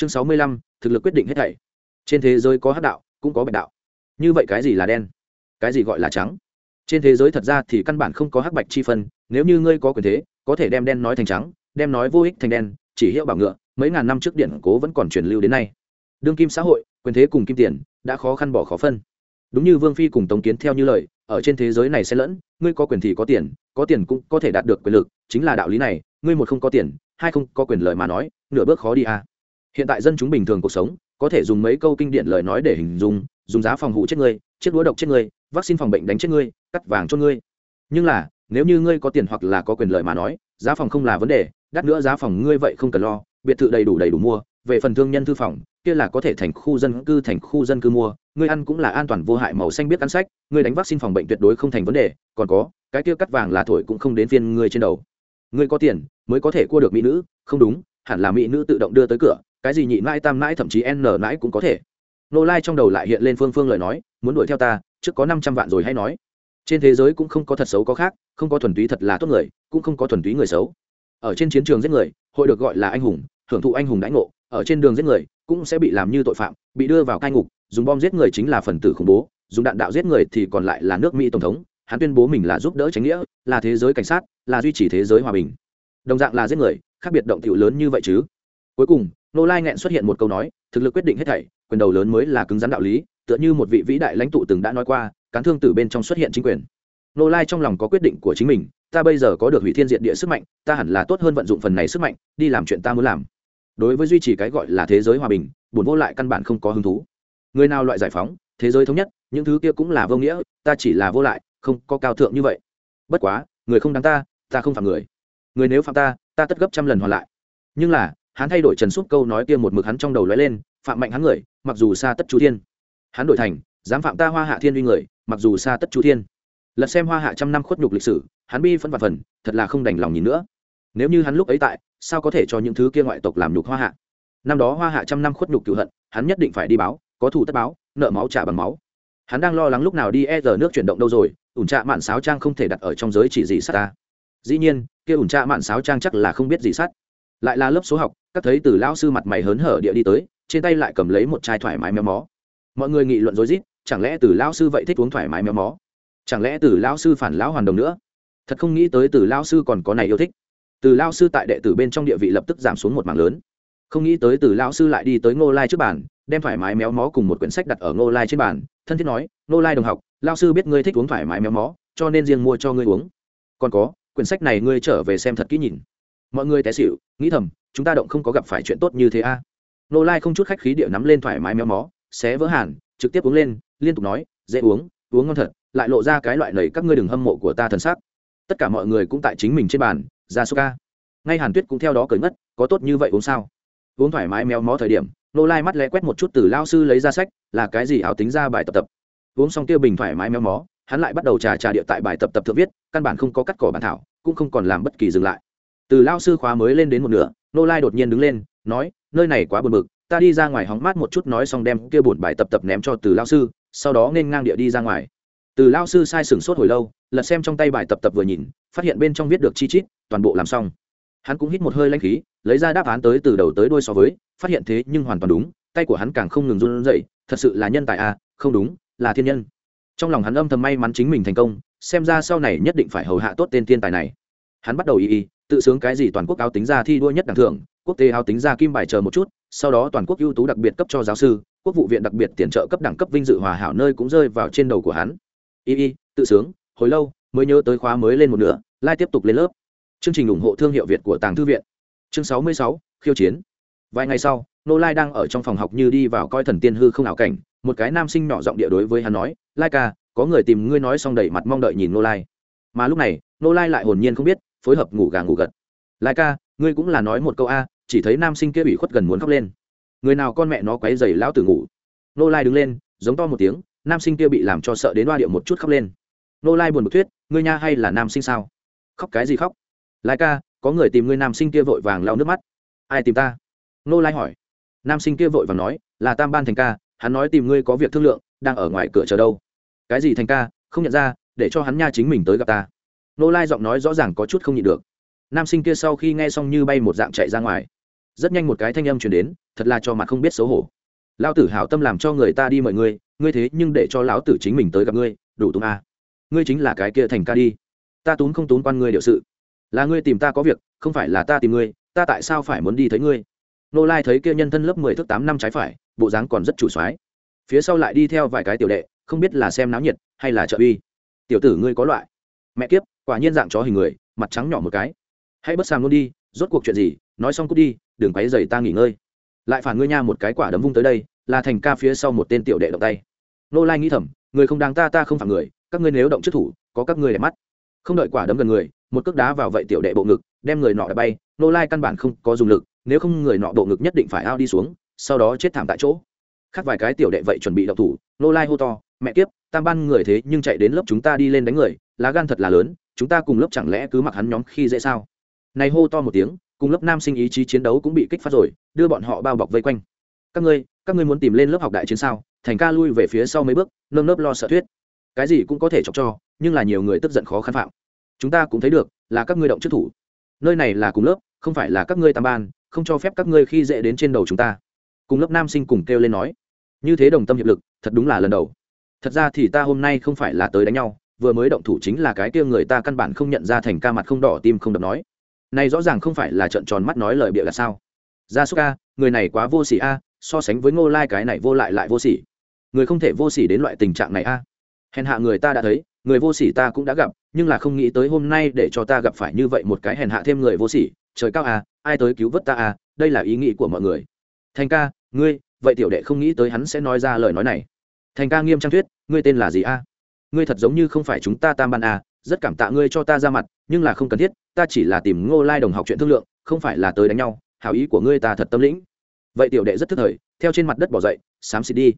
chương sáu mươi lăm, thực lực quyết định hết thảy. Trên thế giới có hắc đạo, cũng có bạch đạo. Như vậy cái gì là đen? Cái gì gọi là trắng? Trên thế giới thật ra thì căn bản không có hắc bạch chi phân, nếu như ngươi có quyền thế, có thể đem đen nói thành trắng, đem nói vô ích thành đen, chỉ hiệu bảo ngựa, mấy ngàn năm trước điện cố vẫn còn truyền lưu đến nay. Đương kim xã hội, quyền thế cùng kim tiền, đã khó khăn bỏ khó phân. Đúng như vương phi cùng tống kiến theo như lời, ở trên thế giới này sẽ lẫn, ngươi có quyền thì có tiền có tiền cũng có thể đạt được quyền lực, chính là đạo lý này, ngươi một không có tiền, hai không có quyền lợi mà nói, nửa bước khó đi à hiện tại dân chúng bình thường cuộc sống, có thể dùng mấy câu kinh điển lời nói để hình dung, dùng giá phòng hụ chết ngươi, chiếc đũa độc chết ngươi, vaccine phòng bệnh đánh chết ngươi, cắt vàng cho ngươi. Nhưng là, nếu như ngươi có tiền hoặc là có quyền lợi mà nói, giá phòng không là vấn đề, đắt nữa giá phòng ngươi vậy không cần lo, biệt thự đầy đủ đầy đủ mua, về phần thương nhân thư phòng, kia là có thể thành khu dân cư, thành khu dân cư mua, ngươi ăn cũng là an toàn vô hại màu xanh biết ăn sách, ngươi đánh vaccine phòng bệnh tuyệt đối không thành vấn đề, còn có, cái kia cắt vàng là thổi cũng không đến phiên ngươi trên đầu. Ngươi có tiền, mới có thể cua được mỹ nữ, không đúng, hẳn là mỹ nữ tự động đưa tới cửa cái gì nhị mãi tam mãi thậm chí n mãi cũng có thể. Nô lai trong đầu lại hiện lên phương phương lời nói, muốn đuổi theo ta, trước có năm trăm vạn rồi hay nói. Trên thế giới cũng không có thật xấu có khác, không có thuần túy thật là tốt người, cũng không có thuần túy người xấu. Ở trên chiến trường giết người, hội được gọi là anh hùng, hưởng thụ anh hùng đãi ngộ. Ở trên đường giết người, cũng sẽ bị làm như tội phạm, bị đưa vào cai ngục, dùng bom giết người chính là phần tử khủng bố, dùng đạn đạo giết người thì còn lại là nước mỹ tổng thống. Hắn tuyên bố mình là giúp đỡ tránh nghĩa, là thế giới cảnh sát, là duy trì thế giới hòa bình. Đồng dạng là giết người, khác biệt động tiểu lớn như vậy chứ? Cuối cùng nô lai nghẹn xuất hiện một câu nói, thực lực quyết định hết thảy, quyền đầu lớn mới là cứng rắn đạo lý, tựa như một vị vĩ đại lãnh tụ từng đã nói qua, cán thương từ bên trong xuất hiện chính quyền. Nô lai trong lòng có quyết định của chính mình, ta bây giờ có được hủy thiên diện địa sức mạnh, ta hẳn là tốt hơn vận dụng phần này sức mạnh, đi làm chuyện ta muốn làm. Đối với duy trì cái gọi là thế giới hòa bình, buồn vô lại căn bản không có hứng thú. Người nào loại giải phóng, thế giới thống nhất, những thứ kia cũng là vô nghĩa, ta chỉ là vô lại, không có cao thượng như vậy. Bất quá, người không đáng ta ta không phạm người. Người nếu phạm ta ta tất gấp trăm lần hoàn lại. Nhưng là hắn thay đổi trần súp câu nói kia một mực hắn trong đầu lóe lên, phạm mạnh hắn người, mặc dù xa tất chú thiên. Hắn đổi thành, dám phạm ta hoa hạ thiên uy người, mặc dù xa tất chú thiên. Lật xem hoa hạ trăm năm khuất nhục lịch sử, hắn bi phân vặt phần, thật là không đành lòng nhìn nữa. Nếu như hắn lúc ấy tại, sao có thể cho những thứ kia ngoại tộc làm nhục hoa hạ? Năm đó hoa hạ trăm năm khuất nhục cựu hận, hắn nhất định phải đi báo, có thủ tất báo, nợ máu trả bằng máu. Hắn đang lo lắng lúc nào đi e giờ nước chuyển động đâu rồi, ủn trạ mạn sáo trang không thể đặt ở trong giới chỉ gì sát ta. Dĩ nhiên, kia ủn trạ mạn sáo trang chắc là không biết gì sát lại là lớp số học, các thấy từ lão sư mặt mày hớn hở địa đi tới, trên tay lại cầm lấy một chai thoải mái méo mó. Mọi người nghị luận rối rít, chẳng lẽ từ lão sư vậy thích uống thoải mái méo mó? Chẳng lẽ từ lão sư phản lão hoàn đồng nữa? Thật không nghĩ tới từ lão sư còn có này yêu thích. Từ lão sư tại đệ tử bên trong địa vị lập tức giảm xuống một mảng lớn. Không nghĩ tới từ lão sư lại đi tới ngô lai trước bàn, đem thoải mái méo mó cùng một quyển sách đặt ở ngô lai trên bàn, thân thiết nói, ngô lai đồng học, lão sư biết ngươi thích uống thoải mái méo mó, cho nên riêng mua cho ngươi uống. Còn có, quyển sách này ngươi trở về xem thật kỹ nhìn mọi người té xỉu, nghĩ thầm, chúng ta động không có gặp phải chuyện tốt như thế a. À? lai không chút khách khí địa nắm lên thoải mái méo mó, xé vỡ hàn, trực tiếp uống lên, liên tục nói, dễ uống uống ngon thật. Lại lộ ra cái loại lầy các ngươi đừng hâm mộ của ta thần sắc. Tất cả mọi người cũng tại chính mình trên bàn, ra số ca. Ngay hàn tuyết cũng theo đó cởi ngất, có tốt như vậy uống sao? Uống thoải mái méo mó thời điểm, nô lai mắt lẽ quét một chút từ lao sư lấy ra sách, là cái gì áo tính ra bài tập tập? Uống xong tiêu bình thoải mái méo mó, hắn lại bắt đầu trà trà địa tại bài tập tập thượng viết, căn bản không có cắt cỏ bản thảo, cũng không còn làm bất kỳ dừng lại từ lao sư khóa mới lên đến một nửa, nô lai đột nhiên đứng lên, nói, nơi này quá buồn bực, ta đi ra ngoài hóng mát một chút nói xong đem kia bổn bài tập tập ném cho từ lao sư, sau đó nên ngang địa đi ra ngoài. Từ lao sư sai sửng sốt hồi lâu, lật xem trong tay bài tập tập vừa nhìn, phát hiện bên trong viết được chi chít, toàn bộ làm xong. Hắn cũng hít một hơi lanh khí, lấy ra đáp án tới từ đầu tới đuôi so với, phát hiện thế nhưng hoàn toàn đúng, tay của hắn càng không ngừng run rẩy, thật sự là nhân tài à không đúng, là thiên nhân. Trong lòng hắn âm thầm may mắn chính mình thành công, xem ra sau này nhất định phải hầu hạ tốt tên thiên tài này. Hắn bắt đầu y y tự sướng cái gì toàn quốc áo tính ra thi đua nhất đẳng thưởng, quốc tế áo tính ra kim bài chờ một chút, sau đó toàn quốc ưu tú đặc biệt cấp cho giáo sư, quốc vụ viện đặc biệt tiền trợ cấp đẳng cấp vinh dự hòa hảo nơi cũng rơi vào trên đầu của hắn. Y y, tự sướng, hồi lâu, mới nhớ tới khóa mới lên một nửa, lai tiếp tục lên lớp. Chương trình ủng hộ thương hiệu việt của tàng thư viện. Chương sáu mươi sáu, khiêu chiến. Vài ngày sau, nô lai đang ở trong phòng học như đi vào coi thần tiên hư không ảo cảnh, một cái nam sinh nhỏ giọng địa đối với hắn nói, lai ca, có người tìm ngươi nói xong đẩy mặt mong đợi nhìn nô lai. Mà lúc này, nô lai lại hồn nhiên không biết phối hợp ngủ gà ngủ gật. Lai ca, ngươi cũng là nói một câu a, chỉ thấy nam sinh kia bị khuất gần muốn khóc lên. Người nào con mẹ nó quấy dày lão tử ngủ. Nô lai đứng lên, giống to một tiếng, nam sinh kia bị làm cho sợ đến đoa điệu một chút khóc lên. Nô lai buồn bực thuyết, ngươi nha hay là nam sinh sao? Khóc cái gì khóc? Lai ca, có người tìm ngươi nam sinh kia vội vàng lau nước mắt. Ai tìm ta? Nô lai hỏi. Nam sinh kia vội vàng nói, là tam ban thành ca, hắn nói tìm ngươi có việc thương lượng, đang ở ngoài cửa chờ đâu. Cái gì thành ca, không nhận ra, để cho hắn nha chính mình tới gặp ta nô lai giọng nói rõ ràng có chút không nhịn được. Nam sinh kia sau khi nghe xong như bay một dạng chạy ra ngoài. Rất nhanh một cái thanh âm chuyển đến, thật là cho mặt không biết xấu hổ. Lão tử hảo tâm làm cho người ta đi mời ngươi ngươi thế nhưng để cho lão tử chính mình tới gặp ngươi, đủ túng a ngươi chính là cái kia thành ca đi. Ta tốn không tốn quan ngươi điều sự. Là ngươi tìm ta có việc, không phải là ta tìm ngươi, ta tại sao phải muốn đi thấy ngươi? Nô lai thấy kia nhân thân lớp mười thước tám năm trái phải, bộ dáng còn rất chủ soái. Phía sau lại đi theo vài cái tiểu đệ, không biết là xem náo nhiệt, hay là trợ uy. Tiểu tử ngươi có loại. Mẹ kiếp quả nhiên dạng chó hình người, mặt trắng nhỏ một cái. Hãy bất sàm luôn đi, rốt cuộc chuyện gì, nói xong cút đi, đừng quấy dày ta nghỉ ngơi. Lại phản ngươi nha một cái quả đấm vung tới đây, là thành ca phía sau một tên tiểu đệ động tay. Nô lai nghĩ thầm, người không đáng ta ta không phản người, các ngươi nếu động chức thủ, có các ngươi để mắt. Không đợi quả đấm gần người, một cước đá vào vậy tiểu đệ bộ ngực, đem người nọ đã bay. Nô lai căn bản không có dùng lực, nếu không người nọ bộ ngực nhất định phải ao đi xuống, sau đó chết thảm tại chỗ. Khác vài cái tiểu đệ vậy chuẩn bị đậu thủ, nô lai hô to, mẹ kiếp, tam ban người thế nhưng chạy đến lớp chúng ta đi lên đánh người, lá gan thật là lớn chúng ta cùng lớp chẳng lẽ cứ mặc hắn nhóm khi dễ sao? Này hô to một tiếng, cùng lớp nam sinh ý chí chiến đấu cũng bị kích phát rồi, đưa bọn họ bao bọc vây quanh. Các ngươi các ngươi muốn tìm lên lớp học đại chiến sao? Thành ca lui về phía sau mấy bước, nơm nớp lo sợ thuyết. Cái gì cũng có thể chọc cho, nhưng là nhiều người tức giận khó khăn phạm. Chúng ta cũng thấy được, là các ngươi động chức thủ. Nơi này là cùng lớp, không phải là các ngươi tam ban, không cho phép các ngươi khi dễ đến trên đầu chúng ta. Cùng lớp nam sinh cùng kêu lên nói. Như thế đồng tâm hiệp lực, thật đúng là lần đầu. Thật ra thì ta hôm nay không phải là tới đánh nhau vừa mới động thủ chính là cái kia người ta căn bản không nhận ra thành ca mặt không đỏ tim không đập nói. Này rõ ràng không phải là trận tròn mắt nói lời bịa là sao. Gia súc a, người này quá vô sỉ a, so sánh với ngô lai cái này vô lại lại vô sỉ. Người không thể vô sỉ đến loại tình trạng này a. Hèn hạ người ta đã thấy, người vô sỉ ta cũng đã gặp, nhưng là không nghĩ tới hôm nay để cho ta gặp phải như vậy một cái hèn hạ thêm người vô sỉ. Trời cao à ai tới cứu vớt ta à đây là ý nghĩ của mọi người. Thành ca, ngươi, vậy tiểu đệ không nghĩ tới hắn sẽ nói ra lời nói này. Thành ca nghiêm trang thuyết, ngươi tên là gì a? Ngươi thật giống như không phải chúng ta tam ban a rất cảm tạ ngươi cho ta ra mặt, nhưng là không cần thiết, ta chỉ là tìm ngô lai đồng học chuyện thương lượng, không phải là tới đánh nhau, hảo ý của ngươi ta thật tâm lĩnh. Vậy tiểu đệ rất thức thời, theo trên mặt đất bỏ dậy, xám xịt đi.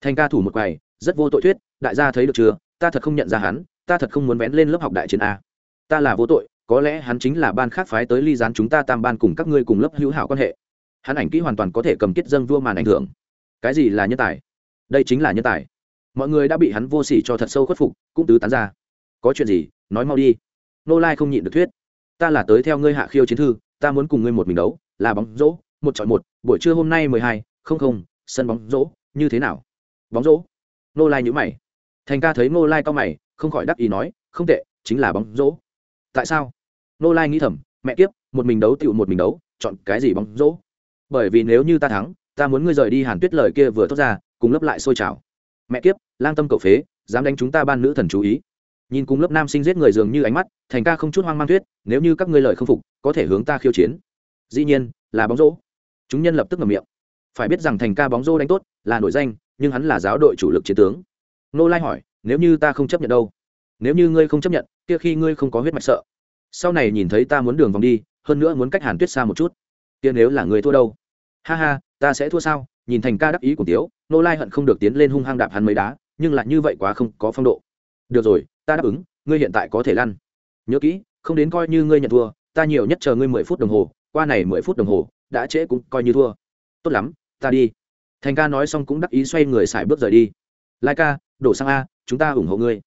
Thành ca thủ một quầy, rất vô tội thuyết, đại gia thấy được chưa, ta thật không nhận ra hắn, ta thật không muốn vén lên lớp học đại chiến a ta là vô tội, có lẽ hắn chính là ban khác phái tới ly gián chúng ta tam ban cùng các ngươi cùng lớp hữu hảo quan hệ. Hắn ảnh kỹ hoàn toàn có thể cầm kết dân vua màn ảnh hưởng. Cái gì là nhân tài? Đây chính là nhân tài mọi người đã bị hắn vô s ỉ cho thật sâu khuất phục, cũng tứ tán ra. Có chuyện gì, nói mau đi. Nô lai không nhịn được thuyết. Ta là tới theo ngươi hạ khiêu chiến thư, ta muốn cùng ngươi một mình đấu, là bóng rỗ một chọn một, buổi trưa hôm nay mười hai, không không, sân bóng rỗ như thế nào? Bóng rỗ nô lai nhữ mày. Thành ca thấy nô lai cao mày, không khỏi đắc ý nói, không tệ, chính là bóng rỗ tại sao? Nô lai nghĩ thầm, mẹ kiếp, một mình đấu tựu một mình đấu, chọn cái gì bóng rỗ bởi vì nếu như ta thắng, ta muốn ngươi rời đi hàn tuyết lời kia vừa thốt ra, cùng lấp lại xôi trào mẹ kiếp, lang tâm cậu phế, dám đánh chúng ta ban nữ thần chú ý. Nhìn cùng lớp nam sinh giết người dường như ánh mắt, thành ca không chút hoang mang tuyết nếu như các ngươi lời không phục, có thể hướng ta khiêu chiến. Dĩ nhiên, là bóng rỗ chúng nhân lập tức ngầm miệng. Phải biết rằng thành ca bóng rô đánh tốt, là nổi danh, nhưng hắn là giáo đội chủ lực chiến tướng. Nô lai hỏi, nếu như ta không chấp nhận đâu? Nếu như ngươi không chấp nhận, kia khi ngươi không có huyết mạch sợ. Sau này nhìn thấy ta muốn đường vòng đi, hơn nữa muốn cách hàn tuyết xa một chút. Kia nếu là người thua đâu? Ha ha ta sẽ thua sao? Nhìn thành ca đắc ý của tiếu, nô lai hận không được tiến lên hung hăng đạp hắn mấy đá, nhưng lại như vậy quá không có phong độ. Được rồi, ta đáp ứng, ngươi hiện tại có thể lăn. Nhớ kỹ, không đến coi như ngươi nhận thua, ta nhiều nhất chờ ngươi mười phút đồng hồ, qua này mười phút đồng hồ, đã trễ cũng coi như thua. Tốt lắm, ta đi. Thành ca nói xong cũng đắc ý xoay người xài bước rời đi. Lai ca, đổ sang a, chúng ta ủng hộ ngươi.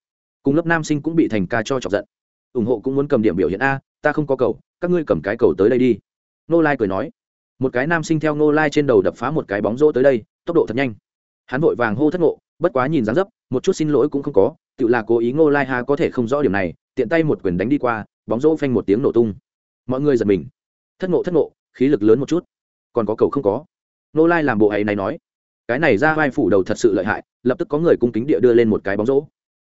Cùng lớp nam sinh cũng bị thành ca cho chọc giận. Ủng hộ cũng muốn cầm điểm biểu hiện a, ta không có cầu, các ngươi cầm cái cầu tới đây đi. Nô lai cười nói một cái nam sinh theo nô lai trên đầu đập phá một cái bóng rỗ tới đây, tốc độ thật nhanh. Hắn vội vàng hô thất ngộ, bất quá nhìn dáng dấp, một chút xin lỗi cũng không có, tự là cố ý ngô lai ha có thể không rõ điểm này, tiện tay một quyền đánh đi qua, bóng rỗ phanh một tiếng nổ tung. Mọi người giật mình. Thất ngộ thất ngộ, khí lực lớn một chút. Còn có cầu không có. Nô lai làm bộ ấy này nói. Cái này ra vai phủ đầu thật sự lợi hại, lập tức có người cung kính địa đưa lên một cái bóng rỗ.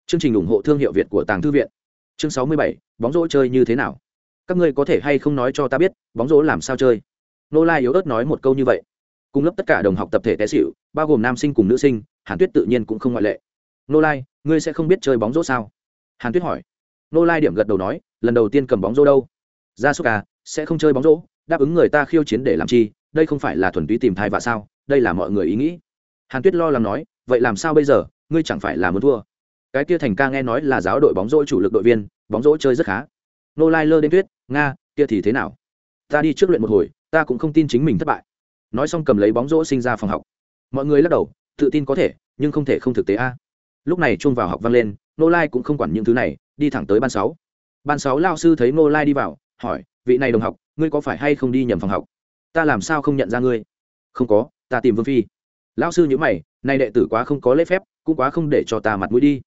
Chương trình ủng hộ thương hiệu việt của tàng thư viện. Chương sáu mươi bảy, bóng rỗ chơi như thế nào? Các ngươi có thể hay không nói cho ta biết, bóng rỗ làm sao chơi? Nô lai yếu ớt nói một câu như vậy. Cùng lớp tất cả đồng học tập thể té xịu bao gồm nam sinh cùng nữ sinh, hàn tuyết tự nhiên cũng không ngoại lệ. Nô lai, ngươi sẽ không biết chơi bóng rổ sao? Hàn tuyết hỏi. Nô lai điểm gật đầu nói, lần đầu tiên cầm bóng rổ đâu? Gia súc à sẽ không chơi bóng rổ, đáp ứng người ta khiêu chiến để làm chi, đây không phải là thuần túy tìm thai và sao, đây là mọi người ý nghĩ. Hàn tuyết lo lắng nói, vậy làm sao bây giờ, ngươi chẳng phải là muốn thua. Cái kia thành ca nghe nói là giáo đội bóng rổ chủ lực đội viên, bóng rổ chơi rất khá. Nô lai lơ đến tuyết nga, kia thì thế nào? Ta đi trước luyện một hồi ta cũng không tin chính mình thất bại. Nói xong cầm lấy bóng rổ sinh ra phòng học. Mọi người lắc đầu, tự tin có thể, nhưng không thể không thực tế a. Lúc này chuông vào học vang lên nô lai cũng không quản những thứ này, đi thẳng tới ban sáu. Ban sáu lao sư thấy nô lai đi vào, hỏi, vị này đồng học, ngươi có phải hay không đi nhầm phòng học? Ta làm sao không nhận ra ngươi? Không có, ta tìm vương phi. Lão sư nhữ mày nay đệ tử quá không có lễ phép, cũng quá không để cho ta mặt mũi đi.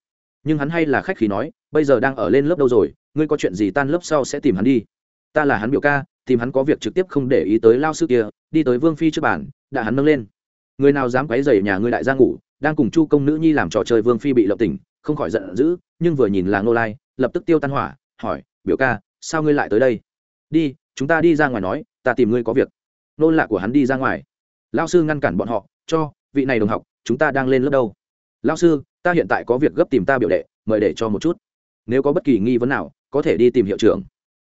Nhưng hắn hay là khách khí nói, bây giờ đang ở lên lớp đâu rồi, ngươi có chuyện gì tan lớp sau sẽ tìm hắn đi. Ta là hắn biểu ca tìm hắn có việc trực tiếp không để ý tới lao sư kia, đi tới vương phi trước bàn, đã hắn nâng lên. Người nào dám quấy dày nhà ngươi đại gia ngủ, đang cùng chu công nữ nhi làm trò chơi vương phi bị lộng tỉnh, không khỏi giận dữ, nhưng vừa nhìn là ngô lai, lập tức tiêu tan hỏa, hỏi, biểu ca, sao ngươi lại tới đây? Đi, chúng ta đi ra ngoài nói, ta tìm ngươi có việc. Nô lạ của hắn đi ra ngoài. Lao sư ngăn cản bọn họ, cho, vị này đồng học, chúng ta đang lên lớp đâu? Lao sư, ta hiện tại có việc gấp tìm ta biểu đệ, mời để cho một chút. Nếu có bất kỳ nghi vấn nào, có thể đi tìm hiệu trưởng.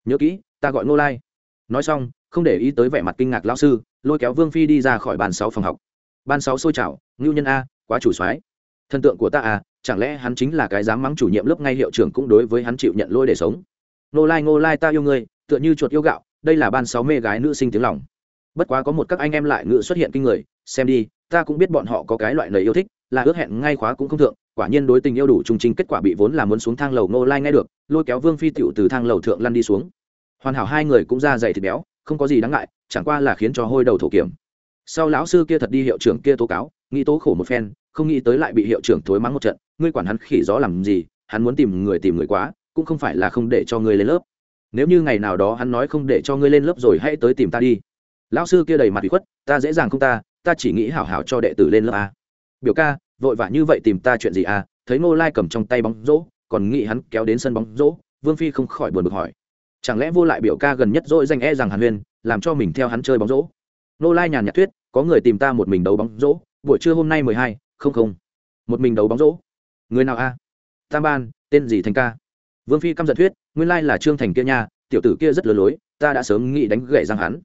Nhớ kỹ, ta gọi ngô lai nói xong, không để ý tới vẻ mặt kinh ngạc lao sư, lôi kéo vương phi đi ra khỏi bàn sáu phòng học. Ban sáu xôi chảo ngưu nhân a, quá chủ soái. Thần tượng của ta à chẳng lẽ hắn chính là cái dám mắng chủ nhiệm lớp ngay hiệu trưởng cũng đối với hắn chịu nhận lôi để sống? Ngô lai ngô lai, ta yêu ngươi, tựa như chuột yêu gạo, đây là ban sáu mê gái nữ sinh tiếng lòng. Bất quá có một các anh em lại ngự xuất hiện kinh người, xem đi, ta cũng biết bọn họ có cái loại lời yêu thích, là ước hẹn ngay khóa cũng không thượng, quả nhiên đối tình yêu đủ trung trình kết quả bị vốn là muốn xuống thang lầu. Ngô lai nghe được, lôi kéo vương phi tiểu từ thang lầu thượng lăn đi xuống hoàn hảo hai người cũng ra dày thịt béo, không có gì đáng ngại, chẳng qua là khiến cho hôi đầu thổ kiểm. Sau lão sư kia thật đi hiệu trưởng kia tố cáo, nghĩ tố khổ một phen, không nghĩ tới lại bị hiệu trưởng thối mắng một trận, ngươi quản hắn khỉ gió làm gì, hắn muốn tìm người tìm người quá, cũng không phải là không để cho ngươi lên lớp. Nếu như ngày nào đó hắn nói không để cho ngươi lên lớp rồi hãy tới tìm ta đi. Lão sư kia đầy mặt bị khuất, ta dễ dàng không ta ta chỉ nghĩ hảo hảo cho đệ tử lên lớp a. Biểu ca, vội vã như vậy tìm ta chuyện gì a? Thấy ngô lai cầm trong tay bóng rỗ, còn nghĩ hắn kéo đến sân bóng rỗ, vương phi không khỏi buồn bực hỏi chẳng lẽ vô lại biểu ca gần nhất dỗi danh e rằng hàn huyên, làm cho mình theo hắn chơi bóng rỗ nô lai nhàn nhạt thuyết, có người tìm ta một mình đấu bóng rỗ buổi trưa hôm nay mười hai, không không. Một mình đấu bóng rỗ người nào a? Tam ban, tên gì thành ca? Vương phi căm giận thuyết, nguyên lai là trương thành kia nha, tiểu tử kia rất lừa lối, ta đã sớm nghĩ đánh gậy răng hắn.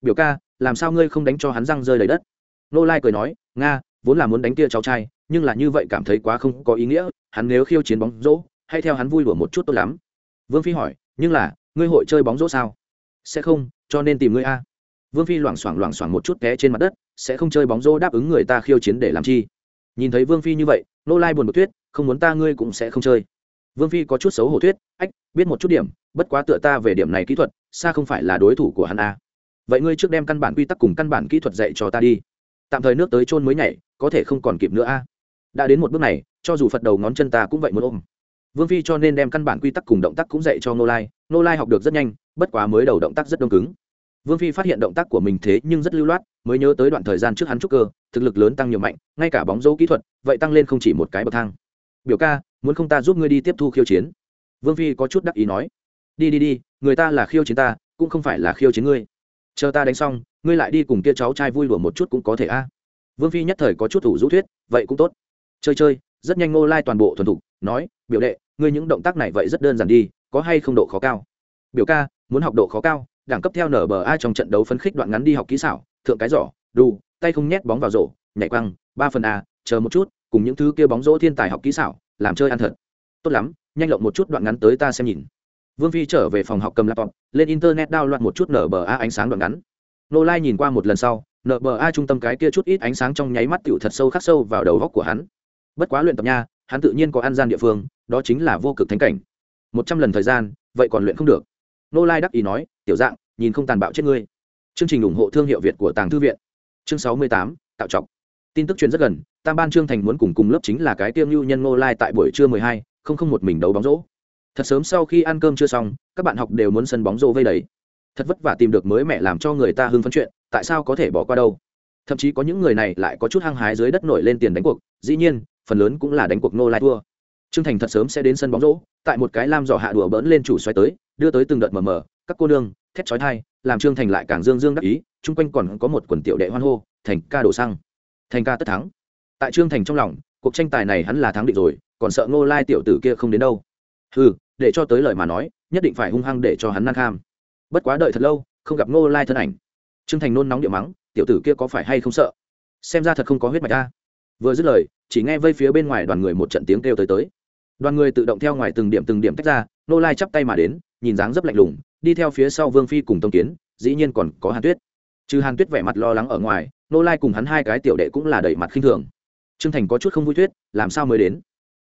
Biểu ca, làm sao ngươi không đánh cho hắn răng rơi đầy đất? Nô lai cười nói, nga, vốn là muốn đánh kia cháu trai, nhưng là như vậy cảm thấy quá không có ý nghĩa, hắn nếu khiêu chiến bóng rỗ hay theo hắn vui đùa một chút tốt lắm. Vương phi hỏi, nhưng là ngươi hội chơi bóng rổ sao? Sẽ không, cho nên tìm ngươi a. Vương phi loảng xoảng loảng xoảng một chút té trên mặt đất, sẽ không chơi bóng rổ đáp ứng người ta khiêu chiến để làm chi? Nhìn thấy vương phi như vậy, nô lai buồn bực tuyết không muốn ta ngươi cũng sẽ không chơi. Vương phi có chút xấu hổ thuyết, ách, biết một chút điểm, bất quá tựa ta về điểm này kỹ thuật, xa không phải là đối thủ của hắn a. Vậy ngươi trước đem căn bản quy tắc cùng căn bản kỹ thuật dạy cho ta đi. Tạm thời nước tới trôn mới nhảy, có thể không còn kịp nữa a. Đã đến một bước này, cho dù phật đầu ngón chân ta cũng vậy muốn ôm vương phi cho nên đem căn bản quy tắc cùng động tác cũng dạy cho nô lai. Nô lai học được rất nhanh, bất quá mới đầu động tác rất đông cứng. Vương phi phát hiện động tác của mình thế nhưng rất lưu loát, mới nhớ tới đoạn thời gian trước hắn trúc cơ, thực lực lớn tăng nhiều mạnh, ngay cả bóng dấu kỹ thuật, vậy tăng lên không chỉ một cái bậc thang. Biểu ca, muốn không ta giúp ngươi đi tiếp thu khiêu chiến? Vương phi có chút đắc ý nói. Đi đi đi, người ta là khiêu chiến ta, cũng không phải là khiêu chiến ngươi. Chờ ta đánh xong, ngươi lại đi cùng kia cháu trai vui đùa một chút cũng có thể a. Vương phi nhất thời có chút thủ rũ thuyết, vậy cũng tốt. Chơi chơi. Rất nhanh ngô lai toàn bộ thuần thục, nói, biểu đệ ngươi những động tác này vậy rất đơn giản đi, có hay không độ khó cao? Biểu ca, muốn học độ khó cao, đẳng cấp theo nở bờ ai trong trận đấu phấn khích đoạn ngắn đi học kỹ xảo, thượng cái giỏ đu tay không nhét bóng vào rổ, nhảy quăng, ba phần a, chờ một chút, cùng những thứ kia bóng rổ thiên tài học kỹ xảo, làm chơi ăn thật. Tốt lắm, nhanh lộng một chút đoạn ngắn tới ta xem nhìn. Vương phi trở về phòng học cầm laptop, lên internet đao loạn một chút nở bờ a ánh sáng đoạn ngắn. Nô lai nhìn qua một lần sau nở bờ a trung tâm cái kia chút ít ánh sáng trong nháy mắt tựu thật sâu khắc sâu vào đầu góc của hắn. Bất quá luyện tập nha hắn tự nhiên có ăn gian địa phương, đó chính là vô cực thánh cảnh. Một trăm lần thời gian, vậy còn luyện không được. Nô lai đắc ý nói, tiểu dạng, nhìn không tàn bạo chết ngươi. Chương trình ủng hộ thương hiệu việt của tàng thư viện. Chương sáu mươi tám, tạo trọc. Tin tức truyền rất gần, tam ban trương thành muốn cùng cùng lớp chính là cái tiêm lưu nhân Nô lai tại buổi trưa mười hai, không không một mình đấu bóng rổ. Thật sớm sau khi ăn cơm chưa xong, các bạn học đều muốn sân bóng rổ vây đầy. Thật vất vả tìm được mới mẹ làm cho người ta hưng phấn chuyện, tại sao có thể bỏ qua đâu? Thậm chí có những người này lại có chút hăng hái dưới đất nổi lên tiền đánh cuộc, dĩ nhiên phần lớn cũng là đánh cuộc nô lai thua. Trương thành thật sớm sẽ đến sân bóng rổ tại một cái lam giỏ hạ đùa bỡn lên chủ xoay tới, đưa tới từng đợt mờ mờ, các cô nương, thét chói thai làm trương thành lại càng dương dương đắc ý, chung quanh còn có một quần tiểu đệ hoan hô, thành ca đổ xăng. Thành ca tất thắng. Tại trương thành trong lòng, cuộc tranh tài này hắn là thắng định rồi, còn sợ ngô lai tiểu tử kia không đến đâu. Ừ để cho tới lời mà nói, nhất định phải hung hăng để cho hắn năng kham. Bất quá đợi thật lâu, không gặp ngô lai thân ảnh. Trương thành nôn nóng điệu mắng, tiểu tử kia có phải hay không sợ? Xem ra thật không có huyết mạch ta vừa dứt lời, chỉ nghe vây phía bên ngoài đoàn người một trận tiếng kêu tới tới. Đoàn người tự động theo ngoài từng điểm từng điểm tách ra, nô lai chắp tay mà đến, nhìn dáng dấp lạnh lùng, đi theo phía sau vương phi cùng tông kiến, dĩ nhiên còn có hàn tuyết. Trừ hàn tuyết vẻ mặt lo lắng ở ngoài, nô lai cùng hắn hai cái tiểu đệ cũng là đẩy mặt khinh thường. Trương thành có chút không vui thuyết, làm sao mới đến?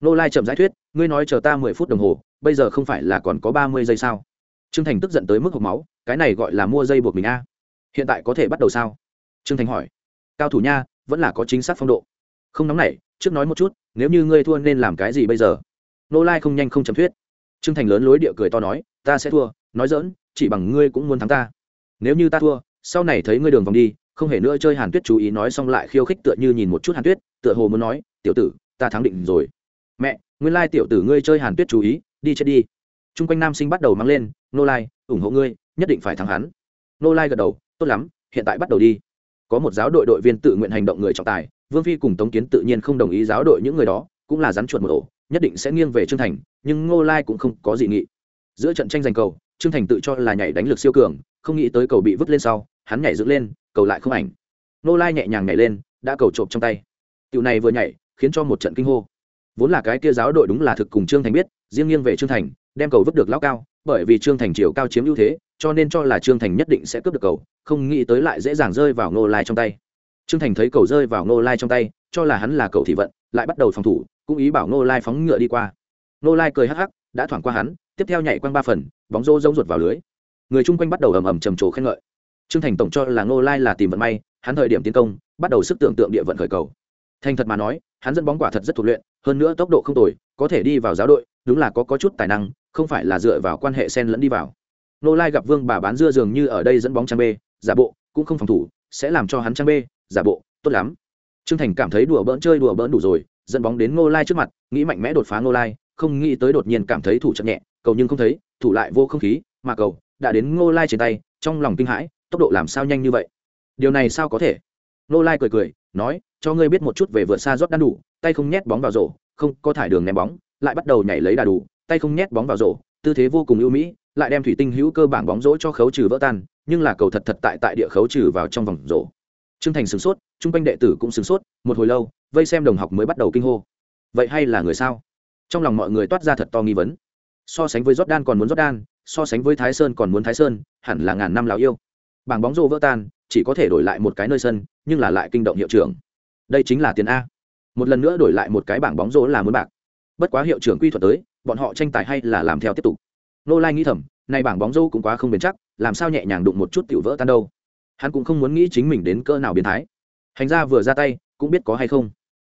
Nô lai chậm giải thuyết, ngươi nói chờ ta mười phút đồng hồ, bây giờ không phải là còn có ba mươi giây sao? Trương thành tức giận tới mức hộp máu, cái này gọi là mua dây buộc mình a. Hiện tại có thể bắt đầu sao? Trương thành hỏi. Cao thủ nha, vẫn là có chính xác phong độ không nóng nảy, trước nói một chút, nếu như ngươi thua nên làm cái gì bây giờ? Nô lai không nhanh không chấm thuyết. Trương thành lớn lối địa cười to nói, ta sẽ thua, nói dỡn chỉ bằng ngươi cũng muốn thắng ta. Nếu như ta thua, sau này thấy ngươi đường vòng đi, không hề nữa chơi hàn tuyết chú ý nói xong lại khiêu khích tựa như nhìn một chút hàn tuyết, tựa hồ muốn nói, tiểu tử, ta thắng định rồi. Mẹ, nguyên lai tiểu tử ngươi chơi hàn tuyết chú ý, đi chết đi. T r u n g quanh nam sinh bắt đầu mang lên, nô lai, ủng hộ ngươi, nhất định phải thắng hắn. Nô lai gật đầu, tốt lắm, hiện tại bắt đầu đi. Có một giáo đội đội viên tự nguyện hành động người trọng tài vương phi cùng tống kiến tự nhiên không đồng ý giáo đội những người đó, cũng là rắn chuột một ổ, nhất định sẽ nghiêng về trương thành, nhưng ngô lai cũng không có dị nghị. Giữa trận tranh giành cầu, trương thành tự cho là nhảy đánh lực siêu cường, không nghĩ tới cầu bị vứt lên sau, hắn nhảy dựng lên, cầu lại không ảnh. Ngô lai nhẹ nhàng nhảy lên, đã cầu trộm trong tay. Tiểu này vừa nhảy, khiến cho một trận kinh hô. Vốn là cái kia giáo đội đúng là thực cùng trương thành biết, riêng nghiêng về trương thành, đem cầu vứt được lao cao, bởi vì trương thành chiều cao chiếm ưu thế, cho nên cho là trương thành nhất định sẽ cướp được cầu, không nghĩ tới lại dễ dàng rơi vào Ngô lai trong tay trương thành thấy cầu rơi vào nô lai trong tay cho là hắn là cầu thị vận lại bắt đầu phòng thủ cũng ý bảo nô lai phóng ngựa đi qua. Nô lai cười hắc hắc đã thoảng qua hắn tiếp theo nhảy quanh ba phần bóng rô rông ruột vào lưới. Người chung quanh bắt đầu ầm ầm trầm trồ khen ngợi. Trương thành tổng cho là nô lai là tìm vận may hắn thời điểm tiến công bắt đầu sức tưởng tượng địa vận khởi cầu. Thành thật mà nói hắn dẫn bóng quả thật rất thuộc luyện hơn nữa tốc độ không tồi có thể đi vào giáo đội đúng là có, có chút tài năng không phải là dựa vào quan hệ sen lẫn đi vào. Nô lai gặp vương bà bán dưa dường như ở đây dẫn bóng trang bê, giả bộ cũng không phòng thủ sẽ làm cho hắn trang bê, giả bộ tốt lắm. Trương thành cảm thấy đùa bỡn chơi đùa bỡn đủ rồi dẫn bóng đến Ngô lai trước mặt nghĩ mạnh mẽ đột phá Ngô lai không nghĩ tới đột nhiên cảm thấy thủ chậm nhẹ cầu nhưng không thấy thủ lại vô không khí mà cầu đã đến Ngô lai trên tay trong lòng kinh hãi tốc độ làm sao nhanh như vậy? Điều này sao có thể? Ngô lai cười cười nói cho ngươi biết một chút về vượt xa rót đan đủ tay không nhét bóng vào rổ không có thải đường ném bóng lại bắt đầu nhảy lấy đà đủ tay không nhét bóng vào rổ tư thế vô cùng ưu mỹ lại đem thủy tinh hữu cơ bản bóng rổ cho khấu trừ vỡ tan nhưng là cầu thật thật tại tại địa khấu trừ vào trong vòng rổ. Trương thành sửng sốt chung quanh đệ tử cũng sửng sốt một hồi lâu vây xem đồng học mới bắt đầu kinh hô. Vậy hay là người sao? Trong lòng mọi người toát ra thật to nghi vấn. So sánh với Jordan còn muốn Jordan, so sánh với Thái Sơn còn muốn Thái Sơn, hẳn là ngàn năm lão yêu. Bảng bóng rổ vỡ tan, chỉ có thể đổi lại một cái nơi sân, nhưng là lại kinh động hiệu trưởng. Đây chính là tiền a. Một lần nữa đổi lại một cái bảng bóng rổ là muốn bạc. Bất quá hiệu trưởng quy thuật tới bọn họ tranh tài hay là làm theo tiếp tục. Nô lai nghĩ thầm này bảng bóng rổ cũng quá không bền chắc, làm sao nhẹ nhàng đụng một chút tiểu vỡ tan đâu. Hắn cũng không muốn nghĩ chính mình đến cỡ nào biến thái. Hành ra vừa ra tay, cũng biết có hay không.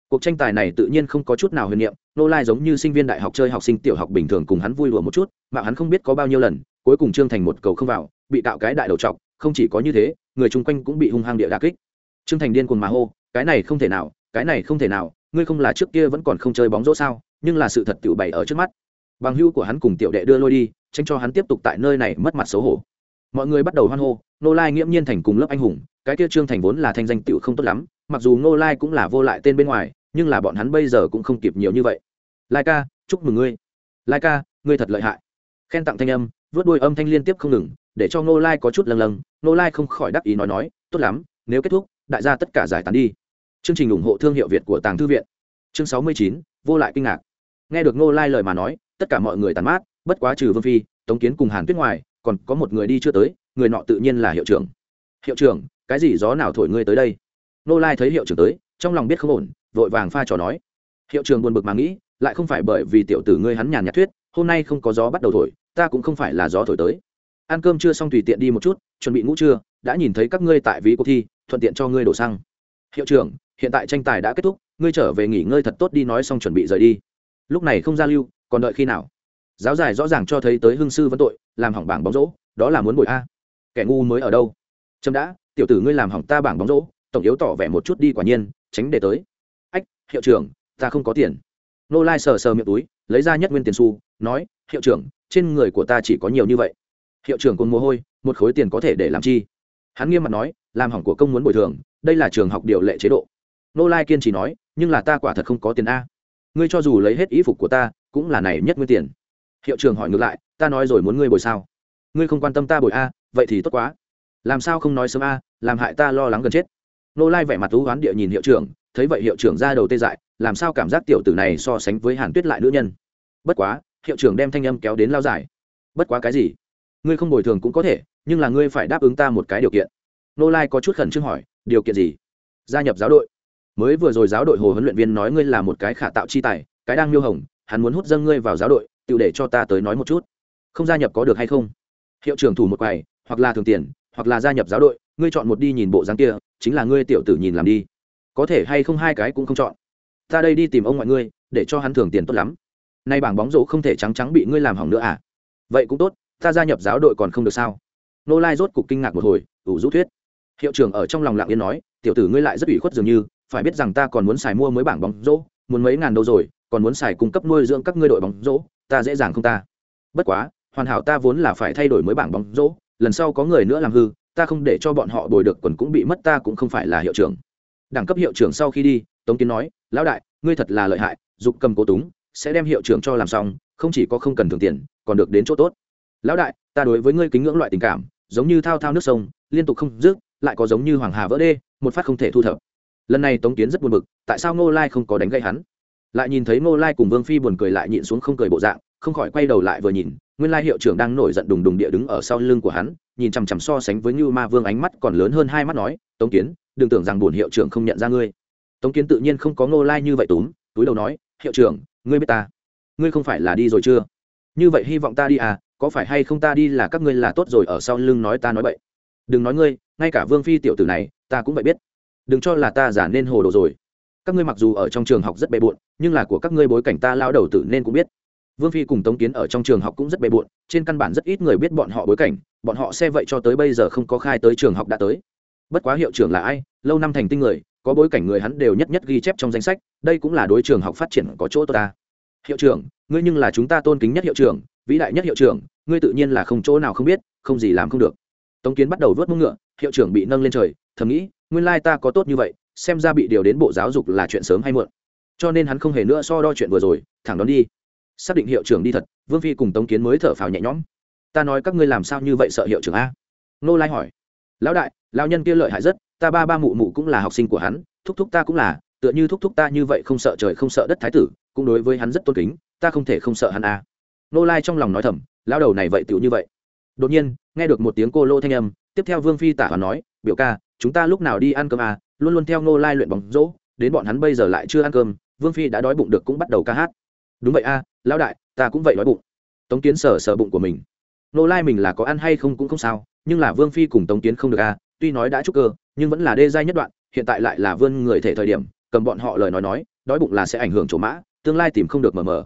Cuộc tranh tài này tự nhiên không có chút nào huyền niệm, nô lai giống như sinh viên đại học chơi học sinh tiểu học bình thường cùng hắn vui đùa một chút, mà hắn không biết có bao nhiêu lần, cuối cùng trương thành một cầu không vào, bị tạo cái đại đầu trọc, không chỉ có như thế, người chung quanh cũng bị hung hăng địa đà kích. Trương thành điên cuồng mà hô, cái này không thể nào, cái này không thể nào, ngươi không là trước kia vẫn còn không chơi bóng rổ sao? Nhưng là sự thật tự bày ở trước mắt bằng hưu của hắn cùng tiểu đệ đưa lôi đi, tránh cho hắn tiếp tục tại nơi này mất mặt xấu hổ. Mọi người bắt đầu hoan hô nô lai nghiễm nhiên thành cùng lớp anh hùng, cái kia trương thành vốn là thanh danh tựu không tốt lắm, mặc dù nô lai cũng là vô lại tên bên ngoài, nhưng là bọn hắn bây giờ cũng không kịp nhiều như vậy. Lai ca, chúc mừng ngươi. Lai ca, ngươi thật lợi hại. Khen tặng thanh âm vớt đuôi âm thanh liên tiếp không ngừng, để cho nô lai có chút lâng lâng. Nô lai không khỏi đắc ý nói nói, tốt lắm, nếu kết thúc, đại gia tất cả giải tán đi. Chương trình ủng hộ thương hiệu việt của tàng thư viện. Chương sáu mươi chín, vô lại kinh ngạc. Nghe được Nô lai lời mà nói tất cả mọi người tàn mát, bất quá trừ vương phi, tống kiến cùng hàn tuyết ngoài, còn có một người đi chưa tới, người nọ tự nhiên là hiệu trưởng. Hiệu trưởng, cái gì gió nào thổi ngươi tới đây? Nô lai thấy hiệu trưởng tới, trong lòng biết không ổn, vội vàng pha trò nói. Hiệu trưởng buồn bực mà nghĩ, lại không phải bởi vì tiểu tử ngươi hắn nhàn nhạt thuyết, hôm nay không có gió bắt đầu thổi, ta cũng không phải là gió thổi tới. Ăn cơm chưa xong tùy tiện đi một chút, chuẩn bị ngủ trưa, đã nhìn thấy các ngươi tại ví cuộc thi, thuận tiện cho ngươi đổ xăng. Hiệu trưởng, hiện tại tranh tài đã kết thúc, ngươi trở về nghỉ ngơi thật tốt đi, nói xong chuẩn bị rời đi. Lúc này không giao lưu còn đợi khi nào? Giáo giải rõ ràng cho thấy tới hương sư vẫn tội, làm hỏng bảng bóng rỗ, đó là muốn bồi a. Kẻ ngu mới ở đâu? Trâm đã, tiểu tử ngươi làm hỏng ta bảng bóng rỗ, tổng yếu tỏ vẻ một chút đi quả nhiên, tránh để tới. Ách, hiệu trưởng, ta không có tiền. Nô lai sờ sờ miệng túi, lấy ra nhất nguyên tiền xu, nói, hiệu trưởng, trên người của ta chỉ có nhiều như vậy. Hiệu trưởng còn mồ hôi, một khối tiền có thể để làm chi? Hắn nghiêm mặt nói, làm hỏng của công muốn bồi thường, đây là trường học điều lệ chế độ. Nô lai kiên trì nói, nhưng là ta quả thật không có tiền a. Ngươi cho dù lấy hết ý phục của ta cũng là này nhất nguyên tiền. Hiệu trưởng hỏi ngược lại, ta nói rồi muốn ngươi bồi sao? Ngươi không quan tâm ta bồi a, vậy thì tốt quá. Làm sao không nói sớm a, làm hại ta lo lắng gần chết. Nô lai vẻ mặt thú hoán địa nhìn hiệu trưởng, thấy vậy hiệu trưởng ra đầu tê dại, làm sao cảm giác tiểu tử này so sánh với hàn tuyết lại nữ nhân? Bất quá, hiệu trưởng đem thanh âm kéo đến lao giải. Bất quá cái gì? Ngươi không bồi thường cũng có thể, nhưng là ngươi phải đáp ứng ta một cái điều kiện. Nô lai có chút khẩn trương hỏi, điều kiện gì? Gia nhập giáo đội. Mới vừa rồi giáo đội hồ huấn luyện viên nói ngươi là một cái khả tạo chi tài, cái đang miêu hồng hắn muốn hút dâng ngươi vào giáo đội, tự để cho ta tới nói một chút. Không gia nhập có được hay không? Hiệu trưởng thủ một quầy, hoặc là thường tiền, hoặc là gia nhập giáo đội, ngươi chọn một đi nhìn bộ dáng kia, chính là ngươi tiểu tử nhìn làm đi. Có thể hay không hai cái cũng không chọn. Ta đây đi tìm ông ngoại ngươi, để cho hắn thưởng tiền tốt lắm. Nay bảng bóng rổ không thể trắng trắng bị ngươi làm hỏng nữa à? Vậy cũng tốt, ta gia nhập giáo đội còn không được sao? Nô lai rốt cục kinh ngạc một hồi, ủ rũ thuyết. Hiệu trưởng ở trong lòng lặng yên nói, tiểu tử ngươi lại rất ủy khuất dường như, phải biết rằng ta còn muốn xài mua mới bảng bóng rổ, muốn mấy ngàn đâu rồi còn muốn xài cung cấp nuôi dưỡng các ngươi đội bóng rổ ta dễ dàng không ta. Bất quá, hoàn hảo ta vốn là phải thay đổi mới bảng bóng rổ lần sau có người nữa làm hư, ta không để cho bọn họ bồi được quần cũng bị mất ta cũng không phải là hiệu trưởng. Đẳng cấp hiệu trưởng sau khi đi, tống kiến nói, lão đại, ngươi thật là lợi hại, dục cầm cố túng, sẽ đem hiệu trưởng cho làm xong, không chỉ có không cần thường tiền, còn được đến chỗ tốt. Lão đại, ta đối với ngươi kính ngưỡng loại tình cảm, giống như thao thao nước sông, liên tục không dứt, lại có giống như hoàng hà vỡ đê, một phát không thể thu thập. Lần này tống kiến rất buồn bực, tại sao ngô lai không có đánh gây hắn? Lại nhìn thấy ngô lai cùng vương phi buồn cười lại nhịn xuống không cười bộ dạng, không khỏi quay đầu lại vừa nhìn, nguyên lai hiệu trưởng đang nổi giận đùng đùng địa đứng ở sau lưng của hắn, nhìn chằm chằm so sánh với như ma vương ánh mắt còn lớn hơn hai mắt nói, tống kiến, đừng tưởng rằng buồn hiệu trưởng không nhận ra ngươi. Tống kiến tự nhiên không có ngô lai như vậy túm, túi đầu nói, hiệu trưởng, ngươi biết ta? Ngươi không phải là đi rồi chưa? Như vậy hy vọng ta đi à có phải hay không ta đi là các ngươi là tốt rồi, ở sau lưng nói ta nói vậy đừng nói ngươi, ngay cả vương phi tiểu tử này, ta cũng vậy biết. Đừng cho là ta giả nên hồ đồ rồi các ngươi mặc dù ở trong trường học rất bề bộn, nhưng là của các ngươi bối cảnh ta lao đầu tử nên cũng biết. Vương phi cùng tống kiến ở trong trường học cũng rất bề bộn, trên căn bản rất ít người biết bọn họ bối cảnh, bọn họ xe vậy cho tới bây giờ không có khai tới trường học đã tới. Bất quá hiệu trưởng là ai, lâu năm thành tinh người, có bối cảnh người hắn đều nhất nhất ghi chép trong danh sách, đây cũng là đối trường học phát triển có chỗ tốt ta. Hiệu trưởng, ngươi nhưng là chúng ta tôn kính nhất hiệu trưởng, vĩ đại nhất hiệu trưởng, ngươi tự nhiên là không chỗ nào không biết, không gì làm không được. Tống kiến bắt đầu vớt mông ngựa, hiệu trưởng bị nâng lên trời, thầm nghĩ, nguyên lai ta có tốt như vậy xem ra bị điều đến bộ giáo dục là chuyện sớm hay muộn. Cho nên hắn không hề nữa so đo chuyện vừa rồi, thẳng đón đi. Xác định hiệu trưởng đi thật, vương phi cùng tống kiến mới thở phào nhẹ nhõm. Ta nói các ngươi làm sao như vậy sợ hiệu trưởng a? Nô lai hỏi. Lão đại, lão nhân kia lợi hại rất, ta ba ba mụ mụ cũng là học sinh của hắn, thúc thúc ta cũng là, tựa như thúc thúc ta như vậy không sợ trời không sợ đất thái tử, cũng đối với hắn rất tôn kính, ta không thể không sợ hắn a. Nô lai trong lòng nói thầm, lão đầu này vậy tựu như vậy. Đột nhiên, nghe được một tiếng cô lô thanh âm, tiếp theo vương phi tả hoàn nói, biểu ca, chúng ta lúc nào đi ăn cơm à luôn luôn theo nô lai luyện bóng rổ, đến bọn hắn bây giờ lại chưa ăn cơm, vương phi đã đói bụng được cũng bắt đầu ca hát. Đúng vậy a, lão đại, ta cũng vậy đói bụng. Tống kiến sở sở bụng của mình. Nô lai mình là có ăn hay không cũng không sao, nhưng là vương phi cùng tống kiến không được a, tuy nói đã chúc cơ, nhưng vẫn là đê giai nhất đoạn, hiện tại lại là vươn người thể thời điểm, cầm bọn họ lời nói nói, đói bụng là sẽ ảnh hưởng chỗ mã, tương lai tìm không được mờ mờ.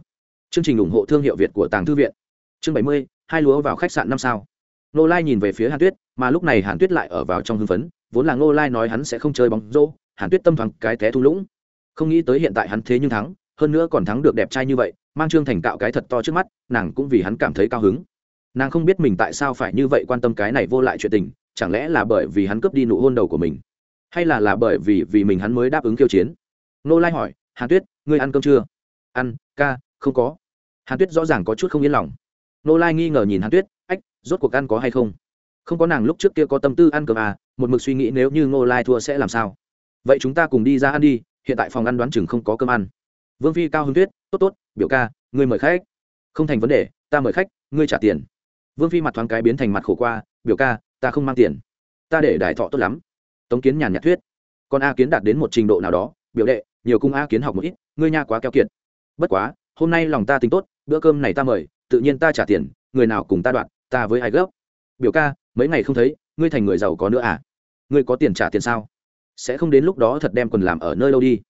Chương trình ủng hộ thương hiệu việt của tàng thư viện. Chương bảy mươi, hai lúa vào khách sạn năm sao nô lai nhìn về phía hàn tuyết, mà lúc này hàn tuyết lại ở vào trong hưng phấn, vốn là nô lai nói hắn sẽ không chơi bóng rổ, hàn tuyết tâm thoáng cái té thu lũng. Không nghĩ tới hiện tại hắn thế nhưng thắng, hơn nữa còn thắng được đẹp trai như vậy, mang trương thành cạo cái thật to trước mắt, nàng cũng vì hắn cảm thấy cao hứng. Nàng không biết mình tại sao phải như vậy quan tâm cái này vô lại chuyện tình, chẳng lẽ là bởi vì hắn cướp đi nụ hôn đầu của mình, hay là là bởi vì vì mình hắn mới đáp ứng kiêu chiến? Nô lai hỏi, hàn tuyết, ngươi ăn cơm chưa? Ăn, ca, không có. Hàn tuyết rõ ràng có chút không yên lòng nô lai nghi ngờ nhìn hàn tuyết, ách, rốt cuộc ăn có hay không? Không có, nàng lúc trước kia có tâm tư ăn cơm à một mực suy nghĩ nếu như Nô lai thua sẽ làm sao. Vậy chúng ta cùng đi ra ăn đi, hiện tại phòng ăn đoán chừng không có cơm ăn. Vương phi cao hưng tuyết tốt tốt, biểu ca, ngươi mời khách. Không thành vấn đề, ta mời khách, ngươi trả tiền. Vương phi mặt thoáng cái biến thành mặt khổ qua, biểu ca, ta không mang tiền, ta để đại thọ tốt lắm. Tống kiến nhàn nhạt thuyết còn a kiến đạt đến một trình độ nào đó, biểu đệ, nhiều cung a kiến học một ít, ngươi nha quá keo kiệt. Bất quá, hôm nay lòng ta tính tốt, bữa cơm này ta mời tự nhiên ta trả tiền, người nào cùng ta đoạn, ta với ai gấp? Biểu ca, mấy ngày không thấy, ngươi thành người giàu có nữa à? Ngươi có tiền trả tiền sao? Sẽ không đến lúc đó thật đem quần làm ở nơi đâu đi.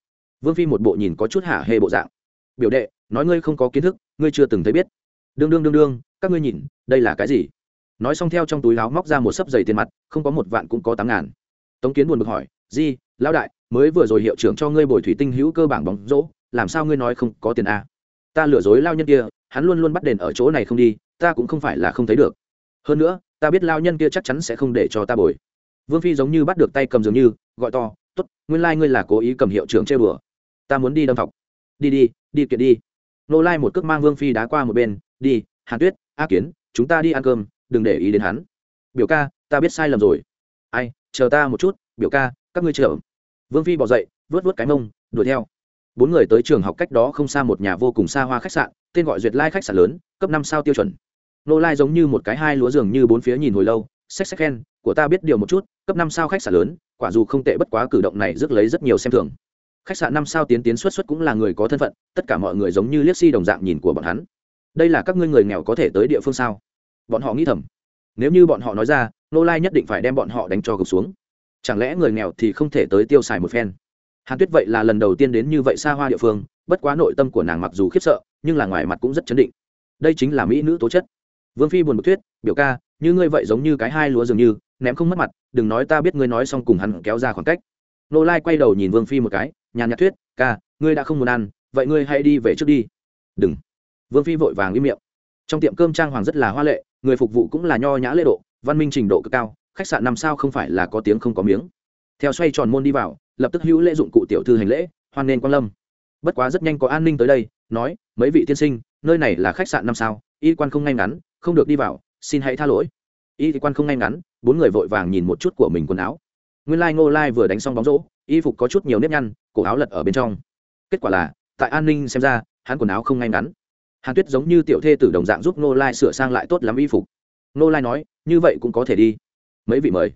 Vương phi một bộ nhìn có chút hả hê bộ dạng. Biểu đệ, nói ngươi không có kiến thức, ngươi chưa từng thấy biết. Đương đương đương đương, các ngươi nhìn, đây là cái gì? Nói xong theo trong túi láo móc ra một sấp giày tiền mặt, không có một vạn cũng có tám ngàn. Tống kiến buồn bực hỏi, di, lão đại, mới vừa rồi hiệu trưởng cho ngươi bồi thủy tinh hữu cơ bảng bóng rỗ làm sao ngươi nói không có tiền à? ta lừa dối lao nhân kia hắn luôn luôn bắt đền ở chỗ này không đi, ta cũng không phải là không thấy được. Hơn nữa, ta biết lao nhân kia chắc chắn sẽ không để cho ta bồi. Vương phi giống như bắt được tay cầm dường như, gọi to t ố t nguyên lai、like、ngươi là cố ý cầm hiệu trưởng chơi bừa ta muốn đi đâm học đi đi đi kiện đi. Nô lai một cước mang vương phi đá qua một bên, đi, hàn tuyết, a kiến, chúng ta đi ăn cơm, đừng để ý đến hắn. Biểu ca, ta biết sai lầm rồi. Ai, chờ ta một chút, biểu ca, các ngươi chờ. Vương phi bỏ dậy, vớt vớt cái mông, đuổi theo bốn người tới trường học cách đó không xa một nhà vô cùng xa hoa khách sạn, tên gọi duyệt lai khách sạn lớn, cấp năm sao tiêu chuẩn. Nô lai giống như một cái hai lúa giường như bốn phía nhìn hồi lâu, xách xách khen, của ta biết điều một chút, cấp năm sao khách sạn lớn, quả dù không tệ bất quá cử động này rước lấy rất nhiều xem thường. Khách sạn năm sao tiến tiến xuất xuất cũng là người có thân phận, tất cả mọi người giống như liếc si đồng dạng nhìn của bọn hắn. Đây là các ngươi người nghèo có thể tới địa phương sao? Bọn họ nghĩ thầm. Nếu như bọn họ nói ra, nô lai nhất định phải đem bọn họ đánh cho gục xuống. Chẳng lẽ người nghèo thì không thể tới tiêu xài một phen? Hàn tuyết vậy là lần đầu tiên đến như vậy xa hoa địa phương, bất quá nội tâm của nàng mặc dù khiếp sợ, nhưng là ngoài mặt cũng rất chấn định. Đây chính là mỹ nữ tố chất. Vương phi buồn bực thuyết, biểu ca, như ngươi vậy giống như cái hai lúa dường như, ném không mất mặt, đừng nói ta biết ngươi nói xong cùng hắn kéo ra khoảng cách. Nô lai quay đầu nhìn vương phi một cái, nhàn nhạt thuyết, ca, ngươi đã không muốn ăn, vậy ngươi hãy đi về trước đi. Đừng. Vương phi vội vàng im miệng. Trong tiệm cơm trang hoàng rất là hoa lệ, người phục vụ cũng là nho nhã lễ độ, văn minh trình độ cực cao, khách sạn năm sao không phải là có tiếng không có miếng. Theo xoay tròn môn đi vào lập tức hữu lễ dụng cụ tiểu thư hành lễ, hoan nên quan lâm. Bất quá rất nhanh có an ninh tới đây, nói, mấy vị tiên sinh, nơi này là khách sạn năm sao, y quan không ngay ngắn, không được đi vào, xin hãy tha lỗi. Y quan không ngay ngắn, bốn người vội vàng nhìn một chút của mình quần áo. Nguyên lai、like、ngô lai vừa đánh xong bóng rổ, y phục có chút nhiều nếp nhăn, cổ áo lật ở bên trong. Kết quả là, tại an ninh xem ra, hắn quần áo không ngay ngắn. Hàn tuyết giống như tiểu thê tử đồng dạng giúp ngô lai sửa sang lại tốt lắm y phục. Ngô lai nói, như vậy cũng có thể đi. Mấy vị mời.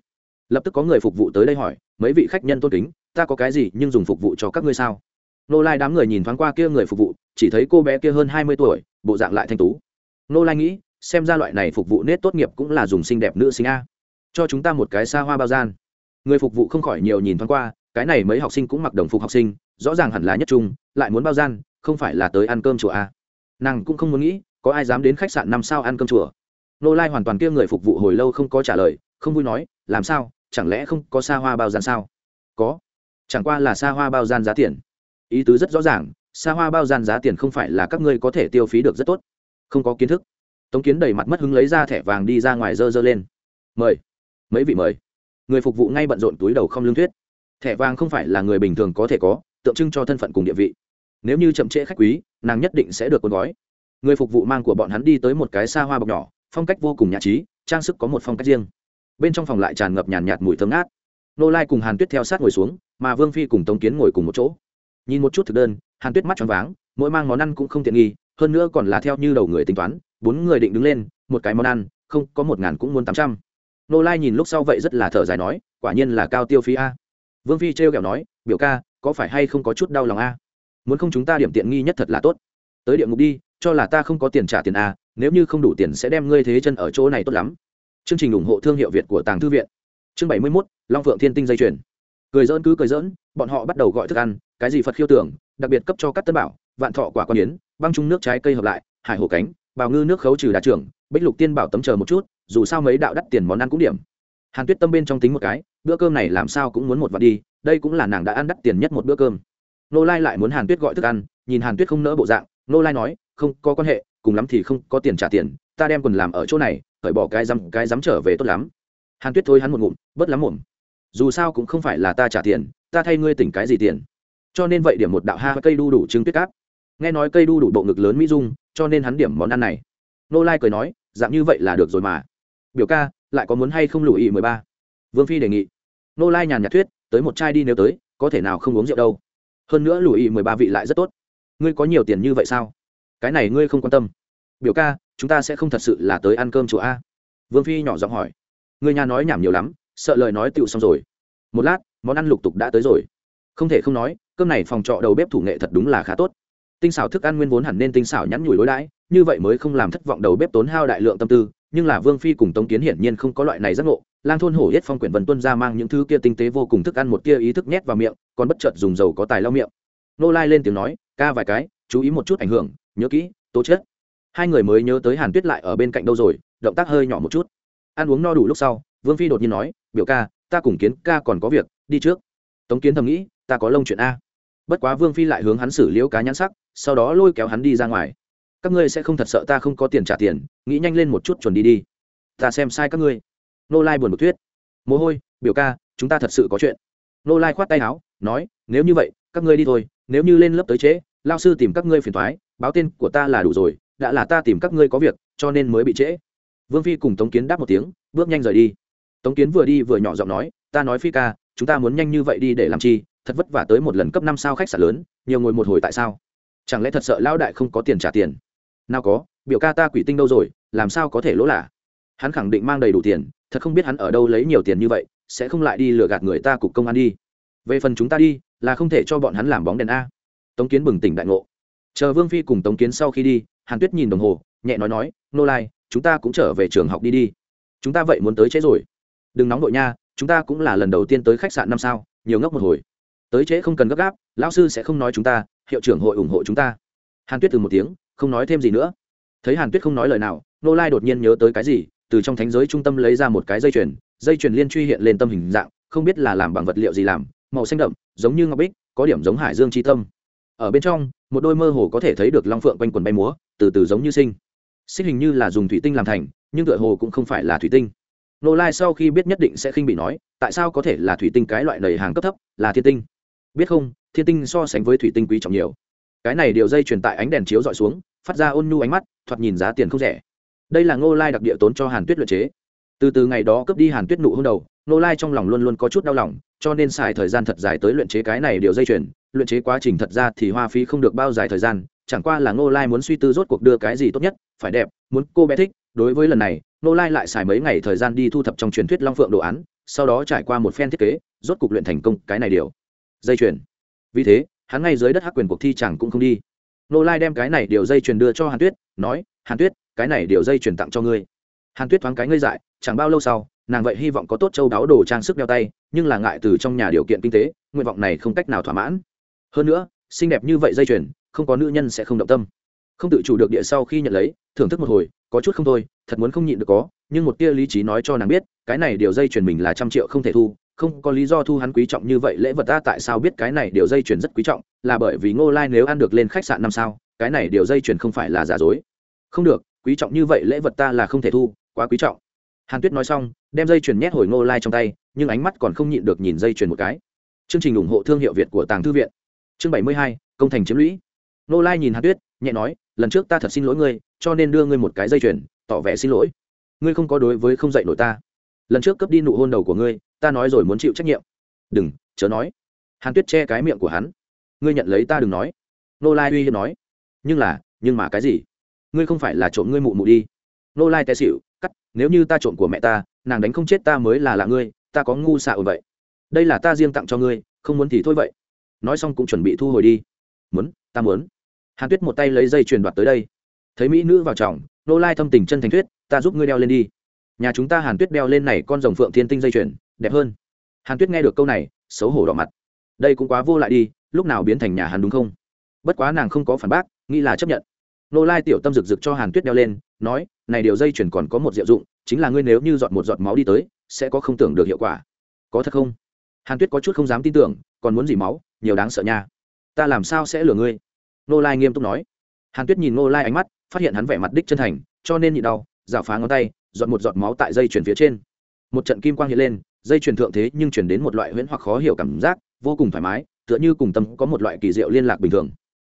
Lập tức có người phục vụ tới đây hỏi, mấy vị khách nhân tôn kính ta có cái gì nhưng dùng phục vụ cho các ngươi sao? Nô lai đám người nhìn thoáng qua kia người phục vụ, chỉ thấy cô bé kia hơn hai mươi tuổi, bộ dạng lại thanh tú. Nô lai nghĩ, xem ra loại này phục vụ nết tốt nghiệp cũng là dùng xinh đẹp nữ sinh a. Cho chúng ta một cái xa hoa bao gian. Người phục vụ không khỏi nhiều nhìn thoáng qua, cái này mấy học sinh cũng mặc đồng phục học sinh, rõ ràng hẳn là nhất trung, lại muốn bao gian, không phải là tới ăn cơm chùa a. Nàng cũng không muốn nghĩ, có ai dám đến khách sạn năm sao ăn cơm chùa. Nô lai hoàn toàn kia người phục vụ hồi lâu không có trả lời, không vui nói, làm sao, chẳng lẽ không có xa hoa bao gian sao? Có chẳng qua là xa hoa bao gian giá tiền. Ý tứ rất rõ ràng xa hoa bao gian giá tiền không phải là các ngươi có thể tiêu phí được rất tốt. Không có kiến thức. Tống kiến đầy mặt mất hứng lấy ra thẻ vàng đi ra ngoài dơ dơ lên. Mời. Mấy vị mời. Người phục vụ ngay bận rộn túi đầu không lương thuyết. Thẻ vàng không phải là người bình thường có thể có, tượng trưng cho thân phận cùng địa vị. Nếu như chậm trễ khách quý, nàng nhất định sẽ được cuốn gói. Người phục vụ mang của bọn hắn đi tới một cái xa hoa bọc nhỏ, phong cách vô cùng nhã trí, trang sức có một phong cách riêng. Bên trong phòng lại tràn ngập nhàn nhạt mùi thơm ngát nô lai cùng hàn tuyết theo sát ngồi xuống, mà vương phi cùng tống kiến ngồi cùng một chỗ. Nhìn một chút thực đơn, hàn tuyết mắt tròn váng, mỗi mang món ăn cũng không tiện nghi, hơn nữa còn là theo như đầu người tính toán, bốn người định đứng lên, một cái món ăn, không, có một ngàn cũng muốn tám trăm. Nô lai nhìn lúc sau vậy rất là thở dài nói, quả nhiên là cao tiêu phí a. Vương phi trêu kẹo nói, biểu ca, có phải hay không có chút đau lòng a? Muốn không chúng ta điểm tiện nghi nhất thật là tốt. Tới địa ngục đi, cho là ta không có tiền trả tiền a, nếu như không đủ tiền sẽ đem ngươi thế chân ở chỗ này tốt lắm. Chương trình ủng hộ thương hiệu việt của tàng thư viện chương bảy mươi mốt, long phượng thiên tinh dây chuyền. Cười dỡn cứ cười dỡn bọn họ bắt đầu gọi thức ăn, cái gì phật khiêu tưởng, đặc biệt cấp cho các tân bảo, vạn thọ quả quan yến, băng trung nước trái cây hợp lại, hải hổ cánh, bào ngư nước khấu trừ đà trưởng, bích lục tiên bảo tấm chờ một chút, dù sao mấy đạo đắt tiền món ăn cũng điểm. Hàn tuyết tâm bên trong tính một cái, bữa cơm này làm sao cũng muốn một vạn đi, đây cũng là nàng đã ăn đắt tiền nhất một bữa cơm. Nô lai lại muốn hàn tuyết gọi thức ăn, nhìn hàn tuyết không nỡ bộ dạng nô lai nói, không có quan hệ, cùng lắm thì không có tiền trả tiền, ta đem quần làm ở chỗ này, cởi bỏ cái dám cái dám trở về tốt lắm hàn tuyết thôi hắn một ngụm, bớt lắm mồm. Dù sao cũng không phải là ta trả tiền, ta thay ngươi tỉnh cái gì tiền? Cho nên vậy điểm một đạo ha cây đu đủ trứng tuyết cáp. Nghe nói cây đu đủ bộ ngực lớn mỹ dung, cho nên hắn điểm món ăn này. Nô lai cười nói, dạng như vậy là được rồi mà. Biểu ca, lại có muốn hay không lùi ý mười ba? Vương phi đề nghị. Nô lai nhàn nhạt thuyết, tới một chai đi nếu tới, có thể nào không uống rượu đâu. Hơn nữa lùi ý mười ba vị lại rất tốt. Ngươi có nhiều tiền như vậy sao? Cái này ngươi không quan tâm. Biểu ca, chúng ta sẽ không thật sự là tới ăn cơm chỗ a. Vương phi nhỏ giọng hỏi người nhà nói nhảm nhiều lắm, sợ lời nói tựu xong rồi. Một lát, món ăn lục tục đã tới rồi. Không thể không nói, cơm này phòng trọ đầu bếp thủ nghệ thật đúng là khá tốt. Tinh xảo thức ăn nguyên vốn hẳn nên tinh xảo nhắn nhủi đối đãi, như vậy mới không làm thất vọng đầu bếp tốn hao đại lượng tâm tư, nhưng là vương phi cùng tống kiến hiển nhiên không có loại này giác ngộ. Lang thôn hổ yết phong quyển vần tuân ra mang những thứ kia tinh tế vô cùng thức ăn một kia ý thức nhét vào miệng, còn bất chợt dùng dầu có tài lau miệng. Nô lai lên tiếng nói, ca vài cái, chú ý một chút ảnh hưởng, nhớ kỹ, tố chết. hai người mới nhớ tới hàn tuyết lại ở bên cạnh đâu rồi, động tác hơi nhỏ một chút ăn uống no đủ lúc sau, vương phi đột nhiên nói, biểu ca, ta cùng kiến ca còn có việc, đi trước. Tống kiến thầm nghĩ, ta có lông chuyện a. Bất quá vương phi lại hướng hắn xử liễu cá nhãn sắc, sau đó lôi kéo hắn đi ra ngoài. Các ngươi sẽ không thật sợ ta không có tiền trả tiền, nghĩ nhanh lên một chút chuẩn đi đi. Ta xem sai các ngươi. Nô lai buồn một thuyết, mồ hôi, biểu ca, chúng ta thật sự có chuyện. Nô lai khoát tay áo, nói, nếu như vậy, các ngươi đi thôi, nếu như lên lớp tới trễ, lao sư tìm các ngươi phiền thoái, báo tên của ta là đủ rồi, đã là ta tìm các ngươi có việc, cho nên mới bị trễ vương phi cùng tống kiến đáp một tiếng, bước nhanh rời đi. Tống kiến vừa đi vừa nhỏ giọng nói, ta nói phi ca, chúng ta muốn nhanh như vậy đi để làm chi? Thật vất vả tới một lần cấp năm sao khách sạn lớn, nhiều ngồi một hồi tại sao? Chẳng lẽ thật sợ lão đại không có tiền trả tiền? Nào có, biểu ca ta quỷ tinh đâu rồi, làm sao có thể lỗ lạ? Hắn khẳng định mang đầy đủ tiền, thật không biết hắn ở đâu lấy nhiều tiền như vậy, sẽ không lại đi lừa gạt người ta cục công an đi. Về phần chúng ta đi, là không thể cho bọn hắn làm bóng đèn a. Tống kiến bừng tỉnh đại ngộ. Chờ vương phi cùng tống kiến sau khi đi, hàn tuyết nhìn đồng hồ, nhẹ nói nói, nô lai chúng ta cũng trở về trường học đi đi. Chúng ta vậy muốn tới trễ rồi. Đừng nóng đội nha, chúng ta cũng là lần đầu tiên tới khách sạn năm sao, nhiều ngốc một hồi. Tới trễ không cần gấp gáp, lão sư sẽ không nói chúng ta, hiệu trưởng hội ủng hộ chúng ta. Hàn tuyết từ một tiếng, không nói thêm gì nữa. Thấy hàn tuyết không nói lời nào nô lai đột nhiên nhớ tới cái gì, từ trong thánh giới trung tâm lấy ra một cái dây chuyền dây chuyền liên truy hiện lên tâm hình dạng, không biết là làm bằng vật liệu gì làm, màu xanh đậm, giống như ngọc bích, có điểm giống hải dương tri tâm. Ở bên trong, một đôi mơ hồ có thể thấy được long phượng quanh quần bay múa, từ từ giống như sinh xích hình như là dùng thủy tinh làm thành, nhưng tựa hồ cũng không phải là thủy tinh. Nô lai sau khi biết nhất định sẽ khinh bị nói, tại sao có thể là thủy tinh cái loại đầy hàng cấp thấp, là thiên tinh? Biết không, thiên tinh so sánh với thủy tinh quý trọng nhiều. Cái này điều dây truyền tại ánh đèn chiếu dọi xuống, phát ra ôn nhu ánh mắt, thoạt nhìn giá tiền không rẻ. Đây là ngô lai đặc địa tốn cho hàn tuyết luyện chế. Từ từ ngày đó cướp đi hàn tuyết nụ hôn đầu, ngô lai trong lòng luôn luôn có chút đau lòng, cho nên xài thời gian thật dài tới luyện chế cái này điều dây chuyền. Luyện chế quá trình thật ra thì hoa phí không được bao dài thời gian chẳng qua là ngô lai muốn suy tư rốt cuộc đưa cái gì tốt nhất, phải đẹp, muốn cô bé thích. Đối với lần này, ngô lai lại xài mấy ngày thời gian đi thu thập trong truyền thuyết long phượng đồ án, sau đó trải qua một phen thiết kế, rốt cuộc luyện thành công cái này điều. Dây chuyền. Vì thế, hắn ngay dưới đất hắc quyền cuộc thi chẳng cũng không đi. Ngô lai đem cái này điều dây chuyền đưa cho hàn tuyết, nói, hàn tuyết, cái này điều dây chuyền tặng cho ngươi. Hàn tuyết thoáng cái ngây dại, chẳng bao lâu sau, nàng vậy hy vọng có tốt châu đáo đồ trang sức đeo tay, nhưng là ngại từ trong nhà điều kiện kinh tế, nguyện vọng này không cách nào thỏa mãn. Hơn nữa, xinh đẹp như vậy dây chuyền không có nữ nhân sẽ không động tâm. Không tự chủ được địa sau khi nhận lấy, thưởng thức một hồi, có chút không thôi, thật muốn không nhịn được có, nhưng một tia lý trí nói cho nàng biết, cái này điều dây chuyển mình là trăm triệu không thể thu, không có lý do thu hắn quý trọng như vậy, lễ vật ta tại sao biết cái này điều dây chuyển rất quý trọng, là bởi vì ngô lai nếu ăn được lên khách sạn năm sao, cái này điều dây chuyển không phải là giả dối. Không được, quý trọng như vậy lễ vật ta là không thể thu, quá quý trọng. Hàn tuyết nói xong, đem dây chuyền nhét hồi ngô lai trong tay, nhưng ánh mắt còn không nhịn được nhìn dây chuyền một cái. Chương trình ủng hộ thương hiệu việt của tàng thư viện. Chương bảy mươi hai, công thành chiếm lũy. Nô lai nhìn hàn tuyết, nhẹ nói, lần trước ta thật xin lỗi ngươi, cho nên đưa ngươi một cái dây chuyền, tỏ vẻ xin lỗi. Ngươi không có đối với không dạy nổi ta. Lần trước cướp đi nụ hôn đầu của ngươi, ta nói rồi muốn chịu trách nhiệm. Đừng, chớ nói. Hàn tuyết che cái miệng của hắn. Ngươi nhận lấy ta đừng nói. Nô lai uy hiếp nói. Nhưng là, nhưng mà cái gì? Ngươi không phải là trộm ngươi mụ mụ đi. Nô lai té xịu cắt, nếu như ta trộm của mẹ ta, nàng đánh không chết ta mới là lạ ngươi, ta có ngu xạ ở vậy. Đây là ta riêng tặng cho ngươi, không muốn thì thôi vậy. Nói xong cũng chuẩn bị thu hồi đi muốn, ta muốn. Hàn tuyết một tay lấy dây truyền đoạt tới đây. Thấy mỹ nữ vào chồng nô lai thâm tình chân thành thuyết, ta giúp ngươi đeo lên đi. Nhà chúng ta hàn tuyết đeo lên này con rồng phượng thiên tinh dây chuyền, đẹp hơn. Hàn tuyết nghe được câu này, xấu hổ đỏ mặt. Đây cũng quá vô lại đi, lúc nào biến thành nhà hàn đúng không? Bất quá nàng không có phản bác, nghĩ là chấp nhận. Nô lai tiểu tâm rực rực cho hàn tuyết đeo lên, nói, này điều dây chuyền còn có một diệu dụng, chính là ngươi nếu như dọn một giọt máu đi tới, sẽ có không tưởng được hiệu quả. Có thật không? Hàn tuyết có chút không dám tin tưởng, còn muốn gì máu? Nhiều đáng sợ nha ta làm sao sẽ lừa ngươi? Nô lai nghiêm túc nói. Hàn tuyết nhìn nô lai ánh mắt, phát hiện hắn vẻ mặt đích chân thành, cho nên nhịn đau rào phá ngón tay dọn một giọt máu tại dây chuyển phía trên. Một trận kim quang hiện lên, dây chuyển thượng thế nhưng chuyển đến một loại huyễn hoặc khó hiểu cảm giác, vô cùng thoải mái, tựa như cùng tâm có một loại kỳ diệu liên lạc bình thường.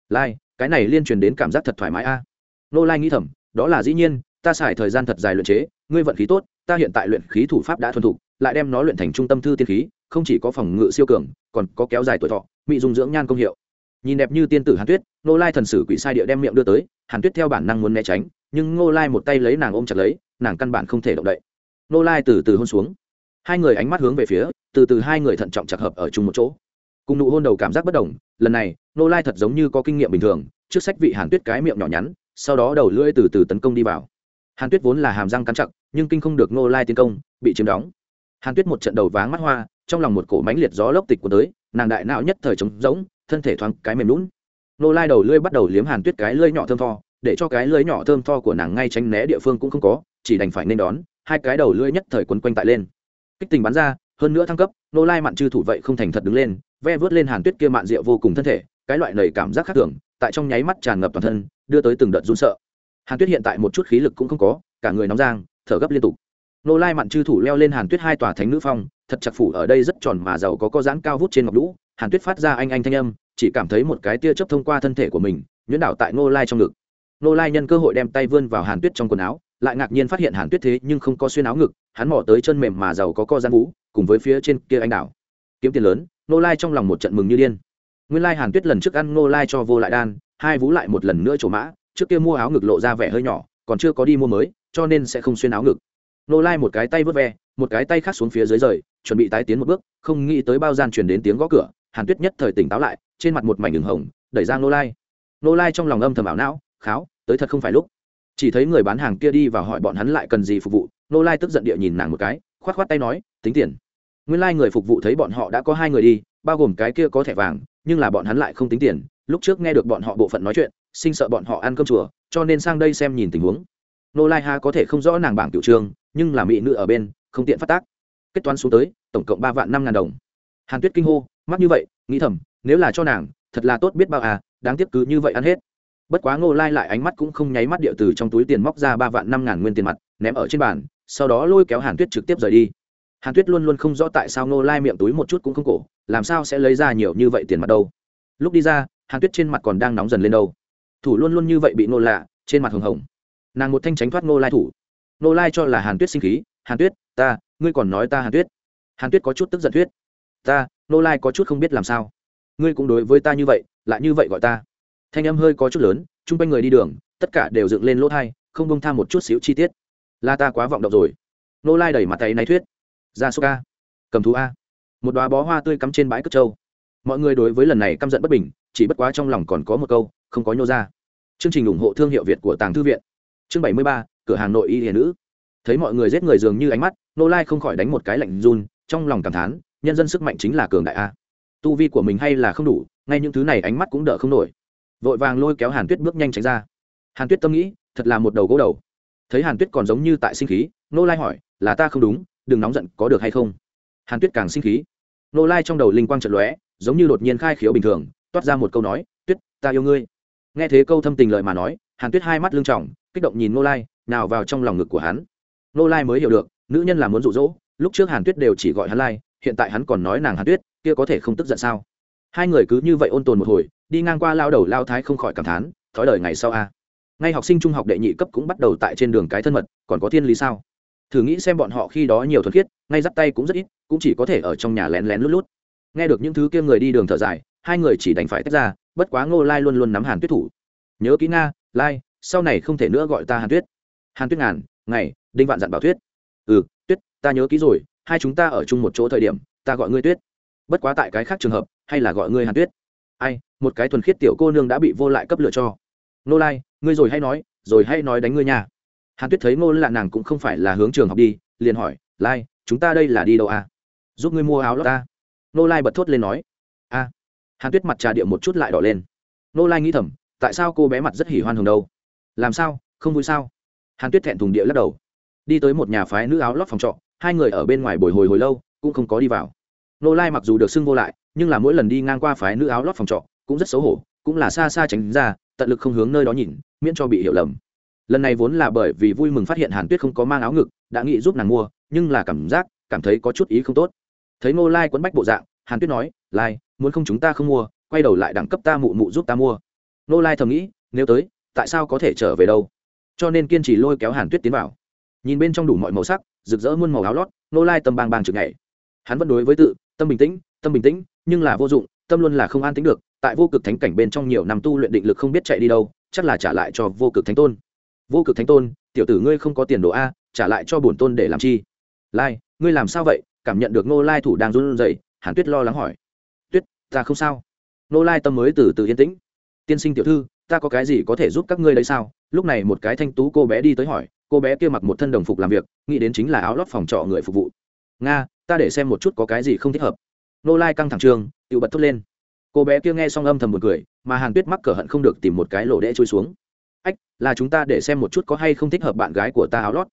Lai, cái này liên truyền đến cảm giác thật thoải mái a. Nô lai nghĩ thầm, đó là dĩ nhiên, ta xài thời gian thật dài luyện chế, ngươi vận khí tốt, ta hiện tại luyện khí thủ pháp đã thuần thục, lại đem nó luyện thành trung tâm thư tiên khí, không chỉ có phòng ngự siêu cường, còn có kéo dài tuổi thọ bị dung dưỡng nhan công hiệu nhìn đẹp như tiên tử hàn tuyết nô lai thần sử quỷ sai địa đem miệng đưa tới, hàn tuyết theo bản năng muốn né tránh, nhưng nô lai một tay lấy nàng ôm chặt lấy, nàng căn bản không thể động đậy. Nô lai từ từ hôn xuống. Hai người ánh mắt hướng về phía, từ từ hai người thận trọng chặt hợp ở chung một chỗ. Cùng nụ hôn đầu cảm giác bất đồng, lần này nô lai thật giống như có kinh nghiệm bình thường, trước sách vị hàn tuyết cái miệng nhỏ nhắn, sau đó đầu lưỡi từ từ tấn công đi vào. Hàn tuyết vốn là hàm răng cắn chặt, nhưng kinh không được nô lai tiến công, bị chiếm đóng. Hàn tuyết một trận đầu váng mắt hoa, trong lòng một cổ mánh liệt gió lốc tịch của tới, nàng đại não nhất thời trống rỗng thân thể thoáng cái mềm lún nô lai đầu lưỡi bắt đầu liếm hàn tuyết cái lưỡi nhỏ thơm tho, để cho cái lưỡi nhỏ thơm tho của nàng ngay tránh né địa phương cũng không có, chỉ đành phải nên đón, hai cái đầu lưỡi nhất thời quấn quanh tại lên. Kích tình bắn ra, hơn nữa thăng cấp, nô lai mặn chư thủ vậy không thành thật đứng lên, ve vớt lên hàn tuyết kia mạn rượu vô cùng thân thể, cái loại nầy cảm giác khác thường, tại trong nháy mắt tràn ngập toàn thân, đưa tới từng đợt run sợ. Hàn tuyết hiện tại một chút khí lực cũng không có, cả người nóng giang thở gấp liên tục. Nô lai mặn chư thủ leo lên hàn tuyết hai tòa thánh nữ phong, thật chặt phủ ở đây rất tròn mà giàu có có dáng cao vút trên ngọc lũ hàn tuyết phát ra anh anh thanh âm, chỉ cảm thấy một cái tia chớp thông qua thân thể của mình, nhuyễn đảo tại Ngô lai trong ngực. Ngô lai nhân cơ hội đem tay vươn vào hàn tuyết trong quần áo, lại ngạc nhiên phát hiện hàn tuyết thế nhưng không có xuyên áo ngực, hắn mỏ tới chân mềm mà giàu có co gian vũ, cùng với phía trên kia anh đảo. Kiếm tiền lớn, Ngô lai trong lòng một trận mừng như điên. Nguyên lai hàn tuyết lần trước ăn Ngô lai cho vô lại đan, hai vú lại một lần nữa trổ mã, trước kia mua áo ngực lộ ra vẻ hơi nhỏ, còn chưa có đi mua mới, cho nên sẽ không xuyên áo ngực. Nô lai một cái tay vớt ve, một cái tay khác xuống phía dưới rời, chuẩn bị tái tiến một bước, không nghĩ tới bao gian chuyển đến tiếng gõ cửa hàn tuyết nhất thời tỉnh táo lại, trên mặt một mảnh đường hồng, đẩy ra nô lai. Nô lai trong lòng âm thầm ảo não, kháo, tới thật không phải lúc. Chỉ thấy người bán hàng kia đi và hỏi bọn hắn lại cần gì phục vụ nô lai tức giận địa nhìn nàng một cái k h o á t k h o á t tay nói, tính tiền. Nguyên lai、like、người phục vụ thấy bọn họ đã có hai người đi, bao gồm cái kia có thẻ vàng, nhưng là bọn hắn lại không tính tiền. Lúc trước nghe được bọn họ bộ phận nói chuyện, sinh sợ bọn họ ăn cơm chùa, cho nên sang đây xem nhìn tình huống. Nô lai ha có thể không rõ nàng bảng tiểu trường nhưng là mỹ nữ ở bên, không tiện phát tác. Kết toán xuống tới, tổng cộng ba vạn năm ngàn đồng hàn tuyết kinh hô, mắc như vậy, nghĩ thầm, nếu là cho nàng, thật là tốt biết bao à đáng tiếc cứ như vậy ăn hết. Bất quá ngô lai lại ánh mắt cũng không nháy mắt điệu từ trong túi tiền móc ra ba vạn năm ngàn nguyên tiền mặt, ném ở trên bàn, sau đó lôi kéo hàn tuyết trực tiếp rời đi. Hàn tuyết luôn luôn không rõ tại sao ngô lai miệng túi một chút cũng không cổ, làm sao sẽ lấy ra nhiều như vậy tiền mặt đâu. Lúc đi ra, hàn tuyết trên mặt còn đang nóng dần lên đâu. Thủ luôn luôn như vậy bị ngô lạ trên mặt hồng hồng. Nàng một thanh tránh thoát ngô lai thủ. Ngô lai cho là hàn tuyết sinh khí, hàn tuyết, ta, ngươi còn nói ta hàn tuyết. Hàn tuyết có chút tức giận tuyết ta, nô lai có chút không biết làm sao. Ngươi cũng đối với ta như vậy, lại như vậy gọi ta. Thanh âm hơi có chút lớn, chung quanh người đi đường, tất cả đều dựng lên lỗ thai, không bông tham một chút xíu chi tiết. Là ta quá vọng động rồi. Nô lai đẩy mặt tay náy thuyết. Ra số ca cầm thú a. Một đoá bó hoa tươi cắm trên bãi cất trâu. Mọi người đối với lần này căm giận bất bình, chỉ bất quá trong lòng còn có một câu, không có nhô ra. Chương trình ủng hộ thương hiệu việt của tàng thư viện. Chương bảy mươi ba, cửa hàng nội y hiền nữ. Thấy mọi người giết người dường như ánh mắt, nô lai không khỏi đánh một cái lạnh run, trong lòng cảm thán nhân dân sức mạnh chính là cường đại a. Tu vi của mình hay là không đủ, ngay những thứ này ánh mắt cũng đỡ không nổi. Vội vàng lôi kéo hàn tuyết bước nhanh tránh ra. Hàn tuyết tâm nghĩ, thật là một đầu gỗ đầu. Thấy hàn tuyết còn giống như tại sinh khí nô lai hỏi, là ta không đúng, đừng nóng giận, có được hay không? Hàn tuyết càng sinh khí. Nô lai trong đầu linh quang trận lóe, giống như đột nhiên khai khiếu bình thường, toát ra một câu nói, tuyết, ta yêu ngươi. Nghe thế câu thâm tình lời mà nói, hàn tuyết hai mắt lưng trọng kích động nhìn nô lai, nào vào trong lòng ngực của hắn. Nô lai mới hiểu được, nữ nhân là muốn rụ rỗ lúc trước hàn tuyết đều chỉ gọi hắn lai hiện tại hắn còn nói nàng hàn tuyết, kia có thể không tức giận sao? Hai người cứ như vậy ôn tồn một hồi, đi ngang qua lao đầu lao thái không khỏi cảm thán, thói đời ngày sau a. Ngay học sinh trung học đệ nhị cấp cũng bắt đầu tại trên đường cái thân mật, còn có thiên lý sao? Thử nghĩ xem bọn họ khi đó nhiều thuần khiết, ngay dắt tay cũng rất ít, cũng chỉ có thể ở trong nhà lén lén lút lút. Nghe được những thứ kia người đi đường thở dài, hai người chỉ đành phải tách ra, bất quá ngô lai luôn luôn nắm hàn tuyết thủ. Nhớ kỹ nga, lai, sau này không thể nữa gọi ta hàn tuyết. Hàn tuyết ngàn, ngày, đinh vạn dặn bảo tuyết. Ừ tuyết, ta nhớ kỹ rồi hai chúng ta ở chung một chỗ thời điểm, ta gọi ngươi tuyết. Bất quá tại cái khác trường hợp, hay là gọi ngươi hàn tuyết. Ai, một cái thuần khiết tiểu cô nương đã bị vô lại cấp lựa cho. Nô lai, ngươi rồi hay nói, rồi hay nói đánh ngươi nhà hàn tuyết thấy ngô lạ nàng cũng không phải là hướng trường học đi, liền hỏi, lai, chúng ta đây là đi đâu à? Giúp ngươi mua áo lót ta. Nô lai bật thốt lên nói, a. Hàn tuyết mặt trà điệu một chút lại đỏ lên. Nô lai nghĩ thầm, tại sao cô bé mặt rất hỉ hoan hồng đâu? Làm sao, không vui sao? Hàn tuyết thẹn thùng địa lắc đầu. Đi tới một nhà phái nữ áo lót phòng trọ hai người ở bên ngoài bồi hồi hồi lâu, cũng không có đi vào. Nô lai mặc dù được xưng vô lại, nhưng là mỗi lần đi ngang qua phái nữ áo lót phòng trọ, cũng rất xấu hổ, cũng là xa xa tránh ra, tận lực không hướng nơi đó nhìn, miễn cho bị hiểu lầm. Lần này vốn là bởi vì vui mừng phát hiện hàn tuyết không có mang áo ngực, đã nghĩ giúp nàng mua, nhưng là cảm giác, cảm thấy có chút ý không tốt. Thấy ngô lai quấn bách bộ dạng, hàn tuyết nói, lai, muốn không chúng ta không mua, quay đầu lại đẳng cấp ta mụ mụ giúp ta mua. Ngô lai thầm nghĩ, nếu tới, tại sao có thể trở về đâu? Cho nên kiên trì lôi kéo hàn tuyết tiến vào nhìn bên trong đủ mọi màu sắc, rực rỡ muôn màu áo lót ngô lai tâm bang bang trực ngày hắn vẫn đối với tự, tâm bình tĩnh, tâm bình tĩnh, nhưng là vô dụng, tâm luôn là không an tính được, tại vô cực thánh cảnh bên trong nhiều năm tu luyện định lực không biết chạy đi đâu, chắc là trả lại cho vô cực thánh tôn. Vô cực thánh tôn, tiểu tử ngươi không có tiền đồ a, trả lại cho bổn tôn để làm chi? Lai, ngươi làm sao vậy? Cảm nhận được nô lai thủ đang run rẩy, hàn tuyết lo lắng hỏi. Tuyết, ta không sao. Nô lai tâm mới từ từ yên tĩnh. Tiên sinh tiểu thư, ta có cái gì có thể giúp các ngươi đấy sao? Lúc này một cái thanh tú cô bé đi tới hỏi cô bé kia mặc một thân đồng phục làm việc, nghĩ đến chính là áo lót phòng trọ người phục vụ. Nga, ta để xem một chút có cái gì không thích hợp. Nô lai căng thẳng trường tự bật thốt lên. Cô bé kia nghe xong âm thầm một cười, mà hàn tuyết mắc cờ hận không được tìm một cái lỗ đẽ trôi xuống. Ách, là chúng ta để xem một chút có hay không thích hợp bạn gái của ta áo lót.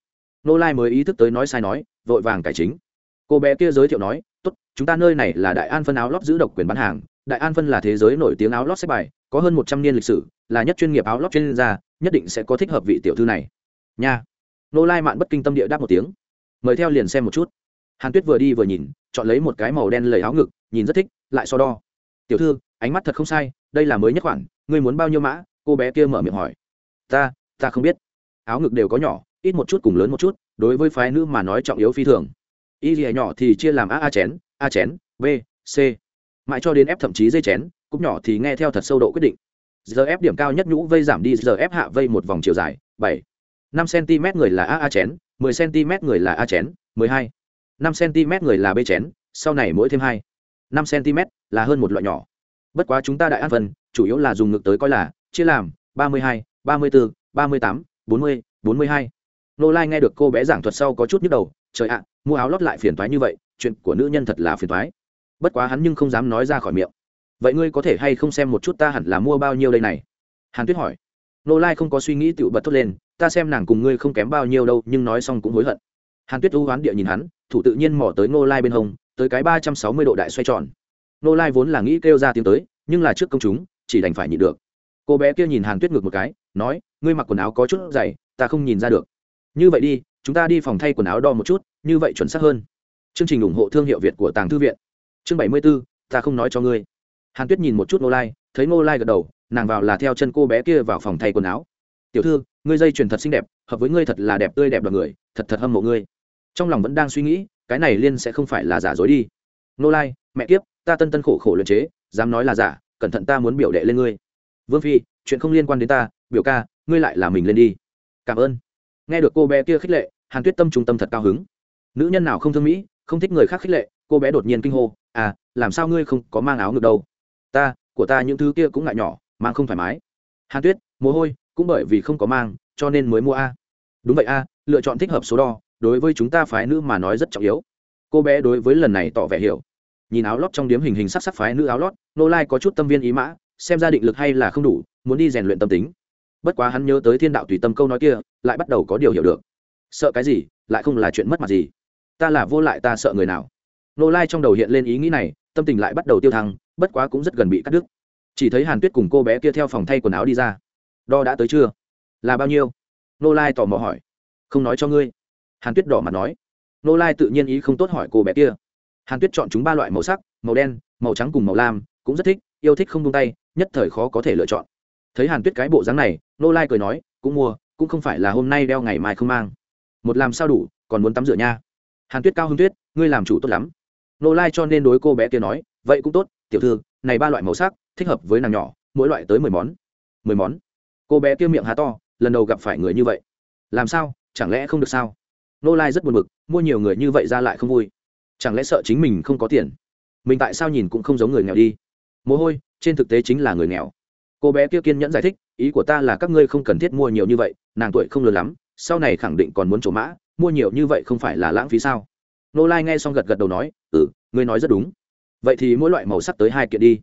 Nô lai mới ý thức tới nói sai nói, vội vàng cải chính. Cô bé kia giới thiệu nói, tốt, chúng ta nơi này là đại an phân áo lót giữ độc quyền bán hàng. Đại an phân là thế giới nổi tiếng áo lót xếp bài, có hơn một trăm niên lịch sử, là nhất chuyên nghiệp áo lót chuyên gia, nhất định sẽ có thích hợp vị tiểu thư này nha. Nô lai mạn bất kinh tâm địa đáp một tiếng. Mời theo liền xem một chút. Hàn tuyết vừa đi vừa nhìn, chọn lấy một cái màu đen lầy áo ngực, nhìn rất thích, lại so đo. Tiểu thư, ánh mắt thật không sai, đây là mới nhất khoản, ngươi muốn bao nhiêu mã? Cô bé kia mở miệng hỏi. Ta ta không biết. Áo ngực đều có nhỏ, ít một chút cùng lớn một chút, đối với phái nữ mà nói trọng yếu phi thường. Y lìa nhỏ thì chia làm a a chén a chén, b, c. Mãi cho đến f thậm chí dây chén cúc nhỏ thì nghe theo thật sâu độ quyết định. Giờ ép điểm cao nhất nhũ vây giảm đi, giờ ép hạ vây một vòng chiều dài, bảy năm cm người là a a chén, mười cm người là a chén, mười hai. Năm cm người là b chén, sau này mỗi thêm hai. Năm cm là hơn một loại nhỏ. Bất quá chúng ta đại an phần, chủ yếu là dùng ngực tới coi là chia làm, ba mươi hai, ba mươi bốn ba mươi tám, bốn mươi bốn mươi hai. Nô lai nghe được cô bé giảng thuật sau có chút nhức đầu, trời ạ, mua áo lót lại phiền thoái như vậy, chuyện của nữ nhân thật là phiền thoái bất quá hắn nhưng không dám nói ra khỏi miệng. Vậy ngươi có thể hay không xem một chút ta hẳn là mua bao nhiêu đây này? Hàn tuyết hỏi nô lai không có suy nghĩ tựu bật thốt lên, ta xem nàng cùng ngươi không kém bao nhiêu đâu, nhưng nói xong cũng hối hận. Hàn tuyết ưu hoán địa nhìn hắn, thủ tự nhiên mỏ tới nô lai bên hông, tới cái ba trăm sáu mươi độ đại xoay tròn. Nô lai vốn là nghĩ kêu ra tiếng tới, nhưng là trước công chúng, chỉ đành phải nhịn được. Cô bé kia nhìn hàn tuyết ngược một cái, nói, ngươi mặc quần áo có chút dày, ta không nhìn ra được. Như vậy đi, chúng ta đi phòng thay quần áo đo một chút, như vậy chuẩn xác hơn. Chương trình ủng hộ thương hiệu việt của tàng thư viện. Chương bảy mươi b ố ta không nói cho ngươi. Hàn tuyết nhìn một chút nô lai, thấy nô lai gật đầu nàng vào là theo chân cô bé kia vào phòng thay quần áo. Tiểu thư, ngươi dây chuyền thật xinh đẹp, hợp với ngươi thật là đẹp tươi đẹp đ người, thật thật hâm mộ ngươi. Trong lòng vẫn đang suy nghĩ, cái này liên sẽ không phải là giả dối đi. Nô lai, mẹ kiếp, ta tân tân khổ khổ luyện chế, dám nói là giả, cẩn thận ta muốn biểu đệ lên ngươi. Vương phi, chuyện không liên quan đến ta, biểu ca, ngươi lại là mình lên đi. Cảm ơn. Nghe được cô bé kia khích lệ, hàn tuyết tâm trung tâm thật cao hứng. Nữ nhân nào không thương mỹ, không thích người khác khích lệ, cô bé đột nhiên kinh hô à làm sao ngươi không có mang áo ngực đâu? Ta, của ta những thứ kia cũng ngại nhỏ mang không thoải mái. Hàn tuyết, mồ hôi, cũng bởi vì không có mang, cho nên mới mua a. Đúng vậy a, lựa chọn thích hợp số đo, đối với chúng ta phái nữ mà nói rất trọng yếu. Cô bé đối với lần này tỏ vẻ hiểu. Nhìn áo lót trong điếm hình hình sắc sắc phái nữ áo lót, nô lai có chút tâm viên ý mã, xem ra định lực hay là không đủ, muốn đi rèn luyện tâm tính. Bất quá hắn nhớ tới thiên đạo tùy tâm câu nói kia, lại bắt đầu có điều hiểu được. Sợ cái gì, lại không là chuyện mất mặt gì. Ta là vô lại ta sợ người nào. Nô lai trong đầu hiện lên ý nghĩ này, tâm tình lại bắt đầu tiêu thăng, bất quá cũng rất gần bị cắt đứt chỉ thấy hàn tuyết cùng cô bé kia theo phòng thay quần áo đi ra. Đo đã tới chưa? Là bao nhiêu? Nô lai tò mò hỏi. Không nói cho ngươi. Hàn tuyết đỏ mặt nói. Nô lai tự nhiên ý không tốt hỏi cô bé kia. Hàn tuyết chọn chúng ba loại màu sắc, màu đen, màu trắng cùng màu lam, cũng rất thích, yêu thích không tung tay, nhất thời khó có thể lựa chọn. Thấy hàn tuyết cái bộ dáng này, nô lai cười nói, cũng mua, cũng không phải là hôm nay đeo ngày mai không mang. Một làm sao đủ, còn muốn tắm rửa nha. Hàn tuyết cao hưng tuyết ngươi làm chủ tốt lắm. Nô lai cho nên đối cô bé kia nói, vậy cũng tốt, tiểu thư, này ba loại màu sắc thích hợp với nàng nhỏ, mỗi loại tới mười món. Mười món. Cô bé kia miệng há to, lần đầu gặp phải người như vậy. Làm sao? Chẳng lẽ không được sao? Nô lai rất buồn bực, mua nhiều người như vậy ra lại không vui. Chẳng lẽ sợ chính mình không có tiền? Mình tại sao nhìn cũng không giống người nghèo đi? Mồ hôi, trên thực tế chính là người nghèo. Cô bé kia kiên nhẫn giải thích, ý của ta là các ngươi không cần thiết mua nhiều như vậy, nàng tuổi không lớn lắm, sau này khẳng định còn muốn trổ mã, mua nhiều như vậy không phải là lãng phí sao? Nô lai nghe xong gật gật đầu nói ừ ngươi nói rất đúng. Vậy thì mỗi loại màu sắc tới hai kiện đi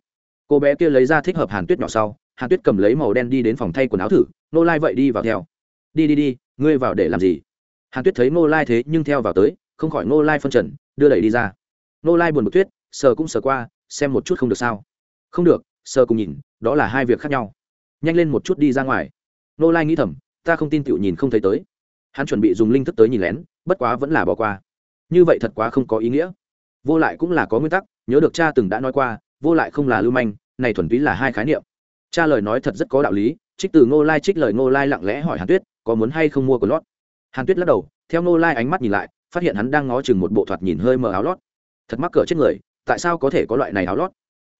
cô bé kia lấy ra thích hợp hàn tuyết nhỏ sau, hàn tuyết cầm lấy màu đen đi đến phòng thay quần áo thử nô lai vậy đi vào theo. Đi đi đi, ngươi vào để làm gì? Hàn tuyết thấy nô lai thế nhưng theo vào tới, không khỏi nô lai phân trần, đưa đẩy đi ra. Nô lai buồn bực tuyết sờ cũng sờ qua, xem một chút không được sao. Không được, sờ cùng nhìn, đó là hai việc khác nhau. Nhanh lên một chút đi ra ngoài. Nô lai nghĩ thầm, ta không tin tựu nhìn không thấy tới. Hắn chuẩn bị dùng linh thức tới nhìn lén, bất quá vẫn là bỏ qua. Như vậy thật quá không có ý nghĩa. Vô lại cũng là có nguyên tắc, nhớ được cha từng đã nói qua, vô lại không là lưu manh này thuần túy là hai khái niệm. Cha lời nói thật rất có đạo lý, trích từ ngô lai trích lời ngô lai lặng lẽ hỏi hàn tuyết, có muốn hay không mua của lót? Hàn tuyết lắc đầu, theo ngô lai ánh mắt nhìn lại, phát hiện hắn đang ngó chừng một bộ thoạt nhìn hơi mờ áo lót. Thật mắc cỡ chết người, tại sao có thể có loại này áo lót?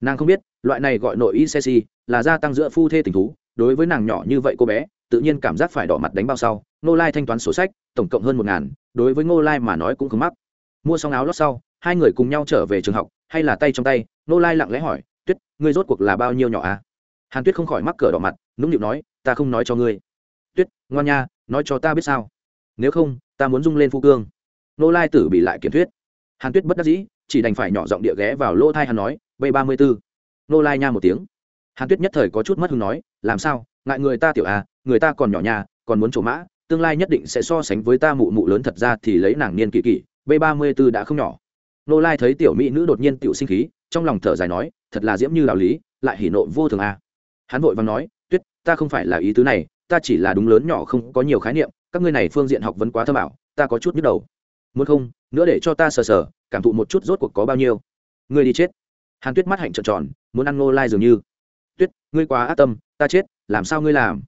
Nàng không biết, loại này gọi nội y sexy là gia tăng giữa phu thê tình thú, đối với nàng nhỏ như vậy cô bé, tự nhiên cảm giác phải đỏ mặt đánh bao sau. Ngô lai thanh toán sổ sách, tổng cộng hơn một ngàn, đối với ngô lai mà nói cũng không mắc. Mua xong áo lót sau, hai người cùng nhau trở về trường học, hay là tay trong tay, ngô lai lặng lẽ hỏi tuyết ngươi rốt cuộc là bao nhiêu nhỏ à? Hàn tuyết không khỏi mắc cửa đỏ mặt nũng nịu nói ta không nói cho ngươi. Tuyết ngoan nha nói cho ta biết sao? Nếu không ta muốn rung lên phu cương. Nô lai tử bị lại kiểm thuyết. Hàn tuyết bất đắc dĩ chỉ đành phải nhỏ giọng địa ghé vào lỗ thai hắn nói b ba mươi b ố nô lai nha một tiếng. Hàn tuyết nhất thời có chút mất hứng nói làm sao? Ngại người ta tiểu à người ta còn nhỏ nhà còn muốn trổ mã tương lai nhất định sẽ so sánh với ta mụ mụ lớn thật ra thì lấy nàng niên kỳ kỳ, b ba mươi b ố đã không nhỏ. Nô lai thấy tiểu mỹ nữ đột nhiên tiểu sinh khí trong lòng thở dài nói, thật là diễm như đạo lý, lại hỉ nộ vô thường à. Hắn vội vàng nói, tuyết, ta không phải là ý tứ này, ta chỉ là đúng lớn nhỏ không có nhiều khái niệm, các ngươi này phương diện học vấn quá thơ bảo ta có chút nhức đầu. Muốn không, nữa để cho ta sờ sờ, cảm thụ một chút rốt cuộc có bao nhiêu. Ngươi đi chết. Hàn tuyết mắt hạnh trợn tròn, muốn ăn nô lai dường như. Tuyết, ngươi quá ác tâm, ta chết, làm sao ngươi làm?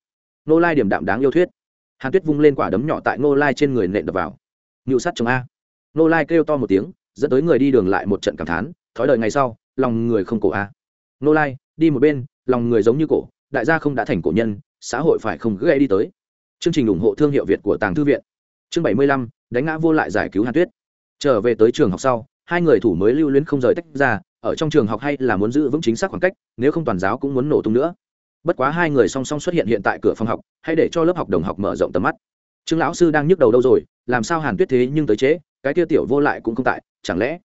Nô lai điểm đạm đáng yêu thuyết. Hàn tuyết vung lên quả đấm nhỏ tại nô lai trên người nện đập vào. Ngự sắt chồng a. Nô lai kêu to một tiếng, dẫn tới người đi đường lại một trận cảm thán thói đời ngày sau lòng người không cổ a. Nô lai đi một bên lòng người giống như cổ đại gia không đã thành cổ nhân xã hội phải không gây e đi tới. Chương trình ủng hộ thương hiệu việt của tàng thư viện. Chương bảy mươi lăm đánh ngã vô lại giải cứu hàn tuyết. Trở về tới trường học sau hai người thủ mới lưu luyến không rời tách ra ở trong trường học hay là muốn giữ vững chính xác khoảng cách nếu không toàn giáo cũng muốn nổ tung nữa. Bất quá hai người song song xuất hiện hiện tại cửa phòng học hay để cho lớp học đồng học mở rộng tầm mắt. Trương lão sư đang nhức đầu đâu rồi làm sao hàn tuyết thế nhưng tới chế, cái kia tiểu vô lại cũng không tại chẳng lẽ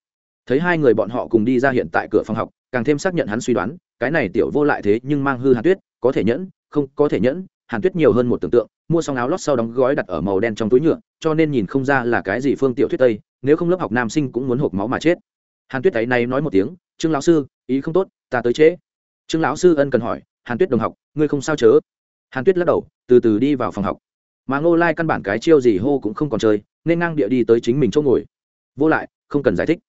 thấy hai người bọn họ cùng đi ra hiện tại cửa phòng học, càng thêm xác nhận hắn suy đoán, cái này tiểu vô lại thế nhưng mang hư hàn tuyết, có thể nhẫn, không, có thể nhẫn, hàn tuyết nhiều hơn một tưởng tượng, mua xong áo lót sau đóng gói đặt ở màu đen trong túi nhựa, cho nên nhìn không ra là cái gì phương tiểu thuyết tây, nếu không lớp học nam sinh cũng muốn hộp máu mà chết. Hàn tuyết ấy này nói một tiếng, trương lão sư, ý không tốt, ta tới trễ. Trương lão sư ân cần hỏi, hàn tuyết đồng học, ngươi không sao chớ? Hàn tuyết lắc đầu, từ từ đi vào phòng học. Mà ngô lai căn bản cái chiêu gì hô cũng không còn chơi, nên ngang địa đi tới chính mình chỗ ngồi. Vô lại, không cần giải thích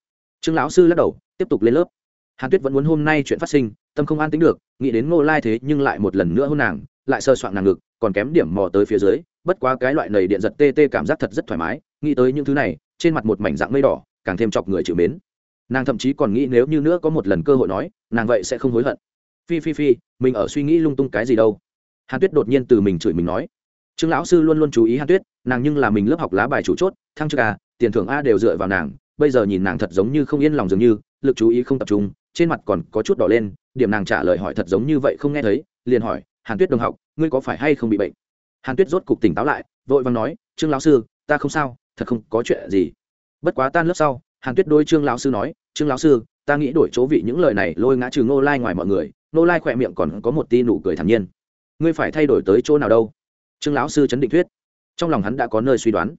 trương lão sư lắc đầu, tiếp tục lên lớp. Hàn tuyết vẫn muốn hôm nay chuyện phát sinh, tâm không an tính được, nghĩ đến ngô lai thế nhưng lại một lần nữa hôn nàng, lại sơ soạn nàng ngực, còn kém điểm mò tới phía dưới, bất quá cái loại nầy điện giật tê tê cảm giác thật rất thoải mái, nghĩ tới những thứ này, trên mặt một mảnh dạng mây đỏ, càng thêm chọc người chịu mến. Nàng thậm chí còn nghĩ nếu như nữa có một lần cơ hội nói, nàng vậy sẽ không hối hận. Phi phi phi, mình ở suy nghĩ lung tung cái gì đâu. Hàn tuyết đột nhiên từ mình chửi mình nói. Trương lão sư luôn luôn chú ý hàn tuyết, nàng nhưng là mình lớp học lá bài chủ chốt, thăng chức a tiền thưởng a đều dựa vào nàng bây giờ nhìn nàng thật giống như không yên lòng dường như, lực chú ý không tập trung, trên mặt còn có chút đỏ lên, điểm nàng trả lời hỏi thật giống như vậy không nghe thấy, liền hỏi, hàn tuyết đồng học, ngươi có phải hay không bị bệnh? Hàn tuyết rốt cục tỉnh táo lại, vội vàng nói, trương lão sư, ta không sao, thật không có chuyện gì. Bất quá tan lớp sau, hàn tuyết đôi trương lão sư nói, trương lão sư, ta nghĩ đổi chỗ vị những lời này lôi ngã trừ ngô lai ngoài mọi người, ngô lai khỏe miệng còn có một ti nụ cười thản nhiên. Ngươi phải thay đổi tới chỗ nào đâu? Trương lão sư chấn định thuyết. Trong lòng hắn đã có nơi suy đoán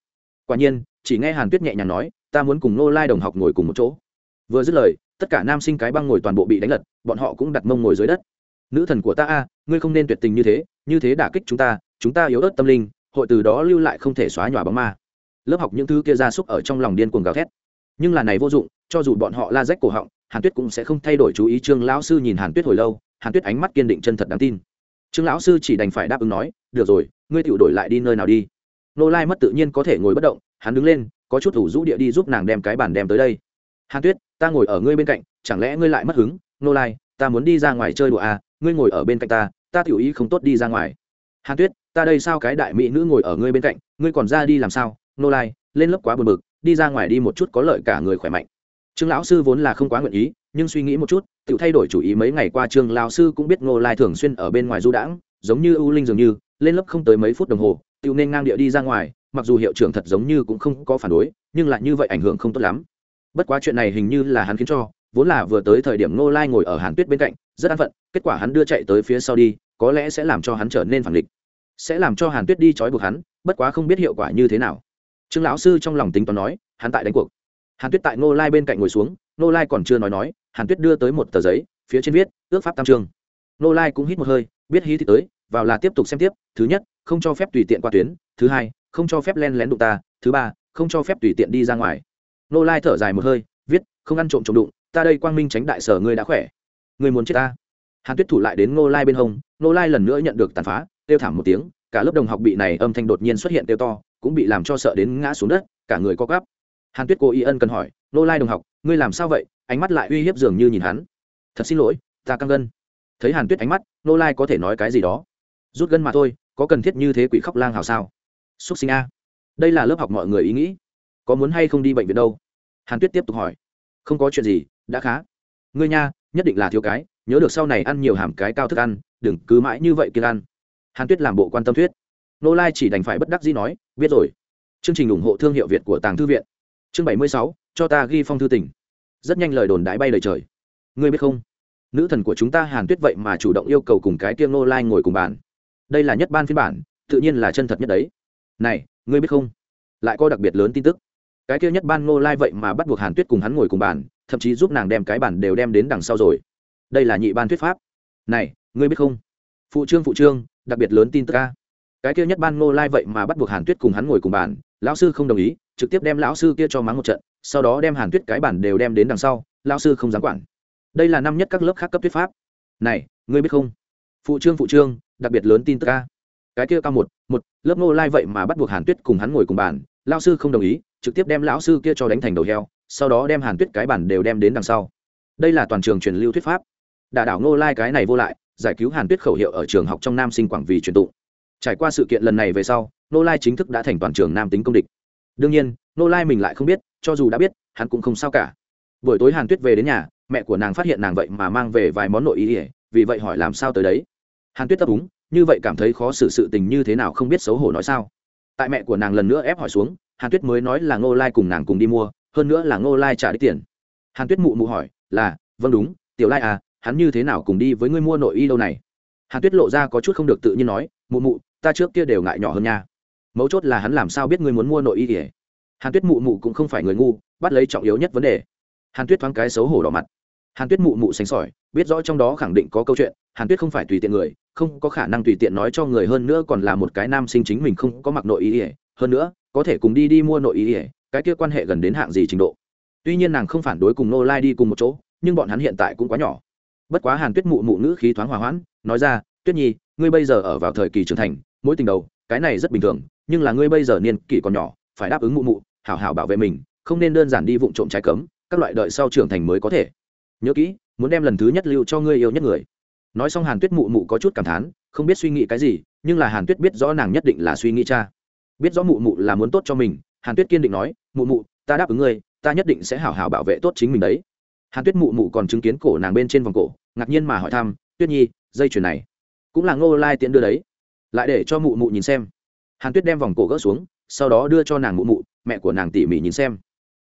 quả nhiên, chỉ nghe hàn tuyết nhẹ nhàng nói, ta muốn cùng Nô lai đồng học ngồi cùng một chỗ. Vừa dứt lời, tất cả nam sinh cái băng ngồi toàn bộ bị đánh lật, bọn họ cũng đặt mông ngồi dưới đất. Nữ thần của ta a, ngươi không nên tuyệt tình như thế như thế đả kích chúng ta chúng ta yếu ớt tâm linh, hội từ đó lưu lại không thể xóa nhòa bóng ma. Lớp học những thứ kia ra súc ở trong lòng điên cuồng gào thét. Nhưng là này vô dụng, cho dù bọn họ la rách cổ họng, hàn tuyết cũng sẽ không thay đổi chú ý trương lão sư nhìn hàn tuyết hồi lâu, hàn tuyết ánh mắt kiên định chân thật đáng tin. Trương lão sư chỉ đành phải đáp ứng nói, được rồi, ngươi tự đổi lại đi nơi nào đi nô lai mất tự nhiên có thể ngồi bất động, hắn đứng lên, có chút thủ rũ địa đi giúp nàng đem cái bàn đem tới đây. Hàn tuyết, ta ngồi ở ngươi bên cạnh, chẳng lẽ ngươi lại mất hứng? Nô lai, ta muốn đi ra ngoài chơi đùa à ngươi ngồi ở bên cạnh ta ta tiểu ý không tốt đi ra ngoài. Hàn tuyết, ta đây sao cái đại mỹ nữ ngồi ở ngươi bên cạnh, ngươi còn ra đi làm sao? Nô lai, lên lớp quá buồn bực, đi ra ngoài đi một chút có lợi cả người khỏe mạnh. Trương lão sư vốn là không quá nguyện ý, nhưng suy nghĩ một chút, tự thay đổi chủ ý mấy ngày qua trương lão sư cũng biết Nô lai thường xuyên ở bên ngoài du đãng, giống như ưu linh dường như, lên lớp không tới mấy phút đồng hồ tiêu nên ngang địa đi ra ngoài, mặc dù hiệu trưởng thật giống như cũng không có phản đối, nhưng lại như vậy ảnh hưởng không tốt lắm. Bất quá chuyện này hình như là hắn khiến cho, vốn là vừa tới thời điểm ngô lai ngồi ở hàn tuyết bên cạnh, rất an phận, kết quả hắn đưa chạy tới phía sau đi, có lẽ sẽ làm cho hắn trở nên phản địch. Sẽ làm cho hàn tuyết đi trói buộc hắn, bất quá không biết hiệu quả như thế nào. Trương lão sư trong lòng tính toán nói, hắn tại đánh cuộc. Hàn tuyết tại ngô lai bên cạnh ngồi xuống, ngô lai còn chưa nói nói, hàn tuyết đưa tới một tờ giấy, phía trên viết, ước pháp tam trương. Ngô lai cũng hít một hơi, biết hí thì tới vào là tiếp tục xem tiếp, thứ nhất, không cho phép tùy tiện qua tuyến, thứ hai, không cho phép len lén đụng ta, thứ ba, không cho phép tùy tiện đi ra ngoài. Ngô lai thở dài một hơi, viết, không ăn trộm trộm đụng, ta đây quang minh tránh đại sở ngươi đã khỏe. Ngươi muốn chết ta. Hàn tuyết thủ lại đến ngô lai bên hông ngô lai lần nữa nhận được tàn phá, kêu thảm một tiếng, cả lớp đồng học bị này âm thanh đột nhiên xuất hiện kêu to, cũng bị làm cho sợ đến ngã xuống đất, cả người co gắp hàn tuyết cô y ân cần hỏi ngô lai đồng học, ngươi làm sao vậy? Ánh mắt lại uy hiếp dường như nhìn hắn. Thật xin lỗi, ta căng gân. Thấy hàn tuyết ánh mắt ngô lai có thể nói cái gì đó rút gân mà thôi, có cần thiết như thế quỷ khóc lang hào sao? Xúc sinh a. Đây là lớp học mọi người ý nghĩ. Có muốn hay không đi bệnh viện đâu? Hàn tuyết tiếp tục hỏi. Không có chuyện gì, đã khá. Ngươi nha, nhất định là thiếu cái, nhớ được sau này ăn nhiều hàm cái cao thức ăn, đừng cứ mãi như vậy kia ăn. Hàn tuyết làm bộ quan tâm thuyết. Nô lai chỉ đành phải bất đắc dĩ nói, biết rồi. Chương trình ủng hộ thương hiệu việt của tàng thư viện. Chương bảy mươi sáu, cho ta ghi phong thư tỉnh rất nhanh lời đồn đãi bay lời trời. Ngươi biết không? Nữ thần của chúng ta hàn tuyết vậy mà chủ động yêu cầu cùng cái tiêm nô lai ngồi cùng bàn đây là nhất ban phiên bản, tự nhiên là chân thật nhất đấy. Này, ngươi biết không? Lại có đặc biệt lớn tin tức. Cái kia nhất ban ngô lai vậy mà bắt buộc hàn tuyết cùng hắn ngồi cùng bàn, thậm chí giúp nàng đem cái bản đều đem đến đằng sau rồi. Đây là nhị ban thuyết pháp. Này, ngươi biết không? Phụ trương phụ trương, đặc biệt lớn tin tức ca cái kia nhất ban ngô lai vậy mà bắt buộc hàn tuyết cùng hắn ngồi cùng bàn, lão sư không đồng ý, trực tiếp đem lão sư kia cho mắng một trận, sau đó đem hàn tuyết cái bản đều đem đến đằng sau, lão sư không dám quản. Đây là năm nhất các lớp khác cấp thuyết pháp. Này, ngươi biết không? Phụ trương phụ trương, đặc biệt lớn tin tức ca cái kia cao một một, lớp ngô lai vậy mà bắt buộc hàn tuyết cùng hắn ngồi cùng bàn, lão sư không đồng ý, trực tiếp đem lão sư kia cho đánh thành đầu heo, sau đó đem hàn tuyết cái bản đều đem đến đằng sau. Đây là toàn trường truyền lưu thuyết pháp. Đả đảo ngô lai cái này vô lại, giải cứu hàn tuyết khẩu hiệu ở trường học trong nam sinh quảng vì truyền tụ. trải qua sự kiện lần này về sau, ngô lai chính thức đã thành toàn trường nam tính công địch. Đương nhiên, ngô lai mình lại không biết, cho dù đã biết, hắn cũng không sao cả. Buổi tối hàn tuyết về đến nhà, mẹ của nàng phát hiện nàng vậy mà mang về vài món nội ý ỉa vì vậy hỏi làm sao tới đấy hàn tuyết đáp úng, như vậy cảm thấy khó xử sự tình như thế nào không biết xấu hổ nói sao. Tại mẹ của nàng lần nữa ép hỏi xuống, hàn tuyết mới nói là ngô lai cùng nàng cùng đi mua, hơn nữa là ngô lai trả đích tiền. Hàn tuyết mụ mụ hỏi, là vâng đúng, tiểu lai à hắn như thế nào cùng đi với ngươi mua nội y đâu này? Hàn tuyết lộ ra có chút không được tự nhiên nói, mụ mụ, ta trước kia đều ngại nhỏ hơn nha. Mấu chốt là hắn làm sao biết ngươi muốn mua nội y kể hàn tuyết mụ mụ cũng không phải người ngu, bắt lấy trọng yếu nhất vấn đề. Hàn tuyết thoáng cái xấu hổ đỏ mặt hàn tuyết mụ mụ sành sỏi, biết rõ trong đó khẳng định có câu chuyện, hàn tuyết không phải tùy tiện người, không có khả năng tùy tiện nói cho người hơn nữa còn là một cái nam sinh chính mình không có mặc nội y ỉa hơn nữa, có thể cùng đi đi mua nội y ỉa cái kia quan hệ gần đến hạng gì trình độ. Tuy nhiên nàng không phản đối cùng nô lai đi cùng một chỗ, nhưng bọn hắn hiện tại cũng quá nhỏ. Bất quá hàn tuyết mụ mụ nữ khí thoáng hòa hoãn, nói ra, tuyết nhi, ngươi bây giờ ở vào thời kỳ trưởng thành mỗi tình đầu, cái này rất bình thường, nhưng là ngươi bây giờ niên kỷ còn nhỏ, phải đáp ứng mụ mụ, hảo hảo bảo vệ mình, không nên đơn giản đi vụng trộm trái cấm, các loại đợi sau trưởng thành mới có thể nhớ kỹ, muốn đem lần thứ nhất lưu cho ngươi yêu nhất người. Nói xong hàn tuyết mụ mụ có chút cảm thán, không biết suy nghĩ cái gì, nhưng là hàn tuyết biết rõ nàng nhất định là suy nghĩ cha. Biết rõ mụ mụ là muốn tốt cho mình, hàn tuyết kiên định nói, mụ mụ, ta đáp ứng ngươi, ta nhất định sẽ hảo hảo bảo vệ tốt chính mình đấy. Hàn tuyết mụ mụ còn chứng kiến cổ nàng bên trên vòng cổ, ngạc nhiên mà hỏi thăm, tuyết nhi, dây chuyền này cũng là ngô lai tiện đưa đấy. Lại để cho mụ mụ nhìn xem. Hàn tuyết đem vòng cổ gỡ xuống, sau đó đưa cho nàng mụ mụ, mẹ của nàng tỉ mỉ nhìn xem.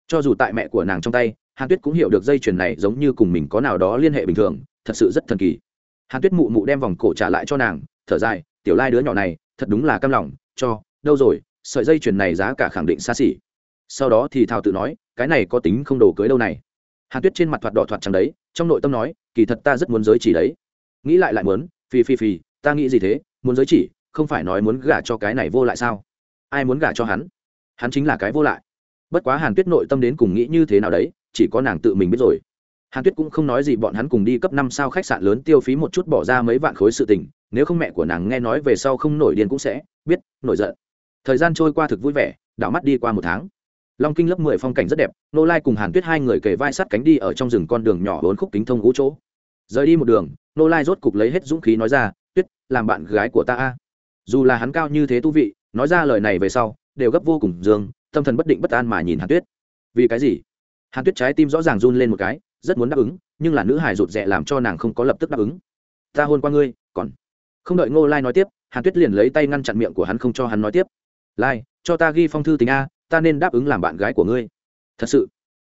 Cho dù tại mẹ của nàng trong tay hàn tuyết cũng hiểu được dây chuyền này giống như cùng mình có nào đó liên hệ bình thường, thật sự rất thần kỳ. Hàn tuyết mụ mụ đem vòng cổ trả lại cho nàng, thở dài, tiểu lai đứa nhỏ này, thật đúng là căm lòng, cho, đâu rồi, sợi dây chuyền này giá cả khẳng định xa xỉ. Sau đó thì thào tự nói, cái này có tính không đồ cưới đâu này. Hàn tuyết trên mặt thoạt đỏ thoạt chẳng đấy, trong nội tâm nói, kỳ thật ta rất muốn giới chỉ đấy. Nghĩ lại lại muốn phi phi phi ta nghĩ gì thế, muốn giới chỉ, không phải nói muốn gả cho cái này vô lại sao? Ai muốn gả cho hắn? Hắn chính là cái vô lại. Bất quá hàn tuyết nội tâm đến cùng nghĩ như thế nào đấy chỉ có nàng tự mình biết rồi. Hàn tuyết cũng không nói gì, bọn hắn cùng đi cấp năm sao khách sạn lớn tiêu phí một chút bỏ ra mấy vạn khối sự tình, nếu không mẹ của nàng nghe nói về sau không nổi điên cũng sẽ biết, nổi giận. Thời gian trôi qua thực vui vẻ, đảo mắt đi qua một tháng. Long kinh lớp mười phong cảnh rất đẹp, nô lai cùng hàn tuyết hai người kề vai sát cánh đi ở trong rừng con đường nhỏ bốn khúc kính thông ngũ chỗ. Rời đi một đường, nô lai rốt cục lấy hết dũng khí nói ra, tuyết, làm bạn gái của ta a. Dù là hắn cao như thế tu vị, nói ra lời này về sau, đều gấp vô cùng dương, tâm thần bất định bất an mà nhìn hàn tuyết. Vì cái gì? Hàn tuyết trái tim rõ ràng run lên một cái, rất muốn đáp ứng, nhưng là nữ hải rụt rè làm cho nàng không có lập tức đáp ứng. Ta hôn qua ngươi, còn không đợi ngô lai nói tiếp, hàn tuyết liền lấy tay ngăn chặn miệng của hắn không cho hắn nói tiếp. Lai, cho ta ghi phong thư tình a, ta nên đáp ứng làm bạn gái của ngươi. Thật sự.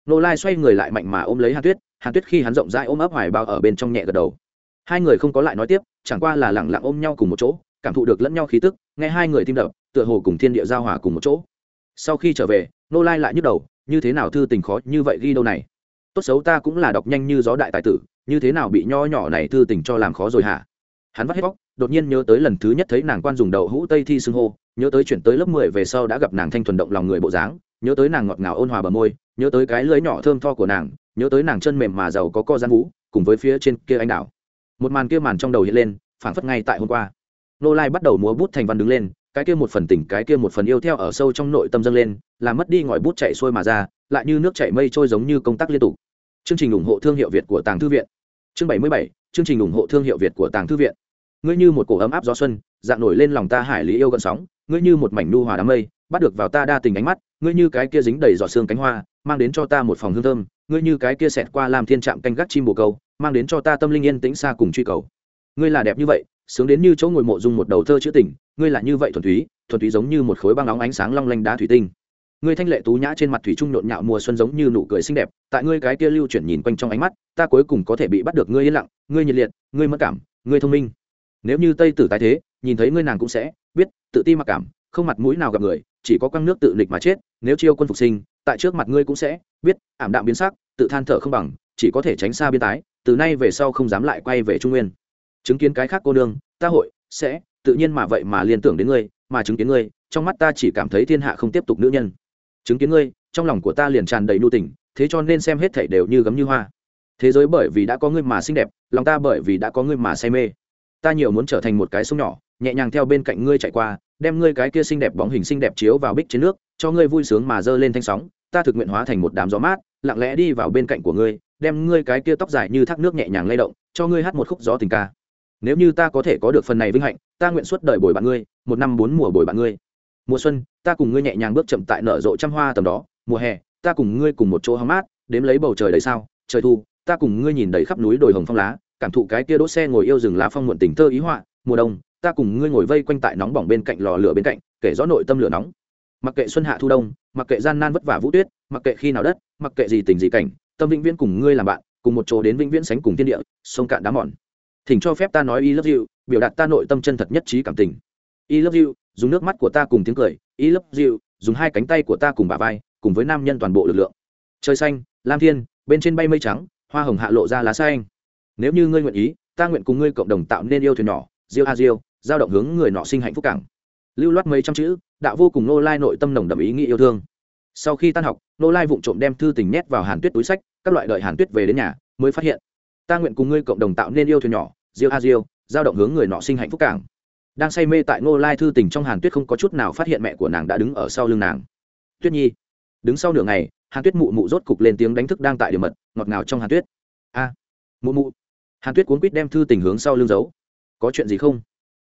Ngô lai xoay người lại mạnh mà ôm lấy hàn tuyết hàn tuyết khi hắn rộng rãi ôm ấp hoài bao ở bên trong nhẹ gật đầu. Hai người không có lại nói tiếp, chẳng qua là lẳng lặng ôm nhau cùng một chỗ, cảm thụ được lẫn nhau khí tức, nghe hai người tim đập, tựa hồ cùng thiên địa giao hòa cùng một chỗ sau khi trở về nô lai lại nhức đầu, như thế nào thư tình khó như vậy ghi đâu này? Tốt xấu ta cũng là đọc nhanh như gió đại tài tử, như thế nào bị nho nhỏ này thư tình cho làm khó rồi hả? Hắn vắt hết bóc đột nhiên nhớ tới lần thứ nhất thấy nàng quan dùng đầu hũ tây thi xưng hô, nhớ tới chuyển tới lớp mười về sau đã gặp nàng thanh thuần động lòng người bộ dáng, nhớ tới nàng ngọt ngào ôn hòa bờ môi, nhớ tới cái lưới nhỏ thơm tho của nàng, nhớ tới nàng chân mềm mà giàu có co gian vũ, cùng với phía trên kia anh đảo một màn kia màn trong đầu hiện lên, phảng phất ngay tại hôm qua. Nô lai bắt đầu múa bút thành văn đứng lên cái kia một phần tình cái kia một phần yêu theo ở sâu trong nội tâm dâng lên, làm mất đi ngòi bút chạy xuôi mà ra, lại như nước chảy mây trôi giống như công tác liên tục. Chương trình ủng hộ thương hiệu việt của tàng thư viện. Chương bảy mươi bảy, chương trình ủng hộ thương hiệu việt của tàng thư viện. Ngươi như một cổ ấm áp gió xuân, dạng nổi lên lòng ta hải lý yêu gần sóng, ngươi như một mảnh nu hòa đám mây, bắt được vào ta đa tình ánh mắt, ngươi như cái kia dính đầy giọt xương cánh hoa, mang đến cho ta một phòng hương thơm, ngươi như cái kia xẹt qua làm thiên trạm canh gác chim bồ câu, mang đến cho ta tâm linh yên tĩnh xa cùng truy cầu. Ngươi là đẹp như vậy, sướng đến như chỗ ngồi mộ dung một đầu thơ chữ tình ngươi là như vậy thuần túy thuần túy giống như một khối băng nóng ánh sáng long lanh đá thủy tinh. Ngươi thanh lệ tú nhã trên mặt thủy trung nhộn nhạo mùa xuân giống như nụ cười xinh đẹp, tại ngươi cái kia lưu chuyển nhìn quanh trong ánh mắt, ta cuối cùng có thể bị bắt được ngươi yên lặng, ngươi nhiệt liệt, ngươi mất cảm, ngươi thông minh. Nếu như tây tử tái thế, nhìn thấy ngươi nàng cũng sẽ biết, tự ti mặc cảm, không mặt mũi nào gặp người, chỉ có quăng nước tự nịch mà chết, nếu chiêu quân phục sinh, tại trước mặt ngươi cũng sẽ biết, ảm đạm biến sắc, tự than thở không bằng, chỉ có thể tránh xa biên tái, từ nay về sau không dám lại quay về trung nguyên. Chứng kiến cái khác cô nương, ta hội sẽ tự nhiên mà vậy mà liên tưởng đến ngươi, mà chứng kiến ngươi, trong mắt ta chỉ cảm thấy thiên hạ không tiếp tục nữ nhân. Chứng kiến ngươi, trong lòng của ta liền tràn đầy nhu tình, thế cho nên xem hết thảy đều như gấm như hoa. Thế giới bởi vì đã có ngươi mà xinh đẹp, lòng ta bởi vì đã có ngươi mà say mê. Ta nhiều muốn trở thành một cái sông nhỏ, nhẹ nhàng theo bên cạnh ngươi chạy qua, đem ngươi cái kia xinh đẹp bóng hình xinh đẹp chiếu vào bích trên nước, cho ngươi vui sướng mà dơ lên thanh sóng, ta thực nguyện hóa thành một đám gió mát, lặng lẽ đi vào bên cạnh của ngươi, đem ngươi cái kia tóc dài như thác nước nhẹ nhàng lay động, cho ngươi hát một khúc gió tình ca nếu như ta có thể có được phần này vinh hạnh, ta nguyện suốt đời bồi bạn ngươi, một năm bốn mùa bồi bạn ngươi. Mùa xuân, ta cùng ngươi nhẹ nhàng bước chậm tại nở rộ trăm hoa tầm đó. Mùa hè, ta cùng ngươi cùng một chỗ hóng mát, đếm lấy bầu trời đầy sao. Trời thu, ta cùng ngươi nhìn đầy khắp núi đồi hồng phong lá, cảm thụ cái kia đỗ xe ngồi yêu rừng lá phong muộn tình thơ ý họa. Mùa đông, ta cùng ngươi ngồi vây quanh tại nóng bỏng bên cạnh lò lửa bên cạnh, kể rõ nội tâm lửa nóng. Mặc kệ xuân hạ thu đông, mặc kệ gian nan vất vả vũ tuyết, mặc kệ khi nào đất, mặc kệ gì tình gì cảnh, tâm vĩnh viễn cùng ngươi làm bạn, cùng một chỗ đến vĩnh viễn sánh cùng thiên địa, sông cạn đá mòn thỉnh cho phép ta nói y love you, biểu đạt ta nội tâm chân thật nhất trí cảm tình. Y love you, dùng nước mắt của ta cùng tiếng cười. Y love you, dùng hai cánh tay của ta cùng bả vai, cùng với nam nhân toàn bộ lực lượng. Trời xanh, lam thiên, bên trên bay mây trắng, hoa hồng hạ lộ ra lá xanh. Nếu như ngươi nguyện ý, ta nguyện cùng ngươi cộng đồng tạo nên yêu thuyền nhỏ, diêu a diêu, giao động hướng người nọ sinh hạnh phúc cảng. Lưu loát mấy trăm chữ, đạo vô cùng nô lai nội tâm nồng đậm ý nghĩ yêu thương. Sau khi tan học nô lai vụng trộm đem thư tình nhét vào hàn tuyết túi sách, các loại đợi hàn tuyết về đến nhà, mới phát hiện ta nguyện cùng ngươi cộng đồng tạo nên yêu thuyền nhỏ, diêu a diêu, giao động hướng người nọ sinh hạnh phúc cảng đang say mê tại Ngô lai thư tình trong hàn tuyết không có chút nào phát hiện mẹ của nàng đã đứng ở sau lưng nàng. Tuyết nhi, đứng sau nửa ngày, hàn tuyết mụ mụ rốt cục lên tiếng đánh thức đang tại điểm mật, ngọt ngào trong hàn tuyết. A, mụ mụ. Hàn tuyết cuốn quýt đem thư tình hướng sau lưng giấu. Có chuyện gì không?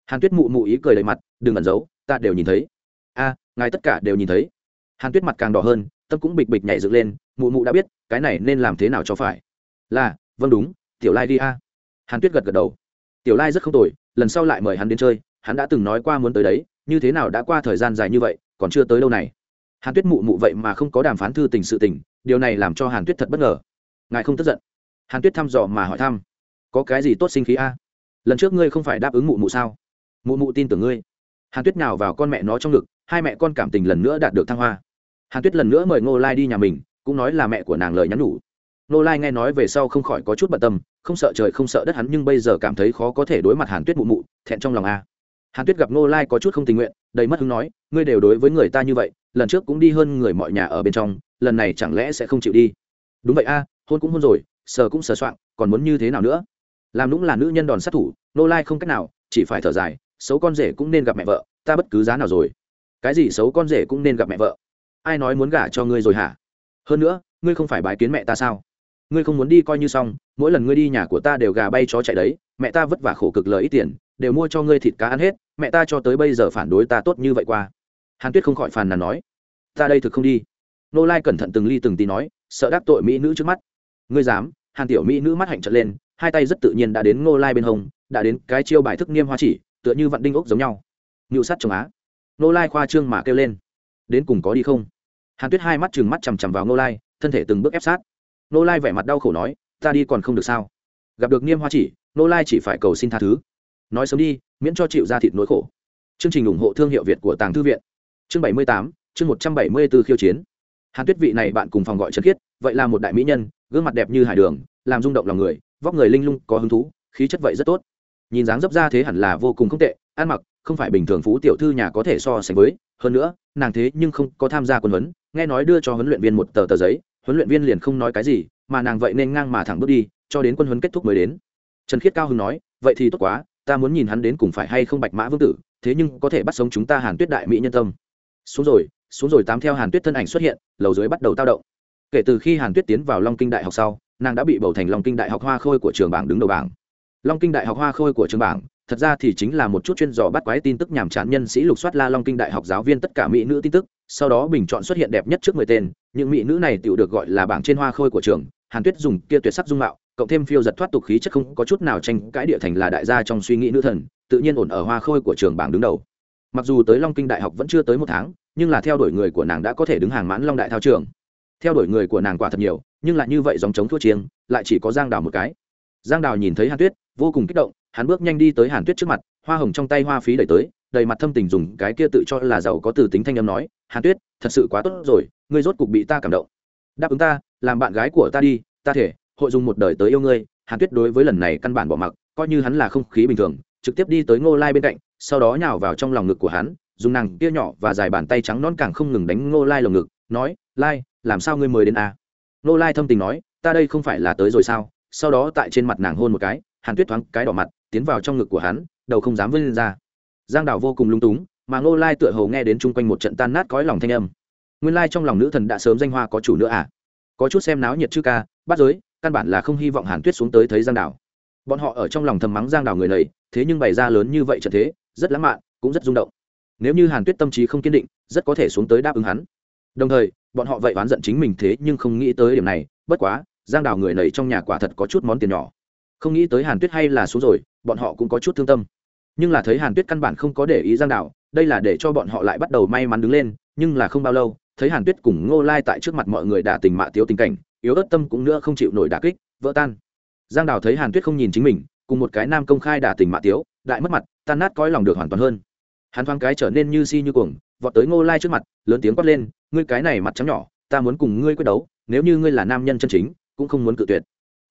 Hàn tuyết mụ mụ ý cười đầy mặt, đừng ẩn giấu, ta đều nhìn thấy. A, ngài tất cả đều nhìn thấy. Hàn tuyết mặt càng đỏ hơn, tâm cũng bịch bịch nhảy dựng lên, mụ mụ đã biết, cái này nên làm thế nào cho phải. Là vâng đúng tiểu lai đi a. Hàn tuyết gật gật đầu. Tiểu lai rất không tồi, lần sau lại mời hắn đến chơi, hắn đã từng nói qua muốn tới đấy, như thế nào đã qua thời gian dài như vậy, còn chưa tới đâu này. Hàn tuyết mụ mụ vậy mà không có đàm phán thư tình sự tình, điều này làm cho hàn tuyết thật bất ngờ. Ngài không tức giận? Hàn tuyết thăm dò mà hỏi thăm. Có cái gì tốt sinh khí a? Lần trước ngươi không phải đáp ứng mụ mụ sao? Mụ mụ tin tưởng ngươi. Hàn tuyết nào vào con mẹ nó trong ngực, hai mẹ con cảm tình lần nữa đạt được thăng hoa. Hàn tuyết lần nữa mời ngô lai đi nhà mình, cũng nói là mẹ của nàng lời nhắn nhủ. Nô lai nghe nói về sau không khỏi có chút bận tâm, không sợ trời không sợ đất hắn nhưng bây giờ cảm thấy khó có thể đối mặt hàn tuyết mụ mụ, thẹn trong lòng a. Hàn tuyết gặp Nô lai có chút không tình nguyện, đầy mất hứng nói, ngươi đều đối với người ta như vậy, lần trước cũng đi hơn người mọi nhà ở bên trong, lần này chẳng lẽ sẽ không chịu đi? Đúng vậy a, hôn cũng hôn rồi, sờ cũng sờ soạng, còn muốn như thế nào nữa? Làm đúng là nữ nhân đòn sát thủ, nô lai không cách nào, chỉ phải thở dài, xấu con rể cũng nên gặp mẹ vợ, ta bất cứ giá nào rồi. Cái gì xấu con rể cũng nên gặp mẹ vợ? Ai nói muốn gả cho ngươi rồi hả? Hơn nữa, ngươi không phải bái kiến mẹ ta sao? Ngươi không muốn đi coi như xong, mỗi lần ngươi đi nhà của ta đều gà bay chó chạy đấy, mẹ ta vất vả khổ cực lời ít tiền, đều mua cho ngươi thịt cá ăn hết, mẹ ta cho tới bây giờ phản đối ta tốt như vậy qua. Hàn tuyết không khỏi phàn nàn nói. Ta đây thực không đi. Nô lai cẩn thận từng ly từng tí nói, sợ đắc tội mỹ nữ trước mắt. Ngươi dám? Hàn tiểu mỹ nữ mắt hạnh trận lên, hai tay rất tự nhiên đã đến ngô lai bên hông, đã đến cái chiêu bài thức niêm hoa chỉ, tựa như vạn đinh ốc giống nhau. Ngự sát chồng á. Ngô lai khoa trương mà kêu lên. Đến cùng có đi không? Hàn tuyết hai mắt chừng mắt chằm chằm vào ngô lai, thân thể từng bước ép sát. Nô lai vẻ mặt đau khổ nói, ta đi còn không được sao? Gặp được niêm hoa chỉ, Nô lai chỉ phải cầu xin tha thứ. Nói sớm đi, miễn cho chịu ra thịt nỗi khổ. Chương trình ủng hộ thương hiệu việt của tàng thư viện. Chương bảy mươi tám, chương một trăm bảy mươi b ố khiêu chiến. Hàn tuyết vị này bạn cùng phòng gọi trần khiết, vậy là một đại mỹ nhân, gương mặt đẹp như hải đường, làm rung động lòng người, vóc người linh lung, có hứng thú, khí chất vậy rất tốt. Nhìn dáng dấp ra thế hẳn là vô cùng không tệ, ăn mặc không phải bình thường phú tiểu thư nhà có thể so sánh với, hơn nữa, nàng thế nhưng không có tham gia quân huấn, nghe nói đưa cho huấn luyện viên một tờ tờ giấy huấn luyện viên liền không nói cái gì, mà nàng vậy nên ngang mà thẳng bước đi, cho đến quân huấn kết thúc mới đến. Trần khiết cao hưng nói, vậy thì tốt quá, ta muốn nhìn hắn đến cùng phải hay không bạch mã vương tử, thế nhưng có thể bắt sống chúng ta hàn tuyết đại mỹ nhân tâm. Xuống rồi xuống rồi, tám theo hàn tuyết thân ảnh xuất hiện, lầu dưới bắt đầu tao động. Kể từ khi hàn tuyết tiến vào long kinh đại học sau, nàng đã bị bầu thành long kinh đại học hoa khôi của trường bảng đứng đầu bảng. Long kinh đại học hoa khôi của trường bảng, thật ra thì chính là một chút chuyên dò bắt quái tin tức nhàm chán nhân sĩ lục soát la long kinh đại học giáo viên tất cả mỹ nữ tin tức sau đó bình chọn xuất hiện đẹp nhất trước mười tên, những mỹ nữ này tựu được gọi là bảng trên hoa khôi của trường, hàn tuyết dùng kia tuyệt sắc dung mạo, cộng thêm phiêu giật thoát tục khí chất không có chút nào tranh cãi địa thành là đại gia trong suy nghĩ nữ thần, tự nhiên ổn ở hoa khôi của trường bảng đứng đầu. Mặc dù tới long kinh đại học vẫn chưa tới một tháng, nhưng là theo đuổi người của nàng đã có thể đứng hàng mãn long đại thao trường. Theo đuổi người của nàng quả thật nhiều, nhưng lại như vậy dòng chống thua chiêng, lại chỉ có giang đào một cái. Giang đào nhìn thấy hàn tuyết, vô cùng kích động, hắn bước nhanh đi tới hàn tuyết trước mặt, hoa hồng trong tay hoa phí đẩy tới đầy mặt thâm tình dùng cái kia tự cho là giàu có từ tính thanh âm nói, hàn tuyết, thật sự quá tốt rồi, ngươi rốt cục bị ta cảm động. Đáp ứng ta, làm bạn gái của ta đi, ta thể, hội dùng một đời tới yêu ngươi. Hàn tuyết đối với lần này căn bản bỏ mặc, coi như hắn là không khí bình thường, trực tiếp đi tới ngô lai bên cạnh, sau đó nhào vào trong lòng ngực của hắn, dùng nàng kia nhỏ và dài bàn tay trắng non càng không ngừng đánh ngô lai lồng ngực, nói, lai, làm sao ngươi mời đến a à? ngô lai thâm tình nói, ta đây không phải là tới rồi sao? Sau đó tại trên mặt nàng hôn một cái, hàn tuyết thoáng cái đỏ mặt, tiến vào trong ngực của hắn, đầu không dám vươn lên ra giang đào vô cùng lung túng, mà ngô lai tựa hầu nghe đến chung quanh một trận tan nát cõi lòng thanh âm. Nguyên lai trong lòng nữ thần đã sớm danh hoa có chủ nữa à? Có chút xem náo nhiệt chư ca bắt giới, căn bản là không hy vọng hàn tuyết xuống tới thấy giang đào. Bọn họ ở trong lòng thầm mắng giang đào người này, thế nhưng bày ra lớn như vậy trận thế, rất lãng mạn, cũng rất rung động. Nếu như hàn tuyết tâm trí không kiên định, rất có thể xuống tới đáp ứng hắn. Đồng thời, bọn họ vậy oán giận chính mình thế nhưng không nghĩ tới điểm này, bất quá, giang đào người này trong nhà quả thật có chút món tiền nhỏ. Không nghĩ tới hàn tuyết hay là xuống rồi, bọn họ cũng có chút thương tâm nhưng là thấy hàn tuyết căn bản không có để ý giang đạo đây là để cho bọn họ lại bắt đầu may mắn đứng lên, nhưng là không bao lâu, thấy hàn tuyết cùng ngô lai tại trước mặt mọi người đả tình mạ tiếu tình cảnh, yếu ớt tâm cũng nữa không chịu nổi đả kích, vỡ tan. Giang đào thấy hàn tuyết không nhìn chính mình, cùng một cái nam công khai đả tình mạ tiếu đại mất mặt, tan nát coi lòng được hoàn toàn hơn. Hắn thoáng cái trở nên như si như cuồng, vọt tới ngô lai trước mặt, lớn tiếng quát lên, ngươi cái này mặt trắng nhỏ, ta muốn cùng ngươi quyết đấu, nếu như ngươi là nam nhân chân chính, cũng không muốn cự tuyệt.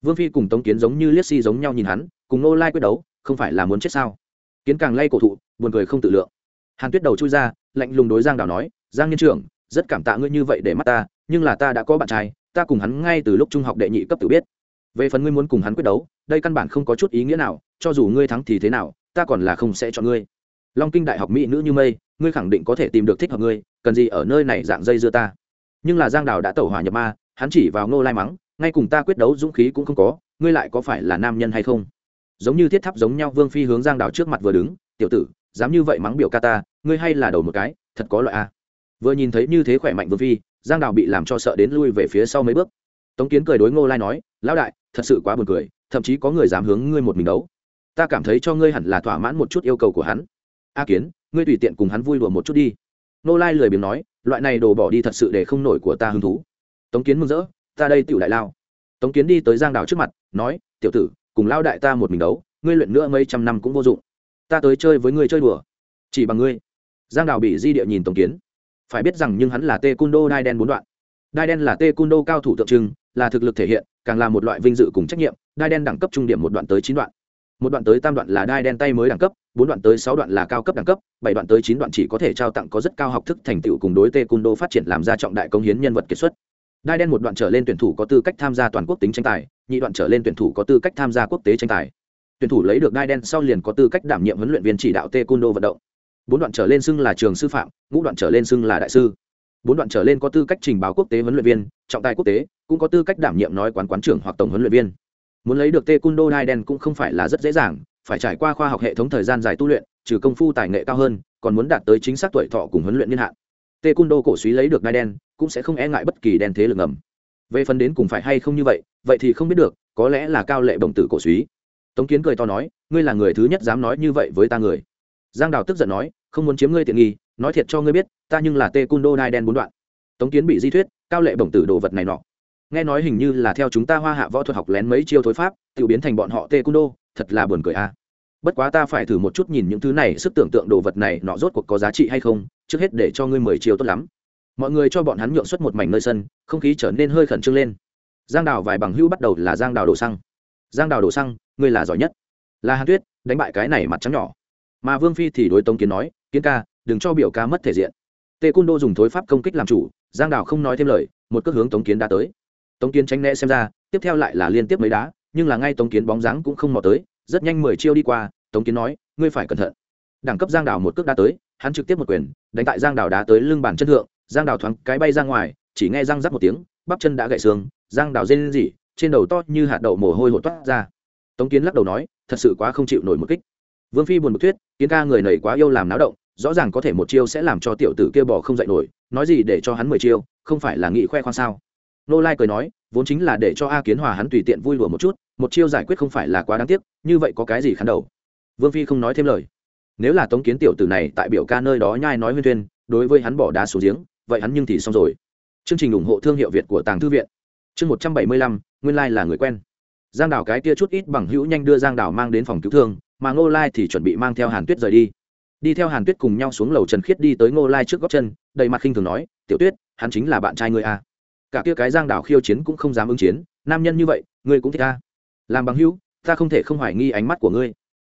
Vương phi cùng tống kiến giống như liếc si giống nhau nhìn hắn, cùng ngô lai quyết đấu, không phải là muốn chết sao? Kiến càng lay cổ thụ, buồn cười không tự lượng. Hàn tuyết đầu chui ra, lạnh lùng đối giang đào nói, giang nhân trưởng, rất cảm tạ ngươi như vậy để mắt ta, nhưng là ta đã có bạn trai, ta cùng hắn ngay từ lúc trung học đệ nhị cấp tự biết. Về phần ngươi muốn cùng hắn quyết đấu, đây căn bản không có chút ý nghĩa nào, cho dù ngươi thắng thì thế nào, ta còn là không sẽ chọn ngươi. Long kinh đại học mỹ nữ như mây, ngươi khẳng định có thể tìm được thích hợp ngươi, cần gì ở nơi này dạng dây dưa ta? Nhưng là giang đào đã tẩu hỏa nhập ma, hắn chỉ vào ngô lai mắng, ngay cùng ta quyết đấu dũng khí cũng không có, ngươi lại có phải là nam nhân hay không? Giống như thiết tháp giống nhau, vương phi hướng giang đào trước mặt vừa đứng, tiểu tử, dám như vậy mắng biểu ca ta, ngươi hay là đầu một cái, thật có loại a à. vừa nhìn thấy như thế khỏe mạnh vương phi, giang đào bị làm cho sợ đến lui về phía sau mấy bước. Tống kiến cười đối ngô lai nói, lão đại, thật sự quá buồn cười, thậm chí có người dám hướng ngươi một mình đấu. Ta cảm thấy cho ngươi hẳn là thỏa mãn một chút yêu cầu của hắn. A kiến, ngươi tùy tiện cùng hắn vui đùa một chút đi. Ngô lai lười biếng nói, loại này đồ bỏ đi thật sự để không nổi của ta hứng thú. Tống kiến mừng rỡ, ta đây tựu đại lao. Tống kiến đi tới giang đào trước mặt, nói, tiểu tử cùng lao đại ta một mình đấu, ngươi luyện nữa mấy trăm năm cũng vô dụng. Ta tới chơi với ngươi chơi đùa. Chỉ bằng ngươi. Giang đào bị di địa nhìn tổng kiến. Phải biết rằng nhưng hắn là tê cung đai đen bốn đoạn. Đai đen là tê cung cao thủ tượng trưng, là thực lực thể hiện, càng là một loại vinh dự cùng trách nhiệm. Đai đen đẳng cấp trung điểm một đoạn tới chín đoạn. Một đoạn tới tam đoạn là đai đen tay mới đẳng cấp, bốn đoạn tới sáu đoạn là cao cấp đẳng cấp, bảy đoạn tới chín đoạn chỉ có thể trao tặng có rất cao học thức thành tựu cùng đối tê cung phát triển làm ra trọng đại công hiến nhân vật kiệt xuất đai đen một đoạn trở lên tuyển thủ có tư cách tham gia toàn quốc tính tranh tài, nhị đoạn trở lên tuyển thủ có tư cách tham gia quốc tế tranh tài. Tuyển thủ lấy được đai đen sau liền có tư cách đảm nhiệm huấn luyện viên chỉ đạo tê cung vận động. Bốn đoạn trở lên xưng là trường sư phạm, ngũ đoạn trở lên xưng là đại sư. Bốn đoạn trở lên có tư cách trình báo quốc tế huấn luyện viên, trọng tài quốc tế, cũng có tư cách đảm nhiệm nói quán quán trưởng hoặc tổng huấn luyện viên. Muốn lấy được tê cung đô đai đen cũng không phải là rất dễ dàng, phải trải qua khoa học hệ thống thời gian dài tu luyện, trừ công phu tài nghệ cao hơn, còn muốn đạt tới chính xác tuổi thọ cùng huấn luyện niên hạn tê cung đô cổ suý lấy được đai đen, cũng sẽ không e ngại bất kỳ đen thế lực ngầm. Về phần đến cùng phải hay không như vậy vậy thì không biết được, có lẽ là cao lệ bồng tử cổ suý. Tống kiến cười to nói, ngươi là người thứ nhất dám nói như vậy với ta người. Giang đào tức giận nói, không muốn chiếm ngươi tiện nghi, nói thiệt cho ngươi biết, ta nhưng là tê cung đô nai đen bốn đoạn. Tống kiến bị di thuyết, cao lệ bồng tử đồ vật này nọ. Nghe nói hình như là theo chúng ta hoa hạ võ thuật học lén mấy chiêu thối pháp tự biến thành bọn họ tê cung đô thật là buồn cười a bất quá ta phải thử một chút nhìn những thứ này, sức tưởng tượng đồ vật này nọ rốt cuộc có giá trị hay không, trước hết để cho ngươi mười chiều tốt lắm. Mọi người cho bọn hắn nhượng xuất một mảnh nơi sân, không khí trở nên hơi khẩn trương lên. Giang đào vài bằng hữu bắt đầu là giang đào đổ xăng. Giang đào đổ xăng, ngươi là giỏi nhất. Là hàn tuyết, đánh bại cái này mặt trắng nhỏ. Mà vương phi thì đối tống kiến nói, kiến ca, đừng cho biểu ca mất thể diện. Tê cung đô dùng thối pháp công kích làm chủ, giang đào không nói thêm lời, một cước hướng tống kiến đã tới. Tống kiến tránh né xem ra, tiếp theo lại là liên tiếp mấy đá, nhưng là ngay tống kiến bóng dáng cũng không mò tới rất nhanh mười chiêu đi qua, tống kiến nói, ngươi phải cẩn thận. Đẳng cấp giang đào một cước đá tới, hắn trực tiếp một quyền, đánh tại giang đào đá tới lưng bàn chân thượng, giang đào thoáng cái bay ra ngoài, chỉ nghe răng rắc một tiếng, bắp chân đã gãy xương, giang đào rên rỉ, trên đầu to như hạt đậu mồ hôi hột toát ra. Tống kiến lắc đầu nói, thật sự quá không chịu nổi một kích. Vương phi buồn bực thuyết, kiến ca người này quá yêu làm náo động, rõ ràng có thể một chiêu sẽ làm cho tiểu tử kia bỏ không dậy nổi, nói gì để cho hắn mười chiêu, không phải là nghị khoe khoang sao? Nô lai cười nói, vốn chính là để cho a kiến hòa hắn tùy tiện vui lùa một chút, một chiêu giải quyết không phải là quá đáng tiếc, như vậy có cái gì khắn đầu? Vương phi không nói thêm lời. Nếu là tống kiến tiểu tử này tại biểu ca nơi đó nhai nói huyên thuyên, đối với hắn bỏ đá xuống giếng, vậy hắn nhưng thì xong rồi. Chương trình ủng hộ thương hiệu việt của tàng thư viện. Chương một trăm bảy mươi lăm, nguyên lai là người quen. Giang đảo cái kia chút ít bằng hữu nhanh đưa giang đảo mang đến phòng cứu thương, mà ngô lai thì chuẩn bị mang theo hàn tuyết rời đi. Đi theo hàn tuyết cùng nhau xuống lầu trần khiết đi tới ngô lai trước góc chân, đầy mặt khinh thường nói, tiểu tuyết, hắn chính là bạn trai ngươi a à cả kia cái giang đảo khiêu chiến cũng không dám ứng chiến, nam nhân như vậy, ngươi cũng thích ta. Làm bằng hữu, ta không thể không hoài nghi ánh mắt của ngươi.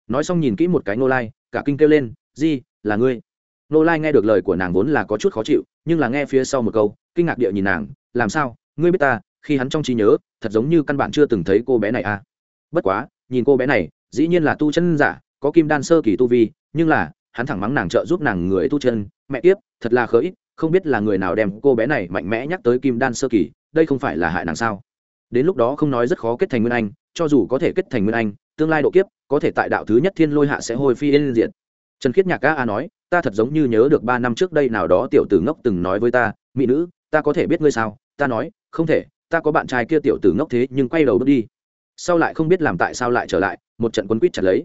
Nói xong nhìn kỹ một cái nô lai, cả kinh kêu lên, di, là ngươi. Nô lai nghe được lời của nàng vốn là có chút khó chịu, nhưng là nghe phía sau một câu, kinh ngạc địa nhìn nàng, làm sao? Ngươi biết ta, khi hắn trong trí nhớ, thật giống như căn bản chưa từng thấy cô bé này à? Bất quá, nhìn cô bé này, dĩ nhiên là tu chân giả, có kim đan sơ kỳ tu vi, nhưng là, hắn thẳng mắng nàng trợ giúp nàng người tu chân, mẹ tiếp thật là khởi không biết là người nào đem cô bé này mạnh mẽ nhắc tới kim đan sơ kỳ, đây không phải là hại nàng sao? Đến lúc đó không nói rất khó kết thành nguyên anh, cho dù có thể kết thành nguyên anh, tương lai độ kiếp, có thể tại đạo thứ nhất thiên lôi hạ sẽ hồi phi yên diện trần khiết nhạc ca a nói, ta thật giống như nhớ được ba năm trước đây nào đó tiểu tử ngốc từng nói với ta, mỹ nữ, ta có thể biết ngươi sao? Ta nói, không thể, ta có bạn trai kia tiểu tử ngốc thế nhưng quay đầu bước đi. Sau lại không biết làm tại sao lại trở lại, một trận quân quýt chặt lấy.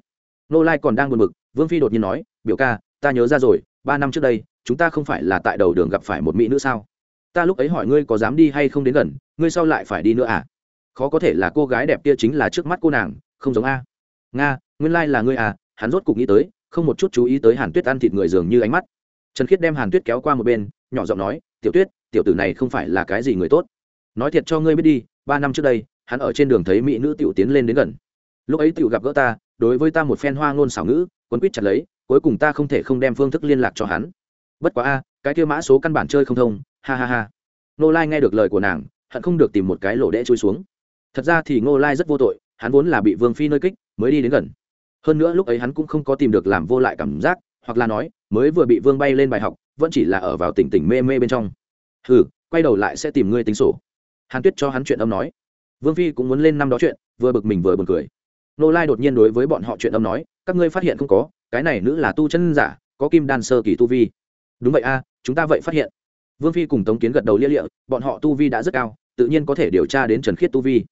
Nô lai còn đang buồn bực, vương phi đột nhiên nói, biểu ca, ta nhớ ra rồi, ba năm trước đây chúng ta không phải là tại đầu đường gặp phải một mỹ nữ sao? Ta lúc ấy hỏi ngươi có dám đi hay không đến gần, ngươi sau lại phải đi nữa à? Khó có thể là cô gái đẹp kia chính là trước mắt cô nàng, không giống a. Nga, nguyên lai、like、là ngươi à hắn rốt cục nghĩ tới, không một chút chú ý tới hàn tuyết ăn thịt người dường như ánh mắt. Trần khiết đem hàn tuyết kéo qua một bên, nhỏ giọng nói, tiểu tuyết, tiểu tử này không phải là cái gì người tốt. Nói thiệt cho ngươi biết đi, ba năm trước đây, hắn ở trên đường thấy mỹ nữ tiểu tiến lên đến gần. Lúc ấy tiểu gặp gỡ ta, đối với ta một phen hoa ngôn xảo ngữ, quấn quýt chặt lấy, cuối cùng ta không thể không đem phương thức liên lạc cho hắn bất quá a, cái kia mã số căn bản chơi không thông, ha ha ha. Nô lai nghe được lời của nàng, hận không được tìm một cái lỗ đẽ trôi xuống. Thật ra thì ngô lai rất vô tội, hắn vốn là bị vương phi nơi kích, mới đi đến gần. Hơn nữa lúc ấy hắn cũng không có tìm được làm vô lại cảm giác, hoặc là nói, mới vừa bị vương bay lên bài học, vẫn chỉ là ở vào tỉnh tỉnh mê mê bên trong. Hừ, quay đầu lại sẽ tìm ngươi tính sổ. Hàn tuyết cho hắn chuyện âm nói. Vương phi cũng muốn lên năm đó chuyện, vừa bực mình vừa buồn cười. Nô lai đột nhiên đối với bọn họ chuyện âm nói, các ngươi phát hiện không có, cái này nữ là tu chân giả, có kim đan sơ kỳ tu vi đúng vậy a, chúng ta vậy phát hiện. Vương phi cùng tống kiến gật đầu lia lịa, bọn họ tu vi đã rất cao, tự nhiên có thể điều tra đến trần khiết tu vi.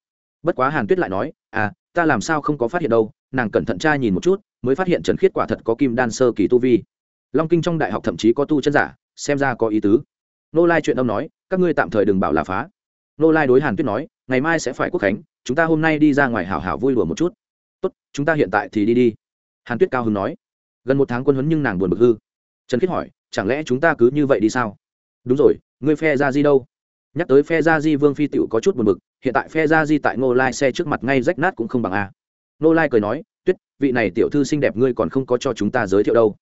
Bất quá hàn tuyết lại nói à ta làm sao không có phát hiện đâu, nàng cẩn thận tra nhìn một chút, mới phát hiện trần khiết quả thật có kim đan sơ kỳ tu vi. Long kinh trong đại học thậm chí có tu chân giả, xem ra có ý tứ. Nô lai chuyện ông nói, các ngươi tạm thời đừng bảo là phá. Nô lai đối hàn tuyết nói, ngày mai sẽ phải quốc khánh, chúng ta hôm nay đi ra ngoài hảo hảo vui đùa một chút. Tốt, chúng ta hiện tại thì đi đi. Hàn tuyết cao hứng nói. Gần một tháng quân huấn nhưng nàng buồn bực hư trần khiết hỏi, chẳng lẽ chúng ta cứ như vậy đi sao? Đúng rồi, ngươi phe ra di đâu? Nhắc tới phe Ra di, vương phi tựu có chút buồn bực, hiện tại phe Ra di tại ngô lai xe trước mặt ngay rách nát cũng không bằng a. Ngô lai cười nói, tuyết, vị này tiểu thư xinh đẹp ngươi còn không có cho chúng ta giới thiệu đâu.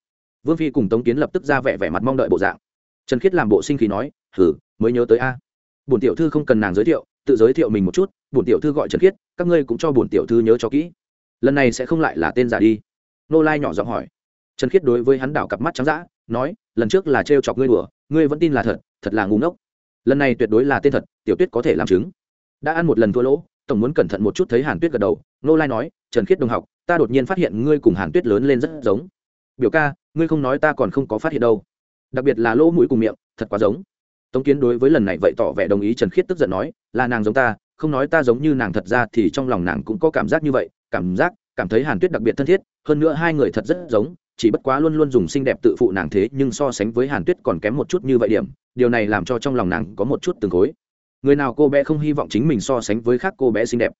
Vương phi cùng tống kiến lập tức ra vẻ vẻ mặt mong đợi bộ dạng. Trần khiết làm bộ sinh khí nói, hử, mới nhớ tới a. Bổn tiểu thư không cần nàng giới thiệu, tự giới thiệu mình một chút, bổn tiểu thư gọi trần khiết, các ngươi cũng cho bổn tiểu thư nhớ cho kỹ. Lần này sẽ không lại là tên giả đi. Nô lai nhỏ giọng hỏi. Trần khiết đối với hắn đảo cặp mắt trắng d nói, lần trước là trêu chọc ngươi đùa, ngươi vẫn tin là thật thật là ngu ngốc. Lần này tuyệt đối là tên thật, tiểu tuyết có thể làm chứng. Đã ăn một lần thua lỗ, tổng muốn cẩn thận một chút thấy hàn tuyết gật đầu nô lai nói, trần khiết đồng học, ta đột nhiên phát hiện ngươi cùng hàn tuyết lớn lên rất giống. Biểu ca, ngươi không nói ta còn không có phát hiện đâu. Đặc biệt là lỗ mũi cùng miệng, thật quá giống. Tống kiến đối với lần này vậy tỏ vẻ đồng ý, trần khiết tức giận nói, là nàng giống ta, không nói ta giống như nàng thật ra thì trong lòng nàng cũng có cảm giác như vậy, cảm giác, cảm thấy hàn tuyết đặc biệt thân thiết, hơn nữa hai người thật rất giống chỉ bất quá luôn luôn dùng xinh đẹp tự phụ nàng thế nhưng so sánh với hàn tuyết còn kém một chút như vậy điểm, điều này làm cho trong lòng nàng có một chút từng khối. Người nào cô bé không hy vọng chính mình so sánh với khác cô bé xinh đẹp,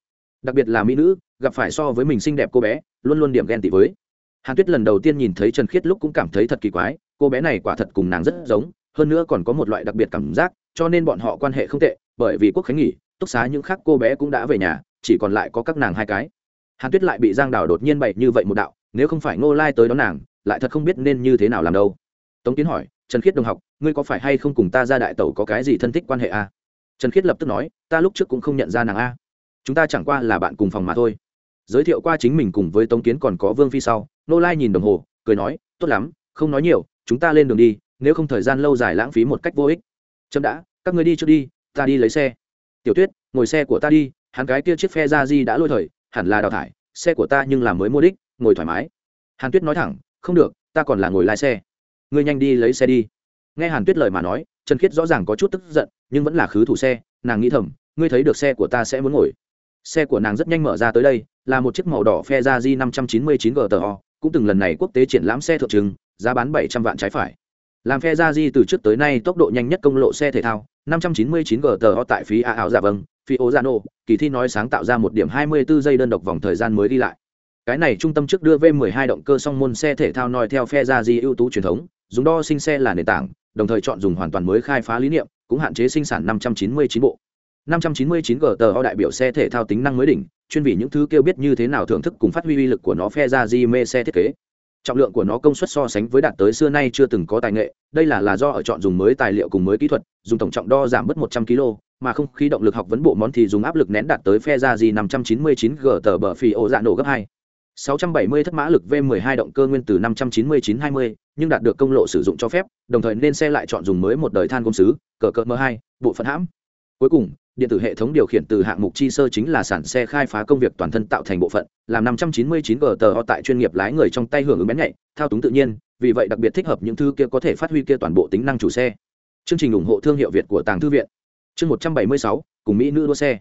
đặc biệt là mỹ nữ, gặp phải so với mình xinh đẹp cô bé, luôn luôn điểm ghen tị với. Hàn tuyết lần đầu tiên nhìn thấy trần khiết lúc cũng cảm thấy thật kỳ quái, cô bé này quả thật cùng nàng rất giống, hơn nữa còn có một loại đặc biệt cảm giác, cho nên bọn họ quan hệ không tệ, bởi vì quốc khánh nghỉ, túc xá những khác cô bé cũng đã về nhà, chỉ còn lại có các nàng hai cái. Hàn tuyết lại bị giang đào đột nhiên bậy như vậy một đạo, nếu không phải ngô lai tới đón nàng lại thật không biết nên như thế nào làm đâu. Tống Kiến hỏi, trần khiết đồng học, ngươi có phải hay không cùng ta ra đại tẩu có cái gì thân thích quan hệ a à? trần khiết lập tức nói, ta lúc trước cũng không nhận ra nàng a. Chúng ta chẳng qua là bạn cùng phòng mà thôi. Giới thiệu qua chính mình cùng với tống kiến còn có vương phi sau, nô lai nhìn đồng hồ, cười nói, tốt lắm, không nói nhiều, chúng ta lên đường đi, nếu không thời gian lâu dài lãng phí một cách vô ích. Chậm đã, các người đi trước đi, ta đi lấy xe. Tiểu tuyết, ngồi xe của ta đi, hắn cái kia chiếc phe ra di đã lôi thời, hẳn là đào thải, xe của ta nhưng là mới mua đích, ngồi thoải mái. Hàn tuyết nói thẳng không được ta còn là ngồi lái xe. Ngươi nhanh đi lấy xe đi. Nghe hàn tuyết lời mà nói trần khiết rõ ràng có chút tức giận nhưng vẫn là khứ thủ xe nàng nghĩ thầm ngươi thấy được xe của ta sẽ muốn ngồi. Xe của nàng rất nhanh mở ra tới đây là một chiếc màu đỏ phe ra di năm trăm chín mươi chín gto cũng từng lần này quốc tế triển lãm xe thượng trưng, giá bán bảy trăm vạn trái phải. Làm phe ra di từ trước tới nay tốc độ nhanh nhất công lộ xe thể thao 599 gto tại phí a ảo dạ vâng phi ô gia nô kỳ thi nói sáng tạo ra một điểm 24 giây đơn độc vòng thời gian mới đi lại cái này trung tâm trước đưa v 12 động cơ song môn xe thể thao noi theo phe ra di ưu tú truyền thống, dùng đo sinh xe là nền tảng, đồng thời chọn dùng hoàn toàn mới khai phá lý niệm, cũng hạn chế sinh sản 599 bộ. 599 gto đại biểu xe thể thao tính năng mới đỉnh, chuyên vì những thứ kêu biết như thế nào thưởng thức cùng phát huy uy lực của nó phe ra di mê xe thiết kế. Trọng lượng của nó công suất so sánh với đạt tới xưa nay chưa từng có tài nghệ, đây là là do ở chọn dùng mới tài liệu cùng mới kỹ thuật, dùng tổng trọng đo giảm bớt một trăm kg mà không khí động lực học vấn bộ món thì dùng áp lực nén đạt tới phe ra gì năm trăm chín mươi chín g tờ bờ phì ổ dạ nổ gấp hai sáu trăm bảy mươi thất mã lực v mười hai động cơ nguyên từ năm trăm chín mươi chín hai mươi nhưng đạt được công lộ sử dụng cho phép đồng thời nên xe lại chọn dùng mới một đời than công sứ cờ cờ M2, bộ phận hãm. Cuối cùng điện tử hệ thống điều khiển từ hạng mục chi sơ chính là sản xe khai phá công việc toàn thân tạo thành bộ phận làm 599 GTO tại chuyên nghiệp lái người trong tay hưởng ứng bén nhạy thao túng tự nhiên vì vậy đặc biệt thích hợp những thứ kia có thể phát huy kia toàn bộ tính năng chủ xe. Chương trình ủng hộ thương hiệu việt của tàng thư viện. Chương 176, cùng mỹ nữ đua xe.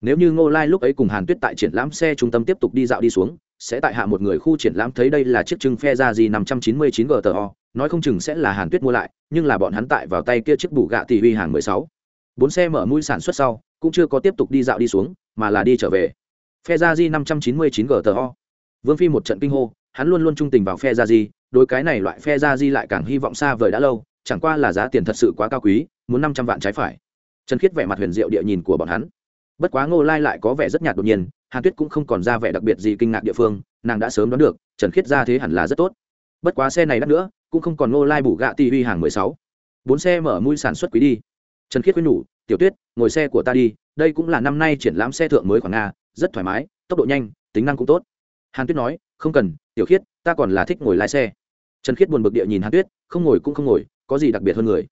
Nếu như ngô lai lúc ấy cùng hàn tuyết tại triển lãm xe trung tâm tiếp tục đi dạo đi xuống sẽ tại hạ một người khu triển lãm thấy đây là chiếc trưng phe ra gì năm trăm chín mươi chín gto nói không chừng sẽ là hàn tuyết mua lại, nhưng là bọn hắn tại vào tay kia chiếc bù gạ tỷ huy hàng mười sáu. Bốn xe mở mũi sản xuất sau, cũng chưa có tiếp tục đi dạo đi xuống, mà là đi trở về. Phe ra di năm trăm chín mươi chín gto vương phi một trận kinh hô, hắn luôn luôn trung tình vào phe ra di, đối cái này loại phe ra di lại càng hy vọng xa vời đã lâu, chẳng qua là giá tiền thật sự quá cao quý, muốn năm trăm vạn trái phải. Trần khiết vẻ mặt huyền diệu địa nhìn của bọn hắn. Bất quá ngô lai lại có vẻ rất nhạt đột nhiên hàn tuyết cũng không còn ra vẻ đặc biệt gì kinh ngạc địa phương, nàng đã sớm đoán được, trần khiết ra thế hẳn là rất tốt. Bất quá xe này đắt nữa, cũng không còn ngô lai bù gạ ti uy hàng mười sáu. Bốn xe mở mui sản xuất quý đi. Trần khiết quyết nhủ, tiểu tuyết, ngồi xe của ta đi, đây cũng là năm nay triển lãm xe thượng mới khoảng nga, rất thoải mái, tốc độ nhanh, tính năng cũng tốt. Hàn tuyết nói, không cần, tiểu khiết, ta còn là thích ngồi lái xe. Trần khiết buồn bực địa nhìn hàn tuyết, không ngồi cũng không ngồi, có gì đặc biệt hơn người?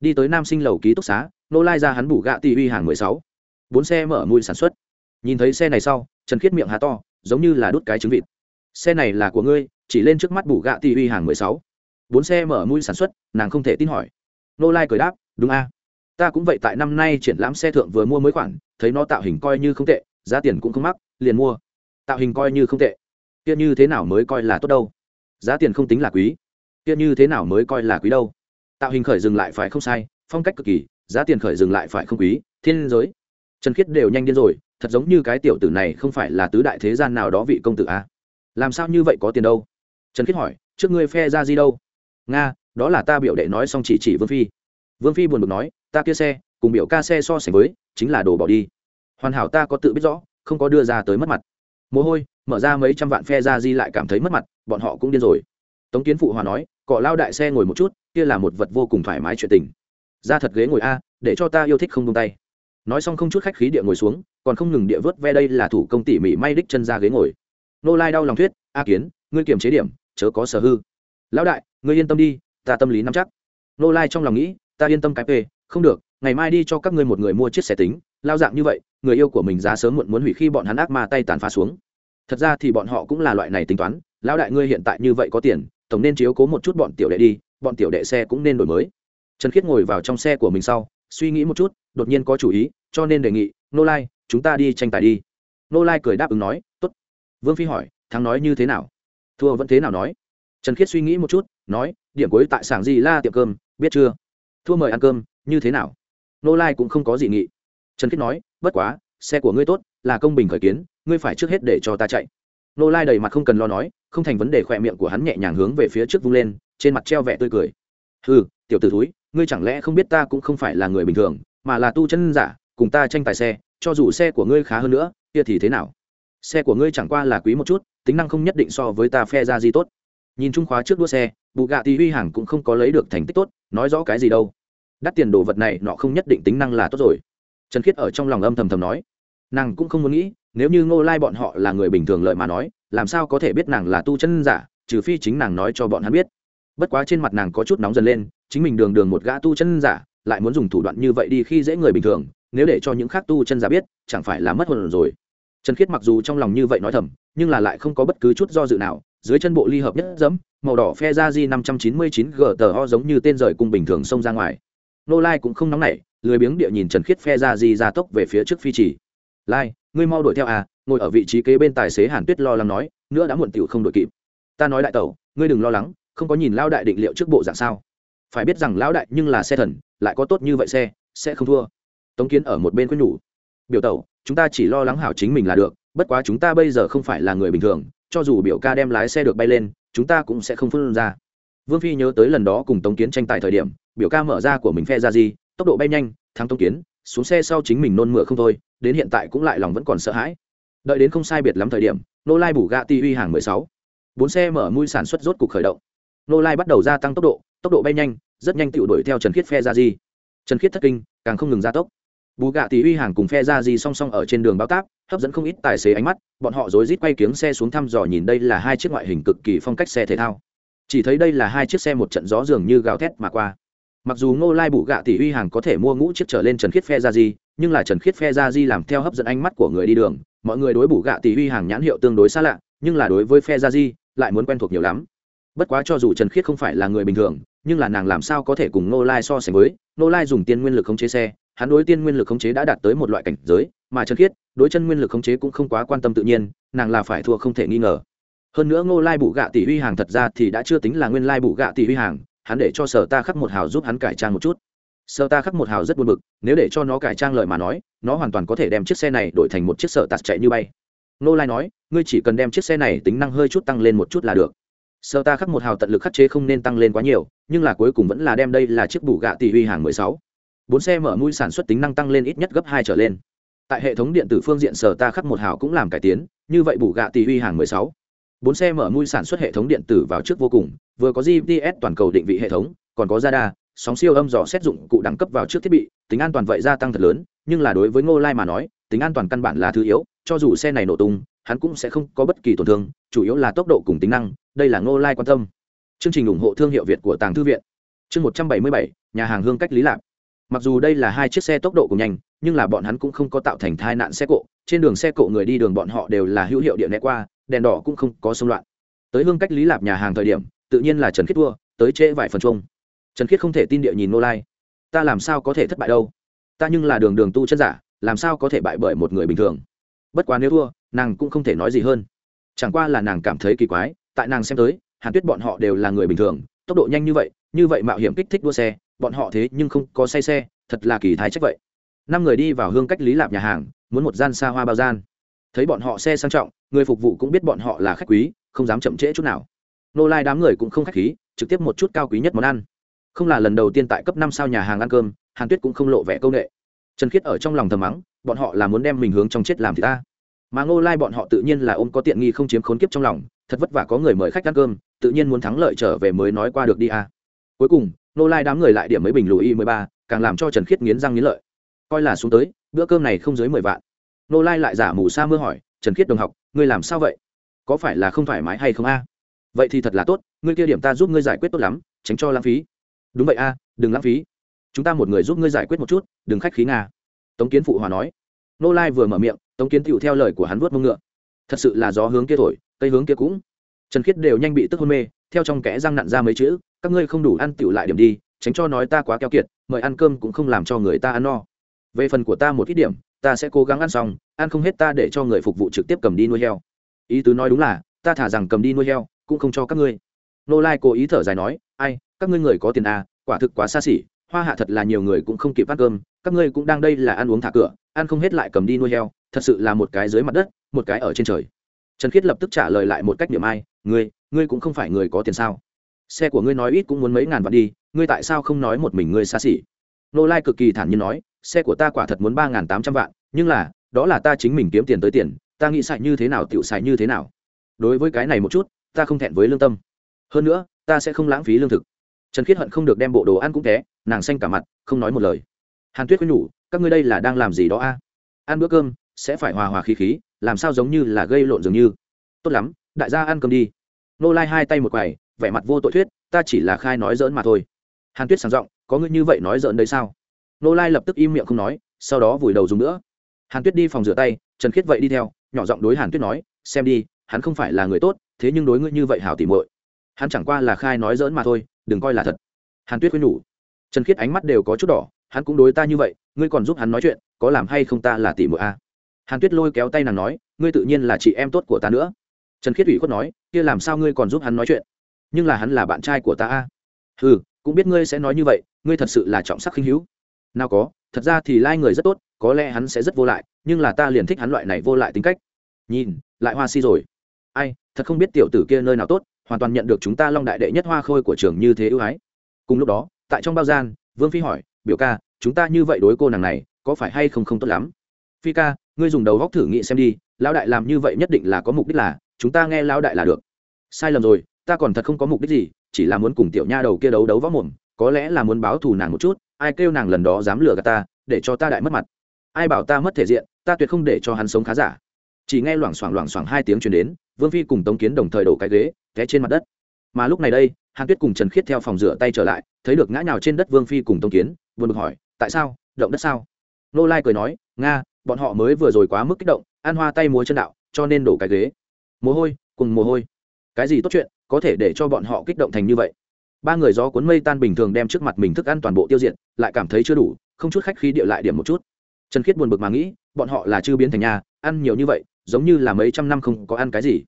Đi tới nam sinh lầu ký túc xá nô lai ra hắn bù gạ ti uy hàng mười sáu. Bốn xe mở mui sản xuất nhìn thấy xe này sau, trần khiết miệng há to, giống như là đút cái trứng vịt. Xe này là của ngươi, chỉ lên trước mắt bù gạ ti uy hàng mười sáu. Bốn xe mở mũi sản xuất, nàng không thể tin hỏi. Nô lai cười đáp, đúng a. Ta cũng vậy tại năm nay triển lãm xe thượng vừa mua mới khoản, thấy nó tạo hình coi như không tệ, giá tiền cũng không mắc, liền mua. Tạo hình coi như không tệ. Kia như thế nào mới coi là tốt đâu? Giá tiền không tính là quý. Kia như thế nào mới coi là quý đâu? Tạo hình khởi dừng lại phải không sai, phong cách cực kỳ, giá tiền khởi dừng lại phải không quý, thiên giới. Trần khiết đều nhanh điên rồi thật giống như cái tiểu tử này không phải là tứ đại thế gian nào đó vị công tử a làm sao như vậy có tiền đâu? Trần khiết hỏi, trước ngươi phe ra gì đâu? Nga, đó là ta biểu đệ nói xong chỉ chỉ vương phi. Vương phi buồn bực nói, ta kia xe, cùng biểu ca xe so sánh với, chính là đồ bỏ đi. Hoàn hảo ta có tự biết rõ, không có đưa ra tới mất mặt. Mồ hôi, mở ra mấy trăm vạn phe ra di lại cảm thấy mất mặt, bọn họ cũng điên rồi. Tống kiến phụ hòa nói, cọ lao đại xe ngồi một chút, kia là một vật vô cùng thoải mái chuyện tình. Ra thật ghế ngồi a, để cho ta yêu thích không tung tay nói xong không chút khách khí địa ngồi xuống, còn không ngừng địa vớt ve đây là thủ công tỉ mỉ may đích chân ra ghế ngồi. Nô lai đau lòng thuyết, a kiến, ngươi kiềm chế điểm, chớ có sở hư. Lão đại, ngươi yên tâm đi, ta tâm lý nắm chắc. Nô lai trong lòng nghĩ, ta yên tâm cái p không được, ngày mai đi cho các ngươi một người mua chiếc xe tính, lao dạng như vậy, người yêu của mình giá sớm muộn muốn hủy khi bọn hắn ác ma tay tàn phá xuống. Thật ra thì bọn họ cũng là loại này tính toán, lão đại ngươi hiện tại như vậy có tiền, tổng nên chiếu cố một chút bọn tiểu đệ đi, bọn tiểu đệ xe cũng nên đổi mới. Trần khiết ngồi vào trong xe của mình sau, suy nghĩ một chút đột nhiên có chủ ý, cho nên đề nghị, nô lai, chúng ta đi tranh tài đi. Nô lai cười đáp ứng nói t ố t vương phi hỏi, thắng nói như thế nào? Thua vẫn thế nào nói? Trần khiết suy nghĩ một chút, nói, điểm cuối tại sảng gì la tiệm cơm, biết chưa? Thua mời ăn cơm, như thế nào? Nô lai cũng không có gì nghị. Trần khiết nói, bất quá, xe của ngươi tốt, là công bình khởi kiến, ngươi phải trước hết để cho ta chạy. Nô lai đầy mặt không cần lo nói, không thành vấn đề khỏe miệng của hắn nhẹ nhàng hướng về phía trước vung lên, trên mặt treo vẻ tươi cười. Ừ tiểu t ử thúi, ngươi chẳng lẽ không biết ta cũng không phải là người bình thường mà là tu chân giả, cùng ta tranh tài xe, cho dù xe của ngươi khá hơn nữa, kia thì thế nào? Xe của ngươi chẳng qua là quý một chút, tính năng không nhất định so với ta phe ra gì tốt. Nhìn trung khóa trước đua xe bù gạ thì huy hàng cũng không có lấy được thành tích tốt, nói rõ cái gì đâu. Đắt tiền đồ vật này nọ không nhất định tính năng là tốt rồi. Trần khiết ở trong lòng âm thầm thầm nói. Nàng cũng không muốn nghĩ, nếu như ngô lai bọn họ là người bình thường lợi mà nói, làm sao có thể biết nàng là tu chân giả, trừ phi chính nàng nói cho bọn hắn biết. Bất quá trên mặt nàng có chút nóng dần lên, chính mình đường đường một gã tu chân giả lại muốn dùng thủ đoạn như vậy đi khi dễ người bình thường, nếu để cho những khác tu chân giả biết, chẳng phải là mất hồn rồi. Trần khiết mặc dù trong lòng như vậy nói thầm, nhưng là lại không có bất cứ chút do dự nào, dưới chân bộ ly hợp nhất dẫm màu đỏ phe ra di năm trăm chín mươi chín g tờo giống như tên rời cung bình thường xông ra ngoài. Nô lai cũng không nóng nảy, lười biếng địa nhìn trần khiết phe ra di ra tốc về phía trước phi chỉ. Lai, ngươi mau đuổi theo à ngồi ở vị trí kế bên tài xế hàn tuyết lo lắng nói, nữa đã muộn tiểu không đội kịp. Ta nói đại tẩu, ngươi đừng lo lắng, không có nhìn lao đại định liệu trước bộ dạng sao? Phải biết rằng lão đại nhưng là xe thần, lại có tốt như vậy xe, sẽ không thua. Tống kiến ở một bên quyết nhủ, biểu tẩu, chúng ta chỉ lo lắng hảo chính mình là được, bất quá chúng ta bây giờ không phải là người bình thường, cho dù biểu ca đem lái xe được bay lên, chúng ta cũng sẽ không phân ra. Vương phi nhớ tới lần đó cùng tống kiến tranh tài thời điểm, biểu ca mở ra của mình phe ra gì, tốc độ bay nhanh, thắng tống kiến, xuống xe sau chính mình nôn mửa không thôi, đến hiện tại cũng lại lòng vẫn còn sợ hãi. Đợi đến không sai biệt lắm thời điểm, nô lai bủ gạ ti uy hàng mười sáu. Bốn xe mở mui sản xuất rốt cục khởi động. Nô lai bắt đầu gia tăng tốc độ tốc độ bay nhanh rất nhanh tựu đuổi theo trần khiết phe ra di trần khiết thất kinh, càng không ngừng gia tốc. Bù gạ tỷ uy hàng cùng phe ra di song song ở trên đường báo táp, hấp dẫn không ít tài xế ánh mắt, bọn họ rối rít quay kiếng xe xuống thăm dò nhìn đây là hai chiếc ngoại hình cực kỳ phong cách xe thể thao. Chỉ thấy đây là hai chiếc xe một trận gió dường như gào thét mà qua. Mặc dù ngô lai bù gạ tỷ uy hàng có thể mua ngũ chiếc trở lên trần khiết phe ra di nhưng là trần khiết phe ra di làm theo hấp dẫn ánh mắt của người đi đường, mọi người đối bù gạ tỷ uy hàng nhãn hiệu tương đối xa lạ, nhưng là đối với phe ra di lại muốn quen thuộc nhiều lắm. Bất quá cho dù trần khiết không phải là người bình thường nhưng là nàng làm sao có thể cùng nô lai so sánh với? Nô lai dùng tiên nguyên lực khống chế xe, hắn đối tiên nguyên lực khống chế đã đạt tới một loại cảnh giới, mà trần khiết, đối chân nguyên lực khống chế cũng không quá quan tâm tự nhiên, nàng là phải thua không thể nghi ngờ. Hơn nữa ngô lai bù gạ tỷ huy hàng thật ra thì đã chưa tính là nguyên lai bù gạ tỷ huy hàng, hắn để cho sở ta khắc một hào giúp hắn cải trang một chút. Sở ta khắc một hào rất buồn bực, nếu để cho nó cải trang lời mà nói, nó hoàn toàn có thể đem chiếc xe này đổi thành một chiếc sở tạt chạy như bay. Ngô lai nói, ngươi chỉ cần đem chiếc xe này tính năng hơi chút tăng lên một chút là được sở ta khắc một hào tận lực khắc chế không nên tăng lên quá nhiều, nhưng là cuối cùng vẫn là đem đây là chiếc bù gạ tỷ huy hàng mười sáu. Bốn xe mở mũi sản xuất tính năng tăng lên ít nhất gấp hai trở lên. Tại hệ thống điện tử phương diện sở ta khắc một hào cũng làm cải tiến, như vậy bù gạ tỷ huy hàng mười sáu. Bốn xe mở mũi sản xuất hệ thống điện tử vào trước vô cùng, vừa có gps toàn cầu định vị hệ thống, còn có radar, sóng siêu âm dò xét dụng cụ đẳng cấp vào trước thiết bị, tính an toàn vậy gia tăng thật lớn, nhưng là đối với ngô lai mà nói, tính an toàn căn bản là thứ yếu cho dù xe này nổ tung, hắn cũng sẽ không có bất kỳ tổn thương, chủ yếu là tốc độ cùng tính năng, đây là ngô lai quan tâm. Chương trình ủng hộ thương hiệu việt của tàng thư viện. Chương một trăm bảy mươi bảy, nhà hàng hương cách lý lạc. Mặc dù đây là hai chiếc xe tốc độ cùng nhanh, nhưng là bọn hắn cũng không có tạo thành tai nạn xe cộ. Trên đường xe cộ người đi đường bọn họ đều là hữu hiệu điện né qua, đèn đỏ cũng không có xung loạn. Tới hương cách lý lạp nhà hàng thời điểm, tự nhiên là trần khiết thua, tới trễ vài phần chung. Trần khiết không thể tin địa nhìn nô lai. Ta làm sao có thể thất bại đâu? Ta nhưng là đường đường tu chân giả, làm sao có thể bại bởi một người bình thường? Bất quá nếu thua, nàng cũng không thể nói gì hơn. Chẳng qua là nàng cảm thấy kỳ quái, tại nàng xem tới, hàn tuyết bọn họ đều là người bình thường, tốc độ nhanh như vậy như vậy mạo hiểm kích thích đua xe, bọn họ thế nhưng không có say xe, thật là kỳ thái trách vậy. Năm người đi vào hương cách lý lạp nhà hàng, muốn một gian xa hoa bao gian. Thấy bọn họ xe sang trọng, người phục vụ cũng biết bọn họ là khách quý, không dám chậm trễ chút nào. Nô lai đám người cũng không khách khí, trực tiếp một chút cao quý nhất món ăn. Không là lần đầu tiên tại cấp năm sao nhà hàng ăn cơm, hàn tuyết cũng không lộ vẻ c â u n ệ trần khiết ở trong lòng thầm mắng bọn họ là muốn đem mình hướng trong chết làm thì ta. Mà ngô lai bọn họ tự nhiên là ôm có tiện nghi không chiếm khốn kiếp trong lòng, thật vất vả có người mời khách ăn cơm, tự nhiên muốn thắng lợi trở về mới nói qua được đi à. cuối cùng nô lai đám người lại điểm mấy bình lùi y mười ba, càng làm cho trần khiết nghiến răng nghiến lợi. Coi là xuống tới, bữa cơm này không dưới mười vạn. Nô lai lại giả mù sa mưa hỏi, trần khiết đồng học, ngươi làm sao vậy? Có phải là không thoải mái hay không a? Vậy thì thật là tốt, ngươi kia điểm ta giúp ngươi giải quyết tốt lắm, tránh cho lãng phí. Đúng vậy a, đừng lãng phí. Chúng ta một người giúp ngươi giải quyết một chút, đừng khách khí nga tống kiến phụ hòa nói. Nô lai vừa mở miệng, tống kiến tựu theo lời của hắn vuốt mông ngựa. Thật sự là gió hướng kia thổi, cây hướng kia cũng. Trần khiết đều nhanh bị tức hôn mê, theo trong kẽ răng nặn ra mấy chữ, các ngươi không đủ ăn tựu lại điểm đi, tránh cho nói ta quá keo kiệt, mời ăn cơm cũng không làm cho người ta ăn no. Về phần của ta một ít điểm, ta sẽ cố gắng ăn xong, ăn không hết ta để cho người phục vụ trực tiếp cầm đi nuôi heo. Ý tứ nói đúng là, ta thả rằng cầm đi nuôi heo, cũng không cho các ngươi. Nô lai cố ý thở dài nói, ai, các ngươi người có tiền à quả thực quá xa xỉ hoa hạ thật là nhiều người cũng không kịp ăn cơm, các ngươi cũng đang đây là ăn uống thả cửa, ăn không hết lại cầm đi nuôi heo, thật sự là một cái dưới mặt đất, một cái ở trên trời. Trần khiết lập tức trả lời lại một cách điểm ai, ngươi ngươi cũng không phải người có tiền sao? Xe của ngươi nói ít cũng muốn mấy ngàn vạn đi, ngươi tại sao không nói một mình ngươi xa xỉ? Nô lai cực kỳ thản nhiên nói, xe của ta quả thật muốn ba ngàn tám trăm vạn, nhưng là, đó là ta chính mình kiếm tiền tới tiền, ta nghĩ xài như thế nào tiểu xài như thế nào. Đối với cái này một chút, ta không thẹn với lương tâm. Hơn nữa, ta sẽ không lãng phí lương thực trần khiết hận không được đem bộ đồ ăn cũng té nàng xanh cả mặt, không nói một lời. Hàn tuyết quyết nhủ, các ngươi đây là đang làm gì đó a? Ăn bữa cơm, sẽ phải hòa hòa khí khí, làm sao giống như là gây lộn dường như? Tốt lắm, đại gia ăn cơm đi. Nô lai hai tay một quầy, vẻ mặt vô tội thuyết, ta chỉ là khai nói dỡn mà thôi. Hàn tuyết sàng giọng, có ngươi như vậy nói dỡn đấy sao? Nô lai lập tức im miệng không nói, sau đó vùi đầu dùng nữa. Hàn tuyết đi phòng rửa tay, trần khiết vậy đi theo, nhỏ giọng đối hàn tuyết nói, xem đi, hắn không phải là người tốt, thế nhưng đối ngươi như vậy hảo tỉ mội hắn chẳng qua là khai nói dỡn mà thôi đừng coi là thật. Hàn tuyết khuyên nhủ. Trần khiết ánh mắt đều có chút đỏ, hắn cũng đối ta như vậy, ngươi còn giúp hắn nói chuyện, có làm hay không ta là tỷ muội a? À? hàn tuyết lôi kéo tay nàng nói, ngươi tự nhiên là chị em tốt của ta nữa. Trần khiết ủy khuất nói, kia làm sao ngươi còn giúp hắn nói chuyện? Nhưng là hắn là bạn trai của ta a. À? ừ cũng biết ngươi sẽ nói như vậy, ngươi thật sự là trọng sắc khinh hữu. Nào có, thật ra thì lai người rất tốt, có lẽ hắn sẽ rất vô lại, nhưng là ta liền thích hắn loại này vô lại tính cách. Nhìn, lại hoa si rồi. Ai, thật không biết tiểu tử kia nơi nào tốt hoàn toàn nhận được chúng ta long đại đệ nhất hoa khôi của trường như thế ưu ái. Cùng lúc đó, tại trong bao gian, vương phi hỏi, biểu ca, chúng ta như vậy đối cô nàng này, có phải hay không không tốt lắm? Phi ca, ngươi dùng đầu góc thử nghĩ xem đi, lão đại làm như vậy nhất định là có mục đích là, chúng ta nghe lão đại là được. Sai lầm rồi, ta còn thật không có mục đích gì, chỉ là muốn cùng tiểu nha đầu kia đấu đấu võ mồm, có lẽ là muốn báo thù nàng một chút, ai kêu nàng lần đó dám lừa gạt ta, để cho ta đại mất mặt. Ai bảo ta mất thể diện, ta tuyệt không để cho hắn sống khá giả. Chỉ nghe loảng xoảng loảng xoảng hai tiếng chuyển đến, vương phi cùng tống kiến đồng thời đổ cái ghế té trên mặt đất. Mà lúc này đây, hàn tuyết cùng trần khiết theo phòng rửa tay trở lại, thấy được ngã nhào trên đất vương phi cùng Tông kiến, buồn bực hỏi, tại sao? Động đất sao? Nô lai cười nói, nga, bọn họ mới vừa rồi quá mức kích động an hoa tay múa chân đạo, cho nên đổ cái ghế. Mồ hôi, cùng mồ hôi. Cái gì tốt chuyện, có thể để cho bọn họ kích động thành như vậy? Ba người gió cuốn mây tan bình thường đem trước mặt mình thức ăn toàn bộ tiêu diệt, lại cảm thấy chưa đủ, không chút khách khí địa lại điểm một chút. Trần khiết buồn bực mà nghĩ, bọn họ là chưa biến thành nhà, ăn nhiều như vậy, giống như là mấy trăm năm không có ăn cái gì.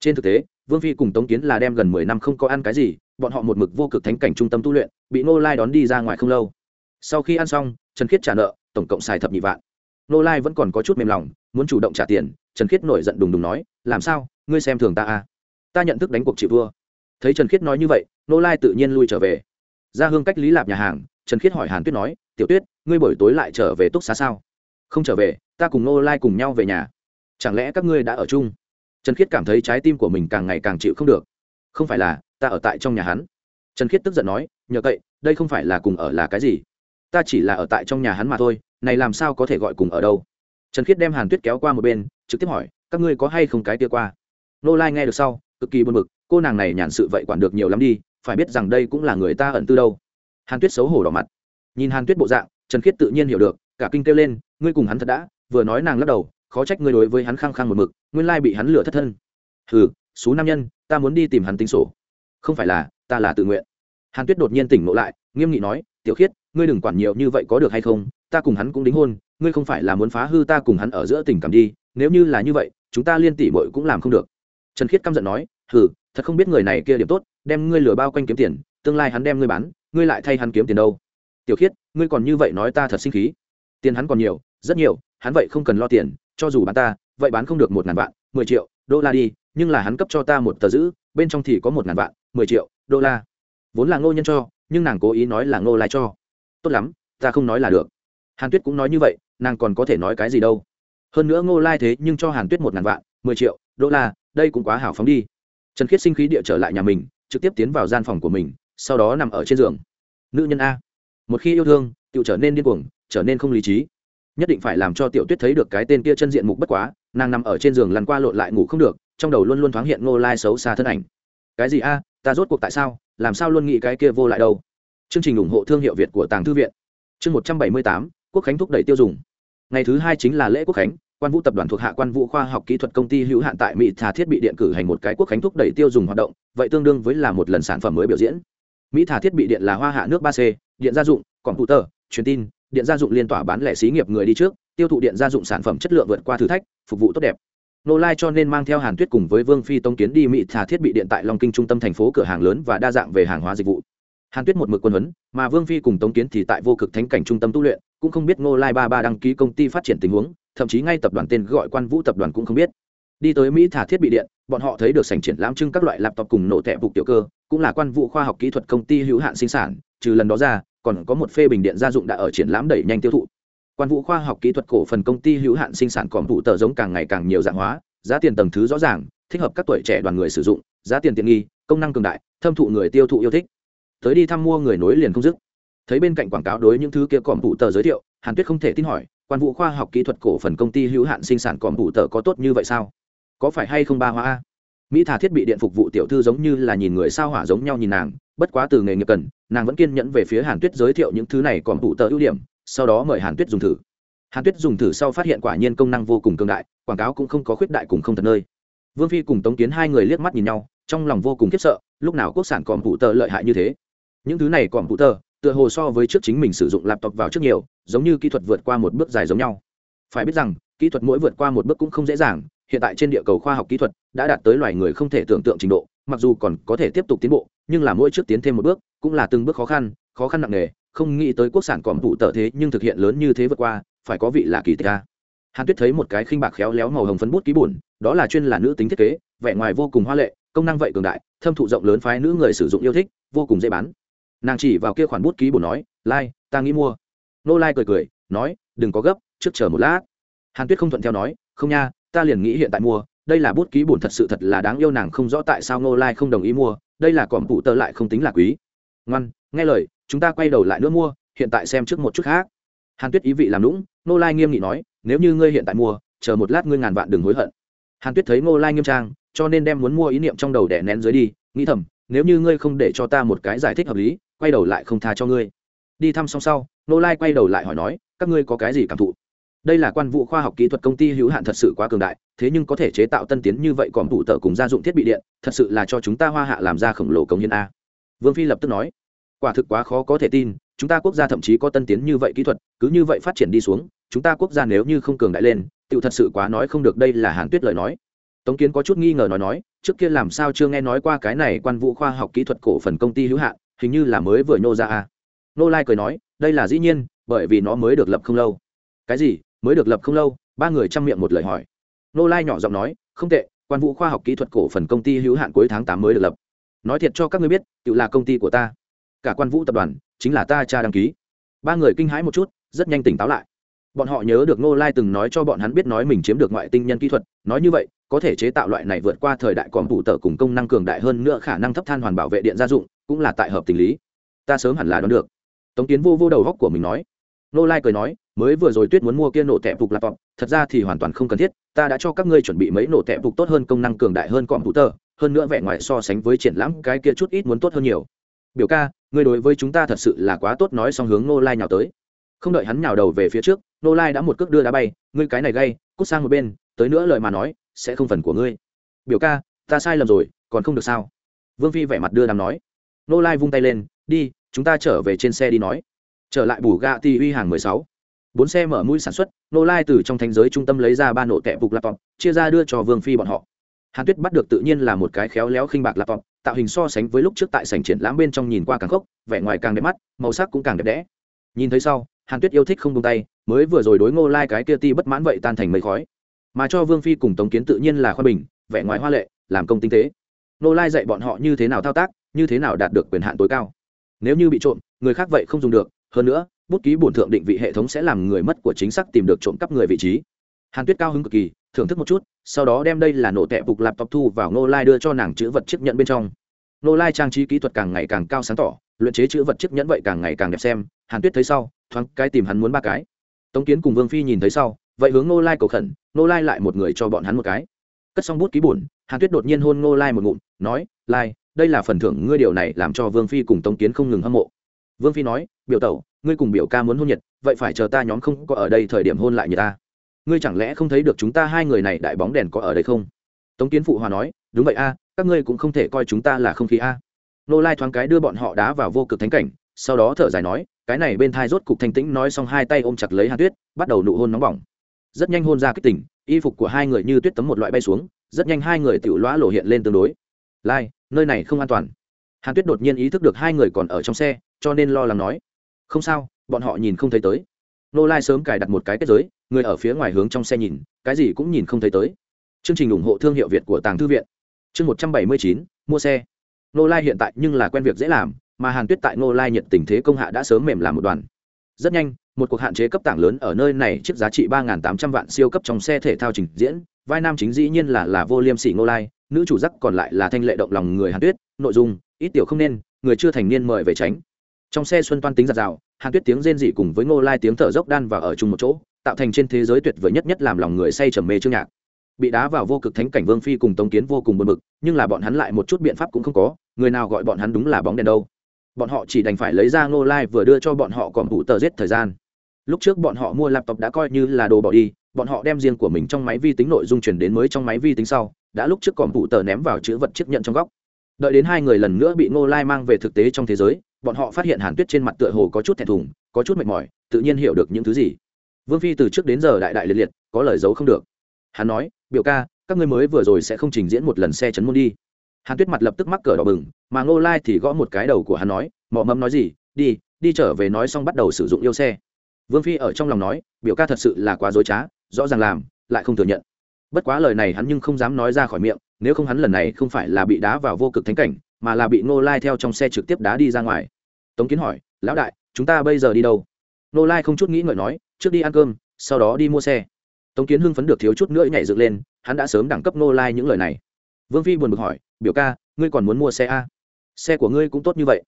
Trên thực tế vương phi cùng tống kiến là đem gần mười năm không có ăn cái gì, bọn họ một mực vô cực thánh cảnh trung tâm tu luyện, bị nô lai đón đi ra ngoài không lâu. Sau khi ăn xong, trần khiết trả nợ, tổng cộng xài thập nhị vạn. Nô lai vẫn còn có chút mềm lòng, muốn chủ động trả tiền, trần khiết nổi giận đùng đùng nói, làm sao? Ngươi xem thường ta à? Ta nhận thức đánh cuộc chị vua thấy trần khiết nói như vậy, nô lai tự nhiên lui trở về. Ra hương cách lý lạp nhà hàng, trần khiết hỏi hàn tuyết nói, tiểu tuyết, ngươi buổi tối lại trở về túc xá sao? Không trở về, ta cùng nô lai cùng nhau về nhà. Chẳng lẽ các ngươi đã ở chung? Trần khiết cảm thấy trái tim của mình càng ngày càng chịu không được. Không phải là, ta ở tại trong nhà hắn. Trần khiết tức giận nói, nhờ cậy, đây không phải là cùng ở là cái gì? Ta chỉ là ở tại trong nhà hắn mà thôi, này làm sao có thể gọi cùng ở đâu? Trần khiết đem hàn tuyết kéo qua một bên, trực tiếp hỏi, các ngươi có hay không cái tia qua? Nô lai nghe được sau, cực kỳ buồn bực, cô nàng này nhàn sự vậy quản được nhiều lắm đi, phải biết rằng đây cũng là người ta ẩn tư đâu. Hàn tuyết xấu hổ đỏ mặt. Nhìn hàn tuyết bộ dạng, trần khiết tự nhiên hiểu được, cả kinh kêu lên, ngươi cùng hắn thật đã, vừa nói nàng lắc đầu khó trách ngươi đối với hắn khăng khăng một mực, nguyên lai bị hắn lừa thất thân. Hừ số nam nhân, ta muốn đi tìm hắn tính sổ. Không phải là, ta là tự nguyện. Hàn tuyết đột nhiên tỉnh ngộ lại, nghiêm nghị nói, tiểu khiết, ngươi đừng quản nhiều như vậy có được hay không, ta cùng hắn cũng đính hôn, ngươi không phải là muốn phá hư ta cùng hắn ở giữa tình cảm đi, nếu như là như vậy, chúng ta liên tỷ mội cũng làm không được. Trần khiết căm giận nói, hừ, thật không biết người này kia điểm tốt, đem ngươi lừa bao quanh kiếm tiền, tương lai hắn đem ngươi bán, ngươi lại thay hắn kiếm tiền đâu. Tiểu khiết, ngươi còn như vậy nói ta thật sinh khí. Tiền hắn còn nhiều, rất nhiều, hắn vậy không cần lo tiền cho dù bán ta, vậy bán không được một ngàn vạn, mười triệu, đô la đi, nhưng là hắn cấp cho ta một tờ giữ, bên trong thì có một ngàn vạn, mười triệu, đô la. Vốn là ngô nhân cho, nhưng nàng cố ý nói là ngô lai cho. Tốt lắm, ta không nói là được. Hàn tuyết cũng nói như vậy, nàng còn có thể nói cái gì đâu. Hơn nữa ngô lai thế nhưng cho hàn tuyết một ngàn vạn, mười triệu, đô la, đây cũng quá hào phóng đi. Trần khiết sinh khí địa trở lại nhà mình, trực tiếp tiến vào gian phòng của mình, sau đó nằm ở trên giường. Nữ nhân a. Một khi yêu thương tự trở nên điên cuồng, trở nên không lý trí nhất định phải làm cho tiểu tuyết thấy được cái tên kia chân diện mục bất quá, nàng nằm ở trên giường lăn qua lộn lại ngủ không được, trong đầu luôn luôn thoáng hiện ngô lai xấu xa thân ảnh. Cái gì a, ta rốt cuộc tại sao, làm sao luôn nghĩ cái kia vô lại đâu? Chương trình ủng hộ thương hiệu việt của tàng thư viện. Chương một trăm bảy mươi tám, quốc khánh thúc đẩy tiêu dùng. Ngày thứ hai chính là lễ quốc khánh, quan vũ tập đoàn thuộc hạ quan vũ khoa học kỹ thuật công ty hữu hạn tại mỹ thà thiết bị điện cử hành một cái quốc khánh thúc đẩy tiêu dùng hoạt động, vậy tương đương với là một lần sản phẩm mới biểu diễn. Mỹ thà thiết bị điện là hoa hạ nước ba c, điện gia dụng, computer, truyền tin điện gia dụng liên tỏa bán lẻ xí nghiệp người đi trước, tiêu thụ điện gia dụng sản phẩm chất lượng vượt qua thử thách, phục vụ tốt đẹp. Nô lai cho nên mang theo hàn tuyết cùng với vương phi tông kiến đi mỹ thà thiết bị điện tại long kinh trung tâm thành phố cửa hàng lớn và đa dạng về hàng hóa dịch vụ. Hàn tuyết một mực quân huấn, mà vương phi cùng tống kiến thì tại vô cực thánh cảnh trung tâm tu luyện, cũng không biết Nô lai ba ba đăng ký công ty phát triển tình huống, thậm chí ngay tập đoàn tên gọi quan vũ tập đoàn cũng không biết. Đi tới mỹ thả thiết bị điện, bọn họ thấy được sảnh triển lãm trưng các loại laptop cùng nổ tẹp vụ tiểu cơ, cũng là quan vụ khoa học kỹ thuật công ty hữu hạn sinh sản, trừ lần đó ra còn có một phê bình điện gia dụng đã ở triển lãm đẩy nhanh tiêu thụ. Quan vũ khoa học kỹ thuật cổ phần công ty hữu hạn sinh sản còn vụ tờ giống càng ngày càng nhiều dạng hóa, giá tiền tầng thứ rõ ràng, thích hợp các tuổi trẻ đoàn người sử dụng, giá tiền tiện nghi, công năng cường đại, thâm thụ người tiêu thụ yêu thích. Tới đi thăm mua người nối liền không dứt. Thấy bên cạnh quảng cáo đối những thứ kia còn vụ tờ giới thiệu, hàn tuyết không thể tin hỏi, quan vũ khoa học kỹ thuật cổ phần công ty hữu hạn sinh sản còn vụ tờ có tốt như vậy sao? Có phải hay không ba hoa a? Mỹ thả thiết bị điện phục vụ tiểu thư giống như là nhìn người sao hỏa giống nhau nhìn nàng, bất quá từ nghề nghiệp cần nàng vẫn kiên nhẫn về phía hàn tuyết giới thiệu những thứ này còn vụ tờ ưu điểm, sau đó mời hàn tuyết dùng thử. Hàn tuyết dùng thử sau phát hiện quả nhiên công năng vô cùng cường đại, quảng cáo cũng không có khuyết đại cùng không thật nơi. Vương phi cùng tống kiến hai người liếc mắt nhìn nhau, trong lòng vô cùng khiếp sợ, lúc nào quốc sản còn phụ tờ lợi hại như thế? Những thứ này còn phụ tờ, tựa hồ so với trước chính mình sử dụng laptop vào trước nhiều, giống như kỹ thuật vượt qua một bước dài giống nhau. Phải biết rằng, kỹ thuật mỗi vượt qua một bước cũng không dễ dàng, hiện tại trên địa cầu khoa học kỹ thuật đã đạt tới loài người không thể tưởng tượng trình độ mặc dù còn có thể tiếp tục tiến bộ nhưng là mỗi trước tiến thêm một bước cũng là từng bước khó khăn khó khăn nặng nề không nghĩ tới quốc sản còm tụ tợ thế nhưng thực hiện lớn như thế vượt qua phải có vị là kỳ tích ca hàn tuyết thấy một cái khinh bạc khéo léo màu hồng phấn bút ký bùn đó là chuyên là nữ tính thiết kế vẻ ngoài vô cùng hoa lệ công năng vậy cường đại thâm thụ rộng lớn phái nữ người sử dụng yêu thích vô cùng dễ bán. Nàng chỉ vào kia khoản bút ký bùn nói lai、like, ta nghĩ mua. Nô lai cười cười nói đừng có gấp trước chờ một lát. Hàn tuyết không thuận theo nói không nha ta liền nghĩ hiện tại mua đây là bút ký bổn thật sự thật là đáng yêu nàng không rõ tại sao ngô lai không đồng ý mua, đây là còm phụ tơ lại không tính là quý. Ngoan, nghe lời, chúng ta quay đầu lại nữa mua, hiện tại xem trước một chút khác. Hàn tuyết ý vị làm lũng ngô lai nghiêm nghị nói, nếu như ngươi hiện tại mua, chờ một lát ngươi ngàn vạn đừng hối hận. Hàn tuyết thấy ngô lai nghiêm trang, cho nên đem muốn mua ý niệm trong đầu đẻ nén dưới đi, nghĩ thầm, nếu như ngươi không để cho ta một cái giải thích hợp lý, quay đầu lại không tha cho ngươi. Đi thăm xong sau, ngô lai quay đầu lại hỏi nói, các ngươi có cái gì cảm thụ? Đây là quan vụ khoa học kỹ thuật công ty hữu hạn thật sự quá cường đại thế nhưng có thể chế tạo tân tiến như vậy còn đủ tờ cùng gia dụng thiết bị điện, thật sự là cho chúng ta hoa hạ làm ra khổng lồ công nhân a. Vương phi lập tức nói, quả thực quá khó có thể tin, chúng ta quốc gia thậm chí có tân tiến như vậy kỹ thuật, cứ như vậy phát triển đi xuống, chúng ta quốc gia nếu như không cường đại lên tự thật sự quá nói không được đây là hàn tuyết lời nói. Tống kiến có chút nghi ngờ nói nói, trước kia làm sao chưa nghe nói qua cái này quan vũ khoa học kỹ thuật cổ phần công ty hữu hạn, hình như là mới vừa nhô ra a. Nô lai cười nói, đây là dĩ nhiên, bởi vì nó mới được lập không lâu. Cái gì? Mới được lập không lâu? Ba người chăm miệng một lời hỏi nô lai nhỏ giọng nói, không tệ, quan vũ khoa học kỹ thuật cổ phần công ty hữu hạn cuối tháng tám mới được lập. Nói thiệt cho các ngươi biết, tự là công ty của ta. Cả quan vũ tập đoàn, chính là ta cha đăng ký. Ba người kinh hãi một chút, rất nhanh tỉnh táo lại. Bọn họ nhớ được nô lai từng nói cho bọn hắn biết nói mình chiếm được ngoại tinh nhân kỹ thuật, nói như vậy, có thể chế tạo loại này vượt qua thời đại còn thủ tờ cùng công năng cường đại hơn nữa khả năng thấp than hoàn bảo vệ điện gia dụng, cũng là tại hợp tình lý. Ta sớm hẳn là đoán được. Tống tiến vô vô đầu góc của mình nói nô lai cười nói, mới vừa rồi tuyết muốn mua kia nổ tẹp phục laptop, thật ra thì hoàn toàn không cần thiết, ta đã cho các ngươi chuẩn bị mấy nổ tẹp phục tốt hơn, công năng cường đại hơn cọm hữu tờ hơn nữa vẻ ngoài so sánh với triển lãm, cái kia chút ít muốn tốt hơn nhiều. Biểu ca, ngươi đối với chúng ta thật sự là quá tốt, nói xong hướng nô lai nhào tới. Không đợi hắn nhào đầu về phía trước, nô lai đã một cước đưa đá bay, ngươi cái này gay, cút sang một bên, tới nữa lời mà nói, sẽ không phần của ngươi. Biểu ca, ta sai lầm rồi, còn không được sao? Vương phi vẻ mặt đưa đàm nói. Nô lai vung tay lên, đi, chúng ta trở về trên xe đi nói trở lại bù gạ ti uy hàng mười sáu. Bốn xe mở mũi sản xuất, nô lai từ trong thành giới trung tâm lấy ra ba nổ tẹp phục laptop, chia ra đưa cho vương phi bọn họ. Hàn tuyết bắt được tự nhiên là một cái khéo léo khinh bạc laptop, tạo hình so sánh với lúc trước tại sảnh triển lãm bên trong nhìn qua càng khốc, vẻ ngoài càng đẹp mắt, màu sắc cũng càng đẹp đẽ. Nhìn thấy sau, hàn tuyết yêu thích không tung tay, mới vừa rồi đối ngô lai cái kia ti bất mãn vậy tan thành mây khói. Mà cho vương phi cùng tống kiến tự nhiên là khoa bình, vẻ ngoài hoa lệ, làm công tinh tế. Ngô lai dạy bọn họ như thế nào thao tác, như thế nào đạt được quyền hạn tối cao. Nếu như bị trộm, người khác vậy không dùng được hơn nữa, bút ký bổn thượng định vị hệ thống sẽ làm người mất của chính xác tìm được trộm cắp người vị trí. Hàn tuyết cao hứng cực kỳ, thưởng thức một chút, sau đó đem đây là nổ tẹp bục laptop thu vào nô lai đưa cho nàng chữ vật chiếc nhận bên trong. Nô lai trang trí kỹ thuật càng ngày càng cao sáng tỏ, luyện chế chữ vật chiếc nhẫn vậy càng ngày càng đẹp xem, hàn tuyết thấy sau, thoáng cái tìm hắn muốn ba cái. Tống kiến cùng vương phi nhìn thấy sau, vậy hướng nô lai cầu khẩn nô lai lại một người cho bọn hắn một cái. Cất xong bút ký bổn, hàn tuyết đột nhiên hôn nô lai một ngụm, nói, lai, đây là phần thưởng ngươi điều này làm cho vương phi cùng tống kiến không ngừng hâm mộ. Vương phi nói biểu tẩu, ngươi cùng biểu ca muốn hôn nhiệt, vậy phải chờ ta nhóm không có ở đây thời điểm hôn lại như ta. Ngươi chẳng lẽ không thấy được chúng ta hai người này đại bóng đèn có ở đây không? Tống kiến phụ hòa nói, đúng vậy a, các ngươi cũng không thể coi chúng ta là không khí a. Nô lai thoáng cái đưa bọn họ đá vào vô cực thánh cảnh, sau đó thở dài nói, cái này bên thai rốt cục thanh tĩnh nói xong hai tay ôm chặt lấy hàn tuyết, bắt đầu nụ hôn nóng bỏng. Rất nhanh hôn ra kích tỉnh y phục của hai người như tuyết tấm một loại bay xuống, rất nhanh hai người tự lõa lộ hiện lên tương đối. Lai, nơi này không an toàn. Hàn tuyết đột nhiên ý thức được hai người còn ở trong xe, cho nên lo lắng nói không sao, bọn họ nhìn không thấy tới. Nô lai sớm cài đặt một cái kết giới, người ở phía ngoài hướng trong xe nhìn, cái gì cũng nhìn không thấy tới. Chương trình ủng hộ thương hiệu việt của tàng thư viện. Chương một trăm bảy mươi chín, mua xe. Nô lai hiện tại nhưng là quen việc dễ làm, mà hàn tuyết tại nô lai nhận tình thế công hạ đã sớm mềm làm một đoàn. Rất nhanh, một cuộc hạn chế cấp tảng lớn ở nơi này chiếc giá trị ba tám trăm vạn siêu cấp trong xe thể thao trình diễn, vai nam chính dĩ nhiên là là vô liêm sỉ nô lai, nữ chủ giắc còn lại là thanh lệ động lòng người hàn tuyết, nội dung, ít tiểu không nên, người chưa thành niên mời về tránh trong xe xuân toan tính giặt rào, hàn tuyết tiếng rên dị cùng với ngô lai tiếng thở dốc đan và ở chung một chỗ, tạo thành trên thế giới tuyệt vời nhất nhất làm lòng người say trầm mê chương nhạc. Bị đá vào vô cực thánh cảnh vương phi cùng tống kiến vô cùng buồn bực, nhưng là bọn hắn lại một chút biện pháp cũng không có, người nào gọi bọn hắn đúng là bóng đèn đâu. Bọn họ chỉ đành phải lấy ra ngô lai vừa đưa cho bọn họ còn đủ tờ giết thời gian. Lúc trước bọn họ mua laptop đã coi như là đồ bỏ đi, bọn họ đem riêng của mình trong máy vi tính nội dung chuyển đến mới trong máy vi tính sau, đã lúc trước còn đủ tờ ném vào chữ vật chiếc nhận trong góc. Đợi đến hai người lần nữa bị ngô lai mang về thực tế trong thế giới bọn họ phát hiện hàn tuyết trên mặt tựa hồ có chút thẹn thùng, có chút mệt mỏi, tự nhiên hiểu được những thứ gì. Vương phi từ trước đến giờ đại đại liệt liệt, có lời giấu không được. Hắn nói, biểu ca, các ngươi mới vừa rồi sẽ không trình diễn một lần xe chấn môn đi. Hàn tuyết mặt lập tức mắc cờ đỏ bừng, mà ngô lai thì gõ một cái đầu của hắn nói, mọ mẫm nói gì, đi đi trở về nói xong bắt đầu sử dụng yêu xe. Vương phi ở trong lòng nói, biểu ca thật sự là quá dối trá, rõ ràng làm, lại không thừa nhận. Bất quá lời này hắn nhưng không dám nói ra khỏi miệng, nếu không hắn lần này không phải là bị đá vào vô cực thánh cảnh mà là bị ngô lai theo trong xe trực tiếp đá đi ra ngoài. Tống kiến hỏi, lão đại, chúng ta bây giờ đi đâu? Ngô lai không chút nghĩ ngợi nói, trước đi ăn cơm, sau đó đi mua xe. Tống kiến hưng phấn được thiếu chút nữa nhảy dựng lên, hắn đã sớm đẳng cấp ngô lai những lời này. Vương phi buồn bực hỏi, biểu ca, ngươi còn muốn mua xe a? Xe của ngươi cũng tốt như vậy.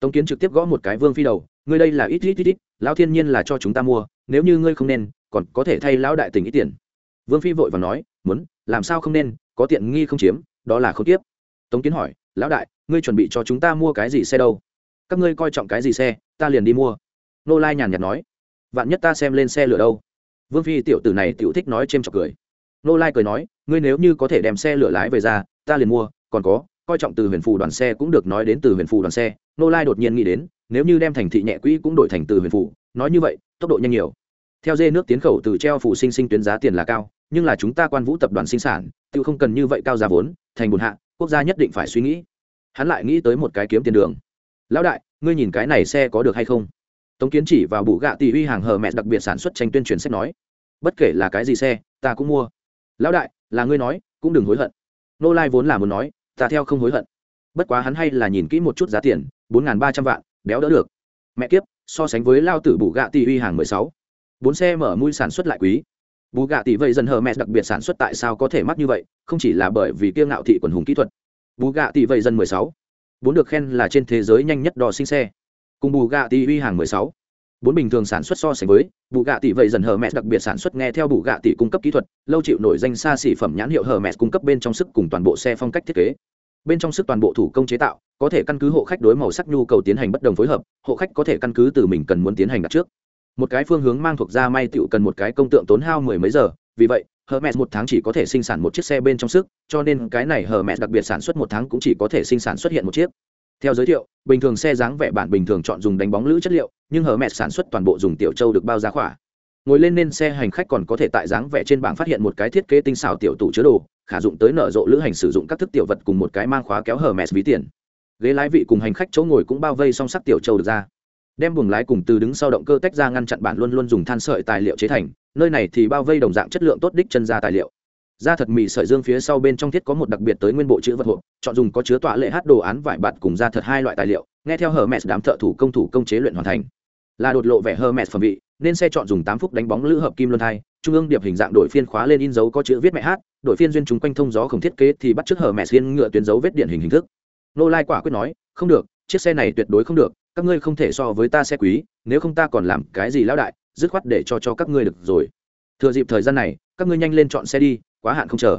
Tống kiến trực tiếp gõ một cái vương phi đầu, ngươi đây là ít ít ít ít, lão thiên nhiên là cho chúng ta mua, nếu như ngươi không nên, còn có thể thay lão đại tình ít tiền. Vương phi vội và nói, muốn, làm sao không nên, có tiện nghi không chiếm, đó là không tiếp. Tống kiến hỏi, lão đại ngươi chuẩn bị cho chúng ta mua cái gì xe đâu? Các ngươi coi trọng cái gì xe, ta liền đi mua. Nô lai nhàn nhạt nói. Vạn nhất ta xem lên xe lửa đâu? Vương phi tiểu tử này tiểu thích nói c h chọc cười. Nô lai cười nói, ngươi nếu như có thể đem xe lửa lái về ra, ta liền mua, còn có, coi trọng từ huyền phù đoàn xe cũng được nói đến từ huyền phù đoàn xe. Nô lai đột nhiên nghĩ đến, nếu như đem thành thị nhẹ quỹ cũng đổi thành từ huyền phù, nói như vậy, tốc độ nhanh nhiều. Theo dê nước tiến khẩu từ treo phủ sinh sinh tuyến giá tiền là cao, nhưng là chúng ta quan vũ tập đoàn sinh sản, tự không cần như vậy cao giá vốn, thành bùn hạ, quốc gia nhất định phải suy nghĩ hắn lại nghĩ tới một cái kiếm tiền đường. Lão đại, ngươi nhìn cái này xe có được hay không? Tống kiến chỉ vào bụ gạ tỷ uy hàng hờ mẹ đặc biệt sản xuất tranh tuyên truyền sách nói. Bất kể là cái gì xe, ta cũng mua. Lão đại, là ngươi nói, cũng đừng hối hận. Nô lai vốn là muốn nói, ta theo không hối hận. Bất quá hắn hay là nhìn kỹ một chút giá tiền, bốn n g h n ba trăm vạn, béo đỡ được. Mẹ kiếp, so sánh với lao tử bù gạ tỷ uy hàng mười sáu, bốn xe mở mui sản xuất lại quý. Bù gạ tỷ vậy dần hờ mẹ đặc biệt sản xuất tại sao có thể mắc như vậy, không chỉ là bởi vì kiêng ngạo thị quần hùng kỹ thuật bù gạ tỷ vậy dần mười sáu. Bốn được khen là trên thế giới nhanh nhất đò sinh xe. Cùng bù gạ tỷ uy hàng mười sáu. Bốn bình thường sản xuất so sánh với, bù gạ tỷ vậy dần hờ mẹ đặc biệt sản xuất nghe theo bù gạ tỷ cung cấp kỹ thuật, lâu chịu nổi danh xa xỉ phẩm nhãn hiệu hờ mẹ cung cấp bên trong sức cùng toàn bộ xe phong cách thiết kế. Bên trong sức toàn bộ thủ công chế tạo, có thể căn cứ hộ khách đối màu sắc nhu cầu tiến hành bất đồng phối hợp, hộ khách có thể căn cứ từ mình cần muốn tiến hành đặt trước. Một cái phương hướng mang thuộc da may tựu cần một cái công tượng tốn hao mười mấy giờ, vì vậy Hermes một tháng chỉ có thể sinh sản một chiếc xe bên trong sức, cho nên cái này Hermes đặc biệt sản xuất một tháng cũng chỉ có thể sinh sản xuất hiện một chiếc. Theo giới thiệu, bình thường xe dáng vẻ bản bình thường chọn dùng đánh bóng lữ chất liệu, nhưng Hermes sản xuất toàn bộ dùng tiểu châu được bao giá khỏa. Ngồi lên nên xe hành khách còn có thể tại dáng vẻ trên bảng phát hiện một cái thiết kế tinh xảo tiểu tủ chứa đồ, khả dụng tới nở rộ lữ hành sử dụng các thức tiểu vật cùng một cái mang khóa kéo Hermes ví tiền. Ghế lái vị cùng hành khách chỗ ngồi cũng bao vây song sắc tiểu châu được ra. Đem buồng lái cùng từ đứng sau động cơ tách ra ngăn chặn bản luôn luôn dùng than sợi tài liệu chế thành, nơi này thì bao vây đồng dạng chất lượng tốt đích chân ra tài liệu. Da thật mì sợi dương phía sau bên trong thiết có một đặc biệt tới nguyên bộ chữ vật hộp chọn dùng có chứa tọa lệ hát đồ án vải bạt cùng da thật hai loại tài liệu nghe theo hờ mẹ đám thợ thủ công thủ công chế luyện hoàn thành. Là đột lộ vẻ hờ mẹ phẩm vị nên xe chọn dùng tám phút đánh bóng lữ hợp kim luân hai trung ương điệp hình dạng đổi phiên khóa lên in dấu có chữ viết mẹ hát đổi phiên duyên chúng quanh thông gió không thiết kế thì bắt chước hờ mẹ xiên ngựa tuyến dấu vết điện hình hình thức. Nô lai quả quyết nói không được chiếc xe này tuyệt đối không được các ngươi không thể so với ta xe quý, nếu không ta còn làm cái gì lão đại, dứt khoát để cho cho các ngươi được rồi. Thừa dịp thời gian này, các ngươi nhanh lên chọn xe đi, quá hạn không chờ.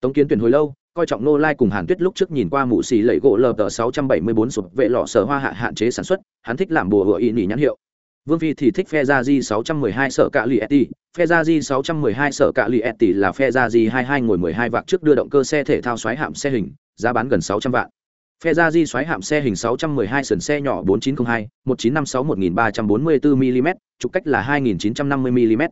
Tống kiến tuyển hồi lâu, coi trọng nô lai cùng hàn tuyết lúc trước nhìn qua mụ xì lẩy gỗ lờ tờ sáu trăm bảy mươi bốn sụp vệ lọ sở hoa hạ hạn chế sản xuất, hắn thích làm bùa hựa ý nỉ nhãn hiệu. Vương phi thì thích phe gia di sáu trăm mười hai sở cạ lì eti phe gia di sáu trăm mười hai sở cạ lì eti là phe gia di hai hai ngồi mười hai vạc trước đưa động cơ xe thể thao xoáy hạm xe hình, giá bán gần sáu trăm vạn phe ra di xoáy hạm xe hình 612 sườn xe nhỏ 4902, 1956 1344 mm, trục cách là 2950 mm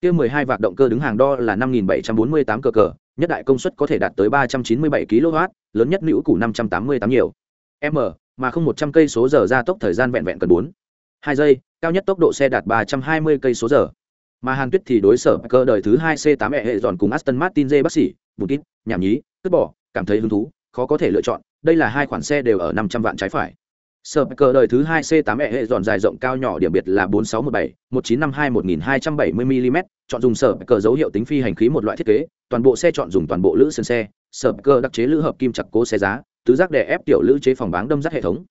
kia 12 vạc động cơ đứng hàng đo là 5748 cơ cờ nhất đại công suất có thể đạt tới 397 kW lớn nhất nữ củ 588 nhiều. M mà không 100 cây số giờ ra tốc thời gian vẹn vẹn cần 4 2 giây cao nhất tốc độ xe đạt 320 cây số giờ. Mà hàn tuyết thì đối sở cơ đời thứ 2 C8 e hệ giòn cùng Aston Martin J bác sĩ bụt ít nhảm nhí cất bỏ cảm thấy hứng thú khó có thể lựa chọn đây là hai khoản xe đều ở 500 vạn trái phải Sở cờ đời thứ 2 C8 e hệ dọn dài rộng cao nhỏ điểm biệt là 4617, 1952 1270 mm, chọn dùng sở cờ dấu hiệu tính phi hành khí một loại thiết kế, toàn bộ xe chọn dùng toàn bộ lữ sườn xe, sở cờ đặc chế lữ hợp kim chặt cố xe giá, tứ giác đè ép tiểu lữ chế phòng báng đâm dắt hệ thống.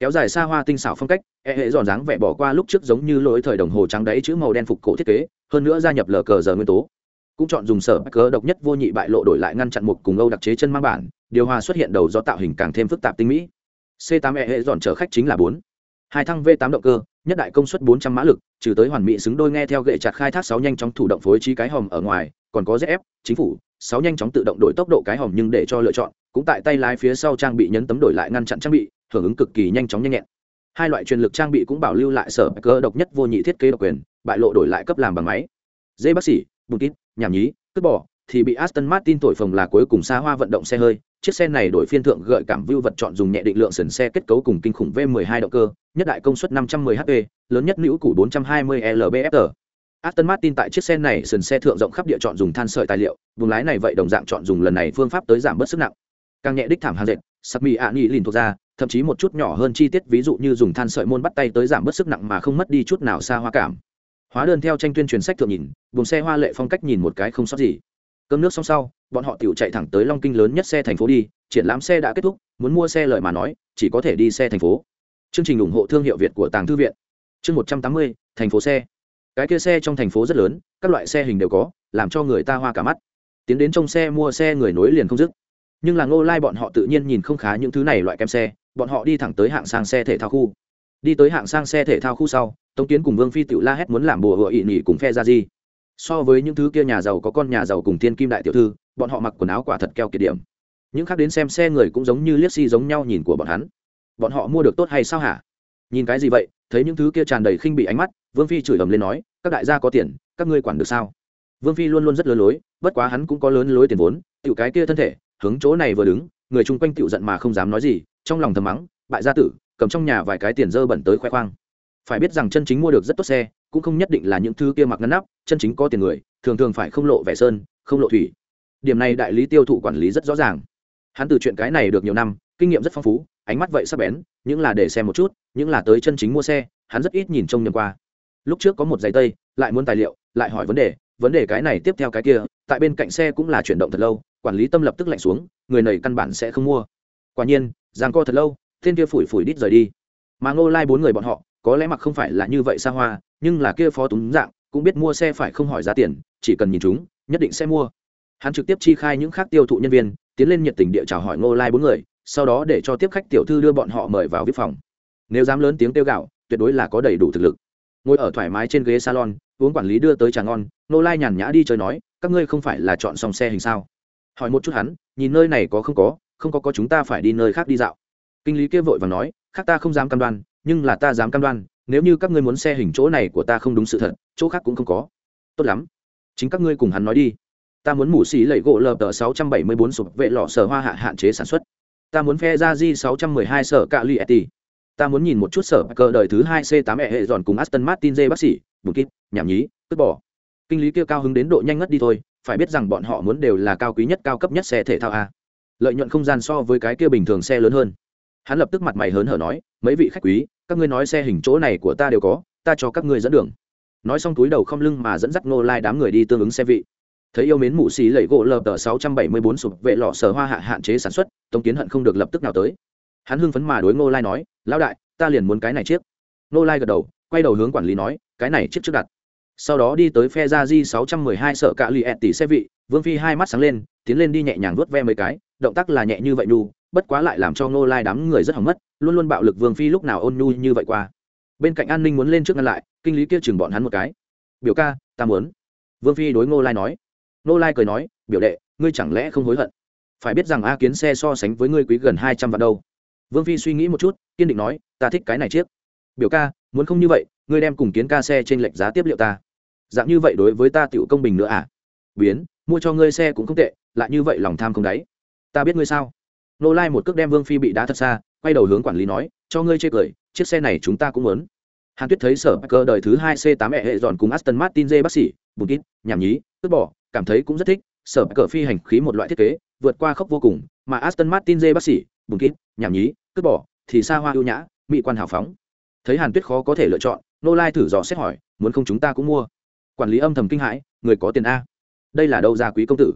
Kéo dài xa hoa tinh xảo phong cách, e hệ dọn dáng vẻ bỏ qua lúc trước giống như lỗi thời đồng hồ trắng đáy chữ màu đen phục cổ thiết kế, hơn nữa gia nhập lờ cờ giờ nguyên tố. Cũng chọn dùng sở cờ độc nhất vô nhị bại lộ đổi lại ngăn chặn một cùng Âu đặc chế chân mang bản, điều hòa xuất hiện đầu do tạo hình càng thêm phức tạp tinh mỹ. C 8 e hệ dọn chở khách chính là bốn. Hai thăng v 8 động cơ, nhất đại công suất 400 mã lực, trừ tới hoàn mỹ xứng đôi nghe theo gậy chặt khai thác sáu nhanh chóng thủ động phối trí cái hòm ở ngoài, còn có zf chính phủ, sáu nhanh chóng tự động đổi tốc độ cái hòm nhưng để cho lựa chọn, cũng tại tay lái phía sau trang bị nhấn tấm đổi lại ngăn chặn trang bị, hưởng ứng cực kỳ nhanh chóng nhanh nhẹn. Hai loại truyền lực trang bị cũng bảo lưu lại sở cơ độc nhất vô nhị thiết kế độc quyền, bại lộ đổi lại cấp làm bằng máy. Dây bác sĩ, bùn kít, nhảm nhí, cướp bỏ thì bị aston martin thổi phồng là cuối cùng xa hoa vận động xe hơi chiếc xe này đổi phiên thượng gợi cảm view vật chọn dùng nhẹ định lượng sườn xe kết cấu cùng kinh khủng V12 động cơ, nhất đại công suất 510 HP, lớn nhất nữ củ 420 lbf Aston Martin tại chiếc xe này sườn xe thượng rộng khắp địa chọn dùng than sợi tài liệu, vùng lái này vậy đồng dạng chọn dùng lần này phương pháp tới giảm bớt sức nặng. Càng nhẹ đích thảm hàng dệt, sắc mì ạ nhị lìn thuộc ra, thậm chí một chút nhỏ hơn chi tiết ví dụ như dùng than sợi môn bắt tay tới giảm bớt sức nặng mà không mất đi chút nào xa hoa cảm. Hóa đơn theo tranh tuyên truyền sách thượng nhìn, vùng xe hoa lệ phong cách nhìn một cái không sót gì cơm nước xong sau, bọn họ tiểu chạy thẳng tới long kinh lớn nhất xe thành phố đi, triển lãm xe đã kết thúc, muốn mua xe lợi mà nói, chỉ có thể đi xe thành phố. Chương trình ủng hộ thương hiệu việt của tàng thư viện. Chương một trăm tám mươi, thành phố xe. Cái kia xe trong thành phố rất lớn, các loại xe hình đều có, làm cho người ta hoa cả mắt. Tiến đến trong xe mua xe người nối liền không dứt. Nhưng là ngô lai bọn họ tự nhiên nhìn không khá những thứ này loại kem xe, bọn họ đi thẳng tới hạng sang xe thể thao khu. Đi tới hạng sang xe thể thao khu sau, tống kiến cùng vương phi tự la hét muốn làm bùa hựa ị nhỉ cùng phe ra gì so với những thứ kia nhà giàu có con nhà giàu cùng thiên kim đại tiểu thư, bọn họ mặc quần áo quả thật keo kiệt điểm. Những khác đến xem xe người cũng giống như liếc si giống nhau nhìn của bọn hắn. Bọn họ mua được tốt hay sao hả? Nhìn cái gì vậy? Thấy những thứ kia tràn đầy khinh bị ánh mắt, vương phi chửi ầm lên nói, các đại gia có tiền, các ngươi quản được sao? Vương phi luôn luôn rất lớn lối, bất quá hắn cũng có lớn lối tiền vốn, tiểu cái kia thân thể, hướng chỗ này vừa đứng, người chung quanh tựu giận mà không dám nói gì, trong lòng thầm mắng, bại gia tử, cầm trong nhà vài cái tiền dơ bẩn tới khoe khoang. Phải biết rằng chân chính mua được rất tốt xe cũng không nhất định là những thứ kia mặc ngăn nắp, chân chính có tiền người, thường thường phải không lộ vẻ sơn, không lộ thủy. Điểm này đại lý tiêu thụ quản lý rất rõ ràng. Hắn từ chuyện cái này được nhiều năm, kinh nghiệm rất phong phú, ánh mắt vậy sắp bén, những là để xem một chút, những là tới chân chính mua xe, hắn rất ít nhìn trông nhầm qua. Lúc trước có một giày tây, lại muốn tài liệu, lại hỏi vấn đề vấn đề cái này tiếp theo cái kia, tại bên cạnh xe cũng là chuyển động thật lâu, quản lý tâm lập tức lạnh xuống, người này căn bản sẽ không mua. Quả nhiên giang co thật lâu, thiên kia phủi phủi đít rời đi. Mà ngô lai bốn người bọn họ có lẽ mặc không phải là như vậy xa hoa, nhưng là kia phó túng dạng, cũng biết mua xe phải không hỏi giá tiền, chỉ cần nhìn chúng, nhất định sẽ mua. Hắn trực tiếp chi khai những khác tiêu thụ nhân viên, tiến lên nhiệt tình địa chào hỏi ngô lai bốn người, sau đó để cho tiếp khách tiểu thư đưa bọn họ mời vào viết phòng. Nếu dám lớn tiếng tiêu gạo, tuyệt đối là có đầy đủ thực lực. Ngồi ở thoải mái trên ghế salon, uống quản lý đưa tới trà ngon, ngô lai nhàn nhã đi chơi nói, các ngươi không phải là chọn xong xe hình sao? Hỏi một chút hắn, nhìn nơi này có không có không có có chúng ta phải đi nơi khác đi dạo. Kinh lý kia vội và nói, khác ta không dám cam đoan nhưng là ta dám cam đoan, nếu như các ngươi muốn xe hình chỗ này của ta không đúng sự thật, chỗ khác cũng không có. Tốt lắm. Chính các ngươi cùng hắn nói đi. Ta muốn mủ xì lẩy gỗ lợp tờ sáu trăm bảy mươi bốn sụp vệ lọ sở hoa hạ hạn chế sản xuất. Ta muốn phe ra di sáu trăm mười hai sở cạ li eti ta muốn nhìn một chút sở cờ đời thứ hai c tám e hệ dọn cùng aston martin dê bác sĩ, bùn kít, nhảm nhí cất bỏ kinh lý kia cao hứng đến độ nhanh ngất đi thôi, phải biết rằng bọn họ muốn đều là cao quý nhất, cao cấp nhất xe thể thao a. Lợi nhuận không gian so với cái kia bình thường xe lớn hơn hắn lập tức mặt mày hớn hở nói, mấy vị khách quý, các ngươi nói xe hình chỗ này của ta đều có, ta cho các ngươi dẫn đường. Nói xong túi đầu không lưng mà dẫn dắt nô lai đám người đi tương ứng xe vị. Thấy yêu mến mụ xì lẩy gỗ lờ tờ sáu trăm bảy mươi bốn sụp vệ lọ sở hoa hạ hạn chế sản xuất, tống kiến hận không được lập tức nào tới. Hắn hưng phấn mà đối ngô lai nói, lão đại, ta liền muốn cái này chiếc. Ngô lai gật đầu, quay đầu hướng quản lý nói, cái này chiếc trước đặt. Sau đó đi tới phe ra di sáu trăm mười hai sợ cạ lì ẹt tỷ xe vị, vương phi hai mắt sáng lên, tiến lên đi nhẹ nhàng vuốt ve mấy cái, động tác là nhẹ như vậy nhu bất quá lại làm cho ngô lai đám người rất hỏng mất, luôn luôn bạo lực vương phi lúc nào ôn nhu như vậy qua. Bên cạnh an ninh muốn lên trước ngăn lại, kinh lý kia chừng bọn hắn một cái. Biểu ca, ta muốn. Vương phi đối ngô lai nói. Ngô lai cười nói, biểu đệ, ngươi chẳng lẽ không hối hận? Phải biết rằng a kiến xe so sánh với ngươi quý gần hai trăm vạn đâu. Vương phi suy nghĩ một chút, kiên định nói, ta thích cái này chiếc. Biểu ca, muốn không như vậy, ngươi đem cùng kiến ca xe trên lệch giá tiếp liệu ta. Dạng như vậy đối với ta tựu công bình nữa à? Biến, mua cho ngươi xe cũng không tệ, lại như vậy lòng tham không đáy. Ta biết ngươi sao? Nô lai một cước đem vương phi bị đá thật xa, quay đầu hướng quản lý nói, cho ngươi chê cười, chiếc xe này chúng ta cũng muốn. Hàn tuyết thấy sở cơ đời thứ hai c 8 e hệ dọn cùng aston martin j bác sĩ, bùn kít, nhảm nhí, cướp bỏ, cảm thấy cũng rất thích, sở cờ phi hành khí một loại thiết kế, vượt qua khốc vô cùng, mà aston martin j bác sĩ, bùn kít, nhảm nhí, cướp bỏ, thì xa hoa ưu nhã, mỹ quan hào phóng. Thấy hàn tuyết khó có thể lựa chọn, nô lai thử dò xét hỏi, muốn không chúng ta cũng mua? Quản lý âm thầm kinh hãi, người có tiền a, đây là đâu ra quý công tử?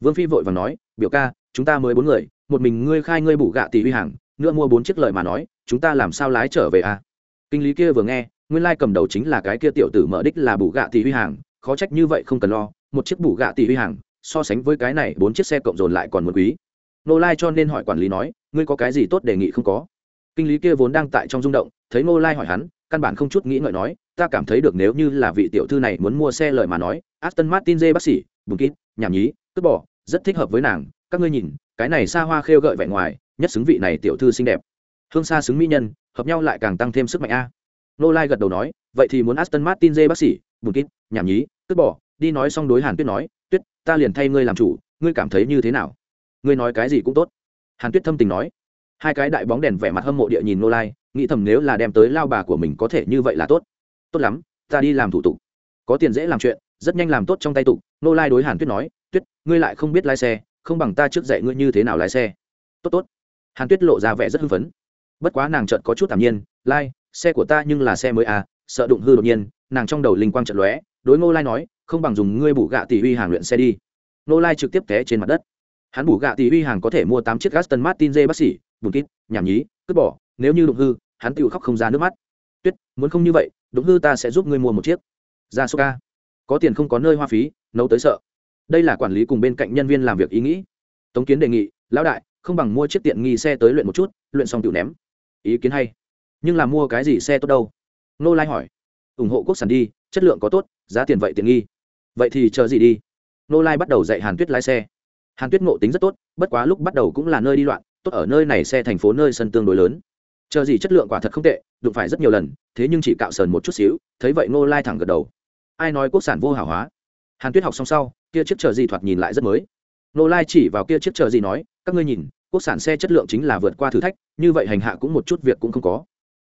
Vương phi vội và nói, biểu ca, chúng ta mới bốn người một mình ngươi khai ngươi bủ gạ tỷ huy hàng, nữa mua bốn chiếc lời mà nói, chúng ta làm sao lái trở về a kinh lý kia vừa nghe, nguyên lai cầm đầu chính là cái kia tiểu tử mở đích là bủ gạ tỷ huy hàng, khó trách như vậy không cần lo, một chiếc bủ gạ tỷ huy hàng, so sánh với cái này bốn chiếc xe cộng dồn lại còn một quý. Nô lai cho nên hỏi quản lý nói, ngươi có cái gì tốt đề nghị không có? Kinh lý kia vốn đang tại trong rung động, thấy nô lai hỏi hắn, căn bản không chút nghĩ ngợi nói, ta cảm thấy được nếu như là vị tiểu thư này muốn mua xe lời mà nói, aston martin dê bác sĩ, bùn kít, nhảm nhí, cướp bỏ, rất thích hợp với nàng, các ngươi nhìn cái này xa hoa khêu gợi vẻ ngoài, nhất xứng vị này tiểu thư xinh đẹp. Hương xa xứng mỹ nhân, hợp nhau lại càng tăng thêm sức mạnh a. Nô lai gật đầu nói, vậy thì muốn aston martin dê bác sĩ bùn kít, nhảm nhí, cướp bỏ, đi nói xong đối hàn tuyết nói, tuyết, ta liền thay ngươi làm chủ, ngươi cảm thấy như thế nào? Ngươi nói cái gì cũng tốt. Hàn tuyết thâm tình nói. Hai cái đại bóng đèn vẻ mặt hâm mộ địa nhìn nô lai, nghĩ thầm nếu là đem tới lao bà của mình có thể như vậy là tốt. Tốt lắm, ta đi làm thủ tục. Có tiền dễ làm chuyện, rất nhanh làm tốt trong tay tục nô lai đối hàn tuyết nói, tuyết, ngươi lại không biết lái xe không bằng ta trước dạy ngươi như thế nào lái xe. Tốt tốt. Hàn tuyết lộ ra vẻ rất hưng phấn. Bất quá nàng chợt có chút thản nhiên, lai, xe của ta nhưng là xe mới à sợ đụng hư đột nhiên. Nàng trong đầu linh quang trận lóe, đối ngô lai nói, không bằng dùng ngươi bủ gạ tỷ uy hàng luyện xe đi. Ngô lai trực tiếp té trên mặt đất. Hắn bủ gạ tỷ uy hàng có thể mua tám chiếc gaston martin dê bác sĩ, bùn kít, nhảm nhí, cướp bỏ, nếu như đụng hư, hắn tự khóc không ra nước mắt. Tuyết, muốn không như vậy, đụng hư ta sẽ giúp ngươi mua một chiếc. Ra số ca. Có tiền không có nơi hoa phí, nấu tới sợ đây là quản lý cùng bên cạnh nhân viên làm việc ý nghĩ. Tống kiến đề nghị, lão đại, không bằng mua chiếc tiện nghi xe tới luyện một chút, luyện xong tự ném. Ý kiến hay. Nhưng là mua cái gì xe tốt đâu? Nô lai hỏi. Ủng hộ quốc sản đi, chất lượng có tốt, giá tiền vậy tiện nghi. Vậy thì chờ gì đi? Nô lai bắt đầu dạy hàn tuyết lái xe. Hàn tuyết ngộ tính rất tốt, bất quá lúc bắt đầu cũng là nơi đi loạn, tốt ở nơi này xe thành phố nơi sân tương đối lớn. Chờ gì chất lượng quả thật không tệ, đụng phải rất nhiều lần, thế nhưng chỉ cạo sờn một chút xíu, thấy vậy ngô lai thẳng gật đầu. Ai nói quốc sản vô hảo hóa? Hàn tuyết học xong sau kia chiếc chờ gì thoạt nhìn lại rất mới. Nô lai chỉ vào kia chiếc chờ gì nói, các ngươi nhìn, quốc sản xe chất lượng chính là vượt qua thử thách, như vậy hành hạ cũng một chút việc cũng không có.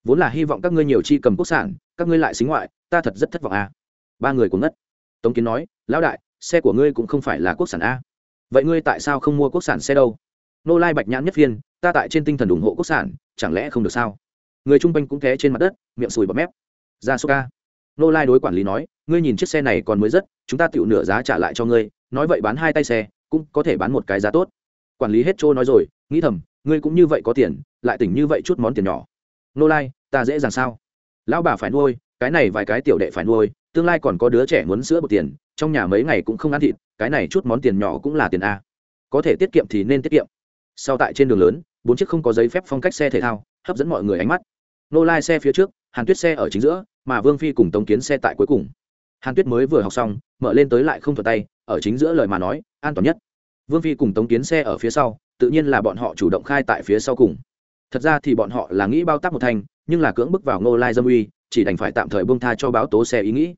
Vốn là hy vọng các ngươi nhiều chi cầm quốc sản, các ngươi lại xính ngoại, ta thật rất thất vọng a. Ba người cũng ngất. Tống kiến nói, lão đại, xe của ngươi cũng không phải là quốc sản a. Vậy ngươi tại sao không mua quốc sản xe đâu? Nô lai bạch nhãn nhất viên ta tại trên tinh thần ủng hộ quốc sản, chẳng lẽ không được sao? Người trung quanh cũng thế trên mặt đất, miệng sùi bọt mép. Ra số ca nô lai đối quản lý nói, ngươi nhìn chiếc xe này còn mới rất chúng ta tiểu nửa giá trả lại cho ngươi, nói vậy bán hai tay xe, cũng có thể bán một cái giá tốt. Quản lý hết trôi nói rồi, nghĩ thầm, ngươi cũng như vậy có tiền, lại tỉnh như vậy chút món tiền nhỏ. Nô lai, ta dễ dàng sao? Lão bà phải nuôi, cái này vài cái tiểu đệ phải nuôi, tương lai còn có đứa trẻ muốn sữa bột tiền, trong nhà mấy ngày cũng không ăn thịt, cái này chút món tiền nhỏ cũng là tiền a. Có thể tiết kiệm thì nên tiết kiệm. Sau tại trên đường lớn, bốn chiếc không có giấy phép phong cách xe thể thao, hấp dẫn mọi người ánh mắt. Nô lai xe phía trước, hàn tuyết xe ở chính giữa, mà vương phi cùng tống kiến xe tại cuối cùng hàn tuyết mới vừa học xong, mở lên tới lại không thuật tay, ở chính giữa lời mà nói, an toàn nhất. Vương phi cùng tống kiến xe ở phía sau, tự nhiên là bọn họ chủ động khai tại phía sau cùng. Thật ra thì bọn họ là nghĩ bao tác một thành nhưng là cưỡng bức vào ngô lai dâm uy, chỉ đành phải tạm thời bông tha cho báo tố xe ý nghĩ.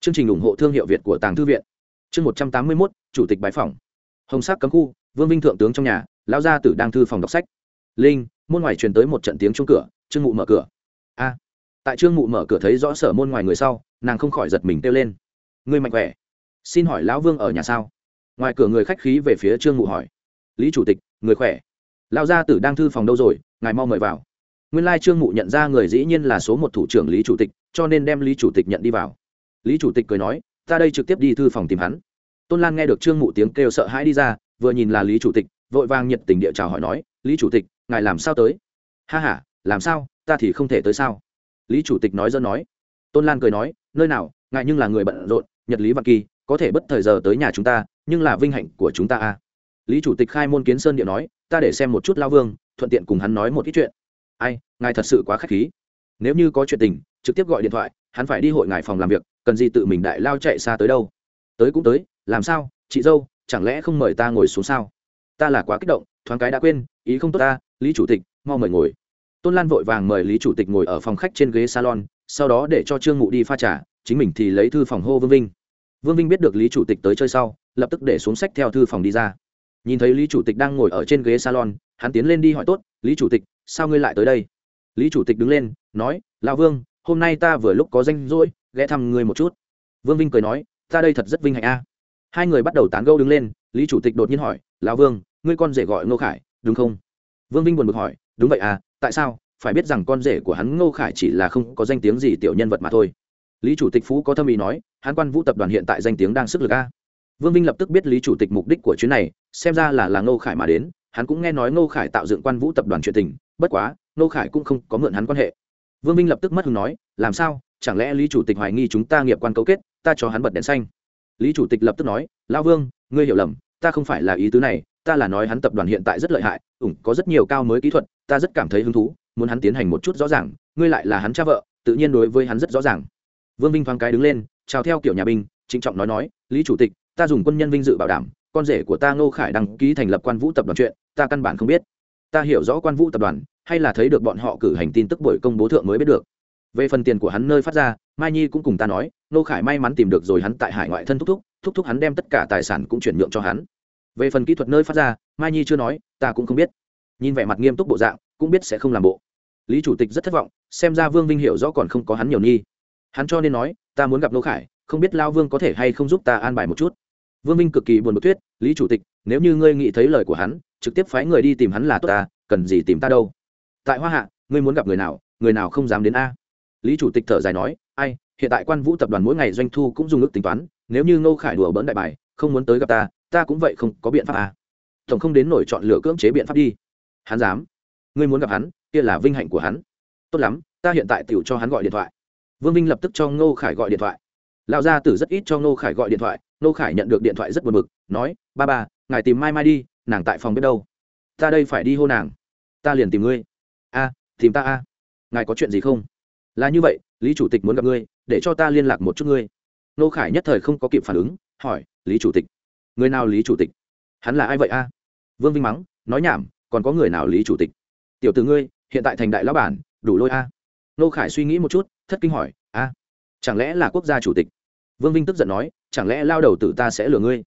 Chương trình ủng hộ thương hiệu việt của tàng thư viện. Chương một trăm tám mươi mốt, chủ tịch bãi phòng hồng sắc cấm khu, vương vinh thượng tướng trong nhà, lão gia tử đang thư phòng đọc sách. Linh, môn ngoài truyền tới một trận tiếng chung cửa, trương mụ mở cửa tại trương mụ mở cửa thấy rõ sở môn ngoài người sau, nàng không khỏi giật mình kêu lên. Ngươi mạnh khỏe? Xin hỏi lão vương ở nhà sao? Ngoài cửa người khách khí về phía trương mụ hỏi. Lý chủ tịch, người khỏe? Lão gia tử đang thư phòng đâu rồi, ngài mau mời vào. Nguyên lai trương mụ nhận ra người dĩ nhiên là số một thủ trưởng lý chủ tịch, cho nên đem lý chủ tịch nhận đi vào. Lý chủ tịch cười nói, ta đây trực tiếp đi thư phòng tìm hắn. Tôn lan nghe được trương mụ tiếng kêu sợ hãi đi ra, vừa nhìn là lý chủ tịch, vội vàng nhiệt tình địa chào hỏi nói, lý chủ tịch, ngài làm sao tới? Ha h a làm sao? Ta thì không thể tới sao? Lý chủ tịch nói dân nói. Tôn lan cười nói, nơi nào, ngài nhưng là người bận rộn, nhật lý văn kỳ, có thể bất thời giờ tới nhà chúng ta, nhưng là vinh hạnh của chúng ta à. lý chủ tịch khai môn kiến sơn điện nói, ta để xem một chút lao vương, thuận tiện cùng hắn nói một ít chuyện. Ai, ngài thật sự quá k h á c h khí. Nếu như có chuyện tình, trực tiếp gọi điện thoại, hắn phải đi hội ngài phòng làm việc, cần gì tự mình đại lao chạy xa tới đâu? Tới cũng tới, làm sao, chị dâu, chẳng lẽ không mời ta ngồi xuống sao? Ta là quá kích động, thoáng cái đã quên, ý không tốt ta, lý chủ tịch, mau mời ngồi tôn lan vội vàng mời lý chủ tịch ngồi ở phòng khách trên ghế salon, sau đó để cho trương mụ đi pha trà, chính mình thì lấy thư phòng hô vương vinh. Vương vinh biết được lý chủ tịch tới chơi sau, lập tức để xuống sách theo thư phòng đi ra. Nhìn thấy lý chủ tịch đang ngồi ở trên ghế salon, hắn tiến lên đi hỏi tốt, lý chủ tịch, sao ngươi lại tới đây? Lý chủ tịch đứng lên, nói, lão vương, hôm nay ta vừa lúc có danh rỗi, ghé thăm ngươi một chút. Vương vinh cười nói, ta đây thật rất vinh hạnh a. Hai người bắt đầu tán gâu đứng lên, lý chủ tịch đột nhiên hỏi, lão vương, ngươi con rể gọi ngô khải, đúng không? Vương vinh buồn bực hỏi, đúng vậy à tại sao? Phải biết rằng con rể của hắn ngô khải chỉ là không có danh tiếng gì tiểu nhân vật mà thôi. Lý chủ tịch phú có thâm ý nói, hắn quan vũ tập đoàn hiện tại danh tiếng đang sức lực a. Vương vinh lập tức biết lý chủ tịch mục đích của chuyến này, xem ra là là ngô khải mà đến. Hắn cũng nghe nói ngô khải tạo dựng quan vũ tập đoàn chuyện tình, bất quá, ngô khải cũng không có mượn hắn quan hệ. Vương vinh lập tức mất hứng nói, làm sao? Chẳng lẽ lý chủ tịch hoài nghi chúng ta nghiệp quan cấu kết, ta cho hắn bật đèn xanh? Lý chủ tịch lập tức nói lao vương, ngươi hiểu lầm, ta không phải là ý tứ này ta là nói hắn tập đoàn hiện tại rất lợi hại, ủng có rất nhiều cao mới kỹ thuật, ta rất cảm thấy hứng thú, muốn hắn tiến hành một chút rõ ràng, ngươi lại là hắn cha vợ, tự nhiên đối với hắn rất rõ ràng. Vương vinh thoáng cái đứng lên, chào theo kiểu nhà binh, trịnh trọng nói nói, lý chủ tịch, ta dùng quân nhân vinh dự bảo đảm, con rể của ta ngô khải đăng ký thành lập quan vũ tập đoàn chuyện, ta căn bản không biết. Ta hiểu rõ quan vũ tập đoàn, hay là thấy được bọn họ cử hành tin tức buổi công bố thượng mới biết được. Về phần tiền của hắn nơi phát ra, mai nhi cũng cùng ta nói, ngô khải may mắn tìm được rồi hắn tại hải ngoại thân thúc thúc thúc thúc hắn đem tất cả tài sản cũng chuyển nhượng cho hắn về phần kỹ thuật nơi phát ra, mai nhi chưa nói, ta cũng không biết. Nhìn vẻ mặt nghiêm túc bộ dạng, cũng biết sẽ không làm bộ. Lý chủ tịch rất thất vọng, xem ra vương vinh hiểu rõ còn không có hắn nhiều nghi hắn cho nên nói, ta muốn gặp nô khải, không biết lao vương có thể hay không giúp ta an bài một chút. Vương vinh cực kỳ buồn bực thuyết, lý chủ tịch, nếu như ngươi nghĩ thấy lời của hắn, trực tiếp phái người đi tìm hắn là tốt ta, cần gì tìm ta đâu? Tại hoa hạ, ngươi muốn gặp người nào người nào không dám đến a. Lý chủ tịch thở dài nói, ai, hiện tại quan vũ tập đoàn mỗi ngày doanh thu cũng dùng ước tính toán, nếu như ngô khải đùa bỡn đại bài, không muốn tới gặp ta ta cũng vậy không có biện pháp à. tổng không đến nổi chọn lựa cưỡng chế biện pháp đi. Hắn dám. Ngươi muốn gặp hắn, kia là vinh hạnh của hắn. Tốt lắm, ta hiện tại tiểu cho hắn gọi điện thoại. Vương vinh lập tức cho ngô khải gọi điện thoại. Lão gia tử rất ít cho ngô khải gọi điện thoại, ngô khải nhận được điện thoại rất buồn bực, nói, ba ba, ngài tìm mai mai đi, nàng tại phòng biết đâu? Ta đây phải đi hô nàng. Ta liền tìm ngươi. A, tìm ta a. Ngài có chuyện gì không? Là như vậy, lý chủ tịch muốn gặp ngươi, để cho ta liên lạc một chút ngươi. Ngô khải nhất thời không có kịp phản ứng, hỏi, lý chủ tịch người nào lý chủ tịch? Hắn là ai vậy a? Vương vinh mắng, nói nhảm, còn có người nào lý chủ tịch? Tiểu từ ngươi, hiện tại thành đại lão bản, đủ lôi a. Nô khải suy nghĩ một chút, thất kinh hỏi, a, chẳng lẽ là quốc gia chủ tịch? Vương vinh tức giận nói, chẳng lẽ lao đầu tử ta sẽ lừa ngươi?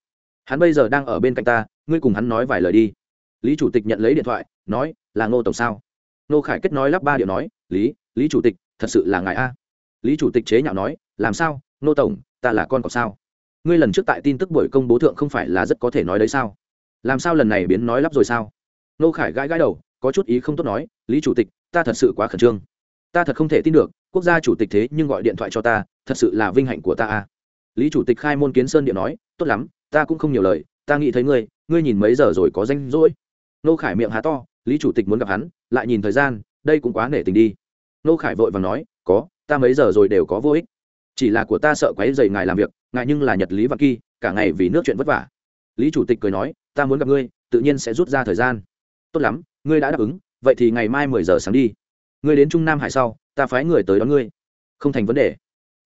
Hắn bây giờ đang ở bên cạnh ta, ngươi cùng hắn nói vài lời đi. Lý chủ tịch nhận lấy điện thoại, nói, là ngô tổng sao? Nô khải kết nói lắp ba điệu nói, lý lý chủ tịch, thật sự là ngài a. Lý chủ tịch chế nhạo nói, làm sao? Nô tổng, ta là con cọc sao? Ngươi lần trước tại tin tức buổi công bố thượng không phải là rất có thể nói đấy sao? Làm sao lần này biến nói lắp rồi sao? Nô khải gãi gãi đầu, có chút ý không tốt nói, lý chủ tịch, ta thật sự quá khẩn trương. Ta thật không thể tin được, quốc gia chủ tịch thế nhưng gọi điện thoại cho ta, thật sự là vinh hạnh của ta à? lý chủ tịch khai môn kiến sơn điện nói, tốt lắm, ta cũng không nhiều lời, ta nghĩ thấy ngươi ngươi nhìn mấy giờ rồi có danh rỗi. Nô khải miệng há to, lý chủ tịch muốn gặp hắn, lại nhìn thời gian, đây cũng quá nể tình đi. Nô khải vội và nói, có, ta mấy giờ rồi đều có vô ích chỉ là của ta sợ quấy dày ngài làm việc, ngài nhưng là nhật lý và kỳ, cả ngày vì nước chuyện vất vả. Lý chủ tịch cười nói, ta muốn gặp ngươi, tự nhiên sẽ rút ra thời gian. Tốt lắm, ngươi đã đáp ứng, vậy thì ngày mai mười giờ sáng đi. Ngươi đến trung nam hải sau, ta phái người tới đón ngươi. Không thành vấn đề.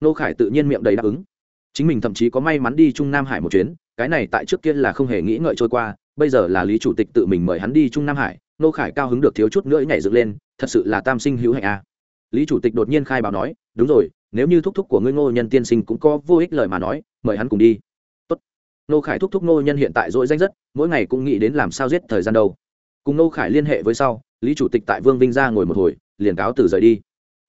Nô khải tự nhiên miệng đầy đáp ứng. Chính mình thậm chí có may mắn đi trung nam hải một chuyến, cái này tại trước kia là không hề nghĩ ngợi trôi qua, bây giờ là lý chủ tịch tự mình mời hắn đi trung nam hải, nô khải cao hứng được thiếu chút nữa nhảy dựng lên, thật sự là tam sinh hữu hạnh a. À. lý chủ tịch đột nhiên khai báo nói, đúng rồi nếu như thúc thúc của ngươi ngô nhân tiên sinh cũng có vô ích lời mà nói, mời hắn cùng đi. Tốt. nô khải thúc thúc ngô nhân hiện tại dỗi danh rất, mỗi ngày cũng nghĩ đến làm sao giết thời gian đâu. Cùng nô khải liên hệ với sau, lý chủ tịch tại vương vinh ra ngồi một hồi, liền cáo từ rời đi.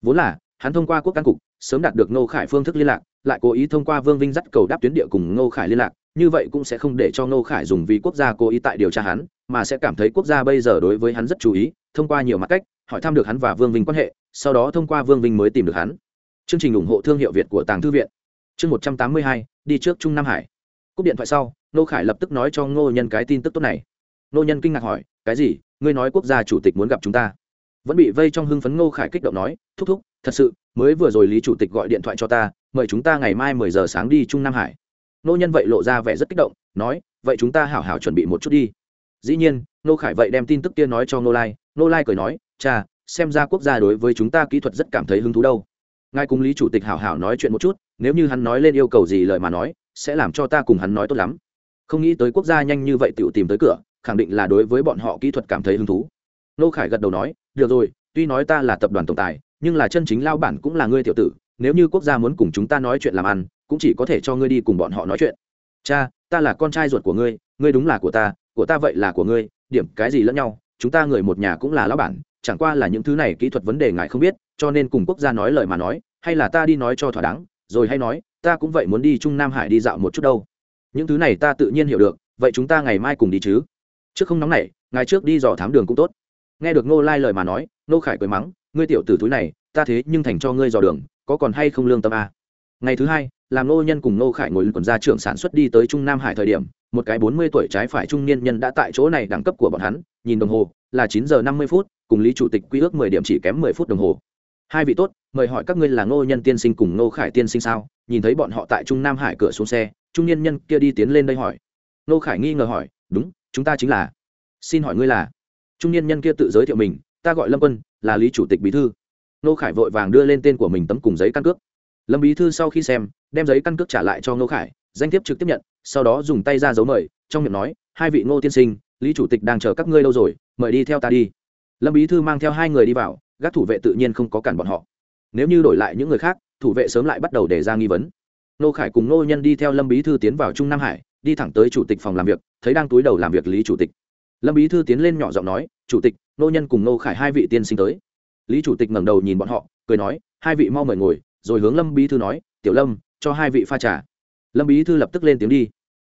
Vốn là, hắn thông qua quốc căn cục, sớm đạt được nô khải phương thức liên lạc, lại cố ý thông qua vương vinh dắt cầu đáp tuyến địa cùng nô khải liên lạc, như vậy cũng sẽ không để cho nô khải dùng vì quốc gia cố ý tại điều tra hắn, mà sẽ cảm thấy quốc gia bây giờ đối với hắn rất chú ý, thông qua nhiều mặt cách, hỏi thăm được hắn và vương vinh quan hệ, sau đó thông qua vương vinh mới tìm được hắn chương trình ủng hộ thương hiệu việt của tàng thư viện. Chương một trăm tám mươi hai, đi trước trung nam hải. Cúp điện thoại sau nô khải lập tức nói cho ngô nhân cái tin tức tốt này. Nô nhân kinh ngạc hỏi, cái gì? Ngươi nói quốc gia chủ tịch muốn gặp chúng ta? Vẫn bị vây trong hưng phấn ngô khải kích động nói, thúc thúc, thật sự, mới vừa rồi lý chủ tịch gọi điện thoại cho ta, mời chúng ta ngày mai mười giờ sáng đi trung nam hải. Nô nhân vậy lộ ra vẻ rất kích động, nói, vậy chúng ta hảo hảo chuẩn bị một chút đi. Dĩ nhiên nô khải vậy đem tin tức kia nói cho nô lai. Nô lai cười nói cha xem ra quốc gia đối với chúng ta kỹ thuật rất cảm thấy hứng thú đâu ngài cùng lý chủ tịch hảo hảo nói chuyện một chút, nếu như hắn nói lên yêu cầu gì lời mà nói, sẽ làm cho ta cùng hắn nói tốt lắm. Không nghĩ tới quốc gia nhanh như vậy tự tìm tới cửa, khẳng định là đối với bọn họ kỹ thuật cảm thấy hứng thú. Nô khải gật đầu nói, được rồi, tuy nói ta là tập đoàn tổng tài, nhưng là chân chính lao bản cũng là ngươi tiểu tử, nếu như quốc gia muốn cùng chúng ta nói chuyện làm ăn, cũng chỉ có thể cho ngươi đi cùng bọn họ nói chuyện. Cha, ta là con trai ruột của ngươi ngươi đúng là của ta của ta vậy là của ngươi, điểm cái gì lẫn nhau, chúng ta người một nhà cũng là lao bản, chẳng qua là những thứ này kỹ thuật vấn đề ngài không biết cho nên cùng quốc gia nói lời mà nói, hay là ta đi nói cho thỏa đáng, rồi hay nói, ta cũng vậy muốn đi trung nam hải đi dạo một chút đâu. Những thứ này ta tự nhiên hiểu được, vậy chúng ta ngày mai cùng đi chứ? Trước không nóng này, ngày trước đi dò thám đường cũng tốt. Nghe được Ngô lai lời mà nói nô khải cười mắng, ngươi tiểu t ử túi này, ta thế nhưng thành cho ngươi dò đường, có còn hay không lương tâm à? ngày thứ hai, làm nô nhân cùng Ngô khải ngồi quần ra trưởng sản xuất đi tới trung nam hải thời điểm, một cái bốn mươi tuổi trái phải trung niên nhân đã tại chỗ này đẳng cấp của bọn hắn, nhìn đồng hồ, là chín giờ năm mươi phút, cùng lý chủ tịch quy ước mười điểm chỉ kém mười phút đồng hồ hai vị tốt, mời hỏi các ngươi là ngô nhân tiên sinh cùng ngô khải tiên sinh sao? Nhìn thấy bọn họ tại trung nam hải cửa xuống xe, trung niên nhân kia đi tiến lên đây hỏi. Ngô khải nghi ngờ hỏi, đúng, chúng ta chính là. Xin hỏi ngươi là? Trung niên nhân kia tự giới thiệu mình, ta gọi lâm quân, là lý chủ tịch bí thư. Ngô khải vội vàng đưa lên tên của mình tấm cùng giấy căn cước. Lâm bí thư sau khi xem, đem giấy căn cước trả lại cho ngô khải, danh thiếp trực tiếp nhận, sau đó dùng tay ra dấu mời, trong miệng nói, hai vị ngô tiên sinh, lý chủ tịch đang chờ các ngươi lâu rồi, mời đi theo ta đi. Lâm bí thư mang theo hai người đi vào gác thủ vệ tự nhiên không có cản bọn họ. Nếu như đổi lại những người khác, thủ vệ sớm lại bắt đầu đề ra nghi vấn. Nô khải cùng nô nhân đi theo lâm bí thư tiến vào trung nam hải, đi thẳng tới chủ tịch phòng làm việc, thấy đang túi đầu làm việc lý chủ tịch. Lâm bí thư tiến lên nhỏ giọng nói, chủ tịch, nô nhân cùng nô khải hai vị tiên sinh tới. Lý chủ tịch ngẩng đầu nhìn bọn họ, cười nói, hai vị mau mời ngồi. Rồi hướng lâm bí thư nói, tiểu lâm, cho hai vị pha trà. Lâm bí thư lập tức lên tiếng đi.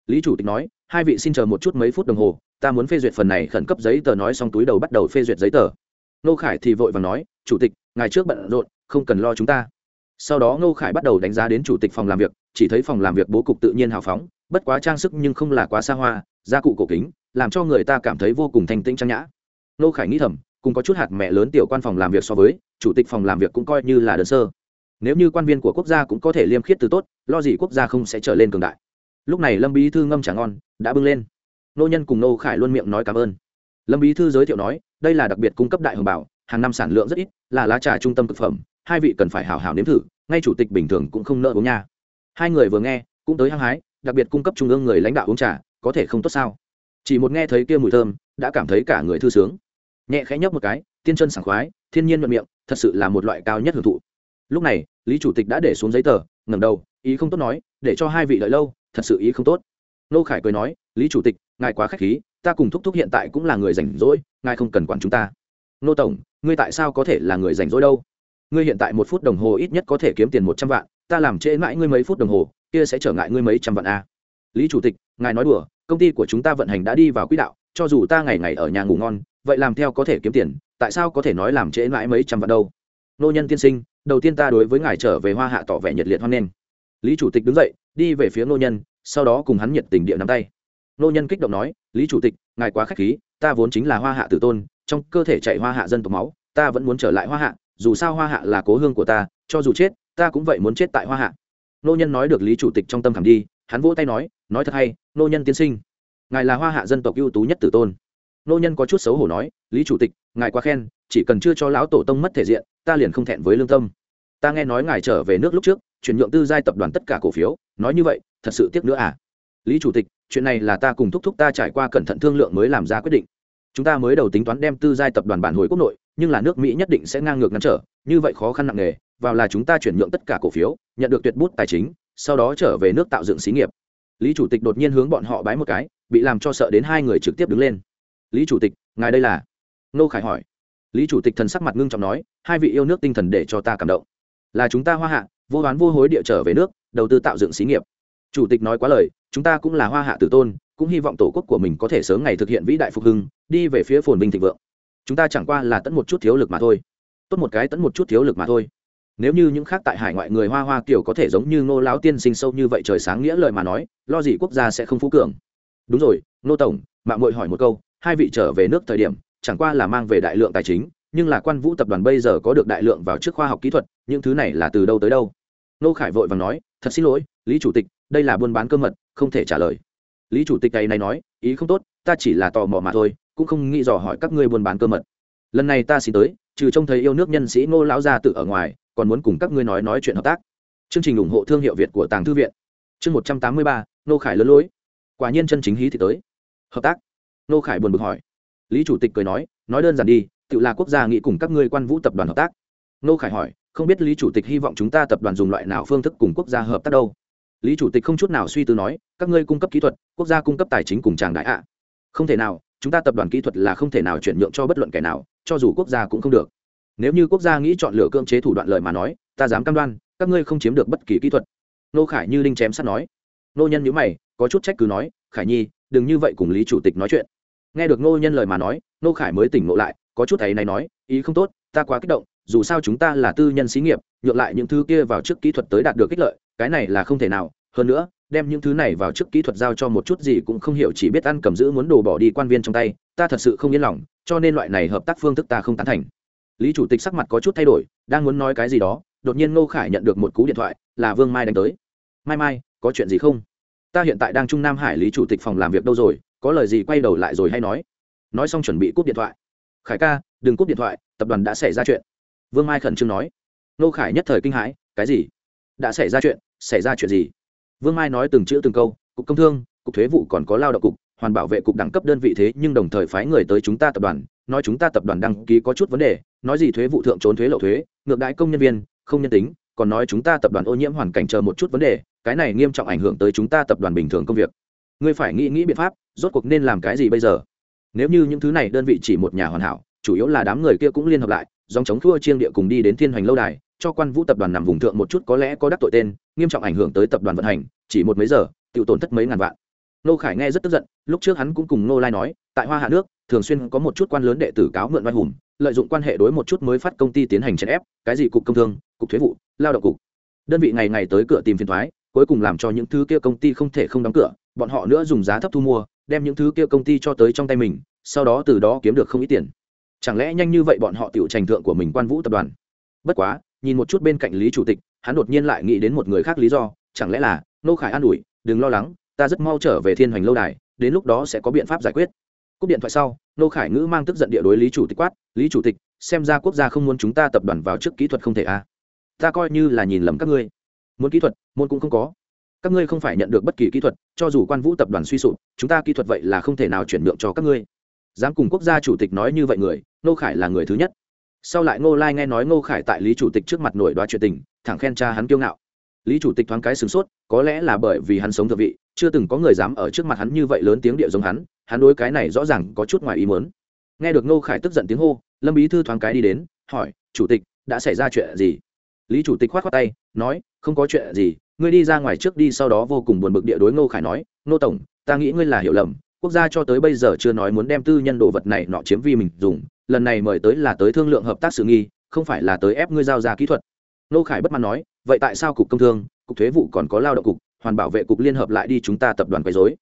Lý chủ tịch nói, hai vị xin chờ một chút mấy phút đồng hồ, ta muốn phê duyệt phần này khẩn cấp giấy tờ nói xong túi đầu bắt đầu phê duyệt giấy tờ nô khải thì vội và nói, chủ tịch ngày trước bận rộn, không cần lo chúng ta. Sau đó nô khải bắt đầu đánh giá đến chủ tịch phòng làm việc, chỉ thấy phòng làm việc bố cục tự nhiên hào phóng, bất quá trang sức nhưng không là quá xa hoa, gia cụ cổ kính, làm cho người ta cảm thấy vô cùng thanh tĩnh trang nhã. Nô khải nghĩ thầm, cùng có chút hạt mẹ lớn tiểu quan phòng làm việc so với, chủ tịch phòng làm việc cũng coi như là đơn sơ. Nếu như quan viên của quốc gia cũng có thể liêm khiết từ tốt, lo gì quốc gia không sẽ trở lên cường đại. Lúc này lâm bí thư ngâm trà ngon, đã bưng lên. Nô nhân cùng nô khải luôn miệng nói cảm ơn. Lâm bí thư giới thiệu nói đây là đặc biệt cung cấp đại hồng bảo, hàng năm sản lượng rất ít, là lá trà trung tâm thực phẩm, hai vị cần phải hào hào nếm thử, ngay chủ tịch bình thường cũng không nợ uống nha. Hai người vừa nghe, cũng tới hăng hái, đặc biệt cung cấp trung ương người lãnh đạo uống trà, có thể không tốt sao? Chỉ một nghe thấy kia mùi thơm, đã cảm thấy cả người thư sướng. Nhẹ khẽ nhấp một cái, tiên chân sảng khoái, thiên nhiên nhuận miệng, thật sự là một loại cao nhất hưởng thụ. Lúc này, lý chủ tịch đã để xuống giấy tờ, ngẩng đầu, ý không tốt nói, để cho hai vị đợi lâu, thật sự ý không tốt. Nô khải cười nói, lý chủ tịch, ngài quá k h á c h khí ta cùng thúc thúc hiện tại cũng là người rảnh rỗi, ngài không cần quản chúng ta. Nô tổng, ngươi tại sao có thể là người rảnh rỗi đâu? Ngươi hiện tại một phút đồng hồ ít nhất có thể kiếm tiền một trăm vạn, ta làm trễ mãi ngươi mấy phút đồng hồ, kia sẽ trở ngại ngươi mấy trăm vạn a. Lý chủ tịch, ngài nói đùa, công ty của chúng ta vận hành đã đi vào quỹ đạo, cho dù ta ngày ngày ở nhà ngủ ngon, vậy làm theo có thể kiếm tiền, tại sao có thể nói làm trễ mãi mấy trăm vạn đâu? Nô nhân tiên sinh, đầu tiên ta đối với ngài trở về hoa hạ tỏ vẻ nhiệt liệt hoan nghênh. Lý chủ tịch đứng dậy, đi về phía nô nhân, sau đó cùng hắn nhiệt tình địa nắm tay. Nô nhân kích động nói lý chủ tịch, ngài quá k h á c h khí, ta vốn chính là hoa hạ tử tôn, trong cơ thể chạy hoa hạ dân tộc máu, ta vẫn muốn trở lại hoa hạ, dù sao hoa hạ là cố hương của ta, cho dù chết, ta cũng vậy muốn chết tại hoa hạ. Nô nhân nói được lý chủ tịch trong tâm khảm đi, hắn vỗ tay nói nói thật hay, nô nhân tiên sinh, ngài là hoa hạ dân tộc ưu tú nhất tử tôn. Nô nhân có chút xấu hổ nói, lý chủ tịch, ngài quá khen, chỉ cần chưa cho lão tổ tông mất thể diện, ta liền không thẹn với lương tâm. Ta nghe nói ngài trở về nước lúc trước, chuyển nhượng tư giai tập đoàn tất cả cổ phiếu, nói như vậy, thật sự tiếc nữa à? Lý chủ tịch, chuyện này là ta cùng thúc thúc ta trải qua cẩn thận thương lượng mới làm ra quyết định. Chúng ta mới đầu tính toán đem tư giai tập đoàn bản hồi quốc nội, nhưng là nước mỹ nhất định sẽ ngang ngược ngăn trở, như vậy khó khăn nặng nề, vào là chúng ta chuyển nhượng tất cả cổ phiếu, nhận được tuyệt bút tài chính, sau đó trở về nước tạo dựng xí nghiệp. Lý chủ tịch đột nhiên hướng bọn họ bái một cái, bị làm cho sợ đến hai người trực tiếp đứng lên. Lý chủ tịch, ngài đây là? Nô khải hỏi. Lý chủ tịch thần sắc mặt ngưng trọng nói, hai vị yêu nước tinh thần để cho ta cảm động. Là chúng ta hoa hạ, vô đoán vô hối địa trở về nước, đầu tư tạo dựng xí nghiệp. Chủ tịch nói quá lời chúng ta cũng là hoa hạ tử tôn, cũng hy vọng tổ quốc của mình có thể sớm ngày thực hiện vĩ đại phục hưng, đi về phía phồn vinh thịnh vượng. Chúng ta chẳng qua là tẫn một chút thiếu lực mà thôi. Tốt một cái tẫn một chút thiếu lực mà thôi. Nếu như những khác tại hải ngoại người hoa hoa kiểu có thể giống như ngô lão tiên sinh sâu như vậy trời sáng nghĩa lời mà nói, lo gì quốc gia sẽ không phú cường. Đúng rồi, ngô tổng mạng mội hỏi một câu, hai vị trở về nước thời điểm, chẳng qua là mang về đại lượng tài chính, nhưng là quan vũ tập đoàn bây giờ có được đại lượng vào trước khoa học kỹ thuật, những thứ này là từ đâu tới đâu? Nô khải vội và nói, thật xin lỗi, lý chủ tịch, đây là buôn bán cơ mật không thể trả lời. Lý chủ tịch này này nói, ý không tốt, ta chỉ là tò mò mà thôi, cũng không nghĩ dò hỏi các ngươi buôn bán cơ mật. Lần này ta xin tới, trừ trông thấy yêu nước nhân sĩ ngô lão gia tự ở ngoài, còn muốn cùng các ngươi nói nói chuyện hợp tác. Chương trình ủng hộ thương hiệu việt của tàng thư viện. Chương một trăm tám mươi ba, nô khải lớn lối. Quả nhiên chân chính hí thì tới. Hợp tác. Nô khải buồn bực hỏi. Lý chủ tịch cười nói nói đơn giản đi, tự là quốc gia nghĩ cùng các ngươi quan vũ tập đoàn hợp tác. Nô khải hỏi, không biết lý chủ tịch hy vọng chúng ta tập đoàn dùng loại nào phương thức cùng quốc gia hợp tác đâu? Lý chủ tịch không chút nào suy tư nói, các ngươi cung cấp kỹ thuật, quốc gia cung cấp tài chính cùng tràng đại ạ. Không thể nào, chúng ta tập đoàn kỹ thuật là không thể nào chuyển nhượng cho bất luận kẻ nào, cho dù quốc gia cũng không được. Nếu như quốc gia nghĩ chọn lựa cưỡng chế thủ đoạn lời mà nói, ta dám cam đoan, các ngươi không chiếm được bất kỳ kỹ thuật. Nô khải như linh chém sắt nói. Nô nhân nhữ mày, có chút trách cứ nói, khải nhi, đừng như vậy cùng lý chủ tịch nói chuyện. Nghe được nô nhân lời mà nói, nô khải mới tỉnh ngộ lại, có chút thấy này nói, ý không tốt, ta quá kích động, dù sao chúng ta là tư nhân xí nghiệp, nhượng lại những thứ kia vào trước kỹ thuật tới đạt được kích lợi cái này là không thể nào, hơn nữa, đem những thứ này vào trước kỹ thuật giao cho một chút gì cũng không hiểu, chỉ biết ăn cầm giữ muốn đồ bỏ đi quan viên trong tay, ta thật sự không yên lòng, cho nên loại này hợp tác phương thức ta không tán thành. Lý chủ tịch sắc mặt có chút thay đổi, đang muốn nói cái gì đó, đột nhiên ngô khải nhận được một cú điện thoại, là vương mai đánh tới. Mai mai, có chuyện gì không? Ta hiện tại đang trung nam hải lý chủ tịch phòng làm việc đâu rồi, có lời gì quay đầu lại rồi hay nói? Nói xong chuẩn bị cúp điện thoại. Khải ca, đừng cúp điện thoại, tập đoàn đã xảy ra chuyện. Vương mai khẩn trương nói. Nô khải nhất thời kinh hãi, cái gì? Đã xảy ra chuyện, xảy ra chuyện gì? Vương mai nói từng chữ từng câu, cục công thương, cục thuế vụ còn có lao động cục, hoàn bảo vệ cục đẳng cấp đơn vị thế, nhưng đồng thời phái người tới chúng ta tập đoàn, nói chúng ta tập đoàn đăng ký có chút vấn đề, nói gì thuế vụ thượng trốn thuế lậu thuế, ngược đãi công nhân viên, không nhân tính, còn nói chúng ta tập đoàn ô nhiễm hoàn cảnh chờ một chút vấn đề, cái này nghiêm trọng ảnh hưởng tới chúng ta tập đoàn bình thường công việc. Ngươi phải nghĩ nghĩ biện pháp, rốt cuộc nên làm cái gì bây giờ? Nếu như những thứ này đơn vị chỉ một nhà hoàn hảo, chủ yếu là đám người kia cũng liên hợp lại, dòng chống thua chiêng địa cùng đi đến thiên hoành lâu đài cho quan vũ tập đoàn nằm vùng thượng một chút có lẽ có đắc tội tên, nghiêm trọng ảnh hưởng tới tập đoàn vận hành, chỉ một mấy giờ tự tổn thất mấy ngàn vạn. Nô khải nghe rất tức giận, lúc trước hắn cũng cùng nô lai nói, tại hoa hạ nước, thường xuyên có một chút quan lớn đệ tử cáo mượn oai hùng, lợi dụng quan hệ đối một chút mới phát công ty tiến hành chèn ép, cái gì cục công thương, cục thuế vụ, lao động cục. Đơn vị ngày ngày tới cửa tìm phiền thoái, cuối cùng làm cho những thứ kia công ty không thể không đóng cửa, bọn họ nữa dùng giá thấp thu mua, đem những thứ kia công ty cho tới trong tay mình, sau đó từ đó kiếm được không ít tiền. Chẳng lẽ nhanh như vậy bọn họ tiểu trành thượng của mình quan vũ tập đoàn? Bất quá nhìn một chút bên cạnh lý chủ tịch, hắn đột nhiên lại nghĩ đến một người khác lý do, chẳng lẽ là, nô khải an ủi, đừng lo lắng, ta rất mau trở về thiên hoành lâu đài, đến lúc đó sẽ có biện pháp giải quyết. Cúp điện thoại sau, nô khải ngữ mang tức giận địa đối lý chủ tịch quát, lý chủ tịch, xem ra quốc gia không muốn chúng ta tập đoàn vào trước kỹ thuật không thể a à. ta coi như là nhìn lầm các ngươi. Muốn kỹ thuật môn cũng không có. Các ngươi không phải nhận được bất kỳ kỹ thuật, cho dù quan vũ tập đoàn suy sụp, chúng ta kỹ thuật vậy là không thể nào chuyển nhượng cho các ngươi. Dám cùng quốc gia chủ tịch nói như vậy người, nô khải là người thứ nhất sau lại ngô lai nghe nói ngô khải tại lý chủ tịch trước mặt nổi đoá chuyện tình, thẳng khen cha hắn kiêu ngạo. Lý chủ tịch thoáng cái sửng sốt, có lẽ là bởi vì hắn sống thượng vị, chưa từng có người dám ở trước mặt hắn như vậy lớn tiếng địa giống hắn hắn đối cái này rõ ràng có chút ngoài ý mớn nghe được ngô khải tức giận tiếng hô, lâm bí thư thoáng cái đi đến, hỏi, chủ tịch, đã xảy ra chuyện gì? Lý chủ tịch k h o á t khoác tay, nói, không có chuyện gì, ngươi đi ra ngoài trước đi, sau đó vô cùng buồn bực địa đối ngô khải nói, ngô tổng, ta nghĩ ngươi là hiểu lầm, quốc gia cho tới bây giờ chưa nói muốn đem tư nhân đồ vật này nọ chiếm vi mình dùng lần này mời tới là tới thương lượng hợp tác sự nghi, không phải là tới ép ngươi giao ra kỹ thuật. Nô khải bất mãn nói, vậy tại sao cục công thương, cục thuế vụ còn có lao động cục, hoàn bảo vệ cục liên hợp lại đi chúng ta tập đoàn quấy dối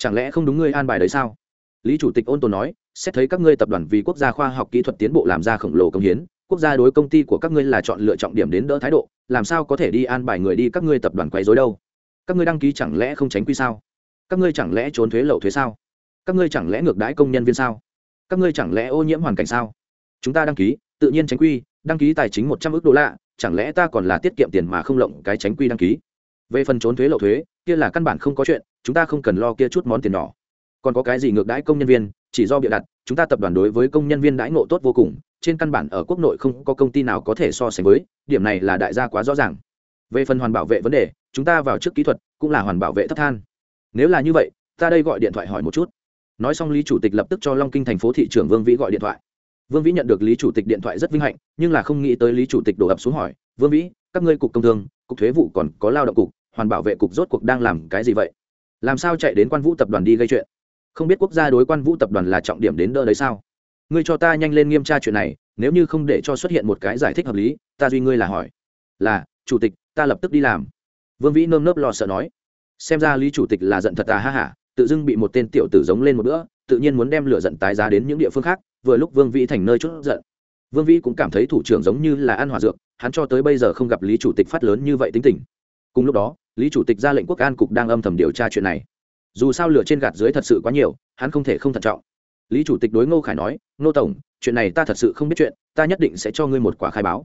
chẳng lẽ không đúng ngươi an bài đấy sao? Lý chủ tịch ôn tồn nói, xét thấy các ngươi tập đoàn vì quốc gia khoa học kỹ thuật tiến bộ làm ra khổng lồ công hiến, quốc gia đối công ty của các ngươi là chọn lựa trọng điểm đến đỡ thái độ, làm sao có thể đi an bài người đi các ngươi tập đoàn quấy dối đâu? Các ngươi đăng ký chẳng lẽ không tránh quy sao? Các ngươi chẳng lẽ trốn thuế lậu thuế sao? Các ngươi chẳng lẽ ngược đãi công nhân viên sao? Các ngươi chẳng lẽ ô nhiễm hoàn cảnh sao? Chúng ta đăng ký, tự nhiên tránh quy, đăng ký tài chính một trăm ước đô la, chẳng lẽ ta còn là tiết kiệm tiền mà không lộng cái tránh quy đăng ký? Về phần trốn thuế lậu thuế, kia là căn bản không có chuyện, chúng ta không cần lo kia chút món tiền nhỏ. Còn có cái gì ngược đãi công nhân viên, chỉ do bịa đặt, chúng ta tập đoàn đối với công nhân viên đãi ngộ tốt vô cùng, trên căn bản ở quốc nội không có công ty nào có thể so sánh với, điểm này là đại gia quá rõ ràng. Về phần hoàn bảo vệ vấn đề, chúng ta vào trước kỹ thuật, cũng là hoàn bảo vệ thấp than. Nếu là như vậy, ta đây gọi điện thoại hỏi một chút nói xong lý chủ tịch lập tức cho long kinh thành phố thị trưởng vương vĩ gọi điện thoại. Vương vĩ nhận được lý chủ tịch điện thoại rất vinh hạnh, nhưng là không nghĩ tới lý chủ tịch đổ ập xuống hỏi, vương vĩ, các ngươi cục công thương, cục thuế vụ còn có lao động cục, hoàn bảo vệ cục rốt cuộc đang làm cái gì vậy? Làm sao chạy đến quan vũ tập đoàn đi gây chuyện? Không biết quốc gia đối quan vũ tập đoàn là trọng điểm đến đỡ đấy sao? Ngươi cho ta nhanh lên nghiêm tra chuyện này, nếu như không để cho xuất hiện một cái giải thích hợp lý, ta duy ngươi là hỏi. Là, chủ tịch, ta lập tức đi làm. Vương vĩ nơm nớp lo sợ nói. Xem ra lý chủ tịch là giận thật à ha hả tự dưng bị một tên tiểu tử giống lên một bữa, tự nhiên muốn đem lửa giận tái giá đến những địa phương khác, vừa lúc vương vĩ thành nơi chút giận. Vương vĩ cũng cảm thấy thủ trưởng giống như là ăn hòa dược, hắn cho tới bây giờ không gặp lý chủ tịch phát lớn như vậy tính tình. Cùng lúc đó, lý chủ tịch ra lệnh quốc an cục đang âm thầm điều tra chuyện này. Dù sao lửa trên gạt dưới thật sự quá nhiều, hắn không thể không thận trọng. Lý chủ tịch đối ngô khải nói, ngô tổng, chuyện này ta thật sự không biết chuyện, ta nhất định sẽ cho ngươi một quả khai báo.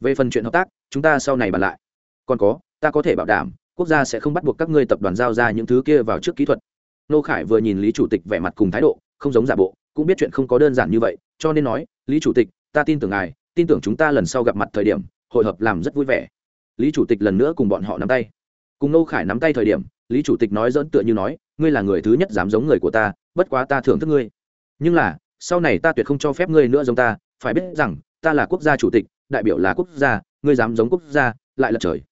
Về phần chuyện hợp tác, chúng ta sau này bàn lại. Còn có, ta có thể bảo đảm, quốc gia sẽ không bắt buộc các ngươi tập đoàn giao ra những thứ kia vào trước kỹ thuật. Nô khải vừa nhìn lý chủ tịch vẻ mặt cùng thái độ, không giống giả bộ, cũng biết chuyện không có đơn giản như vậy, cho nên nói, lý chủ tịch, ta tin tưởng ngài, tin tưởng chúng ta lần sau gặp mặt thời điểm, hội hợp làm rất vui vẻ. Lý chủ tịch lần nữa cùng bọn họ nắm tay. Cùng nô khải nắm tay thời điểm, lý chủ tịch nói dỡn tựa như nói, ngươi là người thứ nhất dám giống người của ta, bất quá ta thưởng thức ngươi. Nhưng là, sau này ta tuyệt không cho phép ngươi nữa giống ta, phải biết rằng, ta là quốc gia chủ tịch, đại biểu là quốc gia, ngươi dám giống quốc gia, lại là trời.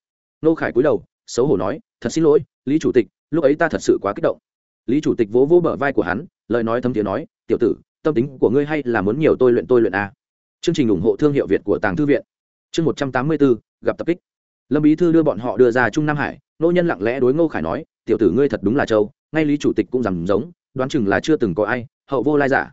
Nô khải cúi đầu, xấu hổ nói, thật xin lỗi, lý chủ tịch, lúc ấy ta thật sự quá kích động lý chủ tịch vỗ vỗ bờ vai của hắn, lời nói thấm tiếng nói, tiểu tử, tâm tính của ngươi hay là muốn nhiều tôi luyện tôi luyện a chương trình ủng hộ thương hiệu việt của tàng thư viện. Chương một trăm tám mươi bốn, gặp tập kích. Lâm bí thư đưa bọn họ đưa ra trung nam hải, nô nhân lặng lẽ đối ngô khải nói, tiểu tử ngươi thật đúng là châu ngay lý chủ tịch cũng rằng giống, đoán chừng là chưa từng có ai, hậu vô lai giả.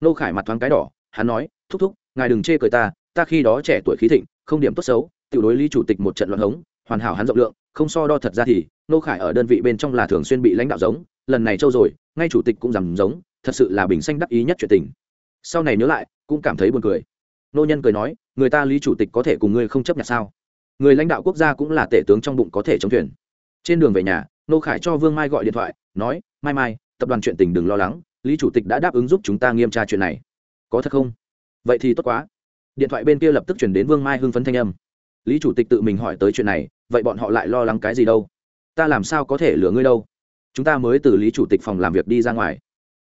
Ngô khải mặt thoáng cái đỏ, hắn nói, thúc thúc, ngài đừng chê cười ta ta khi đó trẻ tuổi khí thịnh, không điểm tốt xấu, tiểu đối lý chủ tịch một trận loạn hống, hoàn hảo hắn rộng lượng, không so đo thật ra thì, ngô khải ở đơn vị bên trong là thường xuyên bị lãnh đạo giống lần này châu rồi, ngay chủ tịch cũng rằng giống, thật sự là bình xanh đắc ý nhất chuyện tình. Sau này nhớ lại, cũng cảm thấy buồn cười. Nô nhân cười nói, người ta lý chủ tịch có thể cùng ngươi không chấp nhận sao? Người lãnh đạo quốc gia cũng là tể tướng trong bụng có thể chống thuyền. Trên đường về nhà, nô khải cho vương mai gọi điện thoại, nói, mai mai, tập đoàn chuyện tình đừng lo lắng, lý chủ tịch đã đáp ứng giúp chúng ta nghiêm tra chuyện này. Có thật không? Vậy thì tốt quá. Điện thoại bên kia lập tức chuyển đến vương mai hưng phấn thanh âm. Lý chủ tịch tự mình hỏi tới chuyện này, vậy bọn họ lại lo lắng cái gì đâu? Ta làm sao có thể lừa ngươi đâu? Chúng ta mới từ lý chủ tịch phòng làm việc đi ra ngoài.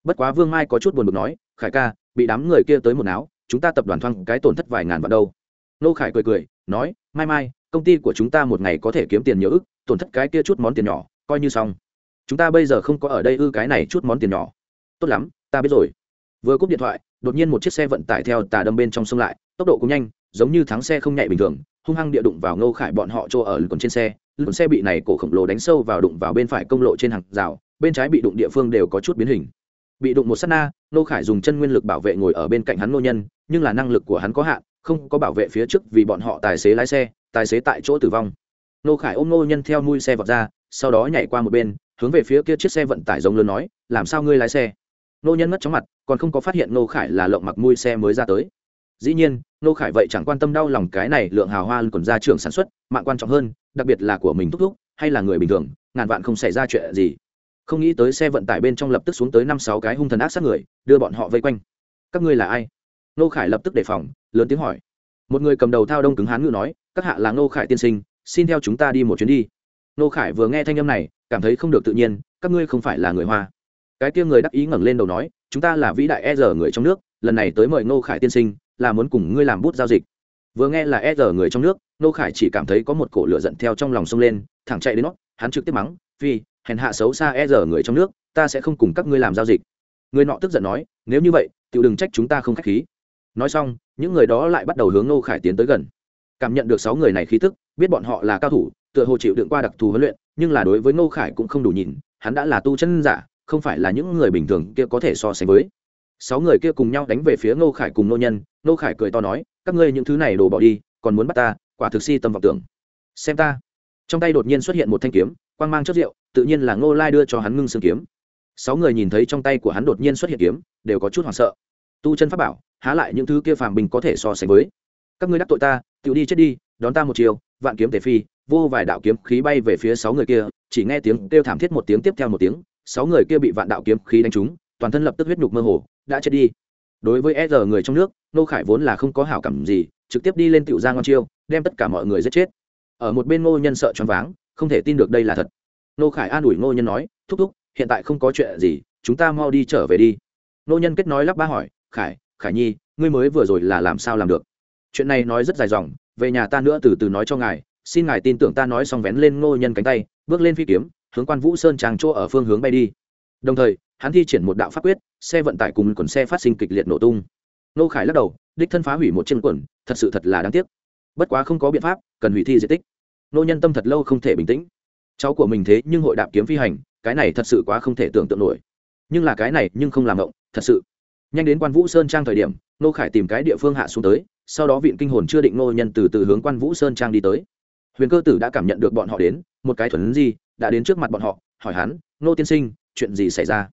Bất quá vương mai có chút buồn bực nói, khải ca, bị đám người kia tới một áo chúng ta tập đoàn thoang cái tổn thất vài ngàn vào đâu. Nô khải cười cười, nói, mai mai, công ty của chúng ta một ngày có thể kiếm tiền nhiều ức, tổn thất cái kia chút món tiền nhỏ, coi như xong. Chúng ta bây giờ không có ở đây ư cái này chút món tiền nhỏ. Tốt lắm, ta biết rồi. Vừa cúp điện thoại, đột nhiên một chiếc xe vận tải theo tà đâm bên trong sông lại, tốc độ cũng nhanh, giống như thắng xe không nhạy bình thường, hung hăng địa đụng vào ngô khải bọn họ chỗ ở còn trên xe lùn xe bị này cổ khổng lồ đánh sâu vào đụng vào bên phải công lộ trên hàng rào, bên trái bị đụng địa phương đều có chút biến hình. Bị đụng một s á t na nô khải dùng chân nguyên lực bảo vệ ngồi ở bên cạnh hắn nô nhân, nhưng là năng lực của hắn có hạn, không có bảo vệ phía trước vì bọn họ tài xế lái xe, tài xế tại chỗ tử vong. Nô khải ôm nô nhân theo mui xe vọt ra, sau đó nhảy qua một bên, hướng về phía kia chiếc xe vận tải giống lớn nói, làm sao ngươi lái xe? Nô nhân mất chóng mặt, còn không có phát hiện nô khải là lộng mặc mui xe mới ra tới dĩ nhiên nô khải vậy chẳng quan tâm đau lòng cái này lượng hào hoa còn ra trường sản xuất, mạng quan trọng hơn, đặc biệt là của mình thúc thúc, hay là người bình thường, ngàn vạn không xảy ra chuyện gì. Không nghĩ tới xe vận tải bên trong lập tức xuống tới năm sáu cái hung thần ác sát người, đưa bọn họ vây quanh. Các ngươi là ai? Nô khải lập tức đề phòng, lớn tiếng hỏi. Một người cầm đầu thao đông cứng hán ngự nói, các hạ là nô khải tiên sinh, xin theo chúng ta đi một chuyến đi. Nô khải vừa nghe thanh âm này, cảm thấy không được tự nhiên, các ngươi không phải là người hoa. Cái kia người đắc ý ngẩng lên đầu nói, chúng ta là vĩ đại e rờ người trong nước, lần này tới mời nô khải tiên sinh là muốn cùng ngươi làm bút giao dịch. Vừa nghe là e rờ người trong nước, nô khải chỉ cảm thấy có một cổ lửa giận theo trong lòng sông lên, thẳng chạy đến nó, hắn trực tiếp mắng vì hèn hạ xấu xa e rờ người trong nước, ta sẽ không cùng các ngươi làm giao dịch. Người nọ tức giận nói, nếu như vậy tự đừng trách chúng ta không k h á c h khí. Nói xong, những người đó lại bắt đầu hướng nô khải tiến tới gần. Cảm nhận được sáu người này khí tức, biết bọn họ là cao thủ, tựa hồ chịu đựng qua đặc thù huấn luyện, nhưng là đối với nô khải cũng không đủ nhìn, hắn đã là tu chân giả, không phải là những người bình thường kia có thể so sánh với. Sáu người kia cùng nhau đánh về phía Ngô khải cùng nô nhân nô khải cười to nói, các ngươi những thứ này đổ bỏ đi, còn muốn bắt ta? Quả thực si tâm vọng tưởng. Xem ta. Trong tay đột nhiên xuất hiện một thanh kiếm, quang mang chất rượu, tự nhiên là ngô lai đưa cho hắn ngưng xương kiếm. Sáu người nhìn thấy trong tay của hắn đột nhiên xuất hiện kiếm, đều có chút hoảng sợ. Tu chân pháp bảo, há lại những thứ kia phàm bình có thể so sánh với. Các ngươi đắc tội ta tự đi chết đi, đón ta một chiều, vạn kiếm tề phi, vô vài đạo kiếm khí bay về phía sáu người kia, chỉ nghe tiếng kêu thảm thiết một tiếng tiếp theo một tiếng, sáu người kia bị vạn đạo kiếm khí đánh trúng, toàn thân lập tức huyết nhục mơ hồ, đã chết đi. Đối với e r người trong nước nô khải vốn là không có hảo cảm gì, trực tiếp đi lên tiểu giang ngon chiêu, đem tất cả mọi người giết chết. Ở một bên ngô nhân sợ choáng váng, không thể tin được đây là thật. Nô khải an ủi ngô nhân nói, thúc thúc, hiện tại không có chuyện gì, chúng ta mau đi trở về đi. Nô nhân kết nói lắp ba hỏi, khải khải nhi, ngươi mới vừa rồi là làm sao làm được? Chuyện này nói rất dài dòng, về nhà ta nữa từ từ nói cho ngài, xin ngài tin tưởng ta nói xong vén lên ngô nhân cánh tay, bước lên phi kiếm, hướng quan vũ sơn tràng chỗ ở phương hướng bay đi. Đồng thời, hắn thi triển một đạo pháp quyết, xe vận tải cùng quần xe phát sinh kịch liệt nổ tung nô khải lắc đầu, đích thân phá hủy một chiếc quần, thật sự thật là đáng tiếc. Bất quá không có biện pháp, cần hủy thi di tích. Nô nhân tâm thật lâu không thể bình tĩnh. Cháu của mình thế nhưng hội đạp kiếm phi hành, cái này thật sự quá không thể tưởng tượng nổi. Nhưng là cái này nhưng không làm động, thật sự. Nhanh đến quan vũ sơn trang thời điểm, nô khải tìm cái địa phương hạ xuống tới, sau đó viện kinh hồn chưa định nô nhân từ từ hướng quan vũ sơn trang đi tới. Huyền cơ tử đã cảm nhận được bọn họ đến, một cái thuần gì đã đến trước mặt bọn họ, hỏi hắn, nô tiên sinh, chuyện gì xảy ra?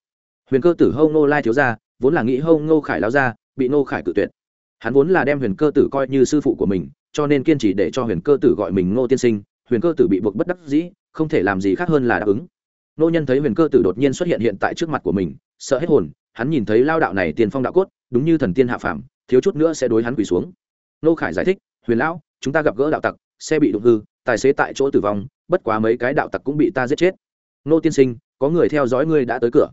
Huyền cơ tử hâu nô lai thiếu ra vốn là nghĩ hâu nô khải lao ra bị nô khải cự tuyệt. Hắn vốn là đem huyền cơ tử coi như sư phụ của mình, cho nên kiên trì để cho huyền cơ tử gọi mình Ngô tiên sinh, huyền cơ tử bị buộc bất đắc dĩ, không thể làm gì khác hơn là đáp ứng. Nô nhân thấy huyền cơ tử đột nhiên xuất hiện hiện tại trước mặt của mình, sợ hết hồn, hắn nhìn thấy lao đạo này tiền phong đạo cốt, đúng như thần tiên hạ phàm, thiếu chút nữa sẽ đối hắn quỳ xuống. Nô khải giải thích, huyền lão, chúng ta gặp gỡ đạo tặc xe bị đụng hư, tài xế tại chỗ tử vong, bất quá mấy cái đạo tặc cũng bị ta giết chết. Nô tiên sinh, có người theo dõi ngươi đã tới cửa.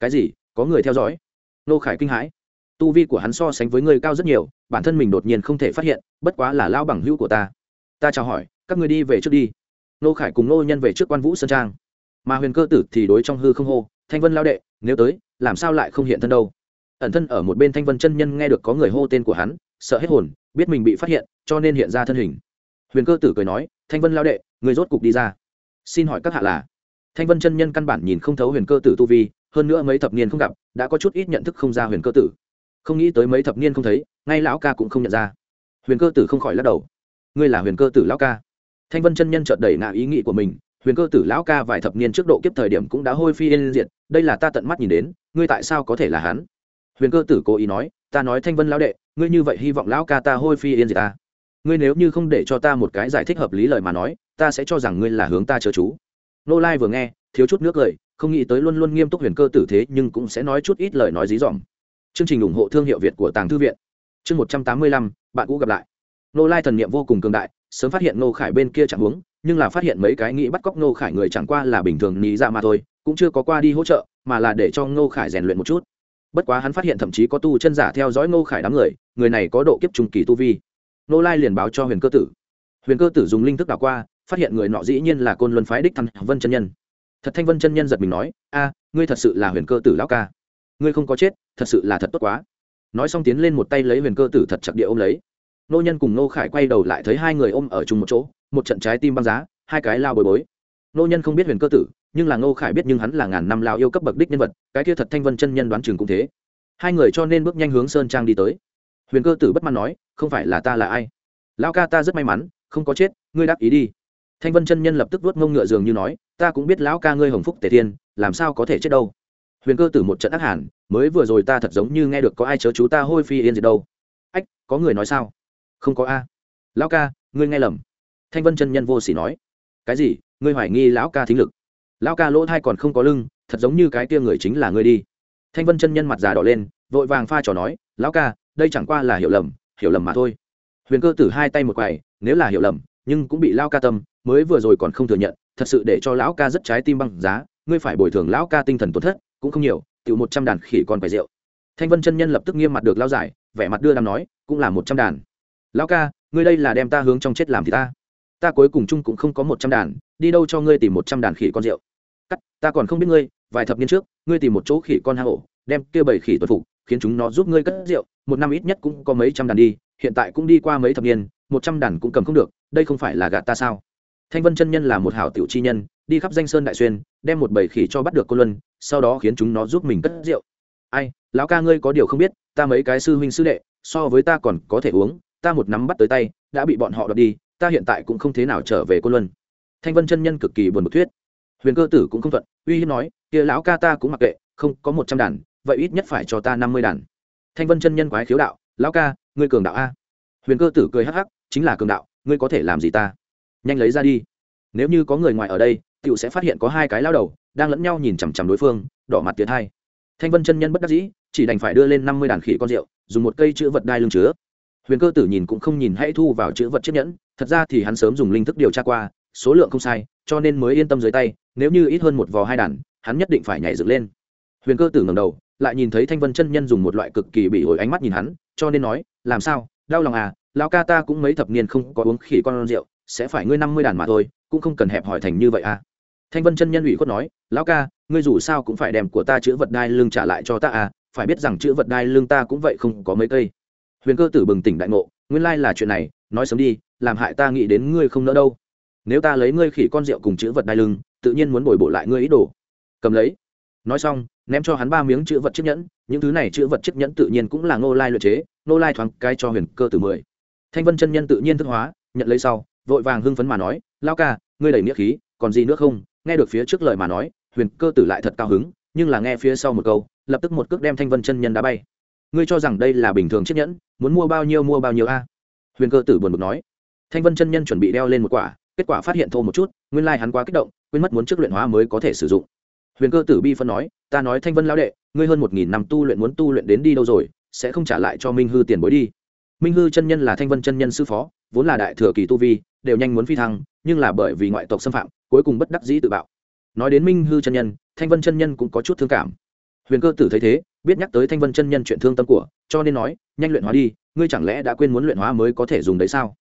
Cái gì? Có người theo dõi? Nô khải kinh hãi tu vi của hắn so sánh với ngươi cao rất nhiều, bản thân mình đột nhiên không thể phát hiện, bất quá là lao bằng hữu của ta. Ta chào hỏi, các người đi về trước đi. Nô khải cùng nô nhân về trước quan vũ sơn trang. Mà huyền cơ tử thì đối trong hư không hô, thanh vân lao đệ, nếu tới, làm sao lại không hiện thân đâu? Ẩn thân ở một bên thanh vân chân nhân nghe được có người hô tên của hắn, sợ hết hồn, biết mình bị phát hiện, cho nên hiện ra thân hình. Huyền cơ tử cười nói, thanh vân lao đệ, người rốt cục đi ra. Xin hỏi các hạ là? Thanh vân chân nhân căn bản nhìn không thấu huyền cơ tử tu vi, hơn nữa mấy thập niên không gặp, đã có chút ít nhận thức không ra huyền cơ tử không nghĩ tới mấy thập niên không thấy, ngay lão ca cũng không nhận ra. Huyền cơ tử không khỏi lắc đầu. Ngươi là huyền cơ tử lão ca. Thanh vân chân nhân chợt đẩy ngã ý nghĩ của mình, huyền cơ tử lão ca vài thập niên trước độ kiếp thời điểm cũng đã hôi phi yên diệt, đây là ta tận mắt nhìn đến, ngươi tại sao có thể là hắn? Huyền cơ tử cố ý nói, ta nói thanh vân lão đệ, ngươi như vậy hy vọng lão ca ta hôi phi yên diệt ta. Ngươi nếu như không để cho ta một cái giải thích hợp lý lời mà nói, ta sẽ cho rằng ngươi là hướng ta chớ chú. Nô lai vừa nghe, thiếu chút nước lời, không nghĩ tới luôn luôn nghiêm túc huyền cơ tử thế nhưng cũng sẽ nói chút ít lời nói dí dỏm chương trình ủng hộ thương hiệu việt của tàng thư viện. Chương một trăm tám mươi lăm, bạn cũ gặp lại. Nô lai thần n i ệ m vô cùng cường đại, sớm phát hiện nô khải bên kia chẳng uống nhưng là phát hiện mấy cái nghĩ bắt cóc nô khải người chẳng qua là bình thường ní ra dạ mà thôi, cũng chưa có qua đi hỗ trợ, mà là để cho nô khải rèn luyện một chút. Bất quá hắn phát hiện thậm chí có tu chân giả theo dõi nô khải đám người người này có độ kiếp trung kỳ tu vi. Nô lai liền báo cho huyền cơ tử. Huyền cơ tử dùng linh thức đảo qua, phát hiện người nọ dĩ nhiên là côn luân phái đích thăng vân chân nhân. Thật thanh vân chân nhân giật mình nói, a, ngươi thật sự là huyền cơ tử lão ca ngươi không có chết, thật sự là thật tốt quá. Nói xong tiến lên một tay lấy huyền cơ tử thật chặt địa ôm lấy. Nô nhân cùng nô khải quay đầu lại thấy hai người ôm ở chung một chỗ, một trận trái tim băng giá, hai cái lao bồi bối. Nô nhân không biết huyền cơ tử, nhưng là nô khải biết nhưng hắn là ngàn năm lao yêu cấp bậc đích nhân vật, cái kia thật thanh vân chân nhân đoán chừng cũng thế. Hai người cho nên bước nhanh hướng sơn trang đi tới. Huyền cơ tử bất mãn nói, không phải là ta là ai? Lao ca ta rất may mắn, không có chết, ngươi đáp ý đi. Thanh vân chân nhân lập tức vuốt ngông ngựa dường như nói, ta cũng biết lão ca ngươi hồng phúc tề thiên, làm sao có thể chết đâu? Huyền cơ tử một trận ác hẳn mới vừa rồi ta thật giống như nghe được có ai chớ chú ta hôi phi yên gì đâu. Ách, có người nói sao? Không có a. Lão ca, ngươi nghe lầm. Thanh vân chân nhân vô s ỉ nói. Cái gì? Ngươi hoài nghi lão ca thính lực. Lão ca lỗ thai còn không có lưng, thật giống như cái kia người chính là ngươi đi. Thanh vân chân nhân mặt già đỏ lên, vội vàng pha trò nói. Lão ca, đây chẳng qua là hiểu lầm hiểu lầm mà thôi. Huyền cơ tử hai tay một quầy, nếu là hiểu lầm, nhưng cũng bị lão ca tâm, mới vừa rồi còn không thừa nhận, thật sự để cho lão ca rất trái tim băng giá, ngươi phải bồi thường lão ca tinh thần tổn thất cũng không nhiều tự một trăm đàn khỉ còn phải rượu. Thanh vân chân nhân lập tức nghiêm mặt được lao giải, vẻ mặt đưa đàm nói, cũng là một trăm đàn. Lão ca, ngươi đây là đem ta hướng trong chết làm thì ta. Ta cuối cùng chung cũng không có một trăm đàn, đi đâu cho ngươi tìm một trăm đàn khỉ con rượu. Cắt, ta còn không biết ngươi, vài thập niên trước, ngươi tìm một chỗ khỉ con hang ổ, đem kia bảy khỉ tuần phục, khiến chúng nó giúp ngươi cất rượu, một năm ít nhất cũng có mấy trăm đàn đi, hiện tại cũng đi qua mấy thập niên, một trăm đàn cũng cầm không được, đây không phải là gạt ta sao? Thanh vân chân nhân là một hảo tiểu chi nhân đi khắp danh sơn đại xuyên, đem một bầy khỉ cho bắt được cô luân, sau đó khiến chúng nó giúp mình cất rượu. Ai, lão ca ngươi có điều không biết, ta mấy cái sư huynh sư đệ, so với ta còn có thể uống, ta một nắm bắt tới tay, đã bị bọn họ đoạt đi, ta hiện tại cũng không thế nào trở về cô luân. Thanh vân chân nhân cực kỳ buồn bực thuyết. Huyền cơ tử cũng không thuận, uy hiếp nói, kia lão ca ta cũng mặc kệ, không, có một trăm đàn, vậy ít nhất phải cho ta năm mươi đàn. Thanh vân chân nhân quái khiếu đạo, lão ca, ngươi cường đạo a. Huyền cơ tử cười hắc hắc, chính là cường đạo, ngươi có thể làm gì ta? Nhanh lấy ra đi. Nếu như có người ngoài ở đây Tiểu sẽ phát hiện có hai cái lao đầu, đang lẫn nhau nhìn chằm chằm đối phương, đỏ mặt tiệt hai. Thanh vân chân nhân bất đắc dĩ, chỉ đành phải đưa lên năm mươi đàn khỉ con rượu, dùng một cây chữ vật đai lưng chứa. Huyền cơ tử nhìn cũng không nhìn hãy thu vào chữ vật chiếc nhẫn, thật ra thì hắn sớm dùng linh thức điều tra qua, số lượng không sai, cho nên mới yên tâm dưới tay, nếu như ít hơn một vò hai đàn, hắn nhất định phải nhảy dựng lên. Huyền cơ tử ngầm đầu, lại nhìn thấy thanh vân chân nhân dùng một loại cực kỳ bị ổi ánh mắt nhìn hắn, cho nên nói, làm sao? Đau lòng à lao ca ta cũng mấy thập niên không có uống khỉ con rượu, sẽ phải ngươi năm mươi đàn mà thôi, cũng không cần hẹp hỏi thành như vậy à thanh vân chân nhân ủy khuất nói, lão ca, ngươi dù sao cũng phải đem của ta chữ vật đai lưng trả lại cho ta à phải biết rằng chữ vật đai lưng ta cũng vậy không có mấy cây. Huyền cơ tử bừng tỉnh đại ngộ, nguyên lai là chuyện này, nói sớm đi, làm hại ta nghĩ đến ngươi không nỡ đâu. Nếu ta lấy ngươi khỉ con rượu cùng chữ vật đai lưng, tự nhiên muốn bồi bổ lại ngươi ý đồ. Cầm lấy. Nói xong, ném cho hắn ba miếng chữ vật chiếc nhẫn, những thứ này chữ vật chiếc nhẫn tự nhiên cũng là ngô lai luyện chế, ngô lai thoáng cái cho huyền cơ tử mười. Thanh vân chân nhân tự nhiên thức hóa, nhận lấy sau, vội vàng hưng phấn mà nói lao ca, ngươi đầy nghĩa khí, còn gì nữa không? Nghe được phía trước lời mà nói, huyền cơ tử lại thật cao hứng, nhưng là nghe phía sau một câu, lập tức một cước đem thanh vân chân nhân đá bay. Ngươi cho rằng đây là bình thường chiếc nhẫn, muốn mua bao nhiêu mua bao nhiêu a? Huyền cơ tử buồn bực nói. Thanh vân chân nhân chuẩn bị đeo lên một quả, kết quả phát hiện thô một chút, nguyên lai hắn quá kích động, quên mất muốn trước luyện hóa mới có thể sử dụng. Huyền cơ tử bi phân nói, ta nói thanh vân lão đệ, ngươi hơn một nghìn năm tu luyện muốn tu luyện đến đi đâu rồi, sẽ không trả lại cho minh hư tiền bối đi. Minh hư chân nhân là thanh vân chân nhân sư phó, vốn là đại thừa kỳ tu vi đều nhanh muốn phi thăng, nhưng là bởi vì ngoại tộc xâm phạm, cuối cùng bất đắc dĩ tự bạo. Nói đến minh hư chân nhân, thanh vân chân nhân cũng có chút thương cảm. Huyền cơ tử thấy thế, biết nhắc tới thanh vân chân nhân chuyện thương tâm của, cho nên nói, nhanh luyện hóa đi, ngươi chẳng lẽ đã quên muốn luyện hóa mới có thể dùng đấy sao?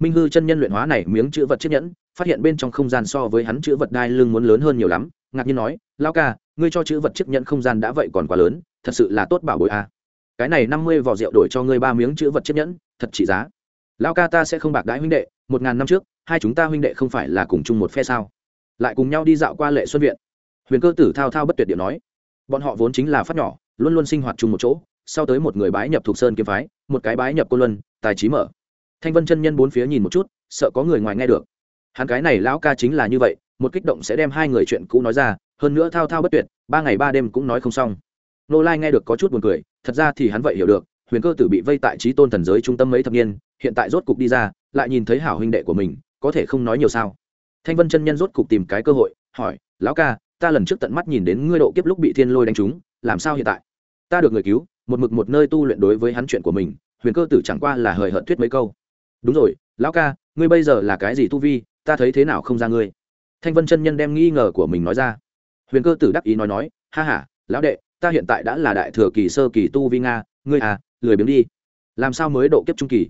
Minh hư chân nhân luyện hóa này miếng chữ vật chiếc nhẫn, phát hiện bên trong không gian so với hắn chữ vật đai lưng muốn lớn hơn nhiều lắm, ngạc nhiên nói lao ca, ngươi cho chữ vật chiếc nhẫn không gian đã vậy còn quá lớn, thật sự là tốt bảo bội a. À. cái này năm mươi vỏ rượu đổi cho ngươi ba miếng chữ vật chiếc nhẫn, thật trị giá lao ca ta sẽ không bạc đãi huynh đệ, một ngàn năm trước, hai chúng ta huynh đệ không phải là cùng chung một phe sao? Lại cùng nhau đi dạo qua lệ xuân viện. Huyền cơ tử thao thao bất tuyệt điệu nói. Bọn họ vốn chính là phát nhỏ, luôn luôn sinh hoạt chung một chỗ, sau tới một người bái nhập thuộc sơn kiếm phái, một cái bái nhập cô luân, tài trí mở. Thanh vân chân nhân bốn phía nhìn một chút, sợ có người ngoài nghe được. Hắn cái này lão ca chính là như vậy, một kích động sẽ đem hai người chuyện cũ nói ra, hơn nữa thao thao bất tuyệt, ba ngày ba đêm cũng nói không xong. Nô lai nghe được có chút buồn cười, thật ra thì hắn vậy hiểu được huyền cơ tử bị vây tại trí tôn thần giới trung tâm mấy thập niên, hiện tại rốt cục đi ra, lại nhìn thấy hảo huynh đệ của mình, có thể không nói nhiều sao? Thanh vân chân nhân rốt cục tìm cái cơ hội, hỏi, lão ca, ta lần trước tận mắt nhìn đến ngươi độ kiếp lúc bị thiên lôi đánh trúng, làm sao hiện tại? Ta được người cứu, một mực một nơi tu luyện đối với hắn chuyện của mình, huyền cơ tử chẳng qua là hời hợt thuyết mấy câu. Đúng rồi, lão ca, ngươi bây giờ là cái gì tu vi, ta thấy thế nào không ra ngươi? Thanh vân chân nhân đem nghi ngờ của mình nói ra. Huyền cơ tử đắc ý nói nói, ha h a lão đệ, ta hiện tại đã là đại thừa kỳ sơ kỳ tu vi nga, ngươi à lười biếng đi. Làm sao mới độ kiếp trung kỳ?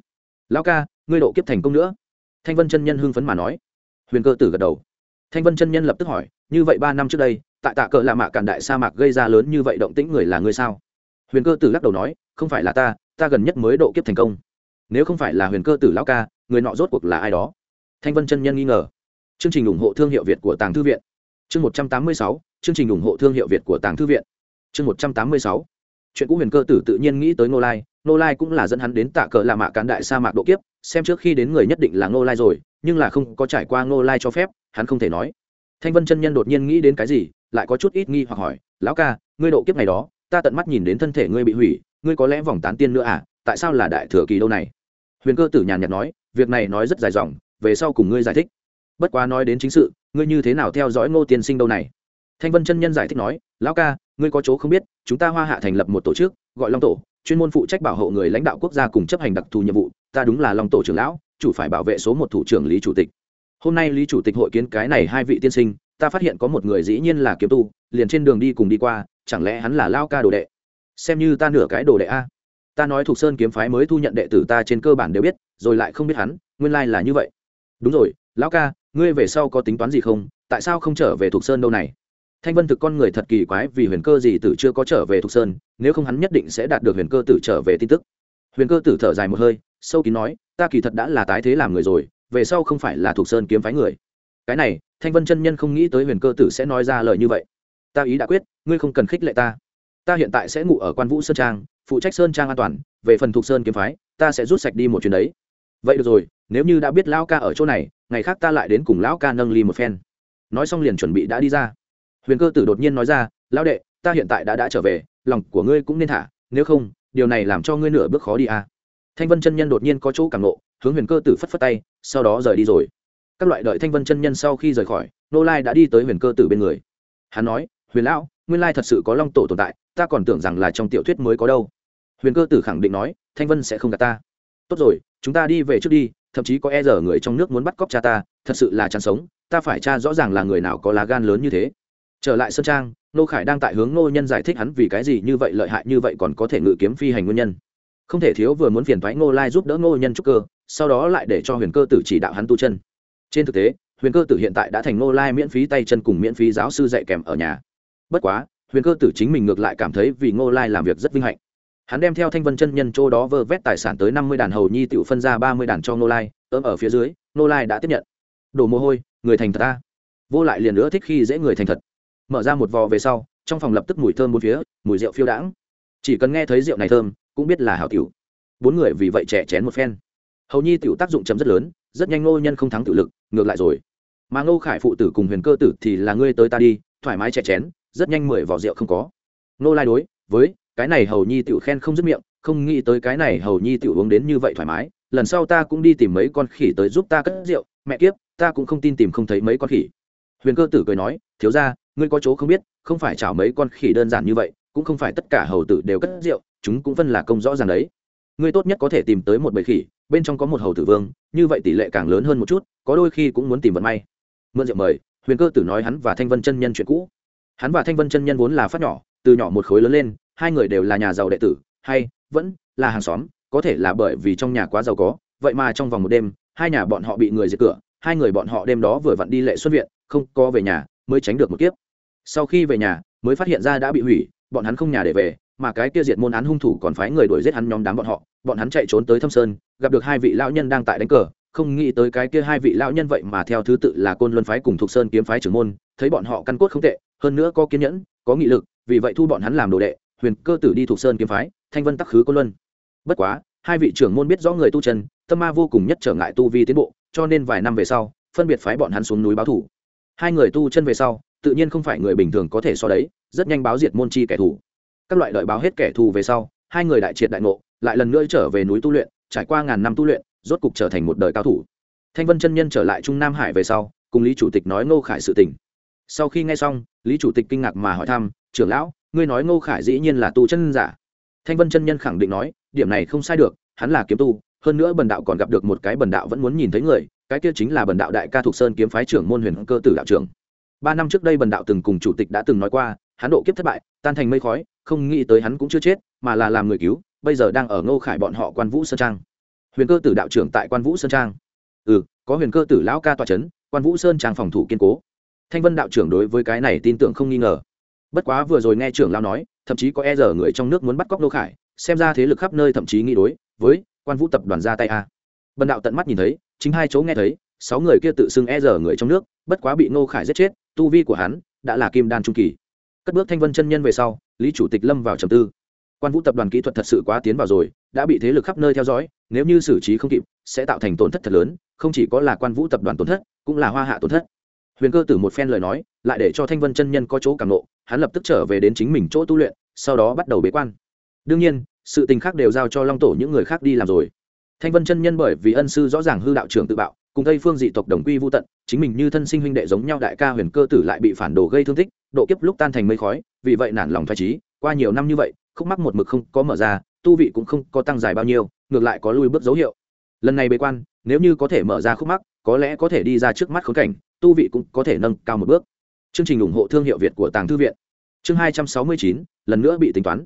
Lão ca, ngươi độ kiếp thành công nữa. Thanh vân chân nhân hưng phấn mà nói. Huyền cơ tử gật đầu. Thanh vân chân nhân lập tức hỏi, như vậy ba năm trước đây, tại tạ cờ lạ mạ cản đại sa mạc gây ra lớn như vậy động tĩnh người là ngươi sao? Huyền cơ tử lắc đầu nói, không phải là ta ta gần nhất mới độ kiếp thành công. Nếu không phải là huyền cơ tử lão ca, người nọ rốt cuộc là ai đó? Thanh vân chân nhân nghi ngờ. Chương trình ủng hộ thương hiệu việt của tàng thư viện. Chương một trăm tám mươi sáu, chương trình ủng hộ thương hiệu việt của tàng thư viện. Chương một trăm tám mươi sáu chuyện cũ huyền cơ tử tự nhiên nghĩ tới ngô lai ngô lai cũng là dẫn hắn đến tạ cờ lạ mạ cán đại sa mạc độ kiếp, xem trước khi đến người nhất định là ngô lai rồi, nhưng là không có trải qua ngô lai cho phép, hắn không thể nói. Thanh vân chân nhân đột nhiên nghĩ đến cái gì, lại có chút ít nghi hoặc hỏi, lão ca, ngươi độ kiếp này đó, ta tận mắt nhìn đến thân thể ngươi bị hủy, ngươi có lẽ vòng tán tiên nữa à tại sao là đại thừa kỳ đâu này? Huyền cơ tử nhàn nhạt nói, việc này nói rất dài dòng, về sau cùng ngươi giải thích. Bất quá nói đến chính sự, ngươi như thế nào theo dõi ngô tiên sinh đâu này? Thanh vân chân nhân giải thích nói, lão ca ngươi có chỗ không biết, chúng ta hoa hạ thành lập một tổ chức, gọi long tổ, chuyên môn phụ trách bảo hộ người lãnh đạo quốc gia cùng chấp hành đặc thù nhiệm vụ. Ta đúng là long tổ trưởng lão, chủ phải bảo vệ số một thủ trưởng lý chủ tịch. Hôm nay lý chủ tịch hội kiến cái này hai vị tiên sinh, ta phát hiện có một người dĩ nhiên là kiếm tu, liền trên đường đi cùng đi qua, chẳng lẽ hắn là lao ca đồ đệ? Xem như ta nửa cái đồ đệ a. Ta nói thuộc sơn kiếm phái mới thu nhận đệ tử ta trên cơ bản đều biết, rồi lại không biết hắn, nguyên lai là như vậy. Đúng rồi lão ca, ngươi về sau có tính toán gì không? Tại sao không trở về thuộc sơn đâu này? Thanh vân thực con người thật kỳ quái vì huyền cơ gì tử chưa có trở về thục sơn, nếu không hắn nhất định sẽ đạt được huyền cơ tử trở về tin tức. Huyền cơ tử thở dài một hơi, sâu kín nói, ta kỳ thật đã là tái thế làm người rồi, về sau không phải là thục sơn kiếm phái người. Cái này, thanh vân chân nhân không nghĩ tới huyền cơ tử sẽ nói ra lời như vậy. Ta ý đã quyết, ngươi không cần khích lệ ta. Ta hiện tại sẽ ngủ ở quan vũ sơn trang, phụ trách sơn trang an toàn, về phần thục sơn kiếm phái, ta sẽ rút sạch đi một chuyến đấy. Vậy được rồi, nếu như đã biết lão ca ở chỗ này, ngày khác ta lại đến cùng lão ca nâng ly một phen. Nói xong liền chuẩn bị đã đi ra huyền cơ tử đột nhiên nói ra, lão đệ, ta hiện tại đã đã trở về, lòng của ngươi cũng nên thả, nếu không, điều này làm cho ngươi nửa bước khó đi à. thanh vân chân nhân đột nhiên có chỗ cảm nộ hướng huyền cơ tử phất phất tay, sau đó rời đi rồi. Các loại đợi thanh vân chân nhân sau khi rời khỏi, nô lai đã đi tới huyền cơ tử bên người. Hắn nói, huyền lão, nguyên lai thật sự có long tổ tồn tại, ta còn tưởng rằng là trong tiểu thuyết mới có đâu. Huyền cơ tử khẳng định nói, thanh vân sẽ không gạt ta. Tốt rồi, chúng ta đi về trước đi, thậm chí có e dở người trong nước muốn bắt cóc cha ta, thật sự là chăn sống, ta phải cha rõ ràng là người nào có lá gan lớn như thế trở lại sơn trang, nô khải đang tại hướng nô nhân giải thích hắn vì cái gì như vậy lợi hại như vậy còn có thể ngự kiếm phi hành nguyên nhân. Không thể thiếu vừa muốn phiền thoái ngô lai giúp đỡ ngô nhân trúc cơ, sau đó lại để cho huyền cơ tử chỉ đạo hắn tu chân. Trên thực tế, huyền cơ tử hiện tại đã thành ngô lai miễn phí tay chân cùng miễn phí giáo sư dạy kèm ở nhà. Bất quá, huyền cơ tử chính mình ngược lại cảm thấy vì ngô lai làm việc rất vinh hạnh. Hắn đem theo thanh vân chân nhân chỗ đó vơ vét tài sản tới năm mươi đàn hầu nhi tự phân ra ba mươi đàn cho ngô lai ấm ở phía dưới, ngô lai đã tiếp nhận. Đổ mồ hôi, người thành thật ta. Vô lại liền nữa thích khi dễ người thành thật mở ra một vò về sau, trong phòng lập tức mùi thơm bốn phía, mùi rượu phiêu đãng. Chỉ cần nghe thấy rượu này thơm, cũng biết là hảo tiểu. Bốn người vì vậy trẻ chén một phen. Hầu nhi tiểu tác dụng chấm rất lớn, rất nhanh ngô nhân không thắng tự lực, ngược lại rồi. Mà ngô khải phụ tử cùng huyền cơ tử thì là ngươi tới ta đi, thoải mái trẻ chén, rất nhanh mười vỏ rượu không có. Ngô lai đối với, cái này hầu nhi tiểu khen không dứt miệng, không nghĩ tới cái này hầu nhi tiểu uống đến như vậy thoải mái, lần sau ta cũng đi tìm mấy con khỉ tới giúp ta cất rượu, mẹ kiếp, ta cũng không tin tìm không thấy mấy con khỉ. Huyền cơ tử cười nói, thiếu ra ngươi có chỗ không biết, không phải chảo mấy con khỉ đơn giản như vậy, cũng không phải tất cả hầu tử đều cất rượu, chúng cũng phân là công rõ ràng đấy. Ngươi tốt nhất có thể tìm tới một bầy khỉ, bên trong có một hầu tử vương, như vậy tỷ lệ càng lớn hơn một chút, có đôi khi cũng muốn tìm vận may. Mượn rượu mời, huyền cơ tử nói hắn và thanh vân chân nhân chuyện cũ. Hắn và thanh vân chân nhân vốn là phát nhỏ, từ nhỏ một khối lớn lên, hai người đều là nhà giàu đệ tử, hay, vẫn là hàng xóm, có thể là bởi vì trong nhà quá giàu có, vậy mà trong vòng một đêm, hai nhà bọn họ bị người diệt cửa, hai người bọn họ đêm đó vừa vặn đi lệ xuất viện, không có về nhà mới tránh được một kiếp. Sau khi về nhà, mới phát hiện ra đã bị hủy, bọn hắn không nhà để về, mà cái kia diệt môn án hung thủ còn phái người đuổi giết hắn nhóm đám bọn họ. Bọn hắn chạy trốn tới thâm sơn, gặp được hai vị lão nhân đang tại đánh cờ. Không nghĩ tới cái kia hai vị lão nhân vậy mà theo thứ tự là côn luân phái cùng Thục sơn kiếm phái trưởng môn, thấy bọn họ căn cốt không tệ, hơn nữa có kiên nhẫn, có nghị lực, vì vậy thu bọn hắn làm đồ đệ. Huyền cơ tử đi Thục sơn kiếm phái, thanh vân tắc khứ côn luân. Bất quá, hai vị trưởng môn biết rõ người tu chân, tâm ma vô cùng nhất trở ngại tu vi tiến bộ, cho nên vài năm về sau, phân biệt phái bọn hắn xuống núi báo thủ hai người tu chân về sau, tự nhiên không phải người bình thường có thể so đấy, rất nhanh báo diệt môn chi kẻ thù. Các loại đợi báo hết kẻ thù về sau, hai người đại triệt đại ngộ, lại lần nữa trở về núi tu luyện, trải qua ngàn năm tu luyện, rốt cục trở thành một đời cao thủ. Thanh vân chân nhân trở lại trung nam hải về sau, cùng lý chủ tịch nói ngô khải sự tình. Sau khi nghe xong, lý chủ tịch kinh ngạc mà hỏi thăm, trưởng lão, ngươi nói ngô khải dĩ nhiên là tu chân giả? Thanh vân chân nhân khẳng định nói, điểm này không sai được, hắn là kiếm tu, hơn nữa bần đạo còn gặp được một cái bần đạo vẫn muốn nhìn thấy người cái kia chính là bần đạo đại ca thuộc sơn kiếm phái trưởng môn huyền cơ tử đạo trưởng. Ba năm trước đây bần đạo từng cùng chủ tịch đã từng nói qua, hắn độ kiếp thất bại, tan thành mây khói, không nghĩ tới hắn cũng chưa chết, mà là làm người cứu, bây giờ đang ở ngô khải bọn họ quan vũ sơn trang. Huyền cơ tử đạo trưởng tại quan vũ sơn trang. Ừ có huyền cơ tử lão ca tòa c h ấ n quan vũ sơn trang phòng thủ kiên cố. Thanh vân đạo trưởng đối với cái này tin tưởng không nghi ngờ. Bất quá vừa rồi nghe trưởng lao nói, thậm chí có e rờ người trong nước muốn bắt cóc ngô khải, xem ra thế lực khắp nơi thậm chí nghi đối với quan vũ tập đoàn ra tay a. Bần đạo tận mắt nhìn thấy chính hai chỗ nghe thấy, sáu người kia tự xưng e dở người trong nước, bất quá bị ngô khải giết chết, tu vi của hắn đã là kim đan trung kỳ. Cất bước thanh vân chân nhân về sau, lý chủ tịch lâm vào trầm tư. Quan vũ tập đoàn kỹ thuật thật sự quá tiến vào rồi, đã bị thế lực khắp nơi theo dõi, nếu như xử trí không kịp, sẽ tạo thành tổn thất thật lớn, không chỉ có là quan vũ tập đoàn tổn thất, cũng là hoa hạ tổn thất. Huyền cơ tử một phen lời nói, lại để cho thanh vân chân nhân có chỗ cảm nộ, hắn lập tức trở về đến chính mình chỗ tu luyện, sau đó bắt đầu bế quan. Đương nhiên, sự tình khác đều giao cho long tổ những người khác đi làm rồi thanh vân chân nhân bởi vì ân sư rõ ràng hư đạo trưởng tự bạo, cùng tây phương dị tộc đồng quy vô tận, chính mình như thân sinh huynh đệ giống nhau đại ca huyền cơ tử lại bị phản đồ gây thương tích, độ kiếp lúc tan thành mây khói, vì vậy nản lòng thoải trí qua nhiều năm như vậy, khúc mắc một mực không có mở ra, tu vị cũng không có tăng dài bao nhiêu, ngược lại có lui bước dấu hiệu. Lần này bế quan, nếu như có thể mở ra khúc mắc, có lẽ có thể đi ra trước mắt khốn cảnh, tu vị cũng có thể nâng cao một bước. Chương trình ủng hộ thương hiệu việt của tàng thư viện. Chương hai trăm sáu mươi chín, lần nữa bị tính toán.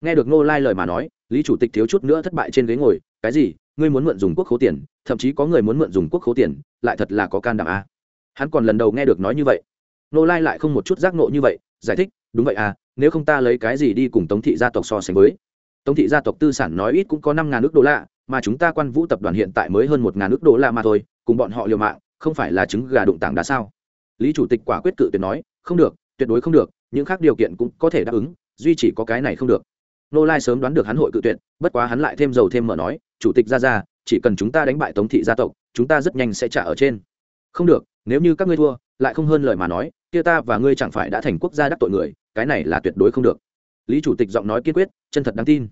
Nghe được ngô lai lời mà nói, lý chủ tịch thiếu chút nữa thất bại trên ghế ngồi, cái gì? Ngươi muốn mượn dùng quốc khố tiền, thậm chí có người muốn mượn dùng quốc khố tiền, lại thật là có can đảm a à. hắn còn lần đầu nghe được nói như vậy. Nô lai lại không một chút giác nộ như vậy, giải thích, đúng vậy à nếu không ta lấy cái gì đi cùng tống thị gia tộc so sánh với? Tống thị gia tộc tư sản nói ít cũng có năm ngàn nước đô la, mà chúng ta quan vũ tập đoàn hiện tại mới hơn một ngàn nước đô la mà thôi, cùng bọn họ liều mạng, không phải là trứng gà đụng tảng đá sao? Lý chủ tịch quả quyết cự tuyệt nói, không được, tuyệt đối không được, những khác điều kiện cũng có thể đáp ứng, duy chỉ có cái này không được. Nô lai sớm đoán được hắn hội cự tuyệt, bất quá hắn lại thêm dầu thêm mở nói chủ tịch ra ra, chỉ cần chúng ta đánh bại tống thị gia tộc, chúng ta rất nhanh sẽ trả ở trên. Không được, nếu như các ngươi thua, lại không hơn lời mà nói, kia ta và ngươi chẳng phải đã thành quốc gia đắc tội người, cái này là tuyệt đối không được. Lý chủ tịch giọng nói kiên quyết, chân thật đáng tin.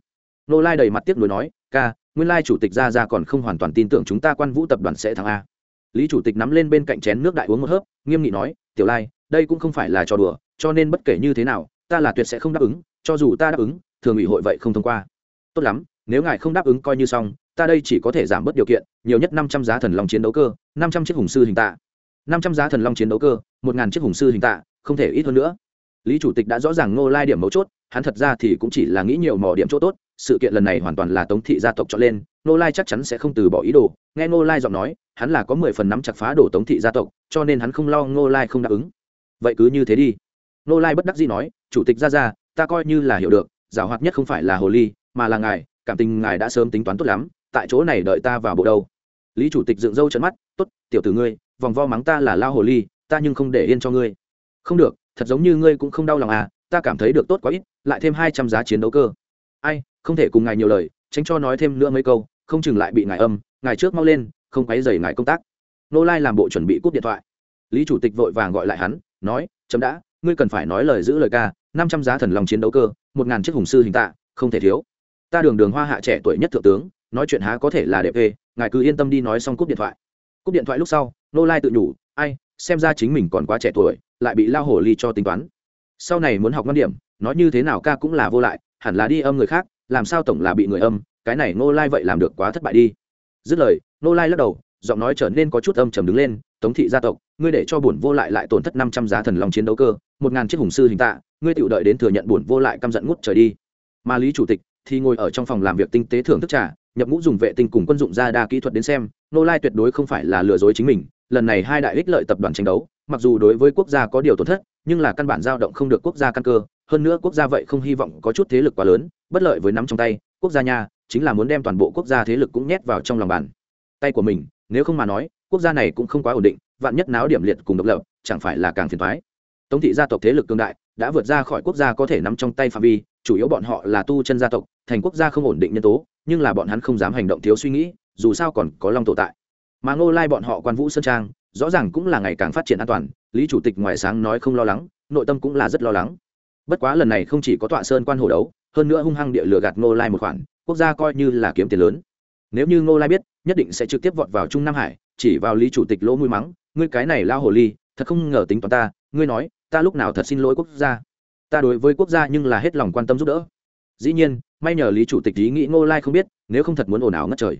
Nô lai đầy mặt tiếc nuối nói, ca, nguyên lai chủ tịch ra ra còn không hoàn toàn tin tưởng chúng ta quan vũ tập đoàn sẽ thắng a. Lý chủ tịch nắm lên bên cạnh chén nước đại uống một hớp, nghiêm nghị nói, tiểu lai, đây cũng không phải là trò đùa, cho nên bất kể như thế nào, ta là tuyệt sẽ không đáp ứng, cho dù ta đáp ứng, thường ủy hội vậy không thông qua. Tốt lắm nếu ngài không đáp ứng coi như xong, ta đây chỉ có thể giảm bớt điều kiện, nhiều nhất năm trăm giá thần long chiến đấu cơ, năm trăm chiếc hùng sư hình tạ. Năm trăm giá thần long chiến đấu cơ, một ngàn chiếc hùng sư hình tạ, không thể ít hơn nữa. Lý chủ tịch đã rõ ràng ngô lai điểm mấu chốt, hắn thật ra thì cũng chỉ là nghĩ nhiều mỏ điểm chỗ tốt, sự kiện lần này hoàn toàn là tống thị gia tộc chọn lên, ngô lai chắc chắn sẽ không từ bỏ ý đồ. Nghe ngô lai giọng nói, hắn là có mười phần nắm chặt phá đổ tống thị gia tộc, cho nên hắn không lo ngô lai không đáp ứng. Vậy cứ như thế đi. Ngô lai bất đắc dĩ nói, chủ tịch ra ra ta coi như là hiểu được, giảo hoạt nhất không phải là hồ ly, mà là ngài cảm tình ngài đã sớm tính toán tốt lắm, tại chỗ này đợi ta vào bộ đâu. Lý chủ tịch dựng râu trận mắt, tốt, tiểu tử ngươi, vòng vo mắng ta là lao hồ ly, ta nhưng không để yên cho ngươi. Không được, thật giống như ngươi cũng không đau lòng à ta cảm thấy được tốt quá ít, lại thêm hai trăm giá chiến đấu cơ. Ai, không thể cùng ngài nhiều lời, tránh cho nói thêm nữa mấy câu, không chừng lại bị ngài âm, ngài trước mau lên, không quáy dày ngài công tác. Nô lai làm bộ chuẩn bị cúp điện thoại. Lý chủ tịch vội vàng gọi lại hắn, nói, chấm đã, ngươi cần phải nói lời giữ lời ca, năm trăm giá thần lòng chiến đấu cơ, một ngàn chiếc hùng sư hình tạ, không thể thiếu ta đường đường hoa hạ trẻ tuổi nhất thượng tướng, nói chuyện há có thể là đẹp ê ngài cứ yên tâm đi nói xong cúp điện thoại. Cúp điện thoại lúc sau, nô lai tự nhủ, ai, xem ra chính mình còn quá trẻ tuổi, lại bị lao hổ ly cho tính toán. Sau này muốn học ngon điểm, nói như thế nào ca cũng là vô lại, hẳn là đi âm người khác, làm sao tổng là bị người âm, cái này nô lai vậy làm được quá thất bại đi. Dứt lời, nô lai lắc đầu, giọng nói trở nên có chút âm trầm đứng lên, tống thị gia tộc, ngươi để cho bổn vô lại lại tổn thất năm trăm giá thần lòng chiến đấu cơ, một ngàn chiếc hùng sư hình tạ, ngươi tự đợi đến thừa nhận bổn vô lại căm giận ngút trời đi. Mà lý chủ tịch thì ngồi ở trong phòng làm việc tinh tế thưởng thức trà, nhập ngũ dùng vệ tinh cùng quân dụng ra đa kỹ thuật đến xem, nô lai tuyệt đối không phải là lừa dối chính mình, lần này hai đại ích lợi tập đoàn tranh đấu, mặc dù đối với quốc gia có điều tổn thất, nhưng là căn bản dao động không được quốc gia căn cơ, hơn nữa quốc gia vậy không hy vọng có chút thế lực quá lớn, bất lợi với nắm trong tay, quốc gia nha chính là muốn đem toàn bộ quốc gia thế lực cũng nhét vào trong lòng bàn. Tay của mình, nếu không mà nói, quốc gia này cũng không quá ổn định, vạn nhất náo điểm liệt cùng độc lập, chẳng phải là càng phiền thoái tống thị gia tộc thế lực cương đại, đã vượt ra khỏi quốc gia có thể nắm trong tay phạm vi chủ yếu bọn họ là tu chân gia tộc, thành quốc gia không ổn định nhân tố, nhưng là bọn hắn không dám hành động thiếu suy nghĩ, dù sao còn có long tổ tại. Mà ngô lai bọn họ quan vũ sơn trang, rõ ràng cũng là ngày càng phát triển an toàn, lý chủ tịch ngoài sáng nói không lo lắng, nội tâm cũng là rất lo lắng. Bất quá lần này không chỉ có tọa sơn quan hồ đấu, hơn nữa hung hăng địa lừa gạt ngô lai một khoản, quốc gia coi như là kiếm tiền lớn. Nếu như ngô lai biết, nhất định sẽ trực tiếp vọt vào trung nam hải, chỉ vào lý chủ tịch lỗ mũi mắng, ngươi cái này lao hồ ly, thật không ngờ tính toán ta, ngươi nói, ta lúc nào thật xin lỗi quốc gia ta đối với quốc gia nhưng là hết lòng quan tâm giúp đỡ. Dĩ nhiên, may nhờ lý chủ tịch ý nghĩ ngô lai không biết, nếu không thật muốn ồn ào ngất trời.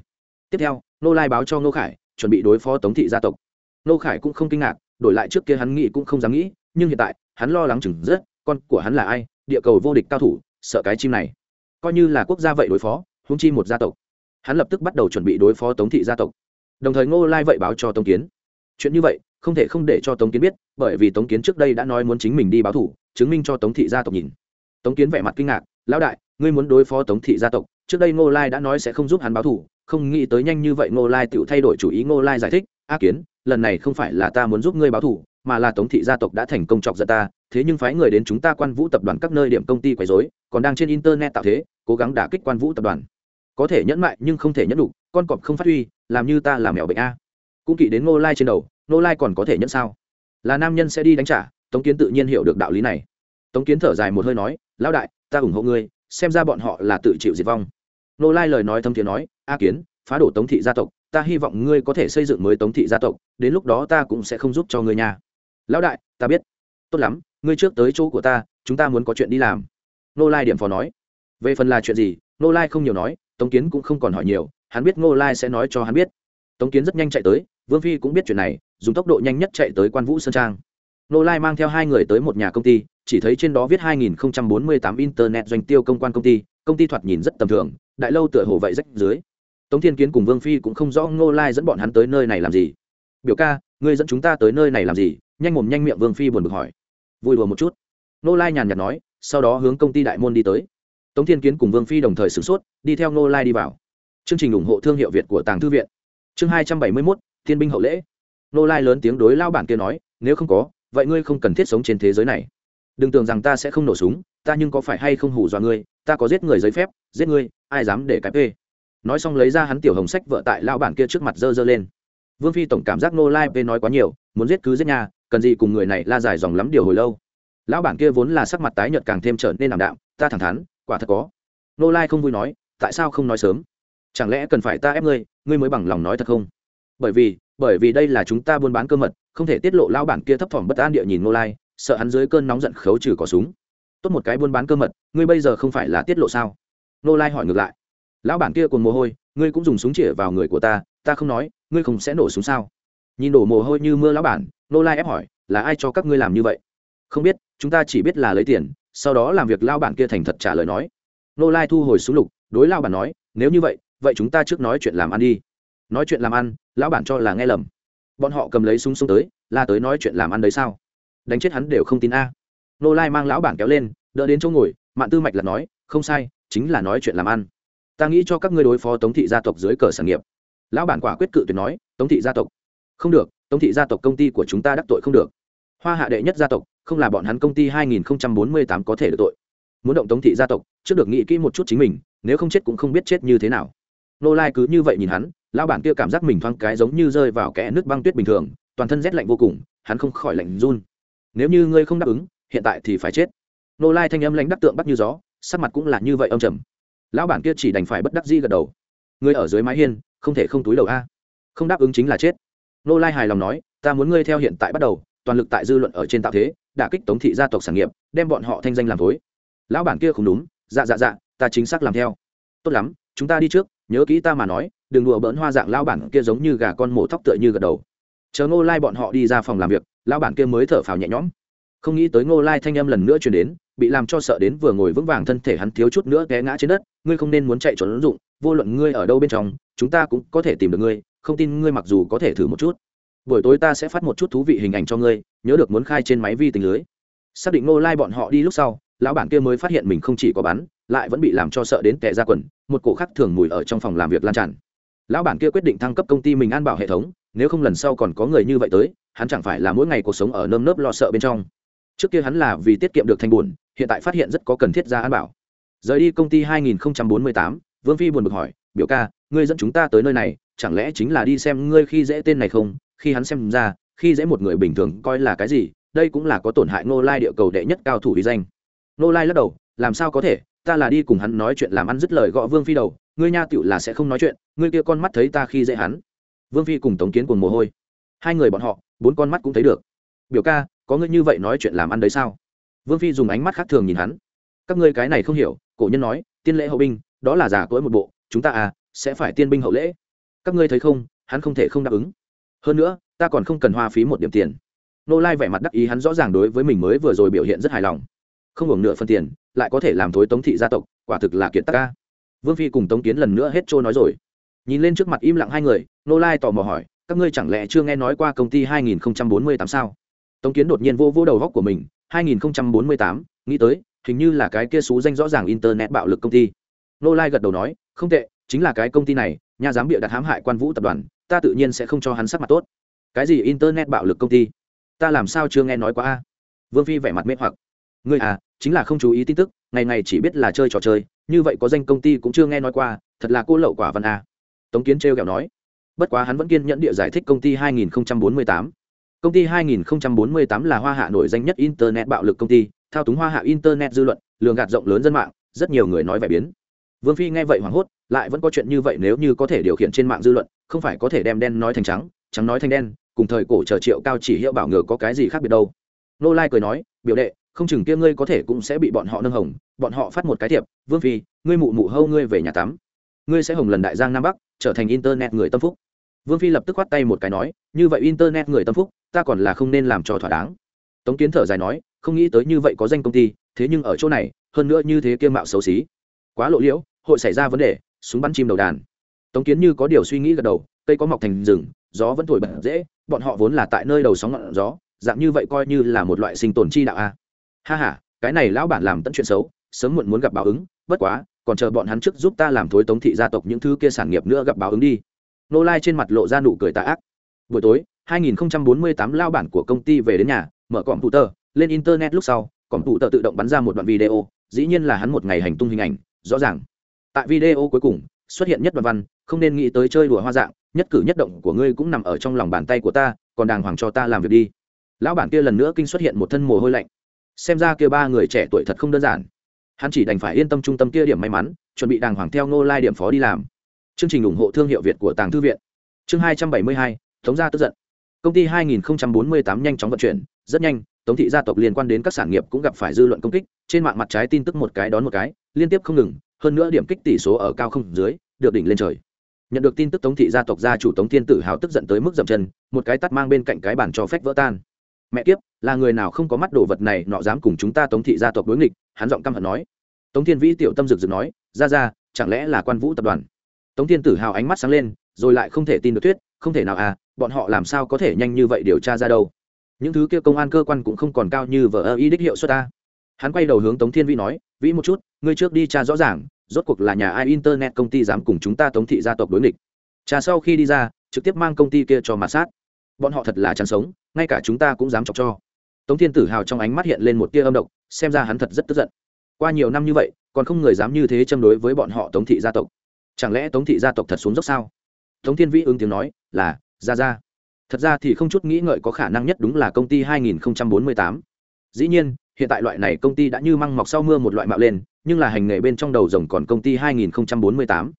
Tiếp theo, ngô lai báo cho ngô khải, chuẩn bị đối phó tống thị gia tộc. Ngô khải cũng không kinh ngạc, đổi lại trước kia hắn nghĩ cũng không dám nghĩ, nhưng hiện tại, hắn lo lắng chừng rất, con của hắn là ai, địa cầu vô địch cao thủ, sợ cái chim này. Coi như là quốc gia vậy đối phó húng chi một gia tộc. Hắn lập tức bắt đầu chuẩn bị đối phó tống thị gia tộc. Đồng thời ngô lai vậy báo cho tống kiến. Chuyện như vậy không thể không để cho tống kiến biết, bởi vì tống kiến trước đây đã nói muốn chính mình đi báo thủ, chứng minh cho tống thị gia tộc nhìn. Tống kiến vẻ mặt kinh ngạc, lão đại, ngươi muốn đối phó tống thị gia tộc, trước đây ngô lai đã nói sẽ không giúp hắn báo thủ, không nghĩ tới nhanh như vậy ngô lai tự thay đổi chủ ý, ngô lai giải thích, a kiến, lần này không phải là ta muốn giúp ngươi báo thủ, mà là tống thị gia tộc đã thành công chọc giận ta, thế nhưng phái người đến chúng ta quan vũ tập đoàn các nơi điểm công ty quấy rối, còn đang trên internet tạo thế, cố gắng đả kích quan vũ tập đoàn. Có thể nhẫn mại nhưng không thể nhẫn đủ, con cọp không phát huy, làm như ta làm mèo bệnh a. Cũng kỵ đến ngô lai trên đầu Nô lai còn có thể nhận sao? Là nam nhân sẽ đi đánh trả, tống kiến tự nhiên hiểu được đạo lý này. Tống kiến thở dài một hơi nói, lão đại, ta ủng hộ ngươi, xem ra bọn họ là tự chịu diệt vong. Nô lai lời nói thâm thiền nói, a kiến, phá đổ tống thị gia tộc, ta hy vọng ngươi có thể xây dựng mới tống thị gia tộc, đến lúc đó ta cũng sẽ không giúp cho ngươi nhà lão đại, ta biết. Tốt lắm, ngươi trước tới chỗ của ta, chúng ta muốn có chuyện đi làm. Nô lai điểm phó nói. Về phần là chuyện gì, nô lai không nhiều nói, tống kiến cũng không còn hỏi nhiều, hắn biết Nô lai sẽ nói cho hắn biết. Tống kiến rất nhanh chạy tới, vương phi cũng biết chuyện này dùng tốc độ nhanh nhất chạy tới quan vũ sơn trang nô lai mang theo hai người tới một nhà công ty chỉ thấy trên đó viết 2048 internet doanh tiêu công quan công ty công ty thoạt nhìn rất tầm thường đại lâu tựa hồ vậy rách dưới tống thiên kiến cùng vương phi cũng không rõ ngô lai dẫn bọn hắn tới nơi này làm gì biểu ca ngươi dẫn chúng ta tới nơi này làm gì nhanh mồm nhanh miệng vương phi buồn bực hỏi vui đùa một chút ngô lai nhàn nhạt nói sau đó hướng công ty đại môn đi tới tống thiên kiến cùng vương phi đồng thời sửng sốt đi theo ngô lai đi vào chương trình ủng hộ thương hiệu việt của tàng thư viện chương hai trăm bảy mươi mốt thiên binh hậu lễ Nô lai lớn tiếng đối lao bản kia nói, nếu không có, vậy ngươi không cần thiết sống trên thế giới này. Đừng tưởng rằng ta sẽ không nổ súng, ta nhưng có phải hay không hù dọa ngươi, ta có giết người giấy phép, giết ngươi, ai dám để cái p nói xong lấy ra hắn tiểu hồng sách vợ tại lao bản kia trước mặt dơ dơ lên. Vương phi tổng cảm giác nô lai p nói quá nhiều, muốn giết cứ giết nhà, cần gì cùng người này la dài dòng lắm điều hồi lâu. Lão bản kia vốn là sắc mặt tái nhợt càng thêm trở nên làm đạm, ta thẳng thắn, quả thật có. Nô lai không vui nói, tại sao không nói sớm? Chẳng lẽ cần phải ta ép ngươi ngươi mới bằng lòng nói thật không? Bởi vì bởi vì đây là chúng ta buôn bán cơ mật, không thể tiết lộ lao bản kia thấp thỏm bất an địa nhìn nô lai, sợ hắn dưới cơn nóng giận khấu trừ cỏ súng. Tốt một cái buôn bán cơ mật, ngươi bây giờ không phải là tiết lộ sao? Nô lai hỏi ngược lại. Lão bản kia còn mồ hôi, ngươi cũng dùng súng chĩa vào người của ta ta không nói, ngươi không sẽ nổ súng sao? Nhìn đổ mồ hôi như mưa lão bản nô lai ép hỏi, là ai cho các ngươi làm như vậy? Không biết, chúng ta chỉ biết là lấy tiền, sau đó làm việc lao bản kia thành thật trả lời nói. Nô lai thu hồi súng lục, đối lao bản nói, nếu như vậy vậy chúng ta trước nói chuyện làm ăn đi nói chuyện làm ăn, lão bản cho là nghe lầm. Bọn họ cầm lấy súng súng tới là tới nói chuyện làm ăn đấy sao? Đánh chết hắn đều không tin a. Nô lai mang lão bản kéo lên, đỡ đến chỗ ngồi, mạn tư mạch là nói, không sai, chính là nói chuyện làm ăn. Ta nghĩ cho các ngươi đối phó tống thị gia tộc dưới cờ sản nghiệp. Lão bản quả quyết cự tuyệt nói, tống thị gia tộc. Không được, tống thị gia tộc công ty của chúng ta đắc tội không được. Hoa hạ đệ nhất gia tộc, không là bọn hắn công ty 2048 có thể được tội. Muốn động tống thị gia tộc, trước được nghĩ kỹ một chút chính mình, nếu không chết cũng không biết chết như thế nào. Nô lai cứ như vậy nhìn hắn lão bản kia cảm giác mình thoáng cái giống như rơi vào kẽ nước băng tuyết bình thường, toàn thân rét lạnh vô cùng, hắn không khỏi lạnh run. Nếu như ngươi không đáp ứng, hiện tại thì phải chết. Nô lai thanh âm lãnh đắc tượng bắt như gió, sắc mặt cũng là như vậy âm trầm. Lão bản kia chỉ đành phải bất đắc di gật đầu. Ngươi ở dưới mái hiên, không thể không túi đầu a. Không đáp ứng chính là chết. Nô lai hài lòng nói, ta muốn ngươi theo hiện tại bắt đầu, toàn lực tại dư luận ở trên tạo thế, đả kích tống thị gia tộc sản nghiệp, đem bọn họ thanh danh làm thối. Lão bản kia không đúng dạ dạ dạ ta chính xác làm theo. Tốt lắm, chúng ta đi trước, nhớ kỹ ta mà nói đừng đùa bỡn hoa dạng lão bản kia giống như gà con mổ thóc tựa như gật đầu. Chờ ngô lai bọn họ đi ra phòng làm việc, lão bản kia mới thở phào nhẹ nhõm. Không nghĩ tới ngô lai thanh âm lần nữa chuyển đến, bị làm cho sợ đến vừa ngồi vững vàng thân thể hắn thiếu chút nữa té ngã trên đất, ngươi không nên muốn chạy trốn ứng dụng, vô luận ngươi ở đâu bên trong, chúng ta cũng có thể tìm được ngươi, không tin ngươi mặc dù có thể thử một chút. Buổi tối ta sẽ phát một chút thú vị hình ảnh cho ngươi, nhớ được muốn khai trên máy vi tính lưới. Xác định ngô lai bọn họ đi lúc sau, lão bản kia mới phát hiện mình không chỉ có bắn, lại vẫn bị làm cho sợ đến tệ ra quần, một cổ khắc thường mùi ở trong phòng làm việc lan tràn lão bản kia quyết định thăng cấp công ty mình an bảo hệ thống nếu không lần sau còn có người như vậy tới hắn chẳng phải là mỗi ngày cuộc sống ở nơm nớp lo sợ bên trong. Trước kia hắn là vì tiết kiệm được thành buồn hiện tại phát hiện rất có cần thiết ra an bảo. Rời đi công ty 2048, vương phi buồn bực hỏi biểu ca ngươi dẫn chúng ta tới nơi này chẳng lẽ chính là đi xem ngươi khi dễ tên này không? Khi hắn xem ra khi dễ một người bình thường coi là cái gì đây cũng là có tổn hại ngô lai địa cầu đệ nhất cao thủ uy danh. Ngô lai lắc đầu làm sao có thể? Ta là đi cùng hắn nói chuyện làm ăn dứt lời gõ vương phi đầu ngươi nha tựu là sẽ không nói chuyện, ngươi kia con mắt thấy ta khi dễ hắn. Vương phi cùng tống kiến cùng mồ hôi. Hai người bọn họ, bốn con mắt cũng thấy được. Biểu ca, có ngươi như vậy nói chuyện làm ăn đấy sao? Vương phi dùng ánh mắt khác thường nhìn hắn. Các ngươi cái này không hiểu, cổ nhân nói, tiên lễ hậu binh, đó là giả cỗi một bộ, chúng ta à sẽ phải tiên binh hậu lễ. Các ngươi thấy không, hắn không thể không đáp ứng. Hơn nữa, ta còn không cần hoa phí một điểm tiền. Nô lai vẻ mặt đắc ý hắn rõ ràng đối với mình mới vừa rồi biểu hiện rất hài lòng. Không hưởng nửa phần tiền, lại có thể làm thối tống thị gia tộc, quả thực là kiệt tác ca vương phi cùng tống kiến lần nữa hết trôi nói rồi. Nhìn lên trước mặt im lặng hai người nô lai tò mò hỏi các ngươi chẳng lẽ chưa nghe nói qua công ty 2048 sao? Tống kiến đột nhiên vô vô đầu góc của mình 2048, nghĩ tới hình như là cái kia xú danh rõ ràng internet bạo lực công ty. Nô lai gật đầu nói không tệ chính là cái công ty này nhà giám bịa đặt hãm hại quan vũ tập đoàn ta tự nhiên sẽ không cho hắn sắc mặt tốt. Cái gì internet bạo lực công ty? Ta làm sao chưa nghe nói qua a? Vương phi vẻ mặt mê hoặc. Ngươi à chính là không chú ý tin tức ngày ngày chỉ biết là chơi trò chơi, như vậy có danh công ty cũng chưa nghe nói qua, thật là cô lậu quả văn a. Tống kiến trêu kẹo nói. Bất quá hắn vẫn kiên nhẫn địa giải thích công ty 2048. công ty 2048 là hoa hạ nổi danh nhất internet bạo lực công ty, thao túng hoa hạ internet dư luận, lường gạt rộng lớn dân mạng, rất nhiều người nói vẻ biến. Vương phi nghe vậy hoảng hốt, lại vẫn có chuyện như vậy nếu như có thể điều khiển trên mạng dư luận, không phải có thể đem đen nói thành trắng trắng nói thành đen, cùng thời cổ chờ triệu cao chỉ hiệu bảo ngờ có cái gì khác biệt đâu. Nô lai cười nói, biểu đệ không chừng kia ngươi có thể cũng sẽ bị bọn họ nâng hồng, bọn họ phát một cái thiệp, vương phi, ngươi mụ mụ hâu ngươi về nhà tắm. Ngươi sẽ hồng lần đại giang nam bắc, trở thành internet người tâm phúc. Vương phi lập tức khoát tay một cái nói, như vậy internet người tâm phúc, ta còn là không nên làm cho thỏa đáng. Tống kiến thở dài nói, không nghĩ tới như vậy có danh công ty, thế nhưng ở chỗ này, hơn nữa như thế kia mạo xấu xí. Quá lộ liễu, hội xảy ra vấn đề, súng bắn chim đầu đàn. Tống kiến như có điều suy nghĩ gật đầu, cây có mọc thành rừng, gió vẫn thổi bật dễ, bọn họ vốn là tại nơi đầu sóng ngọn gió, dạng như vậy coi như là một loại sinh tồn chi đạo a ha ha, cái này lão bản làm tận chuyện xấu, sớm muộn muốn gặp báo ứng, bất quá, còn chờ bọn hắn trước giúp ta làm thối tống thị gia tộc những thứ kia sản nghiệp nữa gặp báo ứng đi. Nô lai trên mặt lộ ra nụ cười tạ ác. Buổi tối 2048 lao bản của công ty về đến nhà, mở cọm tụ tờ lên internet lúc sau cọm tụ tờ tự động bắn ra một đoạn video, dĩ nhiên là hắn một ngày hành tung hình ảnh, rõ ràng. Tại video cuối cùng, xuất hiện nhất đoạn văn, không nên nghĩ tới chơi đùa hoa dạng, nhất cử nhất động của ngươi cũng nằm ở trong lòng bàn tay của ta, còn đàng hoàng cho ta làm việc đi. Lão bản kia lần nữa kinh xuất hiện một thân mồ hôi lạnh xem ra kia ba người trẻ tuổi thật không đơn giản. Hắn chỉ đành phải yên tâm trung tâm kia điểm may mắn, chuẩn bị đàng hoàng theo ngô lai điểm phó đi làm. Chương trình ủng hộ thương hiệu việt của tàng thư viện. Chương hai trăm bảy mươi hai, tống gia tức giận. Công ty 2048 nhanh chóng vận chuyển, rất nhanh, tống thị gia tộc liên quan đến các sản nghiệp cũng gặp phải dư luận công kích, trên mạng mặt trái tin tức một cái đón một cái, liên tiếp không ngừng, hơn nữa điểm kích tỷ số ở cao không dưới, được đỉnh lên trời. Nhận được tin tức tống thị gia tộc gia chủ tống thiên tử hào tức giận tới mức dậm chân, một cái tắt mang bên cạnh cái bàn cho phép vỡ tan mẹ kiếp, là người nào không có mắt đồ vật này, nọ dám cùng chúng ta tống thị gia tộc đối nghịch? Hắn giọng căm hận nói. Tống thiên vĩ tiểu tâm rực rực nói, ra ra, chẳng lẽ là quan vũ tập đoàn? Tống thiên tử hào ánh mắt sáng lên, rồi lại không thể tin được thuyết, không thể nào à bọn họ làm sao có thể nhanh như vậy điều tra ra đâu? Những thứ kia công an cơ quan cũng không còn cao như vợ ơ y đích hiệu suất ta. Hắn quay đầu hướng tống thiên vĩ nói, vĩ một chút, ngươi trước đi tra rõ ràng, rốt cuộc là nhà ai internet công ty dám cùng chúng ta tống thị gia tộc đối nghịch? Cha sau khi đi ra, trực tiếp mang công ty kia cho mà sát. Bọn họ thật là chán sống ngay cả chúng ta cũng dám chọc cho. Tống thiên tử hào trong ánh mắt hiện lên một tia âm độc, xem ra hắn thật rất tức giận. Qua nhiều năm như vậy, còn không người dám như thế châm đối với bọn họ tống thị gia tộc. Chẳng lẽ tống thị gia tộc thật xuống dốc sao? Tống thiên vĩ ứng tiếng nói, là, ra ra. Thật ra thì không chút nghĩ ngợi có khả năng nhất đúng là công ty 2048. dĩ nhiên, hiện tại loại này công ty đã như măng mọc sau mưa một loại mạo lên, nhưng là hành nghề bên trong đầu rồng còn công ty 2048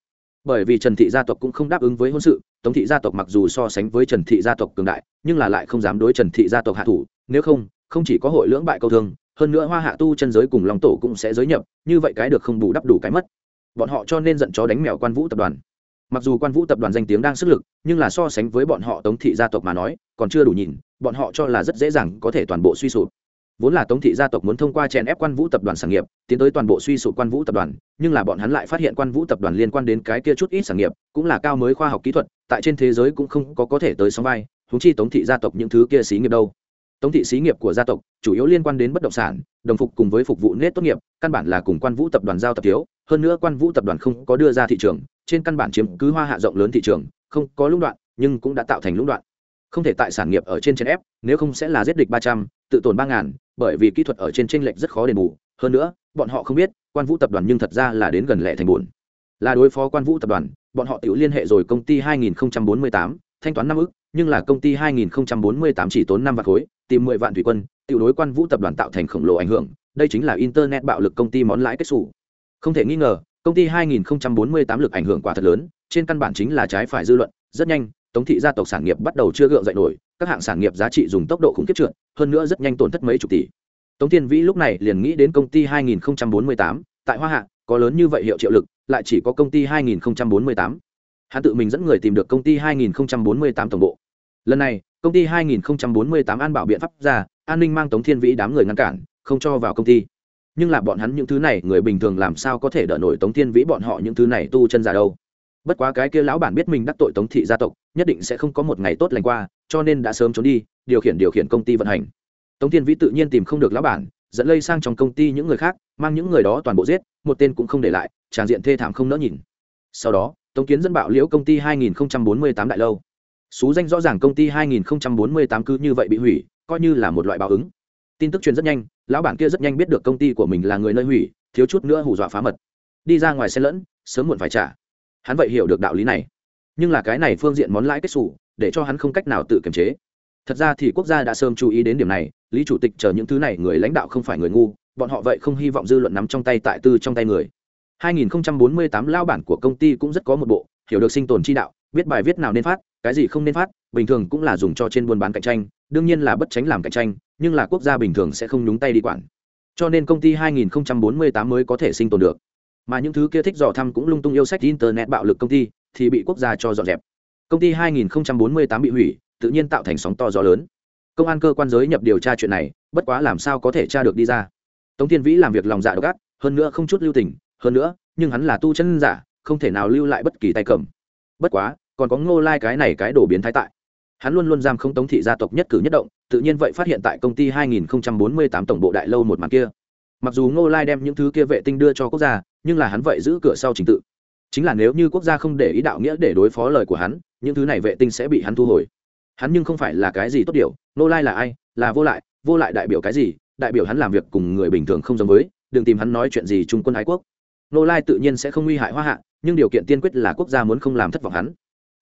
bởi vì trần thị gia tộc cũng không đáp ứng với hôn sự, tống thị gia tộc mặc dù so sánh với trần thị gia tộc cường đại, nhưng là lại không dám đối trần thị gia tộc hạ thủ, nếu không không chỉ có hội lưỡng bại câu thương, hơn nữa hoa hạ tu chân giới cùng lòng tổ cũng sẽ giới nhập, như vậy cái được không bù đắp đủ cái mất. Bọn họ cho nên giận chó đánh mèo quan vũ tập đoàn. Mặc dù quan vũ tập đoàn danh tiếng đang sức lực, nhưng là so sánh với bọn họ tống thị gia tộc mà nói, còn chưa đủ nhìn, bọn họ cho là rất dễ dàng có thể toàn bộ suy sụp vốn là tống thị gia tộc muốn thông qua chèn ép quan vũ tập đoàn sản nghiệp, tiến tới toàn bộ suy sụp quan vũ tập đoàn, nhưng là bọn hắn lại phát hiện quan vũ tập đoàn liên quan đến cái kia chút ít sản nghiệp, cũng là cao mới khoa học kỹ thuật, tại trên thế giới cũng không có có thể tới sóng vai húng chi tống thị gia tộc những thứ kia xí nghiệp đâu. Tống thị xí nghiệp của gia tộc chủ yếu liên quan đến bất động sản, đồng phục cùng với phục vụ nết tốt nghiệp, căn bản là cùng quan vũ tập đoàn giao tập thiếu, hơn nữa quan vũ tập đoàn không có đưa ra thị trường, trên căn bản chiếm cứ hoa hạ rộng lớn thị trường, không có lũng đoạn, nhưng cũng đã tạo thành lũng đoạn không thể tại sản nghiệp ở trên trên ép nếu không sẽ là giết địch ba trăm tự tồn ba ngàn bởi vì kỹ thuật ở trên tranh lệch rất khó đền bù. Hơn nữa bọn họ không biết quan vũ tập đoàn nhưng thật ra là đến gần lẻ thành buồn. Là đối phó quan vũ tập đoàn bọn họ tự liên hệ rồi công ty 2048, thanh toán năm ức nhưng là công ty 2048 chỉ tốn năm vạn khối tìm mười vạn thủy quân tự đối quan vũ tập đoàn tạo thành khổng lồ ảnh hưởng. Đây chính là internet bạo lực công ty món lãi kết xù. Không thể nghi ngờ công ty 2048 lực ảnh hưởng quả thật lớn trên căn bản chính là trái phải dư luận rất nhanh tống thị gia tộc sản nghiệp bắt đầu chưa gượng dậy nổi các hạng sản nghiệp giá trị dùng tốc độ khủng khiếp trượt hơn nữa rất nhanh tổn thất mấy chục tỷ. Tống thiên vĩ lúc này liền nghĩ đến công ty 2048, tại hoa hạ có lớn như vậy hiệu triệu lực lại chỉ có công ty 2048. hắn tự mình dẫn người tìm được công ty 2048 tổng bộ. Lần này công ty 2048 an bảo biện pháp ra an ninh mang tống thiên vĩ đám người ngăn cản không cho vào công ty. Nhưng là bọn hắn những thứ này người bình thường làm sao có thể đỡ nổi tống thiên vĩ bọn họ những thứ này tu chân giả đâu? Bất quá cái kia lão bản biết mình đắc tội tống thị gia tộc nhất định sẽ không có một ngày tốt lành qua, cho nên đã sớm trốn đi, điều khiển điều khiển công ty vận hành. Tống thiên vĩ tự nhiên tìm không được lão bản, dẫn lây sang trong công ty những người khác, mang những người đó toàn bộ giết, một tên cũng không để lại tràng diện thê thảm không nỡ nhìn. Sau đó, tống kiến dẫn bạo liễu công ty 2048 đại lâu. Xú danh rõ ràng công ty 2048 cứ như vậy bị hủy, coi như là một loại báo ứng. Tin tức truyền rất nhanh, lão bản kia rất nhanh biết được công ty của mình là người nơi hủy, thiếu chút nữa hù dọa phá mật. Đi ra ngoài xe lẫn, sớm muộn phải trả. Hắn vậy hiểu được đạo lý này nhưng là cái này phương diện món lãi kết xù, để cho hắn không cách nào tự kiềm chế. Thật ra thì quốc gia đã sớm chú ý đến điểm này, lý chủ tịch chờ những thứ này người lãnh đạo không phải người ngu, bọn họ vậy không hy vọng dư luận nắm trong tay tại tư trong tay người. 2048 lao bản của công ty cũng rất có một bộ, hiểu được sinh tồn chi đạo, biết bài viết nào nên phát, cái gì không nên phát, bình thường cũng là dùng cho trên buôn bán cạnh tranh, đương nhiên là bất tránh làm cạnh tranh, nhưng là quốc gia bình thường sẽ không nhúng tay đi quản. Cho nên công ty 2048 mới có thể sinh tồn được. Mà những thứ kia thích dò thăm cũng lung tung yêu sách internet bạo lực công ty thì bị quốc gia cho dọn dẹp. Công ty 2048 bị hủy, tự nhiên tạo thành sóng to gió lớn. Công an cơ quan giới nhập điều tra chuyện này, bất quá làm sao có thể tra được đi ra. Tống thiên vĩ làm việc lòng dạ độc ác, hơn nữa không chút lưu tình, hơn nữa, nhưng hắn là tu chân giả, không thể nào lưu lại bất kỳ tay cầm. Bất quá, còn có ngô lai cái này cái đổ biến thái tại. Hắn luôn luôn giam không tống thị gia tộc nhất cử nhất động, tự nhiên vậy phát hiện tại công ty 2048 tổng bộ đại lâu một màn kia. Mặc dù ngô lai đem những thứ kia vệ tinh đưa cho quốc gia, nhưng là hắn vậy giữ cửa sau trình tự chính là nếu như quốc gia không để ý đạo nghĩa để đối phó lời của hắn, những thứ này vệ tinh sẽ bị hắn thu hồi. Hắn nhưng không phải là cái gì tốt điều ngô lai là ai, là vô lại vô lại đại biểu cái gì? Đại biểu hắn làm việc cùng người bình thường không giống với, đừng tìm hắn nói chuyện gì trung quân ái quốc. Ngô lai tự nhiên sẽ không nguy hại hoa hạ, nhưng điều kiện tiên quyết là quốc gia muốn không làm thất vọng hắn.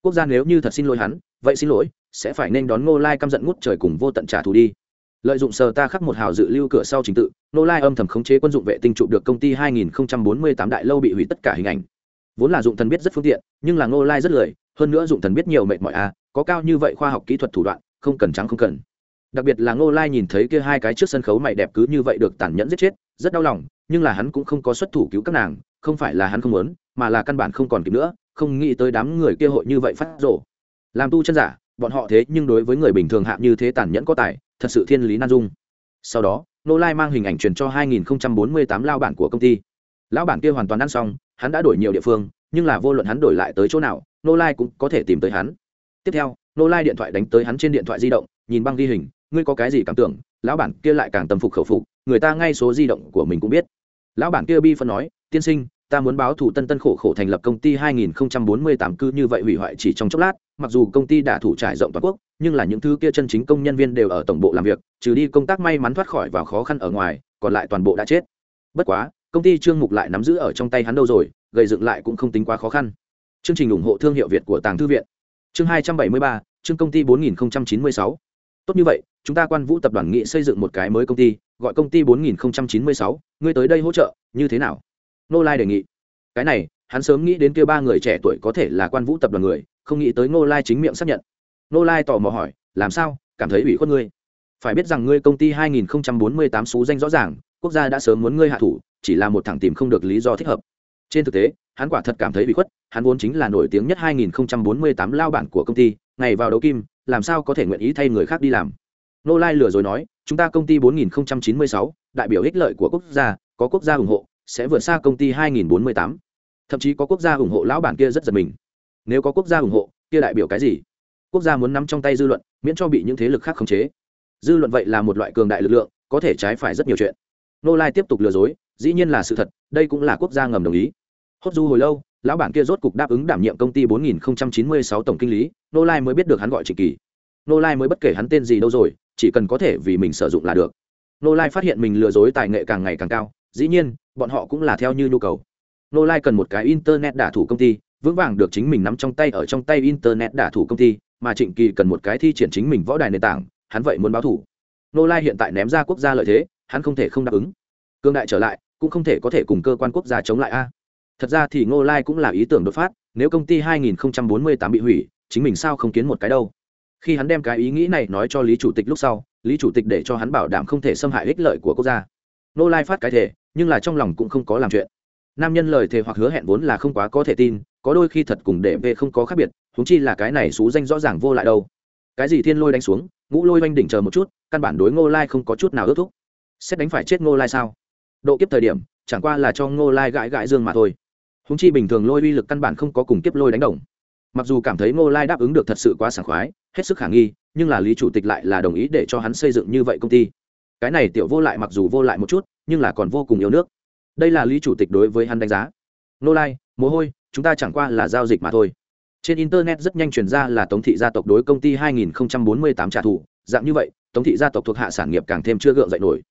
Quốc gia nếu như thật xin lỗi hắn, vậy xin lỗi, sẽ phải nên đón ngô lai căm giận ngút trời cùng vô tận trả thù đi. Lợi dụng sờ ta khắc một hào dự lưu cửa sau trình tự, nô lai âm thầm khống chế quân dụng vệ tinh trụ được công ty 2048 đại lâu bị hủy tất cả hình ảnh vốn là dụng thần biết rất phương tiện, nhưng là nô lai rất lười, hơn nữa dụng thần biết nhiều mệt mỏi à có cao như vậy khoa học kỹ thuật thủ đoạn, không cần trắng không cần. Đặc biệt là nô lai nhìn thấy kia hai cái trước sân khấu mày đẹp cứ như vậy được tàn nhẫn giết chết, rất đau lòng, nhưng là hắn cũng không có xuất thủ cứu các nàng, không phải là hắn không muốn, mà là căn bản không còn kịp nữa, không nghĩ tới đám người kia hội như vậy phát rổ làm tu chân giả, bọn họ thế nhưng đối với người bình thường hạ như thế tàn nhẫn có tài, thật sự thiên lý nan dung. Sau đó nô lai mang hình ảnh truyền cho 2048 lao bản của công ty lão bản kia hoàn toàn ăn xong, hắn đã đổi nhiều địa phương, nhưng là vô luận hắn đổi lại tới chỗ nào, nô lai cũng có thể tìm tới hắn. Tiếp theo, nô lai điện thoại đánh tới hắn trên điện thoại di động, nhìn băng ghi hình, ngươi có cái gì cảm tưởng? Lão bản kia lại càng tâm phục khẩu phục, người ta ngay số di động của mình cũng biết. Lão bản kia bi phân nói, tiên sinh, ta muốn báo thủ tân tân khổ khổ thành lập công ty 2048 cư như vậy hủy hoại chỉ trong chốc lát, mặc dù công ty đã thủ trải rộng toàn quốc, nhưng là những thứ kia chân chính công nhân viên đều ở tổng bộ làm việc, trừ đi công tác may mắn thoát khỏi và khó khăn ở ngoài, còn lại toàn bộ đã chết. Bất quá công ty trương mục lại nắm giữ ở trong tay hắn đâu rồi gây dựng lại cũng không tính quá khó khăn. Chương trình ủng hộ thương hiệu việt của tàng thư viện. Chương 273, chương công ty 4096. tốt như vậy chúng ta quan vũ tập đoàn nghị xây dựng một cái mới công ty gọi công ty 4096, ngươi tới đây hỗ trợ như thế nào? Nô lai đề nghị. Cái này hắn sớm nghĩ đến kia ba người trẻ tuổi có thể là quan vũ tập đoàn người không nghĩ tới nô lai chính miệng xác nhận. Nô lai tò mò hỏi làm sao? Cảm thấy ủy khuất ngươi? Phải biết rằng ngươi công ty 2048 xú danh rõ ràng quốc gia đã sớm muốn ngươi hạ thủ chỉ là một thằng tìm không được lý do thích hợp. Trên thực tế hắn quả thật cảm thấy bị khuất hắn vốn chính là nổi tiếng nhất 2048 lao bản của công ty ngày vào đấu kim làm sao có thể nguyện ý thay người khác đi làm? Nô lai lừa rồi nói chúng ta công ty 4096, đại biểu ích lợi của quốc gia có quốc gia ủng hộ sẽ vượt xa công ty 2048. thậm chí có quốc gia ủng hộ lão bản kia rất giật mình. Nếu có quốc gia ủng hộ kia đại biểu cái gì? Quốc gia muốn nắm trong tay dư luận miễn cho bị những thế lực khác khống chế. Dư luận vậy là một loại cường đại lực lượng có thể trái phải rất nhiều chuyện nô lai tiếp tục lừa dối, dĩ nhiên là sự thật, đây cũng là quốc gia ngầm đồng ý. Hốt du hồi lâu, lão bản kia rốt cục đáp ứng đảm nhiệm công ty 4096 tổng kinh lý nô lai mới biết được hắn gọi trịnh kỳ. Nô lai mới bất kể hắn tên gì đâu rồi, chỉ cần có thể vì mình sử dụng là được. Nô lai phát hiện mình lừa dối tài nghệ càng ngày càng cao, dĩ nhiên, bọn họ cũng là theo như nhu cầu. Nô lai cần một cái internet đả thủ công ty, vững vàng được chính mình nắm trong tay, ở trong tay internet đả thủ công ty, mà trịnh kỳ cần một cái thi triển chính mình võ đài nền tảng, hắn vậy muốn báo thủ. Nô lai hiện tại ném ra quốc gia lợi thế hắn không thể không đáp ứng. Cương đại trở lại, cũng không thể có thể cùng cơ quan quốc gia chống lại a. Thật ra thì ngô lai cũng là ý tưởng đột phát, nếu công ty 2048 bị hủy, chính mình sao không kiến một cái đâu. Khi hắn đem cái ý nghĩ này nói cho lý chủ tịch lúc sau, lý chủ tịch để cho hắn bảo đảm không thể xâm hại ích lợi của quốc gia. Ngô lai phát cái thể nhưng là trong lòng cũng không có làm chuyện. Nam nhân lời thề hoặc hứa hẹn vốn là không quá có thể tin, có đôi khi thật cùng để về không có khác biệt thúng chi là cái này xú danh rõ ràng vô lại đâu. Cái gì thiên lôi đánh xuống, ngũ lôi oanh đỉnh chờ một chút, căn bản đối ngô lai không có chút nào ước thúc xét đánh phải chết ngô lai sao? Độ kiếp thời điểm, chẳng qua là cho ngô lai gãi gãi dương mà thôi. Húng chi bình thường lôi uy lực căn bản không có cùng kiếp lôi đánh đồng. Mặc dù cảm thấy ngô lai đáp ứng được thật sự quá sảng khoái, hết sức khả nghi, nhưng là lý chủ tịch lại là đồng ý để cho hắn xây dựng như vậy công ty. Cái này tiểu vô lại mặc dù vô lại một chút, nhưng là còn vô cùng yêu nước. Đây là lý chủ tịch đối với hắn đánh giá. Ngô lai, mồ hôi, chúng ta chẳng qua là giao dịch mà thôi. Trên internet rất nhanh truyền ra là tống thị gia tộc đối công ty 2048 trả thù. Dạng như vậy, tống thị gia tộc thuộc hạ sản nghiệp càng thêm chưa gượng dậy nổi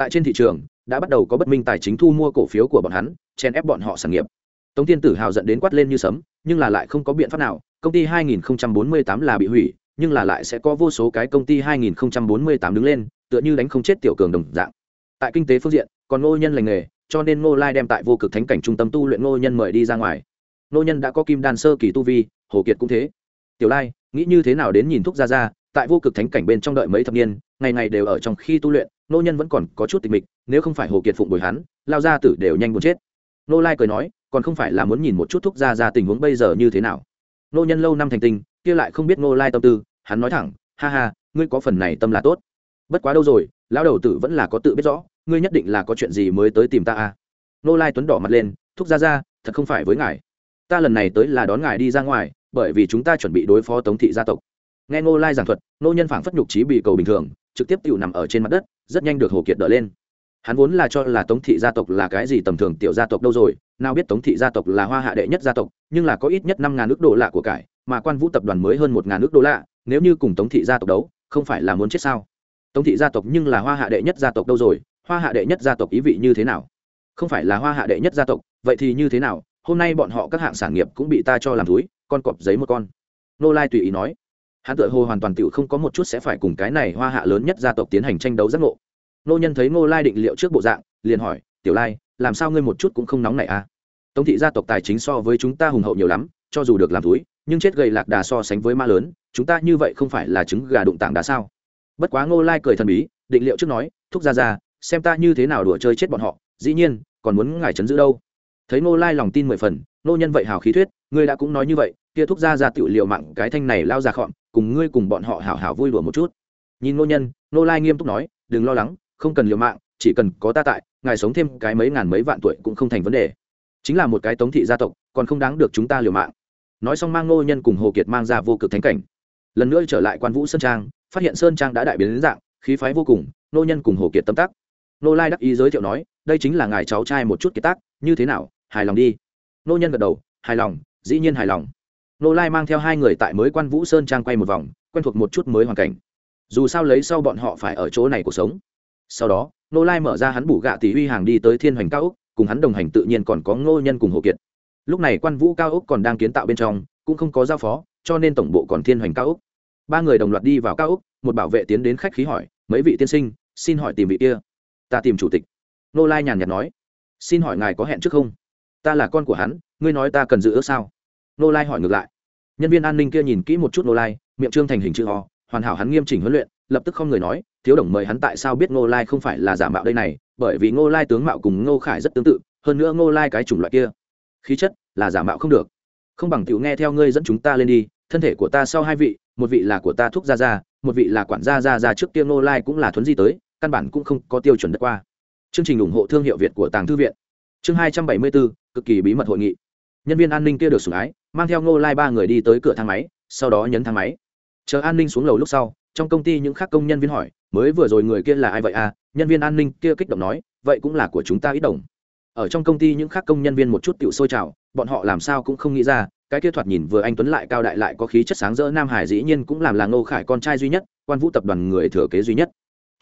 tại trên thị trường, đã bắt đầu có bất minh tài chính thu mua cổ phiếu của bọn hắn chen ép bọn họ sản nghiệp. Tống Thiên tử hào dẫn đến quát lên như sấm, nhưng là lại không có biện pháp nào. Công ty 2048 là bị hủy, nhưng là lại sẽ có vô số cái công ty 2048 đứng lên, tựa như đánh không chết tiểu cường đồng dạng. Tại kinh tế phương diện, còn ngô nhân lành nghề, cho nên ngô lai đem tại vô cực thánh cảnh trung tâm tu luyện ngô nhân mời đi ra ngoài. Ngô nhân đã có kim đan sơ kỳ tu vi, hồ kiệt cũng thế. Tiểu lai, nghĩ như thế nào đến nhìn thúc ra ra tại vô cực thánh cảnh bên trong đợi mấy thập niên, ngày ngày đều ở trong khi tu luyện Nô nhân vẫn còn có chút tịch mịch, nếu không phải hồ kiệt phụng bồi hắn, lao ra tử đều nhanh muốn chết. Nô lai cười nói, còn không phải là muốn nhìn một chút thúc ra ra tình huống bây giờ như thế nào. Nô nhân lâu năm thành tinh, kia lại không biết Nô lai tâm tư, hắn nói thẳng, ha ha, ngươi có phần này tâm là tốt. Bất quá đâu rồi, lão đầu tử vẫn là có tự biết rõ, ngươi nhất định là có chuyện gì mới tới tìm ta à? Nô lai tuấn đỏ mặt lên, thúc ra ra thật không phải với ngài. Ta lần này tới là đón ngài đi ra ngoài, bởi vì chúng ta chuẩn bị đối phó tống thị gia tộc. Nghe ngô lai giảng thuật, nô nhân phảng phất nhục trí bị cầu bình thường trực tiếp tiểu nằm ở trên mặt đất, rất nhanh được hồ kiệt đỡ lên. Hắn vốn là cho là tống thị gia tộc là cái gì tầm thường tiểu gia tộc đâu rồi, nào biết tống thị gia tộc là hoa hạ đệ nhất gia tộc, nhưng là có ít nhất năm ngàn nước đô lạ của cải, mà quan vũ tập đoàn mới hơn một ngàn nước đô lạ, nếu như cùng tống thị gia tộc đấu, không phải là muốn chết sao? Tống thị gia tộc nhưng là hoa hạ đệ nhất gia tộc đâu rồi, hoa hạ đệ nhất gia tộc ý vị như thế nào? Không phải là hoa hạ đệ nhất gia tộc, vậy thì như thế nào? Hôm nay bọn họ các hạng sản nghiệp cũng bị ta cho làm túi, con cọp giấy một con. Nô lai tùy ý nói hắn tự hồ hoàn toàn tựu không có một chút sẽ phải cùng cái này hoa hạ lớn nhất gia tộc tiến hành tranh đấu giác ngộ. Nô nhân thấy ngô lai định liệu trước bộ dạng, liền hỏi, tiểu lai, làm sao ngươi một chút cũng không nóng này à? Tống thị gia tộc tài chính so với chúng ta hùng hậu nhiều lắm, cho dù được làm túi, nhưng chết gầy lạc đà so sánh với ma lớn, chúng ta như vậy không phải là trứng gà đụng tảng đá sao? Bất quá ngô lai cười thần bí, định liệu trước nói, thúc ra ra xem ta như thế nào đùa chơi chết bọn họ, dĩ nhiên, còn muốn ngài chấn giữ đâu? Thấy ngô lai lòng tin mười phần, nô nhân vậy hào khí thuyết ngươi đã cũng nói như vậy, kia thúc ra ra tiểu liệu mạng cái thanh này lao ra khọn cùng ngươi cùng bọn họ hào hào vui đùa một chút. Nhìn nô nhân, nô lai nghiêm túc nói, đừng lo lắng, không cần liều mạng, chỉ cần có ta tại, ngài sống thêm cái mấy ngàn mấy vạn tuổi cũng không thành vấn đề. Chính là một cái tống thị gia tộc, còn không đáng được chúng ta liều mạng. Nói xong mang nô nhân cùng hồ kiệt mang ra vô cực thánh cảnh. Lần nữa trở lại quan vũ sơn trang, phát hiện sơn trang đã đại biến đến dạng, khí phái vô cùng, nô nhân cùng hồ kiệt tâm tác nô lai đắc ý giới thiệu nói, đây chính là ngài cháu trai một chút kiệt tác, như thế nào, hài lòng đi. Nô nhân gật đầu, hài lòng dĩ nhiên hài lòng. Nô lai mang theo hai người tại mới quan vũ sơn trang quay một vòng, quen thuộc một chút mới hoàn cảnh. Dù sao lấy sau bọn họ phải ở chỗ này cuộc sống. Sau đó nô lai mở ra hắn bủ gạ tỷ uy hàng đi tới thiên hoành cao úc, cùng hắn đồng hành tự nhiên còn có ngô nhân cùng hồ kiệt. Lúc này quan vũ cao úc còn đang kiến tạo bên trong, cũng không có giao phó, cho nên tổng bộ còn thiên hoành cao úc. Ba người đồng loạt đi vào cao úc, một bảo vệ tiến đến khách khí hỏi, mấy vị tiên sinh, xin hỏi tìm vị kia. Ta tìm chủ tịch. Nô lai nhàn nhạt nói, xin hỏi ngài có hẹn trước không? Ta là con của hắn ngươi nói ta cần giữ ước sao? Nô lai hỏi ngược lại. Nhân viên an ninh kia nhìn kỹ một chút nô lai, miệng trương thành hình chữ ho hoàn hảo hắn nghiêm chỉnh huấn luyện, lập tức không người nói, thiếu đồng mời hắn tại sao biết ngô lai không phải là giả mạo đây này? Bởi vì ngô lai tướng mạo cùng ngô khải rất tương tự, hơn nữa ngô lai cái chủng loại kia, khí chất là giả mạo không được. Không bằng tiểu nghe theo ngươi dẫn chúng ta lên đi, thân thể của ta sau hai vị, một vị là của ta thúc gia gia, một vị là quản gia gia gia trước kia ngô lai cũng là thuấn di tới, căn bản cũng không có tiêu chuẩn đất qua. Chương trình ủng hộ thương hiệu việt của tàng thư viện. Chương hai trăm bảy mươi bốn cực kỳ bí mật hội nghị nhân viên an ninh kia được sủng ái, mang theo ngô lai ba người đi tới cửa thang máy, sau đó nhấn thang máy. Chờ an ninh xuống lầu lúc sau, trong công ty những khác công nhân viên hỏi, mới vừa rồi người kia là ai vậy à? Nhân viên an ninh kia kích động nói, vậy cũng là của chúng ta ít đồng. Ở trong công ty những khác công nhân viên một chút tiểu sôi trào bọn họ làm sao cũng không nghĩ ra, cái kia thoạt nhìn vừa anh tuấn lại cao đại lại có khí chất sáng rỡ nam hải dĩ nhiên cũng làm là ngô khải con trai duy nhất, quan vũ tập đoàn người thừa kế duy nhất.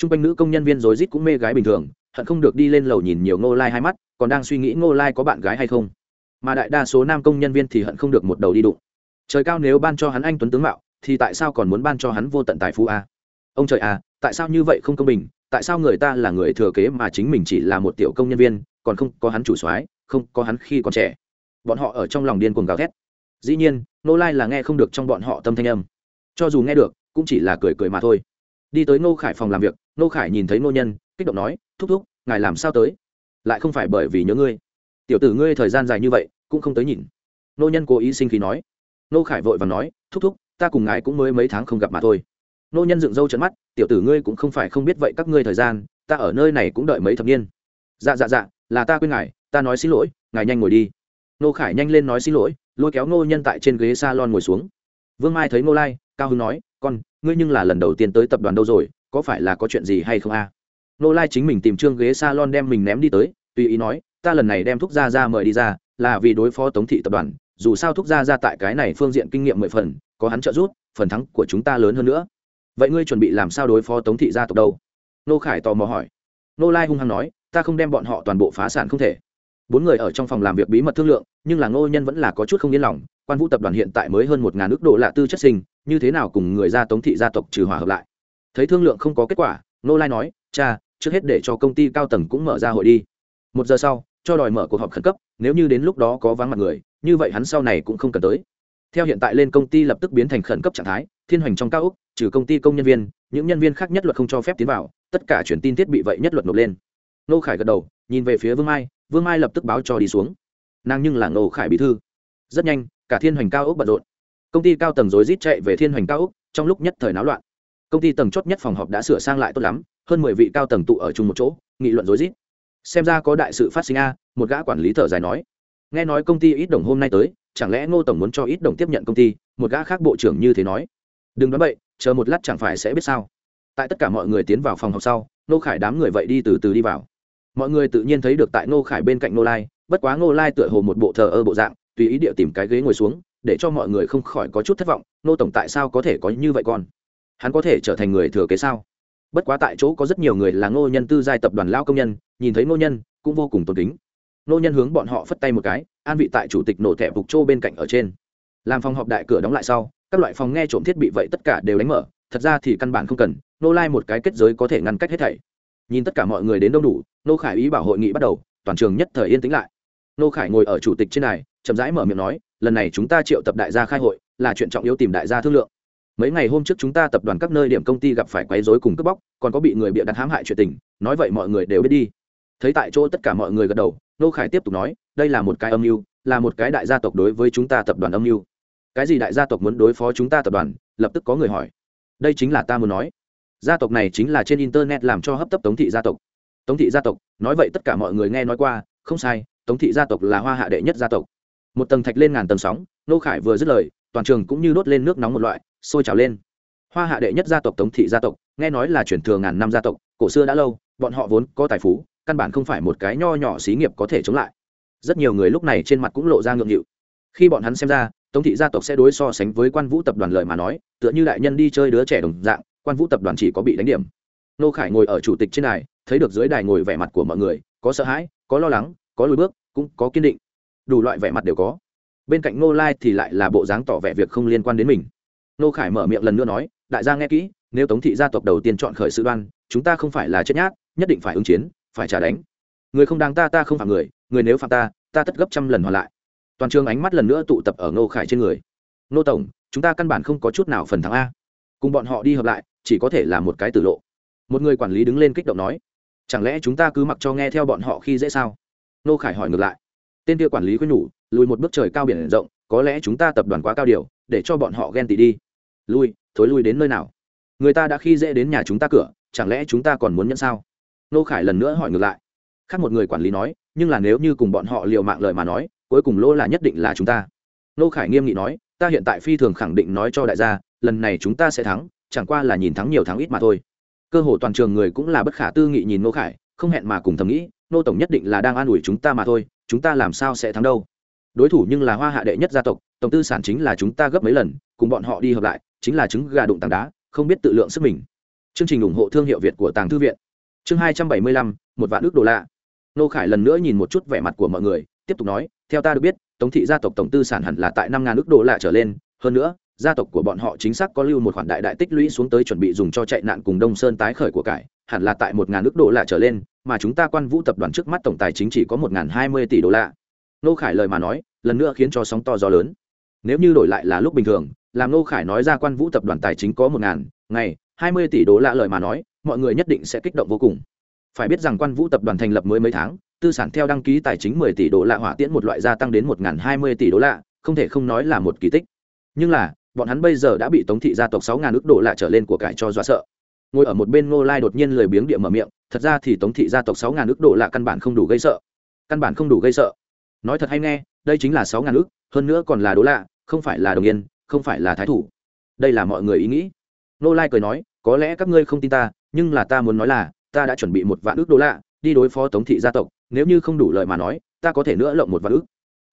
T r u n g quanh nữ công nhân viên rối rít cũng mê gái bình thường, hận không được đi lên lầu nhìn nhiều ngô lai hai mắt, còn đang suy nghĩ ngô lai có bạn gái hay không mà đại đa số nam công nhân viên thì hận không được một đầu đi đụng. Trời cao nếu ban cho hắn anh tuấn tướng mạo, thì tại sao còn muốn ban cho hắn vô tận tài phú a? Ông trời à tại sao như vậy không công bình? Tại sao người ta là người thừa kế mà chính mình chỉ là một tiểu công nhân viên, còn không có hắn chủ soái, không có hắn khi còn trẻ? Bọn họ ở trong lòng điên cuồng gào thét. Dĩ nhiên nô lai là nghe không được trong bọn họ tâm thanh âm. Cho dù nghe được, cũng chỉ là cười cười mà thôi. Đi tới nô khải phòng làm việc nô khải nhìn thấy nô nhân, kích động nói, thúc thúc, ngài làm sao tới? Lại không phải bởi vì nhớ ngươi tiểu tử ngươi thời gian dài như vậy, cũng không tới nhìn. Nô nhân cố ý sinh khí nói. Nô khải vội và nói, thúc thúc, ta cùng ngài cũng mới mấy tháng không gặp mà thôi. Nô nhân dựng râu trận mắt, tiểu tử ngươi cũng không phải không biết vậy các ngươi thời gian, ta ở nơi này cũng đợi mấy thập niên. Dạ dạ dạ là ta quên ngài, ta nói xin lỗi, ngài nhanh ngồi đi. Nô khải nhanh lên nói xin lỗi, lôi kéo nô nhân tại trên ghế s a lon ngồi xuống. Vương mai thấy nô lai, cao hưng nói, con, ngươi nhưng là lần đầu tiên tới tập đoàn đâu rồi, có phải là có chuyện gì hay không a? Nô lai chính mình tìm trương ghế s a lon đem mình ném đi tới, tùy ý nói ta lần này đem thúc gia ra mời đi ra, là vì đối phó tống thị tập đoàn, dù sao thúc gia ra tại cái này phương diện kinh nghiệm mười phần, có hắn trợ giúp, phần thắng của chúng ta lớn hơn nữa. Vậy ngươi chuẩn bị làm sao đối phó tống thị gia tộc đâu? Nô khải tò mò hỏi. Nô lai hung hăng nói, ta không đem bọn họ toàn bộ phá sản không thể. Bốn người ở trong phòng làm việc bí mật thương lượng, nhưng là ngô nhân vẫn là có chút không yên lòng, quan vũ tập đoàn hiện tại mới hơn một ngàn ước độ lạ tư chất sinh, như thế nào cùng người gia tống thị gia tộc trừ hòa hợp lại? Thấy thương lượng không có kết quả, nô lai nói, cha, trước hết để cho công ty cao tầng cũng mở ra hội đi. Một giờ sau cho đòi mở cuộc họp khẩn cấp, nếu như đến lúc đó có vắng mặt người, như vậy hắn sau này cũng không cần tới. Theo hiện tại lên công ty lập tức biến thành khẩn cấp trạng thái, thiên hoành trong cao úc trừ công ty công nhân viên, những nhân viên khác nhất luật không cho phép tiến vào, tất cả chuyển tin thiết bị vậy nhất luật nộp lên. Nô khải gật đầu, nhìn về phía vương mai vương mai lập tức báo cho đi xuống. Nàng nhưng là nô khải bí thư. Rất nhanh, cả thiên hoành cao úc bận rộn. Công ty cao tầng rối rít chạy về thiên hoành cao úc trong lúc nhất thời náo loạn. Công ty tầng chót nhất phòng họp đã sửa sang lại tốt lắm, hơn mười vị cao tầng tụ ở chung một chỗ, nghị luận rối rít xem ra có đại sự phát sinh a, một gã quản lý thở dài nói. Nghe nói công ty ít đồng hôm nay tới, chẳng lẽ ngô tổng muốn cho ít đồng tiếp nhận công ty, một gã khác bộ trưởng như thế nói. Đừng nói vậy, chờ một lát chẳng phải sẽ biết sao. Tại tất cả mọi người tiến vào phòng học sau nô khải đám người vậy đi từ từ đi vào. Mọi người tự nhiên thấy được tại nô khải bên cạnh nô lai, bất quá nô lai tựa hồ một bộ thờ ơ bộ dạng, tùy ý địa tìm cái ghế ngồi xuống, để cho mọi người không khỏi có chút thất vọng nô tổng tại sao có thể có như vậy con? Hắn có thể trở thành người thừa kế sao? Bất quá tại chỗ có rất nhiều người là ngô nhân tư giai tập đoàn lao công nhân, nhìn thấy ngô nhân, cũng vô cùng tôn kính. Ngô nhân hướng bọn họ phất tay một cái, an vị tại chủ tịch nổ thẻ bục châu bên cạnh ở trên. Làm phòng họp đại cửa đóng lại sau, các loại phòng nghe trộm thiết bị vậy tất cả đều đánh mở, thật ra thì căn bản không cần nô lai một cái kết giới có thể ngăn cách hết thảy. Nhìn tất cả mọi người đến đông đủ nô khải ý bảo hội nghị bắt đầu, toàn trường nhất thời yên tĩnh lại. Nô khải ngồi ở chủ tịch trên này, chậm rãi mở miệng nói, lần này chúng ta triệu tập đại gia khai hội, là chuyện trọng yếu tìm đại gia thương lượng mấy ngày hôm trước chúng ta tập đoàn các nơi điểm công ty gặp phải quấy rối cùng cướp bóc, còn có bị người bịa đặt hãm hại chuyện tình, nói vậy mọi người đều biết đi. Thấy tại chỗ tất cả mọi người gật đầu, nô khải tiếp tục nói, đây là một cái âm mưu, là một cái đại gia tộc đối với chúng ta tập đoàn âm mưu. Cái gì đại gia tộc muốn đối phó chúng ta tập đoàn? Lập tức có người hỏi. Đây chính là ta muốn nói. Gia tộc này chính là trên internet làm cho hấp tấp tống thị gia tộc. Tống thị gia tộc, nói vậy tất cả mọi người nghe nói qua, không sai, tống thị gia tộc là hoa hạ đệ nhất gia tộc. Một tầng thạch lên ngàn tầng sóng, nô khải vừa dứt lời toàn trường cũng như đốt lên nước nóng một loại, sôi trào lên. Hoa hạ đệ nhất gia tộc tống thị gia tộc, nghe nói là chuyển thừa ngàn năm gia tộc, cổ xưa đã lâu, bọn họ vốn có tài phú, căn bản không phải một cái nho nhỏ xí nghiệp có thể chống lại. Rất nhiều người lúc này trên mặt cũng lộ ra ngượng nghịu. Khi bọn hắn xem ra, tống thị gia tộc sẽ đối so sánh với quan vũ tập đoàn lợi mà nói, tựa như đại nhân đi chơi đứa trẻ đồng dạng, quan vũ tập đoàn chỉ có bị đánh điểm. Nô khải ngồi ở chủ tịch trên đài, thấy được dưới đài ngồi vẻ mặt của mọi người, có sợ hãi, có lo lắng, có lùi bước, cũng có kiên định. Đủ loại vẻ mặt đều có bên cạnh nô lai thì lại là bộ dáng tỏ vẻ việc không liên quan đến mình. Nô khải mở miệng lần nữa nói, đại gia nghe kỹ, nếu tống thị gia tộc đầu tiên chọn khởi sự đoan, chúng ta không phải là chết nhát, nhất định phải ứng chiến, phải trả đánh. Người không đáng ta ta không phạm người người nếu phạm ta ta tất gấp trăm lần hoàn lại. Toàn trường ánh mắt lần nữa tụ tập ở nô khải trên người. Nô tổng, chúng ta căn bản không có chút nào phần thắng a. Cùng bọn họ đi hợp lại, chỉ có thể là một cái tử lộ. Một người quản lý đứng lên kích động nói, chẳng lẽ chúng ta cứ mặc cho nghe theo bọn họ khi dễ sao? Nô khải hỏi ngược lại, tên kia quản lý khuyên nhủ lùi một bước trời cao biển rộng, có lẽ chúng ta tập đoàn quá cao điều, để cho bọn họ ghen tị đi. Lui thối lui đến nơi nào? Người ta đã khi dễ đến nhà chúng ta cửa, chẳng lẽ chúng ta còn muốn nhận sao? Nô khải lần nữa hỏi ngược lại. Khác một người quản lý nói, nhưng là nếu như cùng bọn họ liều mạng lời mà nói, cuối cùng lỗ là nhất định là chúng ta. Nô khải nghiêm nghị nói, ta hiện tại phi thường khẳng định nói cho đại gia, lần này chúng ta sẽ thắng, chẳng qua là nhìn thắng nhiều thắng ít mà thôi. Cơ hồ toàn trường người cũng là bất khả tư nghị nhìn nô khải, không hẹn mà cùng thầm nghĩ, nô tổng nhất định là đang an ủi chúng ta mà thôi, chúng ta làm sao sẽ thắng đâu? Đối thủ nhưng là hoa hạ đệ nhất gia tộc, tổng tư sản chính là chúng ta gấp mấy lần, cùng bọn họ đi hợp lại, chính là trứng gà đụng tảng đá, không biết tự lượng sức mình. Chương trình ủng hộ thương hiệu việt của tàng thư viện. Chương hai trăm bảy mươi lăm, một vạn ước đô la. Nô khải lần nữa nhìn một chút vẻ mặt của mọi người, tiếp tục nói, theo ta được biết, tống thị gia tộc tổng tư sản hẳn là tại năm ngàn ước đô la trở lên, hơn nữa, gia tộc của bọn họ chính xác có lưu một khoản đại đại tích lũy xuống tới chuẩn bị dùng cho chạy nạn cùng đông sơn tái khởi của cải, hẳn là tại một ngàn ước đô la trở lên, mà chúng ta quan vũ tập đoàn trước mắt tổng tài chính chỉ có một ngàn hai mươi tỷ đô la. Nô khải lời mà nói lần nữa khiến cho sóng to gió lớn. Nếu như đổi lại là lúc bình thường, làm nô khải nói ra quan vũ tập đoàn tài chính có một ngàn, ngày, hai mươi tỷ đô la lời mà nói, mọi người nhất định sẽ kích động vô cùng. Phải biết rằng quan vũ tập đoàn thành lập mới mấy tháng, tư sản theo đăng ký tài chính mười tỷ đô la hỏa tiễn một loại gia tăng đến một ngàn hai mươi tỷ đô la, không thể không nói là một kỳ tích. Nhưng là, bọn hắn bây giờ đã bị tống thị gia tộc sáu ngàn ước đô la trở lên của cải cho dọa sợ. Ngồi ở một bên ngô lai đột nhiên lười biếng địa mở miệng, thật ra thì tống thị gia tộc sáu ngàn ước đô la căn bản không đủ gây sợ. Căn bản không đủ gây sợ nói thật hay nghe đây chính là sáu ngàn ước hơn nữa còn là đố lạ, không phải là đồng yên không phải là thái thủ. Đây là mọi người ý nghĩ. Nô lai cười nói có lẽ các ngươi không tin ta nhưng là ta muốn nói là ta đã chuẩn bị một vạn ước đô lạ, đi đối phó tống thị gia tộc nếu như không đủ lời mà nói ta có thể nữa lộng một vạn ước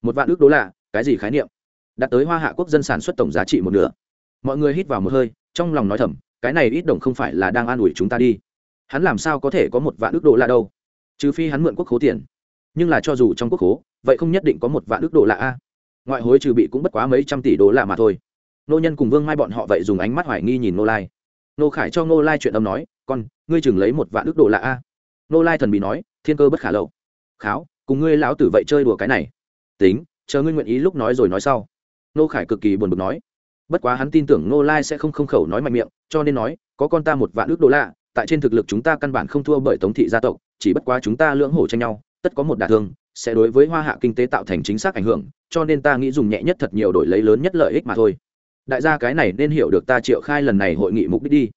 một vạn ước đô lạ, cái gì khái niệm? Đạt tới hoa hạ quốc dân sản xuất tổng giá trị một nửa. Mọi người hít vào một hơi trong lòng nói thầm cái này ít đồng không phải là đang an ủi chúng ta đi. Hắn làm sao có thể có một vạn ước đô la đâu? Trừ phi hắn mượn quốc khố tiền nhưng là cho dù trong quốc khố, vậy không nhất định có một vạn ước đô la a. Ngoại hối trừ bị cũng bất quá mấy trăm tỷ đô la mà thôi. Nô nhân cùng vương mai bọn họ vậy dùng ánh mắt hoài nghi nhìn nô lai. Nô khải cho nô lai chuyện âm nói, con, ngươi chừng lấy một vạn ước đô la a. Nô lai thần bị nói, thiên cơ bất khả lậu. Kháo, cùng ngươi lão tử vậy chơi đùa cái này. Tính, chờ ngươi nguyện ý lúc nói rồi nói sau. Nô khải cực kỳ buồn bực nói. Bất quá hắn tin tưởng nô lai sẽ không không khẩu nói mạnh miệng, cho nên nói, có con ta một vạn ước đô la, tại trên thực lực chúng ta căn bản không thua bởi tống thị gia tộc, chỉ bất quá chúng ta lưỡng hổ tranh nhau tất có một đả thương, sẽ đối với hoa hạ kinh tế tạo thành chính xác ảnh hưởng, cho nên ta nghĩ dùng nhẹ nhất thật nhiều đổi lấy lớn nhất lợi ích mà thôi. Đại gia cái này nên hiểu được ta triệu khai lần này hội nghị mục đích đi.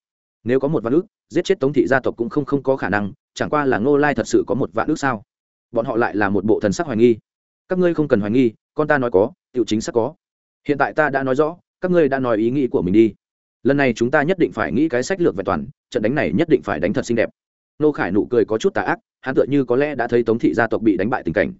Nếu có một vạn ước, giết chết tống thị gia tộc cũng không không có khả năng, chẳng qua là ngô lai thật sự có một vạn ước sao? Bọn họ lại là một bộ thần sắc hoài nghi. Các ngươi không cần hoài nghi, con ta nói có tự chính xác có. Hiện tại ta đã nói rõ, các ngươi đã nói ý nghĩ của mình đi. Lần này chúng ta nhất định phải nghĩ cái sách lược vẹn toàn, trận đánh này nhất định phải đánh thật xinh đẹp. Nô khải nụ cười có chút tà ác hắn tựa như có lẽ đã thấy tống thị gia tộc bị đánh bại tình cảnh.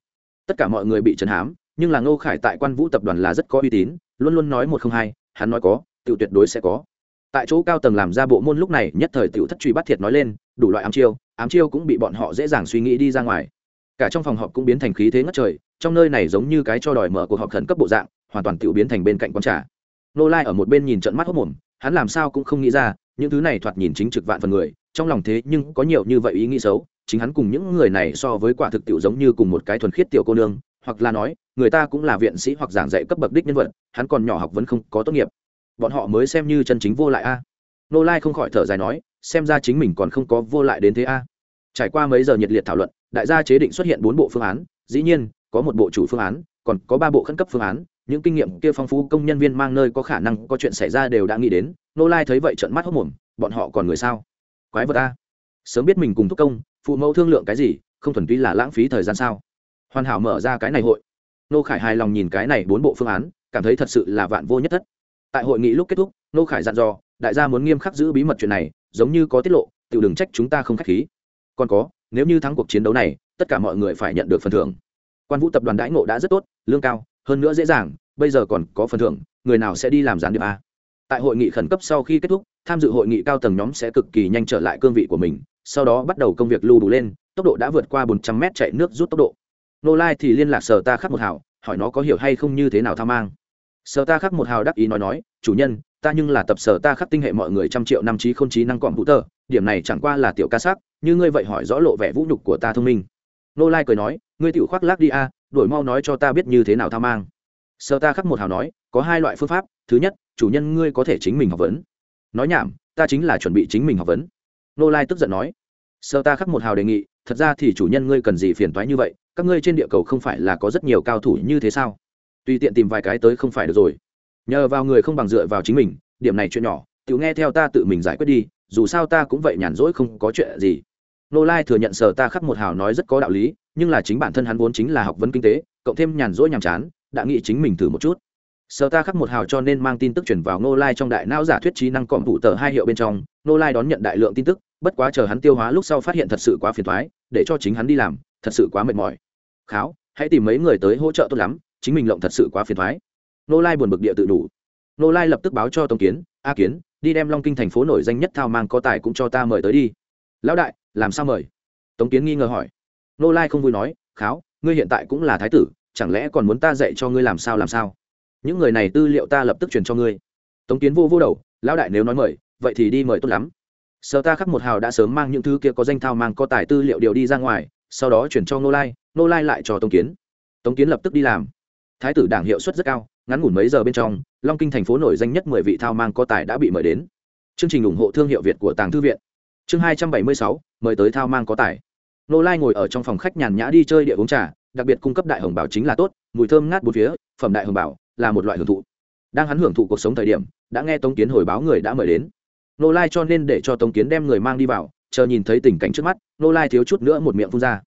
Tất cả mọi người bị trấn hám, nhưng là Ngô khải tại quan vũ tập đoàn là rất có uy tín, luôn luôn nói một không hai, hắn nói có tự tuyệt đối sẽ có. Tại chỗ cao tầng làm ra bộ môn lúc này, nhất thời tiểu thất truy bắt thiệt nói lên, đủ loại ám chiêu ám chiêu cũng bị bọn họ dễ dàng suy nghĩ đi ra ngoài. Cả trong phòng họp cũng biến thành khí thế ngất trời, trong nơi này giống như cái cho đòi mở cuộc họp khẩn cấp bộ dạng, hoàn toàn tiểu biến thành bên cạnh quán trà. Nô lai ở một bên nhìn trận mắt hốc mồm, hắn làm sao cũng không nghĩ ra, những thứ này thoạt nhìn chính trực vạn phần người, trong lòng thế nhưng có nhiều như vậy ý nghĩ xấu chính hắn cùng những người này so với quả thực tiểu giống như cùng một cái thuần khiết tiểu cô nương, hoặc là nói, người ta cũng là viện sĩ hoặc giảng dạy cấp bậc đích nhân vật, hắn còn nhỏ học vẫn không có tốt nghiệp. Bọn họ mới xem như chân chính vô lại a. Nô lai không khỏi thở dài nói, xem ra chính mình còn không có vô lại đến thế a. Trải qua mấy giờ nhiệt liệt thảo luận, đại gia chế định xuất hiện bốn bộ phương án, dĩ nhiên, có một bộ chủ phương án, còn có ba bộ khẩn cấp phương án, những kinh nghiệm kia phong phú công nhân viên mang nơi có khả năng có chuyện xảy ra đều đã nghĩ đến, nô lai thấy vậy trợn mắt hốc mồm, bọn họ còn người sao? Quái vật a. Sớm biết mình cùng thúc công phụ mẫu thương lượng cái gì, không thuần túy là lãng phí thời gian sao? Hoàn hảo mở ra cái này hội. Nô khải hài lòng nhìn cái này bốn bộ phương án, cảm thấy thật sự là vạn vô nhất thất. Tại hội nghị lúc kết thúc, nô khải dặn dò, đại gia muốn nghiêm khắc giữ bí mật chuyện này, giống như có tiết lộ tự đừng trách chúng ta không k h á c h khí. Còn có, nếu như thắng cuộc chiến đấu này, tất cả mọi người phải nhận được phần thưởng. Quan vũ tập đoàn đãi ngộ đã rất tốt, lương cao, hơn nữa dễ dàng, bây giờ còn có phần thưởng, người nào sẽ đi làm gián điệp a? Tại hội nghị khẩn cấp sau khi kết thúc, tham dự hội nghị cao tầng nhóm sẽ cực kỳ nhanh trở lại cương vị của mình sau đó bắt đầu công việc lưu đủ lên, tốc độ đã vượt qua bốn trăm mét chạy nước rút tốc độ. Nô lai thì liên lạc sở ta khắc một hào hỏi nó có hiểu hay không như thế nào tham mang. Sở ta khắc một hào đắc ý nói nói, chủ nhân, ta nhưng là tập sở ta khắc tinh hệ mọi người trăm triệu năm trí không trí năng cọm hữu tờ điểm này chẳng qua là tiểu ca sắc, như ngươi vậy hỏi rõ lộ vẻ vũ nhục của ta thông minh. Nô lai cười nói, ngươi tiểu khoác lác đi a, đổi mau nói cho ta biết như thế nào tham mang. Sở ta khắc một hào nói, có hai loại phương pháp, thứ nhất, chủ nhân ngươi có thể chính mình học vấn. Nói nhảm, ta chính là chuẩn bị chính mình học vấn. Nô lai tức giận nói Sơ ta khắc một hào đề nghị, thật ra thì chủ nhân ngươi cần gì phiền toái như vậy, các ngươi trên địa cầu không phải là có rất nhiều cao thủ như thế sao? Tùy tiện tìm vài cái tới không phải được rồi. Nhờ vào người không bằng dựa vào chính mình, điểm này chuyện nhỏ, tự nghe theo ta tự mình giải quyết đi, dù sao ta cũng vậy nhàn rỗi không có chuyện gì. Nô lai thừa nhận sở ta khắc một hào nói rất có đạo lý, nhưng là chính bản thân hắn vốn chính là học vấn kinh tế, cộng thêm nhàn rỗi nhàm chán, đã nghĩ chính mình thử một chút. Sở ta khắc một hào cho nên mang tin tức chuyển vào nô lai trong đại não giả thuyết trí năng cọm thủ tờ hai hiệu bên trong, nô lai đón nhận đại lượng tin tức bất quá chờ hắn tiêu hóa lúc sau phát hiện thật sự quá phiền thoái để cho chính hắn đi làm, thật sự quá mệt mỏi. Kháo, hãy tìm mấy người tới hỗ trợ tốt lắm, chính mình lộng thật sự quá phiền thoái nô lai buồn bực địa tự đủ. Nô lai lập tức báo cho tống kiến, a kiến, đi đem long kinh thành phố nổi danh nhất thao mang có tài cũng cho ta mời tới đi. Lão đại, làm sao mời? Tống kiến nghi ngờ hỏi. Nô lai không vui nói, kháo, ngươi hiện tại cũng là thái tử, chẳng lẽ còn muốn ta dạy cho ngươi làm sao làm sao? Những người này tư liệu ta lập tức truyền cho ngươi. Tống kiến vô vô đầu, lão đại nếu nói mời, vậy thì đi mời tốt lắm sở ta khắc một hào đã sớm mang những thứ kia có danh thao mang có tài tư liệu điều đi ra ngoài, sau đó chuyển cho nô lai nô lai lại cho tống kiến. Tống kiến lập tức đi làm. Thái tử đảng hiệu suất rất cao, ngắn ngủn mấy giờ bên trong, long kinh thành phố nổi danh nhất mười vị thao mang có tài đã bị mời đến. Chương trình ủng hộ thương hiệu việt của tàng thư viện. Chương hai trăm bảy mươi sáu, mời tới thao mang có tài. Nô lai ngồi ở trong phòng khách nhàn nhã đi chơi địa uống trà, đặc biệt cung cấp đại hồng bảo chính là tốt, mùi thơm ngát bốn phía, phẩm đại hồng bảo là một loại hưởng thụ. Đang hắn hưởng thụ cuộc sống thời điểm, đã nghe tống kiến hồi báo người đã mời đến nô lai cho nên để cho tống kiến đem người mang đi vào, chờ nhìn thấy tình cảnh trước mắt, nô lai thiếu chút nữa một miệng phun ra.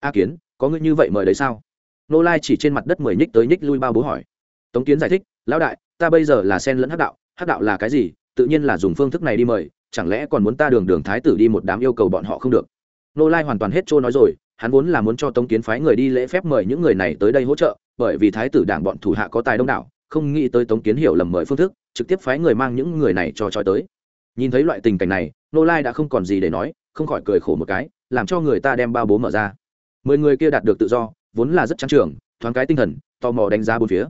A kiến, có ngươi như vậy mời đấy sao? Nô lai chỉ trên mặt đất mười nhích tới nhích lui bao bố hỏi. Tống kiến giải thích, lão đại, ta bây giờ là sen lẫn hắc đạo hắc đạo là cái gì? Tự nhiên là dùng phương thức này đi mời, chẳng lẽ còn muốn ta đường đường thái tử đi một đám yêu cầu bọn họ không được? Nô lai hoàn toàn hết trôi nói rồi, hắn vốn là muốn cho tống kiến phái người đi lễ phép mời những người này tới đây hỗ trợ, bởi vì thái tử đảng bọn thủ hạ có tài đông đảo, không nghĩ tới tống kiến hiểu lầm mời phương thức, trực tiếp phái người mang những người này cho trói tới nhìn thấy loại tình cảnh này nô lai đã không còn gì để nói, không khỏi cười khổ một cái, làm cho người ta đem bao bố mở ra. Mười người kia đạt được tự do, vốn là rất trắng trường, thoáng cái tinh thần, tò mò đánh giá bốn phía.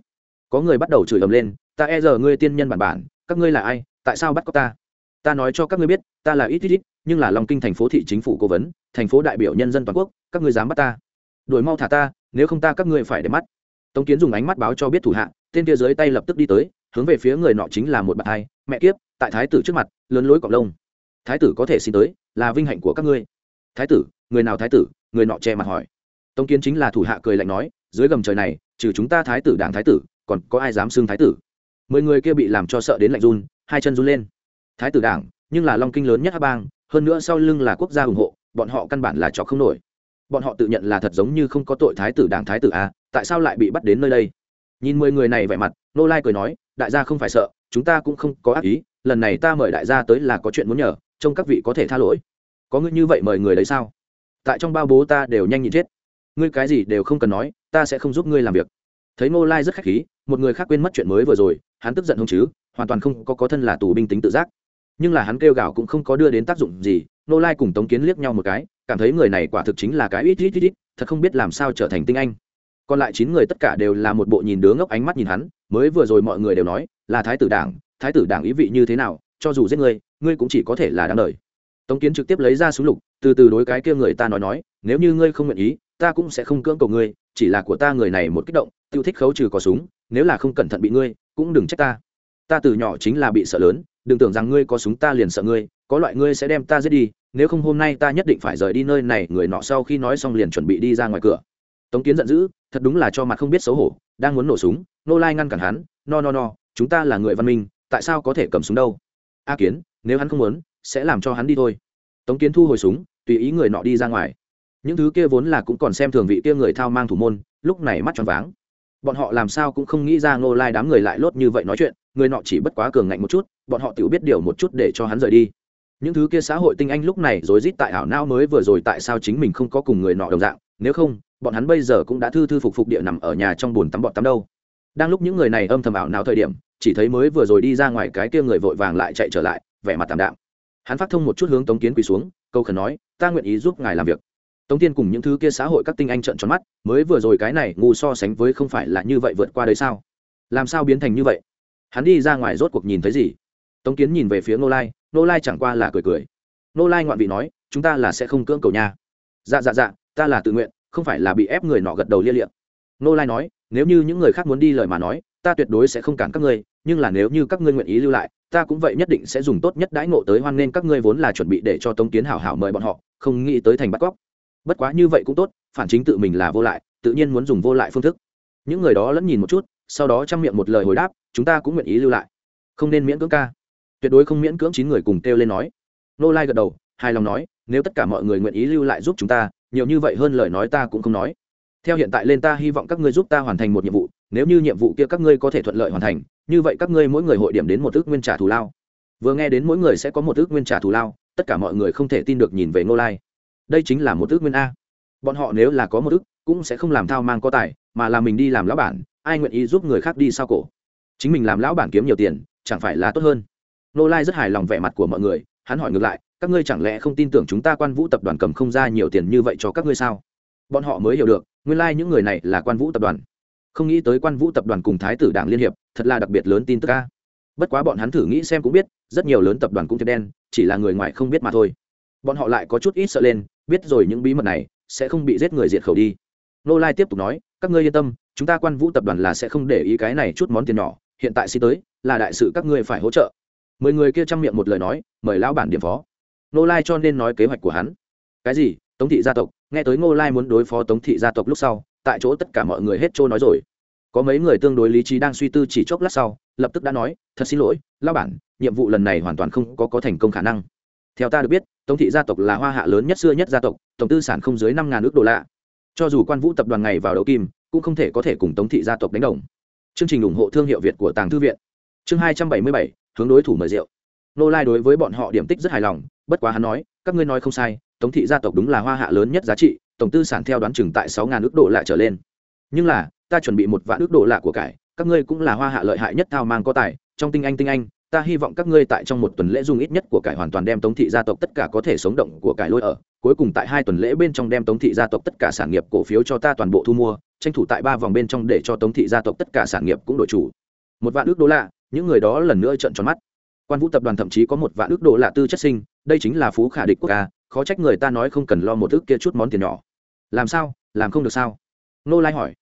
Có người bắt đầu chửi ầm lên, ta e giờ ngươi tiên nhân bản bản, các ngươi là ai, tại sao bắt cóc ta? Ta nói cho các ngươi biết, ta là ít ít ít, nhưng là lòng kinh thành phố thị chính phủ cố vấn, thành phố đại biểu nhân dân toàn quốc, các ngươi dám bắt ta. Đuổi mau thả ta, nếu không ta các ngươi phải để mắt. Tống kiến dùng ánh mắt báo cho biết thủ hạ, tên kia dưới tay lập tức đi tới, hướng về phía người nọ chính là một bạn hai, mẹ kiếp, tại thái tử trước mặt lớn lối cọc lông. Thái tử có thể xin tới, là vinh hạnh của các ngươi. Thái tử, người nào thái tử, người nọ che mặt hỏi. Tống kiến chính là thủ hạ cười lạnh nói, dưới gầm trời này, trừ chúng ta thái tử đảng thái tử, còn có ai dám xưng thái tử? Mười người kia bị làm cho sợ đến lạnh run, hai chân run lên. Thái tử đảng, nhưng là long kinh lớn nhất hạ bang, hơn nữa sau lưng là quốc gia ủng hộ, bọn họ căn bản là trò không nổi. Bọn họ tự nhận là thật giống như không có tội thái tử đảng thái tử a tại sao lại bị bắt đến nơi đây? Nhìn mười người này vẻ mặt, nô lai cười nói, đại gia không phải sợ chúng ta cũng không có ác ý, lần này ta mời đại gia tới là có chuyện muốn nhờ, trông các vị có thể tha lỗi. Có ngươi như vậy mời người đấy sao? Tại trong bao bố ta đều nhanh nhịn chết. Ngươi cái gì đều không cần nói, ta sẽ không giúp ngươi làm việc. Thấy nô lai rất khách khí, một người khác quên mất chuyện mới vừa rồi, hắn tức giận không chứ, hoàn toàn không có có thân là tù binh tính tự giác. Nhưng là hắn kêu gào cũng không có đưa đến tác dụng gì nô lai cùng tống kiến liếc nhau một cái, cảm thấy người này quả thực chính là cái ít ít ít ít, thật không biết làm sao trở thành tinh anh. Còn lại chín người tất cả đều là một bộ nhìn đứa ngốc ánh mắt nhìn hắn, mới vừa rồi mọi người đều nói là thái tử đảng, thái tử đảng ý vị như thế nào, cho dù giết ngươi ngươi cũng chỉ có thể là đáng đời. Tống kiến trực tiếp lấy ra súng lục, từ từ đối cái kia người ta nói nói, nếu như ngươi không nguyện ý, ta cũng sẽ không cưỡng cầu ngươi, chỉ là của ta người này một kích động, tiêu thích khấu trừ có súng, nếu là không cẩn thận bị ngươi, cũng đừng trách ta. Ta từ nhỏ chính là bị sợ lớn, đừng tưởng rằng ngươi có súng ta liền sợ ngươi, có loại ngươi sẽ đem ta giết đi, nếu không hôm nay ta nhất định phải rời đi nơi này, người nọ sau khi nói xong liền chuẩn bị đi ra ngoài cửa. Tống kiến giận dữ, thật đúng là cho mặt không biết xấu hổ, đang muốn nổ súng, nô lai ngăn cản hắn, no no no chúng ta là người văn minh, tại sao có thể cầm súng đâu? A kiến, nếu hắn không muốn, sẽ làm cho hắn đi thôi. Tống kiến thu hồi súng, tùy ý người nọ đi ra ngoài. Những thứ kia vốn là cũng còn xem thường vị kia người thao mang thủ môn, lúc này mắt tròn váng. Bọn họ làm sao cũng không nghĩ ra ngô lai đám người lại lốt như vậy nói chuyện, người nọ chỉ bất quá cường ngạnh một chút, bọn họ tự biết điều một chút để cho hắn rời đi. Những thứ kia xã hội tinh anh lúc này rối rít tại ảo não mới vừa rồi tại sao chính mình không có cùng người nọ đồng dạng, nếu không, bọn hắn bây giờ cũng đã thư thư phục phục địa nằm ở nhà trong bồn tắm bọn tắm đâu đang lúc những người này âm thầm ảo não thời điểm, chỉ thấy mới vừa rồi đi ra ngoài cái kia người vội vàng lại chạy trở lại, vẻ mặt tạm đạm. Hắn phát thông một chút hướng tống kiến quỳ xuống, câu khẩn nói, ta nguyện ý giúp ngài làm việc. Tống tiên cùng những thứ kia xã hội các tinh anh trợn tròn mắt, mới vừa rồi cái này ngu so sánh với không phải là như vậy vượt qua đấy sao? Làm sao biến thành như vậy? Hắn đi ra ngoài rốt cuộc nhìn thấy gì? Tống kiến nhìn về phía nô lai nô lai chẳng qua là cười cười. Nô lai ngoạn vị nói, chúng ta là sẽ không cưỡng cầu nha. Dạ dạ dạ ta là tự nguyện, không phải là bị ép người nọ gật đầu lia liệm nô lai nói nếu như những người khác muốn đi lời mà nói, ta tuyệt đối sẽ không cản các ngươi, nhưng là nếu như các ngươi nguyện ý lưu lại, ta cũng vậy nhất định sẽ dùng tốt nhất đãi ngộ tới hoan nghênh các ngươi vốn là chuẩn bị để cho tống kiến hảo hảo mời bọn họ, không nghĩ tới thành bắt cóc. Bất quá như vậy cũng tốt, phản chính tự mình là vô lại, tự nhiên muốn dùng vô lại phương thức. Những người đó lẫn nhìn một chút, sau đó trang miệng một lời hồi đáp, chúng ta cũng nguyện ý lưu lại. Không nên miễn cưỡng ca. Tuyệt đối không miễn cưỡng chín người cùng kêu lên nói. Nô lai gật đầu, hài lòng nói, nếu tất cả mọi người nguyện ý lưu lại giúp chúng ta, nhiều như vậy hơn lời nói ta cũng không nói theo hiện tại lên ta hy vọng các ngươi giúp ta hoàn thành một nhiệm vụ, nếu như nhiệm vụ kia các ngươi có thể thuận lợi hoàn thành, như vậy các ngươi mỗi người hội điểm đến một ước nguyên trả thù lao. Vừa nghe đến mỗi người sẽ có một ước nguyên trả thù lao, tất cả mọi người không thể tin được nhìn về ngô lai. Đây chính là một ước nguyên a. Bọn họ nếu là có một ước, cũng sẽ không làm thao mang có tài, mà là mình đi làm lão bản, ai nguyện ý giúp người khác đi sao cổ? Chính mình làm lão bản kiếm nhiều tiền, chẳng phải là tốt hơn? Ngô lai rất hài lòng vẻ mặt của mọi người, hắn hỏi ngược lại, các ngươi chẳng lẽ không tin tưởng chúng ta quan vũ tập đoàn cầm không ra nhiều tiền như vậy cho các ngươi sao? Bọn họ mới hiểu được, nguyên lai、like、những người này là quan vũ tập đoàn. Không nghĩ tới quan vũ tập đoàn cùng thái tử đảng liên hiệp, thật là đặc biệt lớn tin tức ca bất quá bọn hắn thử nghĩ xem cũng biết, rất nhiều lớn tập đoàn cũng thiệt đen, chỉ là người ngoài không biết mà thôi. Bọn họ lại có chút ít sợ lên, biết rồi những bí mật này, sẽ không bị giết người diệt khẩu đi. Nô lai tiếp tục nói, các ngươi yên tâm, chúng ta quan vũ tập đoàn là sẽ không để ý cái này chút món tiền nhỏ, hiện tại xin tới, là đại sự các ngươi phải hỗ trợ. Mười người kia chăm miệng một lời nói, mời lão bản điểm phó. Nô lai cho nên nói kế hoạch của hắn. Cái gì? Tống thị gia tộc, nghe tới ngô lai muốn đối phó tống thị gia tộc lúc sau, tại chỗ tất cả mọi người hết trôi nói rồi. Có mấy người tương đối lý trí đang suy tư chỉ chốc lát sau, lập tức đã nói, thật xin lỗi lao bản, nhiệm vụ lần này hoàn toàn không có có thành công khả năng. Theo ta được biết, tống thị gia tộc là hoa hạ lớn nhất xưa nhất gia tộc, tổng tư sản không dưới năm ngàn ước đô la. Cho dù quan vũ tập đoàn ngày vào đấu kim, cũng không thể có thể cùng tống thị gia tộc đánh đồng. Chương trình ủng hộ thương hiệu việt của tàng thư viện. Chương hai trăm bảy mươi bảy, hướng đối thủ mời rượu. Nô lai đối với bọn họ điểm tích rất hài lòng, bất quá hắn nói, các ngươi nói không sai tống thị gia tộc đúng là hoa hạ lớn nhất giá trị, tổng tư sản theo đoán chừng tại sáu ngàn ước độ lạ trở lên. Nhưng là, ta chuẩn bị một vạn ước độ lạ của cải, các ngươi cũng là hoa hạ lợi hại nhất thao mang có tài, trong tinh anh tinh anh, ta hy vọng các ngươi tại trong một tuần lễ dùng ít nhất của cải hoàn toàn đem tống thị gia tộc tất cả có thể sống động của cải lôi ở, cuối cùng tại hai tuần lễ bên trong đem tống thị gia tộc tất cả sản nghiệp cổ phiếu cho ta toàn bộ thu mua, tranh thủ tại ba vòng bên trong để cho tống thị gia tộc tất cả sản nghiệp cũng đổi chủ. Một vạn ước đô la, những người đó lần nữa trợn tròn mắt. Quan vũ tập đoàn thậm chí có một vạn ước đô la tư chất sinh, đây chính là phú khả địch quốc ca khó trách người ta nói không cần lo một ước kia chút món tiền nhỏ. Làm sao? Làm không được sao? Nô lai hỏi.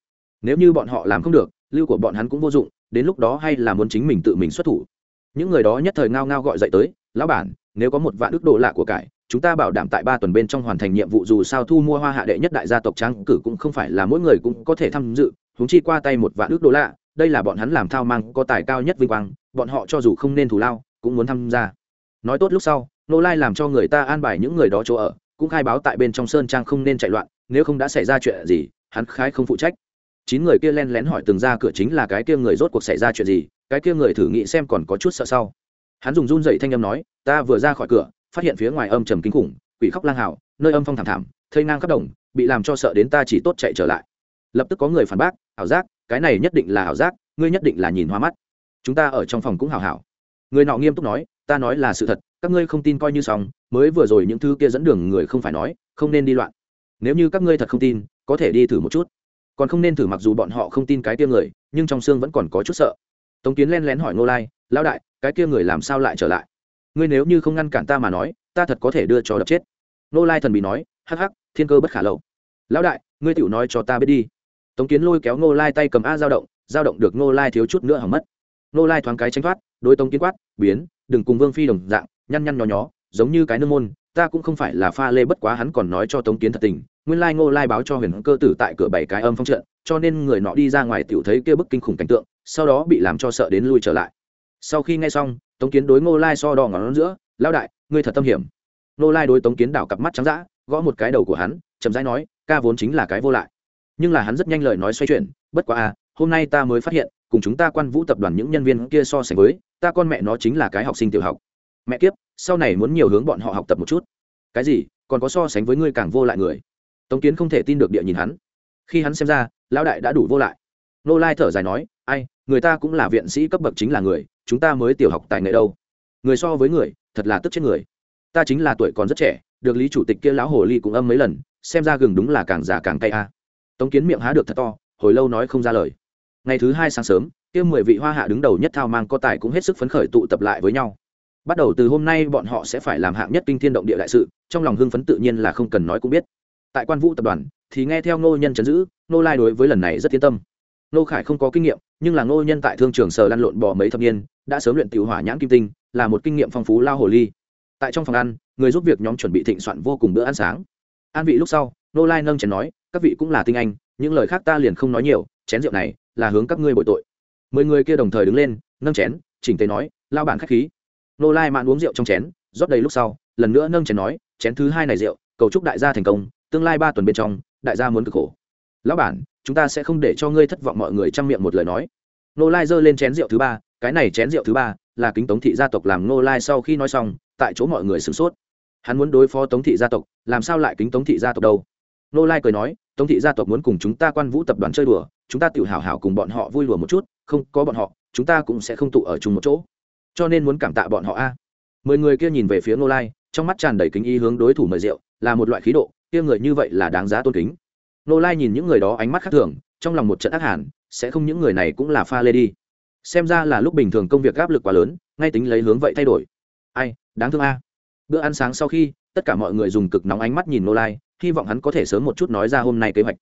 Nếu như bọn họ làm không được, lưu của bọn hắn cũng vô dụng, đến lúc đó hay là muốn chính mình tự mình xuất thủ. Những người đó nhất thời ngao ngao gọi dậy tới, lão bản, nếu có một vạn ước đồ lạ của cải, chúng ta bảo đảm tại ba tuần bên trong hoàn thành nhiệm vụ dù sao thu mua hoa hạ đệ nhất đại gia tộc trắng cử cũng không phải là mỗi người cũng có thể tham dự húng chi qua tay một vạn ước đô la đây là bọn hắn làm thao mang có tài cao nhất vinh quang, bọn họ cho dù không nên thù lao, cũng muốn tham gia. Nói tốt lúc sau nô lai làm cho người ta an bài những người đó chỗ ở, cũng khai báo tại bên trong sơn trang không nên chạy loạn, nếu không đã xảy ra chuyện gì, hắn khái không phụ trách. Chín người kia len lén hỏi từng ra cửa chính là cái kia người rốt cuộc xảy ra chuyện gì, cái kia người thử nghĩ xem còn có chút sợ sau. Hắn dùng run dậy thanh âm nói, ta vừa ra khỏi cửa, phát hiện phía ngoài âm trầm kinh khủng, quỷ khóc lang hào, nơi âm phong thảm thảm, thây ngang khắp đồng, bị làm cho sợ đến ta chỉ tốt chạy trở lại. Lập tức có người phản bác, ảo giác, cái này nhất định là ảo giác, ngươi nhất định là nhìn hoa mắt. Chúng ta ở trong phòng cũng hào hảo. Người nọ nghiêm túc nói ta nói là sự thật, các ngươi không tin coi như xong, mới vừa rồi những thứ kia dẫn đường người không phải nói, không nên đi loạn. Nếu như các ngươi thật không tin, có thể đi thử một chút. Còn không nên thử mặc dù bọn họ không tin cái kia người, nhưng trong xương vẫn còn có chút sợ. Tống kiến len lén hỏi ngô lai, lão đại, cái kia người làm sao lại trở lại? Ngươi nếu như không ngăn cản ta mà nói, ta thật có thể đưa cho đập chết. Ngô lai thần bị nói, hắc hắc, thiên cơ bất khả lậu. Lão đại, ngươi tiểu nói cho ta biết đi. Tống kiến lôi kéo ngô lai tay cầm a dao động dao động được ngô lai thiếu chút nữa hỏng mất ngô lai thoáng cái tranh thoát, đối tống kiến quát, biến, đừng cùng vương phi đồng dạng, nhăn nhăn nhó nhó, giống như cái nương môn, ta cũng không phải là pha lê bất quá hắn còn nói cho tống kiến thật tình, nguyên lai ngô lai báo cho huyền cơ tử tại cửa bảy cái âm phong trận, cho nên người nọ đi ra ngoài tiểu thấy kia bức kinh khủng cảnh tượng, sau đó bị làm cho sợ đến lui trở lại. Sau khi nghe xong, tống kiến đối ngô lai so đo ngón giữa lao đại, ngươi thật tâm hiểm. Ngô lai đối tống kiến đảo cặp mắt trắng dã, gõ một cái đầu của hắn, chậm rãi nói, ca vốn chính là cái vô lại. Nhưng là hắn rất nhanh lời nói xoay chuyển, bất quá à hôm nay ta mới phát hiện cùng chúng ta quan vũ tập đoàn những nhân viên kia so sánh với, ta con mẹ nó chính là cái học sinh tiểu học. Mẹ kiếp, sau này muốn nhiều hướng bọn họ học tập một chút. Cái gì, còn có so sánh với ngươi càng vô lại người. Tống kiến không thể tin được địa nhìn hắn. Khi hắn xem ra, lão đại đã đủ vô lại. Nô lai thở dài nói, ai, người ta cũng là viện sĩ cấp bậc chính là người, chúng ta mới tiểu học tài nghệ đâu. Người so với người, thật là tức chết người. Ta chính là tuổi còn rất trẻ, được lý chủ tịch kia lão hồ ly cũng âm mấy lần, xem ra gừng đúng là càng già càng cay a. Tống kiến miệng há được thật to, hồi lâu nói không ra lời ngày thứ hai sáng sớm, kia mười vị hoa hạ đứng đầu nhất thao mang có tài cũng hết sức phấn khởi tụ tập lại với nhau. Bắt đầu từ hôm nay bọn họ sẽ phải làm hạng nhất kinh thiên động địa đại sự, trong lòng hưng phấn tự nhiên là không cần nói cũng biết. Tại quan vũ tập đoàn, thì nghe theo ngô nhân chấn giữ nô lai đối với lần này rất yên tâm. Nô khải không có kinh nghiệm, nhưng là ngô nhân tại thương trường sở lăn lộn bỏ mấy thập niên, đã sớm luyện tiểu hỏa nhãn kim tinh, là một kinh nghiệm phong phú lao hồ ly. Tại trong phòng ăn, người giúp việc nhóm chuẩn bị thịnh soạn vô cùng bữa ăn sáng. An vị lúc sau nô lai nâng chén nói, các vị cũng là tinh anh, những lời khác ta liền không nói nhiều, chén rượu này là hướng các ngươi bội tội. Mười người kia đồng thời đứng lên, nâng chén, chỉnh tề nói, lao bản khách khí. Nô lai mạn uống rượu trong chén, rót đầy lúc sau, lần nữa nâng chén nói, chén thứ hai này rượu, cầu chúc đại gia thành công, tương lai ba tuần bên trong, đại gia muốn cực khổ. Lão bản, chúng ta sẽ không để cho ngươi thất vọng mọi người chăm miệng một lời nói. Nô lai giơ lên chén rượu thứ ba, cái này chén rượu thứ ba là kính tống thị gia tộc làm. Nô lai sau khi nói xong, tại chỗ mọi người sửng sốt. Hắn muốn đối phó tống thị gia tộc, làm sao lại kính tống thị gia tộc đâu? Nô lai cười nói, tống thị gia tộc muốn cùng chúng ta quan vũ tập đoàn chơi đùa chúng ta tự hào hảo cùng bọn họ vui đùa một chút, không có bọn họ, chúng ta cũng sẽ không tụ ở chung một chỗ. Cho nên muốn cảm tạ bọn họ a. Mười người kia nhìn về phía ngô lai, trong mắt tràn đầy kính ý hướng đối thủ mời rượu, là một loại khí độ, kia người như vậy là đáng giá tôn kính. Ngô lai nhìn những người đó ánh mắt khác thường, trong lòng một trận ác hẳn sẽ không những người này cũng là pha lê đi. Xem ra là lúc bình thường công việc áp lực quá lớn, ngay tính lấy hướng vậy thay đổi. Ai, đáng thương a. Bữa ăn sáng sau khi, tất cả mọi người dùng cực nóng ánh mắt nhìn ngô lai, hy vọng hắn có thể sớm một chút nói ra hôm nay kế hoạch.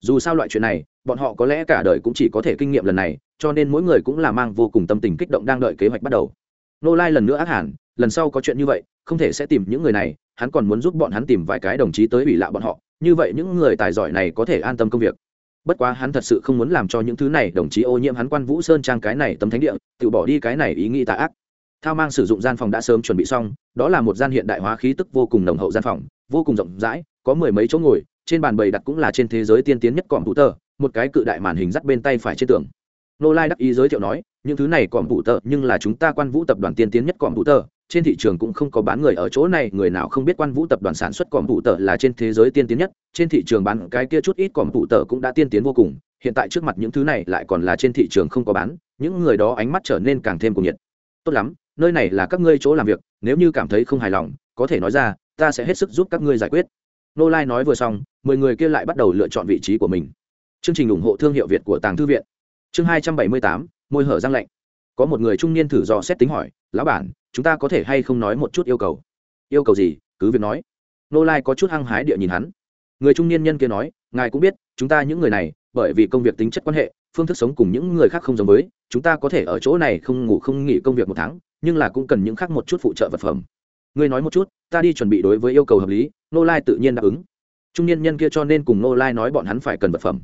Dù sao loại chuyện này bọn họ có lẽ cả đời cũng chỉ có thể kinh nghiệm lần này, cho nên mỗi người cũng là mang vô cùng tâm tình kích động đang đợi kế hoạch bắt đầu. Nô lai lần nữa ác hẳn, lần sau có chuyện như vậy, không thể sẽ tìm những người này, hắn còn muốn giúp bọn hắn tìm vài cái đồng chí tới ủy lạ bọn họ, như vậy những người tài giỏi này có thể an tâm công việc. Bất quá hắn thật sự không muốn làm cho những thứ này đồng chí ô nhiễm hắn quan vũ sơn trang cái này tấm thánh địa, tự bỏ đi cái này ý nghĩ tà ác. Thao mang sử dụng gian phòng đã sớm chuẩn bị xong, đó là một gian hiện đại hóa khí tức vô cùng nồng hậu gian phòng, vô cùng rộng rãi, có mười mấy chỗ ngồi, trên bàn bày đặt cũng là trên thế giới tiên tiến nhất còm thủ tờ một cái cự đại màn hình dắt bên tay phải trên tường. Nô lai đắc ý giới thiệu nói, những thứ này còm thủ tờ, nhưng là chúng ta quan vũ tập đoàn tiên tiến nhất còm thủ tờ. Trên thị trường cũng không có bán người ở chỗ này, người nào không biết quan vũ tập đoàn sản xuất còm thủ tờ là trên thế giới tiên tiến nhất. Trên thị trường bán cái kia chút ít còm thủ tờ cũng đã tiên tiến vô cùng. Hiện tại trước mặt những thứ này lại còn là trên thị trường không có bán, những người đó ánh mắt trở nên càng thêm cuồng nhiệt. Tốt lắm, nơi này là các ngươi chỗ làm việc, nếu như cảm thấy không hài lòng, có thể nói ra, ta sẽ hết sức giúp các ngươi giải quyết. Nô lai nói vừa xong, mười người kia lại bắt đầu lựa chọn vị trí của mình chương trình ủng hộ thương hiệu việt của tàng thư viện. Chương hai trăm bảy mươi tám, môi hở răng lạnh. Có một người trung niên thử dò xét tính hỏi, lão bản, chúng ta có thể hay không nói một chút yêu cầu? Yêu cầu gì? Cứ việc nói. Nô lai có chút hăng hái địa nhìn hắn. Người trung niên nhân kia nói, ngài cũng biết, chúng ta những người này, bởi vì công việc tính chất quan hệ, phương thức sống cùng những người khác không giống với, chúng ta có thể ở chỗ này không ngủ không nghỉ công việc một tháng, nhưng là cũng cần những khác một chút phụ trợ vật phẩm. Ngươi nói một chút, ta đi chuẩn bị đối với yêu cầu hợp lý, nô lai tự nhiên đáp ứng. Trung niên nhân kia cho nên cùng nô lai nói bọn hắn phải cần vật phẩm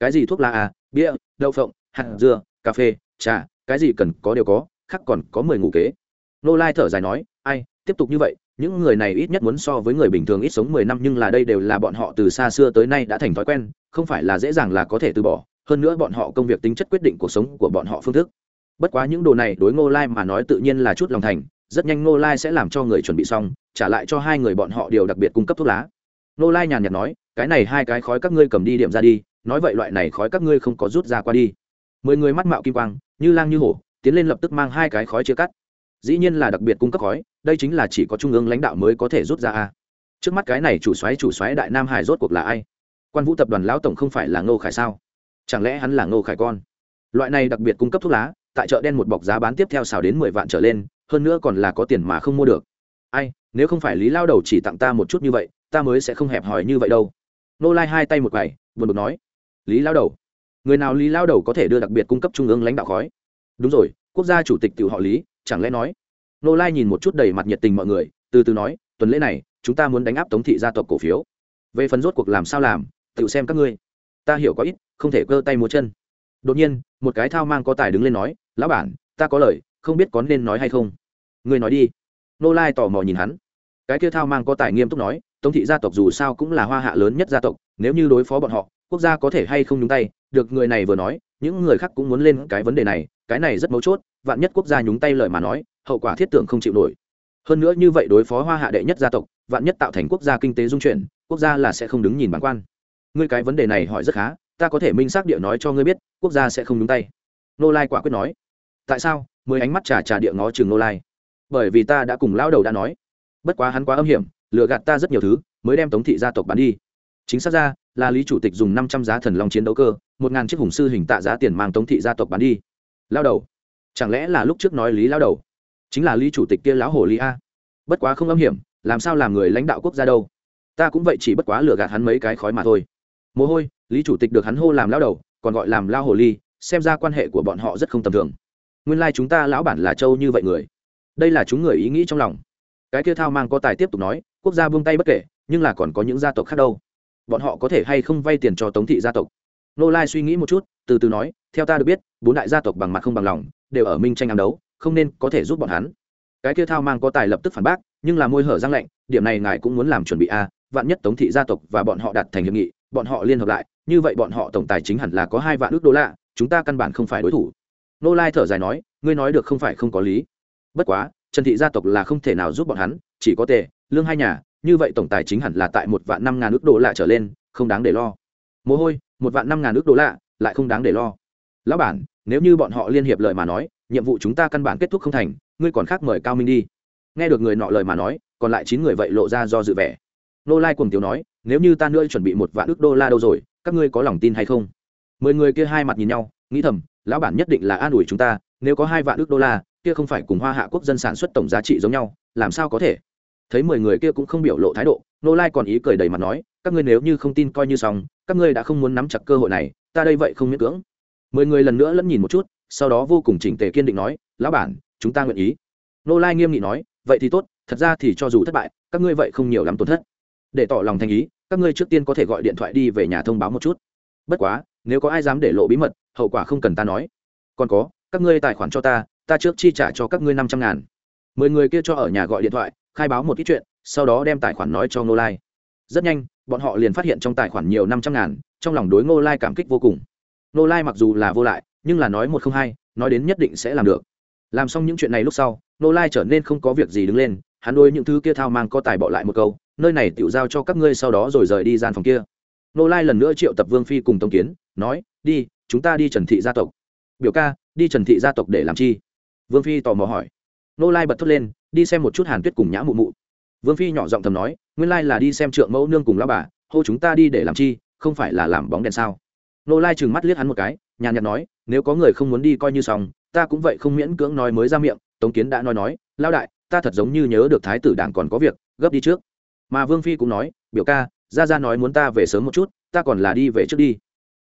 cái gì thuốc lá à? Bia, đậu phộng, hạt dưa, cà phê, trà, cái gì cần có đều có, khác còn có mười ngủ kế. Nô lai thở dài nói, ai, tiếp tục như vậy, những người này ít nhất muốn so với người bình thường ít sống mười năm nhưng là đây đều là bọn họ từ xa xưa tới nay đã thành thói quen, không phải là dễ dàng là có thể từ bỏ, hơn nữa bọn họ công việc tính chất quyết định cuộc sống của bọn họ phương thức. Bất quá những đồ này đối ngô lai mà nói tự nhiên là chút lòng thành, rất nhanh ngô lai sẽ làm cho người chuẩn bị xong, trả lại cho hai người bọn họ điều đặc biệt cung cấp thuốc lá. Nô lai nhàn nhạt nói, cái này hai cái khói các ngươi cầm đi điểm ra đi, nói vậy loại này khói các ngươi không có rút ra qua đi. Mười người mắt mạo kim quang, như lang như hổ, tiến lên lập tức mang hai cái khói chia cắt. Dĩ nhiên là đặc biệt cung cấp khói, đây chính là chỉ có trung ương lãnh đạo mới có thể rút ra a. Trước mắt cái này chủ xoáy chủ xoáy đại nam hải rốt cuộc là ai? Quan vũ tập đoàn lão tổng không phải là ngô khải sao? Chẳng lẽ hắn là ngô khải con? Loại này đặc biệt cung cấp thuốc lá, tại chợ đen một bọc giá bán tiếp theo xào đến mười vạn trở lên, hơn nữa còn là có tiền mà không mua được ai, nếu không phải lý lao đầu chỉ tặng ta một chút như vậy, ta mới sẽ không hẹp hòi như vậy đâu. Nô lai hai tay một quầy, buồn bực nói. Lý lao đầu. Người nào lý lao đầu có thể đưa đặc biệt cung cấp trung ương lãnh đạo khói? Đúng rồi, quốc gia chủ tịch tự họ lý, chẳng lẽ nói? Nô lai nhìn một chút đầy mặt nhiệt tình mọi người, từ từ nói, tuần lễ này, chúng ta muốn đánh áp tống thị gia tộc cổ phiếu. Về phần rốt cuộc làm sao làm, tự xem các ngươi. Ta hiểu có ít, không thể cơ tay múa chân. Đột nhiên, một cái thao mang có tài đứng lên nói, lão bản, ta có lời, không biết có nên nói hay không. Ngươi nói đi nô lai tò mò nhìn hắn. Cái kia thao mang có tài nghiêm túc nói, tống thị gia tộc dù sao cũng là hoa hạ lớn nhất gia tộc, nếu như đối phó bọn họ, quốc gia có thể hay không nhúng tay? Được, người này vừa nói, những người khác cũng muốn lên cái vấn đề này, cái này rất mấu chốt, vạn nhất quốc gia nhúng tay lời mà nói, hậu quả thiết tưởng không chịu nổi. Hơn nữa như vậy đối phó hoa hạ đệ nhất gia tộc, vạn nhất tạo thành quốc gia kinh tế dung chuyển, quốc gia là sẽ không đứng nhìn bản quan. Ngươi cái vấn đề này hỏi rất khá, ta có thể minh xác địa nói cho ngươi biết, quốc gia sẽ không nhúng tay. Nô lai quả quyết nói, tại sao? Mười ánh mắt trà trà địa ngó chừng nô lai bởi vì ta đã cùng lão đầu đã nói. Bất quá hắn quá âm hiểm, lừa gạt ta rất nhiều thứ, mới đem tống thị gia tộc bán đi. Chính xác ra, là lý chủ tịch dùng năm trăm giá thần long chiến đấu cơ, một ngàn chiếc hùng sư hình tạ giá tiền mang tống thị gia tộc bán đi. Lao đầu, chẳng lẽ là lúc trước nói lý lao đầu? Chính là lý chủ tịch kia lão hồ lý a. Bất quá không âm hiểm, làm sao làm người lãnh đạo quốc gia đâu? Ta cũng vậy chỉ bất quá lừa gạt hắn mấy cái khói mà thôi. Mồ hôi, lý chủ tịch được hắn hô làm lao đầu, còn gọi làm lao hồ ly, xem ra quan hệ của bọn họ rất không tầm thường. Nguyên lai、like、chúng ta lão bản là châu như vậy người đây là chúng người ý nghĩ trong lòng. Cái kia thao mang có tài tiếp tục nói, quốc gia buông tay bất kể, nhưng là còn có những gia tộc khác đâu. Bọn họ có thể hay không vay tiền cho tống thị gia tộc? Nô lai suy nghĩ một chút, từ từ nói, theo ta được biết, bốn đại gia tộc bằng mặt không bằng lòng, đều ở minh tranh ám đấu, không nên có thể giúp bọn hắn. Cái kia thao mang có tài lập tức phản bác, nhưng là môi hở răng lạnh, điểm này ngài cũng muốn làm chuẩn bị a, vạn nhất tống thị gia tộc và bọn họ đạt thành hiệp nghị, bọn họ liên hợp lại, như vậy bọn họ tổng tài chính hẳn là có hai vạn ước đô la, chúng ta căn bản không phải đối thủ. Nô lai thở dài nói, ngươi nói được không phải không có lý bất quá trần thị gia tộc là không thể nào giúp bọn hắn chỉ có tề lương hai nhà như vậy tổng tài chính hẳn là tại một vạn năm ngàn ước đô lạ trở lên không đáng để lo. Mồ hôi một vạn năm ngàn ước đô lạ, lại không đáng để lo. Lão bản nếu như bọn họ liên hiệp lợi mà nói nhiệm vụ chúng ta căn bản kết thúc không thành ngươi còn khác mời cao minh đi. Nghe được người nọ lời mà nói còn lại chín người vậy lộ ra do dự vẻ. Nô lai cùng tiểu nói nếu như ta nữa chuẩn bị một vạn ước đô la đâu rồi các ngươi có lòng tin hay không? Mười người kia hai mặt nhìn nhau nghĩ thầm lão bản nhất định là an ủi chúng ta nếu có hai vạn ước đô la, kia không phải cùng hoa hạ quốc dân sản xuất tổng giá trị giống nhau, làm sao có thể? Thấy mười người kia cũng không biểu lộ thái độ, nô lai còn ý cười đầy mặt nói, các ngươi nếu như không tin coi như xong, các ngươi đã không muốn nắm chặt cơ hội này, ta đây vậy không miễn cưỡng. Mười người lần nữa lẫn nhìn một chút, sau đó vô cùng chỉnh tề kiên định nói, lão bản, chúng ta nguyện ý. Nô lai nghiêm nghị nói, vậy thì tốt, thật ra thì cho dù thất bại, các ngươi vậy không nhiều lắm tổn thất. Để tỏ lòng thành ý, các ngươi trước tiên có thể gọi điện thoại đi về nhà thông báo một chút. Bất quá, nếu có ai dám để lộ bí mật, hậu quả không cần ta nói. Còn có các ngươi tài khoản cho ta ta trước chi trả cho các ngươi năm trăm ngàn. Mười người kia cho ở nhà gọi điện thoại, khai báo một ít chuyện, sau đó đem tài khoản nói cho ngô lai. Rất nhanh, bọn họ liền phát hiện trong tài khoản nhiều năm trăm ngàn, trong lòng đối ngô lai cảm kích vô cùng. Ngô lai mặc dù là vô lại, nhưng là nói một không hai, nói đến nhất định sẽ làm được. Làm xong những chuyện này lúc sau, ngô lai trở nên không có việc gì đứng lên, hắn đôi những thứ kia thao mang có tài bỏ lại một câu, nơi này tự giao cho các ngươi sau đó rồi rời đi gian phòng kia. Nô lai lần nữa triệu tập vương phi cùng tống kiến, nói, đi, chúng ta đi trần thị gia tộc biểu ca, đi trần thị gia tộc để làm chi? Vương phi tò mò hỏi. Nô lai bật thốt lên, đi xem một chút hàn tuyết cùng nhã mụ mụ. Vương phi nhỏ giọng thầm nói, nguyên lai là đi xem trượng mẫu nương cùng lao bà, hô chúng ta đi để làm chi, không phải là làm bóng đèn sao? Nô lai trừng mắt liếc hắn một cái, nhàn nhạt nói, nếu có người không muốn đi coi như xong, ta cũng vậy không miễn cưỡng nói mới ra miệng, tống kiến đã nói nói lao đại, ta thật giống như nhớ được thái tử đảng còn có việc, gấp đi trước. Mà vương phi cũng nói, biểu ca, ra ra nói muốn ta về sớm một chút, ta còn là đi về trước đi.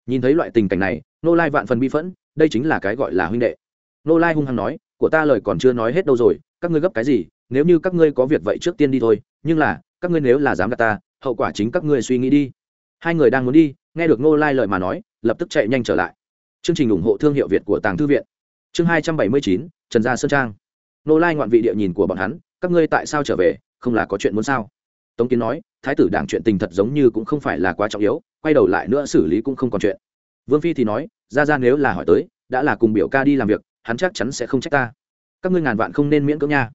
Nhìn thấy loại tình cảnh này, nô lai vạn phần bi phẫn đây chính là cái gọi là huynh đệ. Nô lai hung hăng nói, của ta lời còn chưa nói hết đâu rồi, các ngươi gấp cái gì, nếu như các ngươi có việc vậy trước tiên đi thôi, nhưng là, các ngươi nếu là dám gạt ta, hậu quả chính các ngươi suy nghĩ đi. Hai người đang muốn đi, nghe được nô lai lời mà nói, lập tức chạy nhanh trở lại. Chương trình ủng hộ thương hiệu việt của tàng thư viện. Chương hai trăm bảy mươi chín, trần gia sơn trang. Nô lai ngoạn vị địa nhìn của bọn hắn, các ngươi tại sao trở về, không là có chuyện muốn sao? Tống kiến nói, thái tử đảng chuyện tình thật giống như cũng không phải là quá trọng yếu, quay đầu lại nữa xử lý cũng không còn chuyện vương phi thì nói, ra ra nếu là hỏi tới, đã là cùng biểu ca đi làm việc, hắn chắc chắn sẽ không trách ta. Các ngươi ngàn vạn không nên miễn cưỡng nha.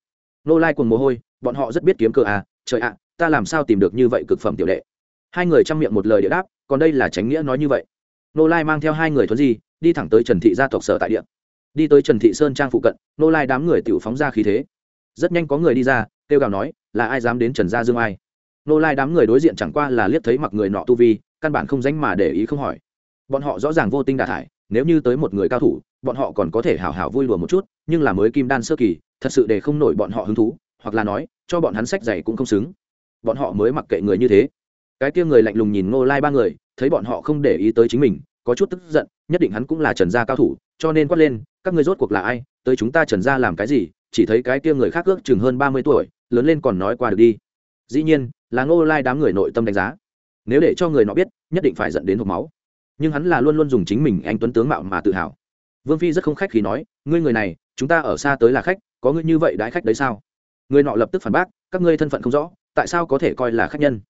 Nô lai cùng mồ hôi, bọn họ rất biết kiếm cơ à trời ạ, ta làm sao tìm được như vậy cực phẩm tiểu đệ? Hai người chăm miệng một lời địa đáp, còn đây là tránh nghĩa nói như vậy. Nô lai mang theo hai người thuấn di, đi thẳng tới trần thị gia tộc sở tại địa. Đi tới trần thị sơn trang phụ cận, nô lai đám người tự phóng ra khí thế. Rất nhanh có người đi ra, kêu gào nói, là ai dám đến trần gia dương ai? Nô lai đám người đối diện chẳng qua là liếc thấy mặc người nọ tu vi, căn bản không danh mà để ý không hỏi bọn họ rõ ràng vô tinh đà thải, nếu như tới một người cao thủ, bọn họ còn có thể hào hào vui đùa một chút, nhưng là mới kim đan sơ kỳ, thật sự để không nổi bọn họ hứng thú, hoặc là nói, cho bọn hắn sách giày cũng không xứng. Bọn họ mới mặc kệ người như thế. Cái kia người lạnh lùng nhìn ngô lai ba người, thấy bọn họ không để ý tới chính mình, có chút tức giận, nhất định hắn cũng là trần gia cao thủ, cho nên quát lên, các ngươi rốt cuộc là ai? Tới chúng ta trần gia làm cái gì? Chỉ thấy cái kia người khác ước chừng hơn ba mươi tuổi, lớn lên còn nói qua được đi. Dĩ nhiên, là ngô lai đám người nội tâm đánh giá. Nếu để cho người nó biết, nhất định phải dẫn đến hộp máu nhưng hắn là luôn luôn dùng chính mình anh tuấn tướng mạo mà tự hào. Vương phi rất không khách khi nói, ngươi người này, chúng ta ở xa tới là khách, có ngươi như vậy đãi khách đấy sao? Người nọ lập tức phản bác, các ngươi thân phận không rõ, tại sao có thể coi là khách nhân?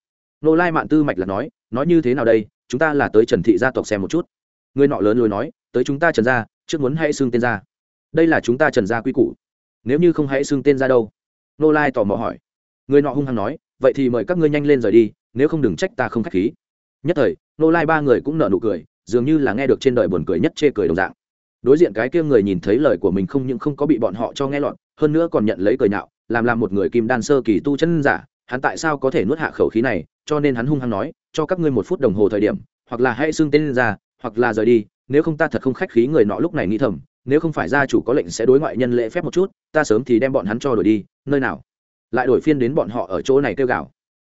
Nô lai mạn tư mạch là nói nói như thế nào đây, chúng ta là tới trần thị gia tộc xem một chút. Người nọ lớn lối nói, tới chúng ta trần gia, trước muốn hãy xưng tên ra đây là chúng ta trần gia quy củ. Nếu như không hãy xưng tên ra đâu? Nô lai tò mò hỏi. Người nọ hung hăng nói, vậy thì mời các ngươi nhanh lên rời đi, nếu không đừng trách ta không k h á c h khí nhất thời nô lai ba người cũng nợ nụ cười, dường như là nghe được trên đời buồn cười nhất chê cười đồng dạng. Đối diện cái kia người nhìn thấy lời của mình không những không có bị bọn họ cho nghe lọt, hơn nữa còn nhận lấy cười nhạo, làm làm một người kim đan sơ kỳ tu chân giả, hắn tại sao có thể nuốt hạ khẩu khí này, cho nên hắn hung hăng nói, cho các ngươi một phút đồng hồ thời điểm, hoặc là hãy xưng tên ra, hoặc là rời đi, nếu không ta thật không khách khí người nọ lúc này nghĩ thầm, nếu không phải gia chủ có lệnh sẽ đối ngoại nhân lễ phép một chút, ta sớm thì đem bọn hắn cho đổi đi, nơi nào? Lại đổi phiên đến bọn họ ở chỗ này kêu gào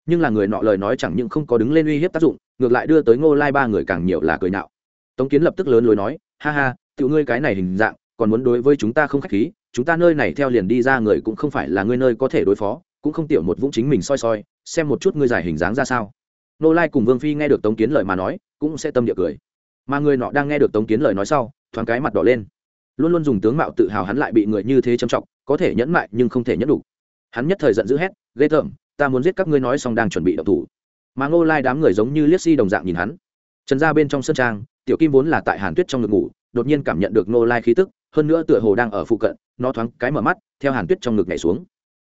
nhưng là người nọ lời nói chẳng những không có đứng lên uy hiếp tác dụng, ngược lại đưa tới ngô lai ba người càng nhiều là cười nạo tống kiến lập tức lớn lối nói, ha ha tự ngươi cái này hình dạng, còn muốn đối với chúng ta không khách khí, chúng ta nơi này theo liền đi ra người cũng không phải là ngươi nơi có thể đối phó, cũng không tiểu một vũng chính mình soi soi, xem một chút ngươi giải hình dáng ra sao. Nô lai cùng vương phi nghe được tống kiến lời mà nói, cũng sẽ tâm địa cười. Mà người nọ đang nghe được tống kiến lời nói sau, thoáng cái mặt đỏ lên. Luôn luôn dùng tướng mạo tự hào hắn lại bị người như thế trầm trọng, có thể nhẫn mại nhưng không thể nhẫn đủ. Hắn nhất thời giận dữ hét, ghê tởm ta muốn giết các ngươi nói xong đang chuẩn bị động thủ. Mà ngô lai đám người giống như liếc si đồng dạng nhìn hắn. Trần ra bên trong sân trang, tiểu kim vốn là tại hàn tuyết trong ngực ngủ, đột nhiên cảm nhận được ngô lai khí tức, hơn nữa tựa hồ đang ở phụ cận, nó thoáng cái mở mắt, theo hàn tuyết trong ngực nhảy xuống.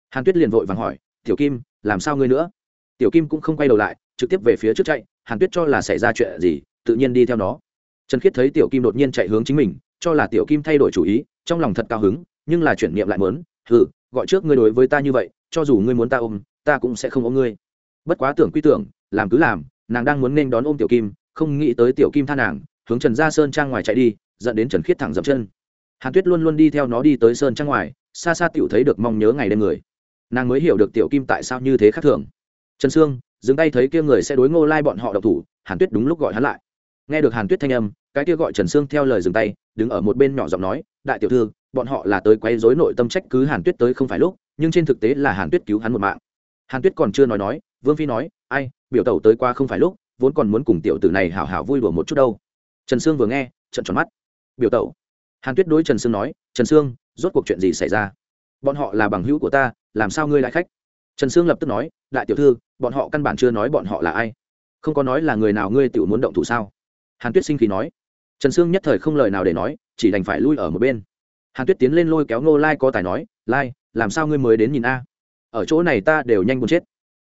Hàn tuyết liền vội vàng hỏi, tiểu kim, làm sao ngươi nữa? Tiểu kim cũng không quay đầu lại, trực tiếp về phía trước chạy, hàn tuyết cho là xảy ra chuyện gì, tự nhiên đi theo nó. Trần khiết thấy tiểu kim đột nhiên chạy hướng chính mình, cho là tiểu kim thay đổi chủ ý, trong lòng thật cao hứng, nhưng là chuyển niệm lại mớn ừ gọi trước ngươi đối với ta như vậy, cho dù ngươi muốn ta ôm ta cũng sẽ không ôm ngươi. Bất quá tưởng quy tưởng, làm cứ làm, nàng đang muốn nên đón ôm tiểu kim, không nghĩ tới tiểu kim tha nàng, hướng trần gia sơn trang ngoài chạy đi, dẫn đến trần khiết thẳng dậm chân. Hàn tuyết luôn luôn đi theo nó đi tới sơn trang ngoài, xa xa tiểu thấy được mong nhớ ngày đêm người. Nàng mới hiểu được tiểu kim tại sao như thế khác thường. Trần sương, dừng tay thấy kia người sẽ đối ngô lai bọn họ độc thủ, hàn tuyết đúng lúc gọi hắn lại. Nghe được hàn tuyết thanh âm, cái kia gọi trần sương theo lời dừng tay, đứng ở một bên nhỏ giọng nói, đại tiểu thư, bọn họ là tới quấy rối nội tâm trách cứ hàn tuyết tới không phải lúc, nhưng trên thực tế là hàn tuyết cứu hắn một mạng hàn tuyết còn chưa nói nói, vương phi nói, ai, biểu tẩu tới qua không phải lúc, vốn còn muốn cùng tiểu tử này hảo hảo vui đùa một chút đâu. Trần sương vừa nghe trận tròn mắt. Biểu tẩu? Hàn tuyết đối trần sương nói, trần sương, rốt cuộc chuyện gì xảy ra? Bọn họ là bằng hữu của ta, làm sao ngươi lại khách? Trần sương lập tức nói, đại tiểu thư, bọn họ căn bản chưa nói bọn họ là ai. Không có nói là người nào ngươi tự muốn động thủ sao? Hàn tuyết sinh khí nói. Trần sương nhất thời không lời nào để nói, chỉ đành phải lui ở một bên. Hàn tuyết tiến lên lôi kéo ngô lai có tài nói, lai, làm sao ngươi mới đến nhìn a? Ở chỗ này ta đều nhanh muốn chết.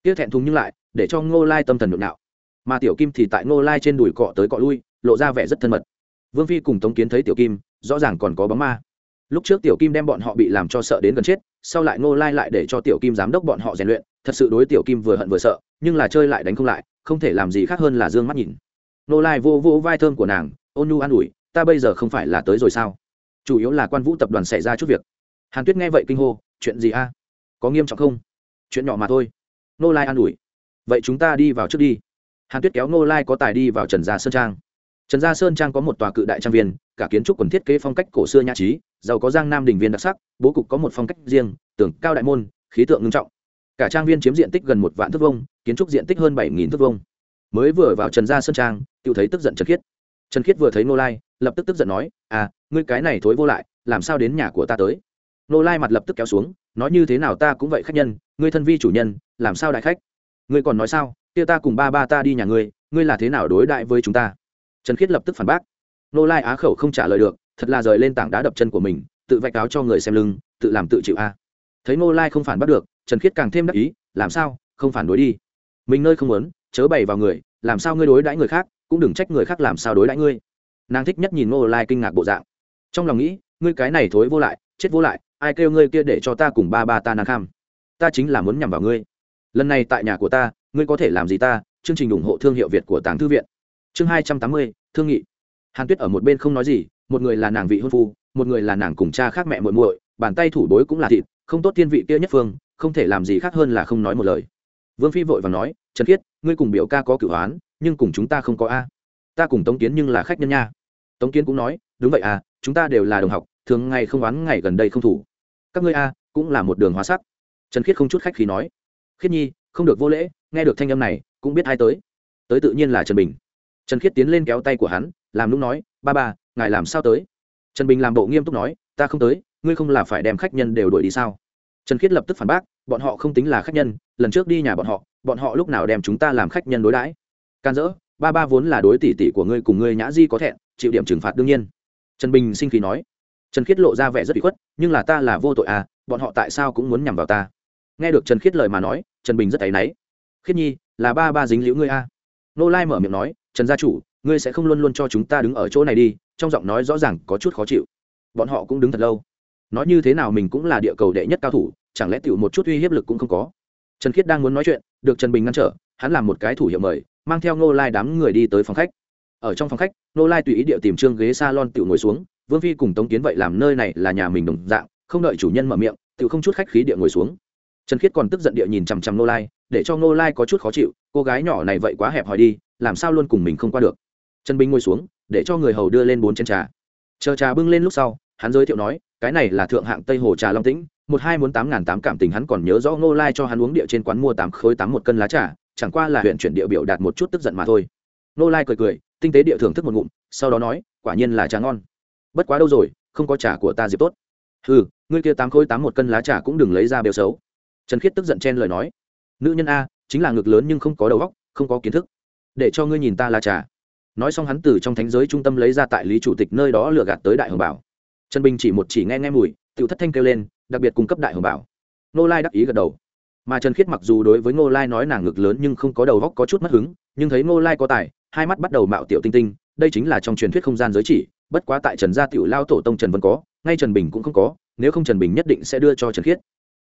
Tiếc thẹn thùng nhưng lại, để cho ngô lai tâm thần nhộn nạo. Mà tiểu kim thì tại ngô lai trên đùi cọ tới cọ lui, lộ ra vẻ rất thân mật. Vương phi cùng tống kiến thấy tiểu kim, rõ ràng còn có bóng ma. Lúc trước tiểu kim đem bọn họ bị làm cho sợ đến gần chết, sau lại ngô lai lại để cho tiểu kim giám đốc bọn họ rèn luyện, thật sự đối tiểu kim vừa hận vừa sợ, nhưng là chơi lại đánh không lại, không thể làm gì khác hơn là d ư ơ n g mắt nhìn. Ngô lai vô vô vai thơm của nàng, ôn nhu an ủi, ta bây giờ không phải là tới rồi sao? Chủ yếu là quan vũ tập đoàn xảy ra chút việc. Hàn tuyết nghe vậy kinh hô, chuyện gì a? Có nghiêm trọng không? Chuyện nhỏ mà thôi. Nô lai an ủi. Vậy chúng ta đi vào trước đi. Hàn tuyết kéo Nô lai có tài đi vào trần gia sơn trang. Trần gia sơn trang có một tòa cự đại trang viên, cả kiến trúc quần thiết kế phong cách cổ xưa nhã trí, giàu có giang nam đình viên đặc sắc, bố cục có một phong cách riêng, tường cao đại môn, khí tượng ngưng trọng. Cả trang viên chiếm diện tích gần một vạn thước vông kiến trúc diện tích hơn bảy nghìn thước vông mới vừa vào trần gia sơn trang tự thấy tức giận trần khiết. Trần khiết vừa thấy Nô lai, lập tức tức giận nói à ngươi cái này thối vô lại, làm sao đến nhà của ta tới? Nô lai mặt lập tức kéo xuống nói như thế nào ta cũng vậy khách nhân, ngươi thân vi chủ nhân, làm sao đại khách? Ngươi còn nói sao? Kia ta cùng ba ba ta đi nhà ngươi ngươi là thế nào đối đại với chúng ta? Trần khiết lập tức phản bác. Nô lai á khẩu không trả lời được, thật là rời lên tảng đá đập chân của mình, tự vạch áo cho người xem lưng, tự làm tự chịu a. Thấy nô lai không phản bắt được, trần khiết càng thêm đắc ý, làm sao? Không phản đối đi. Mình nơi không muốn, chớ bày vào người, làm sao ngươi đối đãi người khác, cũng đừng trách người khác làm sao đối đãi ngươi. Nàng thích nhất nhìn nô lai kinh ngạc bộ dạng. Trong lòng nghĩ, ngươi cái này thối vô lại, chết vô lại ai kêu ngươi kia để cho ta cùng ba ba ta nàng kham? Ta chính là muốn nhằm vào ngươi. Lần này tại nhà của ta, ngươi có thể làm gì ta? Chương trình ủng hộ thương hiệu việt của tàng thư viện. Chương hai trăm tám mươi, thương nghị. Hàn tuyết ở một bên không nói gì, một người là nàng vị hôn phu, một người là nàng cùng cha khác mẹ muội muội, bàn tay thủ bối cũng là thịt, không tốt thiên vị kia nhất phương, không thể làm gì khác hơn là không nói một lời. Vương phi vội và nói, trần khiết, ngươi cùng biểu ca có cửu hoán nhưng cùng chúng ta không có a. Ta cùng tống kiến nhưng là khách nhân nha. Tống kiến cũng nói, đúng vậy à chúng ta đều là đồng học, thường ngày không oán ngày gần đây không thủ các ngươi a, cũng là một đường hóa sắc. Trần khiết không chút khách khí nói. Khiết nhi, không được vô lễ, nghe được thanh âm này, cũng biết ai tới. Tới tự nhiên là trần bình. Trần khiết tiến lên kéo tay của hắn, làm lúc nói, ba ba, ngài làm sao tới? Trần bình làm bộ nghiêm túc nói, ta không tới, ngươi không là phải đem khách nhân đều đuổi đi sao? Trần khiết lập tức phản bác, bọn họ không tính là khách nhân, lần trước đi nhà bọn họ bọn họ lúc nào đem chúng ta làm khách nhân đối đãi? Can dỡ, ba ba vốn là đối tỷ tỷ của ngươi cùng ngươi nhã di có thẹn, chịu điểm trừng phạt đương nhiên. Trần bình sinh khí nói trần khiết lộ ra vẻ rất bị khuất, nhưng là ta là vô tội à bọn họ tại sao cũng muốn nhằm vào ta? Nghe được trần khiết lời mà nói, trần bình rất áy náy. Khiết nhi, là ba ba dính liễu ngươi a nô lai mở miệng nói, trần gia chủ, ngươi sẽ không luôn luôn cho chúng ta đứng ở chỗ này đi, trong giọng nói rõ ràng có chút khó chịu. Bọn họ cũng đứng thật lâu. Nói như thế nào mình cũng là địa cầu đệ nhất cao thủ, chẳng lẽ tiểu một chút uy hiếp lực cũng không có? Trần khiết đang muốn nói chuyện, được trần bình ngăn trở, hắn làm một cái thủ hiệu mời, mang theo nô lai đám người đi tới phòng khách. Ở trong phòng khách nô lai tùy ý địa tìm trương ghế s a lon tiểu ngồi xuống vương phi cùng tống kiến vậy làm nơi này là nhà mình đồng dạng, không đợi chủ nhân mở miệng, tiểu không chút khách khí địa ngồi xuống. Trần khiết còn tức giận địa nhìn chằm chằm nô lai, để cho nô lai có chút khó chịu, cô gái nhỏ này vậy quá hẹp hòi đi, làm sao luôn cùng mình không qua được? Trần bình ngồi xuống, để cho người hầu đưa lên bốn chén trà. Chờ trà bưng lên lúc sau, hắn giới thiệu nói, cái này là thượng hạng tây hồ trà long tĩnh, một hai muốn tám ngàn tám cảm tình hắn còn nhớ rõ nô lai cho hắn uống địa trên quán mua tám khối tám một cân lá trà, chẳng qua là huyện chuyển địa biểu đạt một chút tức giận mà thôi. Nô lai cười cười, tinh tế địa thưởng thức một ngụm, sau đó nói, quả nhiên là trà ngon bất quá đâu rồi, không có trà của ta dịp tốt. Ừ ngươi kia tám khối tám một cân lá trà cũng đừng lấy ra bêu xấu. Trần khiết tức giận chen lời nói. Nữ nhân a, chính là ngực lớn nhưng không có đầu óc, không có kiến thức. Để cho ngươi nhìn ta lá trà. Nói xong hắn từ trong thánh giới trung tâm lấy ra tại lý chủ tịch nơi đó lừa gạt tới đại hồng bảo. Trần bình chỉ một chỉ nghe nghe mùi tự thất thanh kêu lên, đặc biệt cung cấp đại hồng bảo. Nô lai đắc ý gật đầu. Mà trần khiết mặc dù đối với ngô lai nói nàng ngực lớn nhưng không có đầu góc có chút mất hứng, nhưng thấy ngô lai có tài, hai mắt bắt đầu mạo tiểu tinh tinh, đây chính là trong truyền thuyết không gian giới chỉ bất quá tại trần gia tiểu lao tổ tông trần vân có, ngay trần bình cũng không có, nếu không trần bình nhất định sẽ đưa cho trần khiết.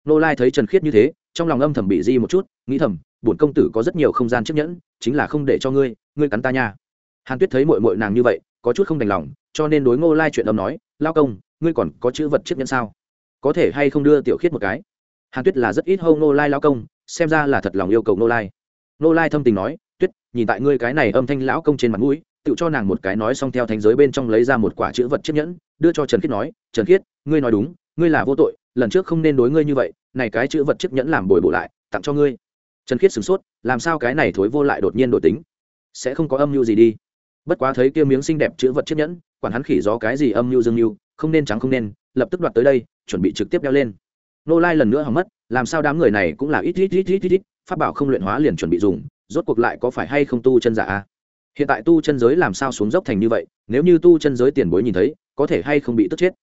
Nô lai thấy trần khiết như thế, trong lòng âm thầm bị di một chút, nghĩ thầm, bổn công tử có rất nhiều không gian chiếc nhẫn, chính là không để cho ngươi ngươi cắn ta nha. Hàn tuyết thấy mội mội nàng như vậy, có chút không đành lòng, cho nên đối ngô lai chuyện âm nói, lao công, ngươi còn có chữ vật chiếc nhẫn sao? Có thể hay không đưa tiểu khiết một cái? Hàn tuyết là rất ít hâu ngô lai lao công, xem ra là thật lòng yêu cầu ngô lai. Ngô lai thâm tình nói, tuyết, nhìn tại ngươi cái này âm thanh lão công trên mặt mũi tự cho nàng một cái nói xong theo thành giới bên trong lấy ra một quả chữ vật chiếc nhẫn, đưa cho trần khiết nói, trần khiết, ngươi nói đúng, ngươi là vô tội, lần trước không nên đối ngươi như vậy, này cái chữ vật chiếc nhẫn làm bồi bổ lại, tặng cho ngươi. Trần khiết sửng sốt, làm sao cái này thối vô lại đột nhiên đổi tính? Sẽ không có âm mưu gì đi. Bất quá thấy kia miếng xinh đẹp chữ vật chiếc nhẫn, quản hắn khỉ gió cái gì âm mưu dương mưu, không nên trắng không nên, lập tức đoạt tới đây, chuẩn bị trực tiếp đeo lên. Nô lai lần nữa hỏng mất, làm sao đám người này cũng là ít ít ít ít ít ít phát bảo không luyện hóa liền chuẩn bị dùng, rốt cuộc lại có phải hay không tu chân giả a? Hiện tại tu chân giới làm sao xuống dốc thành như vậy, nếu như tu chân giới tiền bối nhìn thấy, có thể hay không bị tức chết?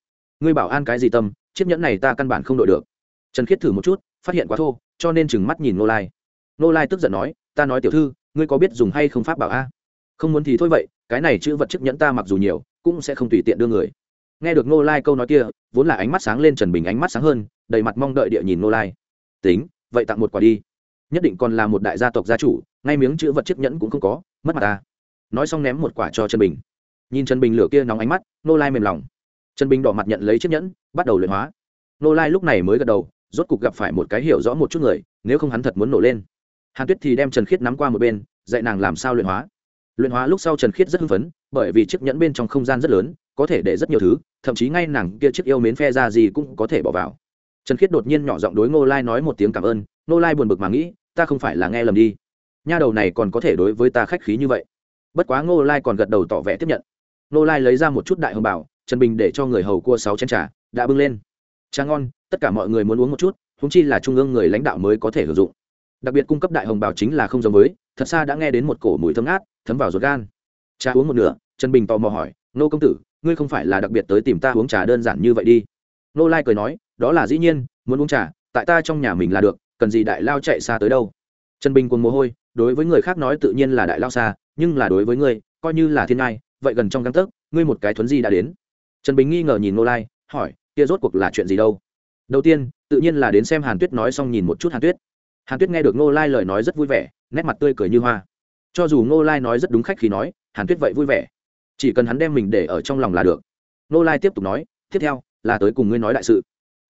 Ngươi bảo an cái gì tâm, chiếc nhẫn này ta căn bản không đội được. Trần khiết thử một chút, phát hiện quá thô, cho nên chừng mắt nhìn nô lai. Nô lai tức giận nói, ta nói tiểu thư, ngươi có biết dùng hay không pháp bảo a? Không muốn thì thôi vậy, cái này chữ vật chiếc nhẫn ta mặc dù nhiều, cũng sẽ không tùy tiện đưa người. Nghe được nô lai câu nói kia, vốn là ánh mắt sáng lên trần bình ánh mắt sáng hơn, đầy mặt mong đợi địa nhìn nô lai. Tính, vậy tặng một quả đi. Nhất định còn là một đại gia tộc gia chủ, ngay miếng chữ vật chiếc nhẫn cũng không có, mất mặt ta nói xong ném một quả cho trần bình. Nhìn trần bình lửa kia nóng ánh mắt nô lai mềm lòng. Trần bình đỏ mặt nhận lấy chiếc nhẫn, bắt đầu luyện hóa. Nô lai lúc này mới gật đầu, rốt cục gặp phải một cái hiểu rõ một chút người, nếu không hắn thật muốn nổ lên. Hàn tuyết thì đem trần khiết nắm qua một bên, dạy nàng làm sao luyện hóa. Luyện hóa lúc sau trần khiết rất hưng phấn, bởi vì chiếc nhẫn bên trong không gian rất lớn, có thể để rất nhiều thứ, thậm chí ngay nàng kia chiếc yêu mến phe ra gì cũng có thể bỏ vào. Trần khiết đột nhiên nhỏ giọng đối ngô lai nói một tiếng cảm ơn, ngô lai buồn bực mà nghĩ, ta không phải là nghe lầm đi. Nha đầu này còn có thể đối với ta khách khí như vậy bất quá ngô lai còn gật đầu tỏ vẻ tiếp nhận. Ngô lai lấy ra một chút đại hồng bảo, trần bình để cho người hầu cua sáu chén trà, đã bưng lên. Trà ngon, tất cả mọi người muốn uống một chút húng chi là trung ương người lãnh đạo mới có thể sử dụng. Đặc biệt cung cấp đại hồng bảo chính là không giống với, thật xa đã nghe đến một cổ mùi thơm ngát, thấm vào ruột gan. Trà uống một nửa, trần bình tò mò hỏi nô công tử, ngươi không phải là đặc biệt tới tìm ta uống trà đơn giản như vậy đi? Nô lai cười nói, đó là dĩ nhiên, muốn uống trà, tại ta trong nhà mình là được, cần gì đại lao chạy xa tới đâu? Trần bình cuồng mồ hôi, đối với người khác nói tự nhiên là đại lao xa, nhưng là đối với ngươi, coi như là thiên ngai, vậy gần trong găng tấc, ngươi một cái thuấn di đã đến. Trần bình nghi ngờ nhìn nô lai, hỏi, kia rốt cuộc là chuyện gì đâu? Đầu tiên, tự nhiên là đến xem hàn tuyết nói xong nhìn một chút hàn tuyết. Hàn tuyết nghe được nô lai lời nói rất vui vẻ, nét mặt tươi cười như hoa. Cho dù nô lai nói rất đúng khách khi nói, hàn tuyết vậy vui vẻ. Chỉ cần hắn đem mình để ở trong lòng là được. Nô lai tiếp tục nói, tiếp theo, là tới cùng ngươi nói đại sự.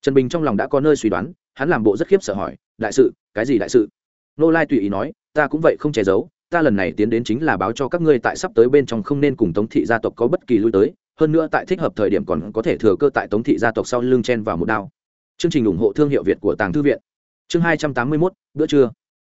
Trần bình trong lòng đã có nơi suy đoán, hắn làm bộ rất khiếp sợ hỏi, đại sự, cái gì đại sự? Nô lai tùy ý nói, ta cũng vậy không che giấu, ta lần này tiến đến chính là báo cho các ngươi tại sắp tới bên trong không nên cùng tống thị gia tộc có bất kỳ lui tới, hơn nữa tại thích hợp thời điểm còn có thể thừa cơ tại tống thị gia tộc sau lưng chen vào một đao. Chương trình ủng hộ thương hiệu việt của tàng thư viện. Chương hai trăm tám mươi mốt, bữa trưa.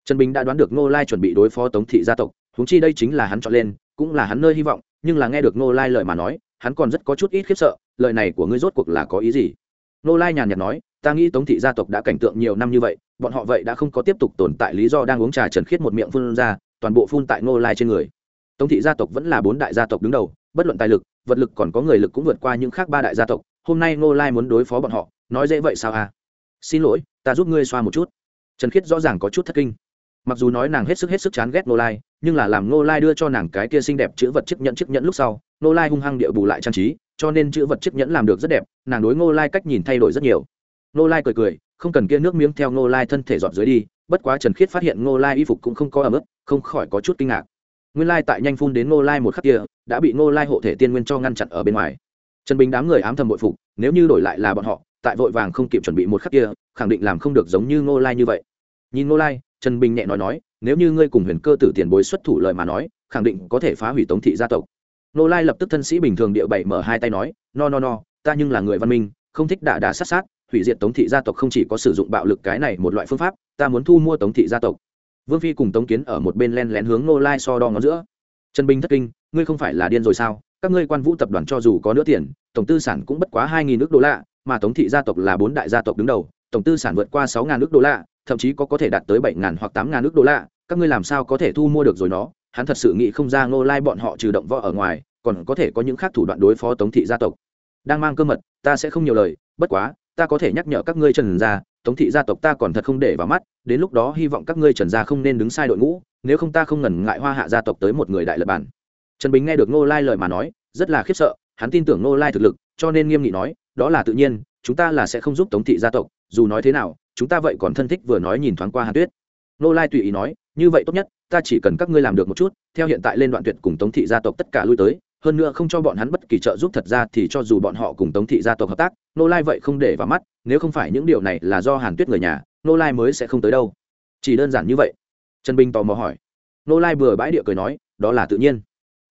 Trần bình đã đoán được nô lai chuẩn bị đối phó tống thị gia tộc húng chi đây chính là hắn chọn lên, cũng là hắn nơi hy vọng, nhưng là nghe được nô lai lời mà nói, hắn còn rất có chút ít khiếp sợ, lời này của ngươi rốt cuộc là có ý gì? Nô lai nhàn nhạt nói ta nghĩ tống thị gia tộc đã cảnh tượng nhiều năm như vậy, bọn họ vậy đã không có tiếp tục tồn tại lý do đang uống trà trần khiết một miệng phun ra, toàn bộ phun tại ngô lai trên người. Tống thị gia tộc vẫn là bốn đại gia tộc đứng đầu, bất luận tài lực, vật lực còn có người lực cũng vượt qua những khác ba đại gia tộc, hôm nay ngô lai muốn đối phó bọn họ, nói dễ vậy sao à? Xin lỗi, ta giúp ngươi xoa một chút. Trần khiết rõ ràng có chút thất kinh. Mặc dù nói nàng hết sức hết sức chán ghét ngô lai, nhưng là làm ngô lai đưa cho nàng cái kia xinh đẹp chữ vật chiếc nhẫn chiếc nhẫn lúc sau, ngô lai hung hăng địa bù lại trang trí, cho nên chữ vật chiếc nhẫn làm được rất đẹp, nàng đối ngô lai cách nhìn thay đổi rất nhiều nô lai cười cười, không cần kia nước miếng theo nô lai thân thể dọn dưới đi, bất quá trần khiết phát hiện nô lai y phục cũng không có ấm ức không khỏi có chút kinh ngạc. Nguyên lai tại nhanh phun đến nô lai một khắc kia, đã bị nô lai hộ thể tiên nguyên cho ngăn chặn ở bên ngoài. Trần bình đám người ám thầm bội phục, nếu như đổi lại là bọn họ, tại vội vàng không kịp chuẩn bị một khắc kia, khẳng định làm không được giống như nô lai như vậy. Nhìn nô lai, trần bình nhẹ nói nói, nếu như ngươi cùng huyền cơ tử tiền bối xuất thủ lời mà nói, khẳng định có thể phá hủy tống thị gia tộc. Nô lai lập tức thân sĩ bình thường địa bảy mở hai tay nói, no no no, ta nhưng là người văn minh, không thích đả đả sát sát hủy diệt tống thị gia tộc không chỉ có sử dụng bạo lực cái này một loại phương pháp, ta muốn thu mua tống thị gia tộc. Vương phi cùng tống kiến ở một bên len lén hướng nô lai so đo ngón giữa. Trần bình thất kinh, ngươi không phải là điên rồi sao? Các ngươi quan vũ tập đoàn cho dù có nữa tiền, tổng tư sản cũng bất quá hai nghìn nước đô la, mà tống thị gia tộc là bốn đại gia tộc đứng đầu, tổng tư sản vượt qua sáu ngàn nước đô la, thậm chí có có thể đạt tới bảy ngàn hoặc tám ngàn nước đô la. Các ngươi làm sao có thể thu mua được rồi nó? Hắn thật sự nghĩ không ra ngô lai bọn họ trừ động võ ở ngoài, còn có thể có những khác thủ đoạn đối phó tống thị gia tộc. Đang mang cơ mật, ta sẽ không nhiều lời, bất quá ta có thể nhắc nhở các ngươi trần gia, tống thị gia tộc ta còn thật không để vào mắt, đến lúc đó hy vọng các ngươi trần gia không nên đứng sai đội ngũ, nếu không ta không ngần ngại hoa hạ gia tộc tới một người đại lập bản. Trần bình nghe được ngô lai lời mà nói, rất là khiếp sợ, hắn tin tưởng ngô lai thực lực, cho nên nghiêm nghị nói, đó là tự nhiên, chúng ta là sẽ không giúp tống thị gia tộc, dù nói thế nào, chúng ta vậy còn thân thích vừa nói nhìn thoáng qua hàn tuyết. Ngô lai tùy ý nói, như vậy tốt nhất, ta chỉ cần các ngươi làm được một chút, theo hiện tại lên đoạn tuyệt cùng tống thị gia tộc tất cả lui tới hơn nữa không cho bọn hắn bất kỳ trợ giúp thật ra thì cho dù bọn họ cùng tống thị gia tộc hợp tác, nô lai vậy không để vào mắt, nếu không phải những điều này là do hàn tuyết người nhà, nô lai mới sẽ không tới đâu. Chỉ đơn giản như vậy. Trần bình tò mò hỏi. Nô lai vừa bãi địa cười nói, đó là tự nhiên.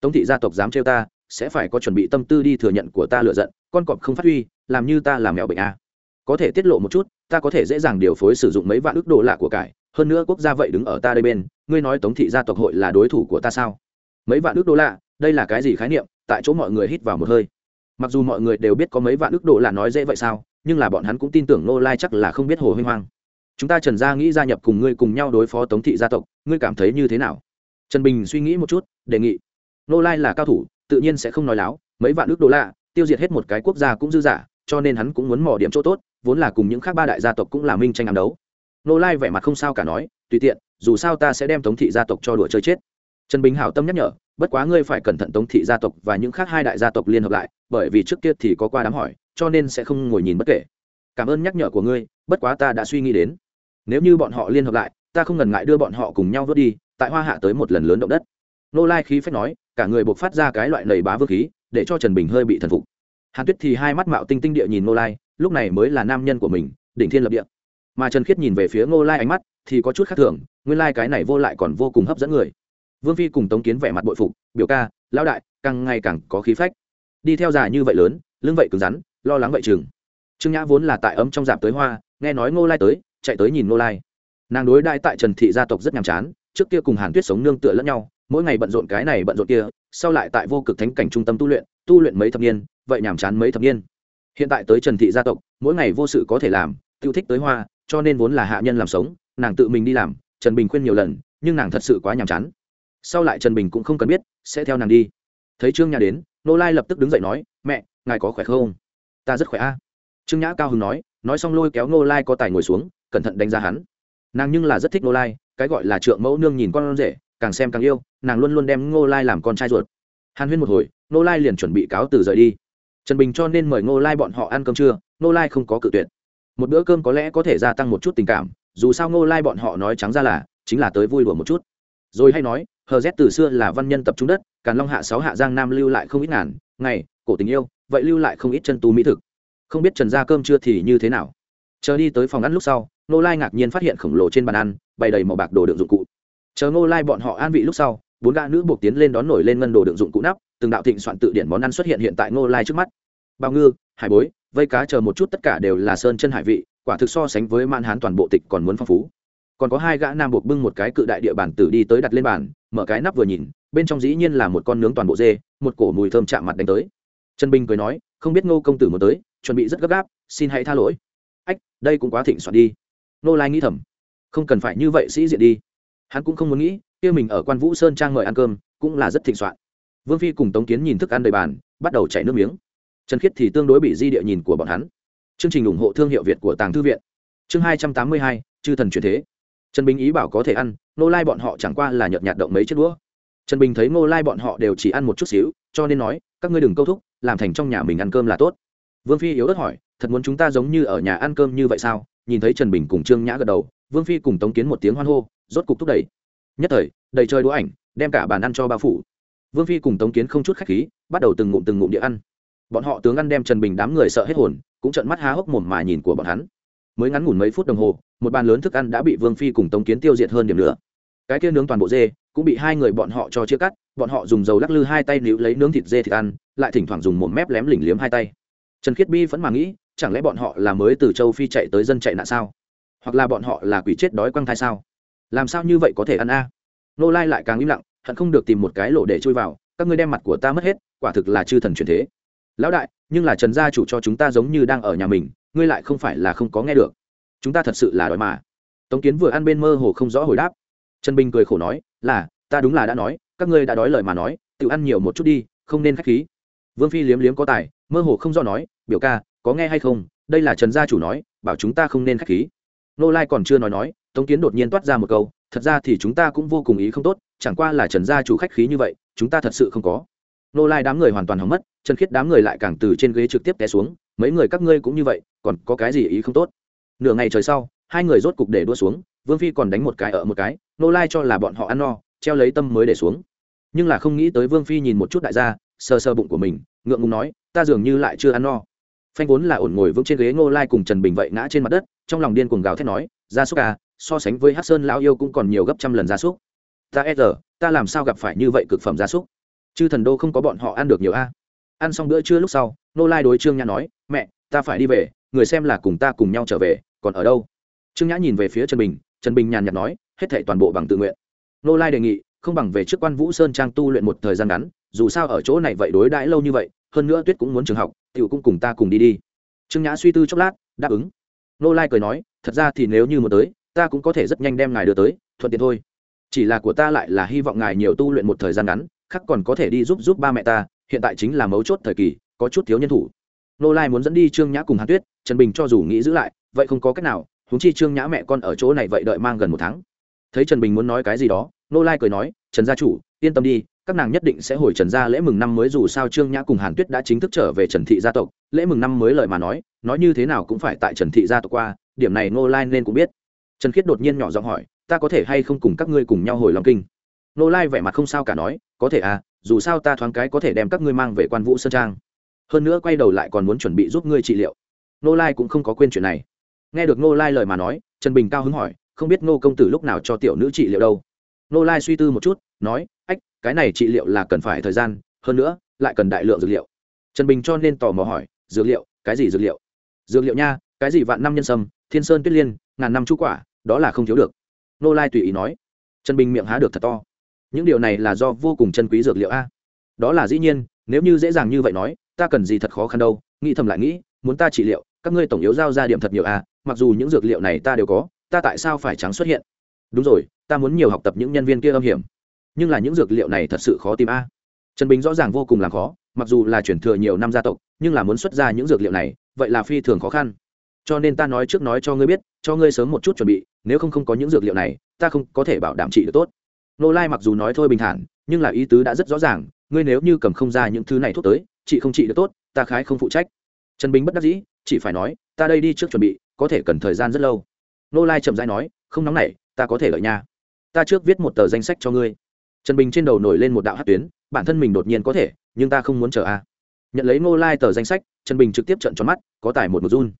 Tống thị gia tộc dám trêu ta, sẽ phải có chuẩn bị tâm tư đi thừa nhận của ta lựa giận, con cọp không phát huy, làm như ta làm mèo bệnh a. À. có thể tiết lộ một chút, ta có thể dễ dàng điều phối sử dụng mấy vạn ước đồ lạ của cải, hơn nữa quốc gia vậy đứng ở ta đây bên, ngươi nói tống thị gia tộc hội là đối thủ của ta sao? Mấy vạn ước đô la đây là cái gì khái niệm tại chỗ mọi người hít vào một hơi mặc dù mọi người đều biết có mấy vạn ước đô là nói dễ vậy sao nhưng là bọn hắn cũng tin tưởng nô lai chắc là không biết hồ huy hoang. Chúng ta trần gia nghĩ gia nhập cùng ngươi cùng nhau đối phó tống thị gia tộc, ngươi cảm thấy như thế nào? Trần bình suy nghĩ một chút, đề nghị. Nô lai là cao thủ, tự nhiên sẽ không nói láo, mấy vạn ước đô la tiêu diệt hết một cái quốc gia cũng dư giả, cho nên hắn cũng muốn mò điểm chỗ tốt, vốn là cùng những khác ba đại gia tộc cũng là minh tranh ám đấu. Nô lai vẻ mặt không sao cả nói, tùy tiện, dù sao ta sẽ đem tống thị gia tộc cho đùa chơi chết trần bình hảo tâm nhắc nhở, bất quá ngươi phải cẩn thận tống thị gia tộc và những khác hai đại gia tộc liên hợp lại, bởi vì trước kia thì có qua đám hỏi, cho nên sẽ không ngồi nhìn bất kể. Cảm ơn nhắc nhở của ngươi, bất quá ta đã suy nghĩ đến. Nếu như bọn họ liên hợp lại, ta không ngần ngại đưa bọn họ cùng nhau vớt đi, tại hoa hạ tới một lần lớn động đất. Nô lai khí phách nói, cả người buộc phát ra cái loại lầy bá vương khí, để cho trần bình hơi bị thần phục. Hàn tuyết thì hai mắt mạo tinh tinh địa nhìn nô lai, lúc này mới là nam nhân của mình, đỉnh thiên lập địa. Mà trần khiết nhìn về phía ngô lai ánh mắt, thì có chút khác thường, nguyên lai cái này vô lại còn vô cùng hấp dẫn người vương phi cùng tống kiến vẻ mặt bội phục, biểu ca, lão đại, càng ngày càng có khí phách. Đi theo dài như vậy lớn, lưng vậy cứng rắn, lo lắng vậy chừng. Trương nhã vốn là tại ấm trong dạp tới hoa, nghe nói ngô lai tới, chạy tới nhìn ngô lai. Nàng đối đại tại trần thị gia tộc rất nhàm chán, trước kia cùng hàn tuyết sống nương tựa lẫn nhau, mỗi ngày bận rộn cái này bận rộn kia, sau lại tại vô cực thánh cảnh trung tâm tu luyện tu luyện mấy thập niên, vậy nhàm chán mấy thập niên. Hiện tại tới trần thị gia tộc, mỗi ngày vô sự có thể làm, tiêu thích tới hoa, cho nên vốn là hạ nhân làm sống, nàng tự mình đi làm, trần bình khuyên nhiều lần, nhưng nàng thật sự quá nhàm chán sau lại trần bình cũng không cần biết, sẽ theo nàng đi. Thấy trương nhã đến, nô lai lập tức đứng dậy nói, mẹ, ngài có khỏe không? Ta rất khỏe a. Trương nhã cao hứng nói nói xong lôi kéo nô lai có tài ngồi xuống, cẩn thận đánh giá hắn. Nàng nhưng là rất thích nô lai, cái gọi là trượng mẫu nương nhìn con rể, càng xem càng yêu, nàng luôn luôn đem ngô lai làm con trai ruột. Hàn huyên một hồi, nô lai liền chuẩn bị cáo từ rời đi. Trần bình cho nên mời ngô lai bọn họ ăn cơm trưa ngô lai không có cự tuyệt. Một bữa cơm có lẽ có thể gia tăng một chút tình cảm, dù sao ngô lai bọn họ nói trắng ra là, chính là tới vui đùa một chút. Rồi hay nói hờ z từ xưa là văn nhân tập trung đất, càn long hạ sáu, hạ giang nam lưu lại không ít ngàn, ngày, cổ tình yêu, vậy lưu lại không ít chân tu mỹ thực. Không biết trần ra cơm chưa thì như thế nào? Chờ đi tới phòng ăn lúc sau nô lai ngạc nhiên phát hiện khổng lồ trên bàn ăn, bày đầy màu bạc đồ đựng dụng cụ. Chờ nô lai bọn họ an vị lúc sau, bốn gã nữ buộc tiến lên đón nổi lên ngân đồ đựng dụng cụ nắp, từng đạo thịnh soạn tự điển món ăn xuất hiện hiện tại nô lai trước mắt. Bao ngư, hải bối, vây cá chờ một chút tất cả đều là sơn chân hải vị, quả thực so sánh với man hán toàn bộ tịch còn muốn phong phú. Còn có hai gã nam buộc bưng một cái cự đại địa bàn tử đi tới đặt lên bàn mở cái nắp vừa nhìn, bên trong dĩ nhiên là một con nướng toàn bộ dê, một cổ mùi thơm chạm mặt đánh tới. Trần bình cười nói, không biết ngô công tử muốn tới, chuẩn bị rất gấp gáp, xin hãy tha lỗi. Ách, đây cũng quá thịnh soạn đi. Nô lai nghĩ thầm, không cần phải như vậy sĩ diện đi. Hắn cũng không muốn nghĩ, kia mình ở quan vũ sơn trang mời ăn cơm, cũng là rất thịnh soạn. Vương phi cùng tống kiến nhìn thức ăn đầy bàn, bắt đầu chảy nước miếng. Trần khiết thì tương đối bị di địa nhìn của bọn hắn. Chương trình ủng hộ thương hiệu việt của tàng thư viện. Chương hai trăm tám mươi hai, chư thần truyền thế trần bình ý bảo có thể ăn nô lai bọn họ chẳng qua là nhợt nhạt động mấy chiếc đũa. Trần bình thấy nô lai bọn họ đều chỉ ăn một chút xíu, cho nên nói, các ngươi đừng câu thúc, làm thành trong nhà mình ăn cơm là tốt. Vương phi yếu ớt hỏi, thật muốn chúng ta giống như ở nhà ăn cơm như vậy sao? Nhìn thấy trần bình cùng trương nhã gật đầu, vương phi cùng tống kiến một tiếng hoan hô, rốt cục thúc đẩy. Nhất thời, đầy chơi đũa ảnh, đem cả bàn ăn cho bao phủ. Vương phi cùng tống kiến không chút khách khí, bắt đầu từng ngụm từng ngụm địa ăn. Bọn họ tướng ăn đem trần bình đám người sợ hết hồn, cũng trợn mắt há hốc mồm mà nhìn của bọn hắn mới ngắn ngủn mấy phút đồng hồ, một bàn lớn thức ăn đã bị vương phi cùng tống kiến tiêu diệt hơn điểm nữa cái kia nướng toàn bộ dê, cũng bị hai người bọn họ cho chia cắt, bọn họ dùng dầu lắc lư hai tay níu lấy nướng thịt dê thịt ăn, lại thỉnh thoảng dùng một mép lém lỉnh liếm hai tay. Trần khiết bi vẫn mà nghĩ, chẳng lẽ bọn họ là mới từ châu phi chạy tới dân chạy nạn sao? Hoặc là bọn họ là quỷ chết đói quăng thai sao? Làm sao như vậy có thể ăn a? Nô lai lại càng im lặng, hận không được tìm một cái lỗ để chui vào, các ngươi đem mặt của ta mất hết, quả thực là chư thần truyền thế. Lão đại, nhưng là trần gia chủ cho chúng ta giống như đang ở nhà mình ngươi lại không phải là không có nghe được. Chúng ta thật sự là đói mà. Tống kiến vừa ăn bên mơ hồ không rõ hồi đáp. Trần bình cười khổ nói, là, ta đúng là đã nói, các ngươi đã đói lời mà nói, tự ăn nhiều một chút đi, không nên k h á c h khí. Vương phi liếm liếm có tài, mơ hồ không do nói, biểu ca, có nghe hay không? Đây là trần gia chủ nói, bảo chúng ta không nên k h á c h khí. Nô lai còn chưa nói nói, tống kiến đột nhiên toát ra một câu, thật ra thì chúng ta cũng vô cùng ý không tốt, chẳng qua là trần gia chủ khách khí như vậy, chúng ta thật sự không có. Nô lai đám người hoàn toàn hóng mất, trần khiết đám người lại càng từ trên ghế trực tiếp té xuống mấy người các ngươi cũng như vậy, còn có cái gì ý không tốt? Nửa ngày trời sau, hai người rốt cục để đua xuống, vương phi còn đánh một cái ở một cái, nô lai cho là bọn họ ăn no, treo lấy tâm mới để xuống. Nhưng là không nghĩ tới vương phi nhìn một chút đại gia, sờ sờ bụng của mình, ngượng ngùng nói, ta dường như lại chưa ăn no. Phanh vốn là ổn ngồi vững trên ghế ngô lai cùng trần bình vậy ngã trên mặt đất, trong lòng điên cuồng gào thét nói, gia súc à so sánh với hát sơn lão yêu cũng còn nhiều gấp trăm lần gia súc. Ta e giờ ta làm sao gặp phải như vậy cực phẩm gia súc? Chư thần đô không có bọn họ ăn được nhiều a. Ăn xong bữa trưa lúc sau nô lai đối trương nhã nói, mẹ, ta phải đi về, người xem là cùng ta cùng nhau trở về, còn ở đâu? Trương nhã nhìn về phía trần bình trần bình nhàn nhạt nói, hết thảy toàn bộ bằng tự nguyện. Nô lai đề nghị, không bằng về trước quan vũ sơn trang tu luyện một thời gian ngắn, dù sao ở chỗ này vậy đối đãi lâu như vậy, hơn nữa tuyết cũng muốn trường học, tiểu cũng cùng ta cùng đi đi. Trương nhã suy tư chốc lát, đáp ứng. Nô lai cười nói, thật ra thì nếu như một tới, ta cũng có thể rất nhanh đem ngài đưa tới, thuận tiện thôi. Chỉ là của ta lại là hy vọng ngài nhiều tu luyện một thời gian ngắn khắc còn có thể đi giúp giúp ba mẹ ta, hiện tại chính là mấu chốt thời kỳ có chút thiếu nhân thủ. Nô lai muốn dẫn đi trương nhã cùng hàn tuyết, trần bình cho dù nghĩ giữ lại, vậy không có cách nào, huống chi trương nhã mẹ con ở chỗ này vậy đợi mang gần một tháng. Thấy trần bình muốn nói cái gì đó, nô lai cười nói, trần gia chủ, yên tâm đi, các nàng nhất định sẽ hồi trần gia lễ mừng năm mới dù sao trương nhã cùng hàn tuyết đã chính thức trở về trần thị gia tộc, lễ mừng năm mới lời mà nói nói như thế nào cũng phải tại trần thị gia tộc qua, điểm này nô lai nên cũng biết. Trần khiết đột nhiên nhỏ giọng hỏi, ta có thể hay không cùng các ngươi cùng nhau hồi lòng kinh? Nô lai vẻ mặt không sao cả nói, có thể à dù sao ta thoáng cái có thể đem các ngươi mang về quan vũ sơn trang hơn nữa quay đầu lại còn muốn chuẩn bị giúp ngươi trị liệu. Nô lai cũng không có quên chuyện này. Nghe được nô lai lời mà nói, trần bình cao hứng hỏi, không biết nô công tử lúc nào cho tiểu nữ trị liệu đâu? Nô lai suy tư một chút, nói, ách, cái này trị liệu là cần phải thời gian, hơn nữa, lại cần đại lượng dược liệu. Trần bình cho nên tò mò hỏi, dược liệu? Cái gì dược liệu? Dược liệu nha, cái gì vạn năm nhân sâm, thiên sơn tuyết liên, ngàn năm chú quả, đó là không thiếu được. Nô lai tùy ý nói. Trần bình miệng há được thật to. Những điều này là do vô cùng chân quý dược liệu a. Đó là dĩ nhiên, nếu như dễ dàng như vậy nói ta cần gì thật khó khăn đâu, nghĩ thầm lại nghĩ, muốn ta trị liệu, các ngươi tổng yếu giao ra điểm thật nhiều à mặc dù những dược liệu này ta đều có, ta tại sao phải trắng xuất hiện? Đúng rồi, ta muốn nhiều học tập những nhân viên kia âm hiểm. Nhưng là những dược liệu này thật sự khó tìm a trần bình rõ ràng vô cùng là khó, mặc dù là chuyển thừa nhiều năm gia tộc, nhưng là muốn xuất ra những dược liệu này, vậy là phi thường khó khăn. Cho nên ta nói trước nói cho ngươi biết, cho ngươi sớm một chút chuẩn bị, nếu không không có những dược liệu này, ta không có thể bảo đảm trị được tốt. Nô lai mặc dù nói thôi bình thản, nhưng là ý tứ đã rất rõ ràng, ngươi nếu như cầm không ra những thứ này thuốc tới chị không trị được tốt, ta khái không phụ trách. Trần bình bất đắc dĩ, chỉ phải nói, ta đây đi trước chuẩn bị, có thể cần thời gian rất lâu. Nô lai chậm rãi nói, không nóng nảy, ta có thể lợi nha. Ta trước viết một tờ danh sách cho ngươi. Trần bình trên đầu nổi lên một đạo hát tuyến, bản thân mình đột nhiên có thể, nhưng ta không muốn chờ a. Nhận lấy nô lai tờ danh sách, trần bình trực tiếp trận tròn mắt, có tải một một run.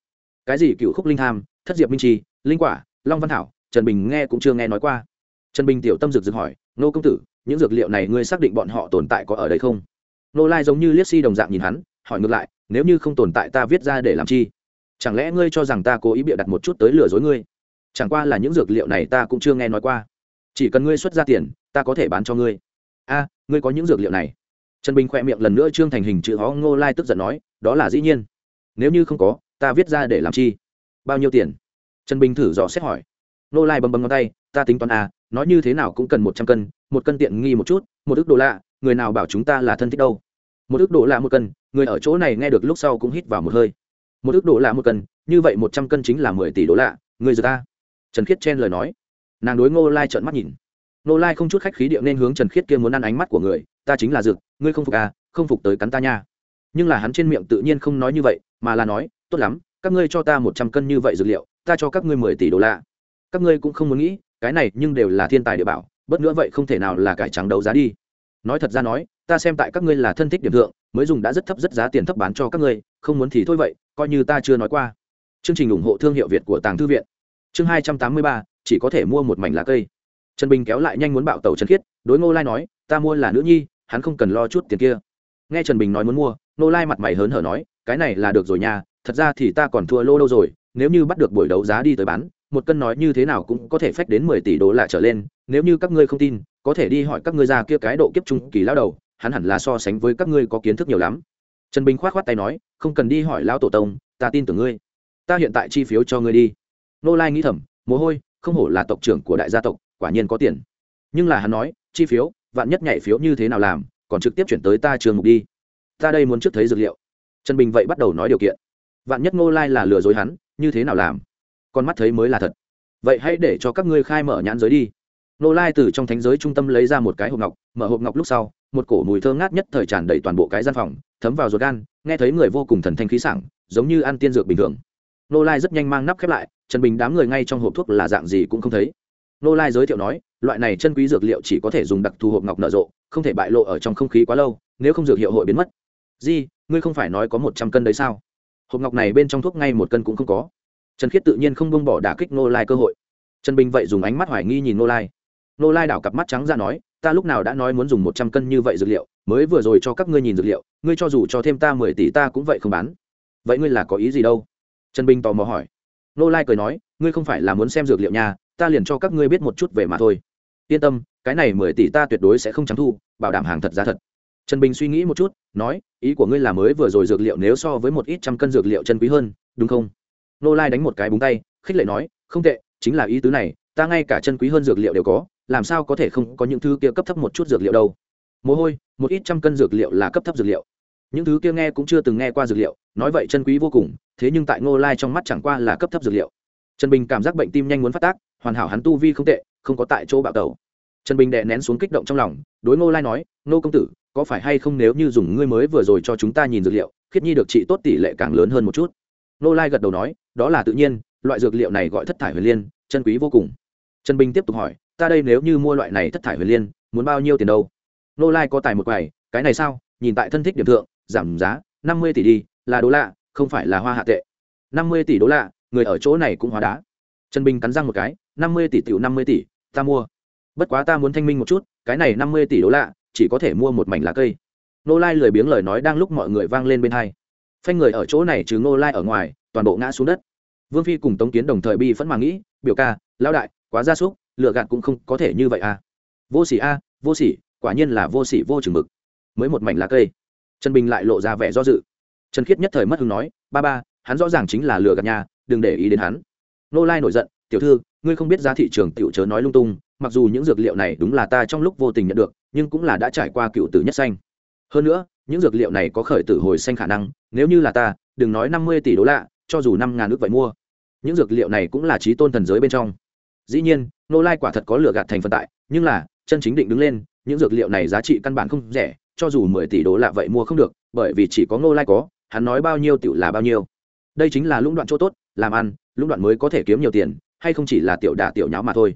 Cái gì cựu khúc linh tham, thất diệp minh trì, linh quả, long văn thảo, trần bình nghe cũng chưa nghe nói qua. Trần bình tiểu tâm rực rực hỏi nô công tử, những dược liệu này ngươi xác định bọn họ tồn tại có ở đây không? Nô lai giống như liếc si đồng dạng nhìn hắn hỏi ngược lại nếu như không tồn tại ta viết ra để làm chi? Chẳng lẽ ngươi cho rằng ta cố ý bịa đặt một chút tới lừa dối ngươi? Chẳng qua là những dược liệu này ta cũng chưa nghe nói qua. Chỉ cần ngươi xuất ra tiền ta có thể bán cho ngươi. A ngươi có những dược liệu này? Trần bình khoe miệng lần nữa trương thành hình chữ hó ngô lai tức giận nói đó là dĩ nhiên. Nếu như không có ta viết ra để làm chi? Bao nhiêu tiền? Trần bình thử dò xét hỏi. Ngô lai bấm bấm ngón tay ta tính toán a nói như thế nào cũng cần một trăm cân một cân tiện nghi một chút một ước đô la, người nào bảo chúng ta là thân thích đâu? Một ước độ là một cân, người ở chỗ này nghe được lúc sau cũng hít vào một hơi. Một ước độ là một cân, như vậy một trăm cân chính là mười tỷ đô la người giờ ta trần khiết chen lời nói. Nàng đối ngô lai trợn mắt nhìn. Ngô lai không chút khách khí điệu nên hướng trần khiết kia muốn ăn ánh mắt của người, ta chính là dược, ngươi không phục à không phục tới cắn ta nha. Nhưng là hắn trên miệng tự nhiên không nói như vậy, mà là nói, tốt lắm, các ngươi cho ta một trăm cân như vậy dược liệu, ta cho các ngươi mười tỷ đô la các ngươi cũng không muốn nghĩ, cái này nhưng đều là thiên tài địa bảo, bất nữa vậy không thể nào là cải trắng đấu giá đi nói thật ra nói, ta xem tại các ngươi là thân thích điểm thượng, mới dùng đã rất thấp rất giá tiền thấp bán cho các ngươi, không muốn thì thôi vậy, coi như ta chưa nói qua. Chương trình ủng hộ thương hiệu việt của tàng thư viện. Chương hai trăm tám mươi ba, chỉ có thể mua một mảnh lá cây. Trần bình kéo lại nhanh muốn bạo tàu trần khiết, đối ngô lai nói, ta mua là nữ nhi, hắn không cần lo chút tiền kia. Nghe trần bình nói muốn mua, ngô lai mặt mày hớn hở nói, cái này là được rồi nha, thật ra thì ta còn thua lô đâu rồi, nếu như bắt được buổi đấu giá đi tới bán, một cân nói như thế nào cũng có thể phách đến mười tỷ đô la trở lên, nếu như các ngươi không tin có thể đi hỏi các ngươi ra kia cái độ kiếp trung kỳ lao đầu, hắn hẳn là so sánh với các ngươi có kiến thức nhiều lắm. Trần bình khoát khoát tay nói, không cần đi hỏi lão tổ tông, ta tin tưởng ngươi. Ta hiện tại chi phiếu cho ngươi đi. Nô lai nghĩ thầm, mồ hôi, không hổ là tộc trưởng của đại gia tộc, quả nhiên có tiền. Nhưng là hắn nói, chi phiếu, vạn nhất nhảy phiếu như thế nào làm, còn trực tiếp chuyển tới ta trường mục đi. Ta đây muốn trước thấy dược liệu. Trần bình vậy bắt đầu nói điều kiện. Vạn nhất ngô lai là lừa dối hắn, như thế nào làm? Con mắt thấy mới là thật. Vậy hãy để cho các ngươi khai mở nhãn giới đi nô lai từ trong thánh giới trung tâm lấy ra một cái hộp ngọc, mở hộp ngọc lúc sau, một cổ mùi thơ ngát nhất thời tràn đầy toàn bộ cái gian phòng, thấm vào ruột gan, nghe thấy người vô cùng thần thanh khí sảng, giống như ăn tiên dược bình thường. Nô lai rất nhanh mang nắp khép lại, trần bình đám người ngay trong hộp thuốc là dạng gì cũng không thấy. Nô lai giới thiệu nói, loại này chân quý dược liệu chỉ có thể dùng đặc thù hộp ngọc nở rộ, không thể bại lộ ở trong không khí quá lâu, nếu không dược hiệu hội biến mất. Di, ngươi không phải nói có một trăm cân đấy sao? Hộp ngọc này bên trong thuốc ngay một cân cũng không có. Trần khiết tự nhiên không bông bỏ đả kích nô lai cơ hội. Trần bình vậy dùng ánh mắt hoài nghi nhìn nô lai nô lai đảo cặp mắt trắng ra nói, ta lúc nào đã nói muốn dùng một trăm cân như vậy dược liệu, mới vừa rồi cho các ngươi nhìn dược liệu, ngươi cho dù cho thêm ta mười tỷ ta cũng vậy không bán. Vậy ngươi là có ý gì đâu? Trần bình tò mò hỏi. Nô lai cười nói, ngươi không phải là muốn xem dược liệu nhà ta liền cho các ngươi biết một chút về mà thôi. Yên tâm, cái này mười tỷ ta tuyệt đối sẽ không trắng thu, bảo đảm hàng thật giá thật. Trần bình suy nghĩ một chút, nói, ý của ngươi là mới vừa rồi dược liệu nếu so với một ít trăm cân dược liệu chân quý hơn, đúng không? Nô lai đánh một cái búng tay, khích lệ nói, không tệ, chính là ý tứ này, ta ngay cả chân quý hơn dược liệu đều có làm sao có thể không có những thứ kia cấp thấp một chút dược liệu đâu? Mồ hôi, một ít trăm cân dược liệu là cấp thấp dược liệu. Những thứ kia nghe cũng chưa từng nghe qua dược liệu, nói vậy chân quý vô cùng, thế nhưng tại ngô lai trong mắt chẳng qua là cấp thấp dược liệu. Trần bình cảm giác bệnh tim nhanh muốn phát tác, hoàn hảo hắn tu vi không tệ, không có tại chỗ bạo tẩu. Trần bình đè nén xuống kích động trong lòng, đối ngô lai nói, ngô công tử, có phải hay không nếu như dùng ngươi mới vừa rồi cho chúng ta nhìn dược liệu, khiết nhi được trị tốt tỷ lệ càng lớn hơn một chút? Ngô lai gật đầu nói, đó là tự nhiên, loại dược liệu này gọi thất thải huyền liên, chân quý vô cùng. Trần bình tiếp tục hỏi ta đây nếu như mua loại này thất thải huyền liên, muốn bao nhiêu tiền đâu? Nô lai có tài một quầy, cái này sao? Nhìn tại thân thích điểm thượng, giảm giá, năm mươi tỷ đi, là đô lạ không phải là hoa hạ tệ. năm mươi tỷ đô lạ người ở chỗ này cũng hóa đá. Trần bình cắn răng một cái, năm mươi tỷ tiểu năm mươi tỷ, ta mua. Bất quá ta muốn thanh minh một chút, cái này năm mươi tỷ đô lạ chỉ có thể mua một mảnh lá cây. Nô lai lười biếng lời nói đang lúc mọi người vang lên bên hai. Phanh người ở chỗ này trừ nô lai ở ngoài, toàn bộ ngã xuống đất. Vương phi cùng tống kiến đồng thời bi phẫn mà nghĩ, biểu ca, lão đại, quá gia súc lựa gạt cũng không có thể như vậy à. Vô sỉ a, vô sỉ, quả nhiên là vô sỉ vô chừng mực. Mới một mảnh lá cây. Trần bình lại lộ ra vẻ do dự. Trần khiết nhất thời mất hứng nói, ba ba, hắn rõ ràng chính là lừa gạt nhà, đừng để ý đến hắn. Nô lai nổi giận, tiểu thư, ngươi không biết giá thị trường tiểu chớ nói lung tung, mặc dù những dược liệu này đúng là ta trong lúc vô tình nhận được, nhưng cũng là đã trải qua cựu tử nhất xanh hơn nữa, những dược liệu này có khởi tử hồi xanh khả năng, nếu như là ta, đừng nói năm mươi tỷ đô la, cho dù năm ngàn nước vậy mua. Những dược liệu này cũng là trí tôn thần giới bên trong dĩ nhiên nô lai quả thật có lựa gạt thành phần tại, nhưng là, chân chính định đứng lên, những dược liệu này giá trị căn bản không rẻ, cho dù mười tỷ đô la vậy mua không được, bởi vì chỉ có nô lai có, hắn nói bao nhiêu tiểu là bao nhiêu. Đây chính là lũng đoạn chỗ tốt, làm ăn, lũng đoạn mới có thể kiếm nhiều tiền, hay không chỉ là tiểu đả tiểu nháo mà thôi.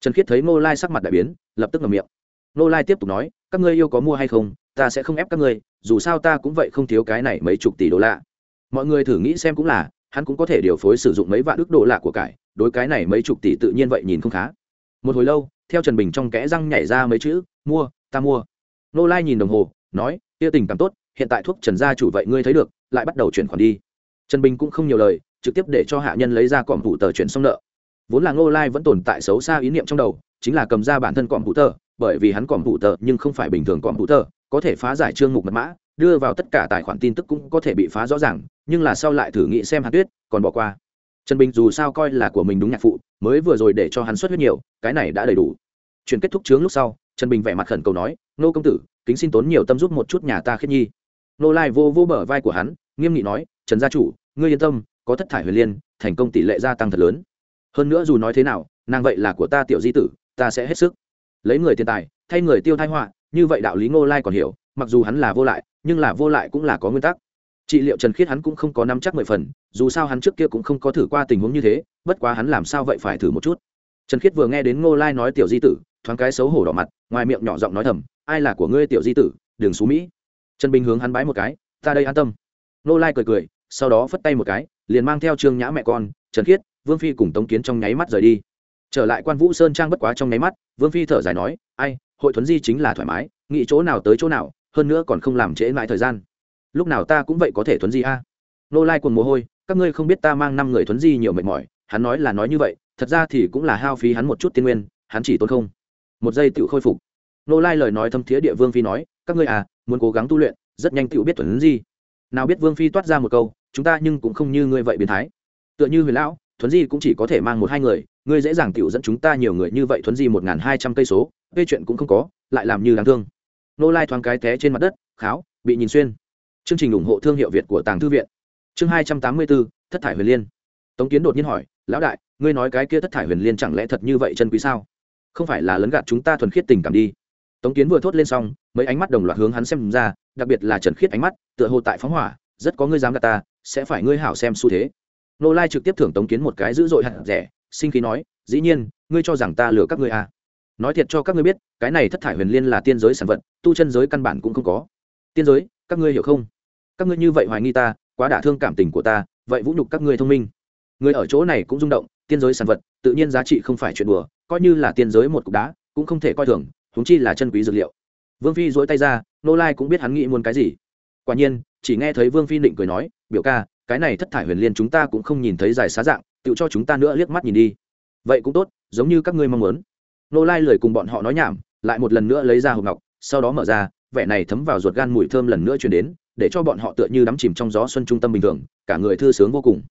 Trần khiết thấy nô lai sắc mặt đại biến, lập tức ngầm miệng. Nô lai tiếp tục nói, các ngươi yêu có mua hay không, ta sẽ không ép các ngươi, dù sao ta cũng vậy không thiếu cái này mấy chục tỷ đô la mọi người thử nghĩ xem cũng là, hắn cũng có thể điều phối sử dụng mấy vạn ước đô la của cải đối cái này mấy chục tỷ tự nhiên vậy nhìn không khá. Một hồi lâu, theo trần bình trong kẽ răng nhảy ra mấy chữ, mua, ta mua. Nô lai nhìn đồng hồ, nói, kia tình cảm tốt, hiện tại thuốc trần gia chủ vậy ngươi thấy được, lại bắt đầu chuyển khoản đi. Trần bình cũng không nhiều lời, trực tiếp để cho hạ nhân lấy ra cỏm thủ tờ chuyển xong nợ. Vốn là ngô lai vẫn tồn tại xấu xa ý niệm trong đầu, chính là cầm ra bản thân cỏm thủ tờ, bởi vì hắn cỏm thủ tờ nhưng không phải bình thường cỏm thủ tờ, có thể phá giải chương mục mật mã, đưa vào tất cả tài khoản tin tức cũng có thể bị phá rõ ràng, nhưng là sau lại thử nghĩ xem hạt tuyết, còn bỏ qua trần bình dù sao coi là của mình đúng nhạc phụ, mới vừa rồi để cho hắn xuất huyết nhiều, cái này đã đầy đủ. Chuyện kết thúc chướng lúc sau, trần bình vẻ mặt khẩn cầu nói, nô công tử, kính xin tốn nhiều tâm giúp một chút nhà ta khiết nhi. Nô lai vô vô bờ vai của hắn, nghiêm nghị nói, trần gia chủ, ngươi yên tâm, có thất thải huyền liên, thành công tỷ lệ gia tăng thật lớn. Hơn nữa dù nói thế nào, nàng vậy là của ta tiểu di tử, ta sẽ hết sức. Lấy người tiền tài, thay người tiêu thai họa, như vậy đạo lý ngô lai còn hiểu, mặc dù hắn là vô lại, nhưng là vô lại cũng là có nguyên tắc. Trị liệu trần khiết hắn cũng không có nắm chắc mười phần dù sao hắn trước kia cũng không có thử qua tình huống như thế, bất quá hắn làm sao vậy phải thử một chút? Trần khiết vừa nghe đến ngô lai nói tiểu di tử, thoáng cái xấu hổ đỏ mặt, ngoài miệng nhỏ giọng nói thầm, ai là của ngươi tiểu di tử đường xú mỹ. Trần bình hướng hắn bái một cái, ta đây an tâm. Ngô lai cười cười, sau đó phất tay một cái, liền mang theo trương nhã mẹ con, trần khiết, vương phi cùng tống kiến trong nháy mắt rời đi. Trở lại quan vũ sơn trang bất quá trong nháy mắt, vương phi thở dài nói, ai, hội thuấn di chính là thoải mái, nghĩ chỗ nào tới chỗ nào, hơn nữa còn không làm trễ mãi thời gian. Lúc nào ta cũng vậy có thể thuấn di a nô lai cuồng mồ hôi, các ngươi không biết ta mang năm người thuấn di nhiều mệt mỏi, hắn nói là nói như vậy, thật ra thì cũng là hao phí hắn một chút tiên nguyên, hắn chỉ tốn không. Một giây tự khôi phục. Nô lai lời nói thâm thiế địa vương phi nói, các ngươi à muốn cố gắng tu luyện, rất nhanh tự biết thuấn di. Nào biết vương phi toát ra một câu, chúng ta nhưng cũng không như ngươi vậy biến thái. Tựa như huyền lão, thuấn di cũng chỉ có thể mang một hai người, ngươi dễ dàng tự dẫn chúng ta nhiều người như vậy thuấn di một n g h n hai trăm cây số, gây chuyện cũng không có, lại làm như đáng thương. Nô lai thoáng cái té trên mặt đất, kháo, bị nhìn xuyên. Chương trình ủng hộ thương hiệu việt của tàng thư viện chương hai trăm tám mươi bốn thất thải huyền liên. Tống kiến đột nhiên hỏi, lão đại, ngươi nói cái kia thất thải huyền liên chẳng lẽ thật như vậy chân quý sao? Không phải là lấn gạt chúng ta thuần khiết tình cảm đi? Tống kiến vừa thốt lên xong, mấy ánh mắt đồng loạt hướng hắn xem ra, đặc biệt là trần khiết ánh mắt, tựa hồ tại phóng hỏa, rất có ngươi dám gạt ta, sẽ phải ngươi hảo xem xu thế. Nô lai trực tiếp thưởng tống kiến một cái dữ dội hạt rẻ, sinh khí nói, dĩ nhiên, ngươi cho rằng ta lừa các ngươi à. nói thiệt cho các ngươi biết, cái này thất thải huyền liên là tiên giới sản vật, tu chân giới căn bản cũng không có. Tiên giới, các ngươi hiểu không? Các ngươi như vậy hoài nghi ta quá đả thương cảm tình của ta, vậy vũ nhục các ngươi thông minh. Người ở chỗ này cũng rung động, tiên giới sản vật, tự nhiên giá trị không phải chuyện đùa, coi như là tiên giới một cục đá, cũng không thể coi thường húng chi là chân quý dược liệu. Vương phi dỗi tay ra, nô lai cũng biết hắn nghĩ muốn cái gì. Quả nhiên, chỉ nghe thấy vương phi định cười nói, biểu ca, cái này thất thải huyền liên chúng ta cũng không nhìn thấy dài xá dạng, tự cho chúng ta nữa liếc mắt nhìn đi. Vậy cũng tốt, giống như các ngươi mong muốn. Nô lai lời cùng bọn họ nói nhảm, lại một lần nữa lấy ra hộp ngọc, sau đó mở ra, vẻ này thấm vào ruột gan mùi thơm lần nữa chuyển đến để cho bọn họ tựa như đắm chìm trong gió xuân trung tâm bình thường, cả người thư sướng vô cùng.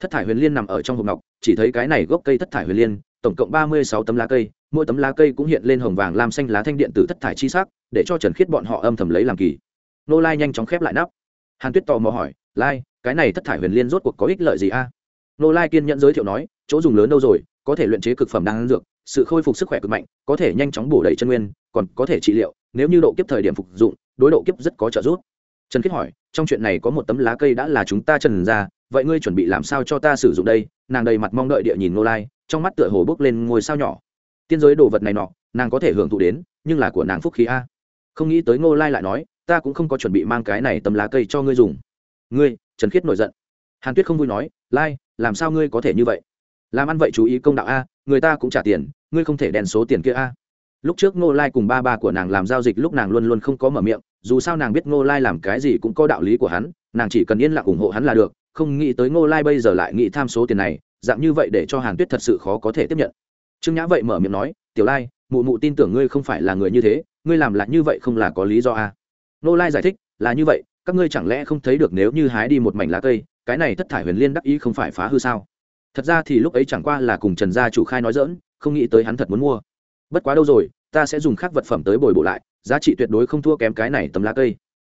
Thất thải huyền liên nằm ở trong hộp ngọc, chỉ thấy cái này gốc cây thất thải huyền liên, tổng cộng ba mươi sáu tấm lá cây, mỗi tấm lá cây cũng hiện lên hồng vàng lam xanh lá thanh điện tử thất thải chi sắc, để cho trần khiết bọn họ âm thầm lấy làm kỳ. Nô lai nhanh chóng khép lại nắp. Hàn tuyết tò mò hỏi, lai, cái này thất thải huyền liên rốt cuộc có ích lợi gì a? Nô lai kiên nhẫn giới thiệu nói, chỗ dùng lớn đâu rồi, có thể luyện chế cực phẩm đan dược, sự khôi phục sức khỏe cực mạnh, có thể nhanh chóng bổ đầy chân nguyên, còn có thể trị liệu, nếu như độ kiếp thời điểm phục dụng, đối độ kiếp rất có trợ giúp trần khiết hỏi, trong chuyện này có một tấm lá cây đã là chúng ta trần ra, vậy ngươi chuẩn bị làm sao cho ta sử dụng đây? Nàng đầy mặt mong đợi địa nhìn Ngô lai, trong mắt tựa hồ bước lên ngôi sao nhỏ. Tiên giới đồ vật này nọ, nàng có thể hưởng thụ đến, nhưng là của nàng phúc khí a. Không nghĩ tới ngô lai lại nói, ta cũng không có chuẩn bị mang cái này tấm lá cây cho ngươi dùng. Ngươi, trần khiết nổi giận. Hàn tuyết không vui nói, lai, làm sao ngươi có thể như vậy? Làm ăn vậy chú ý công đạo a, người ta cũng trả tiền, ngươi không thể đèn số tiền kia a. Lúc trước ngô lai cùng ba ba của nàng làm giao dịch, lúc nàng luôn luôn không có mở miệng dù sao nàng biết ngô lai làm cái gì cũng có đạo lý của hắn, nàng chỉ cần yên lặng ủng hộ hắn là được, không nghĩ tới ngô lai bây giờ lại nghĩ tham số tiền này, dạng như vậy để cho hàn tuyết thật sự khó có thể tiếp nhận. Trương nhã vậy mở miệng nói, tiểu lai, mụ mụ tin tưởng ngươi không phải là người như thế, ngươi làm lại như vậy không là có lý do à. ngô lai giải thích, là như vậy, các ngươi chẳng lẽ không thấy được nếu như hái đi một mảnh lá cây, cái này thất thải huyền liên đắc ý không phải phá hư sao? Thật ra thì lúc ấy chẳng qua là cùng trần gia chủ khai nói dỡn không nghĩ tới hắn thật muốn mua. Bất quá đâu rồi, ta sẽ dùng khác vật phẩm tới bồi bổ lại giá trị tuyệt đối không thua kém cái này tấm lá cây.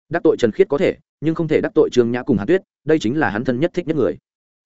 Đắc tội trần khiết có thể, nhưng không thể đắc tội trương nhã cùng hàn tuyết, đây chính là hắn thân nhất thích nhất người.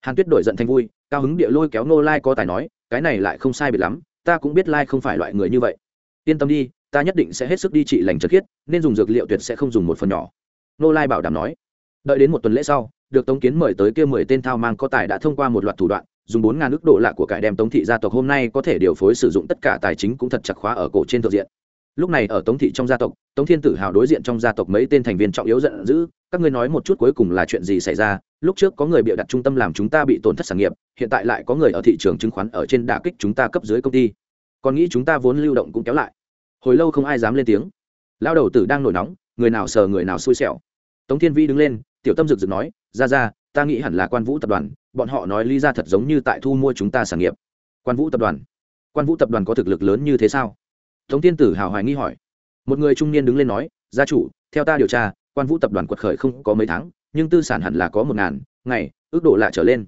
Hàn tuyết đổi giận thành vui, cao hứng địa lôi kéo nô lai có tài nói, cái này lại không sai biệt lắm, ta cũng biết lai không phải loại người như vậy. Yên tâm đi, ta nhất định sẽ hết sức đi trị lành trần khiết, nên dùng dược liệu tuyệt sẽ không dùng một phần nhỏ. Nô lai bảo đảm nói. Đợi đến một tuần lễ sau, được tống kiến mời tới kia mười tên thao mang có tài đã thông qua một loạt thủ đoạn, dùng bốn ngàn ước độ lạ của cải đem tống thị gia tộc hôm nay có thể điều phối sử dụng tất cả tài chính cũng thật chặt khóa ở cổ trên thượng diện lúc này ở tống thị trong gia tộc, tống thiên tử hào đối diện trong gia tộc mấy tên thành viên trọng yếu giận dữ, các ngươi nói một chút cuối cùng là chuyện gì xảy ra? Lúc trước có người bịa đặt trung tâm làm chúng ta bị tổn thất sản nghiệp, hiện tại lại có người ở thị trường chứng khoán ở trên đả kích chúng ta cấp dưới công ty. Còn nghĩ chúng ta vốn lưu động cũng kéo lại. Hồi lâu không ai dám lên tiếng. Lao đầu tử đang nổi nóng, người nào sờ người nào xui xẻo. Tống thiên vi đứng lên, tiểu tâm rực rực nói, ra ra, ta nghĩ hẳn là quan vũ tập đoàn, bọn họ nói lý ra thật giống như tại thu mua chúng ta sản nghiệp. Quan vũ tập đoàn? Quan vũ tập đoàn có thực lực lớn như thế sao? Tống Thiên tử hào hoài nghi hỏi. Một người trung niên đứng lên nói, gia chủ, theo ta điều tra, quan vũ tập đoàn quật khởi không có mấy tháng, nhưng tư sản hẳn là có một ngàn, ngày, ước độ lạ trở lên.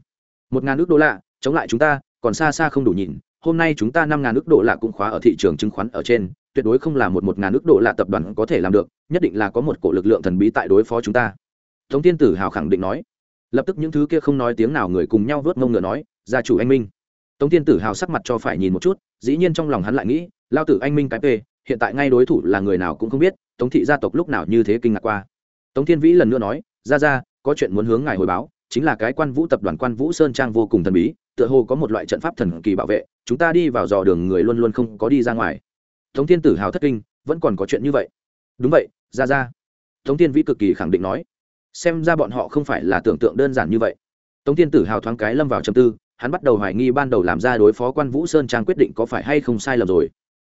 Một ngàn ước đô lạ, chống lại chúng ta, còn xa xa không đủ nhìn, hôm nay chúng ta năm ngàn ước độ lạ cũng khóa ở thị trường chứng khoán ở trên, tuyệt đối không là một một ngàn ước độ lạ tập đoàn có thể làm được, nhất định là có một cổ lực lượng thần bí tại đối phó chúng ta. Tống Thiên tử hào khẳng định nói. Lập tức những thứ kia không nói tiếng nào người cùng nhau vớt mông ngựa nói, gia chủ anh minh. Tống Thiên tử hào sắc mặt cho phải nhìn một chút, dĩ nhiên trong lòng hắn lại nghĩ lao tử anh minh cái p hiện tại ngay đối thủ là người nào cũng không biết, tống thị gia tộc lúc nào như thế kinh ngạc qua. Tống thiên vĩ lần nữa nói ra ra có chuyện muốn hướng ngài hồi báo, chính là cái quan vũ tập đoàn quan vũ sơn trang vô cùng thần bí, tựa hồ có một loại trận pháp thần kỳ bảo vệ, chúng ta đi vào dò đường người luôn luôn không có đi ra ngoài. Tống thiên tử hào thất kinh, vẫn còn có chuyện như vậy? Đúng vậy ra ra tống thiên vĩ cực kỳ khẳng định nói, xem ra bọn họ không phải là tưởng tượng đơn giản như vậy. Tống thiên tử hào thoáng cái lâm vào trầm tư, hắn bắt đầu hoài nghi ban đầu làm ra đối phó quan vũ sơn trang quyết định có phải hay không sai lầm rồi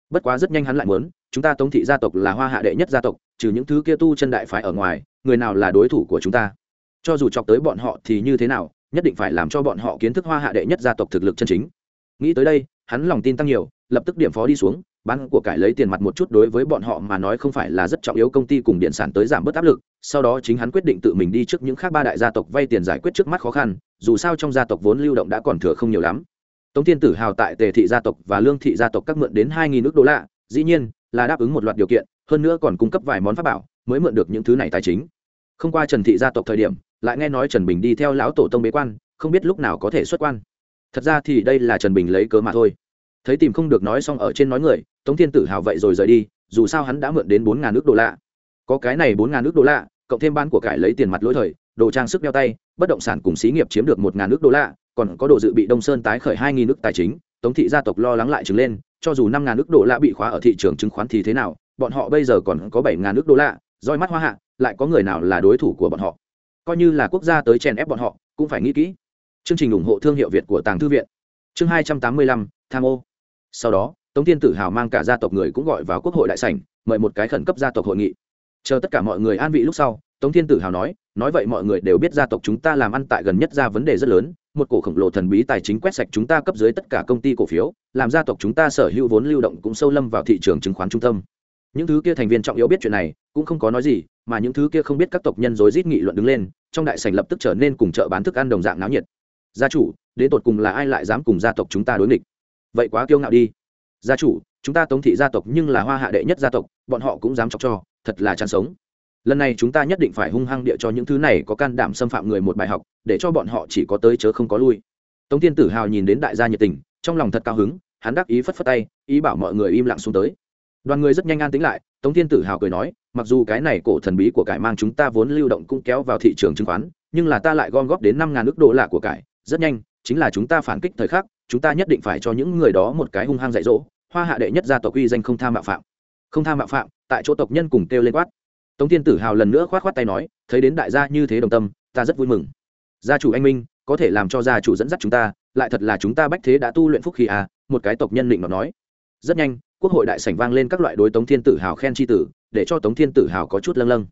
bất quá rất nhanh hắn lại muốn, chúng ta tống thị gia tộc là hoa hạ đệ nhất gia tộc, trừ những thứ kia tu chân đại phái ở ngoài, người nào là đối thủ của chúng ta? Cho dù chọc tới bọn họ thì như thế nào, nhất định phải làm cho bọn họ kiến thức hoa hạ đệ nhất gia tộc thực lực chân chính. Nghĩ tới đây, hắn lòng tin tăng nhiều, lập tức điểm phó đi xuống, bán của cải lấy tiền mặt một chút đối với bọn họ mà nói không phải là rất trọng yếu công ty cùng điện sản tới giảm bớt áp lực, sau đó chính hắn quyết định tự mình đi trước những khác ba đại gia tộc vay tiền giải quyết trước mắt khó khăn, dù sao trong gia tộc vốn lưu động đã còn thừa không nhiều lắm tống thiên tử hào tại tề thị gia tộc và lương thị gia tộc các mượn đến hai nghìn nước đô la, dĩ nhiên là đáp ứng một loạt điều kiện, hơn nữa còn cung cấp vài món pháp bảo, mới mượn được những thứ này tài chính. Không qua trần thị gia tộc thời điểm, lại nghe nói trần bình đi theo lão tổ tông bế quan, không biết lúc nào có thể xuất quan. Thật ra thì đây là trần bình lấy cớ mà thôi. Thấy tìm không được nói xong ở trên nói người, tống thiên tử hào vậy rồi rời đi, dù sao hắn đã mượn đến bốn ngàn nước đô la. Có cái này bốn ngàn nước đô la, cộng thêm ban của cải lấy tiền mặt lỗi thời, đồ trang sức đeo tay, bất động sản cùng xí nghiệp chiếm được một ngàn nước đô la còn có đồ dự bị đông sơn tái khởi hai nghìn nước tài chính, tống thị gia tộc lo lắng lại trứng lên, cho dù năm ngàn nước đô la bị khóa ở thị trường chứng khoán thì thế nào, bọn họ bây giờ còn có bảy ngàn nước đô la, roi mắt hoa hạ, lại có người nào là đối thủ của bọn họ? Coi như là quốc gia tới chèn ép bọn họ, cũng phải nghĩ kỹ. Chương trình ủng hộ thương hiệu việt của tàng thư viện. Chương hai trăm tám mươi lăm, tham ô. Sau đó, tống tiên tử hào mang cả gia tộc người cũng gọi vào quốc hội đại sảnh, mời một cái khẩn cấp gia tộc hội nghị. Chờ tất cả mọi người an vị lúc sau, tống thiên tử hào nói nói vậy mọi người đều biết gia tộc chúng ta làm ăn tại gần nhất ra vấn đề rất lớn một cổ khổng lồ thần bí tài chính quét sạch chúng ta cấp dưới tất cả công ty cổ phiếu, làm gia tộc chúng ta sở hữu vốn lưu động cũng sâu lâm vào thị trường chứng khoán trung tâm. Những thứ kia thành viên trọng yếu biết chuyện này, cũng không có nói gì, mà những thứ kia không biết các tộc nhân rối rít nghị luận đứng lên, trong đại sảnh lập tức trở nên cùng chợ bán thức ăn đồng dạng náo nhiệt. Gia chủ, đến tột cùng là ai lại dám cùng gia tộc chúng ta đối nghịch? Vậy quá kiêu ngạo đi. Gia chủ, chúng ta tống thị gia tộc nhưng là hoa hạ đệ nhất gia tộc, bọn họ cũng dám chọc cho, thật là chán sống lần này chúng ta nhất định phải hung hăng địa cho những thứ này có can đảm xâm phạm người một bài học, để cho bọn họ chỉ có tới chớ không có lui. Tống tiên tử hào nhìn đến đại gia nhiệt tình, trong lòng thật cao hứng, hắn đắc ý phất phất tay, ý bảo mọi người im lặng xuống tới. Đoàn người rất nhanh an tính lại, tống tiên tử hào cười nói, mặc dù cái này cổ thần bí của cải mang chúng ta vốn lưu động cũng kéo vào thị trường chứng khoán, nhưng là ta lại gom góp đến năm ngàn ước đô la của cải, rất nhanh, chính là chúng ta phản kích thời khắc, chúng ta nhất định phải cho những người đó một cái hung hăng dạy dỗ, hoa hạ đệ nhất gia tộc uy danh không tham mạo phạm. Không tham mạo phạm, tại chỗ tộc nhân cùng kêu lên quát tống Thiên tử hào lần nữa khoát khoát tay nói, thấy đến đại gia như thế đồng tâm, ta rất vui mừng. Gia chủ anh minh, có thể làm cho gia chủ dẫn dắt chúng ta, lại thật là chúng ta bách thế đã tu luyện phúc khí à? Một cái tộc nhân định nó nói. Rất nhanh, quốc hội đại sảnh vang lên các loại đối tống thiên tử hào khen tri tử, để cho tống thiên tử hào có chút lâng lâng.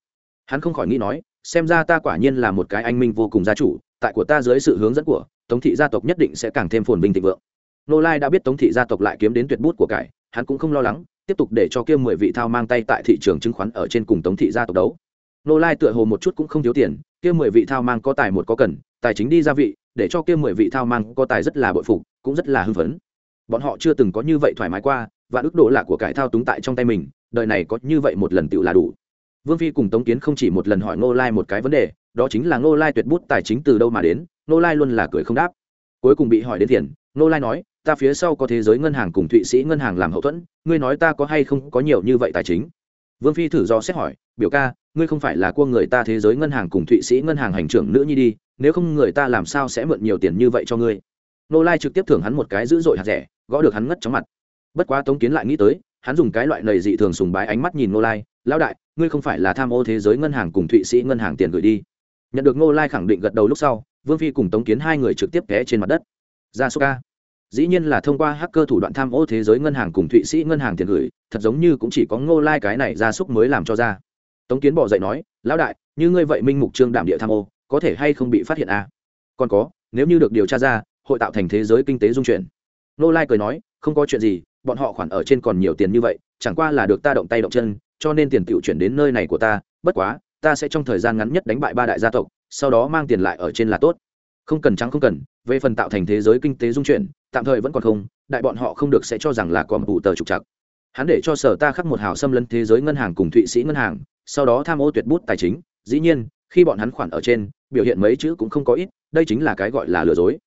Hắn không khỏi nghĩ nói, xem ra ta quả nhiên là một cái anh minh vô cùng gia chủ, tại của ta dưới sự hướng dẫn của tống thị gia tộc nhất định sẽ càng thêm phồn vinh thịnh vượng. Nô lai đã biết tống thị gia tộc lại kiếm đến tuyệt bút của cải, hắn cũng không lo lắng tiếp tục để cho kia mười vị thao mang tay tại thị trường chứng khoán ở trên cùng tống thị gia tộc đấu. Nô lai tựa hồ một chút cũng không thiếu tiền, kia mười vị thao mang có tài một có cần, tài chính đi gia vị, để cho kia mười vị thao mang có tài rất là bội phục, cũng rất là hưng phấn. Bọn họ chưa từng có như vậy thoải mái qua, và ước độ là của cải thao túng tại trong tay mình, đời này có như vậy một lần tựu là đủ. Vương phi cùng tống kiến không chỉ một lần hỏi Nô lai một cái vấn đề, đó chính là Nô lai tuyệt bút tài chính từ đâu mà đến Nô lai luôn là cười không đáp. Cuối cùng bị hỏi đến tiền Nô lai nói ta phía sau có thế giới ngân hàng cùng thụy sĩ ngân hàng làm hậu thuẫn, ngươi nói ta có hay không có nhiều như vậy tài chính? Vương phi thử do xét hỏi, biểu ca, ngươi không phải là cua người ta thế giới ngân hàng cùng thụy sĩ ngân hàng hành trưởng nữ nhi đi, nếu không người ta làm sao sẽ mượn nhiều tiền như vậy cho ngươi? Nô lai trực tiếp thưởng hắn một cái dữ dội hạt rẻ, gõ được hắn ngất chóng mặt. Bất quá tống kiến lại nghĩ tới, hắn dùng cái loại lầy dị thường sùng bái ánh mắt nhìn nô lai, lão đại, ngươi không phải là tham ô thế giới ngân hàng cùng thụy sĩ ngân hàng tiền gửi đi. Nhận được nô lai khẳng định gật đầu lúc sau, vương phi cùng tống kiến hai người trực tiếp té trên mặt đất. Ra số ca dĩ nhiên là thông qua hacker thủ đoạn tham ô thế giới ngân hàng cùng thụy sĩ ngân hàng tiền gửi, thật giống như cũng chỉ có ngô lai cái này ra súc mới làm cho ra. Tống kiến bỏ dậy nói, lão đại, như ngươi vậy minh mục trương đảm địa tham ô, có thể hay không bị phát hiện à? còn có, nếu như được điều tra ra, hội tạo thành thế giới kinh tế dung chuyển. Ngô lai cười nói, không có chuyện gì, bọn họ khoản ở trên còn nhiều tiền như vậy, chẳng qua là được ta động tay động chân, cho nên tiền tiểu chuyển đến nơi này của ta, bất quá, ta sẽ trong thời gian ngắn nhất đánh bại ba đại gia tộc, sau đó mang tiền lại ở trên là tốt không cần trắng không cần, về phần tạo thành thế giới kinh tế dung chuyển, tạm thời vẫn còn không, đại bọn họ không được sẽ cho rằng là còn tụ tờ trục chặt hắn để cho sở ta khắc một hào xâm lấn thế giới ngân hàng cùng thụy sĩ ngân hàng, sau đó tham ô tuyệt bút tài chính. Dĩ nhiên, khi bọn hắn khoản ở trên, biểu hiện mấy chữ cũng không có ít, đây chính là cái gọi là lừa dối.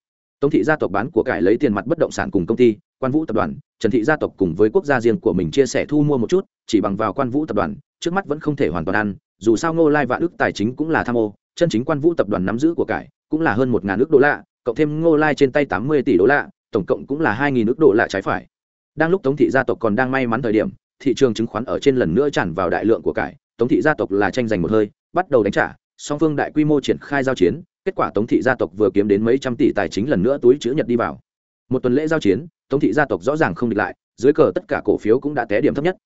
Tống thị gia tộc bán của cải lấy tiền mặt bất động sản cùng công ty, quan vũ tập đoàn, trần thị gia tộc cùng với quốc gia riêng của mình chia sẻ thu mua một chút, chỉ bằng vào quan vũ tập đoàn, trước mắt vẫn không thể hoàn toàn ăn, dù sao ngô lai vạn ức tài chính cũng là tham ô, chân chính quan vũ tập đoàn nắm giữ của cải cũng là hơn một ngàn ước đô la, cộng thêm ngô lai trên tay tám mươi tỷ đô la, tổng cộng cũng là hai nghìn ước đô la trái phải. Đang lúc tống thị gia tộc còn đang may mắn thời điểm, thị trường chứng khoán ở trên lần nữa tràn vào đại lượng của cải, tống thị gia tộc là tranh giành một hơi, bắt đầu đánh trả, song phương đại quy mô triển khai giao chiến, kết quả tống thị gia tộc vừa kiếm đến mấy trăm tỷ tài chính lần nữa túi chữ nhật đi vào. Một tuần lễ giao chiến, tống thị gia tộc rõ ràng không địch lại, dưới cờ tất cả cổ phiếu cũng đã té điểm thấp nhất.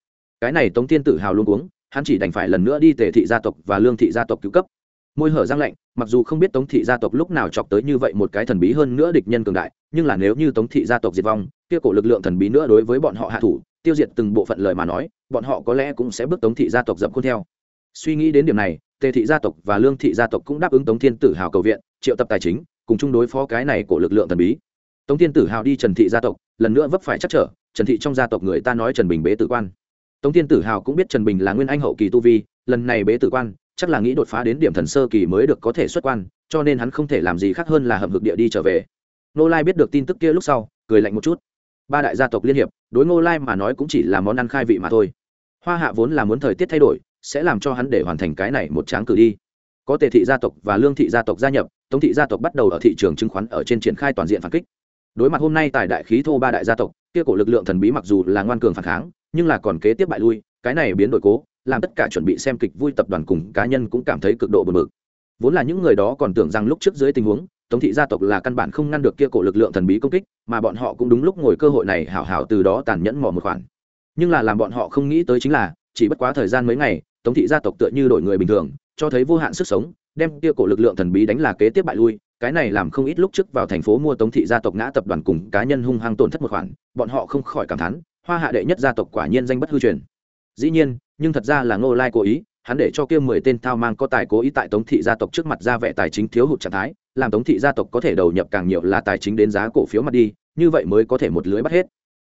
Cái này tống tiên tự hào luôn uống hắn chỉ đành phải lần nữa đi tề thị gia tộc và lương thị gia tộc cứu cấp môi hở răng lạnh, mặc dù không biết tống thị gia tộc lúc nào chọc tới như vậy một cái thần bí hơn nữa địch nhân cường đại, nhưng là nếu như tống thị gia tộc diệt vong, kia cổ lực lượng thần bí nữa đối với bọn họ hạ thủ, tiêu diệt từng bộ phận lời mà nói, bọn họ có lẽ cũng sẽ bước tống thị gia tộc dập khuôn theo. Suy nghĩ đến điểm này, tề thị gia tộc và lương thị gia tộc cũng đáp ứng tống thiên tử hào cầu viện, triệu tập tài chính, cùng chung đối phó cái này của lực lượng thần bí. Tống thiên tử hào đi trần thị gia tộc, lần nữa vấp phải chắc trở, trần thị trong gia tộc người ta nói trần bình bế tử quan. Tống thiên tử hào cũng biết trần bình là nguyên anh hậu kỳ tu vi, lần này bế tử quan chắc là nghĩ đột phá đến điểm thần sơ kỳ mới được có thể xuất quan, cho nên hắn không thể làm gì khác hơn là hầm hực địa đi trở về. Nô lai biết được tin tức kia lúc sau, cười lạnh một chút. Ba đại gia tộc liên hiệp, đối ngô lai mà nói cũng chỉ là món ăn khai vị mà thôi. Hoa hạ vốn là muốn thời tiết thay đổi, sẽ làm cho hắn để hoàn thành cái này một tráng cử đi. Có tề thị gia tộc và lương thị gia tộc gia nhập, tống thị gia tộc bắt đầu ở thị trường chứng khoán ở trên triển khai toàn diện phản kích. Đối mặt hôm nay tại đại khí thô ba đại gia tộc, kia cổ lực lượng thần bí mặc dù là ngoan cường phản kháng, nhưng là còn kế tiếp bại lui, cái này biến đổi cố làm tất cả chuẩn bị xem kịch vui tập đoàn cùng cá nhân cũng cảm thấy cực độ bực. Mực vốn là những người đó còn tưởng rằng lúc trước dưới tình huống, tống thị gia tộc là căn bản không ngăn được kia cổ lực lượng thần bí công kích, mà bọn họ cũng đúng lúc ngồi cơ hội này hảo hảo từ đó tàn nhẫn mò một khoản. Nhưng là làm bọn họ không nghĩ tới chính là, chỉ bất quá thời gian mấy ngày, tống thị gia tộc tựa như đổi người bình thường, cho thấy vô hạn sức sống, đem kia cổ lực lượng thần bí đánh là kế tiếp bại lui, cái này làm không ít lúc trước vào thành phố mua tống thị gia tộc ngã tập đoàn cùng cá nhân hung hăng tổn thất một khoản, bọn họ không khỏi cảm thán, hoa hạ đệ nhất gia tộc quả nhiên danh bất hư truyền. Dĩ nhiên nhưng thật ra là ngô lai cố ý, hắn để cho kia mười tên thao mang có tài cố ý tại tống thị gia tộc trước mặt ra vẻ tài chính thiếu hụt trạng thái, làm tống thị gia tộc có thể đầu nhập càng nhiều là tài chính đến giá cổ phiếu mặt đi, như vậy mới có thể một lưới bắt hết.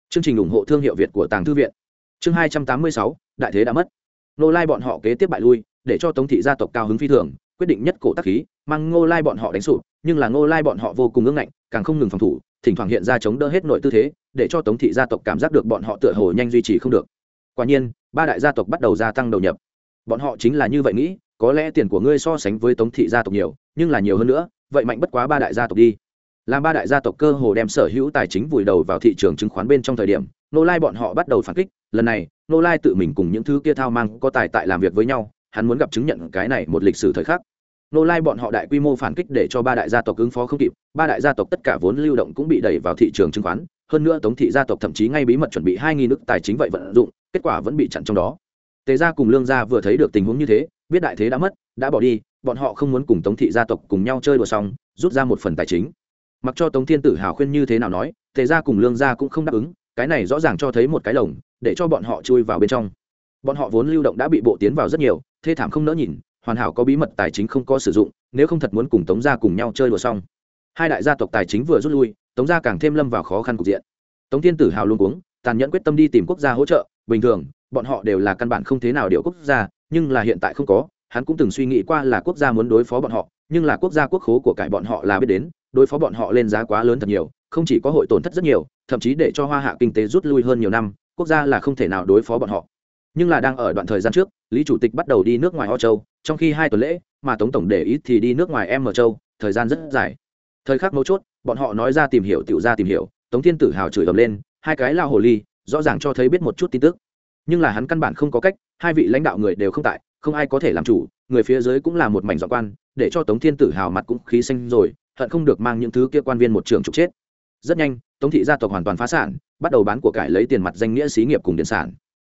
Chương trình ủng hộ thương hiệu việt của tàng thư viện. Chương hai trăm tám mươi sáu, đại thế đã mất. Ngô lai bọn họ kế tiếp bại lui, để cho tống thị gia tộc cao hứng phi thường, quyết định nhất cổ tác khí, mang ngô lai bọn họ đánh sụp, nhưng là ngô lai bọn họ vô cùng ưng ngạnh, càng không ngừng phòng thủ, thỉnh thoảng hiện ra chống đỡ hết nội tư thế, để cho tống thị gia tộc cảm giác được bọn họ tựa hồ nhanh duy trì không được quả nhiên, ba đại gia tộc bắt đầu gia tăng đầu nhập. Bọn họ chính là như vậy nghĩ, có lẽ tiền của ngươi so sánh với tống thị gia tộc nhiều, nhưng là nhiều hơn nữa, vậy mạnh bất quá ba đại gia tộc đi. Làm ba đại gia tộc cơ hồ đem sở hữu tài chính vùi đầu vào thị trường chứng khoán bên trong thời điểm, nô lai bọn họ bắt đầu phản kích. Lần này, nô lai tự mình cùng những thứ kia thao mang có tài tại làm việc với nhau, hắn muốn gặp chứng nhận cái này một lịch sử thời khắc. Nô lai bọn họ đại quy mô phản kích để cho ba đại gia tộc ứng phó không kịp, ba đại gia tộc tất cả vốn lưu động cũng bị đẩy vào thị trường chứng khoán. Hơn nữa tống thị gia tộc thậm chí ngay bí mật chuẩn bị hai nghìn nước tài chính vậy vận dụng kết quả vẫn bị chặn trong đó. Tề gia cùng lương gia vừa thấy được tình huống như thế, biết đại thế đã mất, đã bỏ đi, bọn họ không muốn cùng tống thị gia tộc cùng nhau chơi đùa xong, rút ra một phần tài chính. Mặc cho tống thiên tử hào khuyên như thế nào nói, tề gia cùng lương gia cũng không đáp ứng, cái này rõ ràng cho thấy một cái lồng, để cho bọn họ chui vào bên trong. Bọn họ vốn lưu động đã bị bộ tiến vào rất nhiều, thê thảm không nỡ nhìn, hoàn hảo có bí mật tài chính không có sử dụng, nếu không thật muốn cùng tống gia cùng nhau chơi đùa xong. Hai đại gia tộc tài chính vừa rút lui, tống gia càng thêm lâm vào khó khăn cục diện. Tống thiên tử hào luôn cuống, tàn nhẫn quyết tâm đi tìm quốc gia hỗ trợ bình thường, bọn họ đều là căn bản không thế nào điều quốc gia, nhưng là hiện tại không có, hắn cũng từng suy nghĩ qua là quốc gia muốn đối phó bọn họ, nhưng là quốc gia quốc khố của cải bọn họ là biết đến, đối phó bọn họ lên giá quá lớn thật nhiều, không chỉ có hội tổn thất rất nhiều, thậm chí để cho hoa hạ kinh tế rút lui hơn nhiều năm, quốc gia là không thể nào đối phó bọn họ. Nhưng là đang ở đoạn thời gian trước, lý chủ tịch bắt đầu đi nước ngoài ho châu, trong khi hai tuần lễ mà tống tổng để ý thì đi nước ngoài m châu, thời gian rất dài. Thời khắc mấu chốt, bọn họ nói ra tìm hiểu Tiểu ra tìm hiểu, tống thiên tử hào chửi ầm lên, hai cái lao hồ ly rõ ràng cho thấy biết một chút tin tức. Nhưng là hắn căn bản không có cách, hai vị lãnh đạo người đều không tại, không ai có thể làm chủ, người phía dưới cũng là một mảnh dọn quan, để cho tống thiên tử hào mặt cũng khí xanh rồi, hận không được mang những thứ kia quan viên một trường trục chết. Rất nhanh, tống thị gia tộc hoàn toàn phá sản, bắt đầu bán của cải lấy tiền mặt danh nghĩa xí nghiệp cùng điện sản.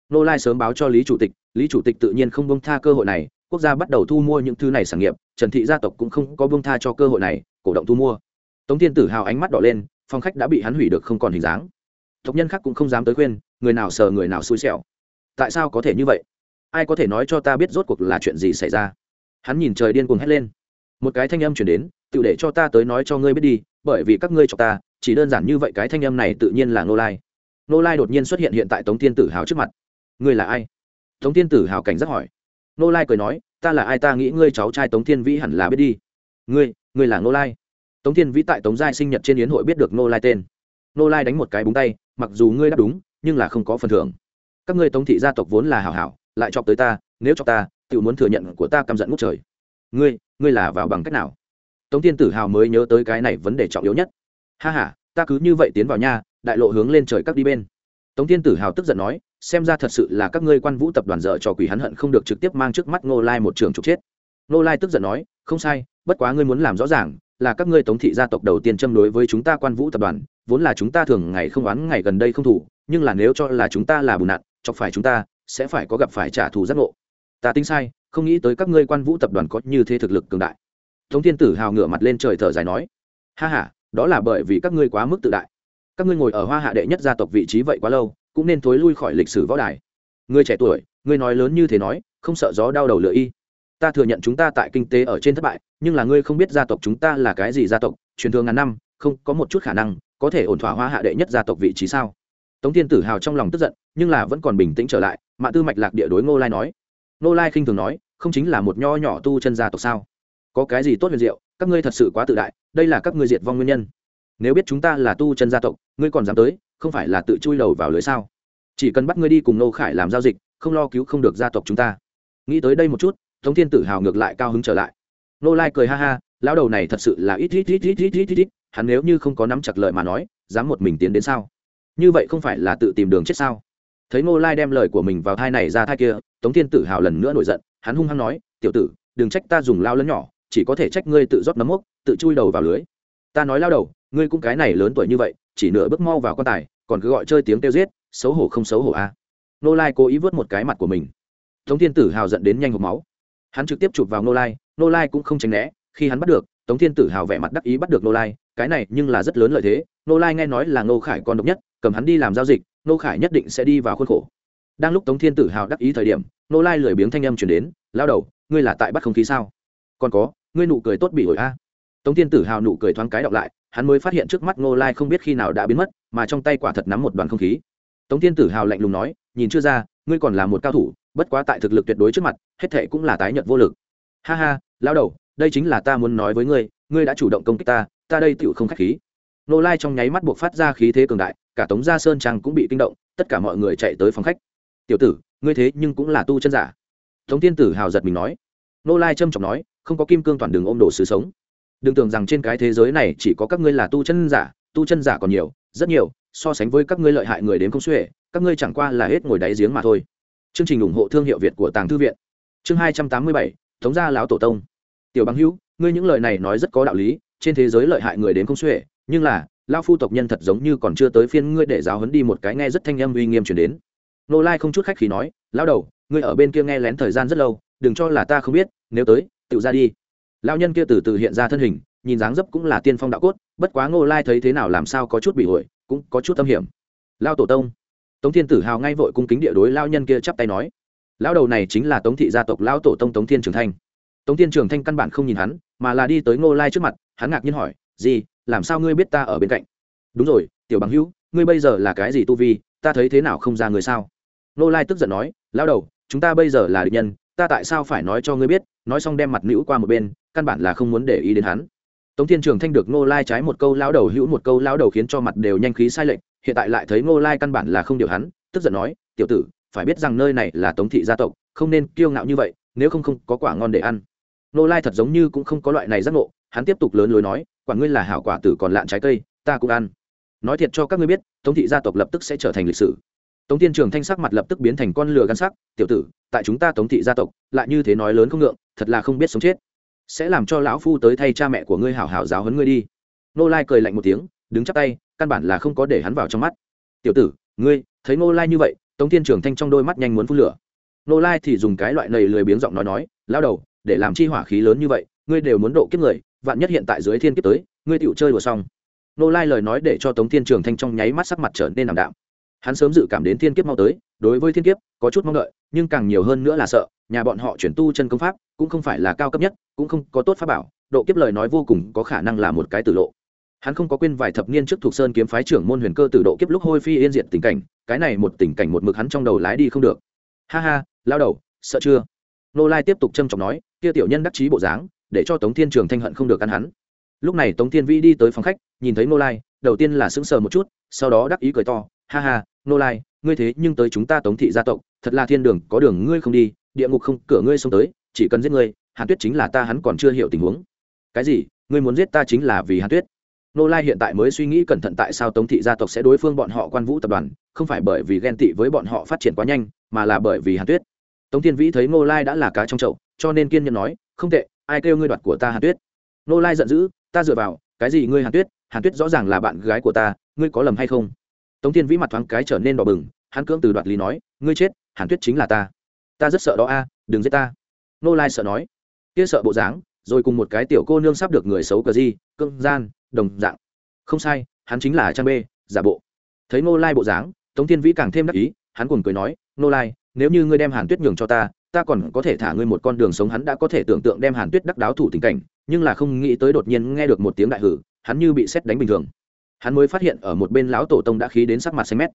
Nô lai sớm báo cho lý chủ tịch, lý chủ tịch tự nhiên không bông tha cơ hội này, quốc gia bắt đầu thu mua những thứ này sản nghiệp, trần thị gia tộc cũng không có bông tha cho cơ hội này, cổ động thu mua. Tống thiên tử hào ánh mắt đỏ lên phòng khách đã bị hắn hủy được không còn hình dáng tộc nhân khác cũng không dám tới khuyên, người nào sờ người nào xui xẻo. Tại sao có thể như vậy? Ai có thể nói cho ta biết rốt cuộc là chuyện gì xảy ra? Hắn nhìn trời điên cuồng hét lên. Một cái thanh âm chuyển đến, tự để cho ta tới nói cho ngươi biết đi, bởi vì các ngươi cho ta, chỉ đơn giản như vậy cái thanh âm này tự nhiên là nô lai. Nô lai đột nhiên xuất hiện hiện tại tống Thiên tử hào trước mặt. Ngươi là ai? Tống Thiên tử hào cảnh giác hỏi. Nô lai cười nói, ta là ai ta nghĩ ngươi cháu trai tống thiên vĩ hẳn là biết đi. Ngươi ngươi là nô lai. Tống thiên vĩ tại tống giai sinh nhật trên yến hội biết được nô lai tên nô lai đánh một cái búng tay, mặc dù ngươi đáp đúng, nhưng là không có phần thưởng. Các ngươi tống thị gia tộc vốn là hảo hảo, lại chọc tới ta, nếu chọc ta tự muốn thừa nhận của ta căm giận ngút trời. Ngươi ngươi là vào bằng cách nào? Tống tiên tử hào mới nhớ tới cái này vấn đề trọng yếu nhất. Ha h a ta cứ như vậy tiến vào nha, đại lộ hướng lên trời các đi bên. Tống tiên tử hào tức giận nói, xem ra thật sự là các ngươi quan vũ tập đoàn dở trò quỷ hắn hận không được trực tiếp mang trước mắt ngô lai một trường trục chết. Ngô lai tức giận nói, không sai, bất quá ngươi muốn làm rõ ràng, là các ngươi tống thị gia tộc đầu tiên châm đối với chúng ta quan vũ tập đoàn vốn là chúng ta thường ngày không oán ngày gần đây không thủ, nhưng là nếu cho là chúng ta là bùn nặn, chọc phải chúng ta, sẽ phải có gặp phải trả thù giác ngộ. Ta tính sai, không nghĩ tới các ngươi quan vũ tập đoàn có như thế thực lực cường đại. Tống thiên tử hào ngửa mặt lên trời thở dài nói, ha h a đó là bởi vì các ngươi quá mức tự đại. Các ngươi ngồi ở hoa hạ đệ nhất gia tộc vị trí vậy quá lâu, cũng nên thối lui khỏi lịch sử võ đài. Ngươi trẻ tuổi ngươi nói lớn như thế nói, không sợ gió đau đầu lựa y. Ta thừa nhận chúng ta tại kinh tế ở trên thất bại, nhưng là ngươi không biết gia tộc chúng ta là cái gì gia tộc, truyền thường ngàn năm, không có một chút khả năng có thể ổn thỏa hoa hạ đệ nhất gia tộc vị trí sao? Tống thiên tử hào trong lòng tức giận, nhưng là vẫn còn bình tĩnh trở lại, mạ tư mạch lạc địa đối ngô lai nói. Ngô lai khinh thường nói, không chính là một nho nhỏ tu chân gia tộc sao? Có cái gì tốt huyền diệu, các ngươi thật sự quá tự đại, đây là các ngươi diệt vong nguyên nhân. Nếu biết chúng ta là tu chân gia tộc, ngươi còn dám tới, không phải là tự chui đầu vào lưới sao? Chỉ cần bắt ngươi đi cùng nô khải làm giao dịch, không lo cứu không được gia tộc chúng ta. Nghĩ tới đây một chút, tống thiên tử hào ngược lại cao hứng trở lại. Nô lai cười ha ha, lão đầu này thật sự là ít ít ít ít ít ít ít hắn nếu như không có nắm chặt lợi mà nói, dám một mình tiến đến sao? Như vậy không phải là tự tìm đường chết sao? Thấy Ngô lai đem lời của mình vào thai này ra thai kia, tống thiên tử hào lần nữa nổi giận, hắn hung hăng nói, tiểu tử, đừng trách ta dùng lao lớn nhỏ, chỉ có thể trách ngươi tự rót nấm mốc, tự chui đầu vào lưới. Ta nói lao đầu, ngươi cũng cái này lớn tuổi như vậy, chỉ nửa bước mau vào quan tài, còn cứ gọi chơi tiếng kêu giết, xấu hổ không xấu hổ a à. nô lai cố ý vớt một cái mặt của mình. Tống thiên tử hào dẫn đến nhanh hộp máu. Hắn trực tiếp chụp vào nô lai nô lai cũng không tránh né, khi hắn bắt được, tống thiên tử hào vẻ mặt đắc ý bắt được nô lai cái này nhưng là rất lớn lợi thế nô lai nghe nói là nô khải còn độc nhất, cầm hắn đi làm giao dịch nô khải nhất định sẽ đi vào khuôn khổ. Đang lúc tống thiên tử hào đắc ý thời điểm nô lai lười biếng thanh âm chuyển đến, lao đầu, ngươi là tại bắt không khí sao? Còn có, ngươi nụ cười tốt bị ổi a. Tống thiên tử hào nụ cười thoáng cái đọc lại, hắn mới phát hiện trước mắt nô lai không biết khi nào đã biến mất, mà trong tay quả thật nắm một đoàn không khí. Tống thiên tử hào lạnh lùng nói, nhìn chưa ra, ngươi còn là một cao thủ, bất quá tại thực lực tuyệt đối trước mặt, hết thệ cũng là tái nhận vô lực. Ha ha, lao đầu, đây chính là ta muốn nói với ngươi ngươi đã chủ động công kích ta ta đây tựu không k h á c h khí. Nô lai trong nháy mắt buộc phát ra khí thế cường đại, cả tống gia sơn trang cũng bị kinh động, tất cả mọi người chạy tới phòng khách. Tiểu tử, ngươi thế nhưng cũng là tu chân giả. Tống tiên tử hào giật mình nói. Nô lai trâm trọng nói, không có kim cương toàn đường ôm đồ sứ sống. Đừng tưởng rằng trên cái thế giới này chỉ có các ngươi là tu chân giả, tu chân giả còn nhiều, rất nhiều, so sánh với các ngươi lợi hại người đến không xuể, các ngươi chẳng qua là hết ngồi đáy giếng mà thôi. Chương trình ủng hộ thương hiệu việt của tàng thư viện. Chương hai trăm tám mươi bảy, Tống gia lão tổ tông. Tiểu bằng hữu ngươi những lời này nói rất có đạo lý, trên thế giới lợi hại người đến không xuể, nhưng là lao phu tộc nhân thật giống như còn chưa tới phiên ngươi để giáo hấn đi một cái nghe rất thanh âm uy nghiêm chuyển đến. Nô lai không chút khách khí nói lao đầu, ngươi ở bên kia nghe lén thời gian rất lâu, đừng cho là ta không biết, nếu tới, tự ra đi. Lao nhân kia từ từ hiện ra thân hình, nhìn dáng dấp cũng là tiên phong đạo cốt, bất quá ngô lai thấy thế nào làm sao có chút bị ổi cũng có chút tâm hiểm. Lao tổ tông. Tống thiên tử hào ngay vội cung kính địa đối lao nhân kia chắp tay nói lao đầu này chính là tống thị gia tộc lao tổ tông tống thiên trường thanh. Tống thiên trường thanh căn bản không nhìn hắn mà là đi tới ngô lai trước mặt, hắn ngạc nhiên hỏi gì làm sao ngươi biết ta ở bên cạnh? Đúng rồi, tiểu bằng hữu, ngươi bây giờ là cái gì tu vi, ta thấy thế nào không ra người sao? Ngô lai tức giận nói lao đầu, chúng ta bây giờ là địch nhân, ta tại sao phải nói cho ngươi biết? Nói xong đem mặt nữ qua một bên, căn bản là không muốn để ý đến hắn. Tống thiên trường thanh được ngô lai trái một câu lao đầu hữu một câu lao đầu khiến cho mặt đều nhanh khí sai lệch, hiện tại lại thấy ngô lai căn bản là không điều hắn, tức giận nói, tiểu tử, phải biết rằng nơi này là tống thị gia tộc, không nên kiêu ngạo như vậy, nếu không không có quả ngon để ăn. Nô lai thật giống như cũng không có loại này giác ngộ, hắn tiếp tục lớn lối nói, quả ngươi là hảo quả tử còn lạn trái cây, ta cũng ăn. Nói thiệt cho các ngươi biết, tống thị gia tộc lập tức sẽ trở thành lịch sử. Tống tiên trường thanh sắc mặt lập tức biến thành con lừa gắn sắc, tiểu tử, tại chúng ta tống thị gia tộc, lại như thế nói lớn không ngượng, thật là không biết sống chết. Sẽ làm cho lão phu tới thay cha mẹ của ngươi hảo hảo giáo hấn ngươi đi. Nô lai cười lạnh một tiếng, đứng chắp tay, căn bản là không có để hắn vào trong mắt. Tiểu tử, ngươi, thấy nô lai như vậy? Tống tiên trường thanh trong đôi mắt nhanh muốn phun lửa. Nô lai thì dùng cái loại nầy lười biếng giọng nói nói lao đầu để làm chi hỏa khí lớn như vậy, ngươi đều muốn độ kiếp người, vạn nhất hiện tại dưới thiên kiếp tới, ngươi tựu chơi đùa xong. Nô lai lời nói để cho tống thiên trường thanh trong nháy mắt sắc mặt trở nên làm đạm. Hắn sớm dự cảm đến thiên kiếp mau tới, đối với thiên kiếp có chút mong đợi, nhưng càng nhiều hơn nữa là sợ, nhà bọn họ chuyển tu chân công pháp cũng không phải là cao cấp nhất, cũng không có tốt pháp bảo, độ kiếp lời nói vô cùng có khả năng là một cái tử lộ. Hắn không có quên vài thập niên trước thuộc sơn kiếm phái trưởng môn huyền cơ tử độ kiếp lúc hôi phi yên diện tình cảnh, cái này một tình cảnh một mực hắn trong đầu lái đi không được. Ha ha, lao đầu, sợ chưa? Nô lai tiếp tục trâm trọng nói, kia tiểu nhân đắc chí bộ dáng, để cho tống thiên trường thanh hận không được ăn hắn. Lúc này tống thiên vĩ đi tới phòng khách, nhìn thấy nô lai, đầu tiên là sững sờ một chút, sau đó đắc ý cười to, ha ha, nô lai, ngươi thế nhưng tới chúng ta tống thị gia tộc, thật là thiên đường, có đường ngươi không đi, địa ngục không, cửa ngươi xông tới, chỉ cần giết ngươi, hàn tuyết chính là ta, hắn còn chưa hiểu tình huống. Cái gì? Ngươi muốn giết ta chính là vì hàn tuyết? Nô lai hiện tại mới suy nghĩ cẩn thận tại sao tống thị gia tộc sẽ đối phương bọn họ quan vũ tập đoàn, không phải bởi vì ghen tị với bọn họ phát triển quá nhanh, mà là bởi vì hàn tuyết tống thiên vĩ thấy Ngô lai đã là cá trong chậu, cho nên kiên nhẫn nói, không tệ, ai kêu ngươi đoạt của ta hàn tuyết? Ngô lai giận dữ, ta dựa vào, cái gì ngươi hàn tuyết? Hàn tuyết rõ ràng là bạn gái của ta, ngươi có lầm hay không? Tống thiên vĩ mặt thoáng cái trở nên đỏ bừng, hắn cưỡng từ đoạt lý nói, ngươi chết, hàn tuyết chính là ta. Ta rất sợ đó a, đừng giết ta. Ngô lai sợ nói, kia sợ bộ dáng, rồi cùng một cái tiểu cô nương sắp được người xấu cờ di, cưng, gian, đồng dạng. Không sai, hắn chính là trang b giả bộ. Thấy Ngô lai bộ dáng, tống thiên vĩ càng thêm đắc ý, hắn cùng cười nói, Ngô lai nếu như ngươi đem hàn tuyết nhường cho ta ta còn có thể thả ngươi một con đường sống hắn đã có thể tưởng tượng đem hàn tuyết đắc đáo thủ tình cảnh, nhưng là không nghĩ tới đột nhiên nghe được một tiếng đại hử, hắn như bị xét đánh bình thường. Hắn mới phát hiện ở một bên lão tổ tông đã khí đến sắc mặt xanh mét.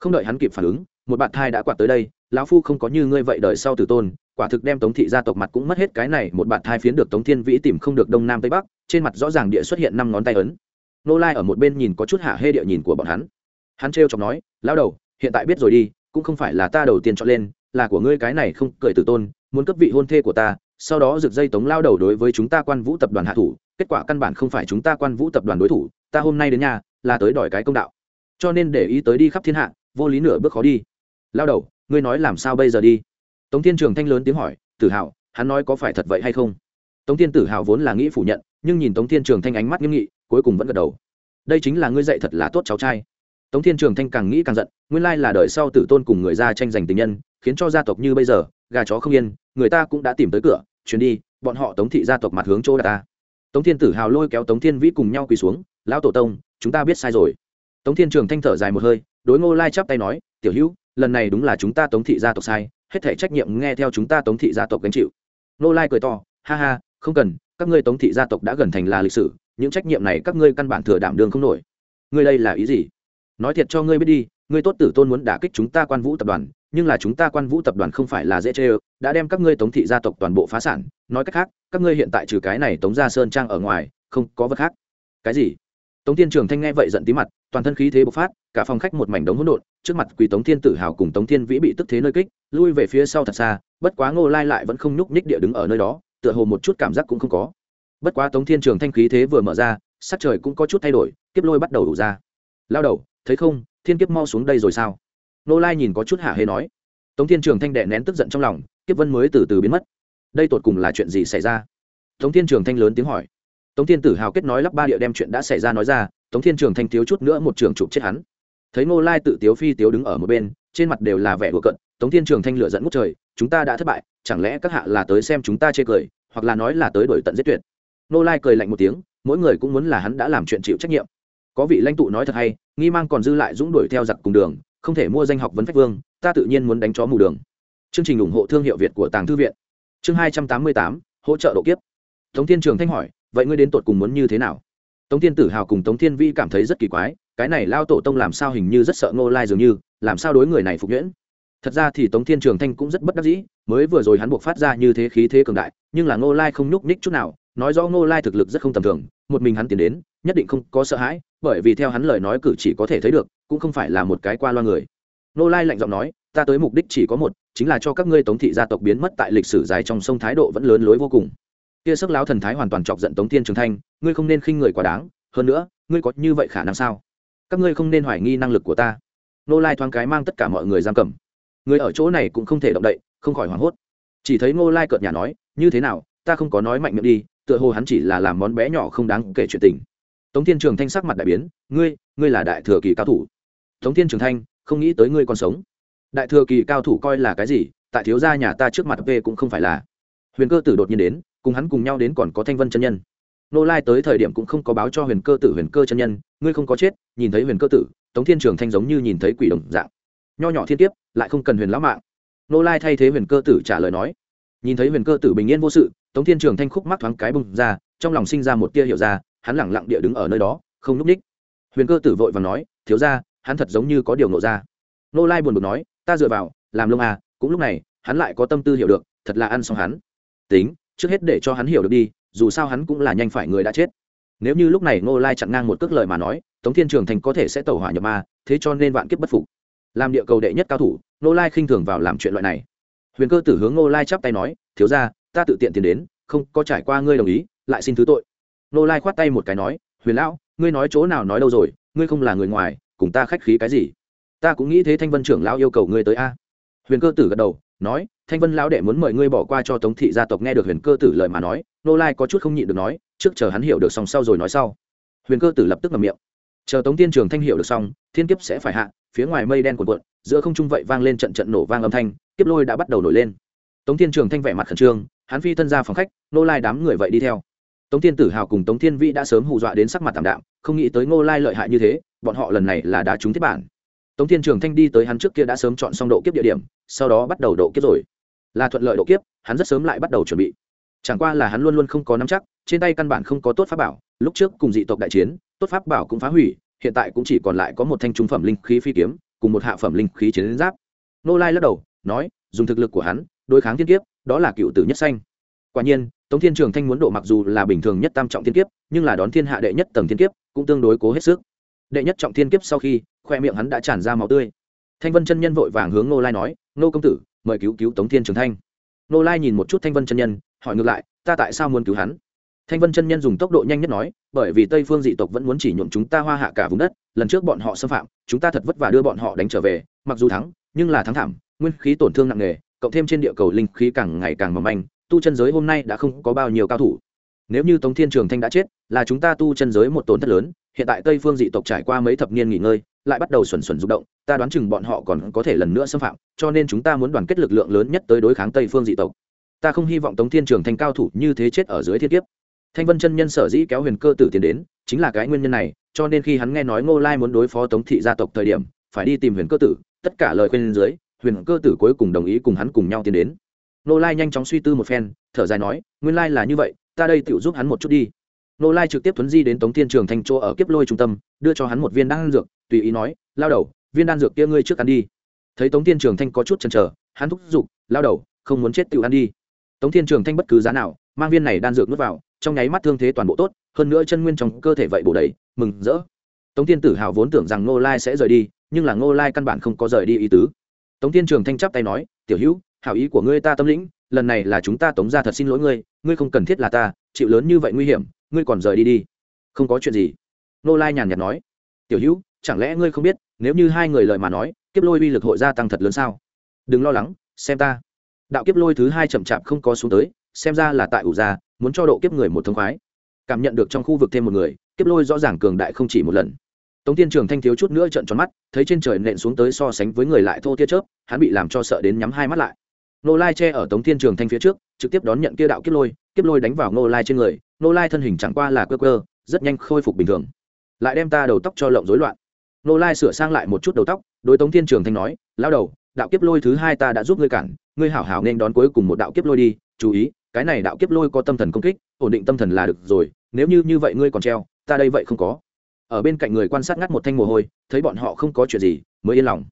Không đợi hắn kịp phản ứng, một bạn thai đã quạt tới đây, lão phu không có như ngươi vậy đời sau tử tôn, quả thực đem tống thị gia tộc mặt cũng mất hết cái này, một bạn thai phiến được tống thiên vĩ tìm không được đông nam tây bắc, trên mặt rõ ràng địa xuất hiện năm ngón tay ấn. Nô lai ở một bên nhìn có chút hạ hê địa nhìn của bọn hắn. Hắn trêu chọc nói, lão đầu, hiện tại biết rồi đi cũng không phải là ta đầu tiên chọn lên, là của ngươi cái này không cười tử tôn, muốn cấp vị hôn thê của ta, sau đó rực dây tống lao đầu đối với chúng ta quan vũ tập đoàn hạ thủ, kết quả căn bản không phải chúng ta quan vũ tập đoàn đối thủ, ta hôm nay đến nhà, là tới đòi cái công đạo. Cho nên để ý tới đi khắp thiên hạ, vô lý nửa bước khó đi. Lao đầu, ngươi nói làm sao bây giờ đi? Tống thiên trường thanh lớn tiếng hỏi, tử hào hắn nói có phải thật vậy hay không? Tống thiên tử hào vốn là nghĩ phủ nhận, nhưng nhìn tống thiên trường thanh ánh mắt nghiêm nghị, cuối cùng vẫn gật đầu. Đây chính là ngươi dạy thật là tốt cháu trai tống thiên trường thanh càng nghĩ càng giận, nguyên lai là đời sau tử tôn cùng người ra tranh giành tình nhân, khiến cho gia tộc như bây giờ, gà chó không yên, người ta cũng đã tìm tới cửa chuyến đi, bọn họ tống thị gia tộc mặt hướng chỗ đà ta. Tống thiên tử hào lôi kéo tống thiên vĩ cùng nhau quỳ xuống, lão tổ tông, chúng ta biết sai rồi. Tống thiên trường thanh thở dài một hơi, đối ngô lai chắp tay nói, tiểu hữu, lần này đúng là chúng ta tống thị gia tộc sai, hết thể trách nhiệm nghe theo chúng ta tống thị gia tộc gánh chịu. Ngô lai cười to, ha ha, không cần, các ngươi tống thị gia tộc đã gần thành là lịch sử, những trách nhiệm này các ngươi căn bản thừa đảm đường không nổi. Ngươi đây là ý gì? Nói thiệt cho ngươi biết đi, ngươi tốt tử tôn muốn đả kích chúng ta quan vũ tập đoàn, nhưng là chúng ta quan vũ tập đoàn không phải là dễ chê ơ, đã đem các ngươi tống thị gia tộc toàn bộ phá sản. Nói cách khác, các ngươi hiện tại trừ cái này tống gia sơn trang ở ngoài, không có vật khác. Cái gì? Tống tiên trường thanh nghe vậy giận tí mặt, toàn thân khí thế bộc phát, cả phòng khách một mảnh đống hỗn độn, trước mặt quỳ tống thiên tử hào cùng tống thiên vĩ bị tức thế nơi kích, lui về phía sau thật xa, bất quá ngô lai lại vẫn không nhúc nhích địa đứng ở nơi đó, tựa hồ một chút cảm giác cũng không có. Bất quá tống thiên trường thanh khí thế vừa mở ra, sắc trời cũng có chút thay đổi, kiếp lôi bắt đầu đủ ra. Lao đầu thấy không, thiên kiếp mau xuống đây rồi sao? Ngô lai nhìn có chút hạ hê nói. Tống thiên trường thanh đệ nén tức giận trong lòng, kiếp vân mới từ từ biến mất. Đây tột cùng là chuyện gì xảy ra? Tống thiên trường thanh lớn tiếng hỏi. Tống thiên tử hào kết nói lắp ba địa đem chuyện đã xảy ra nói ra, tống thiên trường thanh thiếu chút nữa một trường chụp chết hắn. Thấy ngô lai tự tiếu phi tiếu đứng ở một bên, trên mặt đều là vẻ đùa cận tống thiên trường thanh lựa dẫn ngút trời, chúng ta đã thất bại, chẳng lẽ các hạ là tới xem chúng ta chê cười, hoặc là nói là tới đổi tận giết tuyệt? Ngô lai cười lạnh một tiếng, mỗi người cũng muốn là hắn đã làm chuyện chịu trách nhiệm có vị lãnh tụ nói thật hay, nghi mang còn dư lại dũng đuổi theo giặc cùng đường, không thể mua danh học vấn phách vương, ta tự nhiên muốn đánh chó mù đường. Chương trình ủng hộ thương hiệu việt của tàng thư viện. Chương hai trăm tám mươi tám, hỗ trợ độ kiếp. Tống thiên trường thanh hỏi, vậy ngươi đến tột cùng muốn như thế nào? Tống thiên tử hào cùng tống thiên vi cảm thấy rất kỳ quái, cái này lao tổ tông làm sao hình như rất sợ ngô lai dường như, làm sao đối người này phục nhuyễn? Thật ra thì tống thiên trường thanh cũng rất bất đắc dĩ, mới vừa rồi hắn buộc phát ra như thế khí thế cường đại, nhưng là ngô lai không nhúc nhích chút nào, nói rõ ngô lai thực lực rất không tầm thường một mình hắn tiến đến, nhất định không có sợ hãi, bởi vì theo hắn lời nói cử chỉ có thể thấy được, cũng không phải là một cái qua loa người. Ngô lai lạnh giọng nói, ta tới mục đích chỉ có một, chính là cho các ngươi tống thị gia tộc biến mất tại lịch sử dài trong sông thái độ vẫn lớn lối vô cùng. Kia sức lão thần thái hoàn toàn chọc giận tống thiên trường thanh, ngươi không nên khinh người quá đáng, hơn nữa, ngươi có như vậy khả năng sao? Các ngươi không nên hoài nghi năng lực của ta. Nô lai thoáng cái mang tất cả mọi người giam cầm. Người ở chỗ này cũng không thể động đậy, không khỏi hoảng hốt. Chỉ thấy ngô lai cợt nhà nói, như thế nào, ta không có nói mạnh miệng đi tựa hồ hắn chỉ là làm món bé nhỏ không đáng kể chuyện tình. Tống thiên trường thanh sắc mặt đại biến, ngươi ngươi là đại thừa kỳ cao thủ. Tống thiên trường thanh, không nghĩ tới ngươi còn sống. Đại thừa kỳ cao thủ coi là cái gì? Tại thiếu gia nhà ta trước mặt về cũng không phải là. Huyền cơ tử đột nhiên đến, cùng hắn cùng nhau đến còn có thanh vân chân nhân. Nô lai tới thời điểm cũng không có báo cho huyền cơ tử huyền cơ chân nhân, ngươi không có chết, nhìn thấy huyền cơ tử, tống thiên trường thanh giống như nhìn thấy quỷ đồng dạng. Nho nhỏ thiên kiếp, lại không cần huyền lão mạng. Nô lai thay thế huyền cơ tử trả lời nói nhìn thấy huyền cơ tử bình yên vô sự, tống thiên trường thanh khúc mắc thoáng cái bung ra, trong lòng sinh ra một tia hiểu ra, hắn lẳng lặng địa đứng ở nơi đó, không núp ních. Huyền cơ tử vội và nói, thiếu ra hắn thật giống như có điều nộ ra. Nô lai buồn bực nói, ta dựa vào, làm lông à cũng lúc này, hắn lại có tâm tư hiểu được, thật là ăn xong hắn. Tính, trước hết để cho hắn hiểu được đi, dù sao hắn cũng là nhanh phải người đã chết. Nếu như lúc này Nô lai chặn ngang một cước lời mà nói, tống thiên trường thành có thể sẽ tẩu hỏa nhập ma, thế cho nên vạn kiếp bất phục. Làm địa cầu đệ nhất cao thủ Nô lai khinh thường vào làm chuyện loại này huyền cơ tử hướng ngô lai chắp tay nói, thiếu ra ta tự tiện tiền đến, không có trải qua ngươi đồng ý, lại xin thứ tội. Ngô lai khoát tay một cái nói, huyền lão, ngươi nói chỗ nào nói đâu rồi, ngươi không là người ngoài, cùng ta khách khí cái gì? Ta cũng nghĩ thế thanh vân trưởng lão yêu cầu ngươi tới a. Huyền cơ tử gật đầu, nói, thanh vân lão đệ muốn mời ngươi bỏ qua cho tống thị gia tộc nghe được huyền cơ tử lời mà nói. Nô lai có chút không nhịn được nói, trước chờ hắn hiểu được xong sau rồi nói sau. Huyền cơ tử lập tức ngậm miệng. Chờ tống tiên trường thanh hiểu được xong, thiên kiếp sẽ phải hạ, phía ngoài mây đen cuộn cuộn, giữa không trung vậy vang lên trận trận nổ vang âm thanh kiếp lôi đã bắt đầu nổi lên. Tống Thiên trường thanh vẻ mặt khẩn trương, hắn phi thân ra phòng khách nô lai đám người vậy đi theo. Tống Thiên tử hào cùng tống thiên vĩ đã sớm hù dọa đến sắc mặt tảm đạm, không nghĩ tới ngô lai lợi hại như thế, bọn họ lần này là đá trúng thiết bản. Tống thiên trường thanh đi tới hắn trước kia đã sớm chọn xong độ kiếp địa điểm, sau đó bắt đầu độ kiếp rồi. Là thuận lợi độ kiếp, hắn rất sớm lại bắt đầu chuẩn bị. Chẳng qua là hắn luôn luôn không có nắm chắc, trên tay căn bản không có tốt pháp bảo, lúc trước cùng dị tộc đại chiến, tốt pháp bảo cũng phá hủy, hiện tại cũng chỉ còn lại có một thanh trung phẩm linh khí phi kiếm, cùng một hạ phẩm linh khí chiến giáp. Nô lai lắc đầu nói, dùng thực lực của hắn, đối kháng thiên kiếp, đó là cựu tử nhất xanh quả nhiên, tống thiên trường thanh muốn độ mặc dù là bình thường nhất tam trọng thiên kiếp, nhưng là đón thiên hạ đệ nhất tầng thiên kiếp, cũng tương đối cố hết sức. Đệ nhất trọng thiên kiếp sau khi, khoe miệng hắn đã tràn ra máu tươi. Thanh vân chân nhân vội vàng hướng nô lai nói nô công tử, mời cứu cứu tống thiên trường thanh. Nô lai nhìn một chút thanh vân chân nhân, hỏi ngược lại, ta tại sao muốn cứu hắn? Thanh vân chân nhân dùng tốc độ nhanh nhất nói, bởi vì tây phương dị tộc vẫn muốn chỉ nhuộm chúng ta hoa hạ cả vùng đất, lần trước bọn họ xâm phạm, chúng ta thật vất vả đưa bọn họ đánh trở về, mặc dù thắng, nhưng là thắng thảm nguyên khí tổn thương nặng nề, cộng thêm trên địa cầu linh khí càng ngày càng mỏng manh, tu chân giới hôm nay đã không có bao nhiêu cao thủ. Nếu như tống thiên trường thanh đã chết, là chúng ta tu chân giới một tổn thất lớn, hiện tại tây phương dị tộc trải qua mấy thập niên nghỉ ngơi, lại bắt đầu xuẩn xuẩn rụng động, ta đoán chừng bọn họ còn có thể lần nữa xâm phạm, cho nên chúng ta muốn đoàn kết lực lượng lớn nhất tới đối kháng tây phương dị tộc. Ta không hy vọng tống thiên trường Thanh cao thủ như thế chết ở dưới thiên kiếp. Thanh vân chân nhân sở dĩ kéo huyền cơ tử tiến đến, chính là cái nguyên nhân này, cho nên khi hắn nghe nói ngô lai muốn đối phó tống thị gia tộc thời điểm, phải đi tìm huyền cơ tử, tất cả lời khuyên dưới huyền cơ tử cuối cùng đồng ý cùng hắn cùng nhau tiến đến. Ngô lai nhanh chóng suy tư một phen, thở dài nói, nguyên lai là như vậy, ta đây tự giúp hắn một chút đi. Ngô lai trực tiếp thuấn di đến tống thiên trường thành chỗ ở kiếp lôi trung tâm, đưa cho hắn một viên đan dược, tùy ý nói, lao đầu, viên đan dược kia ngươi trước ăn đi. Thấy tống thiên trường thanh có chút chần chờ, hắn thúc giục, lao đầu, không muốn chết tự ăn đi. Tống thiên trường thanh bất cứ giá nào, mang viên này đan dược nuốt vào, trong nháy mắt thương thế toàn bộ tốt, hơn nữa chân nguyên trong cơ thể vậy bổ đầy, mừng rỡ. Tống thiên tử hào vốn tưởng rằng ngô lai sẽ rời đi, nhưng là ngô lai căn bản không có rời đi ý tứ tống thiên trường thanh chắp tay nói, tiểu hữu, hảo ý của ngươi ta tâm lĩnh, lần này là chúng ta tống ra thật xin lỗi ngươi ngươi không cần thiết là ta, chịu lớn như vậy nguy hiểm, ngươi còn rời đi đi. Không có chuyện gì. Nô lai nhàn nhạt nói, tiểu hữu, chẳng lẽ ngươi không biết, nếu như hai người lời mà nói, kiếp lôi uy lực hội gia tăng thật lớn sao? Đừng lo lắng, xem ta. Đạo kiếp lôi thứ hai chậm chạp không có xuống tới, xem ra là tại ủ gia, muốn cho độ kiếp người một thông khoái. Cảm nhận được trong khu vực thêm một người, kiếp lôi rõ ràng cường đại không chỉ một lần tống tiên trường thanh thiếu chút nữa trận tròn mắt, thấy trên trời nện xuống tới so sánh với người lại thô tia chớp, hắn bị làm cho sợ đến nhắm hai mắt lại. Nô lai che ở tống tiên trường thanh phía trước, trực tiếp đón nhận kia đạo kiếp lôi kiếp lôi đánh vào nô lai trên người nô lai thân hình chẳng qua là cơ cơ rất nhanh khôi phục bình thường. Lại đem ta đầu tóc cho lộng rối loạn. Nô lai sửa sang lại một chút đầu tóc, đối tống thiên trường thanh nói lao đầu, đạo kiếp lôi thứ hai ta đã giúp ngươi cản, ngươi hảo hảo nên đón cuối cùng một đạo kiếp lôi đi, chú ý, cái này đạo kiếp lôi có tâm thần công kích, ổn định tâm thần là được rồi, nếu như như vậy ngươi còn treo, ta đây vậy không có ở bên cạnh người quan sát ngắt một thanh mồ hôi, thấy bọn họ không có chuyện gì, mới yên lòng.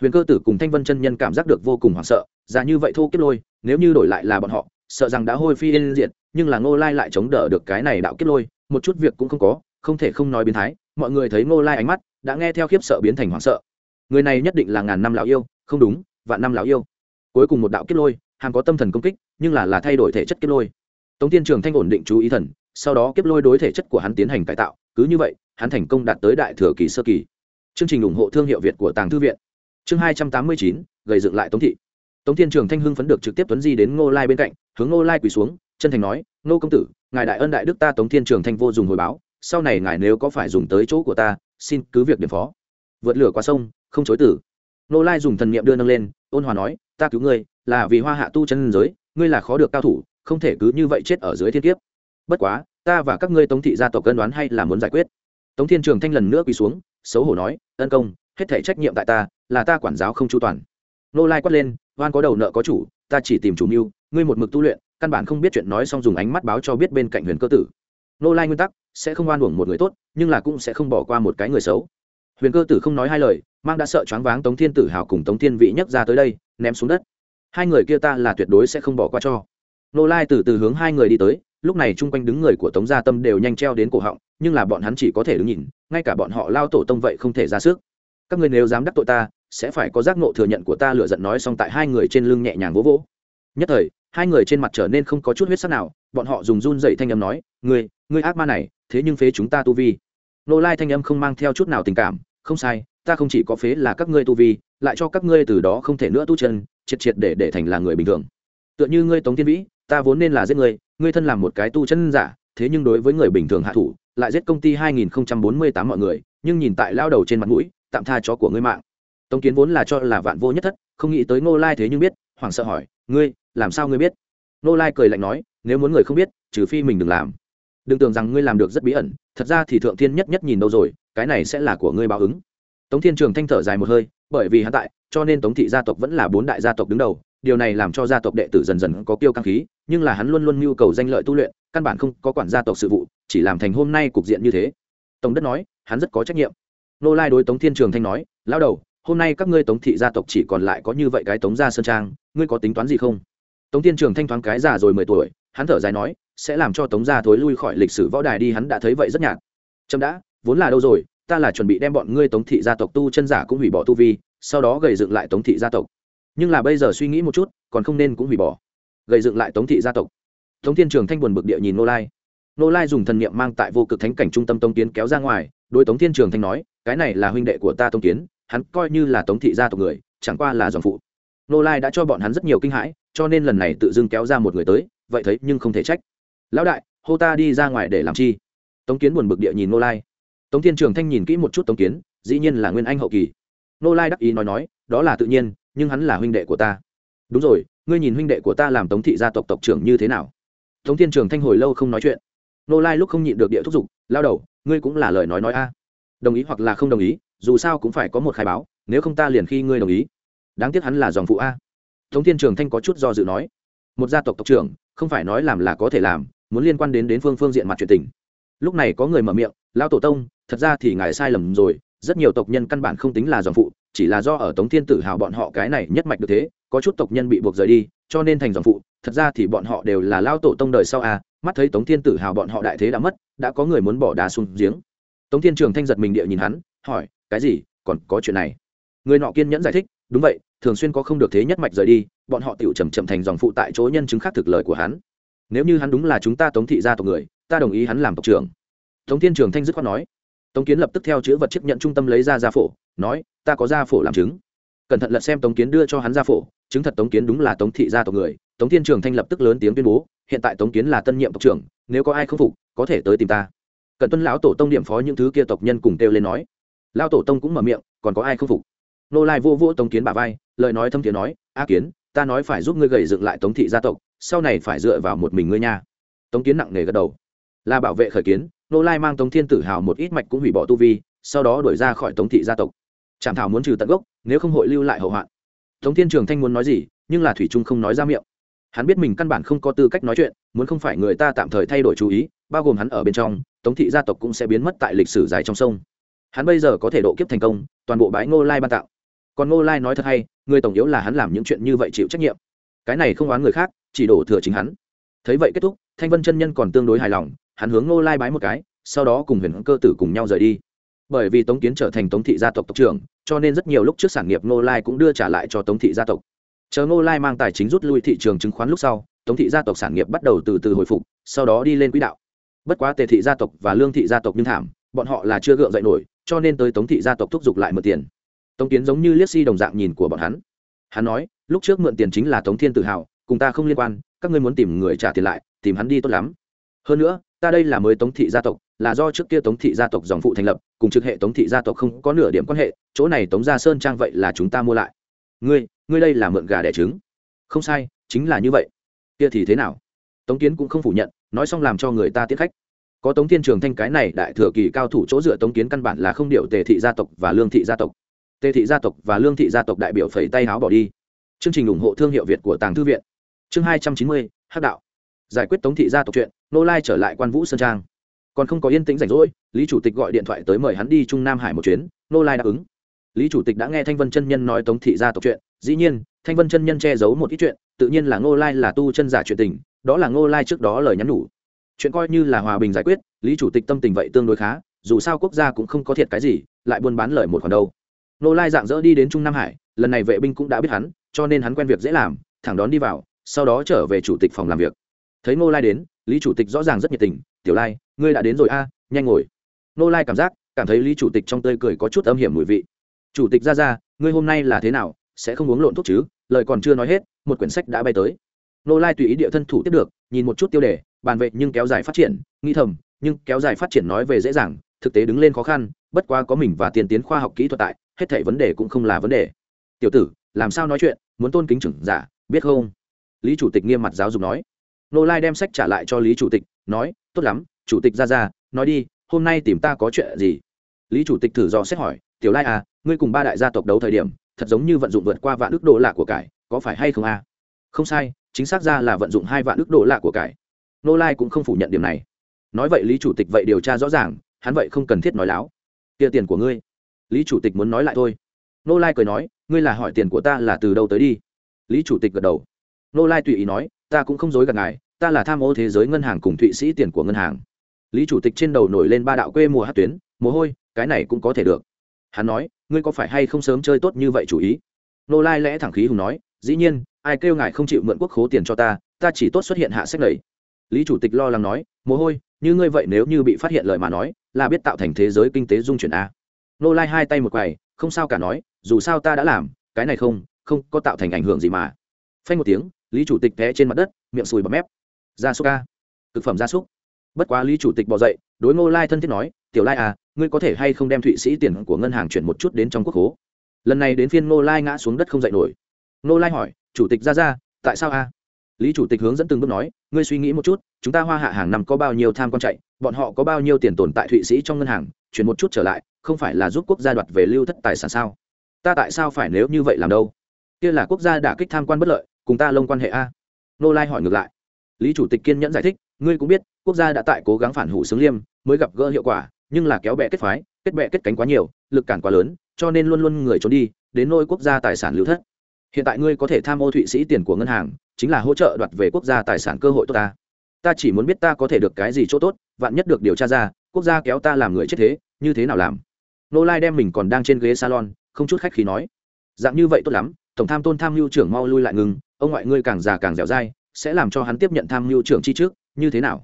Huyền cơ tử cùng thanh vân chân nhân cảm giác được vô cùng hoảng sợ ra như vậy thô kiếp lôi, nếu như đổi lại là bọn họ, sợ rằng đã hôi phi yên diệt, nhưng là ngô lai lại chống đỡ được cái này đạo kiếp lôi, một chút việc cũng không có, không thể không nói biến thái, mọi người thấy ngô lai ánh mắt, đã nghe theo khiếp sợ biến thành hoảng sợ. Người này nhất định là ngàn năm lão yêu, không đúng, vạn năm lão yêu. Cuối cùng một đạo kiếp lôi hàng có tâm thần công kích, nhưng là là thay đổi thể chất kiếp lôi. Tống tiên trường thanh ổn định chú ý thần, sau đó kiếp lôi đối thể chất của hắn tiến hành cải tạo, cứ như vậy hắn thành công đạt tới đại thừa kỳ sơ kỳ. Chương trình ủng hộ thương hiệu việt của tàng thư viện. Chương hai trăm tám mươi chín, gầy dựng lại tống thị. Tống thiên trường thanh hưng phấn được trực tiếp tuấn di đến ngô lai bên cạnh, hướng ngô lai quỳ xuống, chân thành nói, ngô công tử, ngài đại ân đại đức ta tống thiên trường thanh vô dùng hồi báo, sau này ngài nếu có phải dùng tới chỗ của ta, xin cứ việc điểm phó. Vượt lửa qua sông, không chối tử ngô lai dùng thần niệm đưa nâng lên, ôn hòa nói, ta cứu ngươi, là vì hoa hạ tu chân giới, ngươi là khó được cao thủ, không thể cứ như vậy chết ở dưới thiên kiếp. Bất quá, ta và các ngươi tống thị gia tộc cân đoán hay là muốn giải quyết tống thiên trường thanh lần nữa quỳ xuống, xấu hổ nói, ân công, hết thể trách nhiệm tại ta, là ta quản giáo không chu toàn. Nô lai quát lên, oan có đầu nợ có chủ, ta chỉ tìm chủ mưu, ngươi một mực tu luyện, căn bản không biết chuyện nói xong dùng ánh mắt báo cho biết bên cạnh huyền cơ tử. Nô lai nguyên tắc, sẽ không oan uổng một người tốt, nhưng là cũng sẽ không bỏ qua một cái người xấu. Huyền cơ tử không nói hai lời, mang đã sợ choáng váng tống thiên tử hào cùng tống thiên vị nhấc ra tới đây, ném xuống đất. Hai người kia ta là tuyệt đối sẽ không bỏ qua cho. Nô lai từ từ hướng hai người đi tới, lúc này chung quanh đứng người của tống gia tâm đều nhanh treo đến cổ họng nhưng là bọn hắn chỉ có thể đứng nhìn, ngay cả bọn họ lao tổ tông vậy không thể ra sức. Các ngươi nếu dám đắc tội ta, sẽ phải có giác ngộ thừa nhận của ta lựa giận nói xong tại hai người trên lưng nhẹ nhàng vỗ vỗ. Nhất thời, hai người trên mặt trở nên không có chút huyết sắc nào, bọn họ dùng run dậy thanh âm nói, ngươi ngươi ác ma này, thế nhưng phế chúng ta tu vi. Nô lai thanh âm không mang theo chút nào tình cảm, không sai, ta không chỉ có phế là các ngươi tu vi, lại cho các ngươi từ đó không thể nữa tu chân, triệt triệt để để thành là người bình thường. Tựa như ngươi tống tiên vĩ, ta vốn nên là giết ngươi ngươi thân làm một cái tu chân giả, thế nhưng đối với người bình thường hạ thủ lại giết công ty 2048 mọi người, nhưng nhìn tại lao đầu trên mặt mũi, tạm tha chó của ngươi mạng. Tống kiến vốn là cho là vạn vô nhất thất, không nghĩ tới ngô lai thế nhưng biết, hoảng sợ hỏi, ngươi, làm sao ngươi biết? Ngô lai cười lạnh nói, nếu muốn người không biết, trừ phi mình đừng làm. Đừng tưởng rằng ngươi làm được rất bí ẩn, thật ra thì thượng thiên nhất nhất nhìn đâu rồi, cái này sẽ là của ngươi báo ứng. Tống thiên trường thanh thở dài một hơi, bởi vì hắn tại, cho nên tống thị gia tộc vẫn là bốn đại gia tộc đứng đầu điều này làm cho gia tộc đệ tử dần dần có kiêu căng khí, nhưng là hắn luôn luôn nhu cầu danh lợi tu luyện, căn bản không có quản gia tộc sự vụ, chỉ làm thành hôm nay cục diện như thế. Tổng đất nói, hắn rất có trách nhiệm. Nô lai đối tống thiên trường thanh nói lao đầu, hôm nay các ngươi tống thị gia tộc chỉ còn lại có như vậy cái tống gia sơn trang, ngươi có tính toán gì không? Tống thiên trường thanh thoáng cái già rồi mười tuổi, hắn thở dài nói, sẽ làm cho tống gia thối lui khỏi lịch sử võ đài đi, hắn đã thấy vậy rất nhạt. Trâm đã, vốn là đâu rồi, ta là chuẩn bị đem bọn ngươi tống thị gia tộc tu chân giả cũng hủy bỏ tu vi, sau đó gầy dựng lại tống thị gia tộc nhưng là bây giờ suy nghĩ một chút, còn không nên cũng hủy bỏ. Gây dựng lại tống thị gia tộc. Tống thiên trường thanh buồn bực địa nhìn nô lai. Nô lai dùng thần niệm mang tại vô cực thánh cảnh trung tâm tông kiến kéo ra ngoài đôi tống thiên trường thanh nói, cái này là huynh đệ của ta tông kiến, hắn coi như là tống thị gia tộc người, chẳng qua là dòng phụ. Nô lai đã cho bọn hắn rất nhiều kinh hãi, cho nên lần này tự dưng kéo ra một người tới, vậy thấy nhưng không thể trách. Lão đại, hô ta đi ra ngoài để làm chi? Tống kiến buồn bực địa nhìn nô lai. Tống thiên trường thanh nhìn kỹ một chút tống kiến, dĩ nhiên là nguyên anh hậu kỳ. Nô lai đắc ý nói nói, đó là tự nhiên nhưng hắn là huynh đệ của ta. Đúng rồi, ngươi nhìn huynh đệ của ta làm tống thị gia tộc tộc trưởng như thế nào? Tống thiên trường thanh hồi lâu không nói chuyện. Nô lai lúc không nhịn được địa thúc giục, lao đầu, ngươi cũng là lời nói nói a. Đồng ý hoặc là không đồng ý, dù sao cũng phải có một khai báo, nếu không ta liền khi ngươi đồng ý. Đáng tiếc hắn là dòng phụ a. Tống thiên trường thanh có chút do dự nói, một gia tộc tộc trưởng, không phải nói làm là có thể làm, muốn liên quan đến đến phương phương diện mặt chuyện tình. Lúc này có người mở miệng lao tổ tông, thật ra thì ngài sai lầm rồi rất nhiều tộc nhân căn bản không tính là dòng phụ, chỉ là do ở tống thiên tử hào bọn họ cái này nhất mạch được thế, có chút tộc nhân bị buộc rời đi, cho nên thành dòng phụ. Thật ra thì bọn họ đều là lao tổ tông đời sau à mắt thấy tống thiên tử hào bọn họ đại thế đã mất, đã có người muốn bỏ đá xuống giếng. Tống thiên trường thanh giật mình địa nhìn hắn, hỏi, cái gì? Còn có chuyện này? Người nọ kiên nhẫn giải thích, đúng vậy, thường xuyên có không được thế nhất mạch rời đi, bọn họ tựu chầm chậm thành dòng phụ tại chỗ nhân chứng khác thực lời của hắn. Nếu như hắn đúng là chúng ta tống thị gia tộc người, ta đồng ý hắn làm tộc trưởng. Tống thiên trường thanh dứt khoát nói tống kiến lập tức theo chữ vật chấp nhận trung tâm lấy ra gia phổ, nói, ta có gia phổ làm chứng. Cẩn thận lật xem tống kiến đưa cho hắn gia phổ, chứng thật tống kiến đúng là tống thị gia tộc người. Tống thiên trường thanh lập tức lớn tiếng tuyên bố, hiện tại tống kiến là tân nhiệm tộc trưởng, nếu có ai không phục, có thể tới tìm ta. Cẩn tuân lão tổ tông điểm phó những thứ kia tộc nhân cùng kêu lên nói. Lão tổ tông cũng mở miệng, còn có ai không phục? Nô lai vô vô tống kiến bà vai, lời nói thâm tiếng nói, a kiến, ta nói phải giúp ngươi gầy dựng lại tống thị gia tộc, sau này phải dựa vào một mình ngươi nha. Tống kiến nặng nề gật đầu, là bảo vệ khởi kiến nô lai mang tống thiên tử hào một ít mạch cũng hủy bỏ tu vi, sau đó đuổi ra khỏi tống thị gia tộc. Trạm thảo muốn trừ tận gốc, nếu không hội lưu lại hậu hoạn. Tống thiên trường thanh muốn nói gì, nhưng là thủy trung không nói ra miệng. Hắn biết mình căn bản không có tư cách nói chuyện, muốn không phải người ta tạm thời thay đổi chú ý, bao gồm hắn ở bên trong, tống thị gia tộc cũng sẽ biến mất tại lịch sử dài trong sông. Hắn bây giờ có thể độ kiếp thành công, toàn bộ bãi ngô lai ban tạo. Còn ngô lai nói thật hay, người tổng yếu là hắn làm những chuyện như vậy chịu trách nhiệm. Cái này không oán người khác, chỉ đổ thừa chính hắn. Thấy vậy kết thúc, thanh vân chân nhân còn tương đối hài lòng hắn hướng ngô lai bái một cái, sau đó cùng huyền cơ tử cùng nhau rời đi. Bởi vì tống kiến trở thành tống thị gia tộc tộc trưởng, cho nên rất nhiều lúc trước sản nghiệp ngô lai cũng đưa trả lại cho tống thị gia tộc. Chờ ngô lai mang tài chính rút lui thị trường chứng khoán lúc sau, tống thị gia tộc sản nghiệp bắt đầu từ từ hồi phục, sau đó đi lên quỹ đạo. Bất quá tề thị gia tộc và lương thị gia tộc nhưng thảm, bọn họ là chưa gượng dậy nổi, cho nên tới tống thị gia tộc thúc giục lại mượn tiền. Tống kiến giống như liếc si đồng dạng nhìn của bọn hắn. Hắn nói, lúc trước mượn tiền chính là tống thiên tự hào, cùng ta không liên quan, các ngươi muốn tìm người trả tiền lại, tìm hắn đi tốt lắm. Hơn nữa ta đây là mới tống thị gia tộc, là do trước kia tống thị gia tộc dòng phụ thành lập, cùng trực hệ tống thị gia tộc không có nửa điểm quan hệ, chỗ này tống gia sơn trang vậy là chúng ta mua lại. Ngươi ngươi đây là mượn gà đẻ trứng. Không sai, chính là như vậy. Kia thì thế nào? Tống kiến cũng không phủ nhận, nói xong làm cho người ta tiếp khách. Có tống thiên trường thanh cái này đại thừa kỳ cao thủ chỗ dựa tống kiến căn bản là không điệu tề thị gia tộc và lương thị gia tộc. Tề thị gia tộc và lương thị gia tộc đại biểu phẩy tay háo bỏ đi. Chương trình ủng hộ thương hiệu việt của tàng thư viện. Chương hai trăm chín mươi, hắc đạo. Giải quyết tống thị gia tộc chuyện nô lai trở lại quan vũ sơn trang. Còn không có yên tĩnh rảnh rỗi, lý chủ tịch gọi điện thoại tới mời hắn đi trung nam hải một chuyến, nô lai đáp ứng. Lý chủ tịch đã nghe thanh vân chân nhân nói tống thị gia tộc chuyện, dĩ nhiên, thanh vân chân nhân che giấu một ít chuyện, tự nhiên là ngô lai là tu chân giả chuyện tình, đó là ngô lai trước đó lời nhắn nhủ. Chuyện coi như là hòa bình giải quyết, lý chủ tịch tâm tình vậy tương đối khá, dù sao quốc gia cũng không có thiệt cái gì, lại buôn bán lời một khoản đâu. Ngô lai dạng dỡ đi đến trung nam hải, lần này vệ binh cũng đã biết hắn, cho nên hắn quen việc dễ làm, thẳng đón đi vào, sau đó trở về chủ tịch phòng làm việc. Thấy ngô lai đến lý chủ tịch rõ ràng rất nhiệt tình, tiểu lai, ngươi đã đến rồi a, nhanh ngồi. Nô lai cảm giác, cảm thấy lý chủ tịch trong tơi cười có chút âm hiểm mùi vị. Chủ tịch ra ra, ngươi hôm nay là thế nào? Sẽ không uống lộn thuốc chứ? Lời còn chưa nói hết, một quyển sách đã bay tới. Nô lai tùy ý địa thân thủ tiếp được, nhìn một chút tiêu đề, bàn vệ nhưng kéo dài phát triển nghi thầm, nhưng kéo dài phát triển nói về dễ dàng, thực tế đứng lên khó khăn, bất quá có mình và tiền tiến khoa học kỹ thuật tại, hết thảy vấn đề cũng không là vấn đề. Tiểu tử, làm sao nói chuyện? Muốn tôn kính trưởng giả, biết không? Lý chủ tịch nghiêm mặt giáo dục nói nô lai đem sách trả lại cho lý chủ tịch, nói, tốt lắm, chủ tịch ra ra, nói đi, hôm nay tìm ta có chuyện gì? Lý chủ tịch thử dò xét hỏi, tiểu lai à ngươi cùng ba đại gia tộc đấu thời điểm, thật giống như vận dụng vượt qua vạn ước đô lạ của cải, có phải hay không à? không sai, chính xác ra là vận dụng hai vạn ước đô lạ của cải. Nô lai cũng không phủ nhận điểm này. Nói vậy lý chủ tịch vậy điều tra rõ ràng, hắn vậy không cần thiết nói láo. Kia tiền của ngươi. Lý chủ tịch muốn nói lại thôi. Nô lai cười nói, ngươi là hỏi tiền của ta là từ đâu tới đi? Lý chủ tịch gật đầu. Nô lai tùy ý nói ta cũng không dối gạt ngài, ta là tham ô thế giới ngân hàng cùng thụy sĩ tiền của ngân hàng. Lý chủ tịch trên đầu nổi lên ba đạo quê mùa hát tuyến, mồ hôi, cái này cũng có thể được. Hắn nói, ngươi có phải hay không sớm chơi tốt như vậy chủ ý? Nô lai lẽ thẳng khí hùng nói, dĩ nhiên, ai kêu ngài không chịu mượn quốc khố tiền cho ta ta chỉ tốt xuất hiện hạ sách lầy lý chủ tịch lo lắng nói, mồ hôi, như ngươi vậy nếu như bị phát hiện lời mà nói, là biết tạo thành thế giới kinh tế dung chuyển a. Nô lai hai tay một quầy, không sao cả nói, dù sao ta đã làm, cái này không không có tạo thành ảnh hưởng gì mà. Phanh một tiếng lý chủ tịch té trên mặt đất, miệng sùi bọt mép. Gia súc ca. Thực phẩm gia súc. Bất quá lý chủ tịch bỏ dậy, đối ngô lai thân thiết nói, tiểu lai à ngươi có thể hay không đem thụy sĩ tiền của ngân hàng chuyển một chút đến trong quốc hố? Lần này đến phiên ngô lai ngã xuống đất không dậy nổi. Ngô lai hỏi, chủ tịch ra ra tại sao a? Lý chủ tịch hướng dẫn từng bước nói, ngươi suy nghĩ một chút, chúng ta hoa hạ hàng năm có bao nhiêu tham quan chạy, bọn họ có bao nhiêu tiền tồn tại thụy sĩ trong ngân hàng, chuyển một chút trở lại, không phải là giúp quốc gia đoạt về lưu thất tài sản sao? Ta tại sao phải nếu như vậy làm đâu? Kia là quốc gia đã kích tham quan bất lợi cùng ta lông quan hệ a? Nô lai hỏi ngược lại. Lý chủ tịch kiên nhẫn giải thích, ngươi cũng biết, quốc gia đã tại cố gắng phản hủ xướng liêm, mới gặp gỡ hiệu quả, nhưng là kéo bẹ kết phái, kết bẹ kết cánh quá nhiều, lực cản quá lớn, cho nên luôn luôn người trốn đi, đến nôi quốc gia tài sản lưu thất. Hiện tại ngươi có thể tham ô thụy sĩ tiền của ngân hàng, chính là hỗ trợ đoạt về quốc gia tài sản cơ hội tốt ta. Ta chỉ muốn biết ta có thể được cái gì chỗ tốt, vạn nhất được điều tra ra, quốc gia kéo ta làm người chết thế, như thế nào làm? Nô lai đem mình còn đang trên ghế salon, không chút khách khí nói. Dạng như vậy tốt lắm, tổng tham tôn tham mưu trưởng mau lui lại ngừng ông ngoại ngươi càng già càng dẻo dai, sẽ làm cho hắn tiếp nhận tham mưu trưởng chi trước, như thế nào?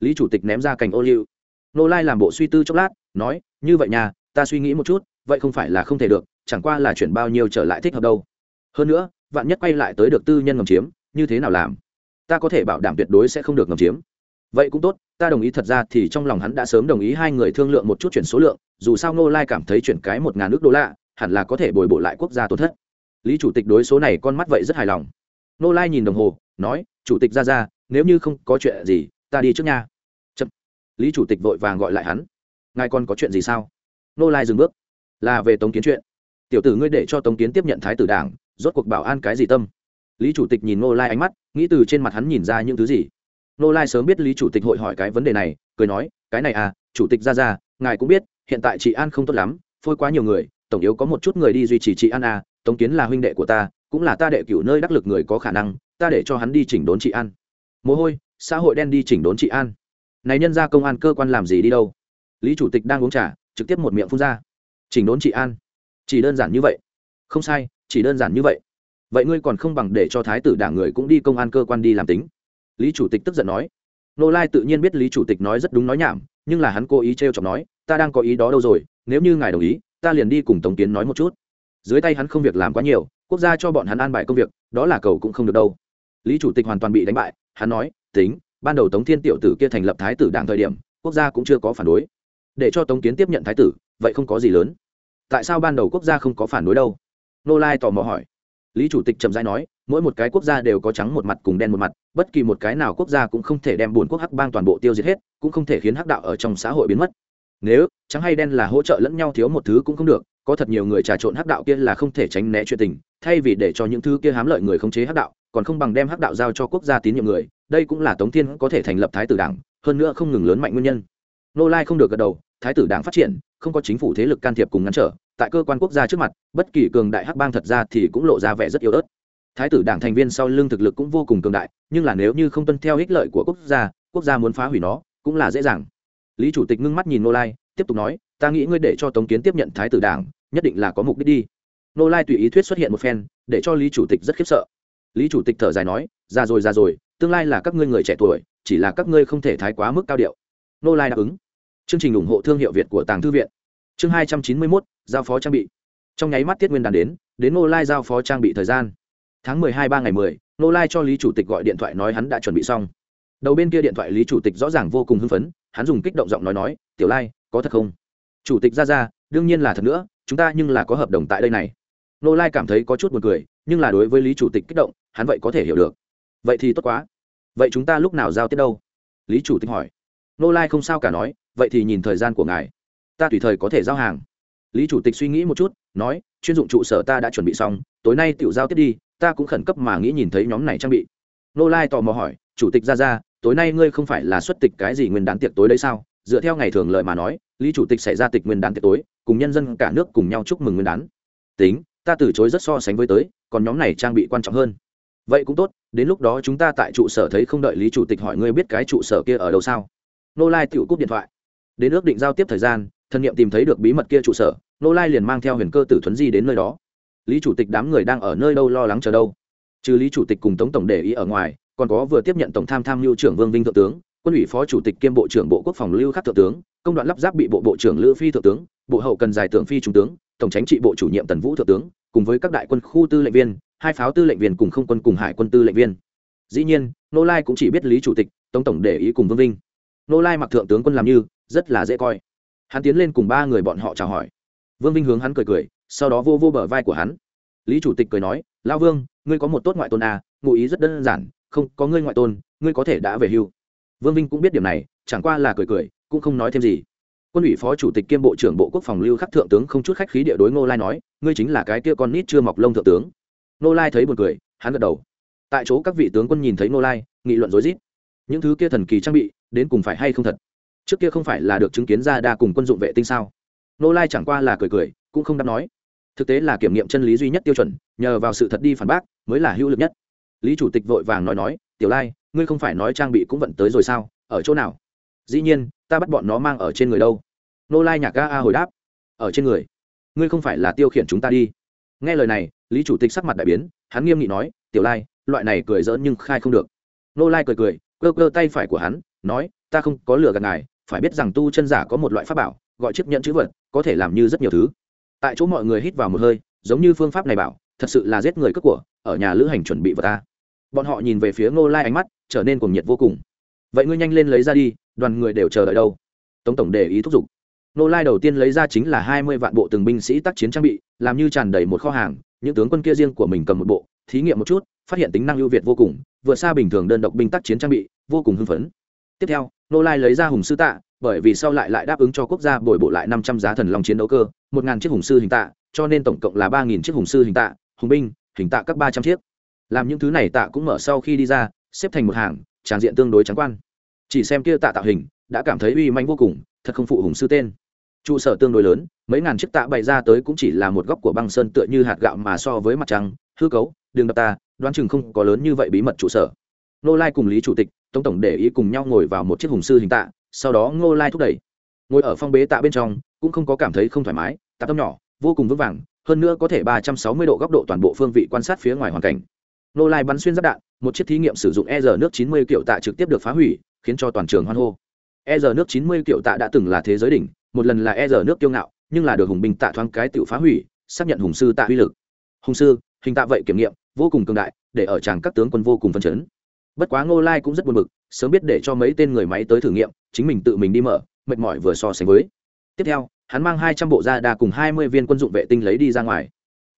Lý chủ tịch ném ra cành ô liu. Nô lai làm bộ suy tư chốc lát, nói, như vậy nhà ta suy nghĩ một chút, vậy không phải là không thể được, chẳng qua là chuyển bao nhiêu trở lại thích hợp đâu. Hơn nữa, vạn nhất quay lại tới được tư nhân ngầm chiếm, như thế nào làm? Ta có thể bảo đảm tuyệt đối sẽ không được ngầm chiếm. Vậy cũng tốt, ta đồng ý thật ra thì trong lòng hắn đã sớm đồng ý hai người thương lượng một chút chuyển số lượng, dù sao nô lai cảm thấy chuyển cái một ngàn nước đô la, hẳn là có thể bồi bổ lại quốc gia tổn thất. Lý chủ tịch đối số này con mắt vậy rất hài lòng nô lai nhìn đồng hồ, nói, chủ tịch ra ra, nếu như không có chuyện gì, ta đi trước nha. Chậm. lý chủ tịch vội vàng gọi lại hắn, ngài còn có chuyện gì sao? Nô lai dừng bước, là về tống kiến chuyện. Tiểu tử ngươi để cho tống kiến tiếp nhận thái tử đảng, rốt cuộc bảo an cái gì tâm? Lý chủ tịch nhìn nô lai ánh mắt, nghĩ từ trên mặt hắn nhìn ra những thứ gì. Nô lai sớm biết lý chủ tịch hội hỏi cái vấn đề này, cười nói, cái này à chủ tịch ra ra, ngài cũng biết, hiện tại chị an không tốt lắm, phôi quá nhiều người, tổng yếu có một chút người đi duy trì chị an à tống kiến là huynh đệ của ta cũng là ta đệ cửu nơi đắc lực người có khả năng, ta để cho hắn đi chỉnh đốn chị an. Mồ hôi, xã hội đen đi chỉnh đốn chị an. Này nhân ra công an cơ quan làm gì đi đâu? Lý chủ tịch đang uống trà, trực tiếp một miệng phun ra. Chỉnh đốn chị an? Chỉ đơn giản như vậy? Không sai, chỉ đơn giản như vậy. Vậy ngươi còn không bằng để cho thái tử đảng người cũng đi công an cơ quan đi làm tính. Lý chủ tịch tức giận nói. Nô lai tự nhiên biết lý chủ tịch nói rất đúng nói nhảm, nhưng là hắn cố ý t r e o chọc nói, ta đang có ý đó đâu rồi, nếu như ngài đồng ý, ta liền đi cùng tống kiến nói một chút dưới tay hắn không việc làm quá nhiều, quốc gia cho bọn hắn an bài công việc, đó là cầu cũng không được đâu. Lý chủ tịch hoàn toàn bị đánh bại, hắn nói, tính, ban đầu tống thiên tiểu tử kia thành lập thái tử đảng thời điểm, quốc gia cũng chưa có phản đối. Để cho tống kiến tiếp nhận thái tử, vậy không có gì lớn. Tại sao ban đầu quốc gia không có phản đối đâu? Nô lai tò mò hỏi. Lý chủ tịch trầm rãi nói, mỗi một cái quốc gia đều có trắng một mặt cùng đen một mặt, bất kỳ một cái nào quốc gia cũng không thể đem buồn quốc hắc bang toàn bộ tiêu diệt hết, cũng không thể khiến hắc đạo ở trong xã hội biến mất. Nếu trắng hay đen là hỗ trợ lẫn nhau thiếu một thứ cũng không được có thật nhiều người trà trộn hắc đạo kia là không thể tránh né chuyện tình, thay vì để cho những thứ kia hám lợi người khống chế hắc đạo, còn không bằng đem hắc đạo giao cho quốc gia tín nhiệm người, đây cũng là tống thiên có thể thành lập thái tử đảng, hơn nữa không ngừng lớn mạnh nguyên nhân. Nô lai không được gật đầu, thái tử đảng phát triển, không có chính phủ thế lực can thiệp cùng ngăn trở, tại cơ quan quốc gia trước mặt, bất kỳ cường đại hắc bang thật ra thì cũng lộ ra vẻ rất yếu ớt. Thái tử đảng thành viên sau lưng thực lực cũng vô cùng cường đại, nhưng là nếu như không tuân theo ích lợi của quốc gia quốc gia muốn phá hủy nó, cũng là dễ dàng. Lý chủ tịch ngưng mắt nhìn nô lai, tiếp tục nói, ta nghĩ ngươi để cho tống kiến tiếp nhận thái tử đảng nhất định là có mục đích đi. Nô lai tùy ý thuyết xuất hiện một phen, để cho lý chủ tịch rất khiếp sợ. Lý chủ tịch thở dài nói ra rồi ra rồi, tương lai là các ngươi người trẻ tuổi, chỉ là các ngươi không thể thái quá mức cao điệu. Nô lai đáp ứng. Chương trình ủng hộ thương hiệu việt của tàng thư viện. Chương hai trăm chín mươi mốt, giao phó trang bị. Trong nháy mắt tiết nguyên đàn đến đến nô lai giao phó trang bị thời gian. Tháng mười hai ba ngày mười, nô lai cho lý chủ tịch gọi điện thoại nói hắn đã chuẩn bị xong. Đầu bên kia điện thoại lý chủ tịch rõ ràng vô cùng hưng phấn, hắn dùng kích động giọng nói nói, tiểu lai, có thật không? Chủ tịch ra ra đương nhiên là thật nữa, chúng ta nhưng là có hợp đồng tại đây này. Nô lai cảm thấy có chút b u ồ n cười, nhưng là đối với lý chủ tịch kích động, hắn vậy có thể hiểu được. Vậy thì tốt quá. Vậy chúng ta lúc nào giao tiếp đâu? Lý chủ tịch hỏi. Nô lai không sao cả nói, vậy thì nhìn thời gian của ngài. Ta tùy thời có thể giao hàng. Lý chủ tịch suy nghĩ một chút, nói, chuyên dụng trụ sở ta đã chuẩn bị xong, tối nay tự giao tiếp đi, ta cũng khẩn cấp mà nghĩ nhìn thấy nhóm này trang bị. Nô lai tò mò hỏi, chủ tịch ra ra, tối nay ngươi không phải là xuất tịch cái gì nguyên đán tiệc tối đấy sao? Dựa theo ngày thường lời mà nói lý chủ tịch sẽ ra tịch nguyên đán tiệc tối, cùng nhân dân cả nước cùng nhau chúc mừng nguyên đán. Tính, ta từ chối rất so sánh với tới, còn nhóm này trang bị quan trọng hơn. Vậy cũng tốt, đến lúc đó chúng ta tại trụ sở thấy không đợi lý chủ tịch hỏi ngươi biết cái trụ sở kia ở đâu sao? Nô lai tự cúp điện thoại. Đến ước định giao tiếp thời gian, thân nhiệm tìm thấy được bí mật kia trụ sở, nô lai liền mang theo huyền cơ tử thuấn di đến nơi đó. Lý chủ tịch đám người đang ở nơi đâu lo lắng chờ đâu? Trừ lý chủ tịch cùng tống tổng để ý ở ngoài, còn có vừa tiếp nhận tổng tham tham mưu trưởng vương vinh thượng tướng, quân ủy phó chủ tịch kiêm bộ trưởng bộ quốc phòng lưu khắc thượng tướng công đoạn lắp ráp bị bộ bộ trưởng lữ phi thượng tướng bộ hậu cần giải tưởng phi trung tướng tổng tránh trị bộ chủ nhiệm tần vũ thượng tướng cùng với các đại quân khu tư lệnh viên hai pháo tư lệnh viên cùng không quân cùng hải quân tư lệnh viên. Dĩ nhiên nô lai cũng chỉ biết lý chủ tịch tống tổng để ý cùng vương vinh. Nô lai mặc thượng tướng quân làm như rất là dễ coi. Hắn tiến lên cùng ba người bọn họ chào hỏi. Vương vinh hướng hắn cười cười sau đó vô vô bờ vai của hắn. Lý chủ tịch cười nói lao vương ngươi có một tốt ngoại tôn à, ngụ ý rất đơn giản không có ngươi ngoại tôn ngươi có thể đã về hưu. Vương vinh cũng biết điểm này chẳng qua là cười cười cũng không nói thêm gì. Quân ủy phó chủ tịch kiêm bộ trưởng bộ quốc phòng lưu khắc thượng tướng không chút khách khí địa đối ngô lai nói, ngươi chính là cái kia con nít chưa mọc lông thượng tướng. Ngô lai thấy buồn cười, hắn gật đầu. Tại chỗ các vị tướng quân nhìn thấy ngô lai, nghị luận rối rít. Những thứ kia thần kỳ trang bị, đến cùng phải hay không thật? Trước kia không phải là được chứng kiến ra đa cùng quân dụng vệ tinh sao? Nô lai chẳng qua là cười cười, cũng không đáp nói. Thực tế là kiểm nghiệm chân lý duy nhất tiêu chuẩn, nhờ vào sự thật đi phản bác, mới là hữu lực nhất. Lý chủ tịch vội vàng nói nói, tiểu lai, ngươi không phải nói trang bị cũng vận tới rồi sao? Ở chỗ nào? Dĩ nhiên ta bắt bọn nó mang ở trên người đâu? Nô lai nhạc ga a hồi đáp. Ở trên người. Ngươi không phải là tiêu khiển chúng ta đi. Nghe lời này, lý chủ tịch sắc mặt đại biến, hắn nghiêm nghị nói, tiểu lai, loại này cười dỡn nhưng khai không được. Nô lai cười cười cơ cơ tay phải của hắn, nói, ta không có lừa gạt ngài, phải biết rằng tu chân giả có một loại pháp bảo, gọi chiếc nhẫn chữ vật, có thể làm như rất nhiều thứ. Tại chỗ mọi người hít vào một hơi, giống như phương pháp này bảo, thật sự là giết người cướp của, ở nhà lữ hành chuẩn bị vật ta. Bọn họ nhìn về phía ngô lai ánh mắt, trở nên cuồng nhiệt vô cùng. Vậy ngươi nhanh lên lấy ra đi đoàn người đều chờ đợi đâu. Tống tổng để ý thúc giục. Nô lai đầu tiên lấy ra chính là hai mươi vạn bộ từng binh sĩ tác chiến trang bị, làm như tràn đầy một kho hàng, những tướng quân kia riêng của mình cầm một bộ, thí nghiệm một chút, phát hiện tính năng ưu việt vô cùng, vượt xa bình thường đơn độc binh tác chiến trang bị, vô cùng hưng phấn. Tiếp theo, nô lai lấy ra hùng sư tạ, bởi vì sau lại lại đáp ứng cho quốc gia bồi bộ lại năm trăm giá thần long chiến đấu cơ, một ngàn chiếc hùng sư hình tạ, cho nên tổng cộng là ba nghìn chiếc hùng sư hình tạ, hùng binh, hình tạ các ba trăm chiếc. Làm những thứ này tạ cũng mở sau khi đi ra, xếp thành một hàng tràng diện tương đối trắng quan chỉ xem kia tạ tạo hình, đã cảm thấy uy manh vô cùng, thật không phụ hùng sư tên. Trụ sở tương đối lớn, mấy ngàn chiếc tạ bày ra tới cũng chỉ là một góc của băng sơn tựa như hạt gạo mà so với mặt trăng, hư cấu đường đập ta, đoán chừng không có lớn như vậy bí mật trụ sở. Nô lai cùng lý chủ tịch tổng tổng để ý cùng nhau ngồi vào một chiếc hùng sư hình tạ, sau đó ngô lai thúc đẩy. Ngồi ở phong bế tạ bên trong, cũng không có cảm thấy không thoải mái, tạ tâm nhỏ, vô cùng vững vàng, hơn nữa có thể ba trăm sáu mươi độ góc độ toàn bộ phương vị quan sát phía ngoài hoàn cảnh. Nô lai bắn xuyên giáp đạn, một chiếc thí nghiệm sử dụng e r nước chín mươi kiểu tạ trực tiếp được phá hủy khiến cho toàn trường hoan hô. E r nước chín mươi kiểu tạ đã từng là thế giới đỉnh, một lần là e r nước kiêu ngạo, nhưng là được hùng binh tạ thoáng cái tự phá hủy, xác nhận hùng sư tạ uy lực. Hùng sư, hình tạ vậy kiểm nghiệm, vô cùng cường đại, để ở chàng các tướng quân vô cùng phân chấn. Bất quá ngô lai cũng rất buồn bực, sớm biết để cho mấy tên người máy tới thử nghiệm, chính mình tự mình đi mở, mệt mỏi vừa so sánh với. Tiếp theo, hắn mang hai trăm bộ gia đa cùng hai mươi viên quân dụng vệ tinh lấy đi ra ngoài.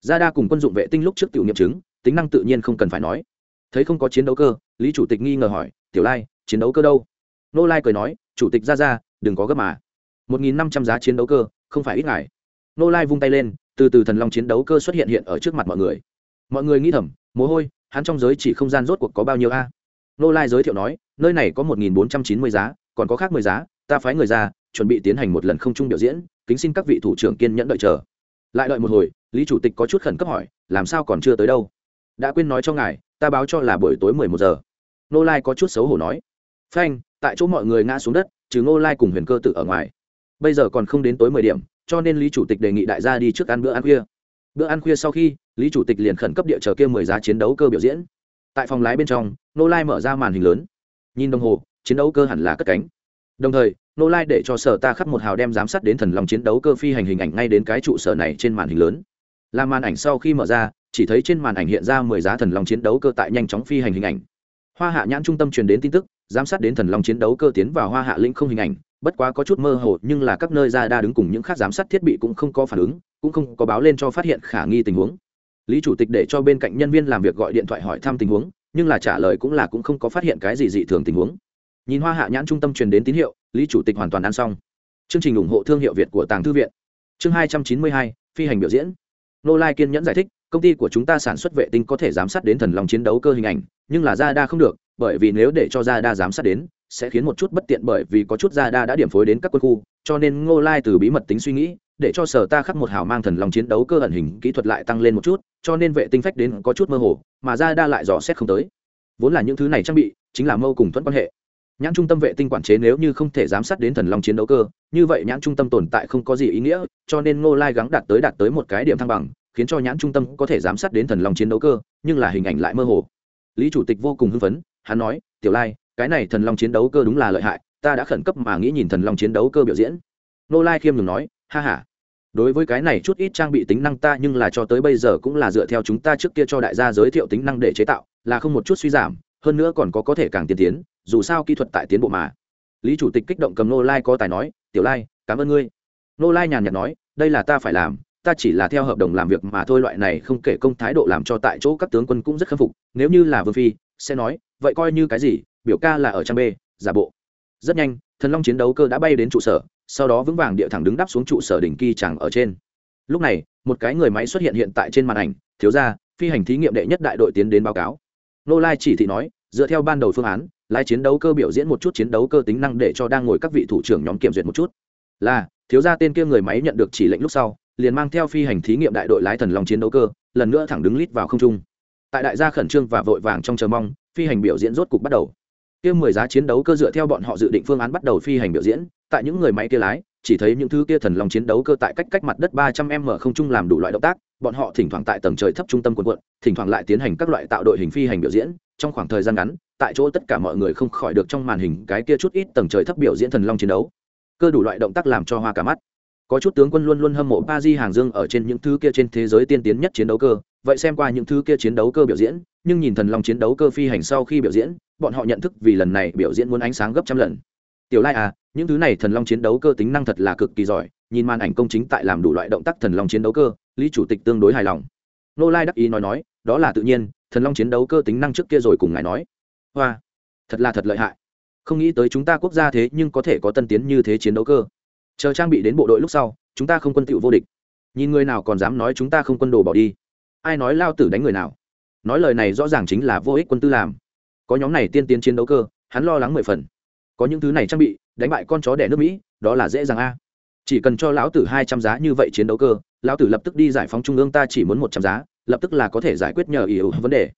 Gia đa cùng quân dụng vệ tinh lúc trước tiểu nghiệm chứng, tính năng tự nhiên không cần phải nói. Thấy không có chiến đấu cơ, lý chủ tịch nghi ngờ hỏi, tiểu lai chiến đấu cơ đâu? Nô lai cười nói, chủ tịch ra ra, đừng có gấp mà. Một nghìn năm trăm giá chiến đấu cơ, không phải ít ngài. Nô lai vung tay lên, từ từ thần long chiến đấu cơ xuất hiện hiện ở trước mặt mọi người. Mọi người nghĩ thầm, mồ hôi, hắn trong giới chỉ không gian rốt cuộc có bao nhiêu a? Nô lai giới thiệu nói, nơi này có một nghìn bốn trăm chín mươi giá, còn có khác mười giá, ta phái người ra, chuẩn bị tiến hành một lần không chung biểu diễn, kính xin các vị thủ trưởng kiên nhẫn đợi chờ. Lại đợi một hồi, lý chủ tịch có chút khẩn cấp hỏi, làm sao còn chưa tới đâu? Đã quên nói cho ngài, ta báo cho là buổi tối mười một giờ. Nô lai có chút xấu hổ nói phanh, tại chỗ mọi người ngã xuống đất, trừ Ngô lai cùng huyền cơ tự ở ngoài. Bây giờ còn không đến tối mười điểm, cho nên lý chủ tịch đề nghị đại gia đi trước ăn bữa ăn khuya. Bữa ăn khuya sau khi, lý chủ tịch liền khẩn cấp địa chờ kia mười giá chiến đấu cơ biểu diễn. Tại phòng lái bên trong nô lai mở ra màn hình lớn. Nhìn đồng hồ, chiến đấu cơ hẳn là cất cánh. Đồng thời nô lai để cho sở ta khắp một hào đem giám sát đến thần lòng chiến đấu cơ phi hành hình ảnh ngay đến cái trụ sở này trên màn hình lớn. Làm màn ảnh sau khi mở ra, chỉ thấy trên màn ảnh hiện ra mười giá thần lòng chiến đấu cơ tại nhanh chóng phi hành hình ảnh. Hoa hạ nhãn trung tâm truyền đến tin tức giám sát đến thần long chiến đấu cơ tiến vào hoa hạ lĩnh không hình ảnh, bất quá có chút mơ hồ, nhưng là các nơi ra đa đứng cùng những khác giám sát thiết bị cũng không có phản ứng, cũng không có báo lên cho phát hiện khả nghi tình huống. Lý chủ tịch để cho bên cạnh nhân viên làm việc gọi điện thoại hỏi thăm tình huống, nhưng là trả lời cũng là cũng không có phát hiện cái gì dị thường tình huống. Nhìn hoa hạ nhãn trung tâm truyền đến tín hiệu, lý chủ tịch hoàn toàn ăn xong. Chương trình ủng hộ thương hiệu việt của tàng thư viện. Chương hai trăm chín mươi hai, phi hành biểu diễn. Nô lai kiên nhẫn giải thích, công ty của chúng ta sản xuất vệ tinh có thể giám sát đến thần lòng chiến đấu cơ hình ảnh, nhưng là ra đa không được bởi vì nếu để cho ra đa giám sát đến, sẽ khiến một chút bất tiện bởi vì có chút ra đa đã điểm phối đến các quân khu, cho nên ngô lai từ bí mật tính suy nghĩ, để cho sở ta khắc một hào mang thần lòng chiến đấu cơ ẩn hình kỹ thuật lại tăng lên một chút, cho nên vệ tinh phách đến có chút mơ hồ, mà ra đa lại dò xét không tới. Vốn là những thứ này trang bị, chính là mâu cùng thuẫn quan hệ. Nhãn trung tâm vệ tinh quản chế nếu như không thể giám sát đến thần long chiến đấu cơ, như vậy nhãn trung tâm tồn tại không có gì ý nghĩa, cho nên ngô lai gắng đạt tới đạt tới một cái điểm thăng bằng, khiến cho nhãn trung tâm có thể giám sát đến thần long chiến đấu cơ, nhưng là hình ảnh lại mơ hồ. Lý chủ tịch vô cùng hưng phấn hắn nói, tiểu lai, cái này thần long chiến đấu cơ đúng là lợi hại, ta đã khẩn cấp mà nghĩ nhìn thần long chiến đấu cơ biểu diễn. Nô lai khiêm nhường nói, ha ha, đối với cái này chút ít trang bị tính năng ta nhưng là cho tới bây giờ cũng là dựa theo chúng ta trước kia cho đại gia giới thiệu tính năng để chế tạo, là không một chút suy giảm, hơn nữa còn có có thể càng tiên tiến, dù sao kỹ thuật tại tiến bộ mà. Lý chủ tịch kích động cầm nô lai có tài nói, tiểu lai, cảm ơn ngươi. Nô lai nhàn nhạt nói, đây là ta phải làm, ta chỉ là theo hợp đồng làm việc mà thôi, loại này không kể công thái độ làm cho tại chỗ các tướng quân cũng rất khâm phục, nếu như là vương phi, sẽ nói vậy coi như cái gì, biểu ca là ở trang b, giả bộ. Rất nhanh, thần long chiến đấu cơ đã bay đến trụ sở, sau đó vững vàng địa thẳng đứng đáp xuống trụ sở đỉnh kỳ chẳng ở trên. Lúc này, một cái người máy xuất hiện hiện tại trên màn ảnh, thiếu ra phi hành thí nghiệm đệ nhất đại đội tiến đến báo cáo. Nô lai chỉ thị nói, dựa theo ban đầu phương án, lái chiến đấu cơ biểu diễn một chút chiến đấu cơ tính năng để cho đang ngồi các vị thủ trưởng nhóm kiểm duyệt một chút. Là, thiếu gia tên kia người máy nhận được chỉ lệnh lúc sau, liền mang theo phi hành thí nghiệm đại đội lái thần long chiến đấu cơ, lần nữa thẳng đứng lít vào không trung. Tại đại gia khẩn trương và vội vàng trong chờ mong phi hành biểu diễn rốt cục bắt đầu. Kia mười giá chiến đấu cơ dựa theo bọn họ dự định phương án bắt đầu phi hành biểu diễn, tại những người máy kia lái, chỉ thấy những thứ kia thần lòng chiến đấu cơ tại cách cách mặt đất ba trăm m không trung làm đủ loại động tác, bọn họ thỉnh thoảng tại tầng trời thấp trung tâm quần quận thỉnh thoảng lại tiến hành các loại tạo đội hình phi hành biểu diễn, trong khoảng thời gian ngắn, tại chỗ tất cả mọi người không khỏi được trong màn hình cái kia chút ít tầng trời thấp biểu diễn thần long chiến đấu. Cơ đủ loại động tác làm cho hoa cả mắt. Có chút tướng quân luôn luôn hâm mộ ba di hàng dương ở trên những thứ kia trên thế giới tiên tiến nhất chiến đấu cơ vậy xem qua những thứ kia chiến đấu cơ biểu diễn, nhưng nhìn thần long chiến đấu cơ phi hành sau khi biểu diễn, bọn họ nhận thức vì lần này biểu diễn muốn ánh sáng gấp trăm lần. Tiểu lai à những thứ này thần long chiến đấu cơ tính năng thật là cực kỳ giỏi, nhìn màn ảnh công chính tại làm đủ loại động tác thần long chiến đấu cơ, lý chủ tịch tương đối hài lòng. Nô lai đắc ý nói nói, đó là tự nhiên, thần long chiến đấu cơ tính năng trước kia rồi cùng ngài nói. Hoa, thật là thật lợi hại. Không nghĩ tới chúng ta quốc gia thế nhưng có thể có tân tiến như thế chiến đấu cơ. Chờ trang bị đến bộ đội lúc sau, chúng ta không quân tựu vô địch. Nhìn người nào còn dám nói chúng ta không quân đồ bỏ đi ai nói lao tử đánh người nào? Nói lời này rõ ràng chính là vô ích quân tư làm. Có nhóm này tiên tiến chiến đấu cơ, hắn lo lắng mười phần. Có những thứ này trang bị, đánh bại con chó đẻ nước mỹ, đó là dễ dàng a. Chỉ cần cho lão tử hai trăm giá như vậy chiến đấu cơ, lão tử lập tức đi giải phóng trung ương ta chỉ muốn một trăm giá, lập tức là có thể giải quyết nhờ ý ủ vấn đề.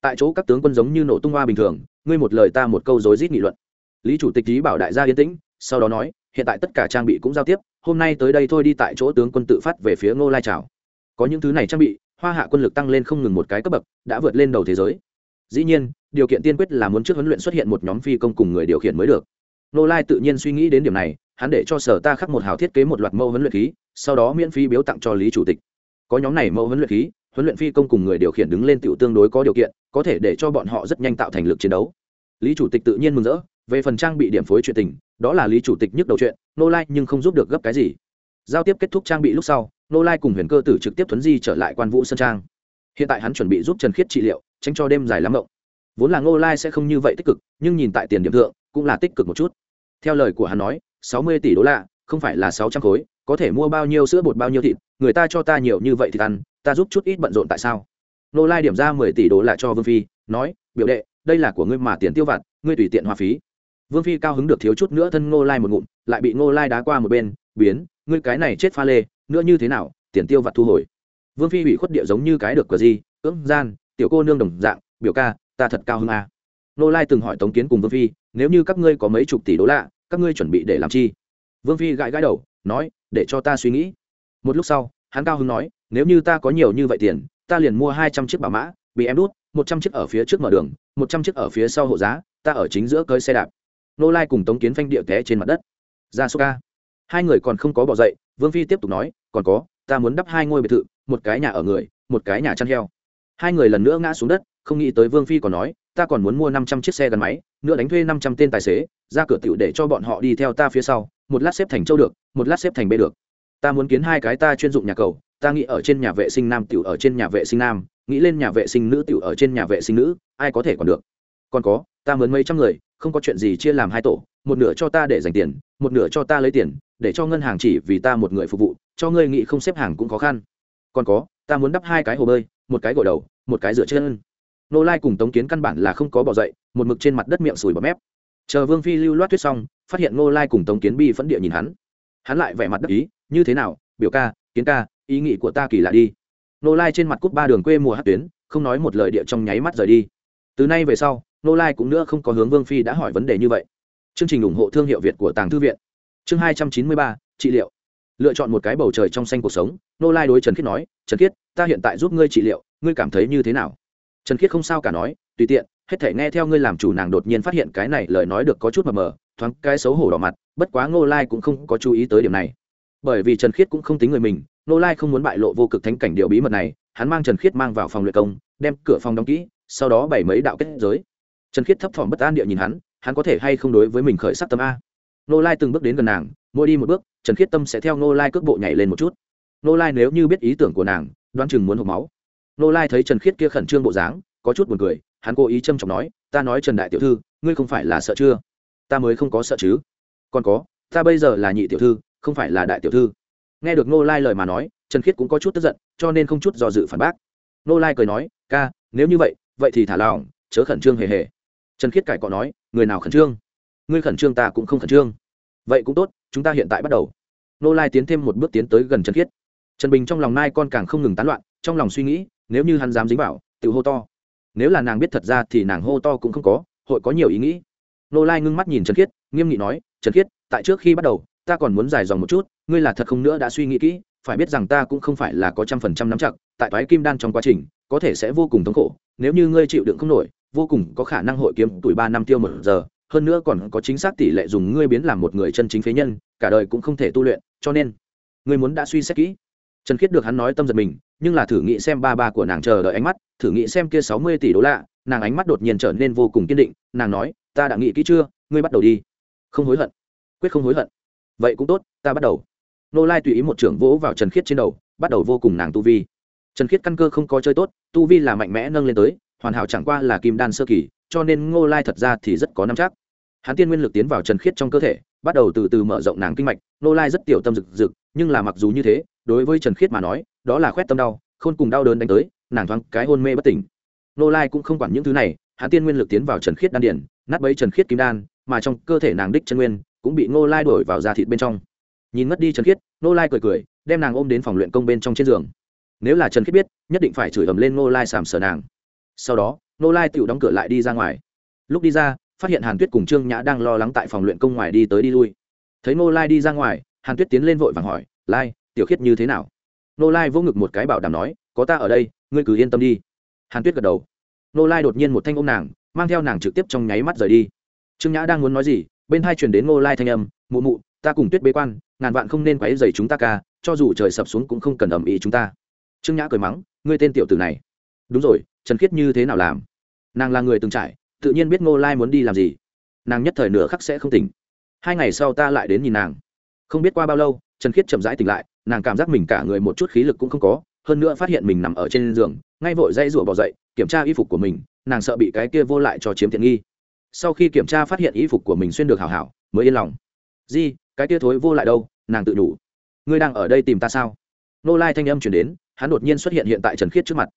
Tại chỗ các tướng quân giống như nổ tung hoa bình thường, ngươi một lời ta một câu rối rít nghị luận. Lý chủ tịch ý bảo đại gia yên tĩnh, sau đó nói, hiện tại tất cả trang bị cũng giao tiếp, hôm nay tới đây thôi đi tại chỗ tướng quân tự phát về phía ngô lai trào có những thứ này trang bị hoa hạ quân lực tăng lên không ngừng một cái cấp bậc, đã vượt lên đầu thế giới. Dĩ nhiên, điều kiện tiên quyết là muốn trước huấn luyện xuất hiện một nhóm phi công cùng người điều khiển mới được. Nô lai tự nhiên suy nghĩ đến điểm này, hắn để cho sở ta khắc một hào thiết kế một loạt mẫu huấn luyện khí, sau đó miễn phí biếu tặng cho lý chủ tịch. Có nhóm này mẫu huấn luyện khí, huấn luyện phi công cùng người điều khiển đứng lên tiểu tương đối có điều kiện, có thể để cho bọn họ rất nhanh tạo thành lực chiến đấu. Lý chủ tịch tự nhiên mừng rỡ, về phần trang bị điểm phối chuyện tình, đó là lý chủ tịch nhức đầu chuyện, nô lai nhưng không giúp được gấp cái gì. Giao tiếp kết thúc trang bị lúc sau nô lai cùng huyền cơ tử trực tiếp thuấn di trở lại quan vũ sơn trang. Hiện tại hắn chuẩn bị giúp trần khiết trị liệu, tránh cho đêm dài lắm rộng vốn là nô lai sẽ không như vậy tích cực, nhưng nhìn tại tiền điểm thượng, cũng là tích cực một chút. Theo lời của hắn nói, sáu mươi tỷ đô la, không phải là sáu trăm khối, có thể mua bao nhiêu sữa bột bao nhiêu thịt, người ta cho ta nhiều như vậy thì ăn, ta giúp chút ít bận rộn tại sao? Nô lai điểm ra mười tỷ đô la cho vương phi, nói, biểu đệ, đây là của ngươi mà tiền tiêu vặt, ngươi tùy tiện hoa phí. Vương phi cao hứng được thiếu chút nữa thân ngô lai một ngụm, lại bị ngô lai đá qua một bên biến, ngươi cái này chết pha lê, nữa như thế nào, tiền tiêu vặt thu hồi. Vương phi bị khuất địa giống như cái được cờ gì ưỡng gian, tiểu cô nương đồng dạng, biểu ca, ta thật cao hứng à. Nô lai từng hỏi tống kiến cùng vương phi, nếu như các ngươi có mấy chục tỷ đô la, các ngươi chuẩn bị để làm chi? Vương phi gãi gãi đầu, nói, để cho ta suy nghĩ. Một lúc sau, hắn cao hứng nói, nếu như ta có nhiều như vậy tiền, ta liền mua hai trăm chiếc bảo mã, bị em đút, một trăm chiếc ở phía trước mở đường, một trăm chiếc ở phía sau hộ giá, ta ở chính giữa cơi xe đạp. Nô lai cùng tống kiến phanh địa té trên mặt đất. Ra số ca hai người còn không có bỏ dậy, vương phi tiếp tục nói, còn có, ta muốn đắp hai ngôi biệt thự, một cái nhà ở người, một cái nhà chăn heo. Hai người lần nữa ngã xuống đất, không nghĩ tới vương phi còn nói, ta còn muốn mua năm trăm chiếc xe gắn máy, nữa đánh thuê năm trăm tên tài xế, ra cửa tiểu để cho bọn họ đi theo ta phía sau, một lát xếp thành châu được, một lát xếp thành bê được. Ta muốn kiến hai cái ta chuyên dụng nhà cầu, ta nghĩ ở trên nhà vệ sinh nam tiểu ở trên nhà vệ sinh nam, nghĩ lên nhà vệ sinh nữ tiểu ở trên nhà vệ sinh nữ, ai có thể còn được. Còn có, ta mướn mấy trăm người, không có chuyện gì chia làm hai tổ, một nửa cho ta để dành tiền, một nửa cho ta lấy tiền để cho ngân hàng chỉ vì ta một người phục vụ, cho ngươi nghĩ không xếp hàng cũng khó khăn. Còn có, ta muốn đắp hai cái hồ bơi, một cái gội đầu, một cái rửa chân. Nô lai cùng tống kiến căn bản là không có bỏ dậy, một mực trên mặt đất miệng sùi bọt mép. Chờ vương phi lưu loát tuyết xong, phát hiện nô lai cùng tống kiến bi phẫn địa nhìn hắn. Hắn lại vẻ mặt đắc ý, như thế nào, biểu ca, kiến ca, ý nghĩ của ta kỳ lạ đi. Nô lai trên mặt cút ba đường quê mùa hát tuyến, không nói một lời địa trong nháy mắt rời đi. Từ nay về sau, nô lai cũng nữa không có hướng vương phi đã hỏi vấn đề như vậy. Chương trình ủng hộ thương hiệu việt của tàng thư viện chương hai trăm chín mươi ba, trị liệu. Lựa chọn một cái bầu trời trong xanh cuộc sống. Nô lai đối trần khiết nói, trần khiết, ta hiện tại giúp ngươi trị liệu, ngươi cảm thấy như thế nào? Trần khiết không sao cả nói, tùy tiện, hết thể nghe theo ngươi làm chủ. Nàng đột nhiên phát hiện cái này lời nói được có chút mờ mờ, thoáng cái xấu hổ đỏ mặt, bất quá ngô lai cũng không có chú ý tới điểm này. Bởi vì trần khiết cũng không tính người mình, ngô lai không muốn bại lộ vô cực thánh cảnh điều bí mật này, hắn mang trần khiết mang vào phòng luyện công, đem cửa phòng đóng kỹ, sau đó bày mấy đạo kết giới. Trần khiết thấp thỏm bất an địa nhìn hắn hắn có thể hay không đối với mình khởi sắc tâm a? Nô lai từng bước đến gần nàng, mỗi đi một bước, trần khiết tâm sẽ theo nô lai cước bộ nhảy lên một chút. Nô lai nếu như biết ý tưởng của nàng, đoán chừng muốn hộp máu. Nô lai thấy trần khiết kia khẩn trương bộ dáng, có chút buồn cười, hắn cố ý châm trọng nói, ta nói trần đại tiểu thư, ngươi không phải là sợ chưa? Ta mới không có sợ chứ. Còn có, ta bây giờ là nhị tiểu thư, không phải là đại tiểu thư. Nghe được nô lai lời mà nói, trần khiết cũng có chút tức giận, cho nên không chút dò dự phản bác. Nô lai cười nói, ca, nếu như vậy vậy thì thả lòng chớ khẩn trương hề hề. Trần khiết cải cọ nói, người nào khẩn trương? Ngươi khẩn trương ta cũng không khẩn trương. Vậy cũng tốt, chúng ta hiện tại bắt đầu. Nô lai tiến thêm một bước tiến tới gần trần khiết. Trần bình trong lòng nai con càng không ngừng tán loạn, trong lòng suy nghĩ, nếu như hắn dám dính vào, tự hô to. Nếu là nàng biết thật ra thì nàng hô to cũng không có, hội có nhiều ý nghĩ. Nô lai ngưng mắt nhìn trần khiết, nghiêm nghị nói, trần khiết, tại trước khi bắt đầu, ta còn muốn dài dòng một chút, ngươi là thật không nữa đã suy nghĩ kỹ, phải biết rằng ta cũng không phải là có trăm phần trăm nắm chặt, tại toái kim đan trong quá trình, có thể sẽ vô cùng thống khổ, nếu như ngươi chịu đựng không nổi, vô cùng có khả năng hội kiếm tuổi ba năm tiêu một giờ hơn nữa còn có chính xác tỷ lệ dùng ngươi biến làm một người chân chính phế nhân, cả đời cũng không thể tu luyện, cho nên, ngươi muốn đã suy xét kỹ. Trần khiết được hắn nói tâm giật mình, nhưng là thử nghĩ xem ba ba của nàng chờ đợi ánh mắt, thử nghĩ xem kia sáu mươi tỷ đô la, nàng ánh mắt đột nhiên trở nên vô cùng kiên định, nàng nói, ta đã nghĩ kỹ chưa, ngươi bắt đầu đi. Không hối hận, quyết không hối hận. Vậy cũng tốt, ta bắt đầu. Nô lai tùy ý một trưởng vỗ vào trần khiết trên đầu, bắt đầu vô cùng nàng tu vi. Trần khiết căn cơ không có chơi tốt, tu vi là mạnh mẽ nâng lên tới, hoàn hảo chẳng qua là kim đan sơ kỳ, cho nên ngô lai thật ra thì rất có năm chắc hắn tiên nguyên lực tiến vào trần khiết trong cơ thể, bắt đầu từ từ mở rộng nàng kinh mạch ngô lai rất tiểu tâm rực rực, nhưng là mặc dù như thế, đối với trần khiết mà nói, đó là khoét tâm đau, khôn cùng đau đớn đánh tới, nàng thoáng cái hôn mê bất tỉnh. Nô lai cũng không quản những thứ này, hắn tiên nguyên lực tiến vào trần khiết đan điển nát bấy trần khiết kim đan, mà trong cơ thể nàng đích chân nguyên cũng bị nô lai đổi vào da thịt bên trong. Nhìn mất đi trần khiết, nô lai cười cười, đem nàng ôm đến phòng luyện công bên trong trên giường. Nếu là trần khiết biết, nhất định phải chửi ầm lên nô lai sàm sờ nàng. Sau đó, nô lai tự đóng cửa lại đi ra ngoài. Lúc đi ra phát hiện hàn tuyết cùng trương nhã đang lo lắng tại phòng luyện công ngoài đi tới đi lui. Thấy nô lai đi ra ngoài, hàn tuyết tiến lên vội vàng hỏi, lai, tiểu khiết như thế nào? Nô lai vỗ ngực một cái bảo đảm nói, có ta ở đây, ngươi cứ yên tâm đi. Hàn tuyết gật đầu. Nô lai đột nhiên một thanh ôm nàng, mang theo nàng trực tiếp trong nháy mắt rời đi. Trương nhã đang muốn nói gì, bên hai truyền đến nô lai thanh âm, mụ mụ, ta cùng tuyết bế quan, ngàn vạn không nên quấy dày chúng ta ca cho dù trời sập xuống cũng không cần ầm ĩ chúng ta. Trương nhã cười mắng, ngươi tên tiểu tử này. Đúng rồi, trần khiết như thế nào làm? Nàng là người từng trải tự nhiên biết ngô lai muốn đi làm gì. Nàng nhất thời nửa khắc sẽ không tỉnh. Hai ngày sau ta lại đến nhìn nàng. Không biết qua bao lâu, trần khiết chậm rãi tỉnh lại, nàng cảm giác mình cả người một chút khí lực cũng không có, hơn nữa phát hiện mình nằm ở trên giường, ngay vội dây rụa bỏ dậy, kiểm tra y phục của mình, nàng sợ bị cái kia vô lại cho chiếm tiện nghi. Sau khi kiểm tra phát hiện y phục của mình xuyên được hảo hảo, mới yên lòng. Di, cái kia thối vô lại đâu, nàng tự đủ. Ngươi đang ở đây tìm ta sao? Nô lai thanh âm chuyển đến, hắn đột nhiên xuất hiện hiện tại trần khiết trước mặt.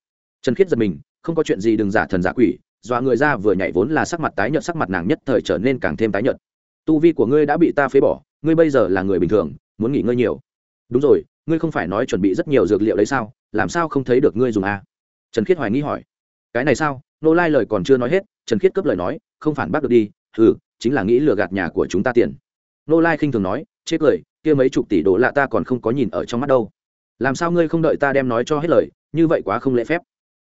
Trần khiết giật mình, không có chuyện gì, đừng giả thần giả quỷ dọa người ra vừa nhảy vốn là sắc mặt tái nhợt, sắc mặt nàng nhất thời trở nên càng thêm tái nhợt. Tu vi của ngươi đã bị ta phế bỏ, ngươi bây giờ là người bình thường, muốn nghỉ ngơi nhiều. Đúng rồi, ngươi không phải nói chuẩn bị rất nhiều dược liệu đấy sao? Làm sao không thấy được ngươi dùng à? trần khiết hoài nghi hỏi. Cái này sao? Nô lai lời còn chưa nói hết, trần khiết cấp lời nói, không phản bác được đi ừ chính là nghĩ lừa gạt nhà của chúng ta tiền. Nô lai khinh thường nói, chết cười, kia mấy chục tỷ đô lạ ta còn không có nhìn ở trong mắt đâu. Làm sao ngươi không đợi ta đem nói cho hết lời, như vậy quá không lễ phép.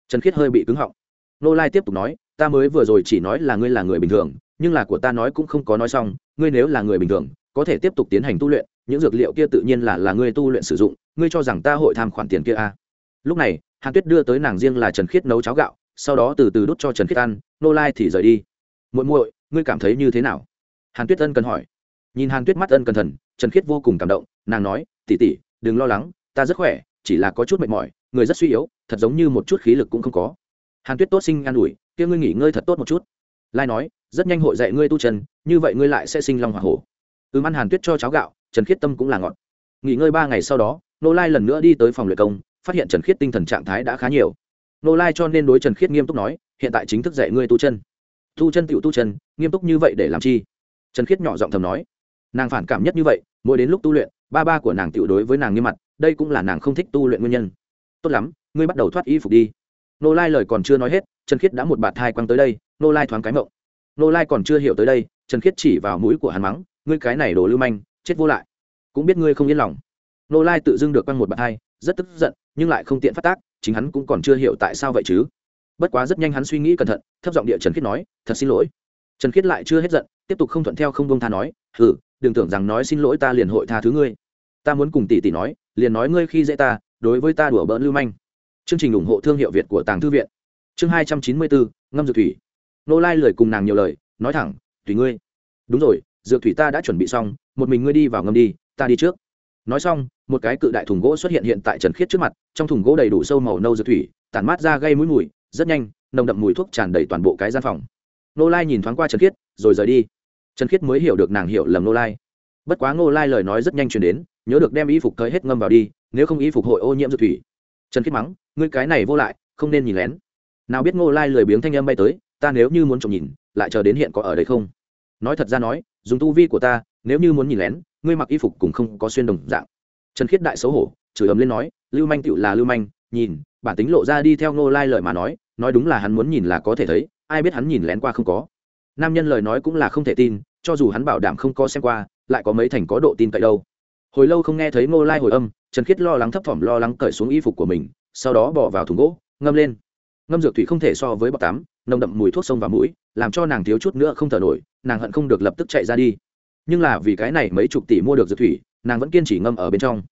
Trần khiết hơi bị cứng họng. Nô lai tiếp tục nói ta mới vừa rồi chỉ nói là ngươi là người bình thường, nhưng là của ta nói cũng không có nói xong, ngươi nếu là người bình thường, có thể tiếp tục tiến hành tu luyện, những dược liệu kia tự nhiên là là ngươi tu luyện sử dụng, ngươi cho rằng ta hội tham khoản tiền kia à. lúc này, hàn tuyết đưa tới nàng riêng là trần khiết nấu cháo gạo, sau đó từ từ đút cho trần khiết ăn, nô lai thì rời đi. Muội muội, ngươi cảm thấy như thế nào? Hàn tuyết ân cần hỏi. Nhìn hàn tuyết mắt ân cần thần, trần khiết vô cùng cảm động, nàng nói tỉ tỉ đừng lo lắng, ta rất khỏe, chỉ là có chút mệt mỏi, người rất suy yếu, thật giống như một chút khí lực cũng không có. Hàn tuyết tốt sinh an ủi kia ngươi nghỉ ngơi thật tốt một chút. Lai nói, rất nhanh hội dạy ngươi tu trần như vậy ngươi lại sẽ sinh long h o hổ. Ừm, ăn hàn tuyết cho cháo gạo, trần khiết tâm cũng là ngọt nghỉ ngơi ba ngày sau đó, nô lai lần nữa đi tới phòng luyện công, phát hiện trần khiết tinh thần trạng thái đã khá nhiều. Nô lai cho nên đối trần khiết nghiêm túc nói, hiện tại chính thức dạy ngươi tu chân. Tu chân tựu tu chân, nghiêm túc như vậy để làm chi? Trần khiết nhỏ giọng thầm nói. Nàng phản cảm nhất như vậy, mỗi đến lúc tu luyện, ba ba của nàng tựu đối với nàng nghiêm mặt, đây cũng là nàng không thích tu luyện nguyên nhân. Tốt lắm, ngươi bắt đầu thoát y phục đi nô lai lời còn chưa nói hết, trần khiết đã một bạt thai quăng tới đây, nô lai thoáng cái mộng. Nô lai còn chưa hiểu tới đây, trần khiết chỉ vào mũi của hắn mắng, ngươi cái này đồ lưu manh, chết vô lại. Cũng biết ngươi không yên lòng. Nô lai tự dưng được quăng một bạt thai, rất tức giận, nhưng lại không tiện phát tác, chính hắn cũng còn chưa hiểu tại sao vậy chứ. Bất quá rất nhanh hắn suy nghĩ cẩn thận, thấp giọng địa trần khiết nói, thật xin lỗi. Trần khiết lại chưa hết giận, tiếp tục không thuận theo không bông tha nói ừ đừng tưởng rằng nói xin lỗi ta liền hội tha thứ ngươi. Ta muốn cùng tỷ tỷ nói, liền nói ngươi khi dễ ta, đối với ta đùa bỡn lưu manh chương trình ủng hộ thương hiệu việt của tàng thư viện. Chương hai trăm chín mươi bốn, ngâm dược thủy. Nô lai lời cùng nàng nhiều lời, nói thẳng, tùy ngươi. Đúng rồi, dược thủy ta đã chuẩn bị xong, một mình ngươi đi vào ngâm đi, ta đi trước. Nói xong, một cái cự đại thùng gỗ xuất hiện hiện tại trần khiết trước mặt, trong thùng gỗ đầy đủ sâu màu nâu dược thủy, tản mát ra gây mũi mùi, rất nhanh, nồng đậm mùi thuốc tràn đầy toàn bộ cái gian phòng. Nô lai nhìn thoáng qua trần khiết, rồi rời đi. Trần khiết mới hiểu được nàng hiểu lầm nô lai. Bất quá nô lai lời nói rất nhanh chuyển đến, nhớ được đem y phục tới hết ngâm vào đi, nếu không y phục hội ô nhiễm dược thủy. Trần khiết mắng ngươi cái này vô lại, không nên nhìn lén. Nào biết ngô lai lười biếng thanh âm bay tới, ta nếu như muốn trộm nhìn, lại chờ đến hiện có ở đây không? Nói thật ra nói, dùng tu vi của ta, nếu như muốn nhìn lén, ngươi mặc y phục cũng không có xuyên đồng dạng. Trần khiết đại xấu hổ, chửi ấm lên nói, lưu manh tựu là lưu manh, nhìn, bản tính lộ ra đi theo ngô lai lời mà nói nói đúng là hắn muốn nhìn là có thể thấy, ai biết hắn nhìn lén qua không có. Nam nhân lời nói cũng là không thể tin, cho dù hắn bảo đảm không có xem qua, lại có mấy thành có độ tin cậy đâu. Hồi lâu không nghe thấy ngô lai hồi âm, trần khiết lo lắng thấp thỏm lo lắng cởi xuống y phục của mình sau đó bỏ vào thùng gỗ, ngâm lên. Ngâm dược thủy không thể so với bọc tắm, nồng đậm mùi thuốc sông vào mũi, làm cho nàng thiếu chút nữa không thở nổi, nàng hận không được lập tức chạy ra đi. Nhưng là vì cái này mấy chục tỷ mua được dược thủy, nàng vẫn kiên trì ngâm ở bên trong.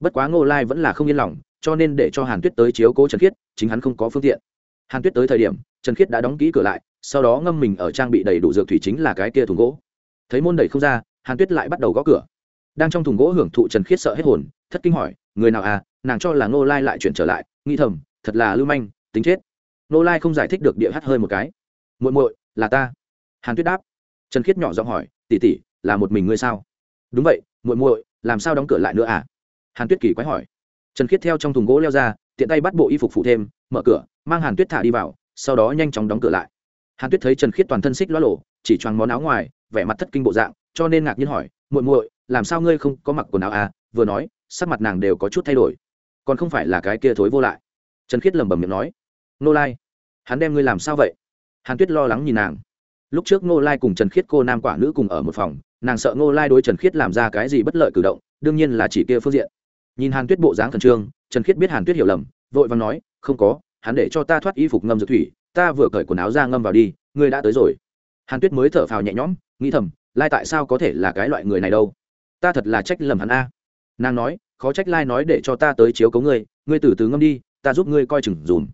Bất quá ngô lai vẫn là không yên lòng, cho nên để cho hàn tuyết tới chiếu cố trần khiết, chính hắn không có phương tiện. Hàn tuyết tới thời điểm, trần khiết đã đóng kỹ cửa lại, sau đó ngâm mình ở trang bị đầy đủ dược thủy chính là cái kia thùng gỗ. Thấy môn đẩy không ra, hàn tuyết lại bắt đầu gõ cửa. Đang trong thùng gỗ hưởng thụ trần khiết sợ hết hồn, thất kinh hỏi, người nào à nàng cho là ngô lai lại chuyển trở lại, nghĩ thầm, thật là lưu manh, tính chết. Ngô lai không giải thích được địa hắt hơi một cái. Muội muội, là ta. Hàn tuyết đáp. Trần khiết nhỏ giọng hỏi tỉ tỉ là một mình ngươi sao? Đúng vậy, muội muội, làm sao đóng cửa lại nữa à? Hàn tuyết kỳ quái hỏi. Trần khiết theo trong thùng gỗ leo ra, tiện tay bắt bộ y phục phụ thêm, mở cửa, mang hàn tuyết thả đi vào, sau đó nhanh chóng đóng cửa lại. Hàn tuyết thấy trần khiết toàn thân xích loa lộ chỉ choàng món áo ngoài, vẻ mặt thất kinh bộ dạng, cho nên ngạc nhiên hỏi, muội muội, làm sao ngươi không có mặc quần áo à? Vừa nói, sắc mặt nàng đều có chút thay đổi còn không phải là cái kia thối vô lại. Trần khiết lẩm bẩm miệng nói nô lai, hắn đem ngươi làm sao vậy? Hàn tuyết lo lắng nhìn nàng. Lúc trước nô lai cùng trần khiết cô nam quả nữ cùng ở một phòng, nàng sợ nô lai đối trần khiết làm ra cái gì bất lợi cử động, đương nhiên là chỉ kia phương diện. Nhìn hàn tuyết bộ dáng khẩn trương, trần khiết biết hàn tuyết hiểu lầm, vội và nói, không có, hắn để cho ta thoát y phục ngâm dược thủy, ta vừa cởi quần áo ra ngâm vào đi, ngươi đã tới rồi. Hàn tuyết mới thở phào nhẹ nhõm, nghĩ thầm, lai tại sao có thể là cái loại người này đâu? Ta thật là trách lầm hắn a. Nàng nói khó trách lai nói để cho ta tới chiếu cấu ngươi ngươi từ từ ngâm đi, ta giúp ngươi coi chừng dùm.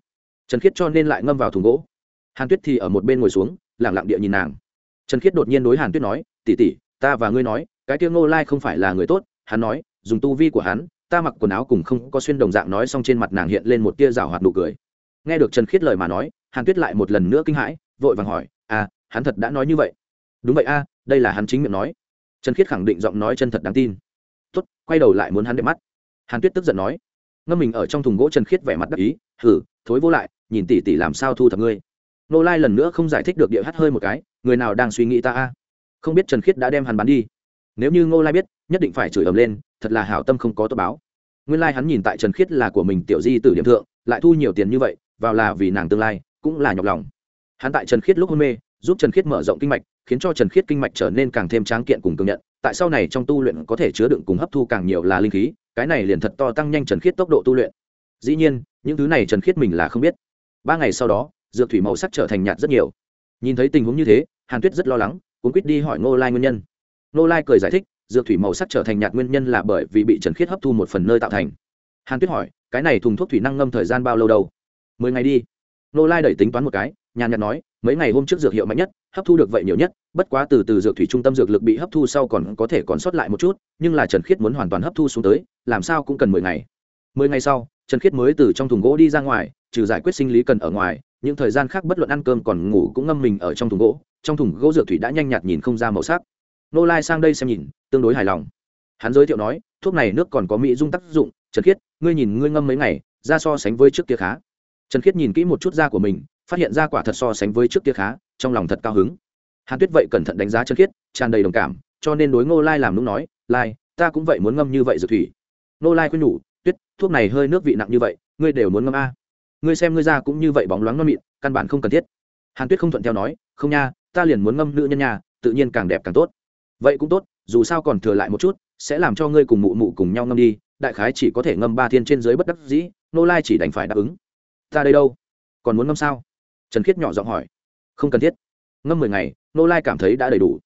Trần khiết cho nên lại ngâm vào thùng gỗ. Hàn tuyết thì ở một bên ngồi xuống, lẳng lặng địa nhìn nàng. Trần khiết đột nhiên đối hàn tuyết nói tỉ tỉ ta và ngươi nói, cái tiêu ngô lai không phải là người tốt. Hắn nói, dùng tu vi của hắn, ta mặc quần áo cùng không có xuyên đồng dạng nói xong trên mặt nàng hiện lên một tia rào hoạt nụ cười. Nghe được trần khiết lời mà nói, hàn tuyết lại một lần nữa kinh hãi, vội vàng hỏi à hắn thật đã nói như vậy? Đúng vậy a, đây là hắn chính miệng nói. Trần khiết khẳng định giọng nói chân thật đáng tin quay đầu lại muốn hắn đẹp mắt. Hàn tuyết tức giận nói, ngâm mình ở trong thùng gỗ trần khiết vẻ mặt đắc ý, hử, thối vô lại, nhìn tỉ tỉ làm sao thu thập ngươi. Nô lai lần nữa không giải thích được địa hắt hơi một cái, người nào đang suy nghĩ ta a? Không biết trần khiết đã đem hắn bắn đi. Nếu như ngô lai biết, nhất định phải chửi ầm lên, thật là hảo tâm không có tờ báo. Nguyên lai hắn nhìn tại trần khiết là của mình tiểu di tử điểm thượng, lại thu nhiều tiền như vậy, vào là vì nàng tương lai, cũng là nhọc lòng. Hắn tại trần khiết lúc hôn mê, giúp trần khiết mở rộng kinh mạch, khiến cho trần khiết kinh mạch trở nên càng thêm tráng kiện cùng công nhận tại sau này trong tu luyện có thể chứa đựng cùng hấp thu càng nhiều là linh khí, cái này liền thật to tăng nhanh trần khiết tốc độ tu luyện. Dĩ nhiên, những thứ này trần khiết mình là không biết. Ba ngày sau đó, dược thủy màu sắc trở thành nhạt rất nhiều. Nhìn thấy tình huống như thế, hàn tuyết rất lo lắng, cuốn quýt đi hỏi ngô lai nguyên nhân. Ngô lai cười giải thích, dược thủy màu sắc trở thành nhạt nguyên nhân là bởi vì bị trần khiết hấp thu một phần nơi tạo thành. Hàn tuyết hỏi, cái này thùng thuốc thủy năng ngâm thời gian bao lâu đâu? Mười ngày đi. Ngô lai đẩy tính toán một cái nhàn nhạt nói, mấy ngày hôm trước dược hiệu mạnh nhất, hấp thu được vậy nhiều nhất, bất quá từ từ dược thủy trung tâm dược lực bị hấp thu sau còn có thể còn sót lại một chút, nhưng là trần khiết muốn hoàn toàn hấp thu xuống tới, làm sao cũng cần mười ngày. Mười ngày sau, trần khiết mới từ trong thùng gỗ đi ra ngoài, trừ giải quyết sinh lý cần ở ngoài, những thời gian khác bất luận ăn cơm còn ngủ cũng ngâm mình ở trong thùng gỗ, trong thùng gỗ dược thủy đã nhanh nhạt nhìn không ra màu sắc. Nô lai sang đây xem nhìn, tương đối hài lòng. Hắn giới thiệu nói, thuốc này nước còn có mỹ dung tác dụng, trần khiết, ngươi nhìn ngươi ngâm mấy ngày, ra so sánh với trước kia khá. Trần khiết nhìn kỹ một chút da của mình phát hiện ra quả thật so sánh với trước kia khá, trong lòng thật cao hứng. Hàn tuyết vậy cẩn thận đánh giá chân khiết, tràn đầy đồng cảm, cho nên đối ngô lai làm lúc nói, lai, ta cũng vậy muốn ngâm như vậy dược thủy. Ngô lai khuyên nhủ, tuyết, thuốc này hơi nước vị nặng như vậy, ngươi đều muốn ngâm a. Ngươi xem ngươi ra cũng như vậy bóng loáng non mịn, căn bản không cần thiết. Hàn tuyết không thuận theo nói, không nha, ta liền muốn ngâm nữ nhân nhà tự nhiên càng đẹp càng tốt. Vậy cũng tốt, dù sao còn thừa lại một chút, sẽ làm cho ngươi cùng mụ mụ cùng nhau ngâm đi, đại khái chỉ có thể ngâm ba thiên trên dưới bất đắc dĩ. Nô lai chỉ đành phải đáp ứng. Ta đây đâu? Còn muốn ngâm sao? Trần khiết nhỏ giọng hỏi. Không cần thiết. Ngâm mười ngày, nô lai cảm thấy đã đầy đủ.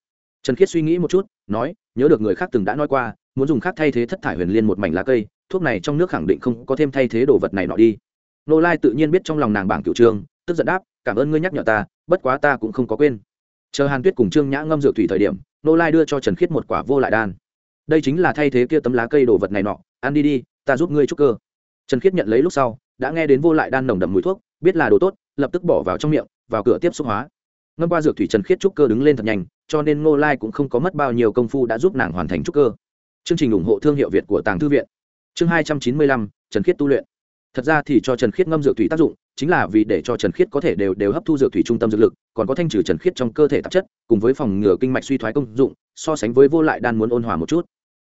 Trần khiết suy nghĩ một chút, nói, nhớ được người khác từng đã nói qua, muốn dùng khác thay thế thất thải huyền liên một mảnh lá cây, thuốc này trong nước khẳng định không có thêm thay thế đồ vật này nọ đi. Nô lai tự nhiên biết trong lòng nàng bảng cựu trương, tức giận đáp, cảm ơn ngươi nhắc nhở ta, bất quá ta cũng không có quên. Chờ hàn tuyết cùng trương nhã ngâm dược thủy thời điểm, nô lai đưa cho trần khiết một quả vô lại đan. Đây chính là thay thế kia tấm lá cây đồ vật này nọ, ăn đi đi, ta giúp ngươi chúc cơ. Trần khiết nhận lấy lúc sau, đã nghe đến vô lại đan nồng đậm mùi thuốc, biết là đồ tốt lập tức bỏ vào trong miệng, vào cửa tiếp xúc hóa. Ngâm qua dược thủy trần khiết trúc cơ đứng lên thật nhanh, cho nên ngô lai cũng không có mất bao nhiêu công phu đã giúp nàng hoàn thành trúc cơ. Chương trình ủng hộ thương hiệu việt của tàng thư viện. Chương hai trăm chín mươi lăm, trần khiết tu luyện. Thật ra thì cho trần khiết ngâm dược thủy tác dụng, chính là vì để cho trần khiết có thể đều đều hấp thu dược thủy trung tâm dược lực, còn có thanh trừ trần khiết trong cơ thể tạp chất, cùng với phòng ngừa kinh mạch suy thoái công dụng, so sánh với vô lại đan muốn ôn hòa một chút.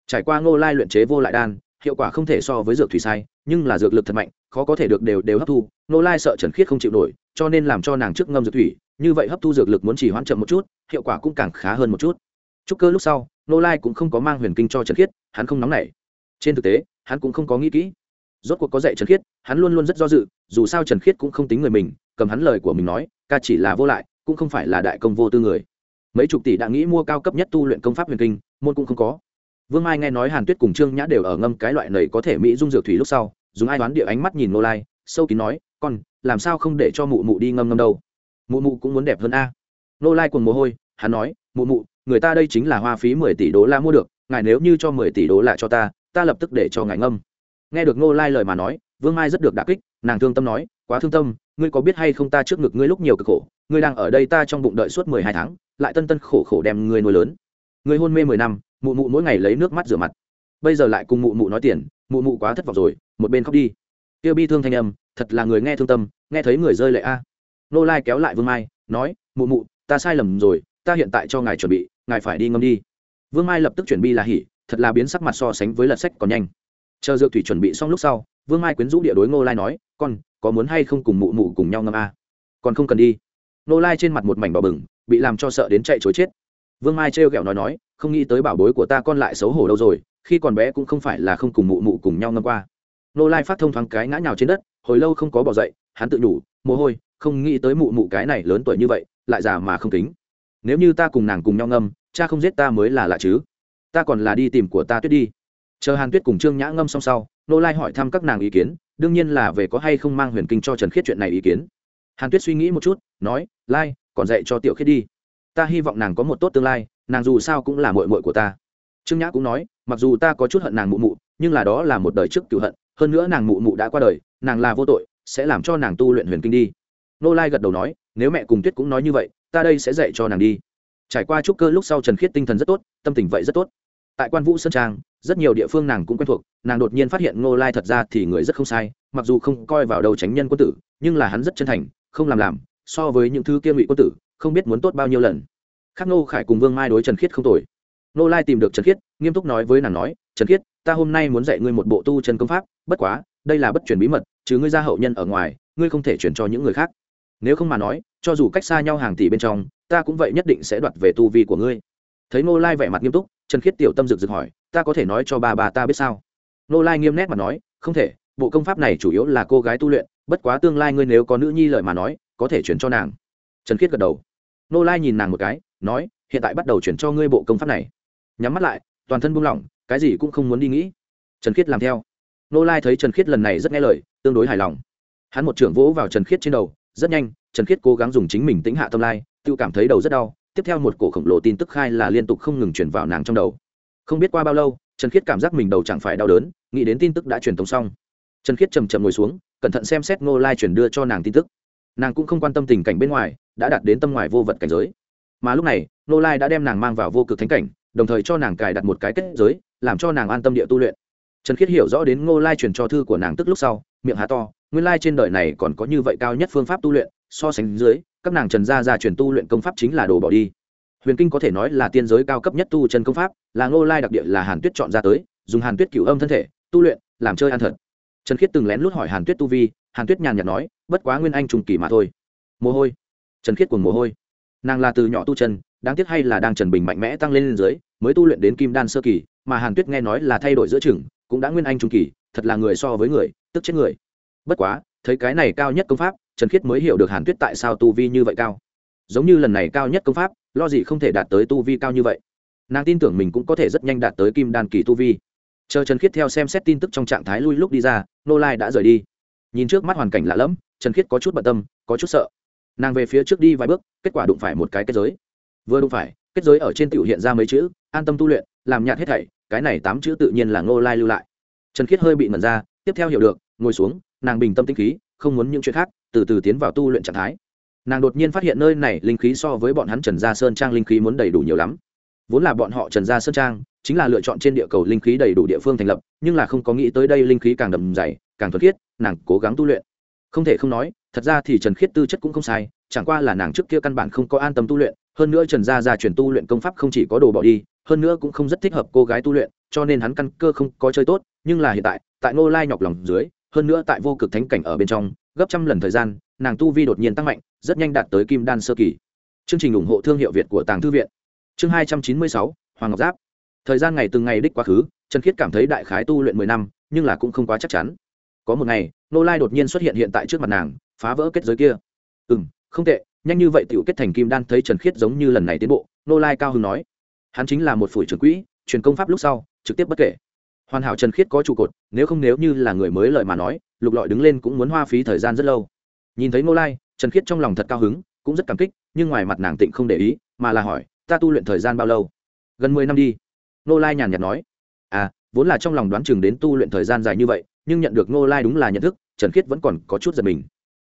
Trải qua ngô lai luyện chế vô lại đan, hiệu quả không thể so với dược thủy sai, nhưng là dược lực thật mạnh khó có thể được đều đều hấp thu Nô lai sợ trần khiết không chịu nổi, cho nên làm cho nàng trước ngâm dược thủy, như vậy hấp thu dược lực muốn chỉ hoãn chậm một chút, hiệu quả cũng càng khá hơn một chút. Trúc cơ lúc sau Nô lai cũng không có mang huyền kinh cho trần khiết, hắn không nóng nảy. Trên thực tế, hắn cũng không có nghĩ kỹ. Rốt cuộc có dạy trần khiết, hắn luôn luôn rất do dự, dù sao trần khiết cũng không tính người mình, cầm hắn lời của mình nói, ca chỉ là vô lại, cũng không phải là đại công vô tư người. Mấy chục tỷ đã nghĩ mua cao cấp nhất tu luyện công pháp huyền kinh, môn cũng không có. Vương mai nghe nói hàn tuyết cùng trương nhã đều ở ngâm cái loại này có thể mỹ dung dược thủy lúc sau dùng ai đoán địa ánh mắt nhìn nô lai, sâu kín nói, con, làm sao không để cho mụ mụ đi ngâm ngâm đâu? Mụ mụ cũng muốn đẹp hơn a. Nô lai cùng mồ hôi, hắn nói, mụ mụ, người ta đây chính là hoa phí mười tỷ đô la mua được, ngài nếu như cho mười tỷ đô la cho ta ta lập tức để cho ngài ngâm. Nghe được nô lai lời mà nói, vương mai rất được đà kích, nàng thương tâm nói, quá thương tâm, ngươi có biết hay không ta trước ngực ngươi lúc nhiều cực khổ, ngươi đang ở đây ta trong bụng đợi suốt mười hai tháng, lại tân tân khổ khổ đem ngươi nuôi lớn. Ngươi hôn mê mười năm, mụ mụ mỗi ngày lấy nước mắt rửa mặt. Bây giờ lại cùng mụ mụ nói tiền mụ mụ quá thất vọng rồi, một bên khóc đi. Tiêu bi thương thanh âm, thật là người nghe thương tâm, nghe thấy người rơi lệ a. Nô lai kéo lại vương mai, nói, mụ mụ, ta sai lầm rồi, ta hiện tại cho ngài chuẩn bị, ngài phải đi ngâm đi. Vương mai lập tức chuẩn bị là hỉ, thật là biến sắc mặt so sánh với lật sách còn nhanh. Chờ dược thủy chuẩn bị xong lúc sau, vương mai quyến rũ địa đối ngô lai nói, con, có muốn hay không cùng mụ mụ cùng nhau ngâm a? Còn không cần đi. Ngô lai trên mặt một mảnh bỏ bừng, bị làm cho sợ đến chạy chối chết. Vương mai trêu ghẹo nói nói, không nghĩ tới bảo bối của ta con lại xấu hổ đâu rồi khi còn bé cũng không phải là không cùng mụ mụ cùng nhau ngâm qua. Nô lai phát thông thoáng cái ngã nhào trên đất, hồi lâu không có bỏ dậy, hắn tự nhủ, mồ hôi, không nghĩ tới mụ mụ cái này lớn tuổi như vậy, lại già mà không kính. Nếu như ta cùng nàng cùng nhau ngâm, cha không giết ta mới là lạ chứ. Ta còn là đi tìm của ta tuyết đi. Chờ hàn tuyết cùng trương nhã ngâm xong sau, nô lai hỏi thăm các nàng ý kiến, đương nhiên là về có hay không mang huyền kinh cho trần khiết chuyện này ý kiến. Hàn tuyết suy nghĩ một chút, nói, lai, còn dạy cho tiểu khiết đi. Ta hy vọng nàng có một tốt tương lai, nàng dù sao cũng là mội mội của ta trương nhã cũng nói, mặc dù ta có chút hận nàng mụ mụ, nhưng là đó là một đời trước cựu hận, hơn nữa nàng mụ mụ đã qua đời, nàng là vô tội, sẽ làm cho nàng tu luyện huyền kinh đi. Nô lai gật đầu nói, nếu mẹ cùng tuyết cũng nói như vậy, ta đây sẽ dạy cho nàng đi. Trải qua trúc cơ lúc sau trần khiết tinh thần rất tốt, tâm tình vậy rất tốt. Tại quan vũ sơn trang, rất nhiều địa phương nàng cũng quen thuộc, nàng đột nhiên phát hiện ngô lai thật ra thì người rất không sai, mặc dù không coi vào đầu tránh nhân quân tử, nhưng là hắn rất chân thành, không làm làm, so với những thứ kia ngụy quân tử, không biết muốn tốt bao nhiêu lần. Khắc ngô khải cùng vương mai đối trần khiết không tồi. Nô lai tìm được trần khiết, nghiêm túc nói với nàng nói, trần khiết, ta hôm nay muốn dạy ngươi một bộ tu chân công pháp, bất quá, đây là bất truyền bí mật chứ ngươi ra hậu nhân ở ngoài, ngươi không thể chuyển cho những người khác. Nếu không mà nói, cho dù cách xa nhau hàng tỷ bên trong, ta cũng vậy nhất định sẽ đoạt về tu vi của ngươi. Thấy Nô lai vẻ mặt nghiêm túc, trần khiết tiểu tâm rực rực hỏi, ta có thể nói cho bà bà ta biết sao? Nô lai nghiêm nét mà nói, không thể, bộ công pháp này chủ yếu là cô gái tu luyện, bất quá tương lai ngươi nếu có nữ nhi lợi mà nói, có thể chuyển cho nàng. Trần khiết gật đầu. Nô lai nhìn nàng một cái, nói, hiện tại bắt đầu chuyển cho ngươi bộ công pháp này nhắm mắt lại, toàn thân buông lỏng, cái gì cũng không muốn đi nghĩ. Trần khiết làm theo. Ngô lai thấy trần khiết lần này rất nghe lời, tương đối hài lòng. Hắn một trưởng vỗ vào trần khiết trên đầu, rất nhanh, trần khiết cố gắng dùng chính mình tính hạ tâm lai, tự cảm thấy đầu rất đau, tiếp theo một cổ khổng lồ tin tức khai là liên tục không ngừng chuyển vào nàng trong đầu. Không biết qua bao lâu, trần khiết cảm giác mình đầu chẳng phải đau đớn, nghĩ đến tin tức đã truyền tống xong. Trần khiết chầm chậm ngồi xuống, cẩn thận xem xét ngô lai chuyển đưa cho nàng tin tức. Nàng cũng không quan tâm tình cảnh bên ngoài, đã đạt đến tâm ngoài vô vật cảnh giới. Mà lúc này ngô lai đã đem nàng mang vào vô cực thánh cảnh đồng thời cho nàng cài đặt một cái kết giới, làm cho nàng an tâm địa tu luyện. Trần khiết hiểu rõ đến ngô lai truyền cho thư của nàng tức lúc sau, miệng há to, nguyên lai trên đời này còn có như vậy cao nhất phương pháp tu luyện, so sánh dưới, các nàng trần gia gia truyền tu luyện công pháp chính là đồ bỏ đi. Huyền kinh có thể nói là tiên giới cao cấp nhất tu chân công pháp, là ngô lai đặc địa là hàn tuyết chọn ra tới, dùng hàn tuyết cửu âm thân thể, tu luyện, làm chơi an thật. Trần khiết từng lén lút hỏi hàn tuyết tu vi, hàn tuyết nhàn nhạt nói, bất quá nguyên anh trùng kỳ mà thôi. Mồ hôi. Trần khiết cùng mồ hôi. Nàng là từ nhỏ tu chân, đáng tiếc hay là đang trần bình mạnh mẽ tăng lên lên dưới mới tu luyện đến kim đan sơ kỳ, mà hàn tuyết nghe nói là thay đổi giữa chừng, cũng đã nguyên anh trung kỳ, thật là người so với người, tức chết người. Bất quá, thấy cái này cao nhất công pháp, trần khiết mới hiểu được hàn tuyết tại sao tu vi như vậy cao. Giống như lần này cao nhất công pháp, lo gì không thể đạt tới tu vi cao như vậy. Nàng tin tưởng mình cũng có thể rất nhanh đạt tới kim đan kỳ tu vi. Chờ trần khiết theo xem xét tin tức trong trạng thái lui lúc đi ra, nô lai đã rời đi. Nhìn trước mắt hoàn cảnh lạ lẫm, trần khiết có chút bận tâm, có chút sợ. Nàng về phía trước đi vài bước, kết quả đụng phải một cái kết giới. Vừa đụng phải kết giới ở trên tiểu hiện ra mấy chữ, an tâm tu luyện, làm nhạt hết thảy, cái này tám chữ tự nhiên là ngô lai lưu lại. Trần khiết hơi bị mẩn ra, tiếp theo hiểu được, ngồi xuống, nàng bình tâm tinh khí, không muốn những chuyện khác, từ từ tiến vào tu luyện trạng thái. Nàng đột nhiên phát hiện nơi này linh khí so với bọn hắn trần gia sơn trang linh khí muốn đầy đủ nhiều lắm. Vốn là bọn họ trần gia sơn trang, chính là lựa chọn trên địa cầu linh khí đầy đủ địa phương thành lập, nhưng là không có nghĩ tới đây linh khí càng đậm dày, càng thuần khiết, nàng cố gắng tu luyện. Không thể không nói, thật ra thì trần khiết tư chất cũng không sai, chẳng qua là nàng trước kia căn bản không có an tâm tu luyện hơn nữa trần gia gia truyền tu luyện công pháp không chỉ có đồ bỏ đi, hơn nữa cũng không rất thích hợp cô gái tu luyện, cho nên hắn căn cơ không có chơi tốt, nhưng là hiện tại tại ngô lai nhọc lòng dưới, hơn nữa tại vô cực thánh cảnh ở bên trong, gấp trăm lần thời gian, nàng tu vi đột nhiên tăng mạnh, rất nhanh đạt tới kim đan sơ kỳ. Chương trình ủng hộ thương hiệu việt của tàng thư viện. Chương hai trăm chín mươi sáu, hoàng ngọc giáp. Thời gian ngày từng ngày đích quá khứ, trần khiết cảm thấy đại khái tu luyện mười năm, nhưng là cũng không quá chắc chắn. Có một ngày nô lai đột nhiên xuất hiện hiện tại trước mặt nàng, phá vỡ kết giới kia. Ừ m không tệ nhanh như vậy t kết thành kim đan thấy trần khiết giống như lần này tiến bộ, nô lai cao hưng nói. Hắn chính là một phủi trưởng quỹ, truyền công pháp lúc sau, trực tiếp bất kể. Hoàn hảo trần khiết có trụ cột, nếu không nếu như là người mới lợi mà nói, lục lọi đứng lên cũng muốn hoa phí thời gian rất lâu. Nhìn thấy nô lai, trần khiết trong lòng thật cao hứng, cũng rất cảm kích, nhưng ngoài mặt nàng tịnh không để ý, mà là hỏi, ta tu luyện thời gian bao lâu? Gần mười năm đi. Nô lai nhàn nhạt nói. À vốn là trong lòng đoán chừng đến tu luyện thời gian dài như vậy, nhưng nhận được nô lai đúng là nhận thức, trần khiết vẫn còn có chút giật mình.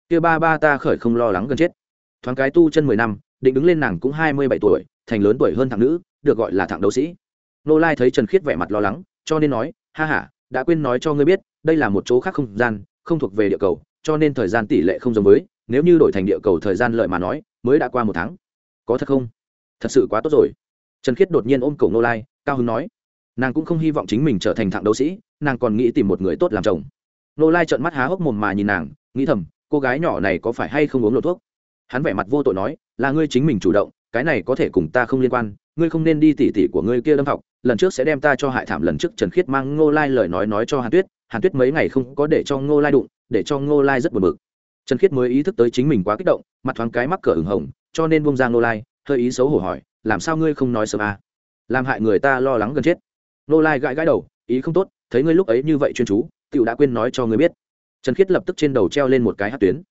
Kia ba ba ta khởi không lo lắng gần chết thoáng cái tu chân mười năm, định đứng lên nàng cũng hai mươi bảy tuổi, thành lớn tuổi hơn thằng nữ, được gọi là thằng đấu sĩ. Nô lai thấy trần khiết vẻ mặt lo lắng, cho nên nói, ha h a đã quên nói cho ngươi biết, đây là một chỗ khác không gian, không thuộc về địa cầu, cho nên thời gian tỷ lệ không giống với, nếu như đổi thành địa cầu thời gian lợi mà nói, mới đã qua một tháng. Có thật không? Thật sự quá tốt rồi. Trần khiết đột nhiên ôm cổ nô lai, cao hứng nói, nàng cũng không hy vọng chính mình trở thành thạng đấu sĩ, nàng còn nghĩ tìm một người tốt làm chồng. Nô lai trợn mắt há hốc mồm mà nhìn nàng, nghĩ thầm, cô gái nhỏ này có phải hay không uống lột thuốc? Hắn vẻ mặt vô tội nói, là ngươi chính mình chủ động, cái này có thể cùng ta không liên quan, ngươi không nên đi tỉ tỉ của ngươi kia lâm học lần trước sẽ đem ta cho hại thảm, lần trước trần khiết mang ngô lai lời nói nói cho hàn tuyết hàn tuyết mấy ngày không có để cho ngô lai đụng, để cho ngô lai rất buồn bực. Trần khiết mới ý thức tới chính mình quá kích động, mặt thoáng cái mắc cỡ hừng hồng, cho nên bông ra ngô lai, hơi ý xấu hổ hỏi, làm sao ngươi không nói sớm à? làm hại người ta lo lắng gần chết. Ngô lai gãi gãi đầu, ý không tốt, thấy ngươi lúc ấy như vậy chuyên chú tựu đã quên nói cho ngươi biết. Trần khiết lập tức trên đầu treo lên một cái hát tuyến.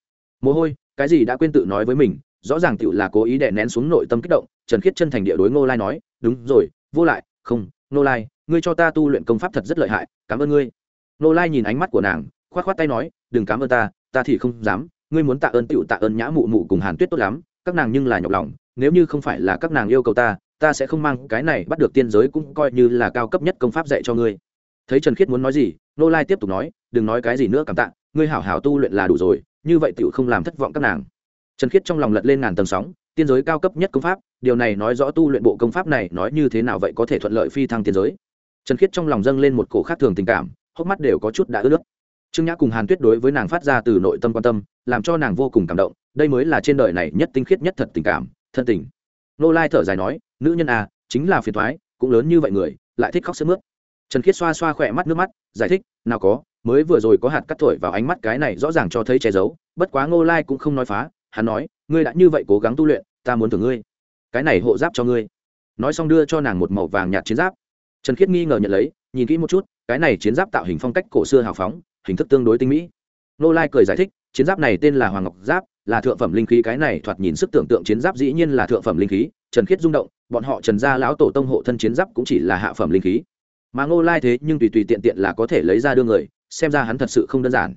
Mồ hôi cái gì đã quên tự nói với mình, rõ ràng tựu là cố ý đè nén xuống nội tâm kích động, trần khiết chân thành địa đối ngô lai nói, đúng rồi, vô lại, không, ngô lai, ngươi cho ta tu luyện công pháp thật rất lợi hại, cảm ơn ngươi. Ngô lai nhìn ánh mắt của nàng k h o á t k h o á t tay nói, đừng cảm ơn ta ta thì không dám, ngươi muốn tạ ơn tựu tạ ơn nhã mụ mụ cùng hàn tuyết tốt lắm, các nàng nhưng là nhọc lòng, nếu như không phải là các nàng yêu cầu ta ta sẽ không mang cái này bắt được tiên giới cũng coi như là cao cấp nhất công pháp dạy cho ngươi. Thấy trần khiết muốn nói gì nô lai tiếp tục nói, đừng nói cái gì nữa cảm tạ, ngươi hảo hảo tu luyện là đủ rồi như vậy tựu không làm thất vọng các nàng. Trần khiết trong lòng lật lên ngàn tầng sóng, tiên giới cao cấp nhất công pháp, điều này nói rõ tu luyện bộ công pháp này nói như thế nào vậy có thể thuận lợi phi thăng tiên giới. Trần khiết trong lòng dâng lên một cổ khác thường tình cảm, hốc mắt đều có chút đã ướt nước. Trương nhã cùng hàn tuyết đối với nàng phát ra từ nội tâm quan tâm, làm cho nàng vô cùng cảm động, đây mới là trên đời này nhất tinh khiết nhất thật tình cảm, thân tình. Nô lai thở dài nói, nữ nhân à chính là phiền thoái cũng lớn như vậy người, lại thích khóc sướt mướt. Trần khiết xoa xoa khỏe mắt nước mắt, giải thích, nào có mới vừa rồi có hạt cắt thổi vào ánh mắt cái này rõ ràng cho thấy che giấu, bất quá ngô lai cũng không nói phá, hắn nói, ngươi đã như vậy cố gắng tu luyện, ta muốn thưởng ngươi. Cái này hộ giáp cho ngươi. Nói xong đưa cho nàng một màu vàng nhạt chiến giáp. Trần khiết nghi ngờ nhận lấy, nhìn kỹ một chút, cái này chiến giáp tạo hình phong cách cổ xưa hào phóng, hình thức tương đối tinh mỹ. Nô lai cười giải thích, chiến giáp này tên là hoàng ngọc giáp, là thượng phẩm linh khí. Cái này thoạt nhìn sức tưởng tượng chiến giáp dĩ nhiên là thượng phẩm linh khí, trần khiết rung động, bọn họ trần gia lão tổ tông hộ thân chiến giáp cũng chỉ là hạ phẩm linh khí. Mà ngô lai thế nhưng tùy tùy tiện tiện là có thể lấy ra đưa người xem ra hắn thật sự không đơn giản.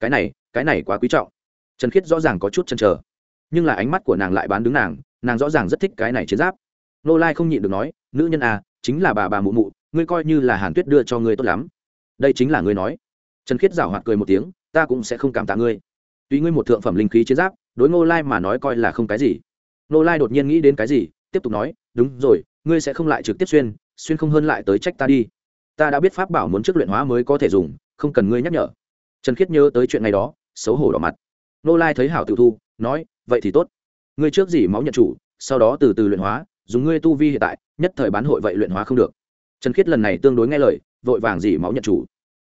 Cái này cái này quá quý trọng. Trần khiết rõ ràng có chút chăn trở nhưng là ánh mắt của nàng lại bán đứng nàng nàng rõ ràng rất thích cái này chiến giáp. Nô lai không nhịn được nói, nữ nhân à chính là bà bà mụ mụ, ngươi coi như là hàn tuyết đưa cho ngươi tốt lắm. Đây chính là ngươi nói. Trần khiết giảo hoạt cười một tiếng, ta cũng sẽ không cảm tạ ngươi. Tuy ngươi một thượng phẩm linh khí chiến giáp, đối ngô lai mà nói coi là không cái gì. Nô lai đột nhiên nghĩ đến cái gì, tiếp tục nói, đúng rồi, ngươi sẽ không lại trực tiếp xuyên xuyên không hơn lại tới trách ta đi. Ta đã biết pháp bảo muốn trước luyện hóa mới có thể dùng không cần ngươi nhắc nhở. Trần khiết nhớ tới chuyện này đó, xấu hổ đỏ mặt. Nô lai thấy hảo tự thu, nói, vậy thì tốt. Ngươi trước dỉ máu nhận chủ, sau đó từ từ luyện hóa, dùng ngươi tu vi hiện tại, nhất thời bán hội vậy luyện hóa không được. Trần khiết lần này tương đối nghe lời, vội vàng dỉ máu nhận chủ.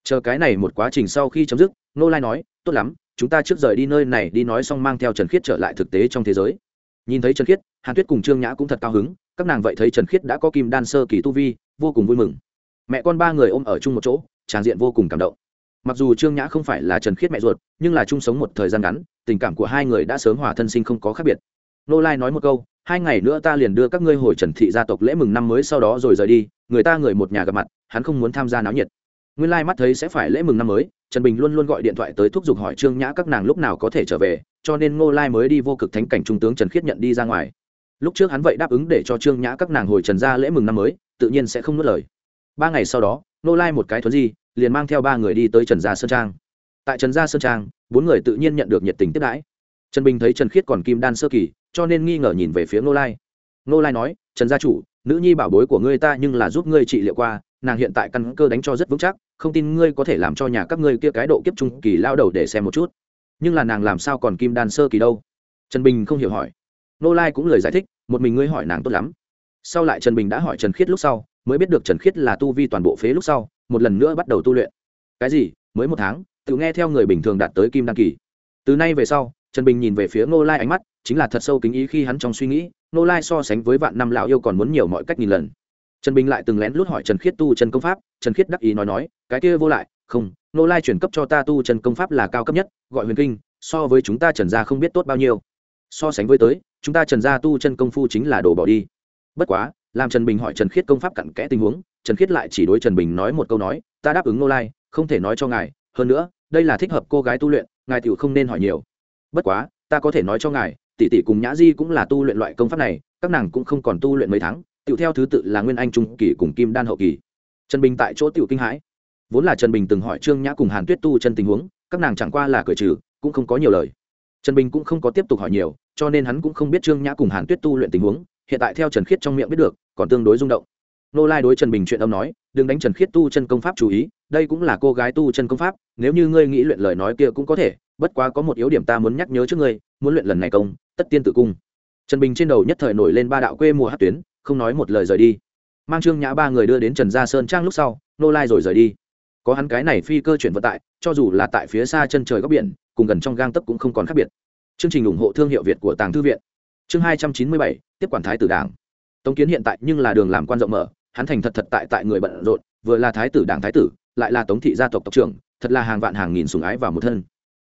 Chờ cái này một quá trình sau khi chấm dứt, nô lai nói, tốt lắm, chúng ta trước rời đi nơi này, đi nói xong mang theo trần khiết trở lại thực tế trong thế giới. Nhìn thấy trần khiết, hàn tuyết cùng trương nhã cũng thật cao hứng, các nàng vậy thấy trần khiết đã có kim đan sơ kỳ tu vi, vô cùng vui mừng. Mẹ con ba người ôm ở chung một chỗ tràng diện vô cùng cảm động. Mặc dù trương nhã không phải là trần khiết mẹ ruột, nhưng là chung sống một thời gian ngắn, tình cảm của hai người đã sớm hòa thân sinh không có khác biệt. Nô lai nói một câu, hai ngày nữa ta liền đưa các ngươi hồi trần thị gia tộc lễ mừng năm mới sau đó rồi rời đi, người ta người một nhà gặp mặt, hắn không muốn tham gia náo nhiệt. Nguyên lai mắt thấy sẽ phải lễ mừng năm mới, trần bình luôn luôn gọi điện thoại tới thúc giục hỏi trương nhã các nàng lúc nào có thể trở về, cho nên ngô lai mới đi vô cực thánh cảnh trung tướng trần khiết nhận đi ra ngoài. Lúc trước hắn vậy đáp ứng để cho trương nhã các nàng hồi trần ra lễ mừng năm mới, tự nhiên sẽ không nuốt lời. Ba ngày sau đó, ngô lai một cái thuấn di liền mang theo ba người đi tới trần gia sơn trang. Tại trần gia sơn trang, bốn người tự nhiên nhận được nhiệt tình tiếp đãi. Trần bình thấy trần khiết còn kim đan sơ kỳ, cho nên nghi ngờ nhìn về phía ngô lai. Ngô lai nói, trần gia chủ, nữ nhi bảo bối của ngươi ta nhưng là giúp ngươi trị liệu qua, nàng hiện tại căn cơ đánh cho rất vững chắc, không tin ngươi có thể làm cho nhà các ngươi kia cái độ kiếp trung kỳ lao đầu để xem một chút. Nhưng là nàng làm sao còn kim đan sơ kỳ đâu? Trần bình không hiểu hỏi. Ngô lai cũng lời giải thích, một mình ngươi hỏi nàng tốt lắm. Sau lại trần bình đã hỏi trần khiết lúc sau, mới biết được trần khiết là tu vi toàn bộ phế lúc sau một lần nữa bắt đầu tu luyện. Cái gì? Mới một tháng, tự nghe theo người bình thường đạt tới kim đăng kỳ. Từ nay về sau, trần bình nhìn về phía ngô lai ánh mắt, chính là thật sâu kính ý khi hắn trong suy nghĩ, ngô lai so sánh với vạn năm lão yêu còn muốn nhiều mọi cách nghìn lần. Trần bình lại từng lén lút hỏi trần khiết tu chân công pháp, trần khiết đắc ý nói nói, cái kia vô lại, không, ngô lai chuyển cấp cho ta tu chân công pháp là cao cấp nhất, gọi huyền kinh, so với chúng ta trần gia không biết tốt bao nhiêu. So sánh với tới, chúng ta trần gia tu chân công phu chính là đồ bỏ đi. Bất quá, làm trần bình hỏi trần khiết công pháp cặn kẽ tình huống trần khiết lại chỉ đối trần bình nói một câu nói, ta đáp ứng ngô lai, không thể nói cho ngài, hơn nữa, đây là thích hợp cô gái tu luyện, ngài tiểu không nên hỏi nhiều. Bất quá, ta có thể nói cho ngài, tỷ tỷ cùng nhã di cũng là tu luyện loại công pháp này, các nàng cũng không còn tu luyện mấy tháng, tiểu theo thứ tự là nguyên anh trung kỳ cùng kim đan hậu kỳ. Trần bình tại chỗ tiểu kinh hãi. Vốn là trần bình từng hỏi trương nhã cùng hàn tuyết tu chân tình huống, các nàng chẳng qua là cởi trừ, cũng không có nhiều lời. Trần bình cũng không có tiếp tục hỏi nhiều, cho nên hắn cũng không biết trương nhã cùng hàn tuyết tu luyện tình huống, hiện tại theo trần khiết trong miệng biết được, còn tương đối rung động nô lai đối trần bình chuyện âm nói, đừng đánh trần khiết tu chân công pháp chú ý, đây cũng là cô gái tu chân công pháp, nếu như ngươi nghĩ luyện lời nói kia cũng có thể, bất quá có một yếu điểm ta muốn nhắc nhớ trước ngươi, muốn luyện lần này công, tất tiên tự cung. Trần bình trên đầu nhất thời nổi lên ba đạo quê mùa hát tuyến, không nói một lời rời đi. Mang trương nhã ba người đưa đến trần gia sơn trang lúc sau, nô lai rồi rời đi. Có hắn cái này phi cơ chuyển vận tải cho dù là tại phía xa chân trời góc biển, cùng gần trong gang tấc cũng không còn khác biệt. Chương trình ủng hộ thương hiệu việt của tàng thư viện. Chương hai trăm chín mươi bảy, tiếp quản thái tử đảng. Tống kiến hiện tại nhưng là đường làm quan rộng mở hắn thành thật thật tại tại người bận rộn, vừa là thái tử đảng thái tử, lại là tống thị gia tộc tộc trưởng, thật là hàng vạn hàng nghìn sùng ái vào một thân.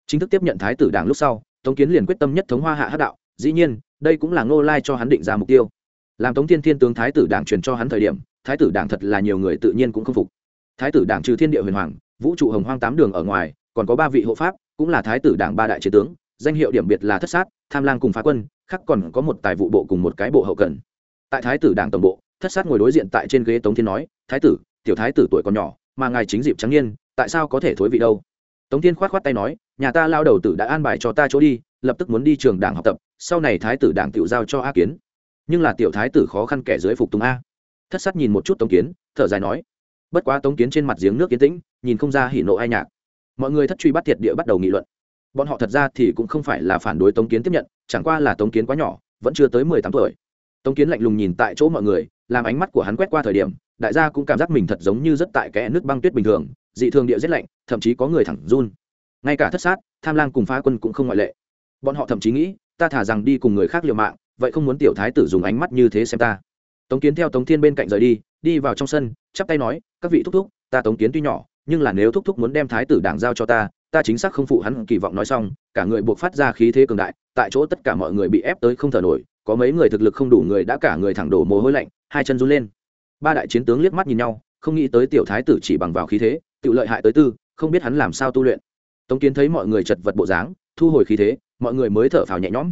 Chính thức tiếp nhận thái tử đảng lúc sau, tống kiến liền quyết tâm nhất thống hoa hạ hát đạo, dĩ nhiên, đây cũng là ngô lai cho hắn định ra mục tiêu. Làm tống thiên thiên tướng thái tử đảng truyền cho hắn thời điểm, thái tử đảng thật là nhiều người tự nhiên cũng không phục. Thái tử đảng trừ thiên địa huyền hoàng, vũ trụ hồng hoang tám đường ở ngoài, còn có ba vị hộ pháp, cũng là thái tử đảng ba đại chiến tướng, danh hiệu điểm biệt là thất sát, tham lang cùng phá quân khác còn có một tài vụ bộ cùng một cái bộ hậu cần. Tại thái tử đảng tổng bộ thất sát ngồi đối diện tại trên ghế tống thiên nói, thái tử, tiểu thái tử tuổi còn nhỏ, mà ngài chính dịp trắng niên, tại sao có thể thối vị đâu? Tống thiên khoát khoát tay nói, nhà ta lao đầu tử đã an bài cho ta chỗ đi, lập tức muốn đi trường đảng học tập, sau này thái tử đảng tự giao cho a kiến. Nhưng là tiểu thái tử khó khăn kẻ dưới phục tùng a. Thất sát nhìn một chút tống kiến, thở dài nói, bất quá tống kiến trên mặt giếng nước kiến tĩnh, nhìn không ra hỉ nộ ai nhạc. Mọi người thất truy bắt thiệt địa bắt đầu nghị luận. Bọn họ thật ra thì cũng không phải là phản đối tống kiến tiếp nhận, chẳng qua là tống kiến quá nhỏ, vẫn chưa tới mười tám tuổi tống kiến lạnh lùng nhìn tại chỗ mọi người, làm ánh mắt của hắn quét qua thời điểm, đại gia cũng cảm giác mình thật giống như rất tại kẽ nước băng tuyết bình thường, dị thường địa rét lạnh, thậm chí có người thẳng run. Ngay cả thất sát, tham lang cùng phá quân cũng không ngoại lệ. Bọn họ thậm chí nghĩ, ta thả rằng đi cùng người khác liều mạng, vậy không muốn tiểu thái tử dùng ánh mắt như thế xem ta. Tống kiến theo tống thiên bên cạnh rời đi đi vào trong sân, chắp tay nói, các vị thúc thúc, ta tống kiến tuy nhỏ, nhưng là nếu thúc thúc muốn đem thái tử đảng giao cho ta ta chính xác không phụ hắn kỳ vọng. Nói xong, cả người buộc phát ra khí thế cường đại tại chỗ tất cả mọi người bị ép tới không thở nổi, có mấy người thực lực không đủ người đã cả người thẳng đổ mồ hôi lạnh, hai chân run lên. Ba đại chiến tướng liếc mắt nhìn nhau, không nghĩ tới tiểu thái tử chỉ bằng vào khí thế tự lợi hại tới tư, không biết hắn làm sao tu luyện. Tống kiến thấy mọi người chật vật bộ dáng, thu hồi khí thế, mọi người mới thở phào nhẹ nhõm.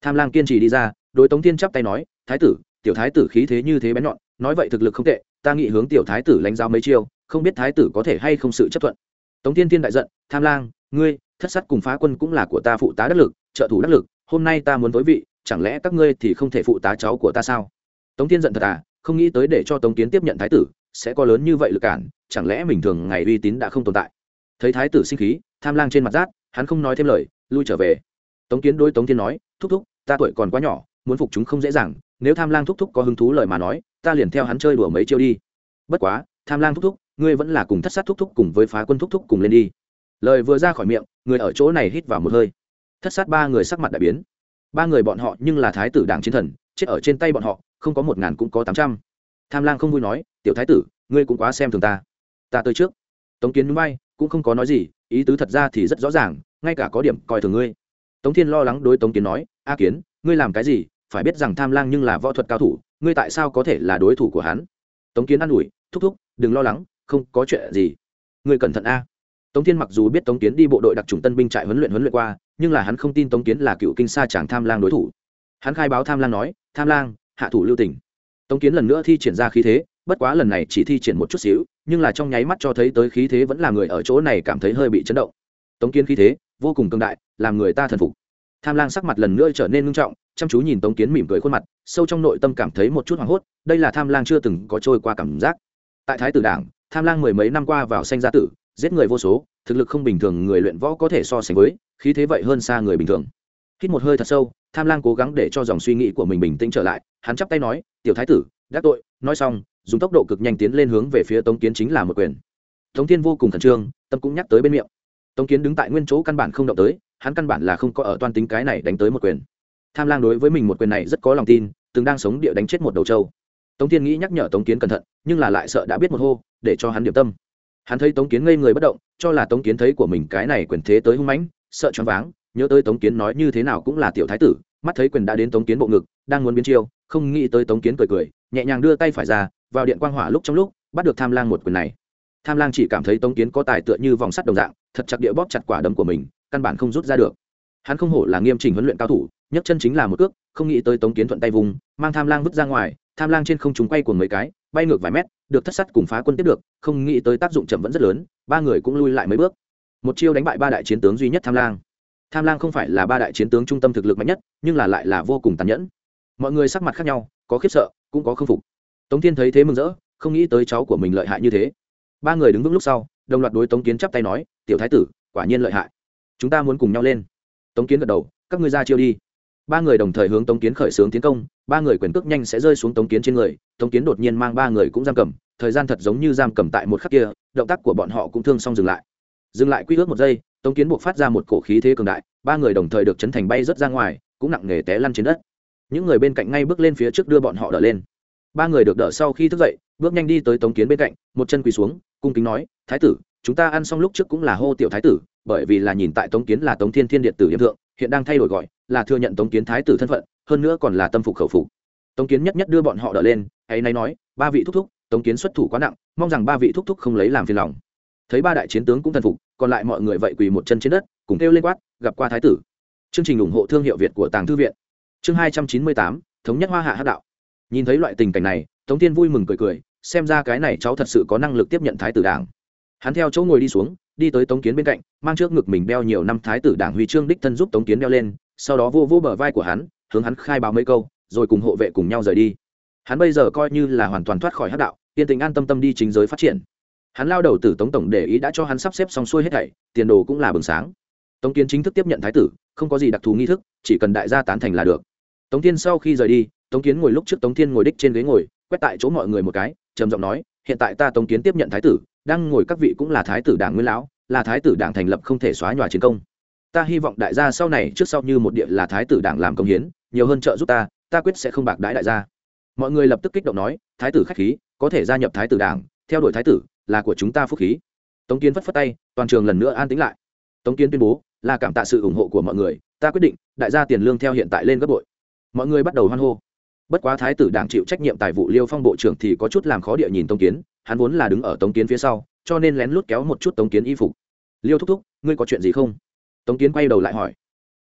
Tham lang kiên trì đi ra, đối tống tiên chắp tay nói, thái tử, tiểu thái tử khí thế như thế bén nhọn, nói vậy thực lực không tệ, ta nghĩ hướng tiểu thái tử lãnh giao mấy chiêu, không biết thái tử có thể hay không sự chấp thuận. Tống tiên tiên đại giận, tham lang, ngươi, thất sát cùng phá quân cũng là của ta phụ tá đắc lực trợ thủ đắc lực, hôm nay ta muốn tối vị, chẳng lẽ các ngươi thì không thể phụ tá cháu của ta sao? Tống tiên giận thật à không nghĩ tới để cho tống kiến tiếp nhận thái tử, sẽ có lớn như vậy lực cản, chẳng lẽ bình thường ngày uy tín đã không tồn tại? Thấy thái tử sinh khí, tham lang trên mặt rát, hắn không nói thêm lời, lui trở về. Tống kiến đối tống thiên nói, thúc thúc, ta tuổi còn quá nhỏ, muốn phục chúng không dễ dàng, nếu tham lang thúc thúc có hứng thú lời mà nói, ta liền theo hắn chơi đùa mấy chiêu đi. Bất quá, tham lang thúc thúc, ngươi vẫn là cùng thất sát thúc thúc cùng với phá quân thúc thúc cùng lên đi. Lời vừa ra khỏi miệng, người ở chỗ này hít vào một hơi thất sát ba người sắc mặt đại biến. Ba người bọn họ nhưng là thái tử đảng chiến thần, chết ở trên tay bọn họ, không có một ngàn cũng có tám trăm. Tham lang không vui nói, tiểu thái tử, ngươi cũng quá xem thường ta. Ta tới trước. Tống kiến núi bay, cũng không có nói gì, ý tứ thật ra thì rất rõ ràng, ngay cả có điểm coi thường ngươi. Tống thiên lo lắng đối tống kiến nói, a kiến, ngươi làm cái gì? Phải biết rằng tham lang nhưng là võ thuật cao thủ, ngươi tại sao có thể là đối thủ của hắn? Tống kiến an ủi, thúc thúc, đừng lo lắng, không có chuyện gì. Ngươi cẩn thận a. Tống thiên mặc dù biết tống kiến đi bộ đội đặc trùng tân binh trại huấn luyện huấn luyện qua nhưng là hắn không tin tống kiến là cựu kinh sa chàng tham lang đối thủ. Hắn khai báo tham lang nói, tham lang, hạ thủ lưu tỉnh tống kiến lần nữa thi triển ra khí thế, bất quá lần này chỉ thi triển một chút xíu, nhưng là trong nháy mắt cho thấy tới khí thế vẫn là người ở chỗ này cảm thấy hơi bị chấn động. Tống kiến khí thế, vô cùng cường đại, làm người ta thần phục. Tham lang sắc mặt lần nữa trở nên nghiêm trọng, chăm chú nhìn tống kiến mỉm cười khuôn mặt, sâu trong nội tâm cảm thấy một chút hoảng hốt, đây là tham lang chưa từng có trôi qua cảm giác. Tại thái tử đảng, tham lang mười mấy năm qua vào sanh gia tử, giết người vô số thực lực không bình thường người luyện võ có thể so sánh với, khí thế vậy hơn xa người bình thường. Hít một hơi thật sâu, tham lang cố gắng để cho dòng suy nghĩ của mình bình tĩnh trở lại, hắn chắp tay nói, tiểu thái tử, đắc tội, nói xong, dùng tốc độ cực nhanh tiến lên hướng về phía tống kiến chính là một quyền. Tống thiên vô cùng khẩn trương, tâm cũng nhắc tới bên miệng. Tống kiến đứng tại nguyên chỗ căn bản không động tới, hắn căn bản là không có ở toan tính cái này đánh tới một quyền. Tham lang đối với mình một quyền này rất có lòng tin, từng đang sống địa đánh chết một đầu trâu. Tống thiên nghĩ nhắc nhở tống kiến cẩn thận, nhưng là lại sợ đã biết một hô, để cho hắn điểm tâm hắn thấy tống kiến ngây người bất động, cho là tống kiến thấy của mình cái này quyền thế tới hung mãnh, sợ choáng váng, nhớ tới tống kiến nói như thế nào cũng là tiểu thái tử, mắt thấy quyền đã đến tống kiến bộ ngực, đang muốn biến chiêu, không nghĩ tới tống kiến cười cười, nhẹ nhàng đưa tay phải ra, vào điện quang hỏa lúc trong lúc, bắt được tham lang một quyền này. Tham lang chỉ cảm thấy tống kiến có tài tựa như vòng sắt đồng dạng, thật chặt địa bóp chặt quả đấm của mình, căn bản không rút ra được. Hắn không hổ là nghiêm chỉnh huấn luyện cao thủ, nhấc chân chính là một cước, không nghĩ tới tống kiến thuận tay vùng, mang tham lang vứt ra ngoài, tham lang trên không chúng quay cuồng mấy cái, bay ngược vài mét được thất sắt cùng phá quân tiếp được, không nghĩ tới tác dụng chậm vẫn rất lớn, ba người cũng lui lại mấy bước. Một chiêu đánh bại ba đại chiến tướng duy nhất tham lang. Tham lang không phải là ba đại chiến tướng trung tâm thực lực mạnh nhất, nhưng là lại là vô cùng tàn nhẫn. Mọi người sắc mặt khác nhau, có khiếp sợ, cũng có khâm phục. Tống thiên thấy thế mừng rỡ, không nghĩ tới cháu của mình lợi hại như thế. Ba người đứng vững lúc sau, đồng loạt đối tống kiến chắp tay nói, tiểu thái tử, quả nhiên lợi hại. Chúng ta muốn cùng nhau lên. Tống kiến gật đầu, các ngươi ra chiêu đi ba người đồng thời hướng tống kiến khởi xướng tiến công, ba người quyền cước nhanh sẽ rơi xuống tống kiến trên người, tống kiến đột nhiên mang ba người cũng giam cầm, thời gian thật giống như giam cầm tại một khắc kia, động tác của bọn họ cũng thương xong dừng lại. Dừng lại quy ước một giây, tống kiến buộc phát ra một cổ khí thế cường đại, ba người đồng thời được chấn thành bay rớt ra ngoài, cũng nặng nề té lăn trên đất. Những người bên cạnh ngay bước lên phía trước đưa bọn họ đỡ lên. Ba người được đỡ sau khi thức dậy, bước nhanh đi tới tống kiến bên cạnh, một chân quỳ xuống, cung kính nói, thái tử, chúng ta ăn xong lúc trước cũng là hô tiểu thái tử, bởi vì là nhìn tại tống kiến là tống thiên thiên điện tử hiệp thượng hiện đang thay đổi gọi, là thừa nhận tống kiến thái tử thân phận, hơn nữa còn là tâm phục khẩu phục. Tống kiến nhất nhất đưa bọn họ đỡ lên ấy nay nói, ba vị thúc thúc, tống kiến xuất thủ quá nặng, mong rằng ba vị thúc thúc không lấy làm phiền lòng. Thấy ba đại chiến tướng cũng thần phục, còn lại mọi người vậy quỳ một chân trên đất, cùng kêu lên quát, gặp qua thái tử. Chương trình ủng hộ thương hiệu việt của tàng thư viện. Chương hai trăm chín mươi tám, thống nhất hoa hạ hát đạo. Nhìn thấy loại tình cảnh này, tống tiên vui mừng cười cười, xem ra cái này cháu thật sự có năng lực tiếp nhận thái tử đảng. Hắn theo chỗ ngồi đi xuống đi tới tống kiến bên cạnh, mang trước ngực mình đeo nhiều năm thái tử đảng huy chương đích thân giúp tống kiến đeo lên, sau đó vô vô bờ vai của hắn, hướng hắn khai báo mấy câu, rồi cùng hộ vệ cùng nhau rời đi. Hắn bây giờ coi như là hoàn toàn thoát khỏi hát đạo, yên tình an tâm tâm đi chính giới phát triển. Hắn lao đầu từ tống tổng để ý đã cho hắn sắp xếp xong xuôi hết thảy, tiền đồ cũng là bừng sáng. Tống kiến chính thức tiếp nhận thái tử, không có gì đặc thù nghi thức, chỉ cần đại gia tán thành là được. Tống thiên sau khi rời đi, tống kiến ngồi lúc trước tống thiên ngồi đích trên ghế ngồi, quét tại chỗ mọi người một cái, trầm giọng nói, hiện tại ta tống kiến tiếp nhận thái tử đang ngồi các vị cũng là thái tử đảng nguyên lão, là thái tử đảng thành lập không thể xóa nhòa chiến công. Ta hy vọng đại gia sau này trước sau như một địa là thái tử đảng làm công hiến, nhiều hơn trợ giúp ta ta quyết sẽ không bạc đãi đại gia. Mọi người lập tức kích động nói, thái tử khách khí, có thể gia nhập thái tử đảng, theo đuổi thái tử, là của chúng ta phúc khí. Tống kiến phất phất tay, toàn trường lần nữa an tĩnh lại. Tống kiến tuyên bố, là cảm tạ sự ủng hộ của mọi người, ta quyết định, đại gia tiền lương theo hiện tại lên gấp bội. Mọi người bắt đầu hoan hô. Bất quá thái tử đảng chịu trách nhiệm tài vụ liêu phong bộ trưởng thì có chút làm khó địa nhìn tống kiến hắn vốn là đứng ở tống kiến phía sau, cho nên lén lút kéo một chút tống kiến y phục. Liêu thúc thúc, ngươi có chuyện gì không? Tống kiến quay đầu lại hỏi.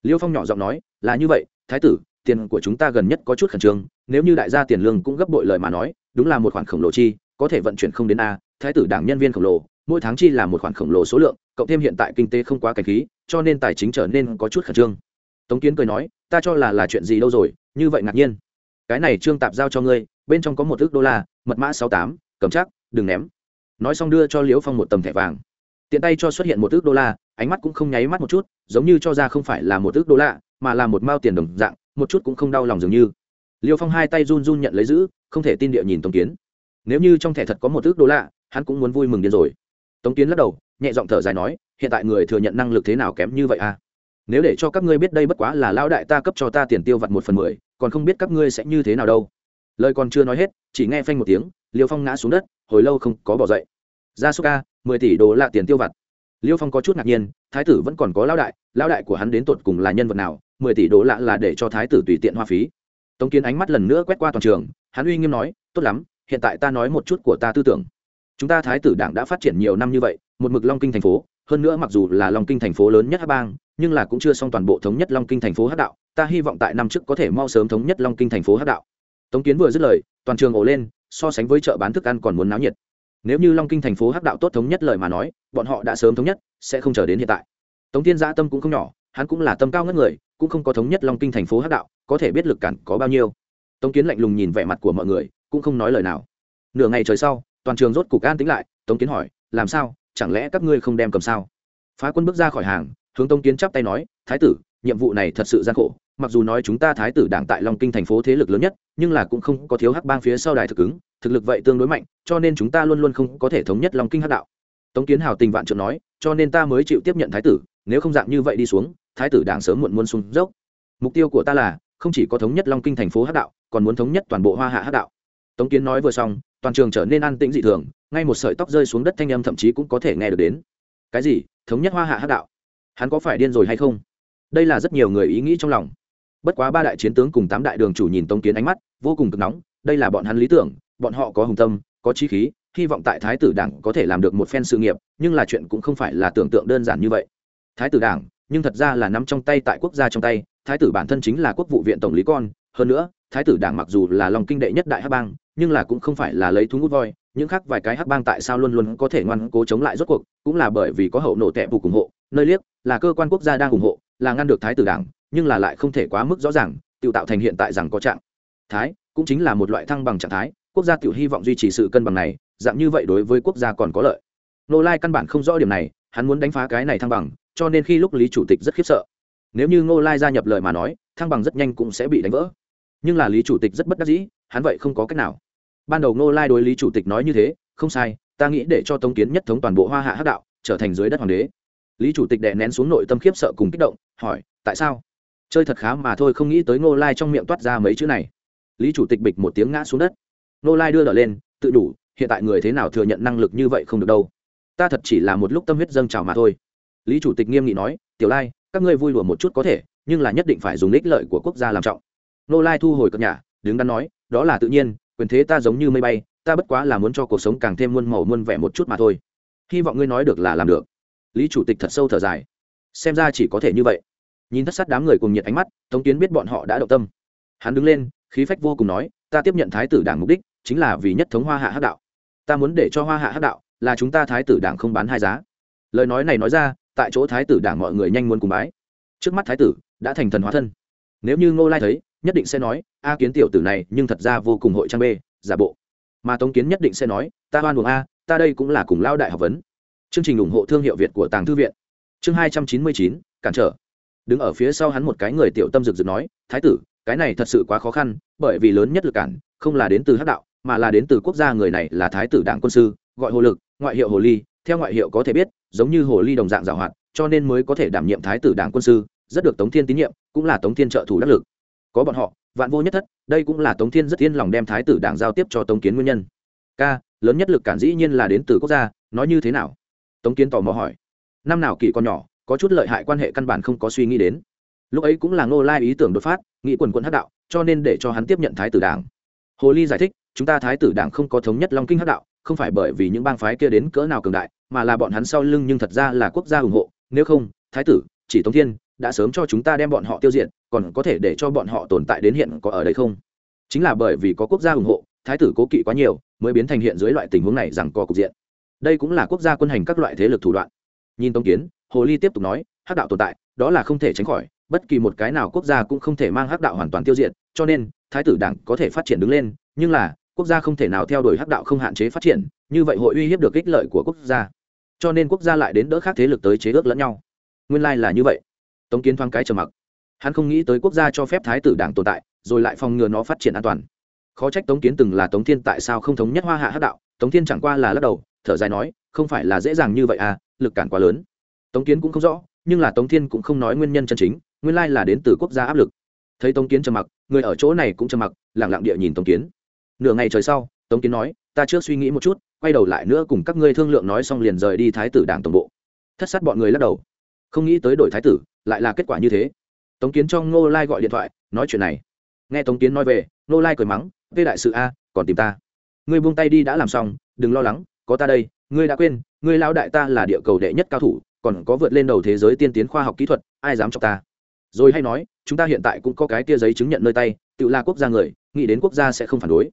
Liêu phong nhỏ giọng nói, là như vậy, thái tử, tiền của chúng ta gần nhất có chút khẩn trương, nếu như đại gia tiền lương cũng gấp bội lời mà nói, đúng là một khoản khổng lồ chi, có thể vận chuyển không đến a, thái tử đảng nhân viên khổng lồ, mỗi tháng chi là một khoản khổng lồ số lượng, cộng thêm hiện tại kinh tế không quá cảnh khí, cho nên tài chính trở nên có chút khẩn trương. Tống kiến cười nói, ta cho là là chuyện gì đâu rồi, như vậy ngạc nhiên. Cái này trương tạp giao cho ngươi, bên trong có một ước đô la, mật mã sáu tám, cầm chắc đừng ném. Nói xong đưa cho liễu phong một tầm thẻ vàng. Tiện tay cho xuất hiện một ước đô la, ánh mắt cũng không nháy mắt một chút, giống như cho ra không phải là một ước đô la, mà là một mao tiền đồng dạng, một chút cũng không đau lòng dường như. Liêu phong hai tay run run nhận lấy giữ, không thể tin địa nhìn tống kiến. Nếu như trong thẻ thật có một ước đô la, hắn cũng muốn vui mừng điên rồi. Tống kiến lắc đầu, nhẹ giọng thở dài nói, hiện tại người thừa nhận năng lực thế nào kém như vậy à? Nếu để cho các ngươi biết đây bất quá là lão đại ta cấp cho ta tiền tiêu vặt một phần mười, còn không biết các ngươi sẽ như thế nào đâu. Lời còn chưa nói hết, chỉ nghe phanh một tiếng liêu phong ngã xuống đất hồi lâu không có bỏ dậy. Ra số ca, mười tỷ đô la tiền tiêu vặt. Liêu phong có chút ngạc nhiên, thái tử vẫn còn có lão đại lão đại của hắn đến tột cùng là nhân vật nào, mười tỷ đô la là để cho thái tử tùy tiện hoa phí. Tống kiến ánh mắt lần nữa quét qua toàn trường, hắn uy nghiêm nói, tốt lắm, hiện tại ta nói một chút của ta tư tưởng. Chúng ta thái tử đảng đã phát triển nhiều năm như vậy, một mực long kinh thành phố, hơn nữa mặc dù là long kinh thành phố lớn nhất hát bang, nhưng là cũng chưa xong toàn bộ thống nhất long kinh thành phố hát đạo. Ta hy vọng tại năm trước có thể mau sớm thống nhất long kinh thành phố hát đạo. Tống kiến vừa dứt lời, toàn trường ổ lên so sánh với chợ bán thức ăn còn muốn náo nhiệt. Nếu như long kinh thành phố hắc đạo tốt thống nhất lời mà nói, bọn họ đã sớm thống nhất, sẽ không chờ đến hiện tại. Tống tiên giã tâm cũng không nhỏ, hắn cũng là tâm cao ngất người, cũng không có thống nhất long kinh thành phố hắc đạo, có thể biết lực cản có bao nhiêu. Tống kiến lạnh lùng nhìn vẻ mặt của mọi người, cũng không nói lời nào. Nửa ngày trời sau, toàn trường rốt cục an tính lại, tống kiến hỏi, làm sao? Chẳng lẽ các ngươi không đem cầm sao? Phá quân bước ra khỏi hàng, hướng tống kiến chắp tay nói, thái tử nhiệm vụ này thật sự gian khổ. Mặc dù nói chúng ta thái tử đảng tại long kinh thành phố thế lực lớn nhất, nhưng là cũng không có thiếu hắc bang phía sau đài thực ứng, thực lực vậy tương đối mạnh, cho nên chúng ta luôn luôn không có thể thống nhất long kinh hắc đạo. Tống kiến hào tình vạn trượng nói, cho nên ta mới chịu tiếp nhận thái tử, nếu không dạng như vậy đi xuống, thái tử đảng sớm muộn muốn xuống dốc. Mục tiêu của ta là, không chỉ có thống nhất long kinh thành phố hắc đạo, còn muốn thống nhất toàn bộ hoa hạ hắc đạo. Tống kiến nói vừa xong, toàn trường trở nên an tĩnh dị thường, ngay một sợi tóc rơi xuống đất thanh âm thậm chí cũng có thể nghe được đến. Cái gì? Thống nhất hoa hạ hắc đạo? Hắn có phải điên rồi hay không? Đây là rất nhiều người ý nghĩ trong lòng. Bất quá ba đại chiến tướng cùng tám đại đường chủ nhìn tống kiến ánh mắt, vô cùng cực nóng, đây là bọn hắn lý tưởng, bọn họ có hùng tâm, có trí khí, hy vọng tại thái tử đảng có thể làm được một phen sự nghiệp, nhưng là chuyện cũng không phải là tưởng tượng đơn giản như vậy. Thái tử đảng, nhưng thật ra là nắm trong tay tại quốc gia trong tay, thái tử bản thân chính là quốc vụ viện tổng lý con, hơn nữa, thái tử đảng mặc dù là lòng kinh đệ nhất đại hắc bang, nhưng là cũng không phải là lấy thú ngút voi, những khác vài cái hắc bang tại sao luôn luôn có thể ngoan cố chống lại rốt cuộc, cũng là bởi vì có hậu nổ tẹp vụ ủng hộ, nơi liếc, là cơ quan quốc gia đang ủng hộ là ngăn được thái tử đảng, nhưng là lại không thể quá mức rõ ràng, tự tạo thành hiện tại rằng có trạng thái, cũng chính là một loại thăng bằng trạng thái, quốc gia tự hy vọng duy trì sự cân bằng này, dạng như vậy đối với quốc gia còn có lợi. Nô lai căn bản không rõ điểm này, hắn muốn đánh phá cái này thăng bằng, cho nên khi lúc lý chủ tịch rất khiếp sợ. Nếu như ngô lai gia nhập lời mà nói, thăng bằng rất nhanh cũng sẽ bị đánh vỡ. Nhưng là lý chủ tịch rất bất đắc dĩ, hắn vậy không có cách nào. Ban đầu ngô lai đối lý chủ tịch nói như thế, không sai, ta nghĩ để cho tống kiến nhất thống toàn bộ hoa hạ hắc đạo, trở thành dưới đất hoàng đế lý chủ tịch đè nén xuống nội tâm khiếp sợ cùng kích động, hỏi, tại sao? Chơi thật khá mà thôi, không nghĩ tới ngô lai trong miệng toát ra mấy chữ này. Lý chủ tịch bịch một tiếng ngã xuống đất. Ngô lai đưa đỡ lên, tự đủ, hiện tại người thế nào thừa nhận năng lực như vậy không được đâu. Ta thật chỉ là một lúc tâm huyết dâng trào mà thôi. Lý chủ tịch nghiêm nghị nói, tiểu lai, các ngươi vui đùa một chút có thể, nhưng là nhất định phải dùng ích lợi của quốc gia làm trọng. Nô lai thu hồi cập nhà đứng đắn nói, đó là tự nhiên, quyền thế ta giống như mây bay, ta bất quá là muốn cho cuộc sống càng thêm muôn màu muôn vẻ một chút mà thôi. Hy vọng ngươi nói được là làm được lý chủ tịch thật sâu thở dài. Xem ra chỉ có thể như vậy. Nhìn thất sát đám người cùng nhiệt ánh mắt, tống kiến biết bọn họ đã động tâm. Hắn đứng lên, khí phách vô cùng nói, ta tiếp nhận thái tử đảng mục đích, chính là vì nhất thống hoa hạ hắc đạo. Ta muốn để cho hoa hạ hắc đạo là chúng ta thái tử đảng không bán hai giá. Lời nói này nói ra, tại chỗ thái tử đảng mọi người nhanh muốn cùng bái. Trước mắt thái tử đã thành thần hóa thân. Nếu như ngô lai thấy, nhất định sẽ nói, a kiến tiểu tử này, nhưng thật ra vô cùng hội trang b giả bộ. Mà tống kiến nhất định sẽ nói, ta hoan buồng a, ta đây cũng là cùng lao đại học vấn chương trình ủng hộ thương hiệu việt của tàng thư viện. Chương hai trăm chín mươi chín, cản trở. Đứng ở phía sau hắn một cái người tiểu tâm rực rực nói, thái tử, cái này thật sự quá khó khăn, bởi vì lớn nhất lực cản không là đến từ hắc đạo, mà là đến từ quốc gia người này là thái tử đảng quân sư, gọi hồ lực, ngoại hiệu hồ ly, theo ngoại hiệu có thể biết, giống như hồ ly đồng dạng giảo hoạt cho nên mới có thể đảm nhiệm thái tử đảng quân sư, rất được tống thiên tín nhiệm, cũng là tống thiên trợ thủ đắc lực. Có bọn họ, vạn vô nhất thất, đây cũng là tống thiên rất yên lòng đem thái tử đảng giao tiếp cho tống kiến nguyên nhân. K lớn nhất lực cản dĩ nhiên là đến từ quốc gia, nói như thế nào? Tống kiến tò mò hỏi. Năm nào kỷ con nhỏ, có chút lợi hại quan hệ căn bản không có suy nghĩ đến. Lúc ấy cũng là ngô lai ý tưởng đột phát, nghĩ quần quận hắc đạo, cho nên để cho hắn tiếp nhận thái tử đảng. Hồ ly giải thích, chúng ta thái tử đảng không có thống nhất long kinh hắc đạo, không phải bởi vì những bang phái kia đến cỡ nào cường đại, mà là bọn hắn sau lưng nhưng thật ra là quốc gia ủng hộ. Nếu không, thái tử, chỉ tống thiên, đã sớm cho chúng ta đem bọn họ tiêu diệt, còn có thể để cho bọn họ tồn tại đến hiện có ở đây không? Chính là bởi vì có quốc gia ủng hộ, thái tử cố kỵ quá nhiều, mới biến thành hiện dưới loại tình huống này rằng có cục diện đây cũng là quốc gia quân hành các loại thế lực thủ đoạn. Nhìn tống kiến, hồ ly tiếp tục nói, hắc đạo tồn tại, đó là không thể tránh khỏi, bất kỳ một cái nào quốc gia cũng không thể mang hắc đạo hoàn toàn tiêu diệt, cho nên, thái tử đảng có thể phát triển đứng lên, nhưng là, quốc gia không thể nào theo đuổi hắc đạo không hạn chế phát triển, như vậy hội uy hiếp được ích lợi của quốc gia. Cho nên quốc gia lại đến đỡ khác thế lực tới chế ước lẫn nhau. Nguyên lai、like、là như vậy. Tống kiến thoáng cái trầm mặc. Hắn không nghĩ tới quốc gia cho phép thái tử đảng tồn tại, rồi lại phòng ngừa nó phát triển an toàn. Khó trách tống kiến từng là tống thiên tại sao không thống nhất hoa hạ hắc đạo, tống thiên chẳng qua là lắc đầu thở dài nói, không phải là dễ dàng như vậy à lực cản quá lớn. Tống kiến cũng không rõ, nhưng là tống thiên cũng không nói nguyên nhân chân chính, nguyên lai là đến từ quốc gia áp lực. Thấy tống kiến trầm mặc, người ở chỗ này cũng trầm mặc lẳng lặng địa nhìn tống kiến. Nửa ngày trời sau, tống kiến nói, ta trước suy nghĩ một chút, quay đầu lại nữa cùng các ngươi thương lượng nói xong liền rời đi thái tử đảng tổng bộ. Thất sát bọn người lắc đầu. Không nghĩ tới đổi thái tử, lại là kết quả như thế. Tống kiến cho ngô lai gọi điện thoại, nói chuyện này. Nghe tống kiến nói về, ngô lai cười mắng vê đại sự a, còn tìm ta. Ngươi buông tay đi đã làm xong, đừng lo lắng có ta đây, ngươi đã quên, ngươi lao đại ta là địa cầu đệ nhất cao thủ, còn có vượt lên đầu thế giới tiên tiến khoa học kỹ thuật, ai dám chọc ta? Rồi hay nói, chúng ta hiện tại cũng có cái tia giấy chứng nhận nơi tay, tự là quốc gia người, nghĩ đến quốc gia sẽ không phản đối.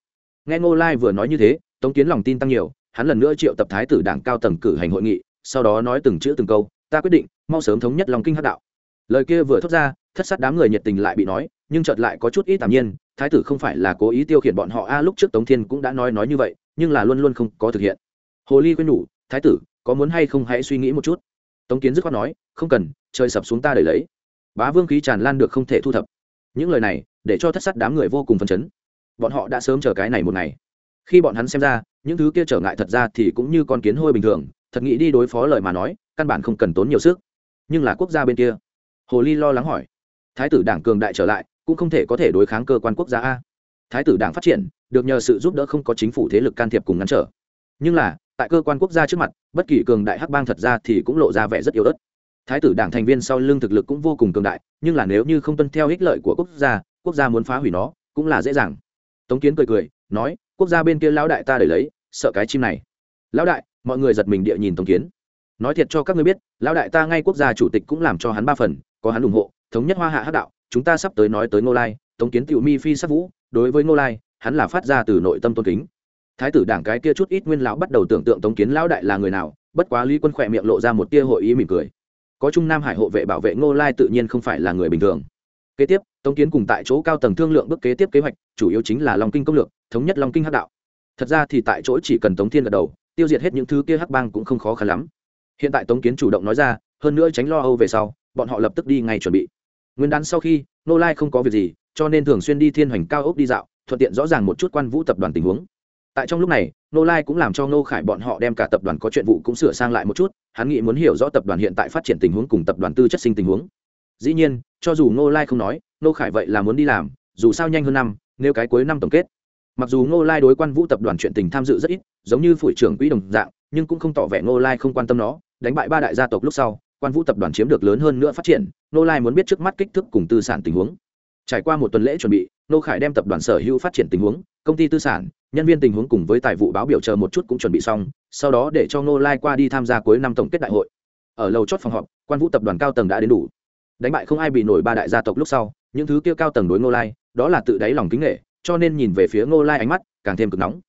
Nghe ngô lai vừa nói như thế, tống kiến lòng tin tăng nhiều, hắn lần nữa triệu tập thái tử đảng cao tầng cử hành hội nghị, sau đó nói từng chữ từng câu, ta quyết định, mau sớm thống nhất lòng kinh hắc đạo. Lời kia vừa thốt ra, thất sát đám người nhiệt tình lại bị nói, nhưng chợt lại có chút ít tạm nhiên, thái tử không phải là cố ý tiêu khiển bọn họ. A, lúc trước tống thiên cũng đã nói nói như vậy, nhưng là luôn luôn không có thực hiện hồ ly quên nhủ, thái tử, có muốn hay không hãy suy nghĩ một chút. Tống kiến dứt khoát nói, không cần, trời sập xuống ta để lấy. Bá vương khí tràn lan được không thể thu thập. Những lời này, để cho thất sát đám người vô cùng phấn chấn. Bọn họ đã sớm chờ cái này một ngày. Khi bọn hắn xem ra, những thứ kia trở ngại thật ra thì cũng như con kiến hôi bình thường, thật nghĩ đi đối phó lời mà nói, căn bản không cần tốn nhiều sức. Nhưng là quốc gia bên kia. Hồ ly lo lắng hỏi, thái tử đảng cường đại trở lại, cũng không thể có thể đối kháng cơ quan quốc gia a. Thái tử đảng phát triển, được nhờ sự giúp đỡ không có chính phủ thế lực can thiệp cùng ngăn trở. Nhưng là tại cơ quan quốc gia trước mặt, bất kỳ cường đại hắc bang thật ra thì cũng lộ ra vẻ rất yếu ớt. Thái tử đảng thành viên sau lưng thực lực cũng vô cùng cường đại, nhưng là nếu như không tuân theo ích lợi của quốc gia quốc gia muốn phá hủy nó cũng là dễ dàng. Tống kiến cười cười, nói, quốc gia bên kia lão đại ta để lấy, sợ cái chim này. Lão đại, mọi người giật mình địa nhìn tống kiến. Nói thiệt cho các ngươi biết, lão đại ta ngay quốc gia chủ tịch cũng làm cho hắn ba phần, có hắn ủng hộ, thống nhất hoa hạ hắc đạo, chúng ta sắp tới nói tới ngô lai. Tống kiến tiểu mi phi sắc vũ, đối với ngô lai, hắn là phát ra từ nội tâm tôn kính thái tử đảng cái kia chút ít nguyên lão bắt đầu tưởng tượng tống kiến lão đại là người nào, bất quá lý quân khỏe miệng lộ ra một tia hội ý mỉm cười. Có trung nam hải hộ vệ bảo vệ ngô lai tự nhiên không phải là người bình thường. Kế tiếp, tống kiến cùng tại chỗ cao tầng thương lượng bước kế tiếp kế hoạch, chủ yếu chính là long kinh công lược, thống nhất long kinh hắc đạo. Thật ra thì tại chỗ chỉ cần tống thiên gật đầu, tiêu diệt hết những thứ kia hắc bang cũng không khó khăn lắm. Hiện tại tống kiến chủ động nói ra, hơn nữa tránh lo âu về sau, bọn họ lập tức đi ngay chuẩn bị. Nguyên đán sau khi nô lai không có việc gì, cho nên thường xuyên đi thiên hoành cao ốc đi dạo, thuận tiện rõ ràng một chút quan vũ tập đoàn tình huống tại trong lúc này nô lai cũng làm cho nô khải bọn họ đem cả tập đoàn có chuyện vụ cũng sửa sang lại một chút, hắn nghĩ muốn hiểu rõ tập đoàn hiện tại phát triển tình huống cùng tập đoàn tư chất sinh tình huống. Dĩ nhiên, cho dù nô lai không nói nô khải vậy là muốn đi làm, dù sao nhanh hơn năm, nếu cái cuối năm tổng kết. Mặc dù nô lai đối quan vũ tập đoàn chuyện tình tham dự rất ít, giống như phủ trưởng quỹ đồng dạng, nhưng cũng không tỏ vẻ nô lai không quan tâm nó, đánh bại ba đại gia tộc lúc sau, quan vũ tập đoàn chiếm được lớn hơn nữa phát triển nô lai muốn biết trước mắt kích thước cùng tư sản tình huống. Trải qua một tuần lễ chuẩn bị nô khải đem tập đoàn sở hữu phát triển tình huống công ty tư sản, nhân viên tình huống cùng với tài vụ báo biểu chờ một chút cũng chuẩn bị xong, sau đó để cho Ngô lai qua đi tham gia cuối năm tổng kết đại hội. Ở lầu chót phòng họp, quan vũ tập đoàn cao tầng đã đến đủ. Đánh bại không ai bị nổi ba đại gia tộc lúc sau, những thứ kia cao tầng đối Ngô lai, đó là tự đáy lòng kính nghệ, cho nên nhìn về phía Ngô lai ánh mắt càng thêm cực nóng.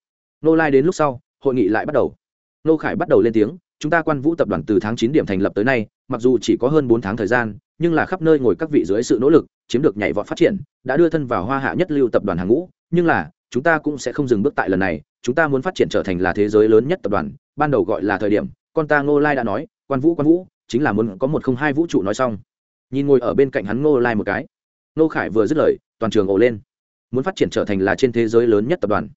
Ngô lai đến lúc sau, hội nghị lại bắt đầu. Ngô khải bắt đầu lên tiếng, chúng ta quan vũ tập đoàn từ tháng chín điểm thành lập tới nay, mặc dù chỉ có hơn bốn tháng thời gian, nhưng là khắp nơi ngồi các vị dưới sự nỗ lực, chiếm được nhảy vọt phát triển, đã đưa thân vào hoa hạ nhất lưu tập đoàn hàng ngũ, nhưng là chúng ta cũng sẽ không dừng bước tại lần này, chúng ta muốn phát triển trở thành là thế giới lớn nhất tập đoàn, ban đầu gọi là thời điểm, con ta ngô lai đã nói, quan vũ quan vũ, chính là muốn có một không hai vũ trụ nói xong. Nhìn ngồi ở bên cạnh hắn ngô lai một cái. Ngô khải vừa dứt lời, toàn trường ồ lên. Muốn phát triển trở thành là trên thế giới lớn nhất tập đoàn.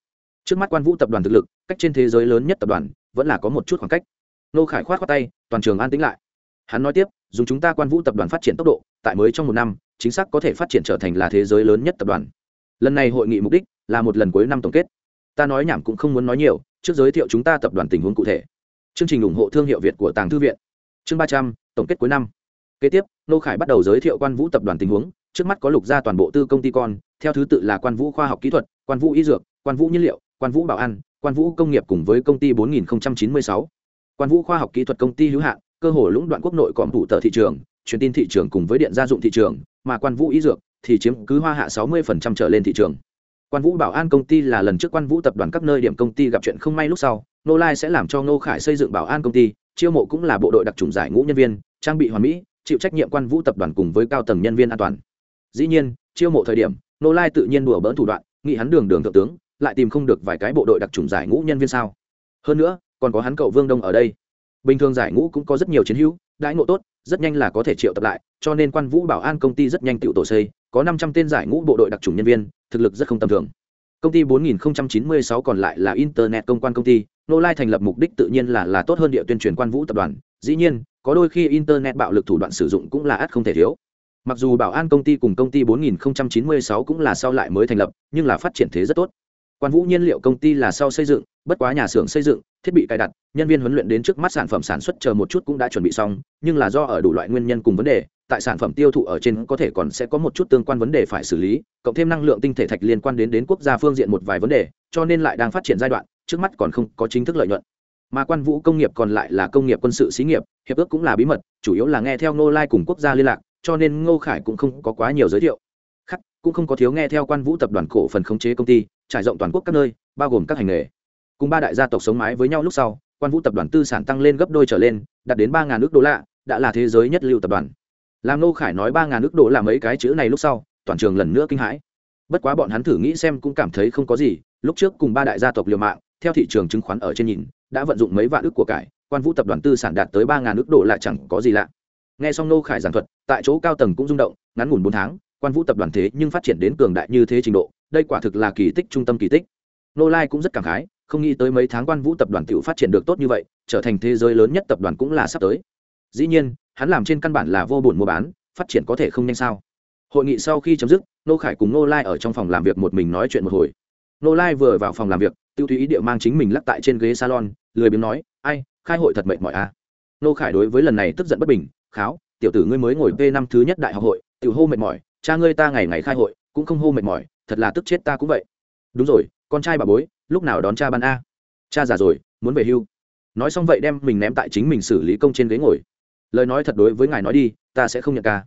Trước mắt quan vũ tập đoàn thực lực, cách trên thế giới lớn nhất tập đoàn, vẫn là có một chút khoảng cách. Ngô khải khoát khoát tay, toàn trường an tĩnh lại. Hắn nói tiếp, dùng chúng ta quan vũ tập đoàn phát triển tốc độ, tại mới trong một năm, chính xác có thể phát triển trở thành là thế giới lớn nhất tập đoàn. Lần này hội nghị mục đích là một lần cuối năm tổng kết. Ta nói nhảm cũng không muốn nói nhiều, trước giới thiệu chúng ta tập đoàn tình huống cụ thể. Chương trình ủng hộ thương hiệu việt của tàng thư viện. Chương ba trăm, tổng kết cuối năm. Kế tiếp, nô khải bắt đầu giới thiệu quan vũ tập đoàn tình huống, trước mắt có lục ra toàn bộ tư công ty con, theo thứ tự là quan vũ khoa học kỹ thuật, quan vũ y dược, quan vũ nhiên liệu, quan vũ bảo an quan vũ công nghiệp cùng với công ty 4096. quan vũ khoa học kỹ thuật công ty hữu hạn, cơ hồ lũng đoạn quốc nội còn thủ tờ thị trường, truyền tin thị trường cùng với điện gia dụng thị trường, mà quan vũ y dược thì chiếm cứ hoa hạ 60% trở lên thị trường quan vũ bảo an công ty là lần trước quan vũ tập đoàn các nơi điểm công ty gặp chuyện không may lúc sau nô lai sẽ làm cho nô khải xây dựng bảo an công ty, chiêu mộ cũng là bộ đội đặc trùng giải ngũ nhân viên, trang bị hoàn mỹ, chịu trách nhiệm quan vũ tập đoàn cùng với cao tầng nhân viên an toàn. Dĩ nhiên, chiêu mộ thời điểm nô lai tự nhiên đùa bỡn thủ đoạn, nghĩ hắn đường đường thượng tướng, lại tìm không được vài cái bộ đội đặc trùng giải ngũ nhân viên sao. Hơn nữa, còn có hắn cậu vương đông ở đây. Bình thường giải ngũ cũng có rất nhiều chiến hữu, đãi ngộ tốt, rất nhanh là có thể triệu tập lại, cho nên quan vũ bảo an công ty rất nhanh tự tổ xây, có năm trăm tên giải ngũ bộ đội đặc trùng nhân viên thực lực rất không tầm thường. Công ty 4096 còn lại là internet công quan công ty, nô lai thành lập mục đích tự nhiên là là tốt hơn địa tuyên truyền quan vũ tập đoàn. Dĩ nhiên, có đôi khi internet bạo lực thủ đoạn sử dụng cũng là ắt không thể thiếu. Mặc dù bảo an công ty cùng công ty 4096 cũng là sau lại mới thành lập, nhưng là phát triển thế rất tốt. Quan vũ nhiên liệu công ty là sau xây dựng bất quá nhà xưởng xây dựng, thiết bị cài đặt, nhân viên huấn luyện đến trước mắt sản phẩm sản xuất chờ một chút cũng đã chuẩn bị xong, nhưng là do ở đủ loại nguyên nhân cùng vấn đề, tại sản phẩm tiêu thụ ở trên có thể còn sẽ có một chút tương quan vấn đề phải xử lý, cộng thêm năng lượng tinh thể thạch liên quan đến đến quốc gia phương diện một vài vấn đề, cho nên lại đang phát triển giai đoạn, trước mắt còn không có chính thức lợi nhuận. Mà quan vũ công nghiệp còn lại là công nghiệp quân sự xí nghiệp, hiệp ước cũng là bí mật, chủ yếu là nghe theo ngô lai cùng quốc gia liên lạc, cho nên ngô khải cũng không có quá nhiều giới thiệu. Khác, cũng không có thiếu nghe theo quan vũ tập đoàn cổ phần khống chế công ty, trải rộng toàn quốc các nơi, bao gồm các hành nghề cùng ba đại gia tộc sống mái với nhau lúc sau, quan vũ tập đoàn tư sản tăng lên gấp đôi trở lên, đạt đến ba ngàn ước đô la, đã là thế giới nhất lưu tập đoàn. Làm nô khải nói ba ngàn ước đô la mấy cái chữ này lúc sau, toàn trường lần nữa kinh hãi. Bất quá bọn hắn thử nghĩ xem cũng cảm thấy không có gì, lúc trước cùng ba đại gia tộc liều mạng, theo thị trường chứng khoán ở trên nhìn, đã vận dụng mấy vạn ước của cải, quan vũ tập đoàn tư sản đạt tới ba ngàn ước đô la chẳng có gì lạ. Nghe xong nô khải giảng thuật, tại chỗ cao tầng cũng rung động, ngắn ngủn bốn tháng, quan vũ tập đoàn thế nhưng phát triển đến cường đại như thế trình độ, đây quả thực là kỳ tích trung tâm kỳ tích. Nô lai cũng rất cảm khái không nghĩ tới mấy tháng quan vũ tập đoàn t phát triển được tốt như vậy, trở thành thế giới lớn nhất tập đoàn cũng là sắp tới. Dĩ nhiên, hắn làm trên căn bản là vô bổn mua bán, phát triển có thể không nhanh sao? Hội nghị sau khi chấm dứt nô khải cùng nô lai ở trong phòng làm việc một mình nói chuyện một hồi. Nô lai vừa vào phòng làm việc, tiêu Thúy ý địa mang chính mình lắc tại trên ghế salon, lười biếng nói, ai, khai hội thật mệt mỏi à? Nô khải đối với lần này tức giận bất bình, kháo, tiểu tử ngươi mới ngồi v năm thứ nhất đại học hội, tiểu hô mệt mỏi, cha ngươi ta ngày ngày khai hội, cũng không hô mệt mỏi, thật là tức chết ta cũng vậy. Đúng rồi, con trai bà bối lúc nào đón cha ban a? Cha già rồi, muốn về hưu. Nói xong vậy đem mình ném tại chính mình xử lý công trên ghế ngồi. Lời nói thật đối với ngài nói đi, ta sẽ không nhận ca.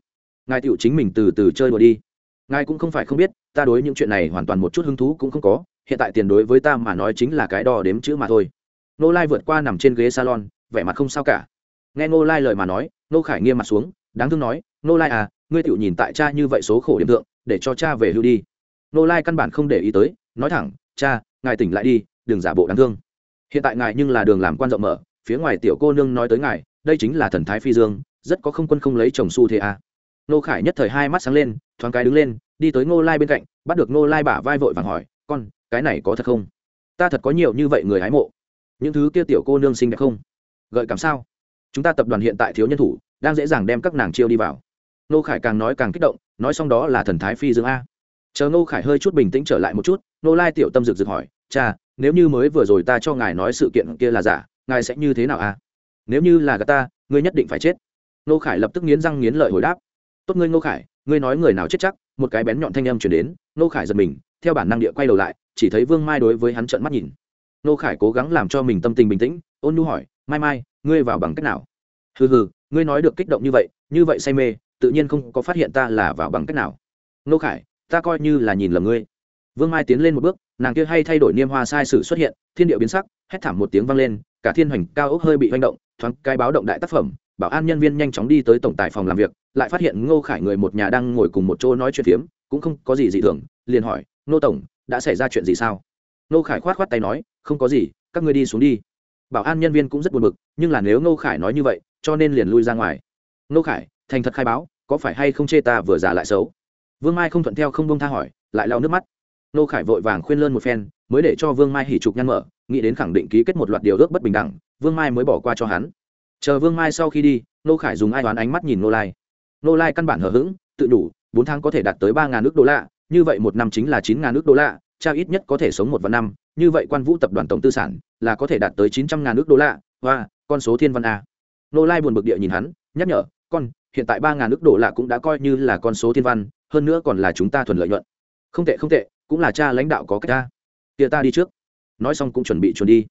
Ngài tựu chính mình từ từ chơi đùa đi. Ngài cũng không phải không biết, ta đối những chuyện này hoàn toàn một chút hứng thú cũng không có. Hiện tại tiền đối với ta mà nói chính là cái đo đếm chữ mà thôi. Nô lai vượt qua nằm trên ghế salon, vẻ mặt không sao cả. Nghe nô lai lời mà nói nô khải nghiêm mặt xuống, đáng thương nói nô lai à ngươi tựu nhìn tại cha như vậy số khổ điểm tượng để cho cha về hưu đi. Nô lai căn bản không để ý tới, nói thẳng, cha ngài tỉnh lại đi, đừng giả bộ đáng thương. Hiện tại ngài nhưng là đường làm quan rộng mở, phía ngoài tiểu cô nương nói tới ngài, đây chính là thần thái phi dương, rất có không quân không lấy chồng su thế à. nô khải nhất thời hai mắt sáng lên, thoáng cái đứng lên, đi tới ngô lai bên cạnh, bắt được ngô lai bả vai vội vàng hỏi, con, cái này có thật không? Ta thật có nhiều như vậy người hái mộ. Những thứ kia tiểu cô nương xinh đẹp không? Gợi cảm sao? Chúng ta tập đoàn hiện tại thiếu nhân thủ, đang dễ dàng đem các nàng chiêu đi vào. Nô khải càng nói càng kích động, nói xong đó là thần thái phi dương a chờ Ngô khải hơi chút bình tĩnh trở lại một chút nô lai tiểu tâm rực rực hỏi, cha, nếu như mới vừa rồi ta cho ngài nói sự kiện kia là giả, ngài sẽ như thế nào a nếu như là gà ta, ngươi nhất định phải chết. Nô khải lập tức nghiến răng nghiến lợi hồi đáp, tốt ngươi nô khải, ngươi nói người nào chết chắc? Một cái bén nhọn thanh âm chuyển đến nô khải giật mình, theo bản năng địa quay đầu lại, chỉ thấy vương mai đối với hắn trợn mắt nhìn. Nô khải cố gắng làm cho mình tâm tình bình tĩnh, ôn nhu hỏi, mai mai, ngươi vào bằng cách nào? Hừ hừ, ngươi nói được kích động như vậy như vậy say mê, tự nhiên không có phát hiện ta là vào bằng cách nào. Nô khải ta coi như là nhìn lầm ngươi. Vương mai tiến lên một bước, nàng kia hay thay đổi niêm hoa sai sự xuất hiện, thiên điệu biến sắc, hét thảm một tiếng vang lên, cả thiên hoành cao ốc hơi bị hoành động, thoáng cái báo động đại tác phẩm, bảo an nhân viên nhanh chóng đi tới tổng tài phòng làm việc, lại phát hiện ngô khải người một nhà đang ngồi cùng một chỗ nói chuyện phiếm, cũng không có gì dị thường, liền hỏi, Ngô tổng, đã xảy ra chuyện gì sao? Ngô khải khoát khoát tay nói, không có gì, các ngươi đi xuống đi. Bảo an nhân viên cũng rất buồn bực, nhưng là nếu Ngô khải nói như vậy, cho nên liền lui ra ngoài. Ngô khải, thành thật khai báo, có phải hay không chê ta vừa giả lại xấu? Vương mai không thuận theo không bông tha hỏi, lại lau nước mắt. Nô khải vội vàng khuyên lơn một phen, mới để cho vương mai hỉ trục nhăn mở, nghĩ đến khẳng định ký kết một loạt điều ước bất bình đẳng, vương mai mới bỏ qua cho hắn. Chờ vương mai sau khi đi, nô khải dùng ai đoán ánh mắt nhìn nô lai. Nô lai căn bản hờ hững, tự đủ, bốn tháng có thể đạt tới ba ngàn nước đô la, như vậy một năm chính là chín ngàn nước đô la, cha ít nhất có thể sống một vạn năm, như vậy quan vũ tập đoàn tổng tư sản là có thể đạt tới chín trăm ngàn nước đô la và con số thiên văn a. Nô lai buồn bực địa nhìn hắn, nhắc nhở, con, hiện tại ba ngàn nước đô la cũng đã coi như là con số thiên văn hơn nữa còn là chúng ta thuần lợi nhuận. Không tệ không tệ, cũng là cha lãnh đạo có cách ta. Kia ta đi trước. Nói xong cũng chuẩn bị chuẩn đi.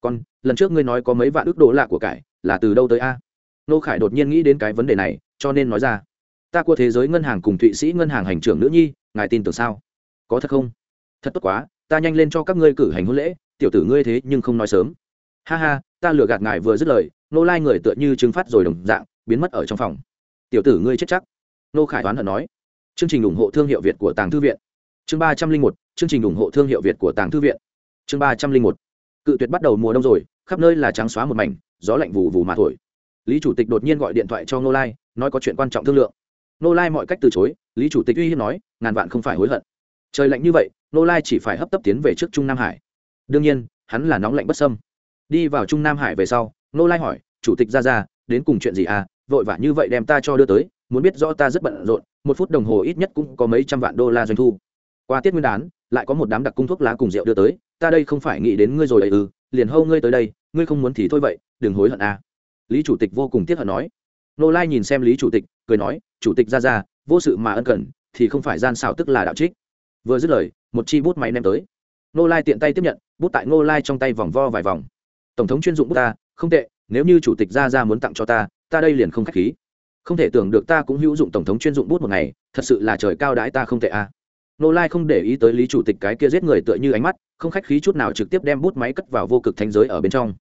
Con, lần trước ngươi nói có mấy vạn ước đô lạ của cải, là từ đâu tới a? Nô khải đột nhiên nghĩ đến cái vấn đề này, cho nên nói ra. Ta của thế giới ngân hàng cùng thụy sĩ ngân hàng hành trưởng nữ nhi, ngài tin tưởng sao? Có thật không? Thật tốt quá, ta nhanh lên cho các ngươi cử hành hôn lễ, tiểu tử ngươi thế nhưng không nói sớm. Ha ha, ta lừa gạt ngài vừa dứt lời, nô lai người tựa như chứng phát rồi đồng dạng, biến mất ở trong phòng. Tiểu tử ngươi chết chắc. Nô khải toán hận nói chương trình ủng hộ thương hiệu việt của tàng thư viện. Chương ba trăm linh một, chương trình ủng hộ thương hiệu việt của tàng thư viện. Chương ba trăm linh một. Cự tuyệt bắt đầu mùa đông rồi, khắp nơi là trắng xóa một mảnh, gió lạnh vù vù mà thổi. Lý chủ tịch đột nhiên gọi điện thoại cho nô lai, nói có chuyện quan trọng thương lượng. Nô lai mọi cách từ chối, lý chủ tịch uy hiếp nói, ngàn vạn không phải hối hận. Trời lạnh như vậy nô lai chỉ phải hấp tấp tiến về trước trung nam hải. Đương nhiên, hắn là nóng lạnh bất sâm đi vào trung nam hải về sau nô lai hỏi, chủ tịch ra ra, đến cùng chuyện gì à? Vội vã như vậy đem ta cho đưa tới, muốn biết rõ ta rất bận rộn một phút đồng hồ ít nhất cũng có mấy trăm vạn đô la doanh thu. Qua tiết nguyên đán, lại có một đám đặc cung thuốc lá cùng rượu đưa tới. Ta đây không phải nghĩ đến ngươi rồi ấy ư, liền hâu ngươi tới đây, ngươi không muốn thì thôi vậy, đừng hối hận à. lý chủ tịch vô cùng tiếc hận nói. Nô lai nhìn xem lý chủ tịch, cười nói, chủ tịch ra ra, vô sự mà ân cần, thì không phải gian xảo tức là đạo trích. Vừa dứt lời, một chi bút máy ném tới. Nô lai tiện tay tiếp nhận, bút tại nô lai trong tay vòng vo vài vòng. Tổng thống chuyên dụng bút ta, không tệ, nếu như chủ tịch ra ra muốn tặng cho ta ta đây liền không k h á c h khí không thể tưởng được ta cũng hữu dụng tổng thống chuyên dụng bút một ngày, thật sự là trời cao đãi ta không tệ a à. nô lai không để ý tới lý chủ tịch cái kia giết người tựa như ánh mắt, không khách khí chút nào trực tiếp đem bút máy cất vào vô cực thanh giới ở bên trong.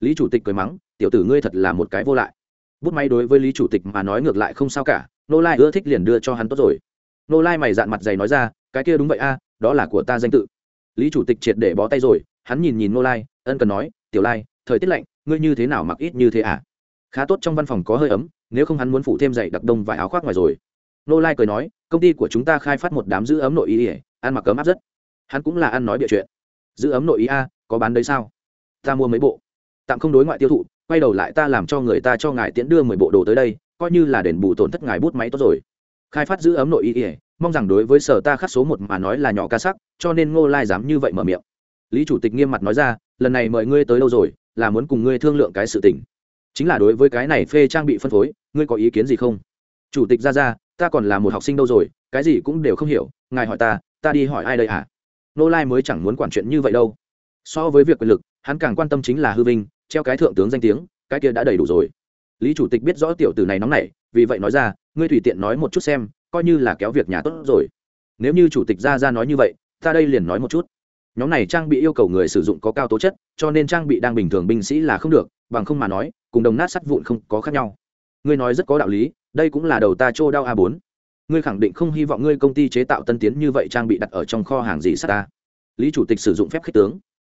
Lý chủ tịch cười mắng, tiểu tử ngươi thật là một cái vô lại. Bút máy đối với lý chủ tịch mà nói ngược lại không sao cả, nô lai ưa thích liền đưa cho hắn tốt rồi. Nô lai mày dạn mặt dày nói ra, cái kia đúng vậy a đó là của ta danh tự. Lý chủ tịch triệt để bó tay rồi, hắn nhìn nhìn nô lai, ân cần nói, tiểu lai, thời tiết lạnh, ngươi như thế nào mặc ít như thế à? Khá tốt trong văn phòng có hơi ấm nếu không hắn muốn phụ thêm dạy đặc đông vài áo khoác ngoài rồi. Nô lai cười nói, công ty của chúng ta khai phát một đám giữ ấm nội y ỉa ăn mặc cấm áp rất. Hắn cũng là ăn nói bịa chuyện. Giữ ấm nội y a, có bán đấy sao? Ta mua mấy bộ. Tạm không đối ngoại tiêu thụ, quay đầu lại ta làm cho người ta cho ngài tiễn đưa mười bộ đồ tới đây, coi như là đền bù tổn thất ngài bút máy tốt rồi. Khai phát giữ ấm nội y ỉa mong rằng đối với sở ta khắc số một mà nói là nhỏ ca sắc, cho nên ngô lai dám như vậy mở miệng. Lý chủ tịch nghiêm mặt nói ra, lần này mời ngươi tới đâu rồi, là muốn cùng ngươi thương lượng cái sự tình chính là đối với cái này phê trang bị phân phối, ngươi có ý kiến gì không? Chủ tịch ra ra ta còn là một học sinh đâu rồi, cái gì cũng đều không hiểu, ngài hỏi ta ta đi hỏi ai đây hả? Nô lai mới chẳng muốn quản chuyện như vậy đâu. So với việc quyền lực, hắn càng quan tâm chính là hư vinh, treo cái thượng tướng danh tiếng, cái kia đã đầy đủ rồi. Lý chủ tịch biết rõ tiểu tử này nóng nảy, vì vậy nói ra, ngươi tùy tiện nói một chút xem, coi như là kéo việc nhà tốt rồi. Nếu như chủ tịch ra ra nói như vậy, ta đây liền nói một chút nhóm này trang bị yêu cầu người sử dụng có cao tố chất, cho nên trang bị đang bình thường binh sĩ là không được, bằng không mà nói, cùng đồng nát sắt vụn không có khác nhau. Ngươi nói rất có đạo lý, đây cũng là đầu ta trô đau a bốn. Ngươi khẳng định không hy vọng ngươi công ty chế tạo tân tiến như vậy trang bị đặt ở trong kho hàng gì sắt ta lý chủ tịch sử dụng phép khích tướng.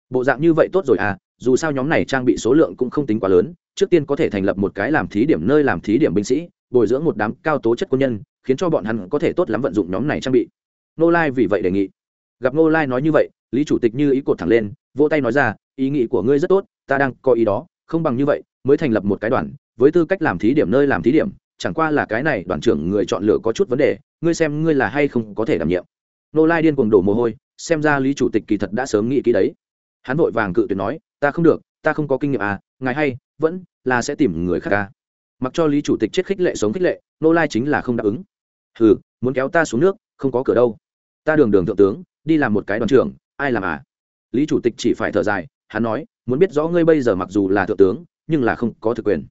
Bộ dạng như vậy tốt rồi à dù sao nhóm này trang bị số lượng cũng không tính quá lớn, trước tiên có thể thành lập một cái làm thí điểm nơi làm thí điểm binh sĩ, bồi dưỡng một đám cao tố chất quân nhân, khiến cho bọn hắn có thể tốt lắm vận dụng nhóm này trang bị. Nô lai vì vậy đề nghị. Gặp nô lai nói như vậy lý chủ tịch như ý cột thẳng lên, vỗ tay nói ra, ý nghĩ của ngươi rất tốt, ta đang có ý đó, không bằng như vậy, mới thành lập một cái đoàn, với tư cách làm thí điểm nơi làm thí điểm, chẳng qua là cái này đoàn trưởng người chọn lựa có chút vấn đề, ngươi xem ngươi là hay không có thể đảm nhiệm. Nô lai điên cuồng đổ mồ hôi, xem ra lý chủ tịch kỳ thật đã sớm nghĩ kỹ đấy. Hắn vội vàng cự tuyệt nói, ta không được, ta không có kinh nghiệm à ngài hay, vẫn là sẽ tìm người khác ca mặc cho lý chủ tịch chết khích lệ sống khích lệ, nô lai chính là không đáp ứng. Hừ, muốn kéo ta xuống nước, không có cửa đâu. Ta đường đường thượng tướng, đi làm một cái đoàn trưởng ai làm à? Lý chủ tịch chỉ phải thở dài, hắn nói, muốn biết rõ ngươi bây giờ mặc dù là thượng tướng, nhưng là không có thực quyền.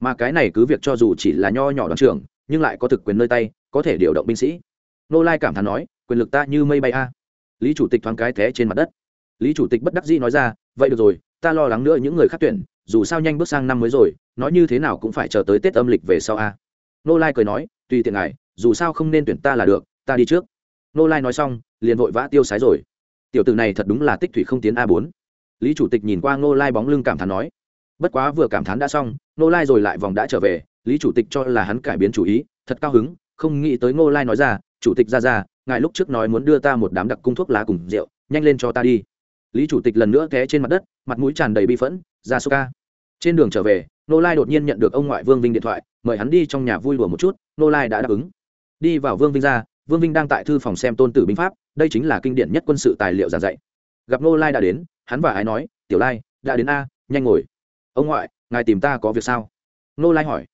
Mà cái này cứ việc cho dù chỉ là nho nhỏ đoàn trưởng, nhưng lại có thực quyền nơi tay, có thể điều động binh sĩ. Nô lai cảm thán nói, quyền lực ta như mây bay a. Lý chủ tịch thoáng cái té trên mặt đất. Lý chủ tịch bất đắc dĩ nói ra, vậy được rồi, ta lo lắng nữa những người khác tuyển, dù sao nhanh bước sang năm mới rồi, nói như thế nào cũng phải chờ tới tết âm lịch về sau a. Nô lai cười nói, tùy tiện ngài, dù sao không nên tuyển ta là được, ta đi trước. Nô lai nói xong, liền vội vã tiêu sái rồi tiểu tử này thật đúng là tích thủy không tiến a bốn. Lý chủ tịch nhìn qua nô lai bóng lưng cảm thán nói, bất quá vừa cảm thán đã xong nô lai rồi lại vòng đã trở về, lý chủ tịch cho là hắn cải biến chủ ý, thật cao hứng, không nghĩ tới nô lai nói ra, chủ tịch ra ra, ngài lúc trước nói muốn đưa ta một đám đặc cung thuốc lá cùng rượu, nhanh lên cho ta đi. Lý chủ tịch lần nữa té trên mặt đất, mặt mũi tràn đầy bi phẫn, ra số ca trên đường trở về nô lai đột nhiên nhận được ông ngoại vương vinh điện thoại, mời hắn đi trong nhà vui đùa một chút nô lai đã đáp ứng. Đi vào vương vinh ra vương vinh đang tại thư phòng xem tôn tử binh pháp đây chính là kinh điển nhất quân sự tài liệu giảng dạy. Gặp nô lai đã đến hắn và ái nói tiểu lai đã đến a nhanh ngồi. Ông ngoại ngài tìm ta có việc sao? Nô lai hỏi.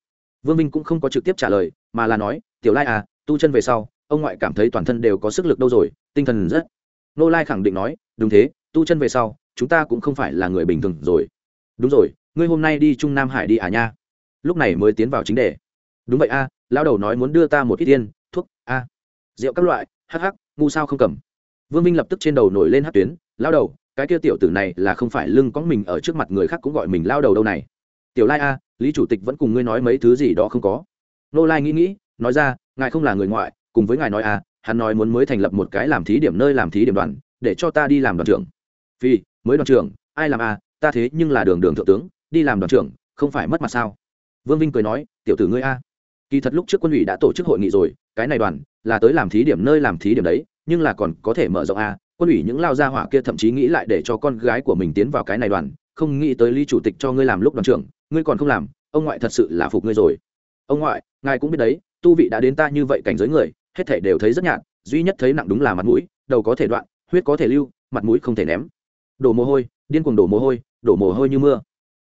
Vương vinh cũng không có trực tiếp trả lời mà là nói tiểu lai à tu chân về sau ông ngoại cảm thấy toàn thân đều có sức lực đâu rồi tinh thần rất nô lai khẳng định nói đúng thế tu chân về sau chúng ta cũng không phải là người bình thường rồi. Đúng rồi ngươi hôm nay đi trung nam hải đi à nha? Lúc này mới tiến vào chính đề. Đúng vậy a à, đầu nói muốn đưa ta một ít tiên thuốc a rượu các loại hắc hắc, ngu sao không cầm. Vương minh lập tức trên đầu nổi lên hát tuyến lao đầu cái kia tiểu tử này là không phải lưng có mình ở trước mặt người khác cũng gọi mình lao đầu đâu này. Tiểu lai a lý chủ tịch vẫn cùng ngươi nói mấy thứ gì đó không có. Nô lai nghĩ nghĩ nói ra ngài không là người ngoại cùng với ngài nói a hắn nói muốn mới thành lập một cái làm thí điểm nơi làm thí điểm đoàn để cho ta đi làm đoàn trưởng. Vì mới đoàn trưởng ai làm a ta thế nhưng là đường đường thượng tướng đi làm đoàn trưởng không phải mất mặt sao? Vương vinh cười nói tiểu tử ngươi a kỳ thật lúc trước quân ủy đã tổ chức hội nghị rồi cái này đoàn là tới làm thí điểm nơi làm thí điểm đấy, nhưng là còn có thể mở rộng a, quân ủy những lao gia hỏa kia thậm chí nghĩ lại để cho con gái của mình tiến vào cái này đoàn, không nghĩ tới lý chủ tịch cho ngươi làm lúc đoàn trưởng, ngươi còn không làm, ông ngoại thật sự là phục ngươi rồi. Ông ngoại, ngài cũng biết đấy, tu vị đã đến ta như vậy cảnh giới người, hết thể đều thấy rất nhạt, duy nhất thấy nặng đúng là mặt mũi, đầu có thể đoạn, huyết có thể lưu, mặt mũi không thể ném. Đổ mồ hôi, điên cuồng đổ mồ hôi, đổ mồ hôi như mưa.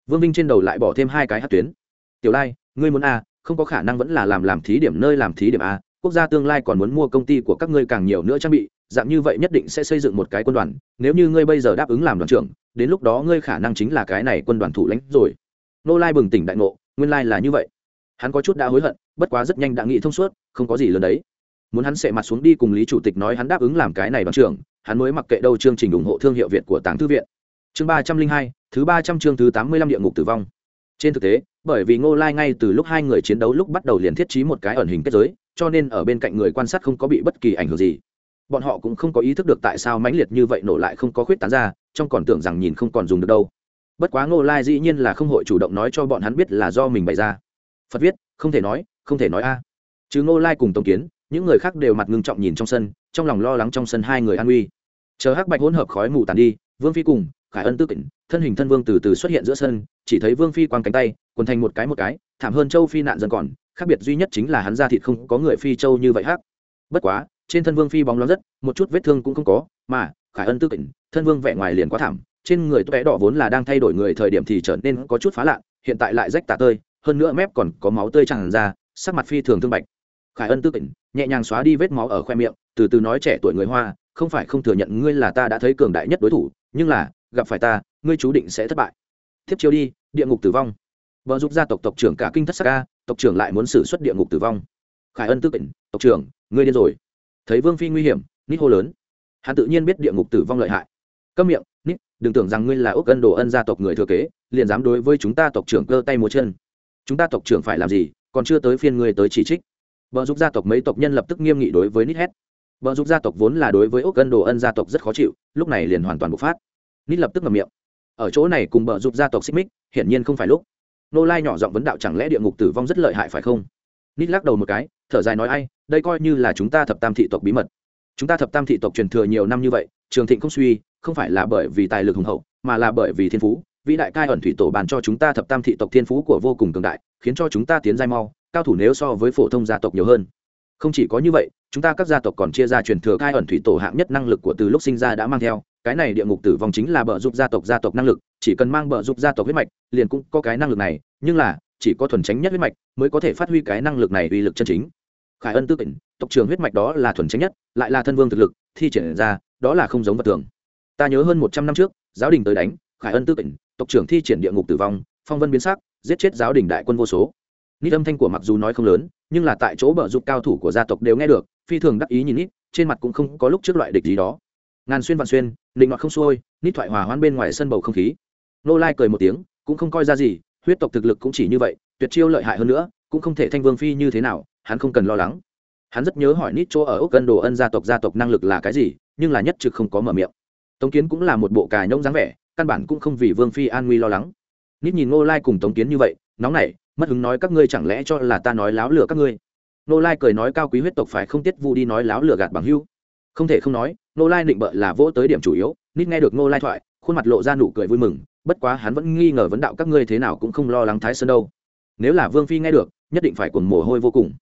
Vương vinh trên đầu lại bỏ thêm hai cái hát tuyến. Tiểu lai, ngươi muốn a, không có khả năng vẫn là làm làm thí điểm nơi làm thí điểm a quốc gia tương lai còn muốn mua công ty của các ngươi càng nhiều nữa trang bị, dạng như vậy nhất định sẽ xây dựng một cái quân đoàn, nếu như ngươi bây giờ đáp ứng làm đoàn trưởng, đến lúc đó ngươi khả năng chính là cái này quân đoàn thủ lãnh rồi. Nô lai bừng tỉnh đại ngộ, nguyên lai là như vậy. Hắn có chút đã hối hận, bất quá rất nhanh đã nghĩ thông suốt, không có gì lớn đấy. Muốn hắn sẽ mặt xuống đi cùng lý chủ tịch nói hắn đáp ứng làm cái này đoàn trưởng, hắn mới mặc kệ đâu chương trình ủng hộ thương hiệu việt của tàng thư viện. Chương ba trăm linh hai, thứ ba trăm chương thứ tám mươi lăm địa ngục tử vong. Trên thực tế, bởi vì ngô lai ngay từ lúc hai người chiến đấu lúc bắt đầu liền thiết trí một cái ẩn hình kết giới cho nên ở bên cạnh người quan sát không có bị bất kỳ ảnh hưởng gì. Bọn họ cũng không có ý thức được tại sao mãnh liệt như vậy nổ lại không có khuyết tán ra, trong còn tưởng rằng nhìn không còn dùng được đâu. Bất quá ngô lai dĩ nhiên là không hội chủ động nói cho bọn hắn biết là do mình bày ra. Phật viết, không thể nói, không thể nói a. Chứ ngô lai cùng tống kiến, những người khác đều mặt ngưng trọng nhìn trong sân, trong lòng lo lắng trong sân hai người an uy chờ hắc bạch hỗn hợp khói mù tàn đi, vương phi cùng khải ân tư kỉnh thân hình thân vương từ từ xuất hiện giữa sân, chỉ thấy vương phi quăng cánh tay, quần thành một cái một cái, thảm hơn châu phi nạn dần còn khác biệt duy nhất chính là hắn ra thịt không có người phi châu như vậy hắc. Bất quá, trên thân vương phi bóng loáng rất, một chút vết thương cũng không có, mà, khải ân tư kỉnh thân vương vẻ ngoài liền quá thảm, trên người tuệ đỏ vốn là đang thay đổi người thời điểm thì trở nên có chút phá lạ, hiện tại lại rách tả tơi, hơn nữa mép còn có máu tươi tràn ra, sắc mặt phi thường thương bạch. Khải ân tư kỉnh nhẹ nhàng xóa đi vết máu ở khoe miệng, từ từ nói trẻ tuổi người hoa, không phải không thừa nhận ngươi là ta đã thấy cường đại nhất đối thủ, nhưng là, gặp phải ta, ngươi chú định sẽ thất bại. Thiếp chiêu đi, địa ngục tử vong. Vợ giúp gia tộc tộc trưởng cả kinh thất sắc ca tộc trưởng lại muốn xử xuất địa ngục tử vong. Khải ân tức kỉnh tộc trưởng, ngươi điên rồi. Thấy vương phi nguy hiểm, nít hô lớn. Hắn tự nhiên biết địa ngục tử vong lợi hại. Câm miệng, nít, đừng tưởng rằng ngươi là ốc ân đồ ân gia tộc người thừa kế, liền dám đối với chúng ta tộc trưởng cơ tay múa chân. Chúng ta tộc trưởng phải làm gì, còn chưa tới phiên ngươi tới chỉ trích. Vợ giúp gia tộc mấy tộc nhân lập tức nghiêm nghị đối với nít hét. Vợ giúp gia tộc vốn là đối với ốc ân đồ ân gia tộc rất khó chịu, lúc này liền hoàn toàn bộc phát. Nít lập tức ngậm miệng. Ở chỗ này cùng vợ giúp gia tộc xích mích, hiển nhiên không phải lúc nô lai nhỏ giọng vấn đạo chẳng lẽ địa ngục tử vong rất lợi hại phải không? Nít lắc đầu một cái, thở dài nói ai, đây coi như là chúng ta thập tam thị tộc bí mật. Chúng ta thập tam thị tộc truyền thừa nhiều năm như vậy, trường thịnh không suy, không phải là bởi vì tài lực hùng hậu, mà là bởi vì thiên phú. Vĩ đại cai ẩn thủy tổ bàn cho chúng ta thập tam thị tộc thiên phú của vô cùng cường đại, khiến cho chúng ta tiến giai mau, cao thủ nếu so với phổ thông gia tộc nhiều hơn. Không chỉ có như vậy, chúng ta các gia tộc còn chia ra truyền thừa cai ẩn thủy tổ hạng nhất năng lực của từ lúc sinh ra đã mang theo cái này địa ngục tử vong chính là bờ giúp gia tộc gia tộc năng lực, chỉ cần mang bờ giúp gia tộc huyết mạch, liền cũng có cái năng lực này, nhưng là, chỉ có thuần tránh nhất huyết mạch mới có thể phát huy cái năng lực này uy lực chân chính. Khải ân tư tỉnh, tộc trường huyết mạch đó là thuần tránh nhất, lại là thân vương thực lực, thi triển ra, đó là không giống vật thường. Ta nhớ hơn một trăm năm trước, giáo đình tới đánh, khải ân tư tỉnh, tộc trưởng thi triển địa ngục tử vong, phong vân biến sắc, giết chết giáo đình đại quân vô số. Nít âm thanh của mặc dù nói không lớn, nhưng là tại chỗ bờ giúp cao thủ của gia tộc đều nghe được, phi thường đắc ý nhìn nít, trên mặt cũng không có lúc trước loại địch gì đó ngàn xuyên vạn xuyên định ngọt không xuôi, nít thoại hòa hoãn bên ngoài sân bầu không khí. Nô lai cười một tiếng, cũng không coi ra gì, huyết tộc thực lực cũng chỉ như vậy, tuyệt chiêu lợi hại hơn nữa, cũng không thể thanh vương phi như thế nào, hắn không cần lo lắng. Hắn rất nhớ hỏi nít chỗ ở ốc cân đồ ân gia tộc gia tộc năng lực là cái gì, nhưng là nhất trực không có mở miệng. Tống kiến cũng là một bộ cài nhông dáng vẻ, căn bản cũng không vì vương phi an nguy lo lắng. Nít nhìn Nô lai cùng tống kiến như vậy, nóng nảy, mất hứng nói các ngươi chẳng lẽ cho là ta nói láo lừa các ngươi. Nô lai cười nói cao quý huyết tộc phải không tiết vu đi nói láo lừa gạt bằng hưu không thể không nói, ngô lai định bợ là vỗ tới điểm chủ yếu, nít nghe được ngô lai thoại, khuôn mặt lộ ra nụ cười vui mừng, bất quá hắn vẫn nghi ngờ vấn đạo các ngươi thế nào cũng không lo lắng thái sơn đâu. Nếu là vương phi nghe được, nhất định phải cuồng mồ hôi vô cùng.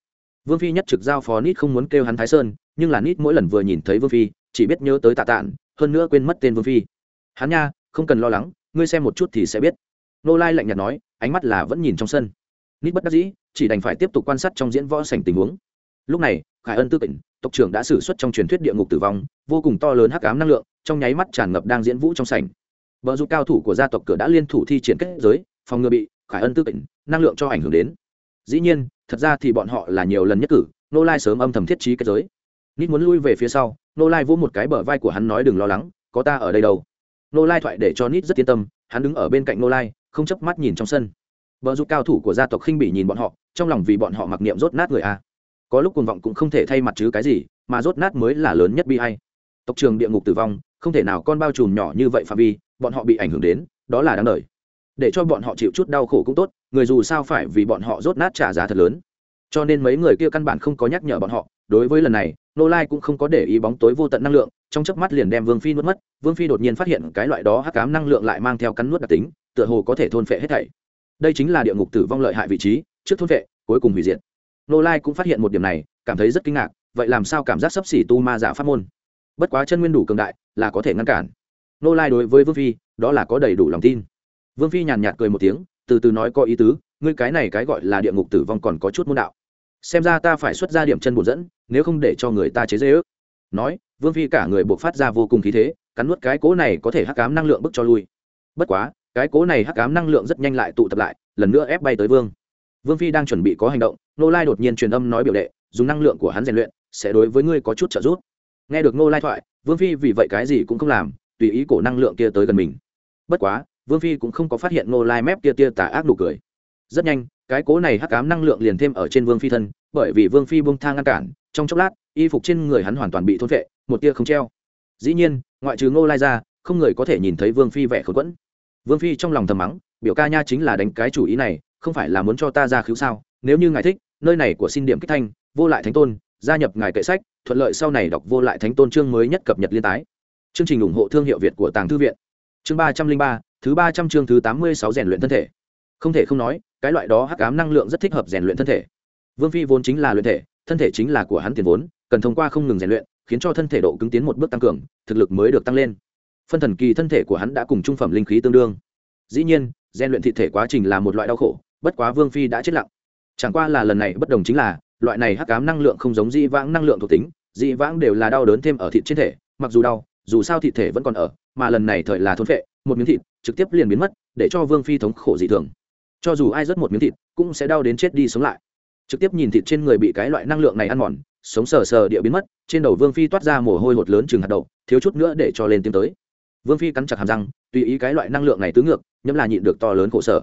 Vương phi nhất trực giao phó nít không muốn kêu hắn thái sơn, nhưng là nít mỗi lần vừa nhìn thấy vương phi, chỉ biết nhớ tới tạ tản hơn nữa quên mất tên vương phi. Hắn nha, không cần lo lắng, ngươi xem một chút thì sẽ biết. Nô lai lạnh nhạt nói, ánh mắt là vẫn nhìn trong sân. Nít bất đắc dĩ, chỉ đành phải tiếp tục quan sát trong diễn võ sảnh tình huống. Lúc này khải ân tư tỉnh, tộc trưởng đã xử suất trong truyền thuyết địa ngục tử vong, vô cùng to lớn hắc ám năng lượng, trong nháy mắt tràn ngập đang diễn vũ trong sảnh. Vợ dù cao thủ của gia tộc cửa đã liên thủ thi triển kết giới, phòng ngừa bị khải ân tư tỉnh, năng lượng cho ảnh hưởng đến. Dĩ nhiên, thật ra thì bọn họ là nhiều lần nhất cử, nô lai sớm âm thầm thiết trí kết giới. Nít muốn lui về phía sau, nô lai vỗ một cái bờ vai của hắn nói đừng lo lắng, có ta ở đây đâu. Nô lai thoại để cho nít rất yên tâm, hắn đứng ở bên cạnh nô lai, không chấp mắt nhìn trong sân. Vợ giúp cao thủ của gia tộc khinh bỉ nhìn bọn họ, trong lòng vì bọn họ mặc niệm rốt nát người a có lúc cuồng vọng cũng không thể thay mặt chứ cái gì, mà rốt nát mới là lớn nhất bi hay tộc trường địa ngục tử vong, không thể nào con bao trùm nhỏ như vậy phạm vi, bọn họ bị ảnh hưởng đến, đó là đáng đời. Để cho bọn họ chịu chút đau khổ cũng tốt, người dù sao phải vì bọn họ rốt nát trả giá thật lớn. Cho nên mấy người kia căn bản không có nhắc nhở bọn họ, đối với lần này nô lai cũng không có để ý bóng tối vô tận năng lượng, trong chớp mắt liền đem vương phi nuốt mất, vương phi đột nhiên phát hiện cái loại đó hắc cám năng lượng lại mang theo cắn nuốt đặc tính, tựa hồ có thể thôn phệ hết thảy. Đây chính là địa ngục tử vong lợi hại vị trí, trước thôn phệ, cuối cùng hủy diệt nô lai cũng phát hiện một điểm này, cảm thấy rất kinh ngạc, vậy làm sao cảm giác sấp xỉ tu ma giả pháp môn? Bất quá chân nguyên đủ cường đại, là có thể ngăn cản. Nô lai đối với vương phi, đó là có đầy đủ lòng tin. Vương phi nhàn nhạt cười một tiếng, từ từ nói có ý tứ, ngươi cái này cái gọi là địa ngục tử vong còn có chút môn đạo. Xem ra ta phải xuất ra điểm chân bổn dẫn, nếu không để cho người ta chế dễ ước. Nói, vương phi cả người buộc phát ra vô cùng khí thế, cắn nuốt cái cố này có thể hắc cám năng lượng bức cho lui. Bất quá, cái cố này hắc cám năng lượng rất nhanh lại tụ tập lại, lần nữa ép bay tới vương. Vương phi đang chuẩn bị có hành động nô lai đột nhiên truyền âm nói biểu đệ, dùng năng lượng của hắn rèn luyện, sẽ đối với ngươi có chút trợ giúp. Nghe được nô lai thoại, vương phi vì vậy cái gì cũng không làm, tùy ý cổ năng lượng kia tới gần mình. Bất quá, vương phi cũng không có phát hiện nô lai mép kia tia tà ác nụ cười. Rất nhanh, cái cố này hắc ám năng lượng liền thêm ở trên vương phi thân, bởi vì vương phi bông thang ngăn cản, trong chốc lát, y phục trên người hắn hoàn toàn bị thôn vệ một tia không treo. Dĩ nhiên, ngoại trừ ngô lai ra, không người có thể nhìn thấy vương phi vẻ khốn quẫn. Vương phi trong lòng thầm mắng, biểu ca nha chính là đánh cái chủ ý này, không phải là muốn cho ta ra cứu sao? Nếu như ngài thích, nơi này của xin điểm kích thanh, vô lại thánh tôn, gia nhập ngài kệ sách, thuận lợi sau này đọc vô lại thánh tôn chương mới nhất cập nhật liên tái. Chương trình ủng hộ thương hiệu việt của tàng thư viện. Chương ba trăm linh ba, thứ ba trăm chương thứ tám mươi sáu rèn luyện thân thể. Không thể không nói, cái loại đó hắc ám năng lượng rất thích hợp rèn luyện thân thể. Vương phi vốn chính là luyện thể, thân thể chính là của hắn tiền vốn, cần thông qua không ngừng rèn luyện, khiến cho thân thể độ cứng tiến một bước tăng cường, thực lực mới được tăng lên. Phân thần kỳ thân thể của hắn đã cùng trung phẩm linh khí tương đương. Dĩ nhiên, rèn luyện thị thể quá trình là một loại đau khổ, bất quá vương phi đã chết lặng chẳng qua là lần này bất đồng chính là, loại này hắc ám năng lượng không giống dị vãng năng lượng thuộc tính, dị vãng đều là đau đớn thêm ở thịt trên thể, mặc dù đau, dù sao thịt thể vẫn còn ở, mà lần này thời là thôn phệ, một miếng thịt trực tiếp liền biến mất, để cho vương phi thống khổ dị thường. Cho dù ai rớt một miếng thịt, cũng sẽ đau đến chết đi sống lại. Trực tiếp nhìn thịt trên người bị cái loại năng lượng này ăn mòn, sống sờ sờ địa biến mất, trên đầu vương phi toát ra mồ hôi hột lớn chừng hạt đậu, thiếu chút nữa để cho lên tiếng tới. Vương phi cắn chặt hàm răng, tùy ý cái loại năng lượng này tứ ngược, nhẫm là nhịn được to lớn khổ sở.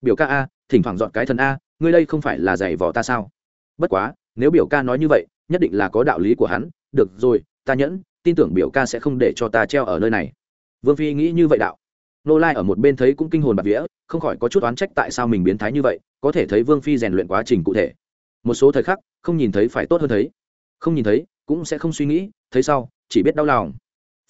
Biểu ca a, thỉnh thoảng dọn cái thần a ngươi đây không phải là giày vò ta sao? Bất quá, nếu biểu ca nói như vậy, nhất định là có đạo lý của hắn. Được rồi, ta nhẫn, tin tưởng biểu ca sẽ không để cho ta treo ở nơi này. Vương phi nghĩ như vậy đạo. Nô lai ở một bên thấy cũng kinh hồn bạc vía, không khỏi có chút oán trách tại sao mình biến thái như vậy, có thể thấy vương phi rèn luyện quá trình cụ thể. Một số thời khắc, không nhìn thấy phải tốt hơn thấy. Không nhìn thấy, cũng sẽ không suy nghĩ, thấy sau, chỉ biết đau lòng.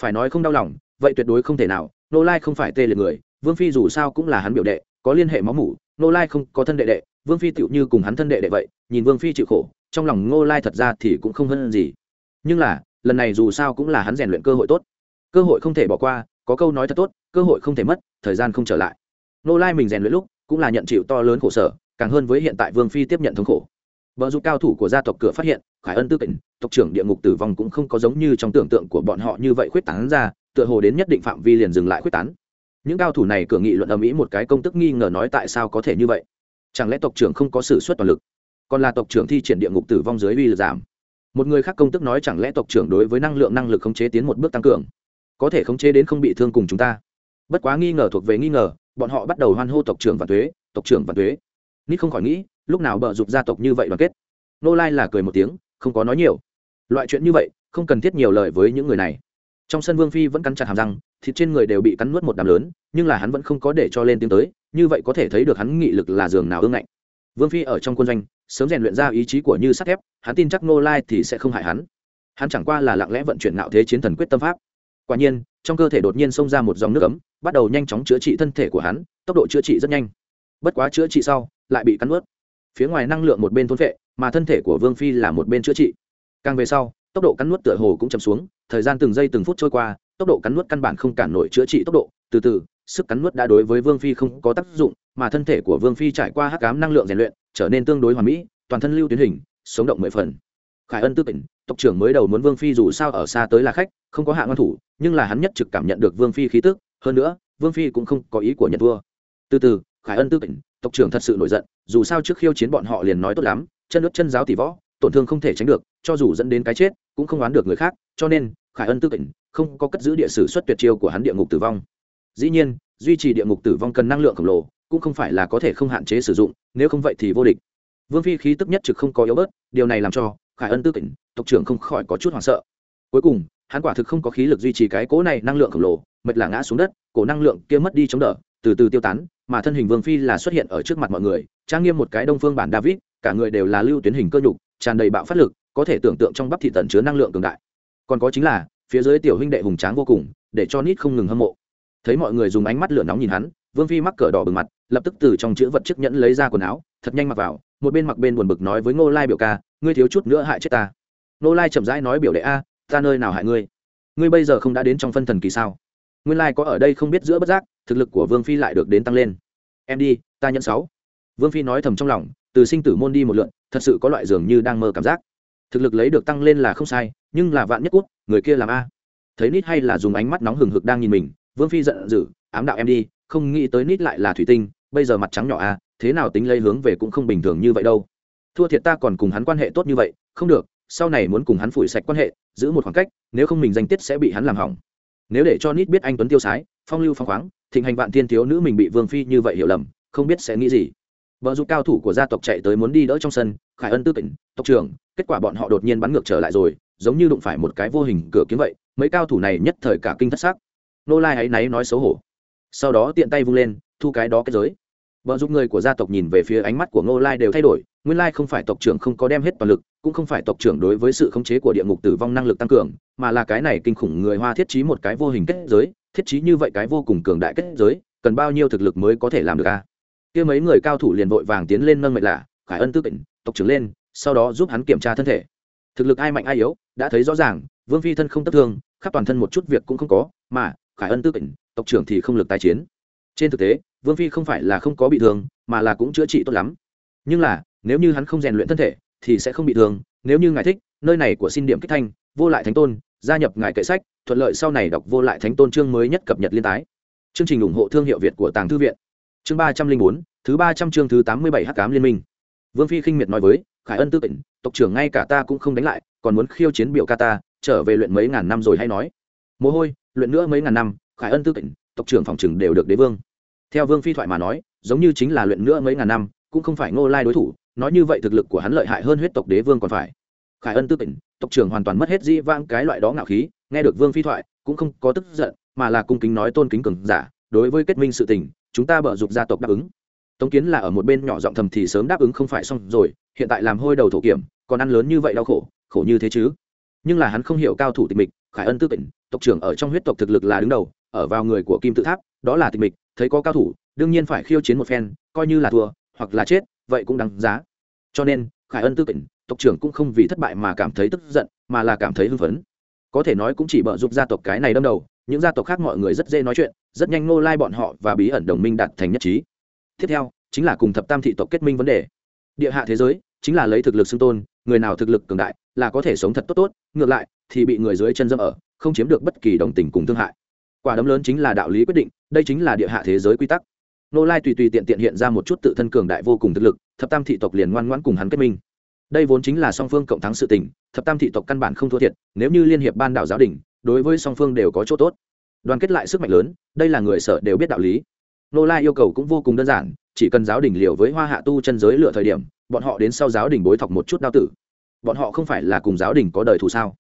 Phải nói không đau lòng, vậy tuyệt đối không thể nào, nô lai không phải tê liệt người, vương phi dù sao cũng là hắn biểu đệ, có liên hệ máu mủ nô lai không có thân đệ đệ, vương phi tựu như cùng hắn thân đệ đệ vậy, nhìn vương phi chịu khổ, trong lòng ngô lai thật ra thì cũng không hơn gì. Nhưng là, lần này dù sao cũng là hắn rèn luyện cơ hội tốt. Cơ hội không thể bỏ qua, có câu nói thật tốt, cơ hội không thể mất, thời gian không trở lại. Nô lai mình rèn luyện lúc, cũng là nhận chịu to lớn khổ sở, càng hơn với hiện tại vương phi tiếp nhận thống khổ. Vợ dù cao thủ của gia tộc cửa phát hiện, khải ân tư kỉnh tộc trưởng địa ngục tử vong cũng không có giống như trong tưởng tượng của bọn họ như vậy khuyết tán ra, tựa hồ đến nhất định phạm vi liền dừng lại khuyết tán những cao thủ này cửa nghị luận ở mỹ một cái công tức nghi ngờ nói tại sao có thể như vậy? Chẳng lẽ tộc trưởng không có sự xuất toàn lực? Còn là tộc trưởng thi triển địa ngục tử vong dưới uy lực giảm? Một người khác công tức nói chẳng lẽ tộc trưởng đối với năng lượng năng lực khống chế tiến một bước tăng cường? Có thể khống chế đến không bị thương cùng chúng ta? Bất quá nghi ngờ thuộc về nghi ngờ, bọn họ bắt đầu hoan hô tộc trưởng và thuế, tộc trưởng và thuế. Nít không khỏi nghĩ, lúc nào bợ dục gia tộc như vậy đoàn kết? Nô lai là cười một tiếng, không có nói nhiều. Loại chuyện như vậy, không cần thiết nhiều lời với những người này trong sân vương phi vẫn cắn chặt hàm răng, thịt trên người đều bị cắn nuốt một đám lớn, nhưng là hắn vẫn không có để cho lên tiếng tới, như vậy có thể thấy được hắn nghị lực là giường nào ương ngạnh. Vương phi ở trong quân doanh, sớm rèn luyện ra ý chí của như sắt thép, hắn tin chắc nô lai thì sẽ không hại hắn. Hắn chẳng qua là lặng lẽ vận chuyển nạo thế chiến thần quyết tâm pháp. Quả nhiên, trong cơ thể đột nhiên xông ra một dòng nước ấm, bắt đầu nhanh chóng chữa trị thân thể của hắn, tốc độ chữa trị rất nhanh. Bất quá chữa trị sau, lại bị cắn ướt phía ngoài năng lượng một bên thôn vệ mà thân thể của vương phi là một bên chữa trị. Càng về sau tốc độ cắn nuốt tựa hồ cũng chậm xuống, thời gian từng giây từng phút trôi qua, tốc độ cắn nuốt căn bản không cản nổi chữa trị tốc độ. Từ từ, sức cắn nuốt đã đối với vương phi không có tác dụng, mà thân thể của vương phi trải qua hắc cám năng lượng rèn luyện, trở nên tương đối hoàn mỹ, toàn thân lưu tuyến hình, sống động mười phần. Khải ân tư tỉnh, tộc trưởng mới đầu muốn vương phi dù sao ở xa tới là khách, không có hạ ngăn thủ, nhưng là hắn nhất trực cảm nhận được vương phi khí tức, hơn nữa, vương phi cũng không có ý của nhận vua từ từ, khải ân tư tỉnh, tộc trưởng thật sự nổi giận, dù sao trước khiêu chiến bọn họ liền nói tốt lắm, chân nước chân giáo tỷ võ tổn thương không thể tránh được, cho dù dẫn đến cái chết, cũng không oán được người khác, cho nên, khải ân tư tỉnh, không có cất giữ địa sử xuất tuyệt chiêu của hắn địa ngục tử vong. Dĩ nhiên, duy trì địa ngục tử vong cần năng lượng khổng lồ, cũng không phải là có thể không hạn chế sử dụng, nếu không vậy thì vô địch. Vương phi khí tức nhất trực không có yếu bớt, điều này làm cho khải ân tư tỉnh, tộc trưởng không khỏi có chút hoảng sợ. Cuối cùng, hắn quả thực không có khí lực duy trì cái cố này năng lượng khổng lồ, mệt là ngã xuống đất, cổ năng lượng kia mất đi chống đỡ, từ từ tiêu tán, mà thân hình vương phi là xuất hiện ở trước mặt mọi người, trang nghiêm một cái đông phương bản david, cả người đều là lưu tuyến hình cơ nhục tràn đầy bạo phát lực, có thể tưởng tượng trong bắp thị tận chứa năng lượng cường đại. Còn có chính là, phía dưới tiểu huynh đệ hùng tráng vô cùng, để cho nít không ngừng hâm mộ. Thấy mọi người dùng ánh mắt lửa nóng nhìn hắn, vương phi mắc cờ đỏ bừng mặt, lập tức từ trong chữ vật chiếc nhẫn lấy ra quần áo, thật nhanh mặc vào, một bên mặc bên buồn bực nói với ngô lai biểu ca, ngươi thiếu chút nữa hại chết ta. Ngô lai chậm rãi nói biểu đệ a, ta nơi nào hại ngươi? Ngươi bây giờ không đã đến trong phân thần kỳ sao? Nguyên lai có ở đây không biết giữa bất giác, thực lực của vương phi lại được đến tăng lên. Em đi, ta nhận sáu. Vương phi nói thầm trong lòng, từ sinh tử môn đi một lượn thật sự có loại dường như đang mơ cảm giác. Thực lực lấy được tăng lên là không sai, nhưng là vạn nhất cút, người kia làm a? Thấy nít hay là dùng ánh mắt nóng hừng hực đang nhìn mình, vương phi giận dữ, ám đạo em đi, không nghĩ tới nít lại là thủy tinh, bây giờ mặt trắng nhỏ a, thế nào tính lấy hướng về cũng không bình thường như vậy đâu. Thua thiệt ta còn cùng hắn quan hệ tốt như vậy, không được, sau này muốn cùng hắn phủi sạch quan hệ, giữ một khoảng cách, nếu không mình danh tiết sẽ bị hắn làm hỏng. Nếu để cho nít biết anh tuấn tiêu sái, phong lưu phong khoáng, thịnh hành vạn thiên thiếu nữ mình bị vương phi như vậy hiểu lầm, không biết sẽ nghĩ gì vợ giúp cao thủ của gia tộc chạy tới muốn đi đỡ trong sân, khải ân tư tỉnh tộc trưởng, kết quả bọn họ đột nhiên bắn ngược trở lại rồi, giống như đụng phải một cái vô hình cửa kiếm vậy, mấy cao thủ này nhất thời cả kinh thất xác nô lai hãy náy nói xấu hổ. Sau đó tiện tay vung lên, thu cái đó kết giới. Vợ giúp người của gia tộc nhìn về phía ánh mắt của ngô lai đều thay đổi, nguyên lai không phải tộc trưởng không có đem hết toàn lực, cũng không phải tộc trưởng đối với sự khống chế của địa ngục tử vong năng lực tăng cường, mà là cái này kinh khủng người hoa thiết trí một cái vô hình kết giới, thiết trí như vậy cái vô cùng cường đại kết giới, cần bao nhiêu thực lực mới có thể làm được a? Kia mấy người cao thủ liền vội vàng tiến lên nâng mệnh lạ, khải ân tư tỉnh tộc trưởng lên, sau đó giúp hắn kiểm tra thân thể. Thực lực ai mạnh ai yếu, đã thấy rõ ràng, vương phi thân không tất thương khắp toàn thân một chút việc cũng không có, mà khải ân tư tỉnh tộc trưởng thì không lực tái chiến. Trên thực tế, vương phi không phải là không có bị thương, mà là cũng chữa trị tốt lắm. Nhưng là, nếu như hắn không rèn luyện thân thể, thì sẽ không bị thương, nếu như ngài thích, nơi này của xin điểm kích thanh, vô lại thánh tôn, gia nhập ngài kệ sách, thuận lợi sau này đọc vô lại thánh tôn chương mới nhất cập nhật liên tái. Chương trình ủng hộ thương hiệu việt của tàng thư viện chương ba trăm linh bốn, thứ ba trăm chương thứ tám mươi bảy h tám liên minh. Vương phi khinh miệt nói với, khải ân tư tỉnh, tộc trưởng ngay cả ta cũng không đánh lại, còn muốn khiêu chiến biểu ca ta, trở về luyện mấy ngàn năm rồi hay nói. Mồ hôi, luyện nữa mấy ngàn năm, khải ân tư tỉnh, tộc trưởng phòng chừng đều được đế vương. Theo vương phi thoại mà nói, giống như chính là luyện nữa mấy ngàn năm, cũng không phải ngô lai đối thủ, nói như vậy thực lực của hắn lợi hại hơn huyết tộc đế vương còn phải. Khải ân tư tỉnh, tộc trưởng hoàn toàn mất hết di vang cái loại đó ngạo khí, nghe được vương phi thoại, cũng không có tức giận, mà là cung kính nói tôn kính cường giả, đối với kết minh sự tình chúng ta bở dục gia tộc đáp ứng. Tống kiến là ở một bên nhỏ giọng thầm thì sớm đáp ứng không phải xong rồi, hiện tại làm hôi đầu thổ kiểm, còn ăn lớn như vậy đau khổ khổ như thế chứ? Nhưng là hắn không hiểu cao thủ tịch mịch, khải ân tư tỉnh, tộc trưởng ở trong huyết tộc thực lực là đứng đầu, ở vào người của kim tự tháp, đó là tịch mịch, thấy có cao thủ, đương nhiên phải khiêu chiến một phen, coi như là thua, hoặc là chết, vậy cũng đáng giá. Cho nên, khải ân tư tỉnh, tộc trưởng cũng không vì thất bại mà cảm thấy tức giận, mà là cảm thấy hưng phấn. Có thể nói cũng chỉ bợ giúp gia tộc cái này đâm đầu những gia tộc khác mọi người rất dễ nói chuyện, rất nhanh nô lai bọn họ và bí ẩn đồng minh đạt thành nhất trí. Tiếp theo, chính là cùng thập tam thị tộc kết minh vấn đề. Địa hạ thế giới, chính là lấy thực lực xưng tôn, người nào thực lực cường đại, là có thể sống thật tốt tốt, ngược lại, thì bị người dưới chân dâm ở, không chiếm được bất kỳ đồng tình cùng thương hại. Quả đấm lớn chính là đạo lý quyết định, đây chính là địa hạ thế giới quy tắc. Nô lai tùy tùy tiện tiện hiện ra một chút tự thân cường đại vô cùng thực lực, thập tam thị tộc liền ngoan ngoãn cùng hắn kết minh. Đây vốn chính là song phương cộng thắng sự tình, thập tam thị tộc căn bản không thua thiệt, nếu như liên hiệp ban đảo giáo đình đối với song phương đều có chỗ tốt. Đoàn kết lại sức mạnh lớn, đây là người sở đều biết đạo lý. Nô lai yêu cầu cũng vô cùng đơn giản, chỉ cần giáo đình liều với hoa hạ tu chân giới lựa thời điểm, bọn họ đến sau giáo đình bối thọc một chút đao tử. Bọn họ không phải là cùng giáo đình có đời thù sao?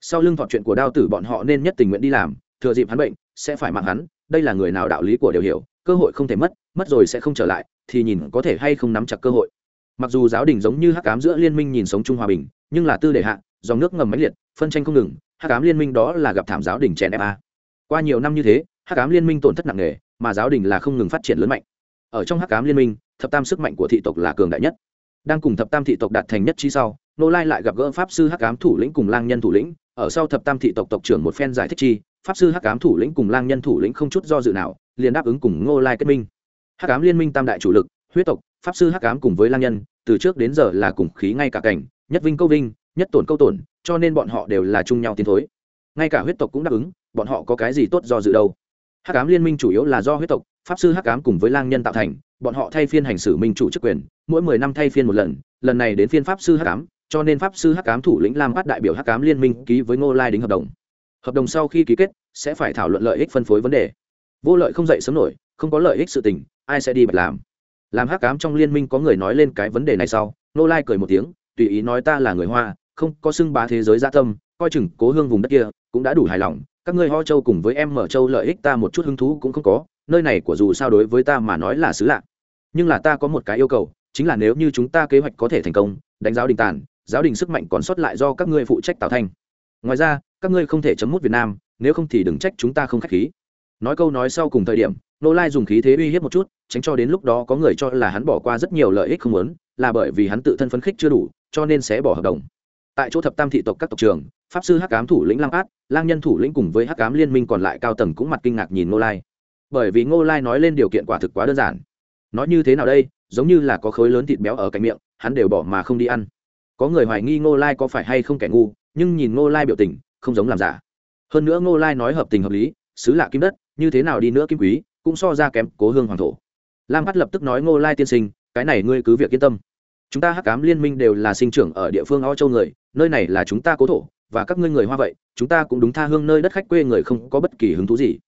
Sau lưng thọ chuyện của đao tử bọn họ nên nhất tình nguyện đi làm, thừa dịp hắn bệnh, sẽ phải mạng hắn, đây là người nào đạo lý của đều hiểu, cơ hội không thể mất mất rồi sẽ không trở lại, thì nhìn có thể hay không nắm chặt cơ hội. Mặc dù giáo đình giống như hắc cám giữa liên minh nhìn sống chung hòa bình, nhưng là tư đề hạ dòng nước ngầm máy liệt, phân tranh không ngừng, hắc ám liên minh đó là gặp thảm giáo đình chèn ép a. Qua nhiều năm như thế, hắc ám liên minh tổn thất nặng nề, mà giáo đình là không ngừng phát triển lớn mạnh. Ở trong hắc ám liên minh, thập tam sức mạnh của thị tộc là cường đại nhất. Đang cùng thập tam thị tộc đạt thành nhất trí sau, nô lai lại gặp gỡ pháp sư hắc ám thủ lĩnh cùng lang nhân thủ lĩnh. Ở sau thập tam thị tộc tộc trưởng một phen giải thích chi, pháp sư hắc ám thủ lĩnh cùng lang nhân thủ lĩnh không chút do dự nào, liền đáp ứng cùng ngô lai kết minh. Hắc ám liên minh tam đại chủ lực, huyết tộc, pháp sư hắc ám cùng với lang nhân, từ trước đến giờ là cùng khí ngay cả cảnh, nhất vinh câu vinh nhất tổn câu tổn, cho nên bọn họ đều là chung nhau tiến thối. Ngay cả huyết tộc cũng đáp ứng, bọn họ có cái gì tốt do dự đâu. Hắc ám liên minh chủ yếu là do huyết tộc, pháp sư hắc ám cùng với lang nhân tạo thành, bọn họ thay phiên hành xử minh chủ chức quyền, mỗi mười năm thay phiên một lần lần này đến phiên pháp sư hắc ám, cho nên pháp sư hắc ám thủ lĩnh lam bắt đại biểu hắc ám liên minh ký với ngô lai đính hợp đồng. Hợp đồng sau khi ký kết, sẽ phải thảo luận lợi ích phân phối vấn đề. Vô lợi không dậy sớm nổi, không có lợi ích sự tình, ai sẽ đi bật làm? Làm hắc ám trong liên minh có người nói lên cái vấn đề này sau, ngô lai cười một tiếng, tùy ý nói ta là người hoa không có xưng bá thế giới gia tâm, coi chừng cố hương vùng đất kia cũng đã đủ hài lòng. Các ngươi ho châu cùng với em mở châu lợi ích ta một chút hứng thú cũng không có, nơi này của dù sao đối với ta mà nói là xứ lạ. Nhưng là ta có một cái yêu cầu, chính là nếu như chúng ta kế hoạch có thể thành công, đánh giáo đình tàn, giáo đình sức mạnh còn sót lại do các ngươi phụ trách tạo thành. Ngoài ra, các ngươi không thể chấm mút việt nam, nếu không thì đừng trách chúng ta không k h á c h khí. Nói câu nói sau cùng thời điểm, nô lai dùng khí thế uy hiếp một chút, tránh cho đến lúc đó có người cho là hắn bỏ qua rất nhiều lợi ích không lớn là bởi vì hắn tự thân phấn khích chưa đủ, cho nên sẽ bỏ hợp đồng tại chỗ thập tam thị tộc các tộc trường, pháp sư hắc cám thủ lĩnh lam át, lang nhân thủ lĩnh cùng với hắc cám liên minh còn lại cao tầng cũng mặt kinh ngạc nhìn ngô lai. Bởi vì ngô lai nói lên điều kiện quả thực quá đơn giản. Nói như thế nào đây, giống như là có khối lớn thịt béo ở cạnh miệng, hắn đều bỏ mà không đi ăn. Có người hoài nghi ngô lai có phải hay không kẻ ngu, nhưng nhìn ngô lai biểu tình, không giống làm giả. Hơn nữa ngô lai nói hợp tình hợp lý, xứ lạ kim đất, như thế nào đi nữa kim quý, cũng so ra kém cố hương hoàng thổ. Lam bắt lập tức nói ngô lai tiên sinh, cái này ngươi cứ việc yên tâm chúng ta hắc cám liên minh đều là sinh trưởng ở địa phương o châu người, nơi này là chúng ta cố thổ, và các ngươi người hoa vậy, chúng ta cũng đúng tha hương nơi đất khách quê người không có bất kỳ hứng thú gì.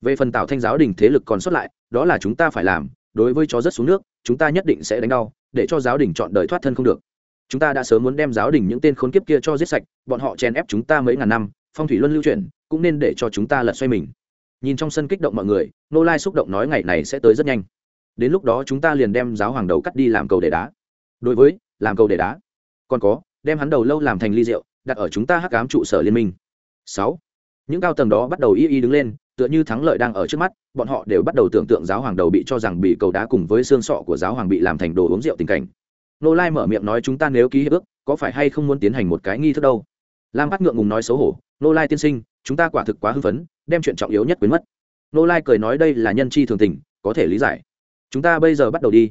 Về phần tạo thanh giáo đình thế lực còn sót lại, đó là chúng ta phải làm, đối với chó rất xuống nước, chúng ta nhất định sẽ đánh đau, để cho giáo đình chọn đời thoát thân không được. Chúng ta đã sớm muốn đem giáo đình những tên khốn kiếp kia cho giết sạch, bọn họ chèn ép chúng ta mấy ngàn năm, phong thủy luân lưu chuyển, cũng nên để cho chúng ta lật xoay mình. Nhìn trong sân kích động mọi người nô lai xúc động nói ngày này sẽ tới rất nhanh. Đến lúc đó chúng ta liền đem giáo hoàng đầu cắt đi làm cầu để đá đối với, làm cầu để đá. Còn có, đem hắn đầu lâu làm thành ly rượu, đặt ở chúng ta hắc cám trụ sở liên minh. Sáu. Những cao tầng đó bắt đầu y y đứng lên, tựa như thắng lợi đang ở trước mắt, bọn họ đều bắt đầu tưởng tượng giáo hoàng đầu bị cho rằng bị cầu đá cùng với xương sọ của giáo hoàng bị làm thành đồ uống rượu tình cảnh. Nô lai mở miệng nói chúng ta nếu ký hiệp ước, có phải hay không muốn tiến hành một cái nghi thức đâu? Lam bắt ngượng ngùng nói xấu hổ, nô lai tiên sinh, chúng ta quả thực quá hưng phấn, đem chuyện trọng yếu nhất quên mất. Nô lai cười nói đây là nhân chi thường tình, có thể lý giải. Chúng ta bây giờ bắt đầu đi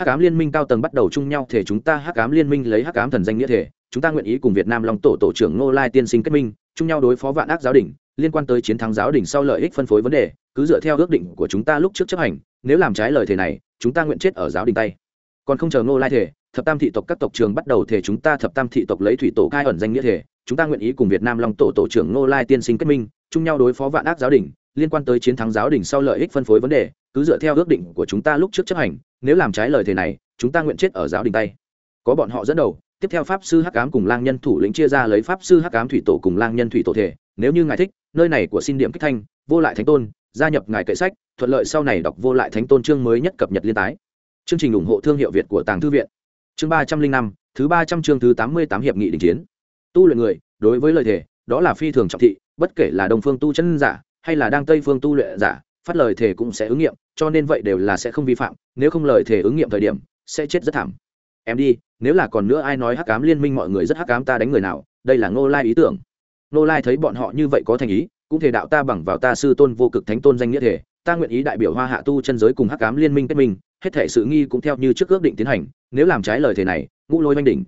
hắc ám liên minh cao tầng bắt đầu chung nhau thể chúng ta, hắc ám liên minh lấy hắc ám thần danh nghĩa thể, chúng ta nguyện ý cùng việt nam long tổ tổ trưởng ngô lai tiên sinh kết minh, chung nhau đối phó vạn ác giáo đình, liên quan tới chiến thắng giáo đình sau lợi ích phân phối vấn đề, cứ dựa theo ước định của chúng ta lúc trước chấp hành, nếu làm trái lời thề này, chúng ta nguyện chết ở giáo đình tay. Còn không chờ ngô lai thể, thập tam thị tộc các tộc trường bắt đầu thể chúng ta, thập tam thị tộc lấy thủy tổ khai ẩn danh nghĩa thể, chúng ta nguyện ý cùng việt nam long tổ tổ trưởng ngô lai tiên sinh kết minh, chung nhau đối phó vạn ác giáo đình, liên quan tới chiến thắng giáo đình sau lợi ích phân phối vấn đề cứ dựa theo ước định của chúng ta lúc trước chấp hành, nếu làm trái lời thề này, chúng ta nguyện chết ở giáo đình tay. Có bọn họ dẫn đầu, tiếp theo pháp sư hắc ám cùng lang nhân thủ lĩnh chia ra lấy pháp sư hắc ám thủy tổ cùng lang nhân thủy tổ thể, nếu như ngài thích, nơi này của xin điểm kích thanh, vô lại thánh tôn, gia nhập ngài kệ sách, thuận lợi sau này đọc vô lại thánh tôn chương mới nhất cập nhật liên tái. Chương trình ủng hộ thương hiệu việt của tàng thư viện. Chương ba trăm linh năm, thứ ba trăm chương thứ tám mươi tám hiệp nghị đình chiến. Tu luyện người, đối với lời thề, đó là phi thường trọng thị, bất kể là đồng phương tu chân giả, hay là đang tây phương tu luyện giả phát lời thề cũng sẽ ứng nghiệm, cho nên vậy đều là sẽ không vi phạm, nếu không lời thề ứng nghiệm thời điểm, sẽ chết rất thảm. Em đi, nếu là còn nữa ai nói hắc cám liên minh mọi người rất hắc cám ta đánh người nào, đây là ngô lai ý tưởng. Ngô lai thấy bọn họ như vậy có thành ý, cũng thể đạo ta bằng vào ta sư tôn vô cực thánh tôn danh nghĩa thể, ta nguyện ý đại biểu hoa hạ tu chân giới cùng hắc cám liên minh kết minh, hết thể sự nghi cũng theo như trước ước định tiến hành, nếu làm trái lời thề này, ngũ lôi oanh đỉnh.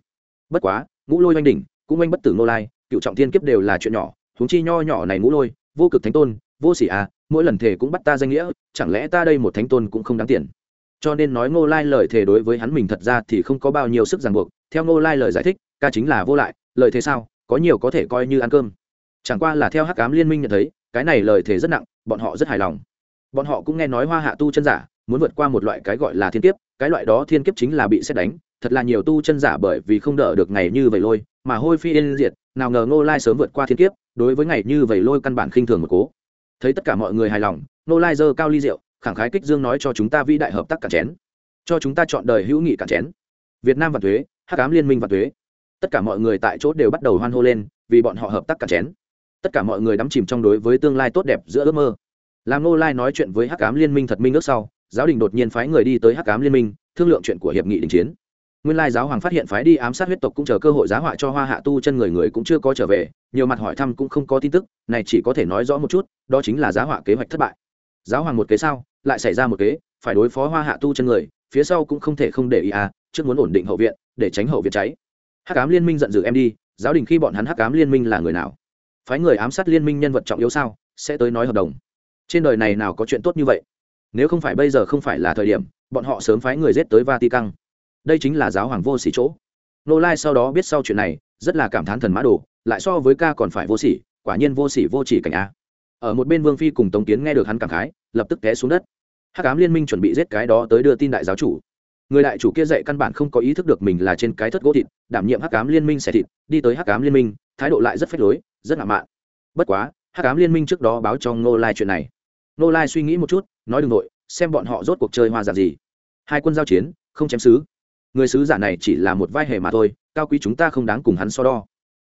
Bất quá, ngũ lôi oanh đỉnh, cũng oanh bất tử ngô lai, cựu trọng thiên kiếp đều là chuyện nhỏ, huống chi nho nhỏ này ngũ lôi, vô cực thánh tôn vô sỉ à mỗi lần thề cũng bắt ta danh nghĩa, chẳng lẽ ta đây một thánh tôn cũng không đáng tiền? Cho nên nói ngô lai lời thề đối với hắn mình thật ra thì không có bao nhiêu sức ràng buộc. Theo ngô lai lời giải thích, ca chính là vô lại, lời thế sao, có nhiều có thể coi như ăn cơm. Chẳng qua là theo hắc cám liên minh nhận thấy, cái này lời thề rất nặng, bọn họ rất hài lòng. Bọn họ cũng nghe nói hoa hạ tu chân giả muốn vượt qua một loại cái gọi là thiên kiếp, cái loại đó thiên kiếp chính là bị xét đánh, thật là nhiều tu chân giả bởi vì không đỡ được ngày như vậy lôi, mà hôi phi yên diệt, nào ngờ ngô lai sớm vượt qua thiên kiếp, đối với ngày như vậy lôi căn bản khinh thường một cố thấy tất cả mọi người hài lòng nô lai dơ cao ly rượu, khẳng khái kích dương nói cho chúng ta vĩ đại hợp tác cả chén. Cho chúng ta chọn đời hữu nghị cả chén. Việt nam và thuế, hắc ám liên minh và thuế. Tất cả mọi người tại chỗ đều bắt đầu hoan hô lên, vì bọn họ hợp tác cả chén. Tất cả mọi người đắm chìm trong đối với tương lai tốt đẹp giữa ước mơ. Làm nô lai nói chuyện với hắc ám liên minh thật minh ước sau, giáo đình đột nhiên phái người đi tới hắc ám liên minh, thương lượng chuyện của hiệp nghị đình chiến nguyên lai giáo hoàng phát hiện phái đi ám sát huyết tộc cũng chờ cơ hội giá họa cho hoa hạ tu chân người người cũng chưa có trở về, nhiều mặt hỏi thăm cũng không có tin tức, này chỉ có thể nói rõ một chút, đó chính là giá họa kế hoạch thất bại. Giáo hoàng một kế sao, lại xảy ra một kế, phải đối phó hoa hạ tu chân người, phía sau cũng không thể không để ý à trước muốn ổn định hậu viện, để tránh hậu viện cháy. Hắc ám liên minh giận dữ em đi, giáo đình khi bọn hắn hắc ám liên minh là người nào? Phái người ám sát liên minh nhân vật trọng yếu sao, sẽ tới nói hợp đồng. Trên đời này nào có chuyện tốt như vậy? Nếu không phải bây giờ không phải là thời điểm, bọn họ sớm phái người giết tới vatican đây chính là giáo hoàng vô sỉ chỗ. Nô lai sau đó biết sau chuyện này, rất là cảm thán thần mã đồ, lại so với ca còn phải vô sỉ, quả nhiên vô sỉ vô chỉ cảnh a. Ở một bên vương phi cùng tống kiến nghe được hắn cảm khái, lập tức té xuống đất. Hắc ám liên minh chuẩn bị giết cái đó tới đưa tin đại giáo chủ. Người đại chủ kia dạy căn bản không có ý thức được mình là trên cái thất gỗ thịt, đảm nhiệm hắc ám liên minh xẻ thịt, đi tới hắc ám liên minh, thái độ lại rất phách lối, rất ngạo mạn. Bất quá, hắc ám liên minh trước đó báo cho ngô lai chuyện này. Ngô lai suy nghĩ một chút, nói đừng nội, xem bọn họ rốt cuộc chơi hoa dạng gì. Hai quân giao chiến, không chém xứ người sứ giả này chỉ là một vai hề mà thôi, cao quý chúng ta không đáng cùng hắn so đo.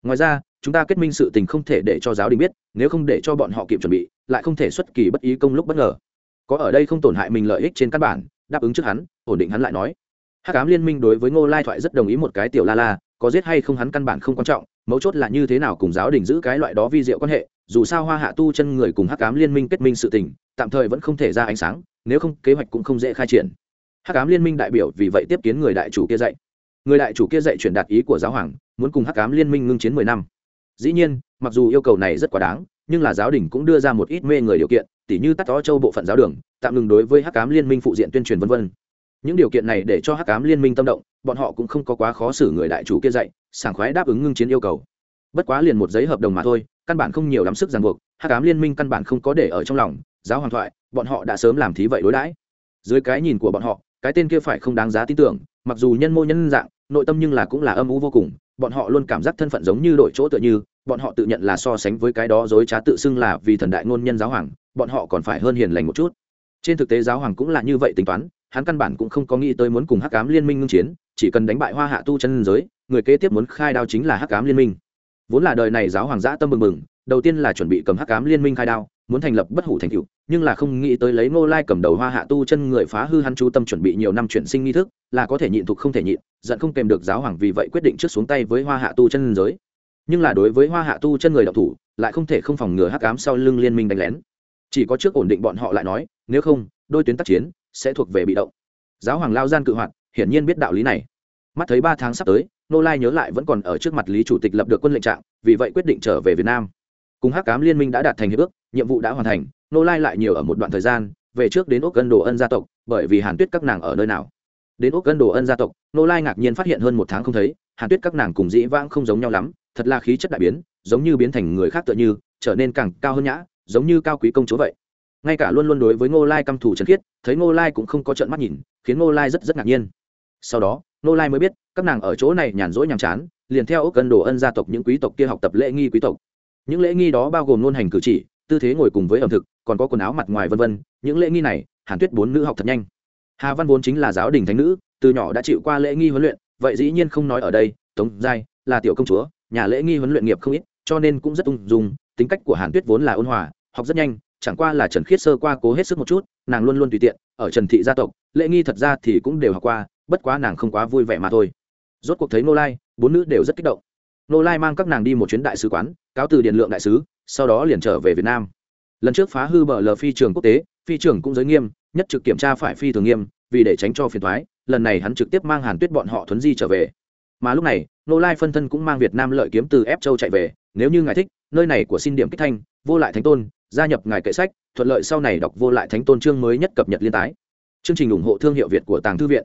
Ngoài ra, chúng ta kết minh sự tình không thể để cho giáo đình biết, nếu không để cho bọn họ kịp chuẩn bị, lại không thể xuất kỳ bất ý công lúc bất ngờ. Có ở đây không tổn hại mình lợi ích trên căn bản, đáp ứng trước hắn, ổn định hắn lại nói. Hắc ám liên minh đối với ngô lai thoại rất đồng ý một cái tiểu la la, có giết hay không hắn căn bản không quan trọng, mấu chốt là như thế nào cùng giáo đình giữ cái loại đó vi diệu quan hệ, dù sao hoa hạ tu chân người cùng hắc ám liên minh kết minh sự tình, tạm thời vẫn không thể ra ánh sáng, nếu không kế hoạch cũng không dễ khai triển hắc ám liên minh đại biểu vì vậy tiếp kiến người đại chủ kia dạy. Người đại chủ kia dạy truyền đạt ý của giáo hoàng, muốn cùng hắc ám liên minh ngưng chiến mười năm. Dĩ nhiên, mặc dù yêu cầu này rất quá đáng, nhưng là giáo đình cũng đưa ra một ít mê người điều kiện, tỉ như tắt tó châu bộ phận giáo đường, tạm ngừng đối với hắc ám liên minh phụ diện tuyên truyền v v những điều kiện này để cho hắc ám liên minh tâm động, bọn họ cũng không có quá khó xử người đại chủ kia dạy, sảng khoái đáp ứng ngưng chiến yêu cầu. Bất quá liền một giấy hợp đồng mà thôi, căn bản không nhiều lắm sức ràng buộc, hắc ám liên minh căn bản không có để ở trong lòng, giáo hoàng thoại, bọn họ đã sớm làm thí vậy đối đãi. Dưới cái nhìn của bọn họ cái tên kia phải không đáng giá tin tưởng, mặc dù nhân mô nhân dạng, nội tâm nhưng là cũng là âm u vô cùng, bọn họ luôn cảm giác thân phận giống như đổi chỗ tựa như, bọn họ tự nhận là so sánh với cái đó dối trá tự xưng là vì thần đại ngôn nhân giáo hoàng, bọn họ còn phải hơn hiền lành một chút. Trên thực tế giáo hoàng cũng là như vậy tính toán, hắn căn bản cũng không có nghĩ tới muốn cùng hắc cám liên minh ngưng chiến, chỉ cần đánh bại hoa hạ tu chân giới, người kế tiếp muốn khai đao chính là hắc cám liên minh. Vốn là đời này giáo hoàng giã tâm mừng mừng đầu tiên là chuẩn bị cầm hắc cám liên minh khai đao, muốn thành lập bất hủ thành cựu nhưng là không nghĩ tới lấy ngô lai cầm đầu hoa hạ tu chân người phá hư hắn chú tâm chuẩn bị nhiều năm chuyển sinh nghi thức, là có thể nhịn thuộc không thể nhịn, giận không kèm được giáo hoàng vì vậy quyết định trước xuống tay với hoa hạ tu chân giới. Nhưng là đối với hoa hạ tu chân người đọc thủ, lại không thể không phòng ngừa hắc ám sau lưng liên minh đánh lén. Chỉ có trước ổn định bọn họ lại nói, nếu không, đôi tuyến tác chiến sẽ thuộc về bị động. Giáo hoàng lao gian cự hoạt, hiển nhiên biết đạo lý này. Mắt thấy ba tháng sắp tới nô lai nhớ lại vẫn còn ở trước mặt lý chủ tịch lập được quân lệnh trạng, vì vậy quyết định trở về việt nam. Cùng hắc cám liên minh đã đạt thành hiệp ước, nhiệm vụ đã hoàn thành nô lai lại nhiều ở một đoạn thời gian, về trước đến úc cân đồ ân gia tộc, bởi vì hàn tuyết các nàng ở nơi nào. Đến úc cân đồ ân gia tộc, nô lai ngạc nhiên phát hiện hơn một tháng không thấy, hàn tuyết các nàng cùng dĩ vãng không giống nhau lắm, thật là khí chất đại biến, giống như biến thành người khác tựa như, trở nên càng cao hơn nhã, giống như cao quý công chúa vậy. Ngay cả luôn luôn đối với ngô lai căm thù trần khiết, thấy ngô lai cũng không có trận mắt nhìn, khiến ngô lai rất rất ngạc nhiên. Sau đó, ngô lai mới biết, các nàng ở chỗ này nhàn rỗi nhàm chán, liền theo ốc cân đồ ân gia tộc những quý tộc kia học tập lễ nghi quý tộc. Những lễ nghi đó bao gồm ngôn hành cử chỉ, tư thế ngồi cùng với ẩm thực còn có quần áo mặt ngoài vân vân, những lễ nghi này, hàn tuyết bốn nữ học thật nhanh. Hà văn vốn chính là giáo đình thánh nữ, từ nhỏ đã chịu qua lễ nghi huấn luyện, vậy dĩ nhiên không nói ở đây, tống giai là tiểu công chúa, nhà lễ nghi huấn luyện nghiệp không ít, cho nên cũng rất ung dung, tính cách của hàn tuyết vốn là ôn hòa, học rất nhanh, chẳng qua là trần khiết sơ qua cố hết sức một chút, nàng luôn luôn tùy tiện, ở trần thị gia tộc, lễ nghi thật ra thì cũng đều học qua, bất quá nàng không quá vui vẻ mà thôi. Rốt cuộc thấy nô lai, bốn nữ đều rất kích động. Nô lai mang các nàng đi một chuyến đại sứ quán, cáo từ điện lượng đại sứ, sau đó liền trở về việt nam lần trước phá hư bờ lờ phi trường quốc tế, phi trường cũng giới nghiêm, nhất trực kiểm tra phải phi thường nghiêm, vì để tránh cho phiền thoái, lần này hắn trực tiếp mang hàn tuyết bọn họ thuấn di trở về. Mà lúc này nô lai phân thân cũng mang việt nam lợi kiếm từ ép châu chạy về, nếu như ngài thích, nơi này của xin điểm kích thanh, vô lại thánh tôn, gia nhập ngài kệ sách, thuận lợi sau này đọc vô lại thánh tôn chương mới nhất cập nhật liên tái. Chương trình ủng hộ thương hiệu việt của tàng thư viện.